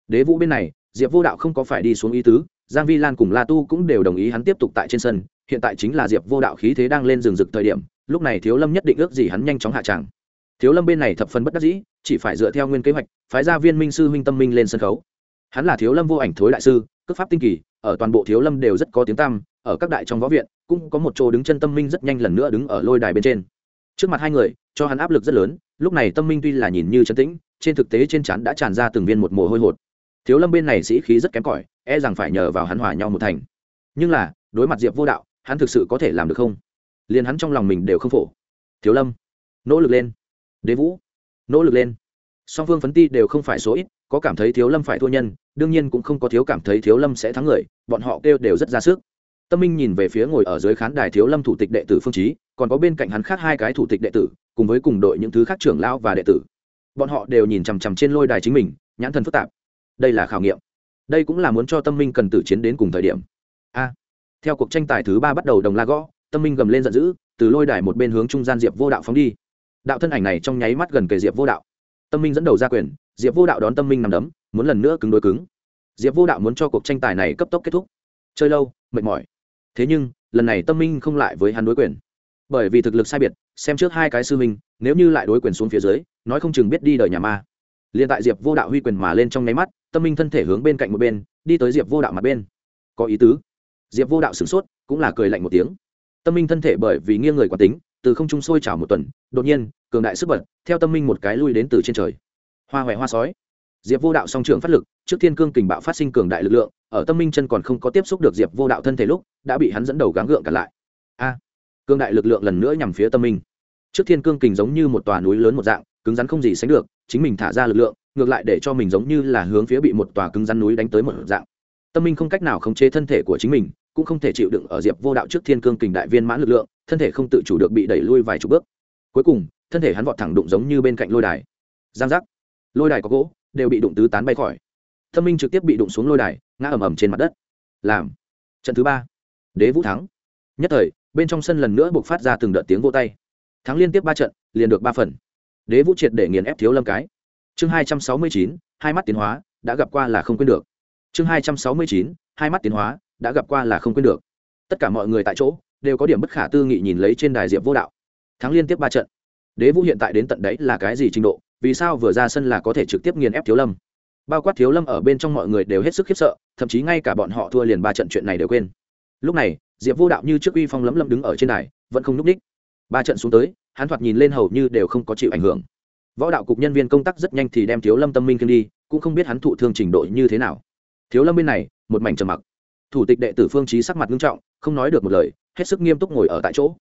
Speaker 1: Đế vũ bên này diệp vô đạo không có phải đi xuống ý tứ giang vi lan cùng la tu cũng đều đồng ý hắn tiếp tục tại trên sân, hiện tại chính là diệp vô đạo khí thế đang lên rừng rực thời điểm, lúc này thiếu lâm nhất định ước gì hắn nhanh chóng hạ tràng. Thiếu lâm bên này thập phần bất đắc dĩ, chỉ phải dựa theo nguyên kế hoạch, phái ra viên minh sư huynh tâm minh lên sân khấu. Hắn là thiếu lâm vô ảnh thối đại sư, cước pháp tinh kỳ, ở toàn bộ thiếu lâm đều rất có tiếng tăm, ở các đại trong võ viện, cũng có một chỗ đứng chân tâm minh rất nhanh lần nữa đứng ở lôi đài bên trên. Trước mặt hai người, cho hắn áp lực rất lớn, lúc này tâm minh tuy là nhìn như chân tĩnh, trên thực tế trên chắn đã tràn ra từng viên một mồ hôi hột. Thiếu lâm bên này sĩ khí rất kém cỏi e rằng phải nhờ vào hắn hòa nhau một thành. Nhưng là, đối mặt diệp vô đạo, hắn thực sự có thể làm được không? Liền hắn trong lòng mình đều không phổ. Thiếu lâm, nỗ lực lên. Đế vũ, nỗ lực lên. Song phương phấn ti đều không phải số ít, có cảm thấy thiếu lâm phải thua nhân, đương nhiên cũng không có thiếu cảm thấy thiếu lâm sẽ thắng người, bọn họ kêu đều rất ra sức. Tâm minh nhìn về phía ngồi ở dưới khán đài thiếu lâm thủ tịch đệ tử phương trí còn có bên cạnh hắn khác hai cái thủ tịch đệ tử, cùng với cùng đội những thứ khác trưởng lão và đệ tử. Bọn họ đều nhìn chằm chằm trên lôi đài chính mình, nhãn thần phức tạp. Đây là khảo nghiệm đây cũng là muốn cho tâm minh cần tử chiến đến cùng thời điểm. A, theo cuộc tranh tài thứ ba bắt đầu đồng la gõ, tâm minh gầm lên giận dữ, từ lôi đài một bên hướng trung gian diệp vô đạo phóng đi. Đạo thân ảnh này trong nháy mắt gần kề diệp vô đạo. Tâm minh dẫn đầu ra quyền, diệp vô đạo đón tâm minh nằm đấm, muốn lần nữa cứng đối cứng. Diệp vô đạo muốn cho cuộc tranh tài này cấp tốc kết thúc. Chơi lâu, mệt mỏi. Thế nhưng, lần này tâm minh không lại với hắn đối quyền. Bởi vì thực lực sai biệt, xem trước hai cái sư minh, nếu như lại đối quyền xuống phía dưới, nói không chừng biết đi đời nhà ma. Liền tại diệp vô đạo huy quyền mà lên trong nháy mắt tâm minh thân thể hướng bên cạnh một bên, đi tới diệp vô đạo mặt bên. Có ý tứ. Diệp vô đạo sửng sốt, cũng là cười lạnh một tiếng. Tâm minh thân thể bởi vì nghiêng người quán tính, từ không trung sôi trào một tuần, đột nhiên, cường đại sức bật, theo tâm minh một cái lui đến từ trên trời. Hoa hoẹ hoa sói. Diệp vô đạo song trường phát lực, trước thiên cương kình bạo phát sinh cường đại lực lượng, ở tâm minh chân còn không có tiếp xúc được diệp vô đạo thân thể lúc, đã bị hắn dẫn đầu gắng gượng cả lại. A! Cường đại lực lượng lần nữa nhằm phía tâm minh. Trước thiên cương kình giống như một tòa núi lớn một dạng, cứng rắn không gì sánh được chính mình thả ra lực lượng, ngược lại để cho mình giống như là hướng phía bị một tòa cứng rắn núi đánh tới một dạng. Tâm minh không cách nào khống chế thân thể của chính mình, cũng không thể chịu đựng ở diệp vô đạo trước thiên cương kình đại viên mãn lực lượng, thân thể không tự chủ được bị đẩy lui vài chục bước. Cuối cùng, thân thể hắn vọt thẳng đụng giống như bên cạnh lôi đài. Giang giác. Lôi đài có gỗ, đều bị đụng tứ tán bay khỏi. Tâm minh trực tiếp bị đụng xuống lôi đài, ngã ầm ầm trên mặt đất. Làm. Trận thứ ba. Đế vũ thắng. Nhất thời, bên trong sân lần nữa buộc phát ra từng đợt tiếng vô tay. Thắng liên tiếp ba trận, liền được ba phần đế vũ triệt để nghiền ép thiếu lâm cái. Chương hai trăm sáu mươi chín, hai mắt tiến hóa, đã gặp qua là không quên được. Chương hai trăm sáu mươi chín, hai mắt tiến hóa, đã gặp qua là không quên được. Tất cả mọi người tại chỗ, đều có điểm bất khả tư nghị nhìn lấy trên đài diệp vô đạo. Thắng liên tiếp ba trận. Đế vũ hiện tại đến tận đấy là cái gì trình độ, vì sao vừa ra sân là có thể trực tiếp nghiền ép thiếu lâm? Bao quát thiếu lâm ở bên trong mọi người đều hết sức khiếp sợ, thậm chí ngay cả bọn họ thua liền ba trận chuyện này đều quên. Lúc này, diệp vô đạo như trước uy phong lấm lấm đứng ở trên đài, vẫn không n ú c ních ba trận xuống tới hắn thoạt nhìn lên hầu như đều không có chịu ảnh hưởng. Võ đạo cục nhân viên công tác rất nhanh thì đem thiếu lâm tâm minh kiên đi, cũng không biết hắn thụ thương trình độ như thế nào. Thiếu lâm bên này, một mảnh trầm mặc. Thủ tịch đệ tử phương trí sắc mặt nghiêm trọng, không nói được một lời, hết sức nghiêm túc ngồi ở tại chỗ.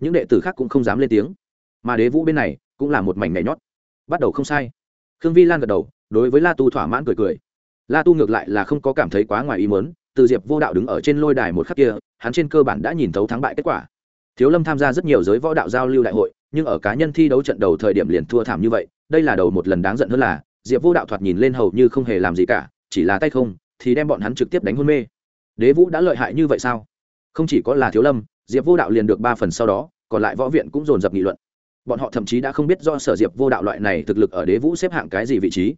Speaker 1: Những đệ tử khác cũng không dám lên tiếng. Mà đế vũ bên này, cũng là một mảnh nhảy nhót. Bắt đầu không sai. Khương vi lan gật đầu, đối với la tu thỏa mãn cười cười. La tu ngược lại là không có cảm thấy quá ngoài ý mớn từ diệp vô đạo đứng ở trên lôi đài một khắc kia, hắn trên cơ bản đã nhìn thấu thắng bại kết quả. Thiếu lâm tham gia rất nhiều giới võ đạo giao lưu đại hội nhưng ở cá nhân thi đấu trận đầu thời điểm liền thua thảm như vậy, đây là đầu một lần đáng giận hơn là, diệp vô đạo thoạt nhìn lên hầu như không hề làm gì cả, chỉ là tay không, thì đem bọn hắn trực tiếp đánh hôn mê. Đế vũ đã lợi hại như vậy sao? Không chỉ có là thiếu lâm, diệp vô đạo liền được ba phần sau đó, còn lại võ viện cũng dồn dập nghị luận. Bọn họ thậm chí đã không biết do sở diệp vô đạo loại này thực lực ở đế vũ xếp hạng cái gì vị trí.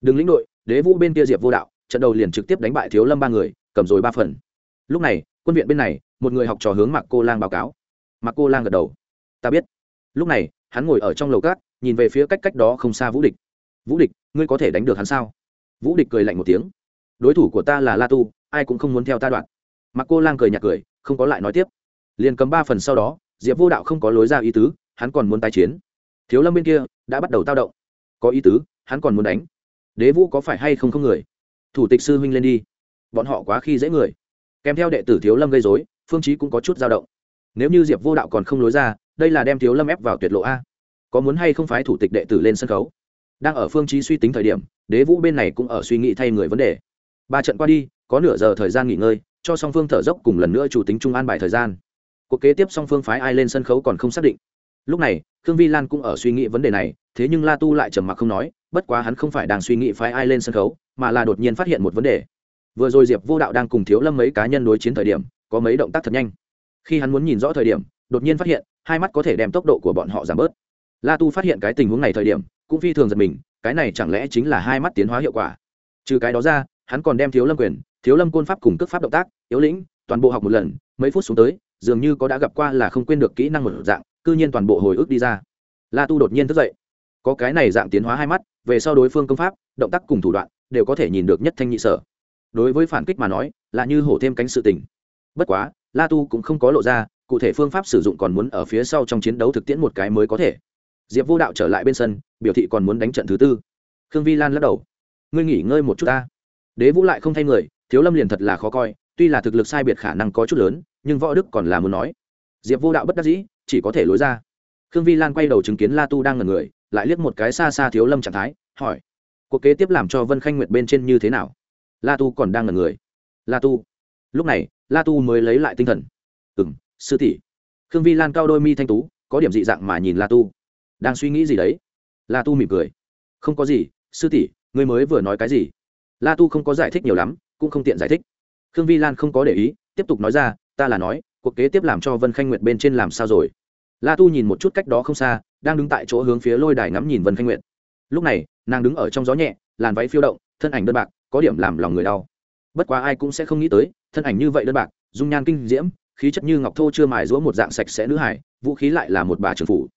Speaker 1: Đừng lĩnh đội, đế vũ bên kia diệp vô đạo, trận đầu liền trực tiếp đánh bại thiếu lâm ba người, cầm rồi ba phần. Lúc này, quân viện bên này, một người học trò hướng mặc cô lang báo cáo. Mặc cô lang gật đầu. Ta biết lúc này, hắn ngồi ở trong lầu cát, nhìn về phía cách cách đó không xa vũ địch. Vũ địch, ngươi có thể đánh được hắn sao? Vũ địch cười lạnh một tiếng. Đối thủ của ta là la tu, ai cũng không muốn theo ta đoạn. Mặc cô lang cười nhạt cười, không có lại nói tiếp. Liền cầm ba phần sau đó, diệp vô đạo không có lối ra ý tứ, hắn còn muốn tái chiến. Thiếu lâm bên kia đã bắt đầu tao động. Có ý tứ, hắn còn muốn đánh. Đế vũ có phải hay không không người? Thủ tịch sư huynh lên đi. Bọn họ quá khi dễ người. Kèm theo đệ tử thiếu lâm gây dối phương trí cũng có chút dao động. Nếu như diệp vô đạo còn không lối ra đây là đem thiếu lâm ép vào tuyệt lộ a. Có muốn hay không phái thủ tịch đệ tử lên sân khấu? Đang ở phương trí suy tính thời điểm, đế vũ bên này cũng ở suy nghĩ thay người vấn đề. Ba trận qua đi, có nửa giờ thời gian nghỉ ngơi, cho song phương thở dốc cùng lần nữa chủ tính trung an bài thời gian. Cuộc kế tiếp song phương phái ai lên sân khấu còn không xác định. Lúc này, khương vi lan cũng ở suy nghĩ vấn đề này, thế nhưng la tu lại trầm mặc không nói, bất quá hắn không phải đang suy nghĩ phái ai lên sân khấu, mà là đột nhiên phát hiện một vấn đề. Vừa rồi diệp vô đạo đang cùng thiếu lâm mấy cá nhân đối chiến thời điểm, có mấy động tác thật nhanh. Khi hắn muốn nhìn rõ thời điểm đột nhiên phát hiện, hai mắt có thể đem tốc độ của bọn họ giảm bớt. La tu phát hiện cái tình huống này thời điểm, cũng phi thường giật mình, cái này chẳng lẽ chính là hai mắt tiến hóa hiệu quả? Trừ cái đó ra, hắn còn đem thiếu lâm quyền, thiếu lâm côn pháp cùng cước pháp động tác, yếu lĩnh, toàn bộ học một lần, mấy phút xuống tới, dường như có đã gặp qua là không quên được kỹ năng một dạng, cư nhiên toàn bộ hồi ức đi ra. La tu đột nhiên thức dậy. Có cái này dạng tiến hóa hai mắt, về sau đối phương công pháp, động tác cùng thủ đoạn, đều có thể nhìn được nhất thanh nhị sở. Đối với phản kích mà nói, là như hổ thêm cánh sự tình. Bất quá, la tu cũng không có lộ ra cụ thể phương pháp sử dụng còn muốn ở phía sau trong chiến đấu thực tiễn một cái mới có thể. Diệp vô đạo trở lại bên sân, biểu thị còn muốn đánh trận thứ tư. Khương vi lan lắc đầu. Ngươi nghỉ ngơi một chút ta. Đế vũ lại không thay người, thiếu lâm liền thật là khó coi, tuy là thực lực sai biệt khả năng có chút lớn, nhưng võ đức còn là muốn nói. Diệp vô đạo bất đắc dĩ, chỉ có thể lối ra. Khương vi lan quay đầu chứng kiến la tu đang ngần người, lại liếc một cái xa xa thiếu lâm trạng thái, hỏi. Cuộc kế tiếp làm cho vân khanh nguyệt bên trên như thế nào? La tu còn đang ngần người. La tu. Lúc này, la tu mới lấy lại tinh thần. Ừ m sư tỷ. Khương vi lan cao đôi mi thanh tú, có điểm dị dạng mà nhìn la tu. Đang suy nghĩ gì đấy? La tu mỉm cười. Không có gì, sư tỷ, ngươi mới vừa nói cái gì? La tu không có giải thích nhiều lắm, cũng không tiện giải thích. Khương vi lan không có để ý, tiếp tục nói ra, ta là nói, cuộc kế tiếp làm cho vân khanh nguyệt bên trên làm sao rồi? La tu nhìn một chút cách đó không xa, đang đứng tại chỗ hướng phía lôi đài ngắm nhìn vân khanh nguyệt. Lúc này, nàng đứng ở trong gió nhẹ, làn váy phiêu động, thân ảnh đơn bạc, có điểm làm lòng người đau. Bất quá ai cũng sẽ không nghĩ tới, thân ảnh như vậy đơn bạc, dung nhan kinh diễm khí chất như ngọc thô chưa mài rũa một dạng sạch sẽ nữ hải vũ khí lại là một bà trưởng phủ.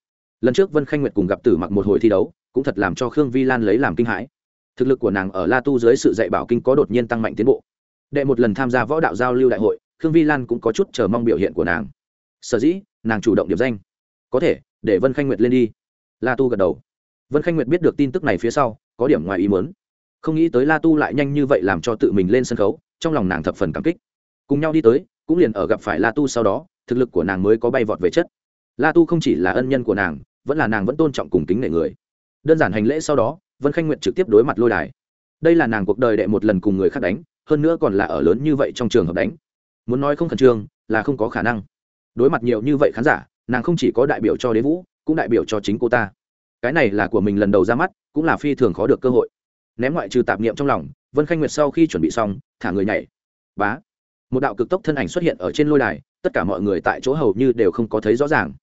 Speaker 1: Lần trước vân khanh nguyệt cùng gặp tử mặc một hồi thi đấu cũng thật làm cho khương vi lan lấy làm kinh hãi. Thực lực của nàng ở la tu dưới sự dạy bảo kinh có đột nhiên tăng mạnh tiến bộ. Đệ một lần tham gia võ đạo giao lưu đại hội khương vi lan cũng có chút chờ mong biểu hiện của nàng. Sở dĩ nàng chủ động điểm danh. Có thể để vân khanh nguyệt lên đi. La tu gật đầu. Vân khanh nguyệt biết được tin tức này phía sau có điểm ngoài ý muốn, không nghĩ tới la tu lại nhanh như vậy làm cho tự mình lên sân khấu trong lòng nàng thập phần cảm kích. Cùng nhau đi tới cũng liền ở gặp phải la tu sau đó, thực lực của nàng mới có bay vọt về chất. La tu không chỉ là ân nhân của nàng, vẫn là nàng vẫn tôn trọng cùng kính nể người. Đơn giản hành lễ sau đó, vân khanh nguyệt trực tiếp đối mặt lôi đài. Đây là nàng cuộc đời đệ một lần cùng người khác đánh, hơn nữa còn là ở lớn như vậy trong trường hợp đánh. Muốn nói không khẩn trương, là không có khả năng. Đối mặt nhiều như vậy khán giả, nàng không chỉ có đại biểu cho đế vũ, cũng đại biểu cho chính cô ta. Cái này là của mình lần đầu ra mắt, cũng là phi thường khó được cơ hội. Ném ngoại trừ tạp niệm trong lòng, vân khanh nguyệt sau khi chuẩn bị xong, thả người nhảy. Bá một đạo cực tốc thân ảnh xuất hiện ở trên lôi đài, tất cả mọi người tại chỗ hầu như đều không có thấy rõ ràng.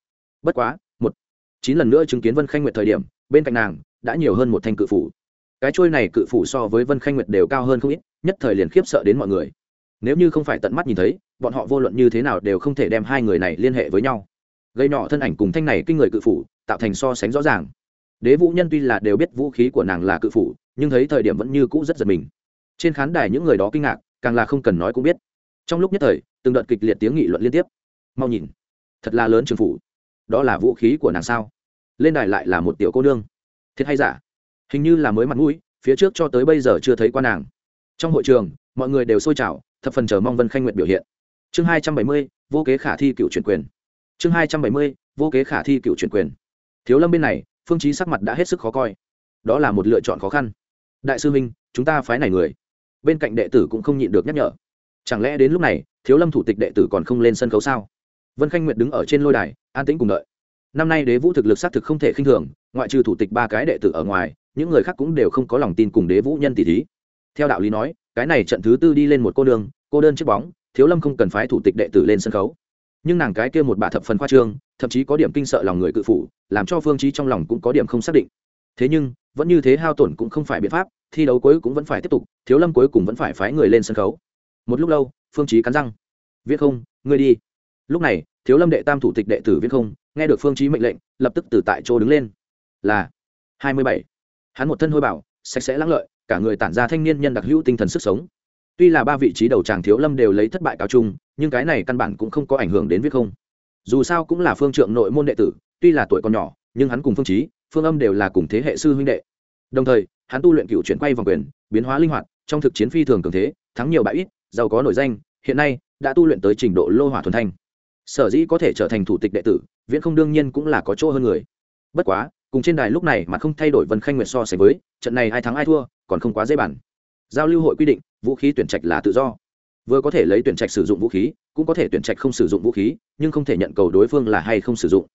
Speaker 1: Bất quá, một, chín lần nữa chứng kiến vân khanh nguyệt thời điểm, bên cạnh nàng đã nhiều hơn một thanh cự phủ. Cái trôi này cự phủ so với vân khanh nguyệt đều cao hơn không ít, nhất thời liền khiếp sợ đến mọi người. Nếu như không phải tận mắt nhìn thấy, bọn họ vô luận như thế nào đều không thể đem hai người này liên hệ với nhau. Gây nhỏ thân ảnh cùng thanh này kinh người cự phủ, tạo thành so sánh rõ ràng. Đế vũ nhân tuy là đều biết vũ khí của nàng là cự phủ, nhưng thấy thời điểm vẫn như cũ rất giật mình. Trên khán đài những người đó kinh ngạc, càng là không cần nói cũng biết trong lúc nhất thời, từng đợt kịch liệt tiếng nghị luận liên tiếp. Mau nhìn, thật là lớn trường phủ. Đó là vũ khí của nàng sao? Lên đài lại là một tiểu cô nương. Thiệt hay giả? Hình như là mới mặt mũi, phía trước cho tới bây giờ chưa thấy qua nàng. Trong hội trường, mọi người đều sôi trào thập phần chờ mong vân khanh nguyện biểu hiện. Chương hai trăm bảy mươi, vô kế khả thi cựu chuyển quyền. Chương hai trăm bảy mươi, vô kế khả thi cựu chuyển quyền. Thiếu lâm bên này, phương chí sắc mặt đã hết sức khó coi. Đó là một lựa chọn khó khăn. Đại sư minh, chúng ta phái này người. Bên cạnh đệ tử cũng không nhịn được nhắc nhở chẳng lẽ đến lúc này, thiếu lâm thủ tịch đệ tử còn không lên sân khấu sao? Vân khanh nguyệt đứng ở trên lôi đài, an tĩnh cùng đợi. Năm nay đế vũ thực lực xác thực không thể khinh thường, ngoại trừ thủ tịch ba cái đệ tử ở ngoài, những người khác cũng đều không có lòng tin cùng đế vũ nhân tỷ thí. Theo đạo lý nói, cái này trận thứ tư đi lên một cô đường, cô đơn chiếc bóng, thiếu lâm không cần phái thủ tịch đệ tử lên sân khấu. Nhưng nàng cái kia một bà thập phần khoa trương, thậm chí có điểm kinh sợ lòng người cự phủ, làm cho phương trí trong lòng cũng có điểm không xác định. Thế nhưng, vẫn như thế hao tổn cũng không phải biện pháp, thi đấu cuối cũng vẫn phải tiếp tục, thiếu lâm cuối cùng vẫn phải phái người lên sân khấu một lúc lâu, phương trí cắn răng. Viết không, ngươi đi. Lúc này, thiếu lâm đệ tam thủ tịch đệ tử viết không, nghe được phương trí mệnh lệnh, lập tức từ tại chỗ đứng lên. Là hai mươi bảy. Hắn một thân hôi bảo sạch sẽ lắng lợi, cả người tản ra thanh niên nhân đặc hữu tinh thần sức sống. Tuy là ba vị trí đầu tràng thiếu lâm đều lấy thất bại cao trung nhưng cái này căn bản cũng không có ảnh hưởng đến viết không. Dù sao cũng là phương trượng nội môn đệ tử, tuy là tuổi còn nhỏ, nhưng hắn cùng phương trí phương âm đều là cùng thế hệ sư huynh đệ. Đồng thời, hắn tu luyện cựu chuyển quay vòng quyền, biến hóa linh hoạt, trong thực chiến phi thường cường thế, thắng nhiều bại ít giàu có nổi danh, hiện nay đã tu luyện tới trình độ lô hỏa thuần thanh. Sở dĩ có thể trở thành thủ tịch đệ tử, viễn không đương nhiên cũng là có chỗ hơn người. Bất quá, cùng trên đài lúc này mà không thay đổi vân khanh nguyệt so sánh với, trận này ai thắng ai thua, còn không quá dễ bản giao lưu hội quy định, vũ khí tuyển trạch là tự do. Vừa có thể lấy tuyển trạch sử dụng vũ khí, cũng có thể tuyển trạch không sử dụng vũ khí, nhưng không thể nhận cầu đối phương là hay không sử dụng.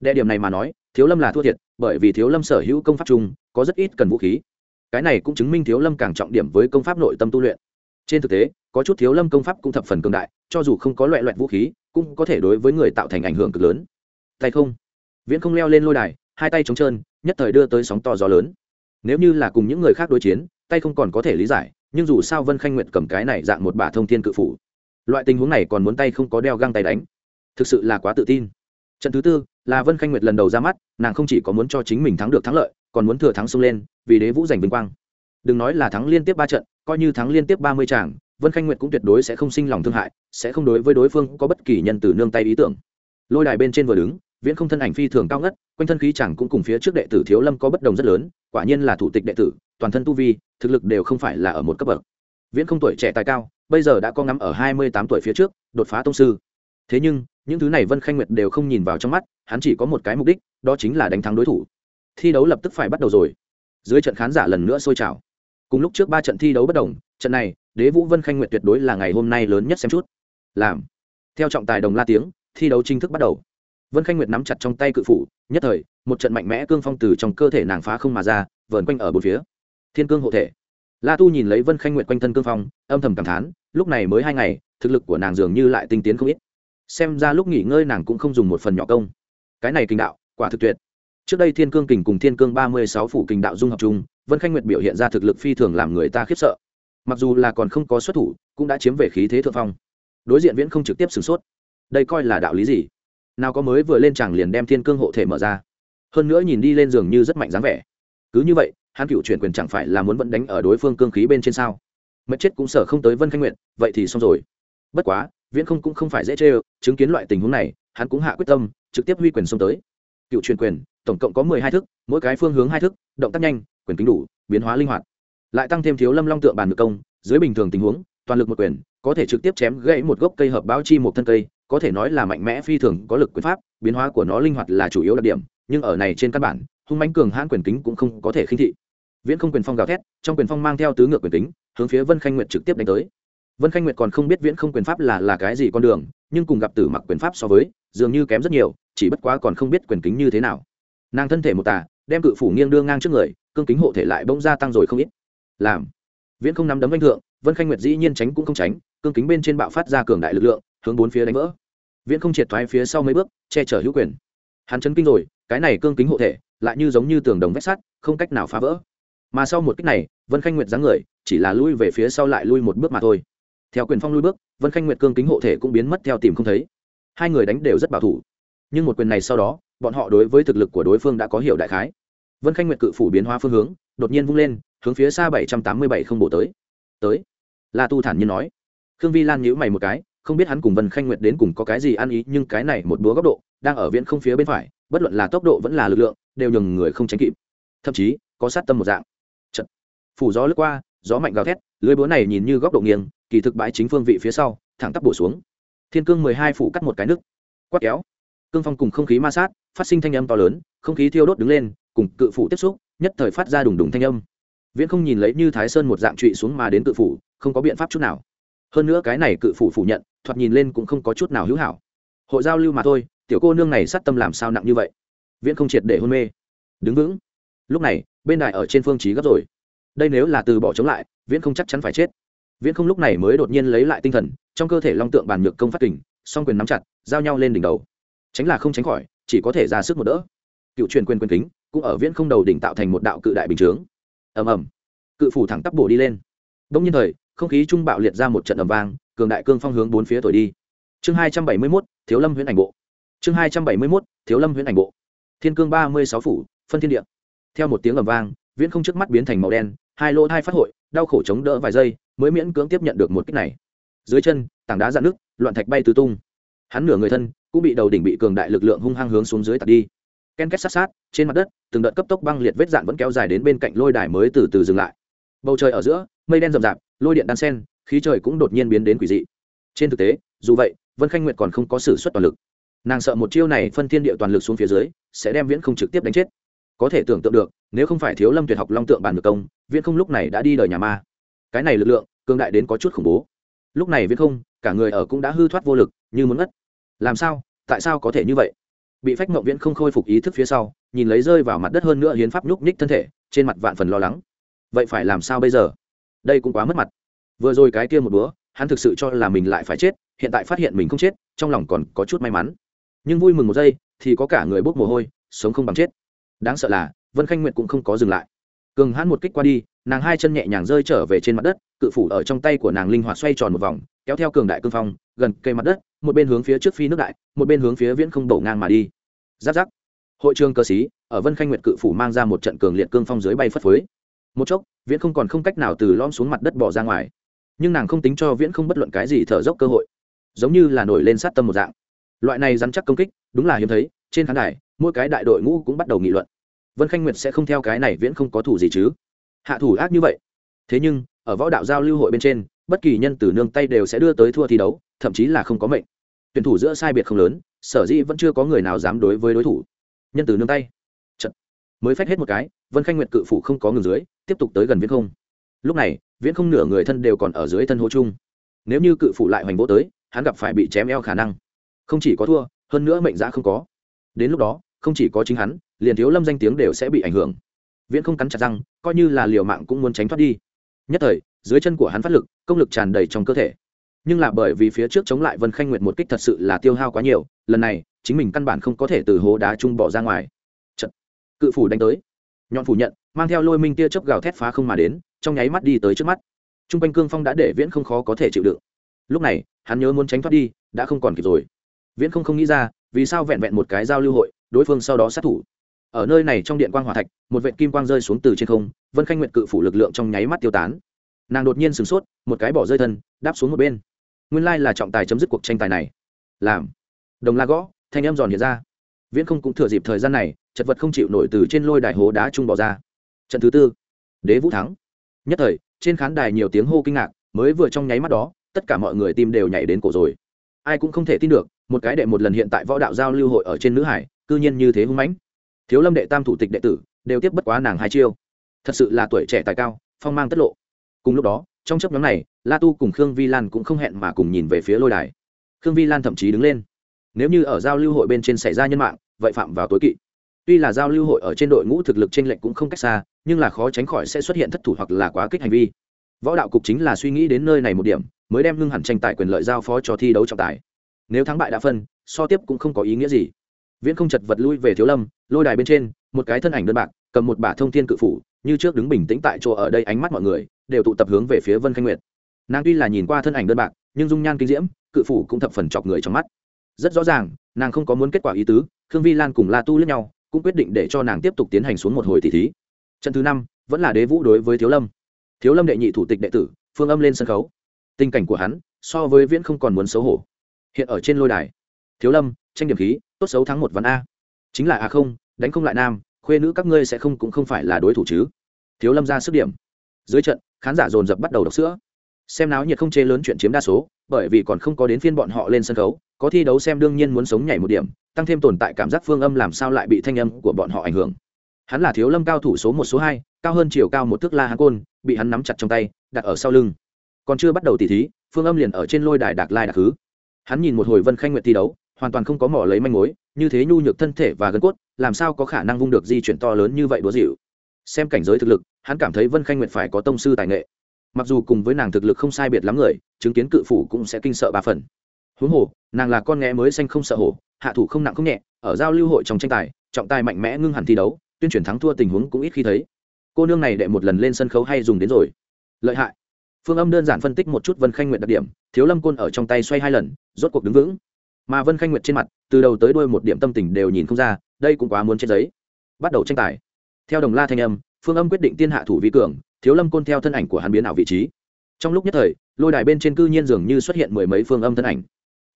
Speaker 1: Đệ điểm này mà nói, thiếu lâm là thua thiệt, bởi vì thiếu lâm sở hữu công pháp chung, có rất ít cần vũ khí. Cái này cũng chứng minh thiếu lâm càng trọng điểm với công pháp nội tâm tu luyện trên thực tế, có chút thiếu lâm công pháp cũng thập phần cường đại, cho dù không có loại loại vũ khí, cũng có thể đối với người tạo thành ảnh hưởng cực lớn. Tay không. Viễn không leo lên lôi đài, hai tay trống trơn, nhất thời đưa tới sóng to gió lớn. Nếu như là cùng những người khác đối chiến, tay không còn có thể lý giải, nhưng dù sao vân khanh nguyện cầm cái này dạng một bà thông thiên cự phủ. Loại tình huống này còn muốn tay không có đeo găng tay đánh. Thực sự là quá tự tin. Trận thứ tư, là vân khanh nguyệt lần đầu ra mắt, nàng không chỉ có muốn cho chính mình thắng được thắng lợi, còn muốn thừa thắng xông lên, vì đế vũ giành vinh quang. Đừng nói là thắng liên tiếp ba trận coi như thắng liên tiếp ba mươi tràng vân khanh nguyệt cũng tuyệt đối sẽ không sinh lòng thương hại, sẽ không đối với đối phương có bất kỳ nhân từ nương tay ý tưởng. Lôi đài bên trên vừa đứng, viễn không thân ảnh phi thường cao ngất, quanh thân khí chẳng cũng cùng phía trước đệ tử thiếu lâm có bất đồng rất lớn, quả nhiên là thủ tịch đệ tử, toàn thân tu vi, thực lực đều không phải là ở một cấp bậc. Viễn không tuổi trẻ tài cao, bây giờ đã có ngắm ở hai mươi tám tuổi phía trước, đột phá tông sư. Thế nhưng, những thứ này vân khanh nguyệt đều không nhìn vào trong mắt, hắn chỉ có một cái mục đích, đó chính là đánh thắng đối thủ. Thi đấu lập tức phải bắt đầu rồi. Dưới trận khán giả lần nữa sôi trào cùng lúc trước ba trận thi đấu bất đồng, trận này, đế vũ vân khanh nguyệt tuyệt đối là ngày hôm nay lớn nhất xem chút. Làm. Theo trọng tài đồng la tiếng, thi đấu chính thức bắt đầu. Vân khanh nguyệt nắm chặt trong tay cự phủ, nhất thời, một trận mạnh mẽ cương phong từ trong cơ thể nàng phá không mà ra, vờn quanh ở bốn phía. Thiên cương hộ thể. La tu nhìn lấy vân khanh nguyệt quanh thân cương phong, âm thầm cảm thán, lúc này mới hai ngày, thực lực của nàng dường như lại tinh tiến không ít. Xem ra lúc nghỉ ngơi nàng cũng không dùng một phần nhỏ công. Cái này kinh đạo, quả thực tuyệt trước đây thiên cương kình cùng thiên cương ba mươi sáu phủ kình đạo dung hợp chung, vân khanh nguyệt biểu hiện ra thực lực phi thường làm người ta khiếp sợ. Mặc dù là còn không có xuất thủ, cũng đã chiếm về khí thế thượng phong. Đối diện viễn không trực tiếp sửng sốt. Đây coi là đạo lý gì? Nào có mới vừa lên chàng liền đem thiên cương hộ thể mở ra. Hơn nữa nhìn đi lên giường như rất mạnh dáng vẻ. Cứ như vậy, hắn cựu chuyển quyền chẳng phải là muốn vẫn đánh ở đối phương cương khí bên trên sao? Mất chết cũng sợ không tới vân khanh nguyện vậy thì xong rồi. Bất quá, viễn không cũng không phải dễ chê chứng kiến loại tình huống này, hắn cũng hạ quyết tâm, trực tiếp huy quyền xông tới. Cựu truyền quyền tổng cộng có mười hai thức, mỗi cái phương hướng hai thức, động tác nhanh, quyền kính đủ, biến hóa linh hoạt. Lại tăng thêm thiếu lâm long tượng bàn ngược công, dưới bình thường tình huống, toàn lực một quyền, có thể trực tiếp chém gãy một gốc cây hợp báo chi một thân cây, có thể nói là mạnh mẽ phi thường, có lực quyền pháp, biến hóa của nó linh hoạt là chủ yếu đặc điểm, nhưng ở này trên căn bản, hung mãnh cường hãn quyền kính cũng không có thể khinh thị. Viễn không quyền phong gào thét, trong quyền phong mang theo tứ ngược quyền kính, hướng phía vân khanh nguyệt trực tiếp đánh tới. Vân khanh nguyệt còn không biết viễn không quyền pháp là là cái gì con đường, nhưng cùng gặp tử mặc quyền pháp so với, dường như kém rất nhiều, chỉ bất quá còn không biết quyền kính như thế nào nàng thân thể một tà, đem cự phủ nghiêng đưa ngang trước người, cương kính hộ thể lại bỗng gia tăng rồi không ít. Làm. Viễn không nắm đấm vanh thượng, vân khanh nguyệt dĩ nhiên tránh cũng không tránh, cương kính bên trên bạo phát ra cường đại lực lượng, hướng bốn phía đánh vỡ. Viễn không triệt thoái phía sau mấy bước, che chở hữu quyền. Hắn chấn kinh rồi, cái này cương kính hộ thể, lại như giống như tường đồng vách sắt, không cách nào phá vỡ. Mà sau một cách này, vân khanh nguyệt dáng người, chỉ là lui về phía sau lại lui một bước mà thôi. Theo quyền phong lui bước, vân khanh nguyệt cương kính hộ thể cũng biến mất theo tìm không thấy. Hai người đánh đều rất bảo thủ. Nhưng một quyền này sau đó bọn họ đối với thực lực của đối phương đã có hiểu đại khái. Vân khanh nguyệt cự phủ biến hóa phương hướng, đột nhiên vung lên, hướng phía xa bảy trăm tám mươi bảy không bổ tới. Tới. La tu thản nhiên nói. Khương vi lan nhíu mày một cái, không biết hắn cùng vân khanh nguyệt đến cùng có cái gì ăn ý, nhưng cái này một búa góc độ, đang ở viễn không phía bên phải, bất luận là tốc độ vẫn là lực lượng, đều nhường người không tránh kịp. Thậm chí, có sát tâm một dạng. Chật. phủ gió lướt qua, gió mạnh gào thét, lưới búa này nhìn như góc độ nghiêng, kỳ thực bãi chính phương vị phía sau, thẳng tắp bổ xuống. Thiên cương mười hai phủ cắt một cái nước quát kéo cương phong cùng không khí ma sát, phát sinh thanh âm to lớn, không khí thiêu đốt đứng lên, cùng cự phủ tiếp xúc, nhất thời phát ra đùng đùng thanh âm. Viễn không nhìn lấy như thái sơn một dạng trụy xuống mà đến cự phủ, không có biện pháp chút nào. Hơn nữa cái này cự phủ phủ nhận, thoạt nhìn lên cũng không có chút nào hữu hảo. Hội giao lưu mà thôi, tiểu cô nương này sát tâm làm sao nặng như vậy? Viễn không triệt để hôn mê. Đứng vững. Lúc này, bên đài ở trên phương trí gấp rồi. Đây nếu là từ bỏ chống lại, viễn không chắc chắn phải chết. Viễn không lúc này mới đột nhiên lấy lại tinh thần, trong cơ thể long tượng bàn nhược công phát kình, song quyền nắm chặt, giao nhau lên đỉnh đầu tránh là không tránh khỏi, chỉ có thể ra sức một đỡ. Cựu truyền quyền quyền kính cũng ở viễn không đầu đỉnh tạo thành một đạo cự đại bình chướng. Ầm ầm. Cự phủ thẳng tắp bổ đi lên. Đông nhiên thời, không khí trung bạo liệt ra một trận ầm vang, cường đại cương phong hướng bốn phía thổi đi. Chương hai trăm bảy mươi mốt, thiếu lâm huyễn ảnh bộ. Chương hai trăm bảy mươi mốt, thiếu lâm huyễn ảnh bộ. Thiên cương ba mươi sáu phủ, phân thiên địa. Theo một tiếng ầm vang, viễn không trước mắt biến thành màu đen, hai lỗ thai phát hội, đau khổ chống đỡ vài giây, mới miễn cưỡng tiếp nhận được một kích này. Dưới chân, tảng đá dạn nước loạn thạch bay tứ tung. Hắn nửa người thân cũng bị đầu đỉnh bị cường đại lực lượng hung hăng hướng xuống dưới tạt đi. Ken két sát sát, trên mặt đất, từng đợt cấp tốc băng liệt vết dạn vẫn kéo dài đến bên cạnh lôi đài mới từ từ dừng lại. Bầu trời ở giữa, mây đen rậm rạp, lôi điện đan sen, khí trời cũng đột nhiên biến đến quỷ dị. Trên thực tế, dù vậy, vân khanh nguyệt còn không có sử xuất toàn lực. Nàng sợ một chiêu này phân thiên địa toàn lực xuống phía dưới, sẽ đem viễn không trực tiếp đánh chết. Có thể tưởng tượng được, nếu không phải thiếu lâm tuyệt học long tượng bản được công, viễn không lúc này đã đi đời nhà ma. Cái này lực lượng, cường đại đến có chút khủng bố. Lúc này viễn không, cả người ở cũng đã hư thoát vô lực, như muốn ngất làm sao, tại sao có thể như vậy? Bị phách mộng viễn không khôi phục ý thức phía sau, nhìn lấy rơi vào mặt đất hơn nữa hiến pháp nhúc nhích thân thể, trên mặt vạn phần lo lắng. Vậy phải làm sao bây giờ? Đây cũng quá mất mặt. Vừa rồi cái kia một búa hắn thực sự cho là mình lại phải chết, hiện tại phát hiện mình không chết, trong lòng còn có chút may mắn. Nhưng vui mừng một giây, thì có cả người bốc mồ hôi, sống không bằng chết. Đáng sợ là, vân khanh nguyện cũng không có dừng lại. Cường hãn một kích qua đi, nàng hai chân nhẹ nhàng rơi trở về trên mặt đất, cự phủ ở trong tay của nàng linh hoạt xoay tròn một vòng, kéo theo cường đại cương phong gần cây mặt đất, một bên hướng phía trước phi nước đại, một bên hướng phía viễn không đổ ngang mà đi. Giáp giáp. Hội trường cơ sĩ, ở vân khanh nguyệt cự phủ mang ra một trận cường liệt cương phong dưới bay phất phới. Một chốc, viễn không còn không cách nào từ lom xuống mặt đất bỏ ra ngoài. Nhưng nàng không tính cho viễn không bất luận cái gì thở dốc cơ hội. Giống như là nổi lên sát tâm một dạng. Loại này dắn chắc công kích, đúng là hiếm thấy, trên khán đài, mỗi cái đại đội ngũ cũng bắt đầu nghị luận. Vân khanh nguyệt sẽ không theo cái này viễn không có thủ gì chứ? Hạ thủ ác như vậy. Thế nhưng, ở võ đạo giao lưu hội bên trên, bất kỳ nhân từ nương tay đều sẽ đưa tới thua thi đấu thậm chí là không có mệnh. Tuyển thủ giữa sai biệt không lớn, sở dĩ vẫn chưa có người nào dám đối với đối thủ. Nhân từ nương tay. Chật. mới phách hết một cái, vân khanh nguyệt cự phủ không có ngừng dưới, tiếp tục tới gần viễn không. Lúc này, viễn không nửa người thân đều còn ở dưới thân hô chung. Nếu như cự phủ lại hoành vỗ tới, hắn gặp phải bị chém eo khả năng. Không chỉ có thua, hơn nữa mệnh giá không có. Đến lúc đó, không chỉ có chính hắn, liền thiếu lâm danh tiếng đều sẽ bị ảnh hưởng. Viễn không cắn chặt răng, coi như là liều mạng cũng muốn tránh thoát đi. Nhất thời, dưới chân của hắn phát lực, công lực tràn đầy trong cơ thể nhưng là bởi vì phía trước chống lại vân khanh nguyệt một kích thật sự là tiêu hao quá nhiều, lần này, chính mình căn bản không có thể từ hố đá trung bỏ ra ngoài. Trận. cự phủ đánh tới. Nhọn phủ nhận, mang theo lôi minh tia chớp gào thét phá không mà đến, trong nháy mắt đi tới trước mắt. T r u n g quanh cương phong đã để viễn không khó có thể chịu đựng. Lúc này, hắn nhớ muốn tránh thoát đi, đã không còn kịp rồi. Viễn không không nghĩ ra, vì sao vẹn vẹn một cái giao lưu hội, đối phương sau đó sát thủ. Ở nơi này trong điện quang hòa thạch, một vệ kim quang rơi xuống từ trên không, vân khanh nguyện cự phủ lực lượng trong nháy mắt tiêu tán. Nàng đột nhiên sửng sốt, một cái bỏ rơi thân, đáp xuống một bên nguyên lai là trọng tài chấm dứt cuộc tranh tài này. Làm. Đồng la gõ, thanh em giòn hiện ra. Viễn không cũng thừa dịp thời gian này, chật vật không chịu nổi từ trên lôi đài hố đá trung bỏ ra. Trận thứ tư. Đế vũ thắng. Nhất thời, trên khán đài nhiều tiếng hô kinh ngạc, mới vừa trong nháy mắt đó, tất cả mọi người tim đều nhảy đến cổ rồi. Ai cũng không thể tin được, một cái đệ một lần hiện tại võ đạo giao lưu hội ở trên nữ hải, cư nhiên như thế hung mãnh. Thiếu lâm đệ tam thủ tịch đệ tử, đều tiếp bất quá nàng hai chiêu. Thật sự là tuổi trẻ tài cao, phong mang tất lộ. Cùng lúc đó, trong chấp nhóm này la tu cùng khương vi lan cũng không hẹn mà cùng nhìn về phía lôi đài. Khương vi lan thậm chí đứng lên. Nếu như ở giao lưu hội bên trên xảy ra nhân mạng, vậy phạm vào tối kỵ. Tuy là giao lưu hội ở trên đội ngũ thực lực t r ê n lệch cũng không cách xa, nhưng là khó tránh khỏi sẽ xuất hiện thất thủ hoặc là quá kích hành vi. Võ đạo cục chính là suy nghĩ đến nơi này một điểm, mới đem ngưng hẳn tranh tài quyền lợi giao phó cho thi đấu trọng tài. Nếu thắng bại đã phân, so tiếp cũng không có ý nghĩa gì. Viễn không chật vật lui về thiếu lâm, lôi đài bên trên, một cái thân ảnh đơn bạc, cầm một bả thông thiên cự phủ, như trước đứng bình tĩnh tại chỗ ở đây ánh mắt mọi người, đều tụ tập hướng về phía vân khanh nguyệt nàng tuy là nhìn qua thân ảnh đơn bạc, nhưng dung nhan kinh diễm, cự phủ cũng thập phần chọc người trong mắt. Rất rõ ràng, nàng không có muốn kết quả ý tứ, khương vi lan cùng la tu lẫn nhau, cũng quyết định để cho nàng tiếp tục tiến hành xuống một hồi tỷ thí. Trận thứ năm, vẫn là đế vũ đối với thiếu lâm. Thiếu lâm đệ nhị thủ tịch đệ tử, phương âm lên sân khấu. Tình cảnh của hắn, so với viễn không còn muốn xấu hổ. Hiện ở trên lôi đài. Thiếu lâm, tranh điểm khí, tốt xấu thắng một ván a. Chính là a không, đánh không lại nam, khuê nữ các ngươi sẽ không cũng không phải là đối thủ chứ. Thiếu lâm ra sức điểm. Dưới trận, khán giả dồn dập bắt đầu đọc sữa xem náo nhiệt không chê lớn chuyện chiếm đa số, bởi vì còn không có đến phiên bọn họ lên sân khấu, có thi đấu xem đương nhiên muốn sống nhảy một điểm, tăng thêm tồn tại cảm giác phương âm làm sao lại bị thanh âm của bọn họ ảnh hưởng. Hắn là thiếu lâm cao thủ số một, số hai, cao hơn chiều cao một thước la hán côn, bị hắn nắm chặt trong tay, đặt ở sau lưng. Còn chưa bắt đầu tỉ thí, phương âm liền ở trên lôi đài đạc lai đạc thứ. hắn nhìn một hồi vân khanh nguyện thi đấu, hoàn toàn không có mỏ lấy manh mối, như thế nhu nhược thân thể và gân cốt, làm sao có khả năng vung được di chuyển to lớn như vậy đúa dịu. Xem cảnh giới thực lực, hắn cảm thấy vân khanh nguyện phải có tông sư tài nghệ mặc dù cùng với nàng thực lực không sai biệt lắm người, chứng kiến cự phủ cũng sẽ kinh sợ ba phần. Huống hồ, nàng là con nghe mới xanh không sợ hổ, hạ thủ không nặng không nhẹ, ở giao lưu hội trong tranh tài, trọng tài mạnh mẽ ngưng hẳn thi đấu, tuyên truyền thắng thua tình huống cũng ít khi thấy. Cô nương này đệ một lần lên sân khấu hay dùng đến rồi. Lợi hại. Phương âm đơn giản phân tích một chút vân khanh nguyệt đặc điểm, thiếu lâm côn ở trong tay xoay hai lần, rốt cuộc đứng vững. Mà vân khanh nguyệt trên mặt, từ đầu tới đuôi một điểm tâm tình đều nhìn không ra, đây cũng quá muốn trên giấy. Bắt đầu tranh tài. Theo đồng la thanh âm phương âm quyết định tiên hạ thủ vi cường thiếu lâm côn theo thân ảnh của hắn biến ảo vị trí. Trong lúc nhất thời lôi đài bên trên cư nhiên dường như xuất hiện mười mấy phương âm thân ảnh.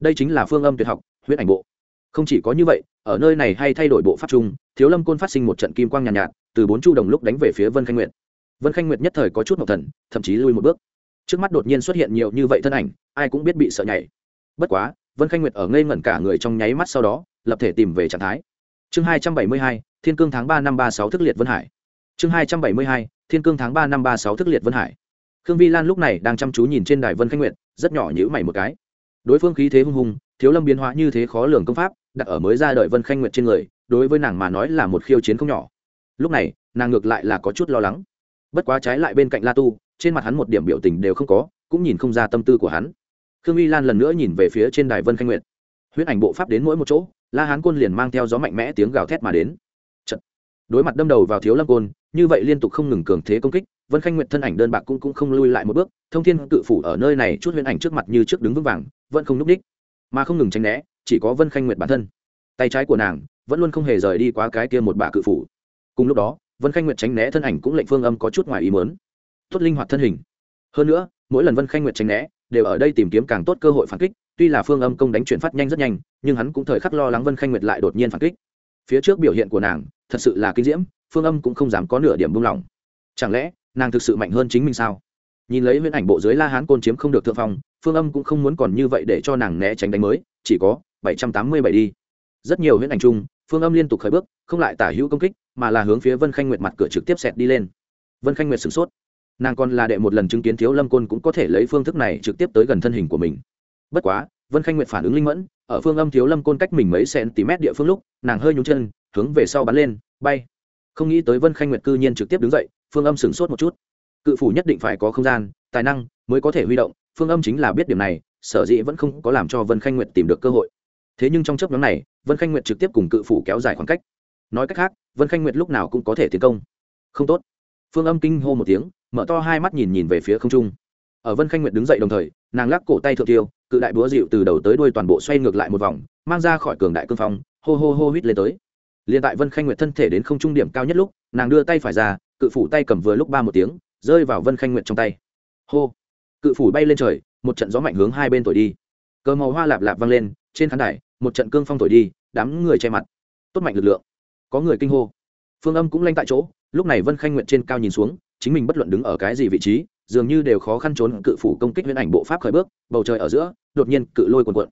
Speaker 1: Đây chính là phương âm tuyệt học huyết ảnh bộ. Không chỉ có như vậy ở nơi này hay thay đổi bộ pháp chung thiếu lâm côn phát sinh một trận kim quang nhàn nhạt, nhạt từ bốn chu đồng lúc đánh về phía vân khanh nguyệt. Vân khanh nguyệt nhất thời có chút ngọc thần thậm chí lui một bước. Trước mắt đột nhiên xuất hiện nhiều như vậy thân ảnh ai cũng biết bị sợ nhảy. Bất quá vân khanh nguyệt ở ngây ngẩn cả người trong nháy mắt sau đó lập thể tìm về trạng thái. Chương hai trăm bảy mươi hai thiên cương tháng ba năm ba sáu thức liệt vân hải chương hai trăm bảy mươi hai, thiên cương tháng ba năm ba sáu thức liệt vân hải. Khương vi lan lúc này đang chăm chú nhìn trên đài vân khanh nguyệt, rất nhỏ nhữ mày một cái. Đối phương khí thế hung hùng, thiếu lâm biến hóa như thế khó lường công pháp, đặt ở mới ra đợi vân khanh nguyệt trên người, đối với nàng mà nói là một khiêu chiến không nhỏ. Lúc này, nàng ngược lại là có chút lo lắng. Bất quá trái lại bên cạnh la tu, trên mặt hắn một điểm biểu tình đều không có, cũng nhìn không ra tâm tư của hắn. Khương Vi lan lần nữa nhìn về phía trên đài vân khanh nguyệt. Huyễn ảnh bộ pháp đến mỗi một chỗ, la hán quân liền mang theo gió mạnh mẽ tiếng gào thét mà đến đối mặt đâm đầu vào thiếu lâm côn như vậy liên tục không ngừng cường thế công kích vân khanh nguyệt thân ảnh đơn bạc cũng, cũng không lui lại một bước thông thiên cự phủ ở nơi này chút huyễn ảnh trước mặt như trước đứng vững vàng vẫn không núp đích. Mà không ngừng tránh né chỉ có vân khanh nguyệt bản thân. Tay trái của nàng vẫn luôn không hề rời đi qua cái kia một bà cự phủ. Cùng lúc đó vân khanh nguyệt tránh né thân ảnh cũng lệnh phương âm có chút ngoài ý mớn tốt linh hoạt thân hình. Hơn nữa mỗi lần vân khanh nguyệt tránh né đều ở đây tìm kiếm càng tốt cơ hội phản kích tuy là phương âm công đánh chuyển phát nhanh rất nhanh nhưng hắn cũng thời khắc lo lắng vân khanh nguyệt lại đột nhiên phản kích phía trước biểu hiện của nàng thật sự là kinh diễm, phương âm cũng không dám có nửa điểm buông lỏng. Chẳng lẽ nàng thực sự mạnh hơn chính mình sao? Nhìn lấy huyễn ảnh bộ dưới la hán côn chiếm không được thượng phong, phương âm cũng không muốn còn như vậy để cho nàng né tránh đánh mới, chỉ có bảy trăm tám mươi bảy đi. Rất nhiều huyễn ảnh chung, phương âm liên tục khởi bước, không lại tả hữu công kích, mà là hướng phía vân khanh nguyệt mặt cửa trực tiếp xẹt đi lên. Vân khanh nguyệt sửng sốt. Nàng còn là đệ một lần chứng kiến thiếu lâm côn cũng có thể lấy phương thức này trực tiếp tới gần thân hình của mình. Bất quá, vân khanh nguyệt phản ứng linh mẫn ở phương âm thiếu lâm côn cách mình mấy cm địa phương lúc, nàng hơi nhúng chân, hướng về sau bắn lên, bay. Không nghĩ tới vân khanh nguyệt cư nhiên trực tiếp đứng dậy, phương âm sửng sốt một chút. Cự phủ nhất định phải có không gian, tài năng mới có thể huy động, phương âm chính là biết điểm này, sở dĩ vẫn không có làm cho vân khanh nguyệt tìm được cơ hội. Thế nhưng trong chấp nhóm này, vân khanh nguyệt trực tiếp cùng cự phủ kéo dài khoảng cách. Nói cách khác, vân khanh nguyệt lúc nào cũng có thể tiến công. Không tốt. Phương âm kinh hô một tiếng, mở to hai mắt nhìn nhìn về phía không trung ở vân khanh nguyệt đứng dậy đồng thời, nàng lắc cổ tay thượng tiêu, cự đại búa dịu từ đầu tới đuôi toàn bộ xoay ngược lại một vòng, mang ra khỏi cường đại cương phong, hô hô hô huýt lên tới. Liền tại vân khanh nguyệt thân thể đến không trung điểm cao nhất lúc, nàng đưa tay phải ra, cự phủ tay cầm vừa lúc ba một tiếng, rơi vào vân khanh nguyệt trong tay. Hô! Cự phủ bay lên trời, một trận gió mạnh hướng hai bên thổi đi. Cờ màu hoa lạp lạp vang lên, trên khán đài, một trận cương phong thổi đi, đám người che mặt. Tốt mạnh lực lượng. Có người kinh hô. Phương âm cũng lanh tại chỗ, lúc này vân khanh nguyện trên cao nhìn xuống, chính mình bất luận đứng ở cái gì vị trí dường như đều khó khăn trốn cự phủ công kích huyễn ảnh bộ pháp khởi bước, bầu trời ở giữa, đột nhiên cự lôi cuồn cuộn.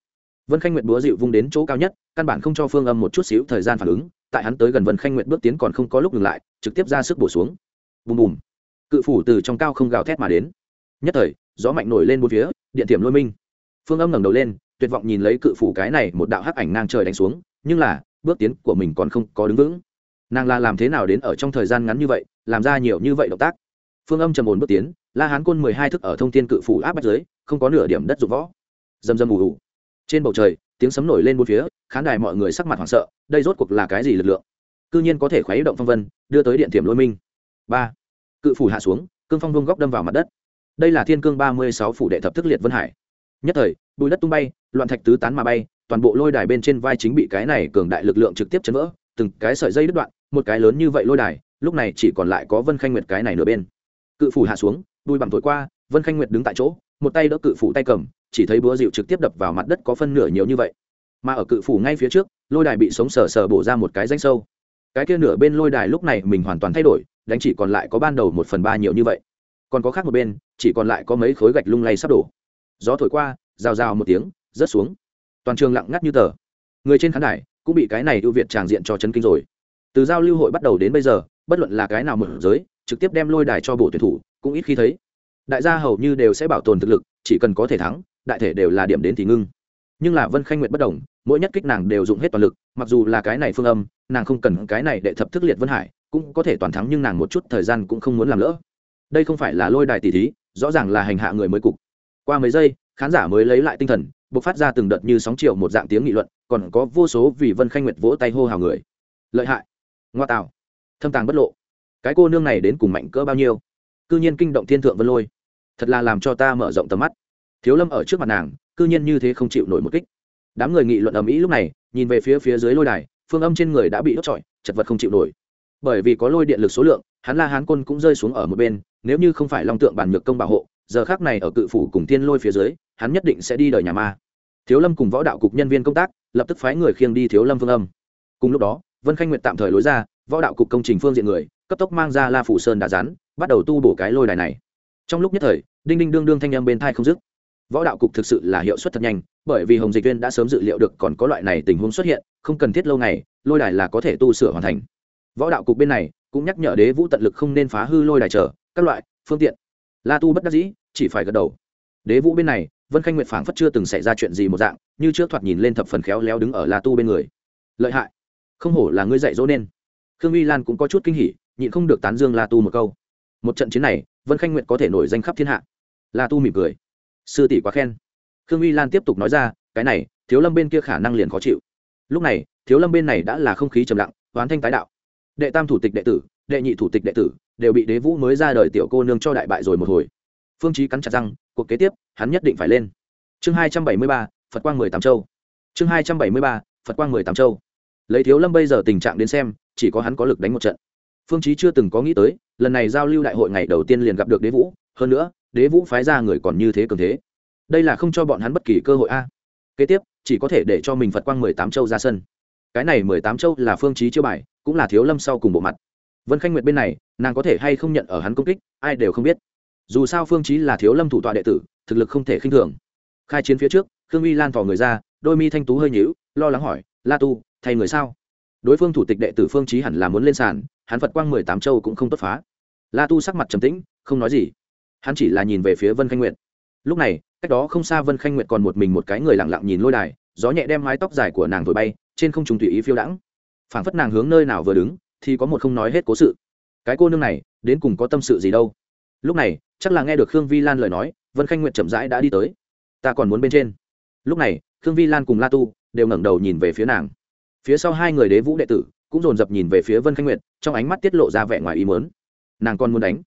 Speaker 1: Vân khanh nguyện búa dịu vung đến chỗ cao nhất, căn bản không cho phương âm một chút xíu thời gian phản ứng, tại hắn tới gần vân khanh nguyện bước tiến còn không có lúc ngừng lại, trực tiếp ra sức bổ xuống. Bùm bùm. Cự phủ từ trong cao không gào thét mà đến. Nhất thời, gió mạnh nổi lên bốn phía, điện tiềm lôi minh. Phương âm ngẩng đầu lên, tuyệt vọng nhìn lấy cự phủ cái này một đạo hắc ảnh ngang trời đánh xuống, nhưng là, bước tiến của mình còn không có đứng vững. Nàng là làm thế nào đến ở trong thời gian ngắn như vậy, làm ra nhiều như vậy động tác? Phương âm trầm ổn bước tiến, la hán côn mười hai thức ở thông tin cự phủ áp bách giới không có nửa điểm đất dụng võ. Dầm dầm ù ù. Trên bầu trời, tiếng sấm nổi lên bốn phía, khán đài mọi người sắc mặt hoảng sợ, đây rốt cuộc là cái gì lực lượng? Cư nhiên có thể khuấy động phong vân, đưa tới điện thiểm lôi minh. Ba. Cự phủ hạ xuống, cương phong vông góc đâm vào mặt đất. Đây là thiên cương ba mươi sáu phủ đệ thập thức liệt vân hải. Nhất thời, bùi đất tung bay, loạn thạch tứ tán mà bay, toàn bộ lôi đài bên trên vai chính bị cái này cường đại lực lượng trực tiếp chấn vỡ, từng cái sợi dây đứt đoạn, một cái lớn như vậy lôi đài, lúc này chỉ còn lại có vân khanh nguyệt cái này nửa bên cự phủ hạ xuống, đuôi bằng thổi qua, vân khanh nguyệt đứng tại chỗ, một tay đỡ cự phủ tay cầm, chỉ thấy búa dịu trực tiếp đập vào mặt đất có phân nửa nhiều như vậy. Mà ở cự phủ ngay phía trước, lôi đài bị sống sờ sờ bổ ra một cái danh sâu. Cái kia nửa bên lôi đài lúc này mình hoàn toàn thay đổi, đánh chỉ còn lại có ban đầu một phần ba nhiều như vậy. Còn có khác một bên, chỉ còn lại có mấy khối gạch lung lay sắp đổ. Gió thổi qua, rào rào một tiếng, rớt xuống. Toàn trường lặng ngắt như tờ. Người trên khán đài cũng bị cái này ưu việt tràng diện cho chấn kinh rồi. Từ giao lưu hội bắt đầu đến bây giờ, bất luận là cái nào mở giới trực tiếp đem lôi đài cho bộ tuyển thủ, cũng ít khi thấy. Đại gia hầu như đều sẽ bảo tồn thực lực, chỉ cần có thể thắng, đại thể đều là điểm đến thì ngưng. Nhưng là vân khanh nguyệt bất đồng mỗi nhất kích nàng đều dùng hết toàn lực, mặc dù là cái này phương âm, nàng không cần cái này để thập thức liệt vân hải, cũng có thể toàn thắng nhưng nàng một chút thời gian cũng không muốn làm lỡ. Đây không phải là lôi đài tỷ thí, rõ ràng là hành hạ người mới cục. Qua mấy giây, khán giả mới lấy lại tinh thần b ộ c phát ra từng đợt như sóng chiều một dạng tiếng nghị luận, còn có vô số vì vân khanh nguyệt vỗ tay hô hào người. Lợi hại. Ngoa tạo. Thâm tàng bất lộ cái cô nương này đến cùng mạnh cỡ bao nhiêu? Cư nhiên kinh động thiên thượng vân lôi. Thật là làm cho ta mở rộng tầm mắt. Thiếu lâm ở trước mặt nàng, cư nhiên như thế không chịu nổi một kích. Đám người nghị luận ầm ĩ lúc này, nhìn về phía phía dưới lôi đài, phương âm trên người đã bị đốt trọi, chật vật không chịu nổi. Bởi vì có lôi điện lực số lượng, hắn la hán côn cũng rơi xuống ở một bên, nếu như không phải long tượng bản nhược công bảo hộ, giờ khác này ở cự phủ cùng tiên lôi phía dưới, hắn nhất định sẽ đi đời nhà ma. Thiếu lâm cùng võ đạo cục nhân viên công tác, lập tức phái người khiêng đi thiếu lâm phương âm. Cùng lúc đó, vân khanh nguyệt tạm thời lối ra võ đạo cục công trình phương diện người, cấp tốc mang ra la phủ sơn đã rán bắt đầu tu bổ cái lôi đài này. Trong lúc nhất thời, đinh đinh đương đương thanh â m bên thai không dứt. Võ đạo cục thực sự là hiệu suất thật nhanh, bởi vì hồng dịch viên đã sớm dự liệu được còn có loại này tình huống xuất hiện, không cần thiết lâu ngày, lôi đài là có thể tu sửa hoàn thành. Võ đạo cục bên này cũng nhắc nhở đế vũ tận lực không nên phá hư lôi đài trở các loại, phương tiện. La tu bất đắc dĩ, chỉ phải gật đầu. Đế vũ bên này, vân khanh nguyện phảng phất chưa từng xảy ra chuyện gì một dạng, như trước thoạt nhìn lên thập phần khéo léo đứng ở la tu bên người. Lợi hại. Không hổ là ngươi dạy dỗ nên khương Vi lan cũng có chút kinh hỉ, nhịn không được tán dương la tu một câu. Một trận chiến này, vân khanh Nguyện có thể nổi danh khắp thiên hạ. La tu mỉm cười. Sư tỷ quá khen. Khương Vi lan tiếp tục nói ra, cái này, thiếu lâm bên kia khả năng liền khó chịu. Lúc này, thiếu lâm bên này đã là không khí trầm lặng hoán thanh tái đạo. Đệ tam thủ tịch đệ tử, đệ nhị thủ tịch đệ tử, đều bị đế vũ mới ra đời tiểu cô nương cho đại bại rồi một hồi. Phương chí cắn chặt răng, cuộc kế tiếp, hắn nhất định phải lên. Chương hai trăm bảy mươi ba, phật quang mười tám châu. Chương hai trăm bảy mươi ba, phật quang mười tám châu. Lấy thiếu lâm bây giờ tình trạng đến xem chỉ có hắn có lực đánh một trận. Phương chí chưa từng có nghĩ tới, lần này giao lưu đại hội ngày đầu tiên liền gặp được đế vũ, hơn nữa, đế vũ phái ra người còn như thế cường thế. Đây là không cho bọn hắn bất kỳ cơ hội a. Kế tiếp, chỉ có thể để cho mình phật quang mười tám châu ra sân. Cái này mười tám châu là phương chí chiêu bài, cũng là thiếu lâm sau cùng bộ mặt. Vân khanh nguyệt bên này, nàng có thể hay không nhận ở hắn công kích, ai đều không biết. Dù sao phương chí là thiếu lâm thủ tọa đệ tử, thực lực không thể khinh thường. Khai chiến phía trước, khương uy lan thò người ra, đôi mi thanh tú hơi nhíu, lo lắng hỏi, la tu, thay người sao? Đối phương thủ tịch đệ tử phương chí hẳn là muốn lên sàn, hắn phật quang mười tám châu cũng không tốt phá. La tu sắc mặt trầm tĩnh, không nói gì. Hắn chỉ là nhìn về phía vân khanh nguyệt. Lúc này, cách đó không xa vân khanh nguyệt còn một mình một cái người lặng lặng nhìn lôi đài, gió nhẹ đem mái tóc dài của nàng thổi bay, trên không trung tùy ý phiêu đãng. Phảng phất nàng hướng nơi nào vừa đứng, thì có một không nói hết cố sự. Cái cô nương này, đến cùng có tâm sự gì đâu? Lúc này, chắc là nghe được khương vi lan lời nói, vân khanh Nguyệt chậm rãi đã đi tới. Ta còn muốn bên trên. Lúc này, khương vi lan cùng la tu đều ngẩng đầu nhìn về phía nàng phía sau hai người đế vũ đệ tử cũng dồn dập nhìn về phía vân khanh nguyệt trong ánh mắt tiết lộ ra vẻ ngoài ý mớn nàng còn muốn đánh.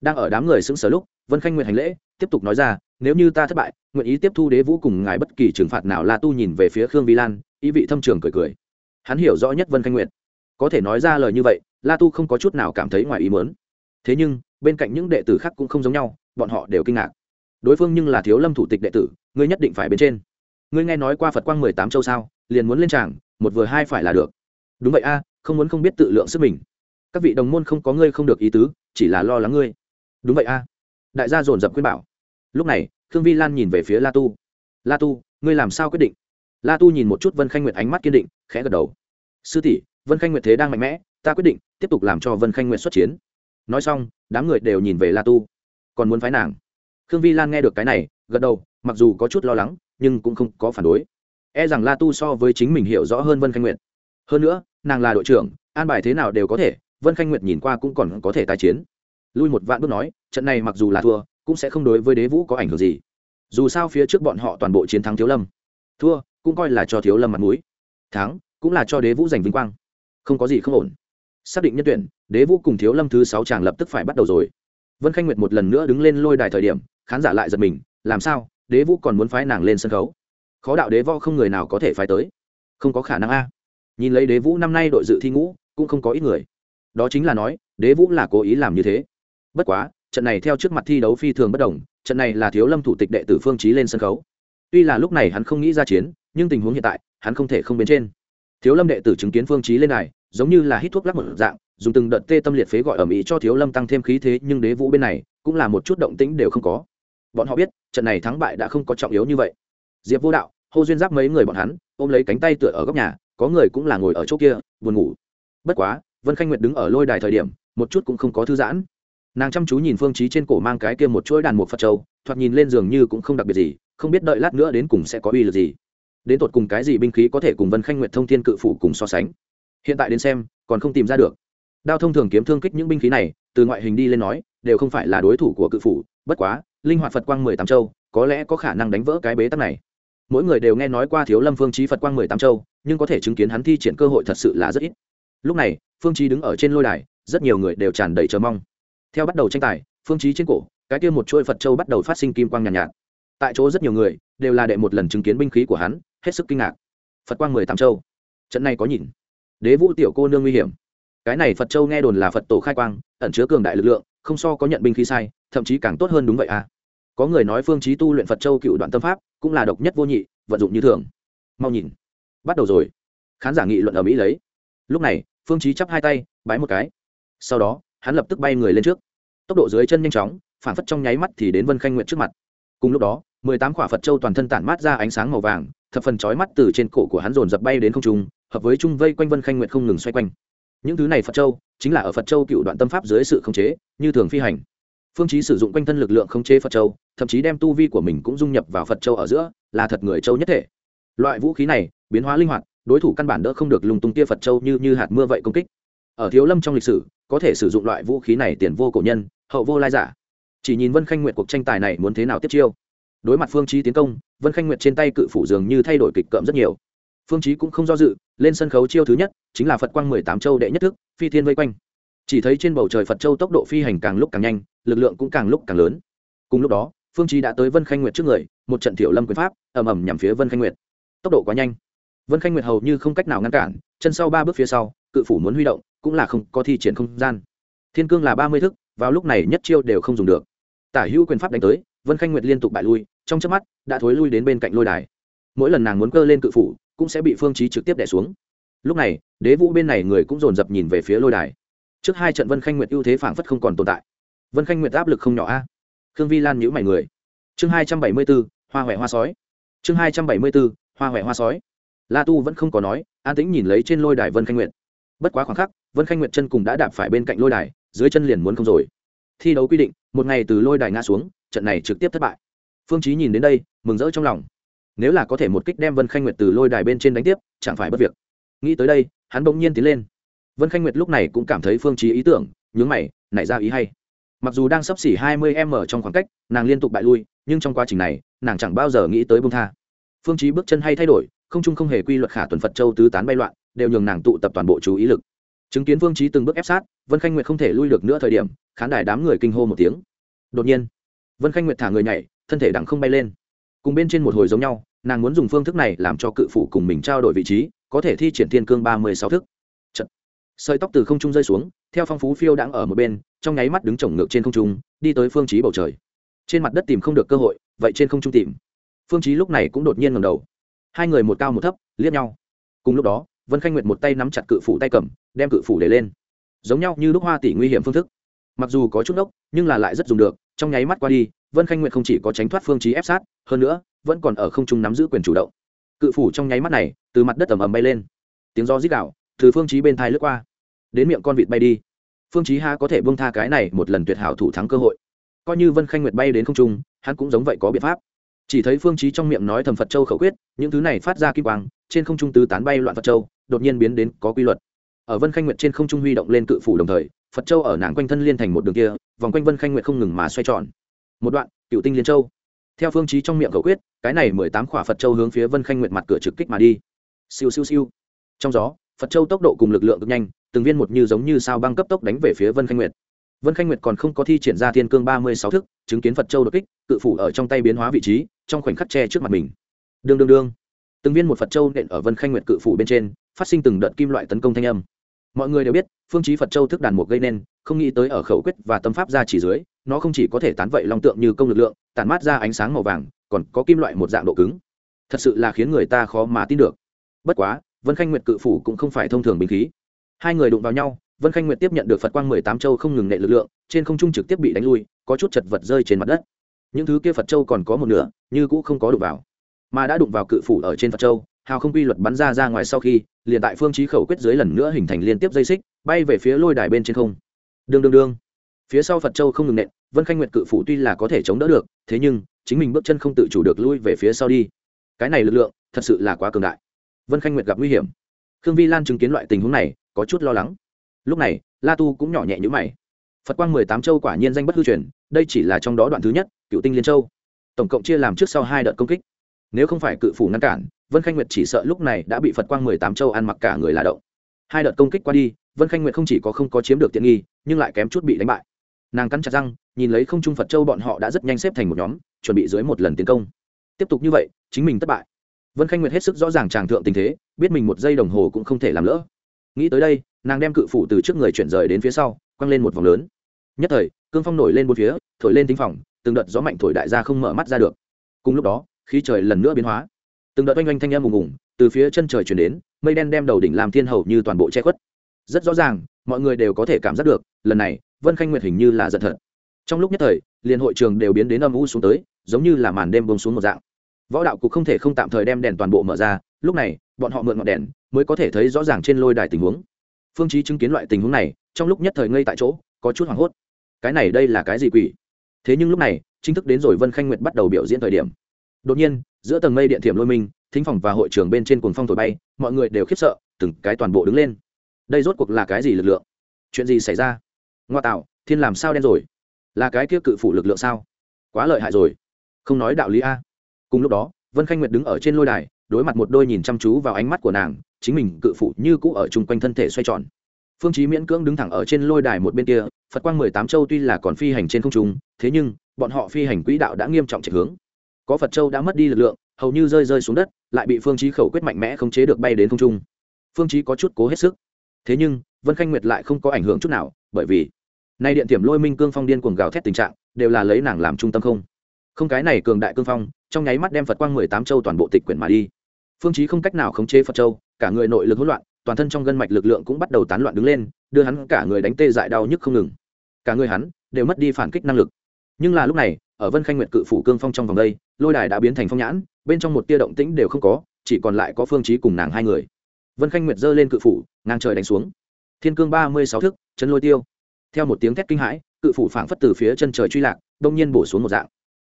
Speaker 1: Đang ở đám người sững sờ lúc, vân khanh nguyệt hành lễ, tiếp tục nói ra, nếu như ta thất bại, nguyện ý tiếp thu đế vũ cùng ngài bất kỳ trừng phạt nào. La tu nhìn về phía khương vi lan, ý vị thâm trường cười cười. Hắn hiểu rõ nhất vân khanh nguyệt. Có thể nói ra lời như vậy, la tu không có chút nào cảm thấy ngoài ý mớn thế nhưng, bên cạnh những đệ tử khác cũng không giống nhau, bọn họ đều kinh ngạc. Đối phương nhưng là thiếu lâm thủ tịch đệ tử, ngươi nhất định phải bên trên. Ngươi nghe nói qua phật quang mười tám châu sao, liền muốn lên tràng một vừa hai phải là được. Đúng vậy a, không muốn không biết tự lượng sức mình. Các vị đồng môn không có ngươi không được ý tứ, chỉ là lo lắng ngươi. Đúng vậy a. Đại gia dồn dập khuyên bảo. Lúc này, khương vi lan nhìn về phía la tu. La tu, ngươi làm sao quyết định? La tu nhìn một chút vân khanh nguyệt ánh mắt kiên định, khẽ gật đầu. Sư tỷ, vân khanh nguyệt thế đang mạnh mẽ, ta quyết định tiếp tục làm cho vân khanh nguyệt xuất chiến. Nói xong, đám người đều nhìn về la tu. Còn muốn phái nàng? Khương vi lan nghe được cái này, gật đầu, mặc dù có chút lo lắng, nhưng cũng không có phản đối e rằng la tu so với chính mình hiểu rõ hơn vân khanh nguyệt. Hơn nữa, nàng là đội trưởng, an bài thế nào đều có thể, vân khanh nguyệt nhìn qua cũng còn có thể tái chiến. Lui một vạn bước nói, trận này mặc dù là thua, cũng sẽ không đối với đế vũ có ảnh hưởng gì. Dù sao phía trước bọn họ toàn bộ chiến thắng thiếu lâm. Thua, cũng coi là cho thiếu lâm mặt mũi. Thắng, cũng là cho đế vũ giành vinh quang. Không có gì không ổn. Xác định nhân tuyển, đế vũ cùng thiếu lâm thứ sáu chàng lập tức phải bắt đầu rồi. Vân khanh nguyệt một lần nữa đứng lên lôi đài thời điểm, khán giả lại giật mình, làm sao, đế vũ còn muốn phái nàng lên sân khấu? Khó đạo đế võ không người nào có thể phái tới. Không có khả năng a. Nhìn lấy đế vũ năm nay đội dự thi ngũ, cũng không có ít người. Đó chính là nói, đế vũ là cố ý làm như thế. Bất quá, trận này theo trước mặt thi đấu phi thường bất đồng, trận này là thiếu lâm thủ tịch đệ tử phương trí lên sân khấu. Tuy là lúc này hắn không nghĩ ra chiến, nhưng tình huống hiện tại, hắn không thể không bên trên. Thiếu lâm đệ tử chứng kiến phương trí lên này, giống như là hít thuốc lắc một dạng, dùng từng đợt tê tâm liệt phế gọi ở mỹ cho thiếu lâm tăng thêm khí thế, nhưng đế vũ bên này, cũng là một chút động tĩnh đều không có. Bọn họ biết, trận này thắng bại đã không có trọng yếu như vậy. Diệp vô đạo hô duyên giáp mấy người bọn hắn, ôm lấy cánh tay tựa ở góc nhà, có người cũng là ngồi ở chỗ kia, buồn ngủ. Bất quá, vân khanh nguyệt đứng ở lôi đài thời điểm, một chút cũng không có thư giãn. Nàng chăm chú nhìn phương trí trên cổ mang cái kia một chuỗi đàn một phật châu, thoạt nhìn lên giường như cũng không đặc biệt gì, không biết đợi lát nữa đến cùng sẽ có uy lực gì. Đến tột cùng cái gì binh khí có thể cùng vân khanh nguyệt thông thiên cự phủ cùng so sánh. Hiện tại đến xem, còn không tìm ra được. Đao thông thường kiếm thương kích những binh khí này, từ ngoại hình đi lên nói, đều không phải là đối thủ của cự phủ, bất quá, linh hoạt phật quang mười tám châu, có lẽ có khả năng đánh vỡ cái bế tắc này mỗi người đều nghe nói qua thiếu lâm phương trí phật quang mười tám châu nhưng có thể chứng kiến hắn thi triển cơ hội thật sự là rất ít. Lúc này phương trí đứng ở trên lôi đài rất nhiều người đều tràn đầy chờ mong. Theo bắt đầu tranh tài phương trí trên cổ cái kia một chuỗi phật châu bắt đầu phát sinh kim quang nhàn nhạt, nhạt. Tại chỗ rất nhiều người đều là đệ một lần chứng kiến binh khí của hắn hết sức kinh ngạc. Phật quang mười tám châu trận này có nhìn? Đế vũ tiểu cô nương nguy hiểm. Cái này phật châu nghe đồn là phật tổ khai quang ẩn chứa cường đại lực lượng không so có nhận binh khí sai thậm chí càng tốt hơn đúng vậy à? Có người nói phương chí tu luyện phật châu cựu đoạn tâm pháp, cũng là độc nhất vô nhị, vận dụng như thường. Mau nhìn. Bắt đầu rồi. Khán giả nghị luận ở mỹ lấy. Lúc này, phương chí chắp hai tay, bái một cái. Sau đó, hắn lập tức bay người lên trước. Tốc độ dưới chân nhanh chóng phản phất trong nháy mắt thì đến vân khanh nguyện trước mặt. Cùng lúc đó, mười tám quả phật châu toàn thân tản mát ra ánh sáng màu vàng, thập phần chói mắt từ trên cổ của hắn dồn dập bay đến không trung, hợp với trung vây quanh vân khanh nguyện không ngừng xoay quanh. Những thứ này phật châu, chính là ở phật châu cựu đoạn tâm pháp dưới sự khống chế, như thường phi hành phương chí sử dụng quanh thân lực lượng khống chế phật châu, thậm chí đem tu vi của mình cũng dung nhập vào phật châu ở giữa, là thật người châu nhất thể. Loại vũ khí này, biến hóa linh hoạt, đối thủ căn bản đỡ không được lùng tung tia phật châu như như hạt mưa vậy công kích. Ở thiếu lâm trong lịch sử, có thể sử dụng loại vũ khí này tiền vô cổ nhân, hậu vô lai giả. Chỉ nhìn vân khanh nguyệt cuộc tranh tài này muốn thế nào tiếp chiêu. Đối mặt phương chí tiến công, vân khanh nguyệt trên tay cự phủ dường như thay đổi kịch cợm rất nhiều. Phương chí cũng không do dự, lên sân khấu chiêu thứ nhất, chính là phật quang mười tám châu đệ nhất thức, phi thiên vây quanh chỉ thấy trên bầu trời phật châu tốc độ phi hành càng lúc càng nhanh, lực lượng cũng càng lúc càng lớn. Cùng lúc đó, phương trí đã tới vân khanh nguyệt trước người, một trận thiểu lâm quyền pháp, ầm ầm nhằm phía vân khanh nguyệt. Tốc độ quá nhanh. Vân khanh nguyệt hầu như không cách nào ngăn cản, chân sau ba bước phía sau, cự phủ muốn huy động, cũng là không có thi triển không gian. Thiên cương là ba mươi thức, vào lúc này nhất chiêu đều không dùng được. Tả hữu quyền pháp đánh tới, vân khanh nguyệt liên tục bại lui, trong chớp mắt, đã thối lui đến bên cạnh lôi đài. Mỗi lần nàng muốn cơ lên cự phủ, cũng sẽ bị phương trí trực tiếp đẻ xuống. Lúc này, đế vũ bên này người cũng dồn dập nhìn về phía lôi đài trước hai trận vân khanh nguyệt ưu thế phảng phất không còn tồn tại. Vân khanh nguyệt áp lực không nhỏ a. Khương vi lan nhữ mày người. Chương hai trăm bảy mươi b ố hoa huệ hoa sói. Chương hai trăm bảy mươi b ố hoa huệ hoa sói. La tu vẫn không có nói, an tĩnh nhìn lấy trên lôi đài vân khanh nguyệt. Bất quá khoảng khắc, vân khanh nguyệt chân cùng đã đạp phải bên cạnh lôi đài, dưới chân liền muốn không rồi. Thi đấu quy định, một ngày từ lôi đài ngã xuống, trận này trực tiếp thất bại. Phương chí nhìn đến đây, mừng rỡ trong lòng. Nếu là có thể một kích đem vân khanh nguyệt từ lôi đài bên trên đánh tiếp, chẳng phải bất việc. Nghĩ tới đây, hắn bỗng nhiên tiến lên vân khanh nguyệt lúc này cũng cảm thấy phương chí ý tưởng, nhướng mày, nảy ra ý hay. Mặc dù đang sắp xỉ hai mươi m trong khoảng cách, nàng liên tục bại lui, nhưng trong quá trình này, nàng chẳng bao giờ nghĩ tới bông tha. Phương chí bước chân hay thay đổi, không trung không hề quy luật khả tuần phật châu tứ tán bay loạn, đều nhường nàng tụ tập toàn bộ chú ý lực. Chứng kiến phương chí từng bước ép sát, vân khanh nguyệt không thể lui được nữa thời điểm, khán đài đám người kinh hô một tiếng. Đột nhiên, vân khanh nguyệt thả người nhảy, thân thể đằng không bay lên. Cùng bên trên một hồi giống nhau, nàng muốn dùng phương thức này làm cho cự phủ cùng mình trao đổi vị trí, có thể thi triển thiên cương ba mươi sáu thức sợi tóc từ không trung rơi xuống, theo phong phú phiêu đang ở một bên, trong nháy mắt đứng trồng ngược trên không trung, đi tới phương trí bầu trời. Trên mặt đất tìm không được cơ hội, vậy trên không trung tìm. Phương trí lúc này cũng đột nhiên ngầm đầu. Hai người một cao một thấp, liếc nhau. Cùng lúc đó, vân khanh nguyệt một tay nắm chặt cự phủ tay cầm, đem cự phủ để lên. Giống nhau như lúc hoa tỷ nguy hiểm phương thức. Mặc dù có chút ốc, nhưng là lại rất dùng được, trong nháy mắt qua đi, vân khanh nguyệt không chỉ có tránh thoát phương trí ép sát, hơn nữa, vẫn còn ở không trung nắm giữ quyền chủ động. Cự phủ trong nháy mắt này, từ mặt đất ẩm ẩm bay lên. Tiếng do rít đạo từ phương chí bên thai lướt qua. Đến miệng con vịt bay đi. Phương chí ha có thể buông tha cái này một lần tuyệt hảo thủ thắng cơ hội. Coi như vân khanh nguyệt bay đến không trung, hắn cũng giống vậy có biện pháp. Chỉ thấy phương chí trong miệng nói thầm phật châu khẩu quyết, những thứ này phát ra kim quang, trên không trung tứ tán bay loạn phật châu, đột nhiên biến đến có quy luật. Ở vân khanh nguyệt trên không trung huy động lên cự phủ đồng thời, phật châu ở nàng quanh thân liên thành một đường kia, vòng quanh vân khanh nguyệt không ngừng mà xoay tròn. Một đoạn, cựu tinh liên châu. Theo phương chí trong miệng khẩu quyết, cái này mười tám khỏa phật châu hướng phía vân khanh nguyệt mặt cửa trực kích mà đi. Siêu siêu siêu. Trong gió phật châu tốc độ cùng lực lượng cực nhanh, từng viên một như giống như sao băng cấp tốc đánh về phía vân khanh nguyệt. Vân khanh nguyệt còn không có thi triển ra thiên cương ba mươi sáu thức, chứng kiến phật châu đột kích, cự phủ ở trong tay biến hóa vị trí, trong khoảnh khắc che trước mặt mình. Đương đương đương. Từng viên một phật châu nện ở vân khanh nguyệt cự phủ bên trên, phát sinh từng đợt kim loại tấn công thanh âm. Mọi người đều biết, phương chí phật châu thức đàn một gây nên, không nghĩ tới ở khẩu quyết và tâm pháp ra chỉ dưới, nó không chỉ có thể tán vậy long tượng như công lực lượng, tản mát ra ánh sáng màu vàng, còn có kim loại một dạng độ cứng. Thật sự là khiến người ta khó mà tin được. Bất quá vân khanh nguyệt cự phủ cũng không phải thông thường bình khí. Hai người đụng vào nhau, vân khanh nguyệt tiếp nhận được phật quang mười tám châu không ngừng nệ lực lượng, trên không trung trực tiếp bị đánh lui, có chút chật vật rơi trên mặt đất. Những thứ kia phật châu còn có một nửa, như cũ không có đụng vào, mà đã đụng vào cự phủ ở trên phật châu, hào không quy luật bắn ra ra ngoài sau khi, liền tại phương trí khẩu quyết dưới lần nữa hình thành liên tiếp dây xích, bay về phía lôi đài bên trên không. Đương đương đương. Phía sau phật châu không ngừng nện, vân khanh nguyệt cự phủ tuy là có thể chống đỡ được, thế nhưng, chính mình bước chân không tự chủ được lui về phía sau đi. Cái này lực lượng, thật sự là quá cường đại vân khanh nguyệt gặp nguy hiểm. Khương vi lan chứng kiến loại tình huống này, có chút lo lắng. Lúc này, la tu cũng nhỏ nhẹ như mày. Phật quang mười tám châu quả nhiên danh bất hư truyền, đây chỉ là trong đó đoạn thứ nhất, cựu tinh liên châu. Tổng cộng chia làm trước sau hai đợt công kích. Nếu không phải cự phủ ngăn cản, vân khanh nguyệt chỉ sợ lúc này đã bị phật quang mười tám châu ăn mặc cả người là động. Hai đợt công kích qua đi, vân khanh nguyệt không chỉ có không có chiếm được tiện nghi, nhưng lại kém chút bị đánh bại. Nàng cắn chặt răng, nhìn lấy không trung phật châu bọn họ đã rất nhanh xếp thành một nhóm, chuẩn bị dưới một lần tiến công. Tiếp tục như vậy, chính mình thất bại vân khanh nguyệt hết sức rõ ràng tràng thượng tình thế, biết mình một giây đồng hồ cũng không thể làm lỡ. Nghĩ tới đây, nàng đem cự phủ từ trước người chuyển rời đến phía sau, quăng lên một vòng lớn. Nhất thời, cương phong nổi lên một phía, thổi lên thính phòng, từng đợt gió mạnh thổi đại ra không mở mắt ra được. Cùng lúc đó, khí trời lần nữa biến hóa. Từng đợt oanh oanh thanh âm ùng ùng, từ phía chân trời chuyển đến, mây đen đem đầu đỉnh làm thiên hầu như toàn bộ che khuất. Rất rõ ràng, mọi người đều có thể cảm giác được, lần này, vân khanh nguyệt hình như là giật thật. Trong lúc nhất thời, liền hội trường đều biến đến âm u xuống tới, giống như là màn đêm bông xuống một dạng võ đạo cục không thể không tạm thời đem đèn toàn bộ mở ra, lúc này, bọn họ mượn ngọn đèn, mới có thể thấy rõ ràng trên lôi đài tình huống. Phương chí chứng kiến loại tình huống này, trong lúc nhất thời ngây tại chỗ, có chút hoảng hốt. Cái này đây là cái gì quỷ? Thế nhưng lúc này, chính thức đến rồi vân khanh nguyệt bắt đầu biểu diễn thời điểm. Đột nhiên, giữa tầng mây điện thiểm lôi minh, thính phòng và hội trường bên trên cuồng phong thổi bay, mọi người đều khiếp sợ, từng cái toàn bộ đứng lên. Đây rốt cuộc là cái gì lực lượng? Chuyện gì xảy ra? Ngoa tạo, thiên làm sao đen rồi? Là cái kia cự phủ lực lượng sao? Quá lợi hại rồi. Không nói đạo lý a cùng lúc đó, vân khanh nguyệt đứng ở trên lôi đài, đối mặt một đôi nhìn chăm chú vào ánh mắt của nàng, chính mình cự phụ như cũ ở chung quanh thân thể xoay tròn. Phương chí miễn cưỡng đứng thẳng ở trên lôi đài một bên kia, phật quang mười tám châu tuy là còn phi hành trên không trung, thế nhưng, bọn họ phi hành quỹ đạo đã nghiêm trọng chạy hướng. Có phật châu đã mất đi lực lượng, hầu như rơi rơi xuống đất, lại bị phương chí khẩu quyết mạnh mẽ không chế được bay đến không trung. Phương chí có chút cố hết sức. Thế nhưng, vân khanh nguyệt lại không có ảnh hưởng chút nào, bởi vì, nay điện tiềm lôi minh cương phong điên cuồng gào thét tình trạng, đều là lấy nàng làm trung tâm không không, cái này cường đại cương phong, trong nháy mắt đem phật quang mười tám châu toàn bộ tịch quyển mà đi. Phương chí không cách nào khống chế phật châu, cả người nội lực hỗn loạn, toàn thân trong gân mạch lực lượng cũng bắt đầu tán loạn đứng lên, đưa hắn cả người đánh tê dại đau nhức không ngừng. Cả người hắn đều mất đi phản kích năng lực. Nhưng là lúc này, ở vân khanh nguyệt cự phủ cương phong trong vòng đây, lôi đài đã biến thành phong nhãn, bên trong một tia động tĩnh đều không có, chỉ còn lại có phương chí cùng nàng hai người. Vân khanh nguyệt giơ lên cự phủ, ngang trời đánh xuống. Thiên cương ba mươi sáu thước chân lôi tiêu. Theo một tiếng thét kinh hãi, cự phủ phảng phất từ phía chân trời truy lạc, đông nhiên bổ xuống một dạng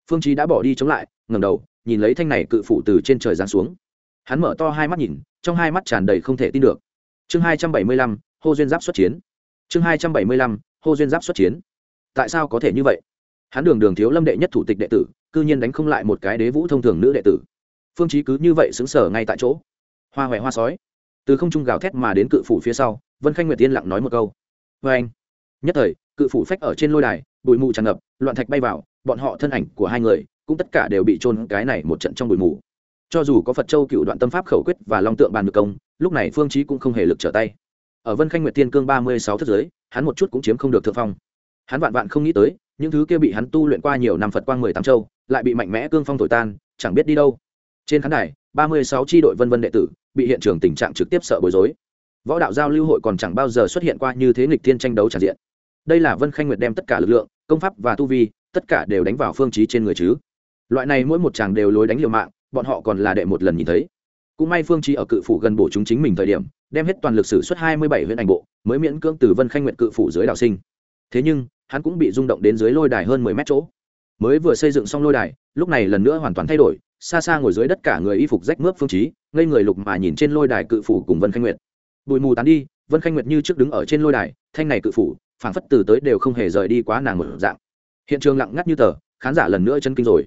Speaker 1: phương chí đã bỏ đi chống lại, ngẩng đầu, nhìn lấy thanh này cự phủ từ trên trời giáng xuống. Hắn mở to hai mắt nhìn, trong hai mắt tràn đầy không thể tin được. Chương hai trăm bảy mươi lăm, hô duyên giáp xuất chiến. Chương hai trăm bảy mươi lăm, hô duyên giáp xuất chiến. Tại sao có thể như vậy? Hắn đường đường thiếu lâm đệ nhất thủ tịch đệ tử, cư nhiên đánh không lại một cái đế vũ thông thường nữ đệ tử. Phương chí cứ như vậy xứng sở ngay tại chỗ. Hoa hoẹ hoa sói. Từ không trung gào thét mà đến cự phủ phía sau, vân khanh nguyệt tiên lặng nói một câu. Vê anh nhất thời, cự phủ phách ở trên lôi đài bụi mù tràn ngập, loạn thạch bay vào, bọn họ thân ảnh của hai người cũng tất cả đều bị trôn cái này một trận trong bụi mù. Cho dù có phật châu cựu đoạn tâm pháp khẩu quyết và long tượng bàn được công, lúc này phương chí cũng không hề lực trở tay. Ở vân khanh nguyệt tiên cương ba mươi sáu thất giới, hắn một chút cũng chiếm không được thượng phong. Hắn vạn vạn không nghĩ tới, những thứ kia bị hắn tu luyện qua nhiều năm phật quang mười tám châu, lại bị mạnh mẽ cương phong thổi tan, chẳng biết đi đâu. Trên khán đài, ba mươi sáu tri đội vân vân đệ tử bị hiện trường tình trạng trực tiếp sợ bối rối. Võ đạo giao lưu hội còn chẳng bao giờ xuất hiện qua như thế nghịch thiên tranh đấu tràn diện. Đây là vân khanh nguyệt đem tất cả lực lượng công pháp và tu vi, tất cả đều đánh vào phương chí trên người chứ. Loại này mỗi một chàng đều lối đánh liều mạng, bọn họ còn là đệ một lần nhìn thấy. Cũng may phương chí ở cự phủ gần bổ chúng chính mình thời điểm, đem hết toàn lực sử xuất hai mươi bảy huyện ảnh bộ, mới miễn cưỡng từ vân khanh nguyệt cự phủ dưới đảo sinh. Thế nhưng, hắn cũng bị rung động đến dưới lôi đài hơn mười mét chỗ. Mới vừa xây dựng xong lôi đài, lúc này lần nữa hoàn toàn thay đổi, xa xa ngồi dưới đất cả người y phục rách mướp phương chí, ngây người lục mà nhìn trên lôi đài cự phủ cùng vân khanh nguyệt. Bụi mù tán đi, vân khanh nguyệt như trước đứng ở trên lôi đài, thanh này cự phủ phảng phất từ tới đều không hề rời đi quá nàng một dạng. Hiện trường lặng ngắt như tờ, khán giả lần nữa chân kinh rồi.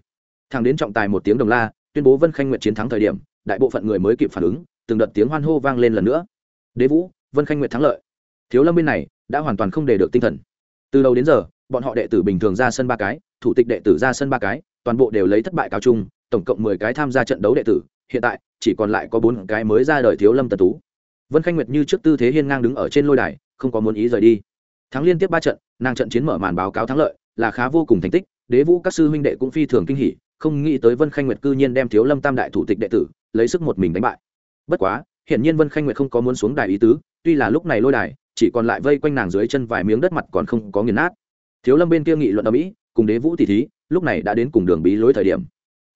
Speaker 1: Thằng đến trọng tài một tiếng đồng la, tuyên bố vân khanh nguyệt chiến thắng thời điểm, đại bộ phận người mới kịp phản ứng, từng đợt tiếng hoan hô vang lên lần nữa. Đế vũ, vân khanh nguyệt thắng lợi. Thiếu lâm bên này đã hoàn toàn không để được tinh thần. Từ đầu đến giờ, bọn họ đệ tử bình thường ra sân ba cái, thủ tịch đệ tử ra sân ba cái, toàn bộ đều lấy thất bại cao chung tổng cộng mười cái tham gia trận đấu đệ tử, hiện tại chỉ còn lại có bốn cái mới ra đời thiếu lâm tần tú. Vân khanh nguyệt như trước tư thế hiên ngang đứng ở trên lôi đài, không có muốn ý rời đi thắng liên tiếp ba trận, nàng trận chiến mở màn báo cáo thắng lợi, là khá vô cùng thành tích, đế vũ các sư huynh đệ cũng phi thường kinh hỉ, không nghĩ tới vân khanh nguyệt cư nhiên đem thiếu lâm tam đại thủ tịch đệ tử, lấy sức một mình đánh bại. Bất quá, hiển nhiên vân khanh nguyệt không có muốn xuống đài ý tứ, tuy là lúc này lôi đài, chỉ còn lại vây quanh nàng dưới chân vài miếng đất mặt còn không có nghiền nát. Thiếu lâm bên kia nghị luận ở mỹ, cùng đế vũ tỷ thí, lúc này đã đến cùng đường bí lối thời điểm.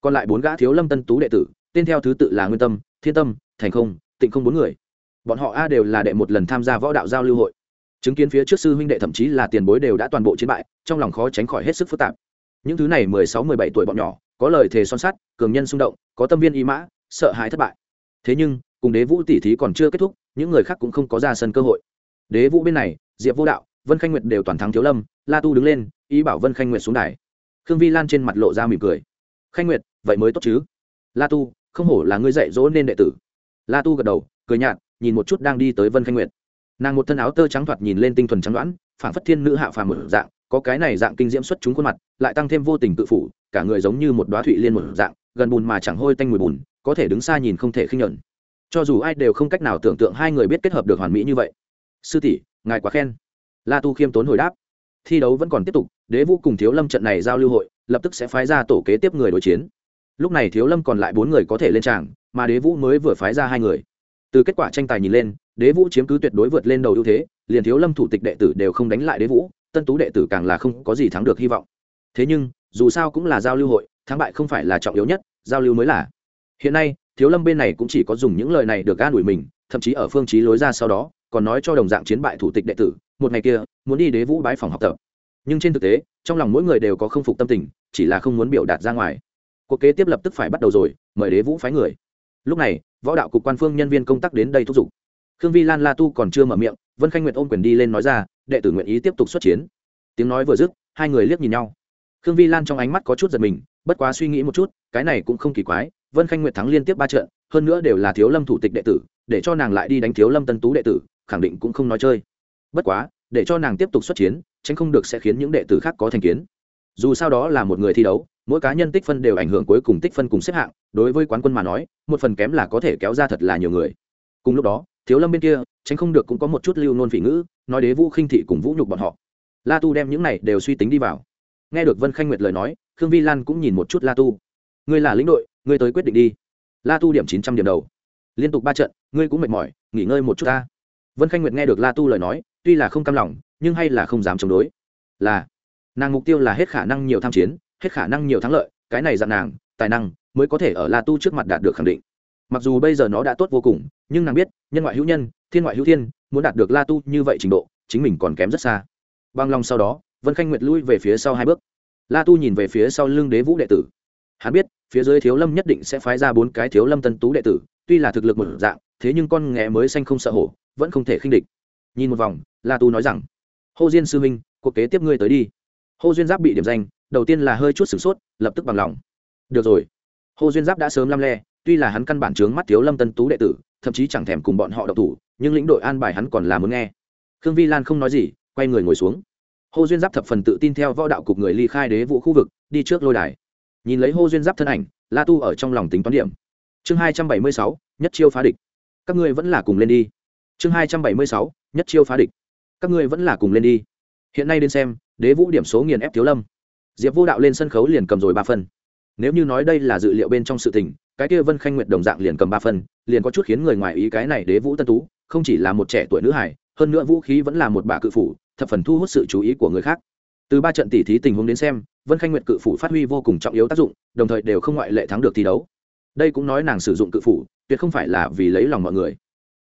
Speaker 1: Còn lại bốn gã thiếu lâm tân tú đệ tử, tên theo thứ tự là nguyên tâm, thiên tâm, thành không, tịnh không bốn người. Bọn họ a đều là đệ một lần tham gia võ đạo giao lưu hội chứng kiến phía trước sư huynh đệ thậm chí là tiền bối đều đã toàn bộ chiến bại, trong lòng khó tránh khỏi hết sức phức tạp. Những thứ này mười sáu, mười bảy tuổi bọn nhỏ, có lời thề son sắt, cường nhân xung động, có tâm viên y mã, sợ hãi thất bại. Thế nhưng, cùng đế vũ tỷ thí còn chưa kết thúc, những người khác cũng không có ra sân cơ hội. Đế vũ bên này, diệp vô đạo, vân khanh nguyệt đều toàn thắng thiếu lâm, la tu đứng lên, ý bảo vân khanh nguyệt xuống đài. Khương vi lan trên mặt lộ ra mỉm cười. Khanh nguyệt, vậy mới tốt chứ? La tu, không hổ là ngươi dạy dỗ nên đệ tử. La tu gật đầu, cười nhạt, nhìn một chút đang đi tới vân khanh nguyệt nàng một thân áo tơ trắng thoạt nhìn lên tinh thuần trắng đoán phản phất thiên nữ hạ phàm một dạng, có cái này dạng kinh diễm xuất chúng khuôn mặt, lại tăng thêm vô tình tự phủ, cả người giống như một đoá thụy liên một dạng, gần bùn mà chẳng hôi tanh mùi bùn, có thể đứng xa nhìn không thể khinh nhẫn cho dù ai đều không cách nào tưởng tượng hai người biết kết hợp được hoàn mỹ như vậy. Sư tỷ, ngài quá khen. La tu khiêm tốn hồi đáp. Thi đấu vẫn còn tiếp tục, đế vũ cùng thiếu lâm trận này giao lưu hội, lập tức sẽ phái ra tổ kế tiếp người đối chiến. Lúc này thiếu lâm còn lại bốn người có thể lên tràng, mà đế vũ mới vừa phái ra hai người. Từ kết quả tranh tài nhìn lên đế vũ chiếm cứ tuyệt đối vượt lên đầu ưu thế, liền thiếu lâm thủ tịch đệ tử đều không đánh lại đế vũ, tân tú đệ tử càng là không có gì thắng được hy vọng. Thế nhưng, dù sao cũng là giao lưu hội, thắng bại không phải là trọng yếu nhất, giao lưu mới là. Hiện nay, thiếu lâm bên này cũng chỉ có dùng những lời này được an ủi mình, thậm chí ở phương chí lối ra sau đó, còn nói cho đồng dạng chiến bại thủ tịch đệ tử, một ngày kia, muốn đi đế vũ bái phòng học tập. Nhưng trên thực tế, trong lòng mỗi người đều có không phục tâm tình, chỉ là không muốn biểu đạt ra ngoài. Cuộc kế tiếp lập tức phải bắt đầu rồi, mời đế vũ phái người. Lúc này, võ đạo cục quan phương nhân viên công tác đến đây thúc giục khương vi lan la tu còn chưa mở miệng, vân khanh nguyệt ôm quyền đi lên nói ra, đệ tử nguyện ý tiếp tục xuất chiến. Tiếng nói vừa dứt, hai người liếc nhìn nhau. Khương vi lan trong ánh mắt có chút giật mình, bất quá suy nghĩ một chút, cái này cũng không kỳ quái, vân khanh nguyệt thắng liên tiếp ba trận, hơn nữa đều là thiếu lâm thủ tịch đệ tử, để cho nàng lại đi đánh thiếu lâm tân tú đệ tử, khẳng định cũng không nói chơi. Bất quá, để cho nàng tiếp tục xuất chiến, tránh không được sẽ khiến những đệ tử khác có thành kiến. Dù sao đó là một người thi đấu, mỗi cá nhân tích phân đều ảnh hưởng cuối cùng tích phân cùng xếp hạng, đối với quán quân mà nói, một phần kém là có thể kéo ra thật là nhiều người. Cùng lúc đó thiếu lâm bên kia, tránh không được cũng có một chút lưu nôn phỉ ngữ, nói đế vũ khinh thị cùng vũ nhục bọn họ. La tu đem những này đều suy tính đi vào. Nghe được vân khanh nguyệt lời nói, khương vi lan cũng nhìn một chút la tu. Ngươi là lĩnh đội, ngươi tới quyết định đi. La tu điểm chín trăm điểm đầu. Liên tục ba trận, ngươi cũng mệt mỏi, nghỉ ngơi một chút ta. Vân khanh nguyệt nghe được la tu lời nói, tuy là không cam lòng, nhưng hay là không dám chống đối. Là, nàng mục tiêu là hết khả năng nhiều tham chiến, hết khả năng nhiều thắng lợi, cái này dặn nàng, tài năng mới có thể ở la tu trước mặt đạt được khẳng định mặc dù bây giờ nó đã tốt vô cùng, nhưng nàng biết, nhân ngoại hữu nhân, thiên ngoại hữu thiên, muốn đạt được la tu như vậy trình độ, chính mình còn kém rất xa. Bằng lòng sau đó, vân khanh nguyệt lui về phía sau hai bước. La tu nhìn về phía sau lưng đế vũ đệ tử. Hắn biết, phía dưới thiếu lâm nhất định sẽ phái ra bốn cái thiếu lâm tân tú đệ tử, tuy là thực lực một dạng, thế nhưng con nghé mới xanh không sợ hổ, vẫn không thể khinh địch. Nhìn một vòng, la tu nói rằng, hô diên sư huynh, cuộc kế tiếp ngươi tới đi. Hô duyên giáp bị điểm danh, đầu tiên là hơi chút sửng sốt, lập tức bằng lòng. Được rồi. Hô duyên giáp đã sớm lăm le tuy là hắn căn bản chướng mắt thiếu lâm tân tú đệ tử, thậm chí chẳng thèm cùng bọn họ đậu thủ, nhưng lĩnh đội an bài hắn còn là muốn nghe. Khương vi lan không nói gì, quay người ngồi xuống. Hô duyên giáp thập phần tự tin theo võ đạo cục người ly khai đế vụ khu vực, đi trước lôi đài. Nhìn lấy hô duyên giáp thân ảnh, la tu ở trong lòng tính toán điểm. Chương hai trăm bảy mươi sáu, nhất chiêu phá địch. Các ngươi vẫn là cùng lên đi. Chương hai trăm bảy mươi sáu, nhất chiêu phá địch. Các ngươi vẫn là cùng lên đi. Hiện nay đến xem, đế vũ điểm số nghiền ép thiếu lâm. Diệp vô đạo lên sân khấu liền cầm rồi ba phân nếu như nói đây là dự liệu bên trong sự tình cái kia vân khanh nguyệt đồng dạng liền cầm ba phân, liền có chút khiến người ngoài ý cái này đế vũ tân tú, không chỉ là một trẻ tuổi nữ hải hơn nữa vũ khí vẫn là một bà cự phủ, thập phần thu hút sự chú ý của người khác. Từ ba trận tỷ thí tình huống đến xem, vân khanh nguyệt cự phủ phát huy vô cùng trọng yếu tác dụng, đồng thời đều không ngoại lệ thắng được thi đấu. Đây cũng nói nàng sử dụng cự phủ, tuyệt không phải là vì lấy lòng mọi người.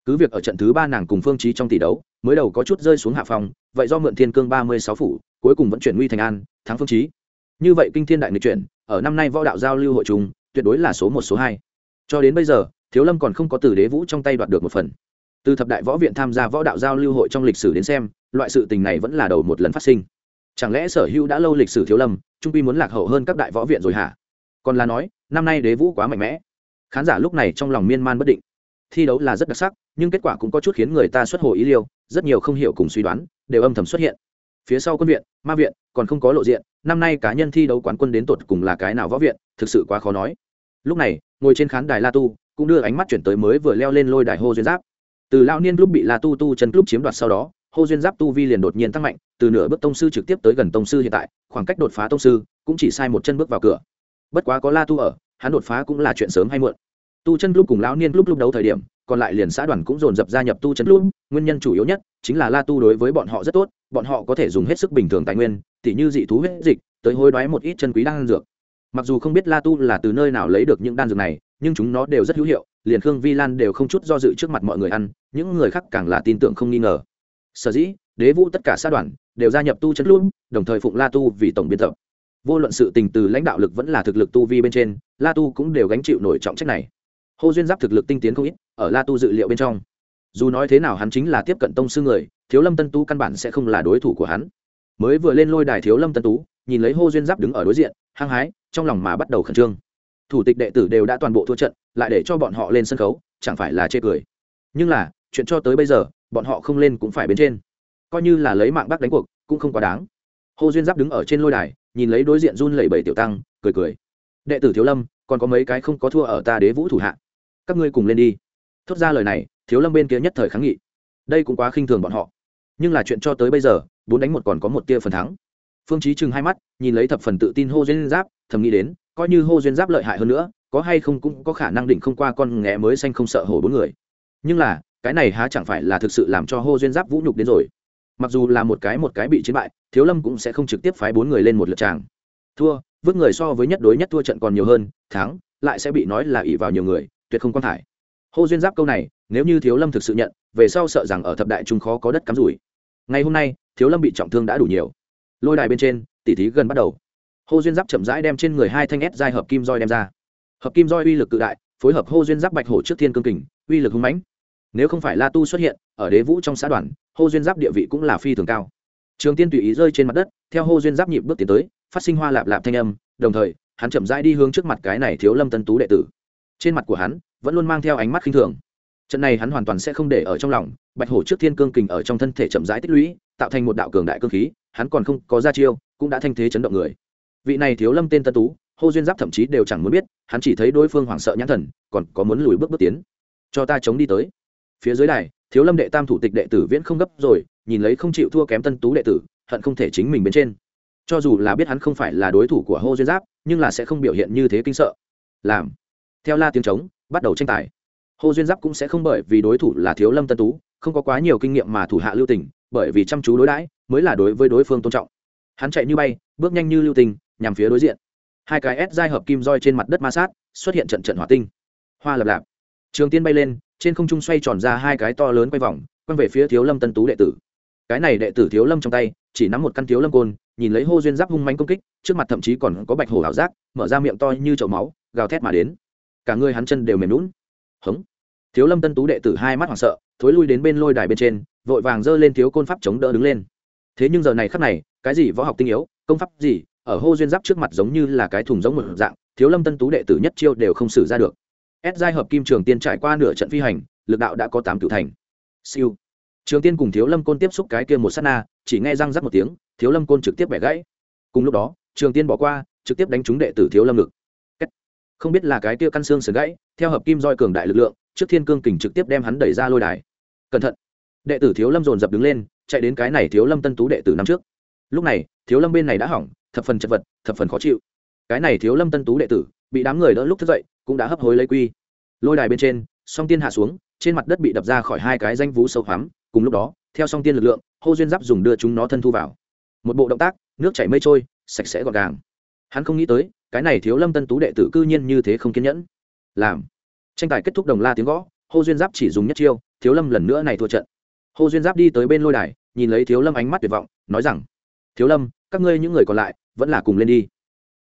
Speaker 1: Cứ việc ở trận thứ ba nàng cùng phương trí trong tỷ đấu, mới đầu có chút rơi xuống hạ phòng vậy do mượn thiên cương ba mươi sáu phủ, cuối cùng vẫn chuyển nguy thành an, thắng phương trí như vậy kinh thiên đại người chuyển, ở năm nay võ đạo giao lưu hội trung tuyệt đối là số một, số hai. Cho đến bây giờ, thiếu lâm còn không có từ đế vũ trong tay đoạt được một phần. Từ thập đại võ viện tham gia võ đạo giao lưu hội trong lịch sử đến xem, loại sự tình này vẫn là đầu một lần phát sinh. Chẳng lẽ sở hữu đã lâu lịch sử thiếu lâm, trung pi muốn lạc hậu hơn các đại võ viện rồi hả? Còn là nói, năm nay đế vũ quá mạnh mẽ. Khán giả lúc này trong lòng miên man bất định. Thi đấu là rất đặc sắc, nhưng kết quả cũng có chút khiến người ta xuất hồ ý liêu, rất nhiều không hiểu cùng suy đoán, đều âm thầm xuất hiện. Phía sau quân viện, ma viện, còn không có lộ diện, năm nay cá nhân thi đấu quán quân đến tột cùng là cái nào võ viện? Thực sự quá khó nói. Lúc này, ngồi trên khán đài la tu, cũng đưa ánh mắt chuyển tới mới vừa leo lên lôi đài hô duyên giáp. Từ lao niên lúc bị la tu tu chân lúc chiếm đoạt sau đó hô duyên giáp tu vi liền đột nhiên tăng mạnh, từ nửa bước tông sư trực tiếp tới gần tông sư hiện tại, khoảng cách đột phá tông sư cũng chỉ sai một chân bước vào cửa. Bất quá có la tu ở, hắn đột phá cũng là chuyện sớm hay muộn. Tu chân lúc cùng lão niên lúc lúc đấu thời điểm, còn lại liền xã đoàn cũng dồn dập gia nhập tu chân lúc. Nguyên nhân chủ yếu nhất chính là la tu đối với bọn họ rất tốt, bọn họ có thể dùng hết sức bình thường tài nguyên, tỉ như dị thú huyết dịch, tới hối đoái một ít chân quý đan dược mặc dù không biết la tu là từ nơi nào lấy được những đan dược này, nhưng chúng nó đều rất hữu hiệu, liền khương vi lan đều không chút do dự trước mặt mọi người ăn, những người khác càng là tin tưởng không nghi ngờ. Sở dĩ, đế vũ tất cả xã đoàn đều gia nhập tu chân luôn, đồng thời phụng la tu vì tổng biên tập. Vô luận sự tình từ lãnh đạo lực vẫn là thực lực tu vi bên trên, la tu cũng đều gánh chịu nổi trọng trách này. Hô duyên giáp thực lực tinh tiến không ít, ở la tu dự liệu bên trong. Dù nói thế nào hắn chính là tiếp cận tông sư người, thiếu lâm tân tú căn bản sẽ không là đối thủ của hắn. Mới vừa lên lôi đài thiếu lâm tân tú, nhìn lấy hô duyên giáp đứng ở đối diện hăng hái, trong lòng mà bắt đầu khẩn trương. Thủ tịch đệ tử đều đã toàn bộ thua trận, lại để cho bọn họ lên sân khấu, chẳng phải là chê cười. Nhưng là, chuyện cho tới bây giờ, bọn họ không lên cũng phải bên trên. Coi như là lấy mạng bác đánh cuộc, cũng không quá đáng. Hồ duyên giáp đứng ở trên lôi đài, nhìn lấy đối diện run lẩy bẩy tiểu tăng, cười cười. Đệ tử thiếu lâm, còn có mấy cái không có thua ở ta đế vũ thủ hạ. Các ngươi cùng lên đi. Thốt ra lời này, thiếu lâm bên kia nhất thời kháng nghị. Đây cũng quá khinh thường bọn họ. Nhưng là chuyện cho tới bây giờ, bốn đánh một còn có một tia phần thắng phương chí chừng hai mắt, nhìn lấy thập phần tự tin hô duyên giáp, thầm nghĩ đến, coi như hô duyên giáp lợi hại hơn nữa, có hay không cũng có khả năng định không qua con nghé mới xanh không sợ hổ bốn người. Nhưng là, cái này há chẳng phải là thực sự làm cho hô duyên giáp vũ nhục đến rồi. Mặc dù là một cái một cái bị chiến bại, thiếu lâm cũng sẽ không trực tiếp phái bốn người lên một lượt tràng. Thua, vứt người so với nhất đối nhất thua trận còn nhiều hơn, thắng, lại sẽ bị nói là ỷ vào nhiều người, tuyệt không quan thải. Hô duyên giáp câu này, nếu như thiếu lâm thực sự nhận, về sau sợ rằng ở thập đại trung khó có đất cắm rủi. Ngày hôm nay, thiếu lâm bị trọng thương đã đủ nhiều lôi đài bên trên, tỉ thí gần bắt đầu. Hô duyên giáp chậm rãi đem trên người hai thanh ép giai hợp kim roi đem ra. Hợp kim roi uy lực cự đại, phối hợp hô duyên giáp bạch hổ trước thiên cương kình, uy lực hung mãnh. Nếu không phải la tu xuất hiện, ở đế vũ trong xã đoàn, hô duyên giáp địa vị cũng là phi thường cao. Trường tiên tùy ý rơi trên mặt đất, theo hô duyên giáp nhịp bước tiến tới, phát sinh hoa lạp lạp thanh âm, đồng thời, hắn chậm rãi đi hướng trước mặt cái này thiếu lâm tân tú đệ tử. Trên mặt của hắn, vẫn luôn mang theo ánh mắt khinh thường. Trận này hắn hoàn toàn sẽ không để ở trong lòng, bạch hổ trước thiên cương kình ở trong thân thể chậm rãi tích lũy tạo thành một đạo cường đại cương khí, hắn còn không có ra chiêu, cũng đã thanh thế chấn động người. Vị này thiếu lâm tên tân tú, hô duyên giáp thậm chí đều chẳng muốn biết, hắn chỉ thấy đối phương hoảng sợ nhãn thần, còn có muốn lùi bước bước tiến. Cho ta chống đi tới. Phía dưới đài, thiếu lâm đệ tam thủ tịch đệ tử viễn không gấp rồi, nhìn lấy không chịu thua kém tân tú đệ tử, hận không thể chính mình bên trên. Cho dù là biết hắn không phải là đối thủ của hô duyên giáp, nhưng là sẽ không biểu hiện như thế kinh sợ. Làm. Theo la tiếng trống, bắt đầu tranh tài. Hô duyên giáp cũng sẽ không bởi vì đối thủ là thiếu lâm tân tú, không có quá nhiều kinh nghiệm mà thủ hạ lưu tình bởi vì chăm chú đối đãi, mới là đối với đối phương tôn trọng. Hắn chạy như bay, bước nhanh như lưu tình, nhằm phía đối diện. Hai cái ép dai hợp kim roi trên mặt đất ma sát, xuất hiện trận trận hỏa tinh. Hoa lập lạp. Trường tiên bay lên, trên không trung xoay tròn ra hai cái to lớn quay vòng quay về phía thiếu lâm tân tú đệ tử. Cái này đệ tử thiếu lâm trong tay, chỉ nắm một căn thiếu lâm côn, nhìn lấy hô duyên giáp hung manh công kích, trước mặt thậm chí còn có bạch hổ ảo giác, mở ra miệng to như chậu máu, gào thét mà đến. Cả người hắn chân đều mềm lún hống. Thiếu lâm tân tú đệ tử hai mắt hoảng sợ, thối lui đến bên lôi đài bên trên vội vàng giơ lên thiếu côn pháp chống đỡ đứng lên. Thế nhưng giờ này khắc này, cái gì võ học tinh yếu, công pháp gì, ở hô duyên giáp trước mặt giống như là cái thùng giống một dạng, thiếu lâm tân tú đệ tử nhất chiêu đều không xử ra được. Ép giai hợp kim trường tiên trải qua nửa trận phi hành, lực đạo đã có tám cựu thành. Siêu. Trường tiên cùng thiếu lâm côn tiếp xúc cái kia một s á t na, chỉ nghe răng rắc một tiếng, thiếu lâm côn trực tiếp bẻ gãy. Cùng lúc đó, trường tiên bỏ qua, trực tiếp đánh trúng đệ tử thiếu lâm ngực. Không biết là cái kia căn xương sườn gãy, theo hợp kim roi cường đại lực lượng, trước thiên cương kình trực tiếp đem hắn đẩy ra lôi đài. Cẩn thận đệ tử thiếu lâm dồn dập đứng lên, chạy đến cái này thiếu lâm tân tú đệ tử năm trước. Lúc này, thiếu lâm bên này đã hỏng, thập phần chật vật, thập phần khó chịu. Cái này thiếu lâm tân tú đệ tử, bị đám người đỡ lúc thức dậy, cũng đã hấp hối lấy quy. Lôi đài bên trên, song tiên hạ xuống, trên mặt đất bị đập ra khỏi hai cái danh vú sâu hoắm, cùng lúc đó, theo song tiên lực lượng, hô duyên giáp dùng đưa chúng nó thân thu vào. Một bộ động tác, nước chảy mây trôi, sạch sẽ gọn gàng. Hắn không nghĩ tới, cái này thiếu lâm tân tú đệ tử cư nhiên như thế không kiên nhẫn. Làm. Tranh tài kết thúc đồng la tiếng gõ, hô duyên giáp chỉ dùng nhất chiêu, thiếu lâm lần nữa này thua trận hô duyên giáp đi tới bên lôi đài, nhìn lấy thiếu lâm ánh mắt tuyệt vọng, nói rằng, thiếu lâm, các ngươi những người còn lại vẫn là cùng lên đi.